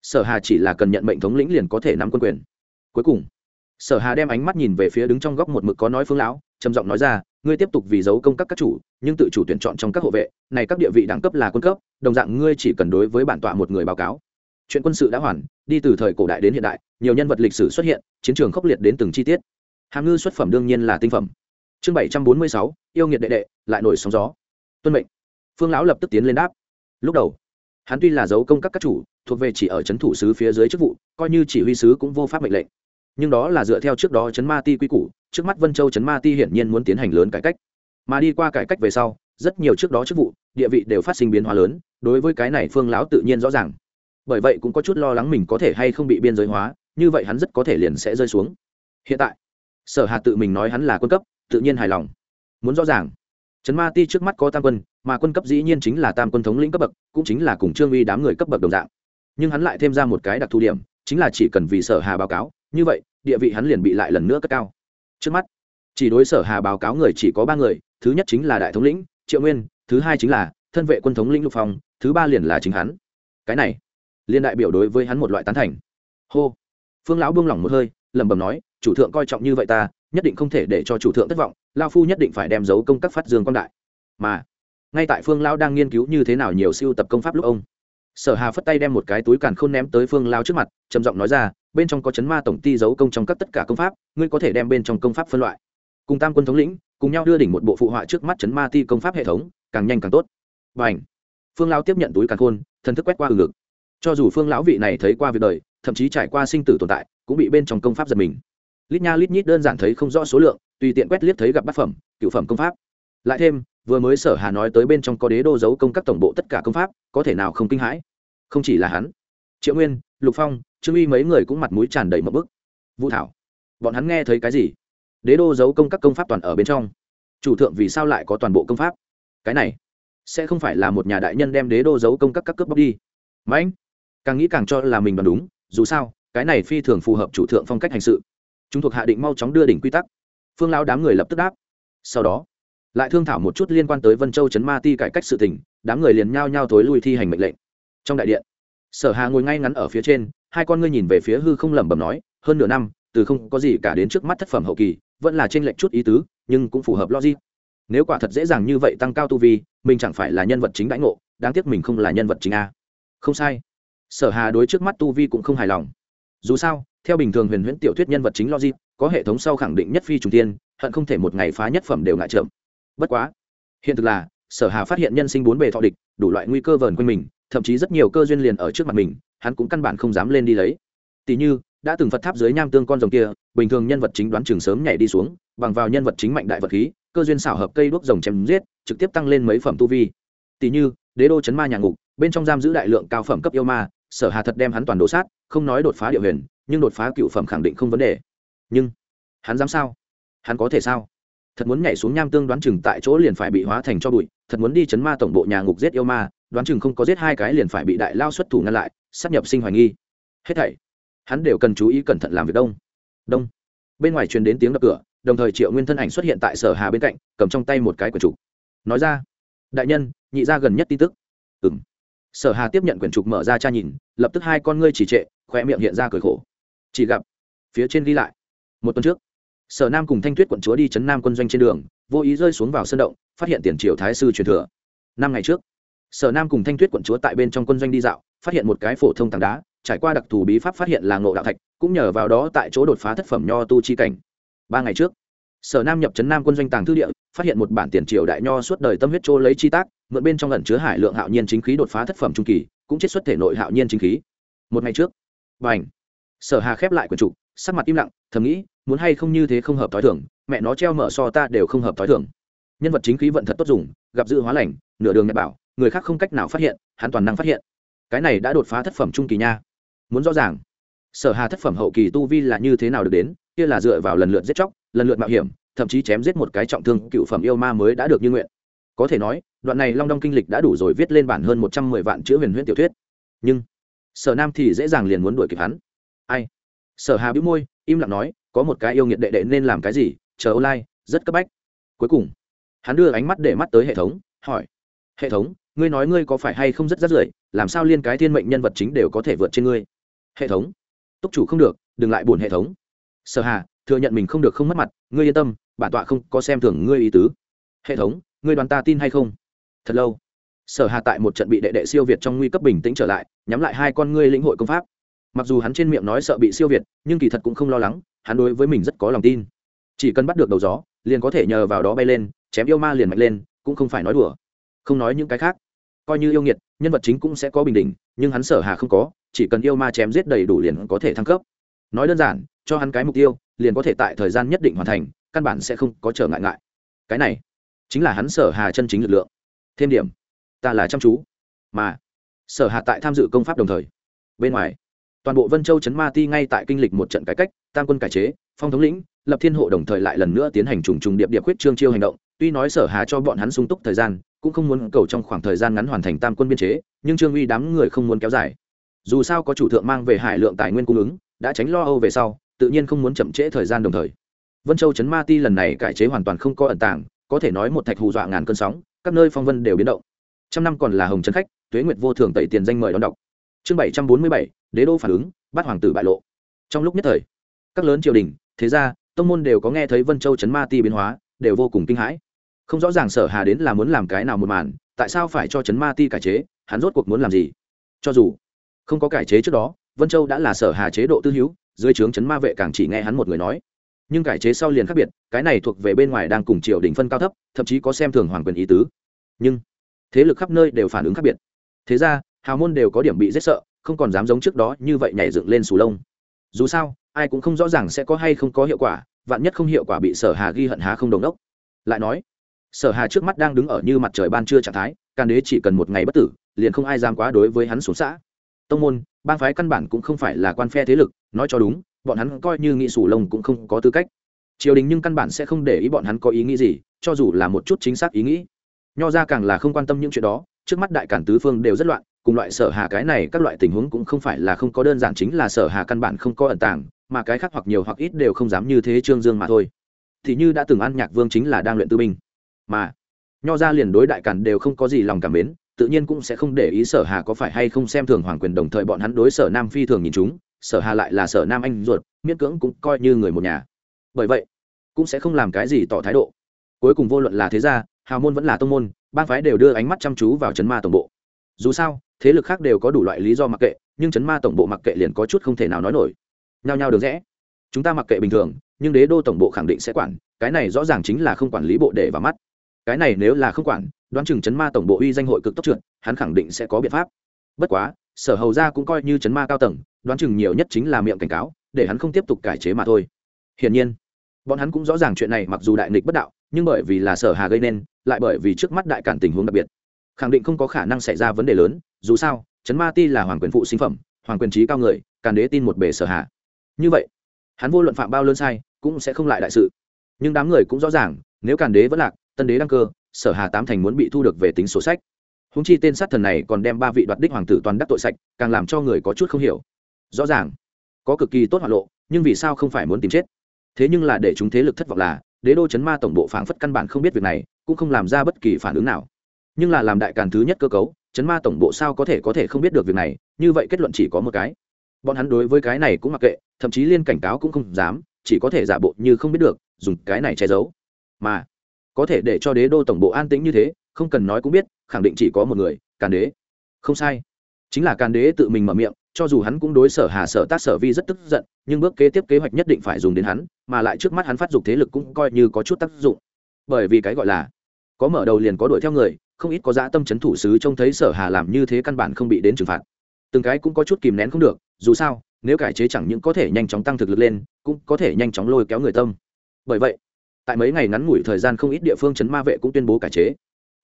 sở hà chỉ là cần nhận mệnh thống lĩnh liền có thể nắm quân quyền. Cuối cùng, sở hà đem ánh mắt nhìn về phía đứng trong góc một mực có nói phương lão, trầm giọng nói ra, ngươi tiếp tục vì giấu công các các chủ, nhưng tự chủ tuyển chọn trong các hộ vệ, này các địa vị đẳng cấp là quân cấp, đồng dạng ngươi chỉ cần đối với bản tọa một người báo cáo. Chuyện quân sự đã hoàn, đi từ thời cổ đại đến hiện đại, nhiều nhân vật lịch sử xuất hiện, chiến trường khốc liệt đến từng chi tiết. Hàm ngư xuất phẩm đương nhiên là tinh phẩm. Chương bảy trăm bốn mươi sáu, yêu nghiệt đệ đệ, lại nổi sóng gió. Tuân mệnh. Phương lão lập tức tiến lên đáp. Lúc đầu, hắn tuy là dấu công các các chủ thuộc về chỉ ở c h ấ n thủ sứ phía dưới chức vụ, coi như chỉ huy sứ cũng vô pháp mệnh lệnh. Nhưng đó là dựa theo trước đó chấn ma ti quy củ, trước mắt vân châu chấn ma ti hiển nhiên muốn tiến hành lớn cải cách. Mà đi qua cải cách về sau, rất nhiều trước đó chức vụ, địa vị đều phát sinh biến hóa lớn, đối với cái này phương lão tự nhiên rõ ràng. Bởi vậy cũng có chút lo lắng mình có thể hay không bị biên giới hóa, như vậy hắn rất có thể liền sẽ rơi xuống. Hiện tại, sở hà tự mình nói hắn là quân cấp, tự nhiên hài lòng. Muốn rõ ràng trấn ma ti trước mắt có tam quân, mà quân cấp dĩ nhiên chính là tam quân thống lĩnh cấp bậc, cũng chính là cùng trương uy đám người cấp bậc đồng dạng nhưng hắn lại thêm ra một cái đặc thù điểm, chính là chỉ cần vì sở hà báo cáo, như vậy, địa vị hắn liền bị lại lần nữa cất cao. Trước mắt, chỉ đối sở hà báo cáo người chỉ có ba người, thứ nhất chính là đại thống lĩnh, triệu nguyên, thứ hai chính là thân vệ quân thống lĩnh lục phong, thứ ba liền là chính hắn. Cái này, liên đại biểu đối với hắn một loại tán thành. Hô. Phương lão buông lỏng một hơi, lẩm bẩm nói, chủ thượng coi trọng như vậy ta, nhất định không thể để cho chủ thượng thất vọng, lao phu nhất định phải đem dấu công tác phát dương quan đại. Mà, ngay tại phương lão đang nghiên cứu như thế nào nhiều siêu tập công pháp lúc ông sở hà phất tay đem một cái túi càn khôn ném tới phương lao trước mặt, trầm giọng nói ra, bên trong có chấn ma tổng ty giấu công trong các tất cả công pháp, ngươi có thể đem bên trong công pháp phân loại. Cùng tam quân thống lĩnh, cùng nhau đưa đỉnh một bộ phụ họa trước mắt chấn ma ti công pháp hệ thống, càng nhanh càng tốt. Và ảnh phương lao tiếp nhận túi càn khôn, thần thức quét qua ngực. Cho dù phương lão vị này thấy qua việc đời, thậm chí trải qua sinh tử tồn tại, cũng bị bên trong công pháp giật mình. Lít nha lít nhít đơn giản thấy không rõ số lượng, tùy tiện quét liếc thấy gặp bát phẩm, cựu phẩm công pháp lại thêm, vừa mới sở hà nói tới bên trong có đế đô dấu công các tổng bộ tất cả công pháp, có thể nào không kinh hãi? Không chỉ là hắn. Triệu nguyên, lục phong, trương uy mấy người cũng mặt mũi tràn đầy một bức. Vũ thảo, bọn hắn nghe thấy cái gì? Đế đô giấu công các công pháp toàn ở bên trong. Chủ thượng vì sao lại có toàn bộ công pháp? Cái này, sẽ không phải là một nhà đại nhân đem đế đô giấu công các các cướp bóc đi. Mãnh càng nghĩ càng cho là mình đoán đúng, dù sao, cái này phi thường phù hợp chủ thượng phong cách hành sự. Chúng thuộc hạ định mau chóng đưa đỉnh quy tắc. Phương lao đám người lập tức đáp. Sau đó lại thương thảo một chút liên quan tới vân châu chấn ma ti cải cách sự tình, đám người liền nhao nhao thối lui thi hành mệnh lệnh. Trong đại điện, sở hà ngồi ngay ngắn ở phía trên, hai con ngươi nhìn về phía hư không lẩm bẩm nói, hơn nửa năm, từ không có gì cả đến trước mắt thất phẩm hậu kỳ, vẫn là trên lệnh chút ý tứ, nhưng cũng phù hợp logic. Nếu quả thật dễ dàng như vậy tăng cao tu vi, mình chẳng phải là nhân vật chính đãi ngộ, đáng tiếc mình không là nhân vật chính a. Không sai. Sở hà đối trước mắt tu vi cũng không hài lòng. Dù sao, theo bình thường huyền huyễn tiểu thuyết nhân vật chính logic, có hệ thống sau khẳng định nhất phi trùng tiên hận không thể một ngày phá nhất phẩm đều ngại chậm bất quá, hiện thực là, sở hà phát hiện nhân sinh bốn bề thọ địch, đủ loại nguy cơ vờn quanh mình, thậm chí rất nhiều cơ duyên liền ở trước mặt mình, hắn cũng căn bản không dám lên đi lấy. Tỷ như, đã từng phật tháp dưới nham tương con rồng kia, bình thường nhân vật chính đoán trường sớm nhảy đi xuống, bằng vào nhân vật chính mạnh đại vật khí, cơ duyên xảo hợp cây đuốc rồng chém giết, trực tiếp tăng lên mấy phẩm tu vi. Tỷ như, đế đô chấn ma nhà ngục, bên trong giam giữ đại lượng cao phẩm cấp yêu ma, sở hà thật đem hắn toàn đổ sát, không nói đột phá địa huyền, nhưng đột phá cựu phẩm khẳng định không vấn đề. Nhưng, hắn dám sao? Hắn có thể sao? Thật muốn nhảy xuống nham tương đoán chừng tại chỗ liền phải bị hóa thành cho bụi, thật muốn đi chấn ma tổng bộ nhà ngục giết yêu ma, đoán chừng không có giết hai cái liền phải bị đại lao xuất thủ ngăn lại, sắp nhập sinh hoài nghi. Hết thảy, hắn đều cần chú ý cẩn thận làm việc đông. Đông. Bên ngoài truyền đến tiếng đập cửa, đồng thời triệu nguyên thân ảnh xuất hiện tại sở hà bên cạnh, cầm trong tay một cái quyển trục. Nói ra, đại nhân, nhị ra gần nhất tin tức. Ừng sở hà tiếp nhận quyển trục mở ra cha nhìn, lập tức hai con ngươi chỉ trệ khoe miệng hiện ra cười khổ. Chỉ gặp, phía trên ghi lại, một tuần trước sở nam cùng thanh tuyết quận chúa đi chấn nam quân doanh trên đường, vô ý rơi xuống vào sân động, phát hiện tiền triều thái sư truyền thừa. Năm ngày trước, sở nam cùng thanh tuyết quận chúa tại bên trong quân doanh đi dạo, phát hiện một cái phổ thông tảng đá, trải qua đặc thù bí pháp phát hiện là ngộ đạo thạch, cũng nhờ vào đó tại chỗ đột phá thất phẩm nho tu chi cảnh. Ba ngày trước, sở nam nhập chấn nam quân doanh tàng thư địa, phát hiện một bản tiền triều đại nho suốt đời tâm huyết chỗ lấy chi tác, mượn bên trong lần chứa hải lượng hạo nhiên chính khí đột phá thất phẩm trung kỳ, cũng chiết xuất thể nội hạo nhiên chính khí. Một ngày trước b à n h sở hà khép lại quyển trục, sắc mặt im lặng, thầm nghĩ muốn hay không như thế không hợp t h ó i thưởng mẹ nó treo mở so ta đều không hợp t h ó i thưởng nhân vật chính khí vận thật tốt dùng, gặp dự hóa lành, nửa đường nhật bảo, người khác không cách nào phát hiện, hắn toàn năng phát hiện. Cái này đã đột phá thất phẩm trung kỳ nha. Muốn rõ ràng, sở hà thất phẩm hậu kỳ tu vi là như thế nào được đến, kia là dựa vào lần lượt giết chóc, lần lượt mạo hiểm, thậm chí chém giết một cái trọng thương cựu phẩm yêu ma mới đã được như nguyện. Có thể nói, đoạn này long đong kinh lịch đã đủ rồi viết lên bản hơn một trăm mười vạn chữ huyền huyễn tiểu thuyết. Nhưng, sở nam thì dễ dàng liền muốn đuổi kịp hắn. Ai? Sở hà bĩu môi, im lặng nói có một cái yêu nghiệt đệ đệ nên làm cái gì, chờ online, rất cấp bách. Cuối cùng, hắn đưa ánh mắt để mắt tới hệ thống, hỏi, hệ thống, ngươi nói ngươi có phải hay không rất rất rưởi, làm sao liên cái thiên mệnh nhân vật chính đều có thể vượt trên ngươi? Hệ thống, túc chủ không được, đừng lại buồn hệ thống. Sở hà, thừa nhận mình không được không mất mặt, ngươi yên tâm, bản tọa không có xem thường ngươi ý tứ. Hệ thống, ngươi đoàn ta tin hay không? Thật lâu. Sở hà tại một trận bị đệ đệ siêu việt trong nguy cấp bình tĩnh trở lại, nhắm lại hai con ngươi lĩnh hội công pháp. Mặc dù hắn trên miệng nói sợ bị siêu việt, nhưng kỳ thật cũng không lo lắng hắn đối với mình rất có lòng tin. Chỉ cần bắt được đầu gió, liền có thể nhờ vào đó bay lên, chém yêu ma liền mạnh lên, cũng không phải nói đùa. Không nói những cái khác. Coi như yêu nghiệt, nhân vật chính cũng sẽ có bình định nhưng hắn sở hà không có, chỉ cần yêu ma chém giết đầy đủ liền có thể thăng cấp. Nói đơn giản, cho hắn cái mục tiêu, liền có thể tại thời gian nhất định hoàn thành, căn bản sẽ không có trở ngại ngại. Cái này, chính là hắn sở hà chân chính lực lượng. Thêm điểm, ta là chăm chú. Mà, sở hà tại tham dự công pháp đồng thời, bên ngoài toàn bộ vân châu chấn ma ti ngay tại kinh lịch một trận cải cách tam quân cải chế phong thống lĩnh lập thiên hộ đồng thời lại lần nữa tiến hành trùng trùng điệp điệp khuyết trương chiêu hành động tuy nói sở hà cho bọn hắn sung túc thời gian cũng không muốn cầu trong khoảng thời gian ngắn hoàn thành tam quân biên chế nhưng trương uy đám người không muốn kéo dài dù sao có chủ thượng mang về hải lượng tài nguyên cung ứng đã tránh lo âu về sau tự nhiên không muốn chậm trễ thời gian đồng thời vân châu chấn ma ti lần này cải chế hoàn toàn không có ẩn tàng có thể nói một thạch hù dọa ngàn cơn sóng các nơi phong vân đều biến động trăm năm còn là hồng trấn khách tuế nguyệt vô thường tẩy tiền danh mời đón đọc chương bảy trăm bốn mươi bảy, đế đô phản ứng, bắt hoàng tử bại lộ. Trong lúc nhất thời, các lớn triều đình, thế ra tông môn đều có nghe thấy vân châu chấn ma ti biến hóa, đều vô cùng kinh hãi. Không rõ ràng sở hà đến là muốn làm cái nào một màn, tại sao phải cho chấn ma ti cải chế, hắn rốt cuộc muốn làm gì? Cho dù không có cải chế trước đó, vân châu đã là sở hà chế độ tư hữu, dưới trướng chấn ma vệ càng chỉ nghe hắn một người nói. Nhưng cải chế sau liền khác biệt, cái này thuộc về bên ngoài đang cùng triều đình phân cao thấp, thậm chí có xem thường hoàng quyền ý tứ. Nhưng thế lực khắp nơi đều phản ứng khác biệt. Thế ra hào môn đều có điểm bị rất sợ, không còn dám giống trước đó như vậy nhảy dựng lên sù lông. Dù sao, ai cũng không rõ ràng sẽ có hay không có hiệu quả, vạn nhất không hiệu quả bị sở hà ghi hận há không đồng đốc. Lại nói, sở hà trước mắt đang đứng ở như mặt trời ban trưa trạng thái, càn đế chỉ cần một ngày bất tử, liền không ai dám quá đối với hắn xuống xã. Tông môn, bang phái căn bản cũng không phải là quan phe thế lực, nói cho đúng, bọn hắn coi như nghị sủ lông cũng không có tư cách. Triều đình nhưng căn bản sẽ không để ý bọn hắn có ý nghĩ gì, cho dù là một chút chính xác ý nghĩ. Nho ra càng là không quan tâm những chuyện đó, trước mắt đại cản tứ phương đều rất loạn cùng loại sở hà cái này, các loại tình huống cũng không phải là không có đơn giản, chính là sở hà căn bản không có ẩn tàng, mà cái khác hoặc nhiều hoặc ít đều không dám như thế trương dương mà thôi. Thì như đã từng ăn nhạc vương chính là đang luyện tư binh, mà nho ra liền đối đại cản đều không có gì lòng cảm mến, tự nhiên cũng sẽ không để ý sở hà có phải hay không xem thường hoàng quyền đồng thời bọn hắn đối sở nam phi thường nhìn chúng, sở hà lại là sở nam anh ruột, miễn cưỡng cũng coi như người một nhà. Bởi vậy, cũng sẽ không làm cái gì tỏ thái độ. Cuối cùng vô luận là thế gia, hào môn vẫn là tông môn ban phái đều đưa ánh mắt chăm chú vào chấn ma tổng bộ dù sao, thế lực khác đều có đủ loại lý do mặc kệ, nhưng chấn ma tổng bộ mặc kệ liền có chút không thể nào nói nổi. Nhao nhao được rẽ. Chúng ta mặc kệ bình thường, nhưng đế đô tổng bộ khẳng định sẽ quản, cái này rõ ràng chính là không quản lý bộ để vào mắt. Cái này nếu là không quản, đoán chừng chấn ma tổng bộ uy danh hội cực tốc trượt, hắn khẳng định sẽ có biện pháp. Bất quá, sở hầu ra cũng coi như chấn ma cao tầng, đoán chừng nhiều nhất chính là miệng cảnh cáo, để hắn không tiếp tục cải chế mà thôi. Hiển nhiên, bọn hắn cũng rõ ràng chuyện này mặc dù đại nghịch bất đạo, nhưng bởi vì là sở hà gây nên, lại bởi vì trước mắt đại cản tình huống đặc biệt khẳng định không có khả năng xảy ra vấn đề lớn, dù sao, Trấn ma ti là hoàng quyền phụ sinh phẩm, hoàng quyền trí cao người càn đế tin một bề sở hạ. như vậy, hắn vô luận phạm bao lớn sai, cũng sẽ không lại đại sự. Nhưng đám người cũng rõ ràng, nếu càn đế vẫn lạc, tân đế đăng cơ, sở hà tám thành muốn bị thu được về tính sổ sách. Húng chi tên sát thần này còn đem ba vị đoạt đích hoàng tử toàn đắc tội sạch, càng làm cho người có chút không hiểu. Rõ ràng, có cực kỳ tốt hoạt lộ, nhưng vì sao không phải muốn tìm chết? Thế nhưng là để chúng thế lực thất vọng là, đế đô chấn ma tổng bộ phảng phất căn bản không biết việc này, cũng không làm ra bất kỳ phản ứng nào nhưng là làm đại càn thứ nhất cơ cấu, chấn ma tổng bộ sao có thể có thể không biết được việc này, như vậy kết luận chỉ có một cái. Bọn hắn đối với cái này cũng mặc kệ, thậm chí liên cảnh cáo cũng không dám, chỉ có thể giả bộ như không biết được, dùng cái này che giấu. Mà, có thể để cho đế đô tổng bộ an tĩnh như thế, không cần nói cũng biết, khẳng định chỉ có một người, càn đế. Không sai. Chính là càn đế tự mình mở miệng, cho dù hắn cũng đối sở hà sở tác sở vi rất tức giận, nhưng bước kế tiếp kế hoạch nhất định phải dùng đến hắn, mà lại trước mắt hắn phát dục thế lực cũng coi như có chút tác dụng. Bởi vì cái gọi là, có mở đầu liền có đuổi theo người không ít có dã tâm chấn thủ sứ trông thấy sở hà làm như thế căn bản không bị đến trừng phạt. Từng cái cũng có chút kìm nén không được, dù sao, nếu cải chế chẳng những có thể nhanh chóng tăng thực lực lên, cũng có thể nhanh chóng lôi kéo người tâm. Bởi vậy, tại mấy ngày ngắn ngủi thời gian không ít địa phương chấn ma vệ cũng tuyên bố cải chế.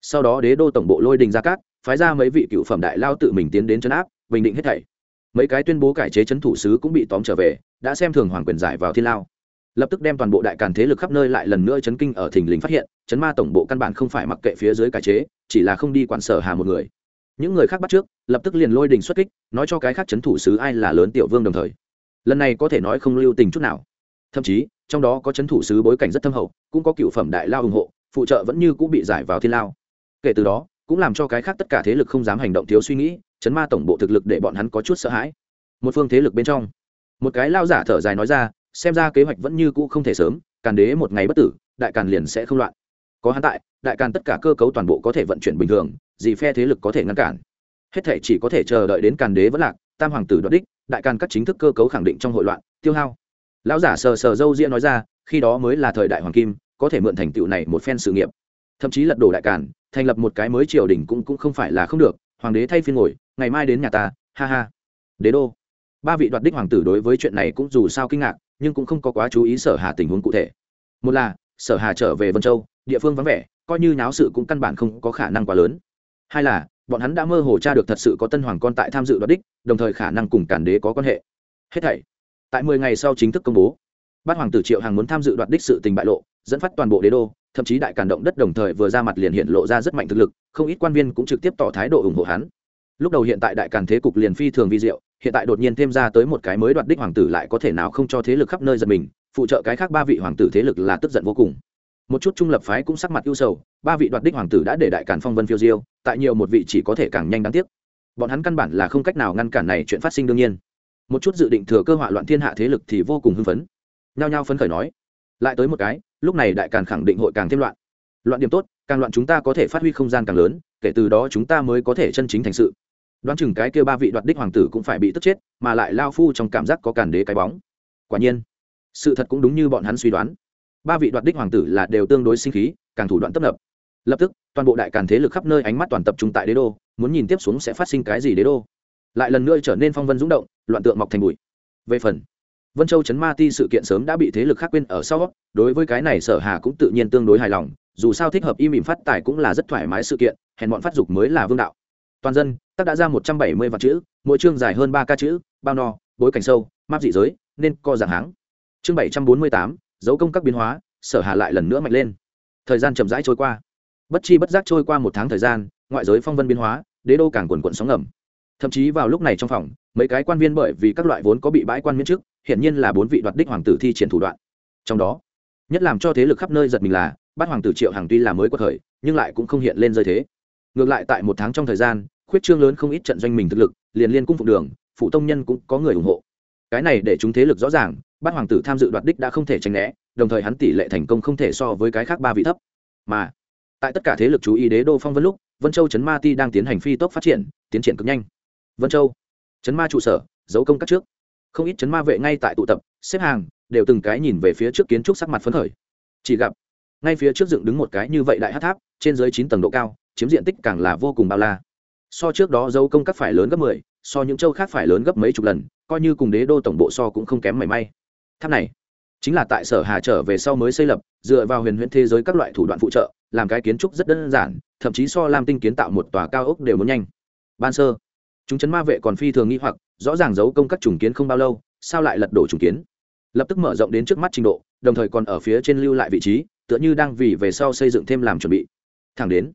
Sau đó đế đô tổng bộ lôi đình ra cát, phái ra mấy vị cựu phẩm đại lao tự mình tiến đến chấn áp, bình định hết thảy. Mấy cái tuyên bố cải chế chấn thủ sứ cũng bị tóm trở về, đã xem thường hoàng quyền giải vào thiên lao lập tức đem toàn bộ đại càn thế lực khắp nơi lại lần nữa chấn kinh ở thình lình phát hiện, chấn ma tổng bộ căn bản không phải mặc kệ phía dưới cải chế, chỉ là không đi quản sở hà một người. Những người khác bắt trước, lập tức liền lôi đình xuất kích, nói cho cái khác chấn thủ sứ ai là lớn tiểu vương đồng thời. Lần này có thể nói không lưu tình chút nào. Thậm chí, trong đó có chấn thủ sứ bối cảnh rất thâm hậu, cũng có cựu phẩm đại lao ủng hộ, phụ trợ vẫn như cũng bị giải vào thiên lao. Kể từ đó, cũng làm cho cái khác tất cả thế lực không dám hành động thiếu suy nghĩ, chấn ma tổng bộ thực lực để bọn hắn có chút sợ hãi. Một phương thế lực bên trong, một cái lao giả thở dài nói ra xem ra kế hoạch vẫn như cũ không thể sớm, càn đế một ngày bất tử, đại càn liền sẽ không loạn. Có hắn tại, đại càn tất cả cơ cấu toàn bộ có thể vận chuyển bình thường, gì phe thế lực có thể ngăn cản. Hết thể chỉ có thể chờ đợi đến càn đế vẫn lạc, tam hoàng tử đoạt đích, đại càn các chính thức cơ cấu khẳng định trong hội loạn, tiêu hao. Lão giả sờ sờ dâu ria nói ra, khi đó mới là thời đại hoàng kim, có thể mượn thành tựu này một phen sự nghiệp. Thậm chí lật đổ đại càn, thành lập một cái mới triều đình cũng cũng không phải là không được, hoàng đế thay phiên ngồi, ngày mai đến nhà ta, ha ha. Đế đô. Ba vị đoạt đích hoàng tử đối với chuyện này cũng dù sao kinh ngạc nhưng cũng không có quá chú ý sở hà tình huống cụ thể. Một là, sở hà trở về vân châu, địa phương vắng vẻ, coi như nháo sự cũng căn bản không có khả năng quá lớn. Hai là, bọn hắn đã mơ hồ tra được thật sự có tân hoàng con tại tham dự đoạt đích, đồng thời khả năng cùng cản đế có quan hệ. Hết thảy, tại mười ngày sau chính thức công bố, bát hoàng tử triệu hàng muốn tham dự đoạt đích sự tình bại lộ, dẫn phát toàn bộ đế đô, thậm chí đại cản động đất đồng thời vừa ra mặt liền hiện lộ ra rất mạnh thực lực, không ít quan viên cũng trực tiếp tỏ thái độ ủng hộ hắn. Lúc đầu hiện tại đại càn thế cục liền phi thường vi diệu hiện tại đột nhiên thêm ra tới một cái mới đoạt đích hoàng tử lại có thể nào không cho thế lực khắp nơi giật mình, phụ trợ cái khác ba vị hoàng tử thế lực là tức giận vô cùng. Một chút trung lập phái cũng sắc mặt ưu sầu, ba vị đoạt đích hoàng tử đã để đại càn phong vân phiêu diêu, tại nhiều một vị chỉ có thể càng nhanh đáng tiếc. Bọn hắn căn bản là không cách nào ngăn cản này chuyện phát sinh đương nhiên. Một chút dự định thừa cơ họa loạn thiên hạ thế lực thì vô cùng hưng phấn. Nhao nhao phấn khởi nói, lại tới một cái, lúc này đại càn khẳng định hội càng thêm loạn. Loạn điểm tốt, càng loạn chúng ta có thể phát huy không gian càng lớn, kể từ đó chúng ta mới có thể chân chính thành sự đoán chừng cái kia ba vị đoạt đích hoàng tử cũng phải bị tức chết, mà lại lao phu trong cảm giác có càn đế cái bóng. Quả nhiên, sự thật cũng đúng như bọn hắn suy đoán. Ba vị đoạt đích hoàng tử là đều tương đối sinh khí, càng thủ đoạn tấp nập. Lập tức, toàn bộ đại càn thế lực khắp nơi ánh mắt toàn tập trung tại đế đô, muốn nhìn tiếp xuống sẽ phát sinh cái gì đế đô. Lại lần nữa trở nên phong vân rúng động, loạn tượng mọc thành bụi. Về phần, vân châu chấn ma ti sự kiện sớm đã bị thế lực khác quên ở sau, đối với cái này sở hà cũng tự nhiên tương đối hài lòng, dù sao thích hợp y mỉm phát tài cũng là rất thoải mái sự kiện, hèn bọn phát dục mới là vương đạo. Toàn dân tác đã ra một trăm bảy mươi vạn chữ, mỗi chương dài hơn ba ca chữ, bao no, bối cảnh sâu, map dị giới, nên co dạng háng. Chương bảy trăm bốn mươi tám, dấu công các biến hóa, sở hà lại lần nữa mạnh lên. Thời gian chậm rãi trôi qua. Bất chi bất giác trôi qua một tháng thời gian, ngoại giới phong vân biến hóa, đế đô càng quần quận sóng ngầm. Thậm chí vào lúc này trong phòng, mấy cái quan viên bởi vì các loại vốn có bị bãi quan miễn chức hiện nhiên là bốn vị đoạt đích hoàng tử thi triển thủ đoạn. Trong đó, nhất làm cho thế lực khắp nơi giật mình là, bát hoàng tử triệu hàng tuy là mới quật thời nhưng lại cũng không hiện lên rơi thế. Ngược lại tại một tháng trong thời gian khuyết trương lớn không ít trận doanh mình thực lực, liền liên cung phụ đường, phụ tông nhân cũng có người ủng hộ. Cái này để chúng thế lực rõ ràng, bát hoàng tử tham dự đoạt đích đã không thể tránh né, đồng thời hắn tỷ lệ thành công không thể so với cái khác ba vị thấp. Mà, tại tất cả thế lực chú ý đế đô phong vân lúc, vân châu trấn ma ti đang tiến hành phi tốc phát triển, tiến triển cực nhanh. Vân châu trấn ma trụ sở giấu công các trước. Không ít trấn ma vệ ngay tại tụ tập, xếp hàng, đều từng cái nhìn về phía trước kiến trúc sắc mặt phấn khởi. Chỉ gặp, ngay phía trước dựng đứng một cái như vậy đại hát tháp, trên dưới chín tầng độ cao, chiếm diện tích càng là vô cùng bao la so trước đó dấu công các phải lớn gấp mười, so những châu khác phải lớn gấp mấy chục lần, coi như cùng đế đô tổng bộ so cũng không kém mảy may. Tháp này, chính là tại sở hà trở về sau mới xây lập, dựa vào huyền huyễn thế giới các loại thủ đoạn phụ trợ, làm cái kiến trúc rất đơn giản, thậm chí so lam tinh kiến tạo một tòa cao ốc đều muốn nhanh. Ban sơ, chúng chấn ma vệ còn phi thường nghi hoặc, rõ ràng giấu công các trùng kiến không bao lâu, sao lại lật đổ trùng kiến? Lập tức mở rộng đến trước mắt trình độ, đồng thời còn ở phía trên lưu lại vị trí, tựa như đang vì về sau xây dựng thêm làm chuẩn bị. Thẳng đến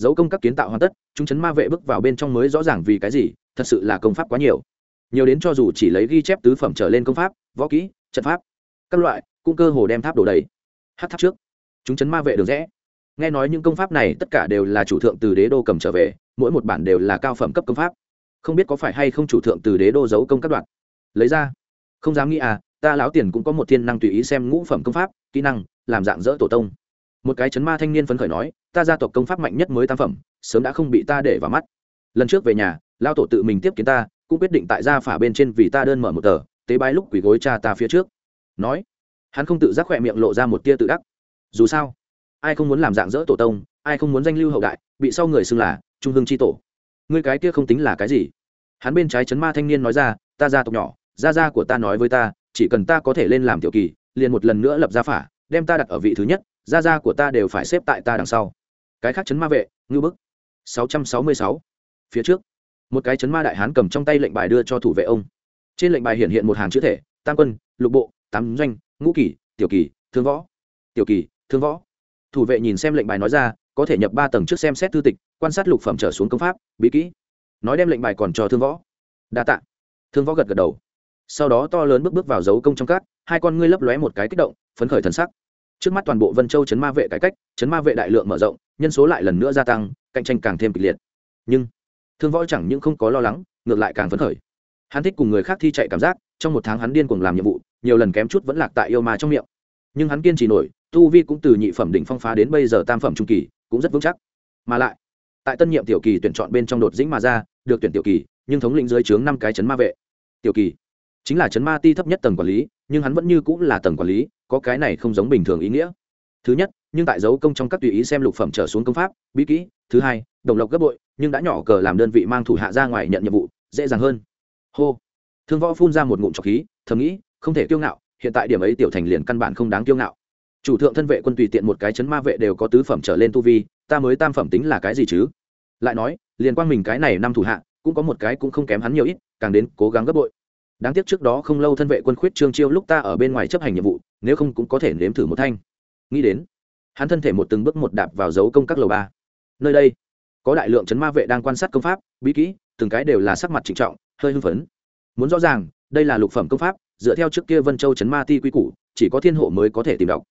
dấu công các kiến tạo hoàn tất, chúng chấn ma vệ bước vào bên trong mới rõ ràng vì cái gì, thật sự là công pháp quá nhiều. Nhiều đến cho dù chỉ lấy ghi chép tứ phẩm trở lên công pháp, võ kỹ, trận pháp, các loại, cũng cơ hồ đem tháp đổ đầy. Hát tháp trước, chúng chấn ma vệ được rẽ. Nghe nói những công pháp này tất cả đều là chủ thượng từ đế đô cầm trở về, mỗi một bản đều là cao phẩm cấp công pháp. Không biết có phải hay không chủ thượng từ đế đô giấu công các đoạn. Lấy ra. Không dám nghĩ à ta láo tiền cũng có một thiên năng tùy ý xem ngũ phẩm công pháp, kỹ năng, làm dạng dỡ tổ tông một cái chấn ma thanh niên phấn khởi nói, ta gia tộc công pháp mạnh nhất mới tam phẩm, sớm đã không bị ta để vào mắt. Lần trước về nhà lao tổ tự mình tiếp kiến ta, cũng quyết định tại gia phả bên trên vì ta đơn mở một tờ, tế bái lúc quỳ gối cha ta phía trước. Nói, hắn không tự giác khỏe miệng lộ ra một tia tự đắc. Dù sao, ai không muốn làm dạng dỡ tổ tông, ai không muốn danh lưu hậu đại, bị sau người xưng là trung hương c tổ. Người cái kia không tính là cái gì. Hắn bên trái chấn ma thanh niên nói ra, ta gia tộc nhỏ, gia gia của ta nói với ta, chỉ cần ta có thể lên làm tiểu kỳ, liền một lần nữa lập gia phả, đem ta đặt ở vị thứ nhất gia gia của ta đều phải xếp tại ta đằng sau. Cái khác chấn ma vệ, ngư bức. 666. phía trước. Một cái chấn ma đại hán cầm trong tay lệnh bài đưa cho thủ vệ ông. Trên lệnh bài hiện hiện một hàng chữ thể, tam quân, lục bộ, tám doanh, ngũ kỳ tiểu kỳ thương võ. Tiểu kỳ thương võ. Thủ vệ nhìn xem lệnh bài nói ra, có thể nhập ba tầng trước xem xét thư tịch, quan sát lục phẩm trở xuống công pháp, bí kỹ. Nói đem lệnh bài còn cho thương võ. Đa tạ. Thương võ gật gật đầu. Sau đó to lớn bước bước vào dấu công trong cát, hai con ngươi lấp lóe một cái kích động, phấn khởi thần sắc trước mắt toàn bộ vân châu chấn ma vệ cải cách, chấn ma vệ đại lượng mở rộng, nhân số lại lần nữa gia tăng, cạnh tranh càng thêm kịch liệt. Nhưng, thương võ chẳng những không có lo lắng, ngược lại càng phấn khởi. Hắn thích cùng người khác thi chạy cảm giác, trong một tháng hắn điên cuồng làm nhiệm vụ, nhiều lần kém chút vẫn lạc tại yêu ma trong miệng. Nhưng hắn kiên trì nổi, tu vi cũng từ nhị phẩm đỉnh phong phá đến bây giờ tam phẩm trung kỳ, cũng rất vững chắc. Mà lại, tại tân nhiệm tiểu kỳ tuyển chọn bên trong đột dĩnh mà ra, được tuyển tiểu kỳ, nhưng thống lĩnh dưới trướng năm cái chấn ma vệ. Tiểu kỳ chính là chấn ma ti thấp nhất tầng quản lý, nhưng hắn vẫn như cũng là tầng quản lý, có cái này không giống bình thường ý nghĩa. Thứ nhất, nhưng tại dấu công trong các tùy ý xem lục phẩm trở xuống công pháp, bí kỹ. Thứ hai, đồng lộc gấp bội, nhưng đã nhỏ cờ làm đơn vị mang thủ hạ ra ngoài nhận nhiệm vụ, dễ dàng hơn. Hô. Thương võ phun ra một ngụm trọc khí, thầm nghĩ, không thể kiêu ngạo, hiện tại điểm ấy tiểu thành liền căn bản không đáng kiêu ngạo. Chủ thượng thân vệ quân tùy tiện một cái chấn ma vệ đều có tứ phẩm trở lên tu vi, ta mới tam phẩm tính là cái gì chứ? Lại nói, liền quang mình cái này năm thủ hạ, cũng có một cái cũng không kém hắn nhiều ít, càng đến cố gắng gấp bội đáng tiếc trước đó không lâu thân vệ quân khuyết trương chiêu lúc ta ở bên ngoài chấp hành nhiệm vụ, nếu không cũng có thể nếm thử một thanh. Nghĩ đến, hắn thân thể một từng bước một đạp vào dấu công các lầu ba. Nơi đây, có đại lượng chấn ma vệ đang quan sát công pháp, bí kỹ, từng cái đều là sắc mặt trịnh trọng, hơi hưng phấn. Muốn rõ ràng, đây là lục phẩm công pháp, dựa theo trước kia vân châu chấn ma ti quy củ, chỉ có thiên hộ mới có thể tìm đọc.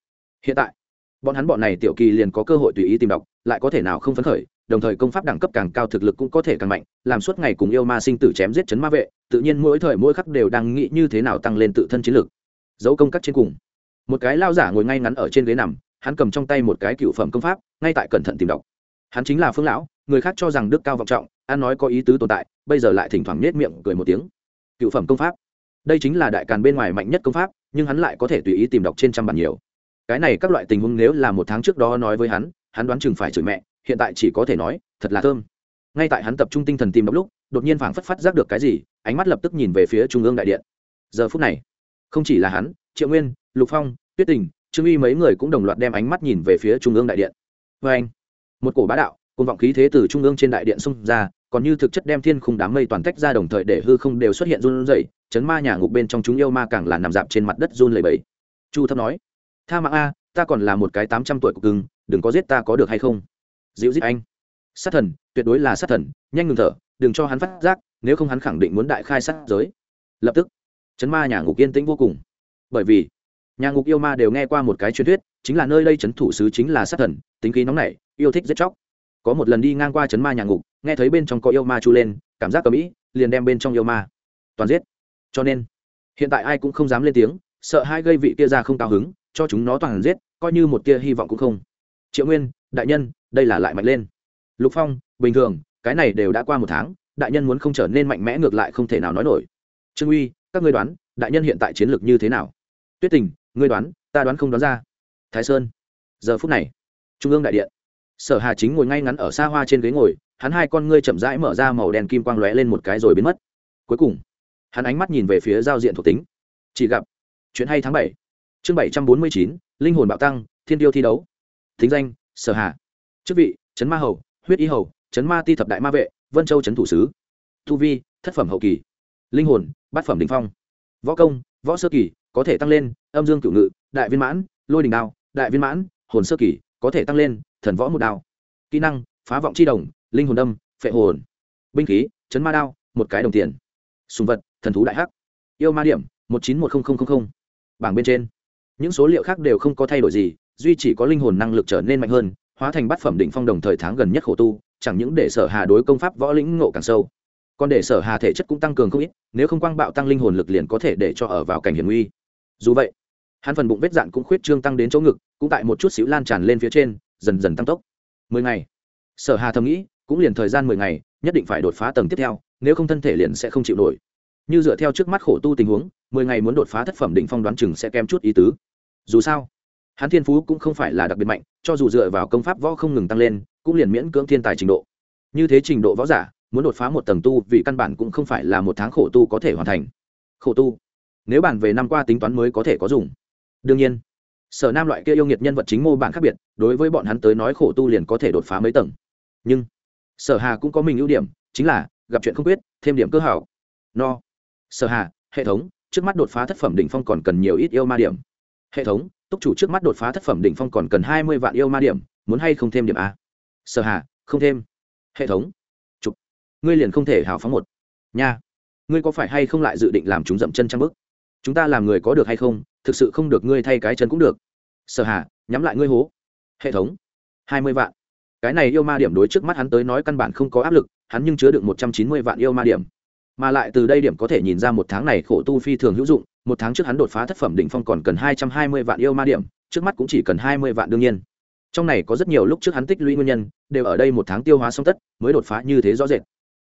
Hiện tại, bọn hắn bọn này tiểu kỳ liền có cơ hội tùy ý tìm đọc, lại có thể nào không phấn khởi đồng thời công pháp đẳng cấp càng cao thực lực cũng có thể càng mạnh, làm suốt ngày cùng yêu ma sinh tử chém giết chấn ma vệ, tự nhiên mỗi thời mỗi khắc đều đang nghĩ như thế nào tăng lên tự thân chiến lực. Dấu công các trên cùng. Một cái lao giả ngồi ngay ngắn ở trên ghế nằm, hắn cầm trong tay một cái cựu phẩm công pháp, ngay tại cẩn thận tìm đọc. Hắn chính là phương lão, người khác cho rằng đức cao vọng trọng an nói có ý tứ tồn tại, bây giờ lại thỉnh thoảng nết miệng cười một tiếng. Cựu phẩm công pháp. Đây chính là đại càn bên ngoài mạnh nhất công pháp, nhưng hắn lại có thể tùy ý tìm đọc trên trăm bản nhiều. Cái này các loại tình huống nếu là một tháng trước đó nói với hắn hắn đoán chừng phải chửi mẹ hiện tại chỉ có thể nói, thật là thơm. Ngay tại hắn tập trung tinh thần tìm đọc lúc, đột nhiên phảng phất phát giác được cái gì, ánh mắt lập tức nhìn về phía trung ương đại điện. Giờ phút này, không chỉ là hắn, triệu nguyên, lục phong, tuyết tình, trương uy mấy người cũng đồng loạt đem ánh mắt nhìn về phía trung ương đại điện. Vê anh, một cổ bá đạo côn vọng khí thế từ trung ương trên đại điện xông ra, còn như thực chất đem thiên khung đám mây toàn tách ra đồng thời để hư không đều xuất hiện run rẩy, chấn ma nhà ngục bên trong chúng yêu ma càng là nằm dạp trên mặt đất run lẩy bẩy. Chu thấp nói, tha mạng a, ta còn là một cái tám trăm tuổi của cưng, đừng có giết ta có được hay không? Dịu dít anh. Sát thần, tuyệt đối là sát thần, nhanh ngừng thở, đừng cho hắn phát giác, nếu không hắn khẳng định muốn đại khai sát giới. Lập tức, chấn ma nhà ngục yên tĩnh vô cùng. Bởi vì, nhà ngục yêu ma đều nghe qua một cái truyền thuyết, chính là nơi đây chấn thủ sứ chính là sát thần, tính khí nóng nảy, yêu thích giết chóc. Có một lần đi ngang qua chấn ma nhà ngục, nghe thấy bên trong có yêu ma chu lên, cảm giác cầm ĩ liền đem bên trong yêu ma toàn giết. Cho nên, hiện tại ai cũng không dám lên tiếng, sợ hai gây vị kia ra không cao hứng, cho chúng nó toàn giết, coi như một tia hy vọng cũng không. Triệu nguyên đại nhân, đây là lại mạnh lên. Lục phong, bình thường, cái này đều đã qua một tháng, đại nhân muốn không trở nên mạnh mẽ ngược lại không thể nào nói nổi. Trương uy, các ngươi đoán, đại nhân hiện tại chiến lược như thế nào? Tuyết tình, ngươi đoán, ta đoán không đoán ra. Thái sơn, giờ phút này, trung ương đại điện. Sở hà chính ngồi ngay ngắn ở xa hoa trên ghế ngồi, hắn hai con ngươi chậm rãi mở ra màu đen kim quang lóe lên một cái rồi biến mất. Cuối cùng, hắn ánh mắt nhìn về phía giao diện thuộc tính. Chỉ gặp, chuyện hay tháng bảy, chương bảy trăm bốn mươi chín, linh hồn bạo tăng, thiên tiêu thi đấu. Thính danh sở hà chức vị trấn ma hầu huyết y hầu trấn ma ti thập đại ma vệ vân châu trấn thủ sứ tu vi thất phẩm hậu kỳ linh hồn bát phẩm đình phong võ công võ sơ kỳ có thể tăng lên âm dương cửu ngự đại viên mãn lôi đình đao đại viên mãn hồn sơ kỳ có thể tăng lên thần võ một đao kỹ năng phá vọng c h i đồng linh hồn đâm phệ hồn binh khí chấn ma đao một cái đồng tiền sùng vật thần thú đại hắc yêu ma điểm một chín một không không không bảng bên trên những số liệu khác đều không có thay đổi gì duy chỉ có linh hồn năng lực trở nên mạnh hơn, hóa thành bát phẩm định phong đồng thời tháng gần nhất khổ tu, chẳng những để sở hà đối công pháp võ lĩnh ngộ càng sâu, còn để sở hà thể chất cũng tăng cường không ít, nếu không quang bạo tăng linh hồn lực liền có thể để cho ở vào cảnh hiểm nguy. Dù vậy, hắn phần bụng vết dạn cũng khuyết trương tăng đến chỗ ngực, cũng tại một chút xíu lan tràn lên phía trên, dần dần tăng tốc. Mười ngày, sở hà thầm nghĩ, cũng liền thời gian mười ngày, nhất định phải đột phá tầng tiếp theo, nếu không thân thể liền sẽ không chịu nổi. Như dựa theo trước mắt khổ tu tình huống, mười ngày muốn đột phá thất phẩm định phong đoán chừng sẽ kém chút ý tứ. Dù sao hắn thiên phú cũng không phải là đặc biệt mạnh, cho dù dựa vào công pháp võ không ngừng tăng lên, cũng liền miễn cưỡng thiên tài trình độ. Như thế trình độ võ giả, muốn đột phá một tầng tu vì căn bản cũng không phải là một tháng khổ tu có thể hoàn thành. Khổ tu? Nếu bản về năm qua tính toán mới có thể có dùng. Đương nhiên, sở nam loại kia yêu nghiệt nhân vật chính mô bản khác biệt, đối với bọn hắn tới nói khổ tu liền có thể đột phá mấy tầng. Nhưng, sở hà cũng có mình ưu điểm, chính là, gặp chuyện không quyết, thêm điểm cơ hảo. No. Sở hà, hệ thống, trước mắt đột phá thất phẩm đỉnh phong còn cần nhiều ít yêu ma điểm. Hệ thống túc chủ trước mắt đột phá thất phẩm đỉnh phong còn cần hai mươi vạn yêu ma điểm, muốn hay không thêm điểm a? Sở hà, không thêm. Hệ thống. Chụp. Ngươi liền không thể hào phóng một. Nha. Ngươi có phải hay không lại dự định làm chúng dậm chân trăng bức chúng ta làm người có được hay không, thực sự không được ngươi thay cái chân cũng được. Sở hà, nhắm lại ngươi hố. Hệ thống. Hai mươi vạn. Cái này yêu ma điểm đối trước mắt hắn tới nói căn bản không có áp lực, hắn nhưng chứa được một trăm chín mươi vạn yêu ma điểm. Mà lại từ đây điểm có thể nhìn ra một tháng này khổ tu phi thường hữu dụng một tháng trước hắn đột phá thất phẩm đỉnh phong còn cần hai trăm hai mươi vạn yêu ma điểm, trước mắt cũng chỉ cần hai mươi vạn đương nhiên. Trong này có rất nhiều lúc trước hắn tích lũy nguyên nhân, đều ở đây một tháng tiêu hóa xong tất, mới đột phá như thế rõ rệt.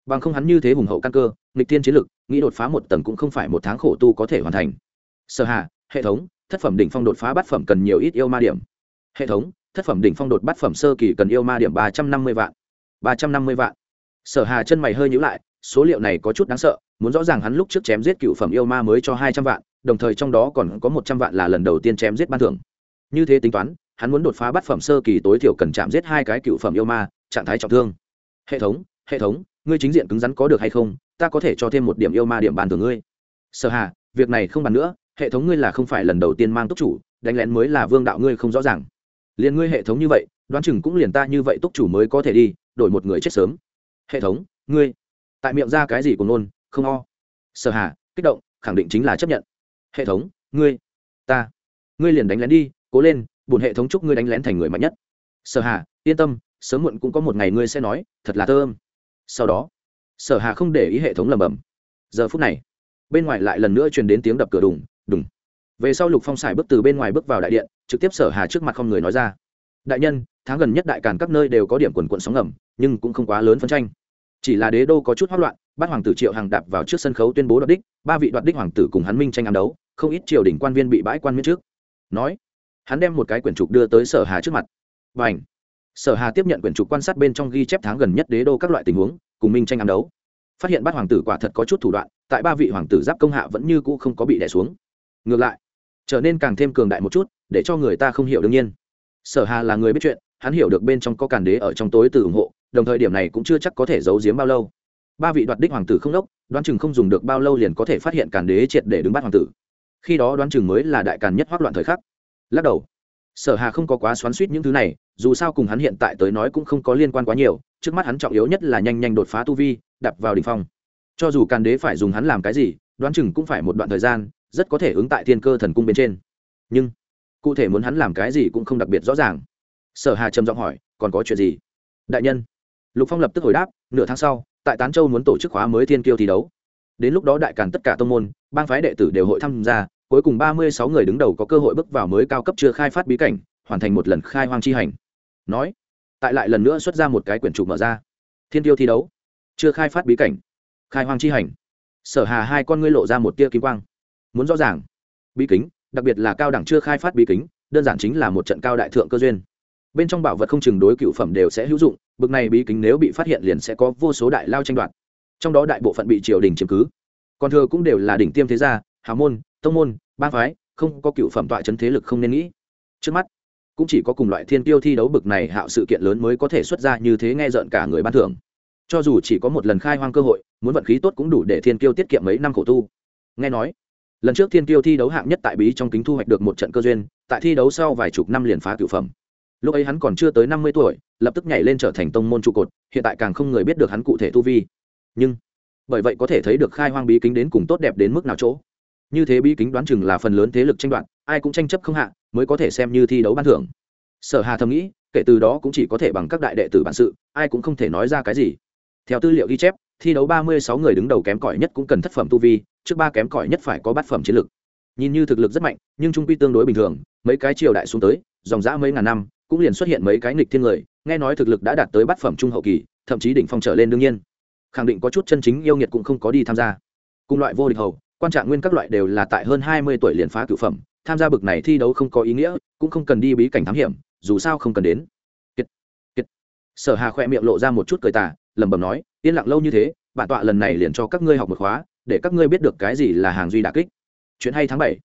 Bằng không hắn như thế hùng hậu căn cơ, nghịch thiên chiến lực, nghĩ đột phá một tầng cũng không phải một tháng khổ tu có thể hoàn thành. Sở hạ hệ thống, thất phẩm đỉnh phong đột phá bát phẩm cần nhiều ít yêu ma điểm. Hệ thống, thất phẩm đỉnh phong đột bát phẩm sơ kỳ cần yêu ma điểm ba trăm năm mươi vạn. ba trăm năm mươi vạn. Sở hà chân mày hơi nhíu lại, số liệu này có chút đáng sợ muốn rõ ràng hắn lúc trước chém giết cựu phẩm yêu ma mới cho hai trăm vạn, đồng thời trong đó còn có một trăm vạn là lần đầu tiên chém giết ban thưởng. Như thế tính toán, hắn muốn đột phá bát phẩm sơ kỳ tối thiểu cần chạm giết hai cái cựu phẩm yêu ma, trạng thái trọng thương. Hệ thống hệ thống, ngươi chính diện cứng rắn có được hay không? Ta có thể cho thêm một điểm yêu ma điểm bàn thường ngươi. Sở hà, việc này không bàn nữa, hệ thống ngươi là không phải lần đầu tiên mang túc chủ, đánh lén mới là vương đạo ngươi không rõ ràng. Liền ngươi hệ thống như vậy, đoán chừng cũng liền ta như vậy túc chủ mới có thể đi, đổi một người chết sớm. Hệ thống, ngươi, tại miệng ra cái gì của nôn không o. Sở hà, kích động, khẳng định chính là chấp nhận. Hệ thống, ngươi, ta, ngươi liền đánh lén đi, cố lên bùn hệ thống chúc ngươi đánh lén thành người mạnh nhất. Sở hà, yên tâm, sớm muộn cũng có một ngày ngươi sẽ nói, thật là thơm sau đó, sở hà không để ý hệ thống lầm bầm giờ phút này, bên ngoài lại lần nữa truyền đến tiếng đập cửa đùng đùng. Về sau lục phong xài bước từ bên ngoài bước vào đại điện, trực tiếp sở hà trước mặt không người nói ra. Đại nhân, tháng gần nhất đại càn các nơi đều có điểm quần quận sóng ngầm, nhưng cũng không quá lớn phân tranh. Chỉ là đế đô có chút hoát loạn bát hoàng tử triệu hàng đạp vào trước sân khấu tuyên bố đoạt đích, ba vị đoạt đích hoàng tử cùng hắn minh tranh ăn đấu, không ít triều đình quan viên bị bãi quan miễn trước. Nói, hắn đem một cái quyển trục đưa tới sở hà trước mặt. Và ảnh sở hà tiếp nhận quyển trục quan sát bên trong ghi chép tháng gần nhất đế đô các loại tình huống, cùng minh tranh ăn đấu. Phát hiện bát hoàng tử quả thật có chút thủ đoạn, tại ba vị hoàng tử giáp công hạ vẫn như cũ không có bị đẻ xuống. Ngược lại, trở nên càng thêm cường đại một chút, để cho người ta không hiểu đương nhiên. Sở hà là người biết chuyện, hắn hiểu được bên trong có càn đế ở trong tối từ ủng hộ, đồng thời điểm này cũng chưa chắc có thể giấu giếm bao lâu ba vị đoạt đích hoàng tử không đốc, đoán chừng không dùng được bao lâu liền có thể phát hiện càn đế triệt để đứng bắt hoàng tử. Khi đó đoán chừng mới là đại càn nhất hoác loạn thời khắc. Lắc đầu, sở hà không có quá xoắn suýt những thứ này, dù sao cùng hắn hiện tại tới nói cũng không có liên quan quá nhiều, trước mắt hắn trọng yếu nhất là nhanh nhanh đột phá tu vi đập vào đỉnh phong. Cho dù càn đế phải dùng hắn làm cái gì, đoán chừng cũng phải một đoạn thời gian, rất có thể ứng tại thiên cơ thần cung bên trên. Nhưng, cụ thể muốn hắn làm cái gì cũng không đặc biệt rõ ràng. Sở hà trầm giọng hỏi, còn có chuyện gì? Đại nhân. Lục phong lập tức hồi đáp, nửa tháng sau tại tán châu muốn tổ chức khóa mới thiên kiêu thi đấu. Đến lúc đó đại càn tất cả tông môn, bang phái đệ tử đều hội tham gia, cuối cùng ba mươi sáu người đứng đầu có cơ hội bước vào mới cao cấp chưa khai phát bí cảnh, hoàn thành một lần khai hoang chi hành. Nói, tại lại lần nữa xuất ra một cái quyển trục mở ra. Thiên tiêu thi đấu, chưa khai phát bí cảnh, khai hoang chi hành. Sở hà hai con ngươi lộ ra một tia kim quang. Muốn rõ ràng, bí kính, đặc biệt là cao đẳng chưa khai phát bí kính, đơn giản chính là một trận cao đại thượng cơ duyên bên trong bảo vật không chừng đối cựu phẩm đều sẽ hữu dụng, bực này bí kính nếu bị phát hiện liền sẽ có vô số đại lao tranh đoạt. Trong đó đại bộ phận bị triều đình chiếm cứ. Còn thừa cũng đều là đỉnh tiêm thế gia, hào môn, tông môn ba phái, không có cựu phẩm tọa chấn thế lực không nên nghĩ. Trước mắt, cũng chỉ có cùng loại thiên tiêu thi đấu bực này hạo sự kiện lớn mới có thể xuất ra như thế nghe rợn cả người ban thưởng. Cho dù chỉ có một lần khai hoang cơ hội, muốn vận khí tốt cũng đủ để thiên tiêu tiết kiệm mấy năm khổ tu. Nghe nói, lần trước thiên tiêu thi đấu hạng nhất tại bí trong kính thu hoạch được một trận cơ duyên, tại thi đấu sau vài chục năm liền phá cửu phẩm lúc ấy hắn còn chưa tới năm mươi tuổi, lập tức nhảy lên trở thành tông môn trụ cột, hiện tại càng không người biết được hắn cụ thể tu vi. Nhưng, bởi vậy có thể thấy được khai hoang bí kính đến cùng tốt đẹp đến mức nào chỗ. Như thế bí kính đoán chừng là phần lớn thế lực tranh đoạt, ai cũng tranh chấp không hạ, mới có thể xem như thi đấu ban thưởng. Sở hà thầm nghĩ, kể từ đó cũng chỉ có thể bằng các đại đệ tử bản sự, ai cũng không thể nói ra cái gì. Theo tư liệu ghi chép, thi đấu ba mươi sáu người đứng đầu kém cỏi nhất cũng cần thất phẩm tu vi, trước ba kém cỏi nhất phải có bát phẩm chiến lực. Nhìn như thực lực rất mạnh, nhưng trung quy tương đối bình thường, mấy cái triều đại xuống tới, dòng dã mấy ngàn năm cũng liền xuất hiện mấy cái nghịch thiên người nghe nói thực lực đã đạt tới bát phẩm trung hậu kỳ thậm chí đỉnh phong trở lên đương nhiên. Khẳng định có chút chân chính yêu nghiệt cũng không có đi tham gia. Cùng loại vô địch hầu quan trạng nguyên các loại đều là tại hơn hai mươi tuổi liền phá cửu phẩm tham gia bực này thi đấu không có ý nghĩa cũng không cần đi bí cảnh thám hiểm dù sao không cần đến. Kiệt, kiệt. sở hà khoe miệng lộ ra một chút cười tà lẩm bẩm nói yên lặng lâu như thế bản tọa lần này liền cho các ngươi học một khóa để các ngươi biết được cái gì là hàng duy đà kích. Chuyện hay tháng bảy.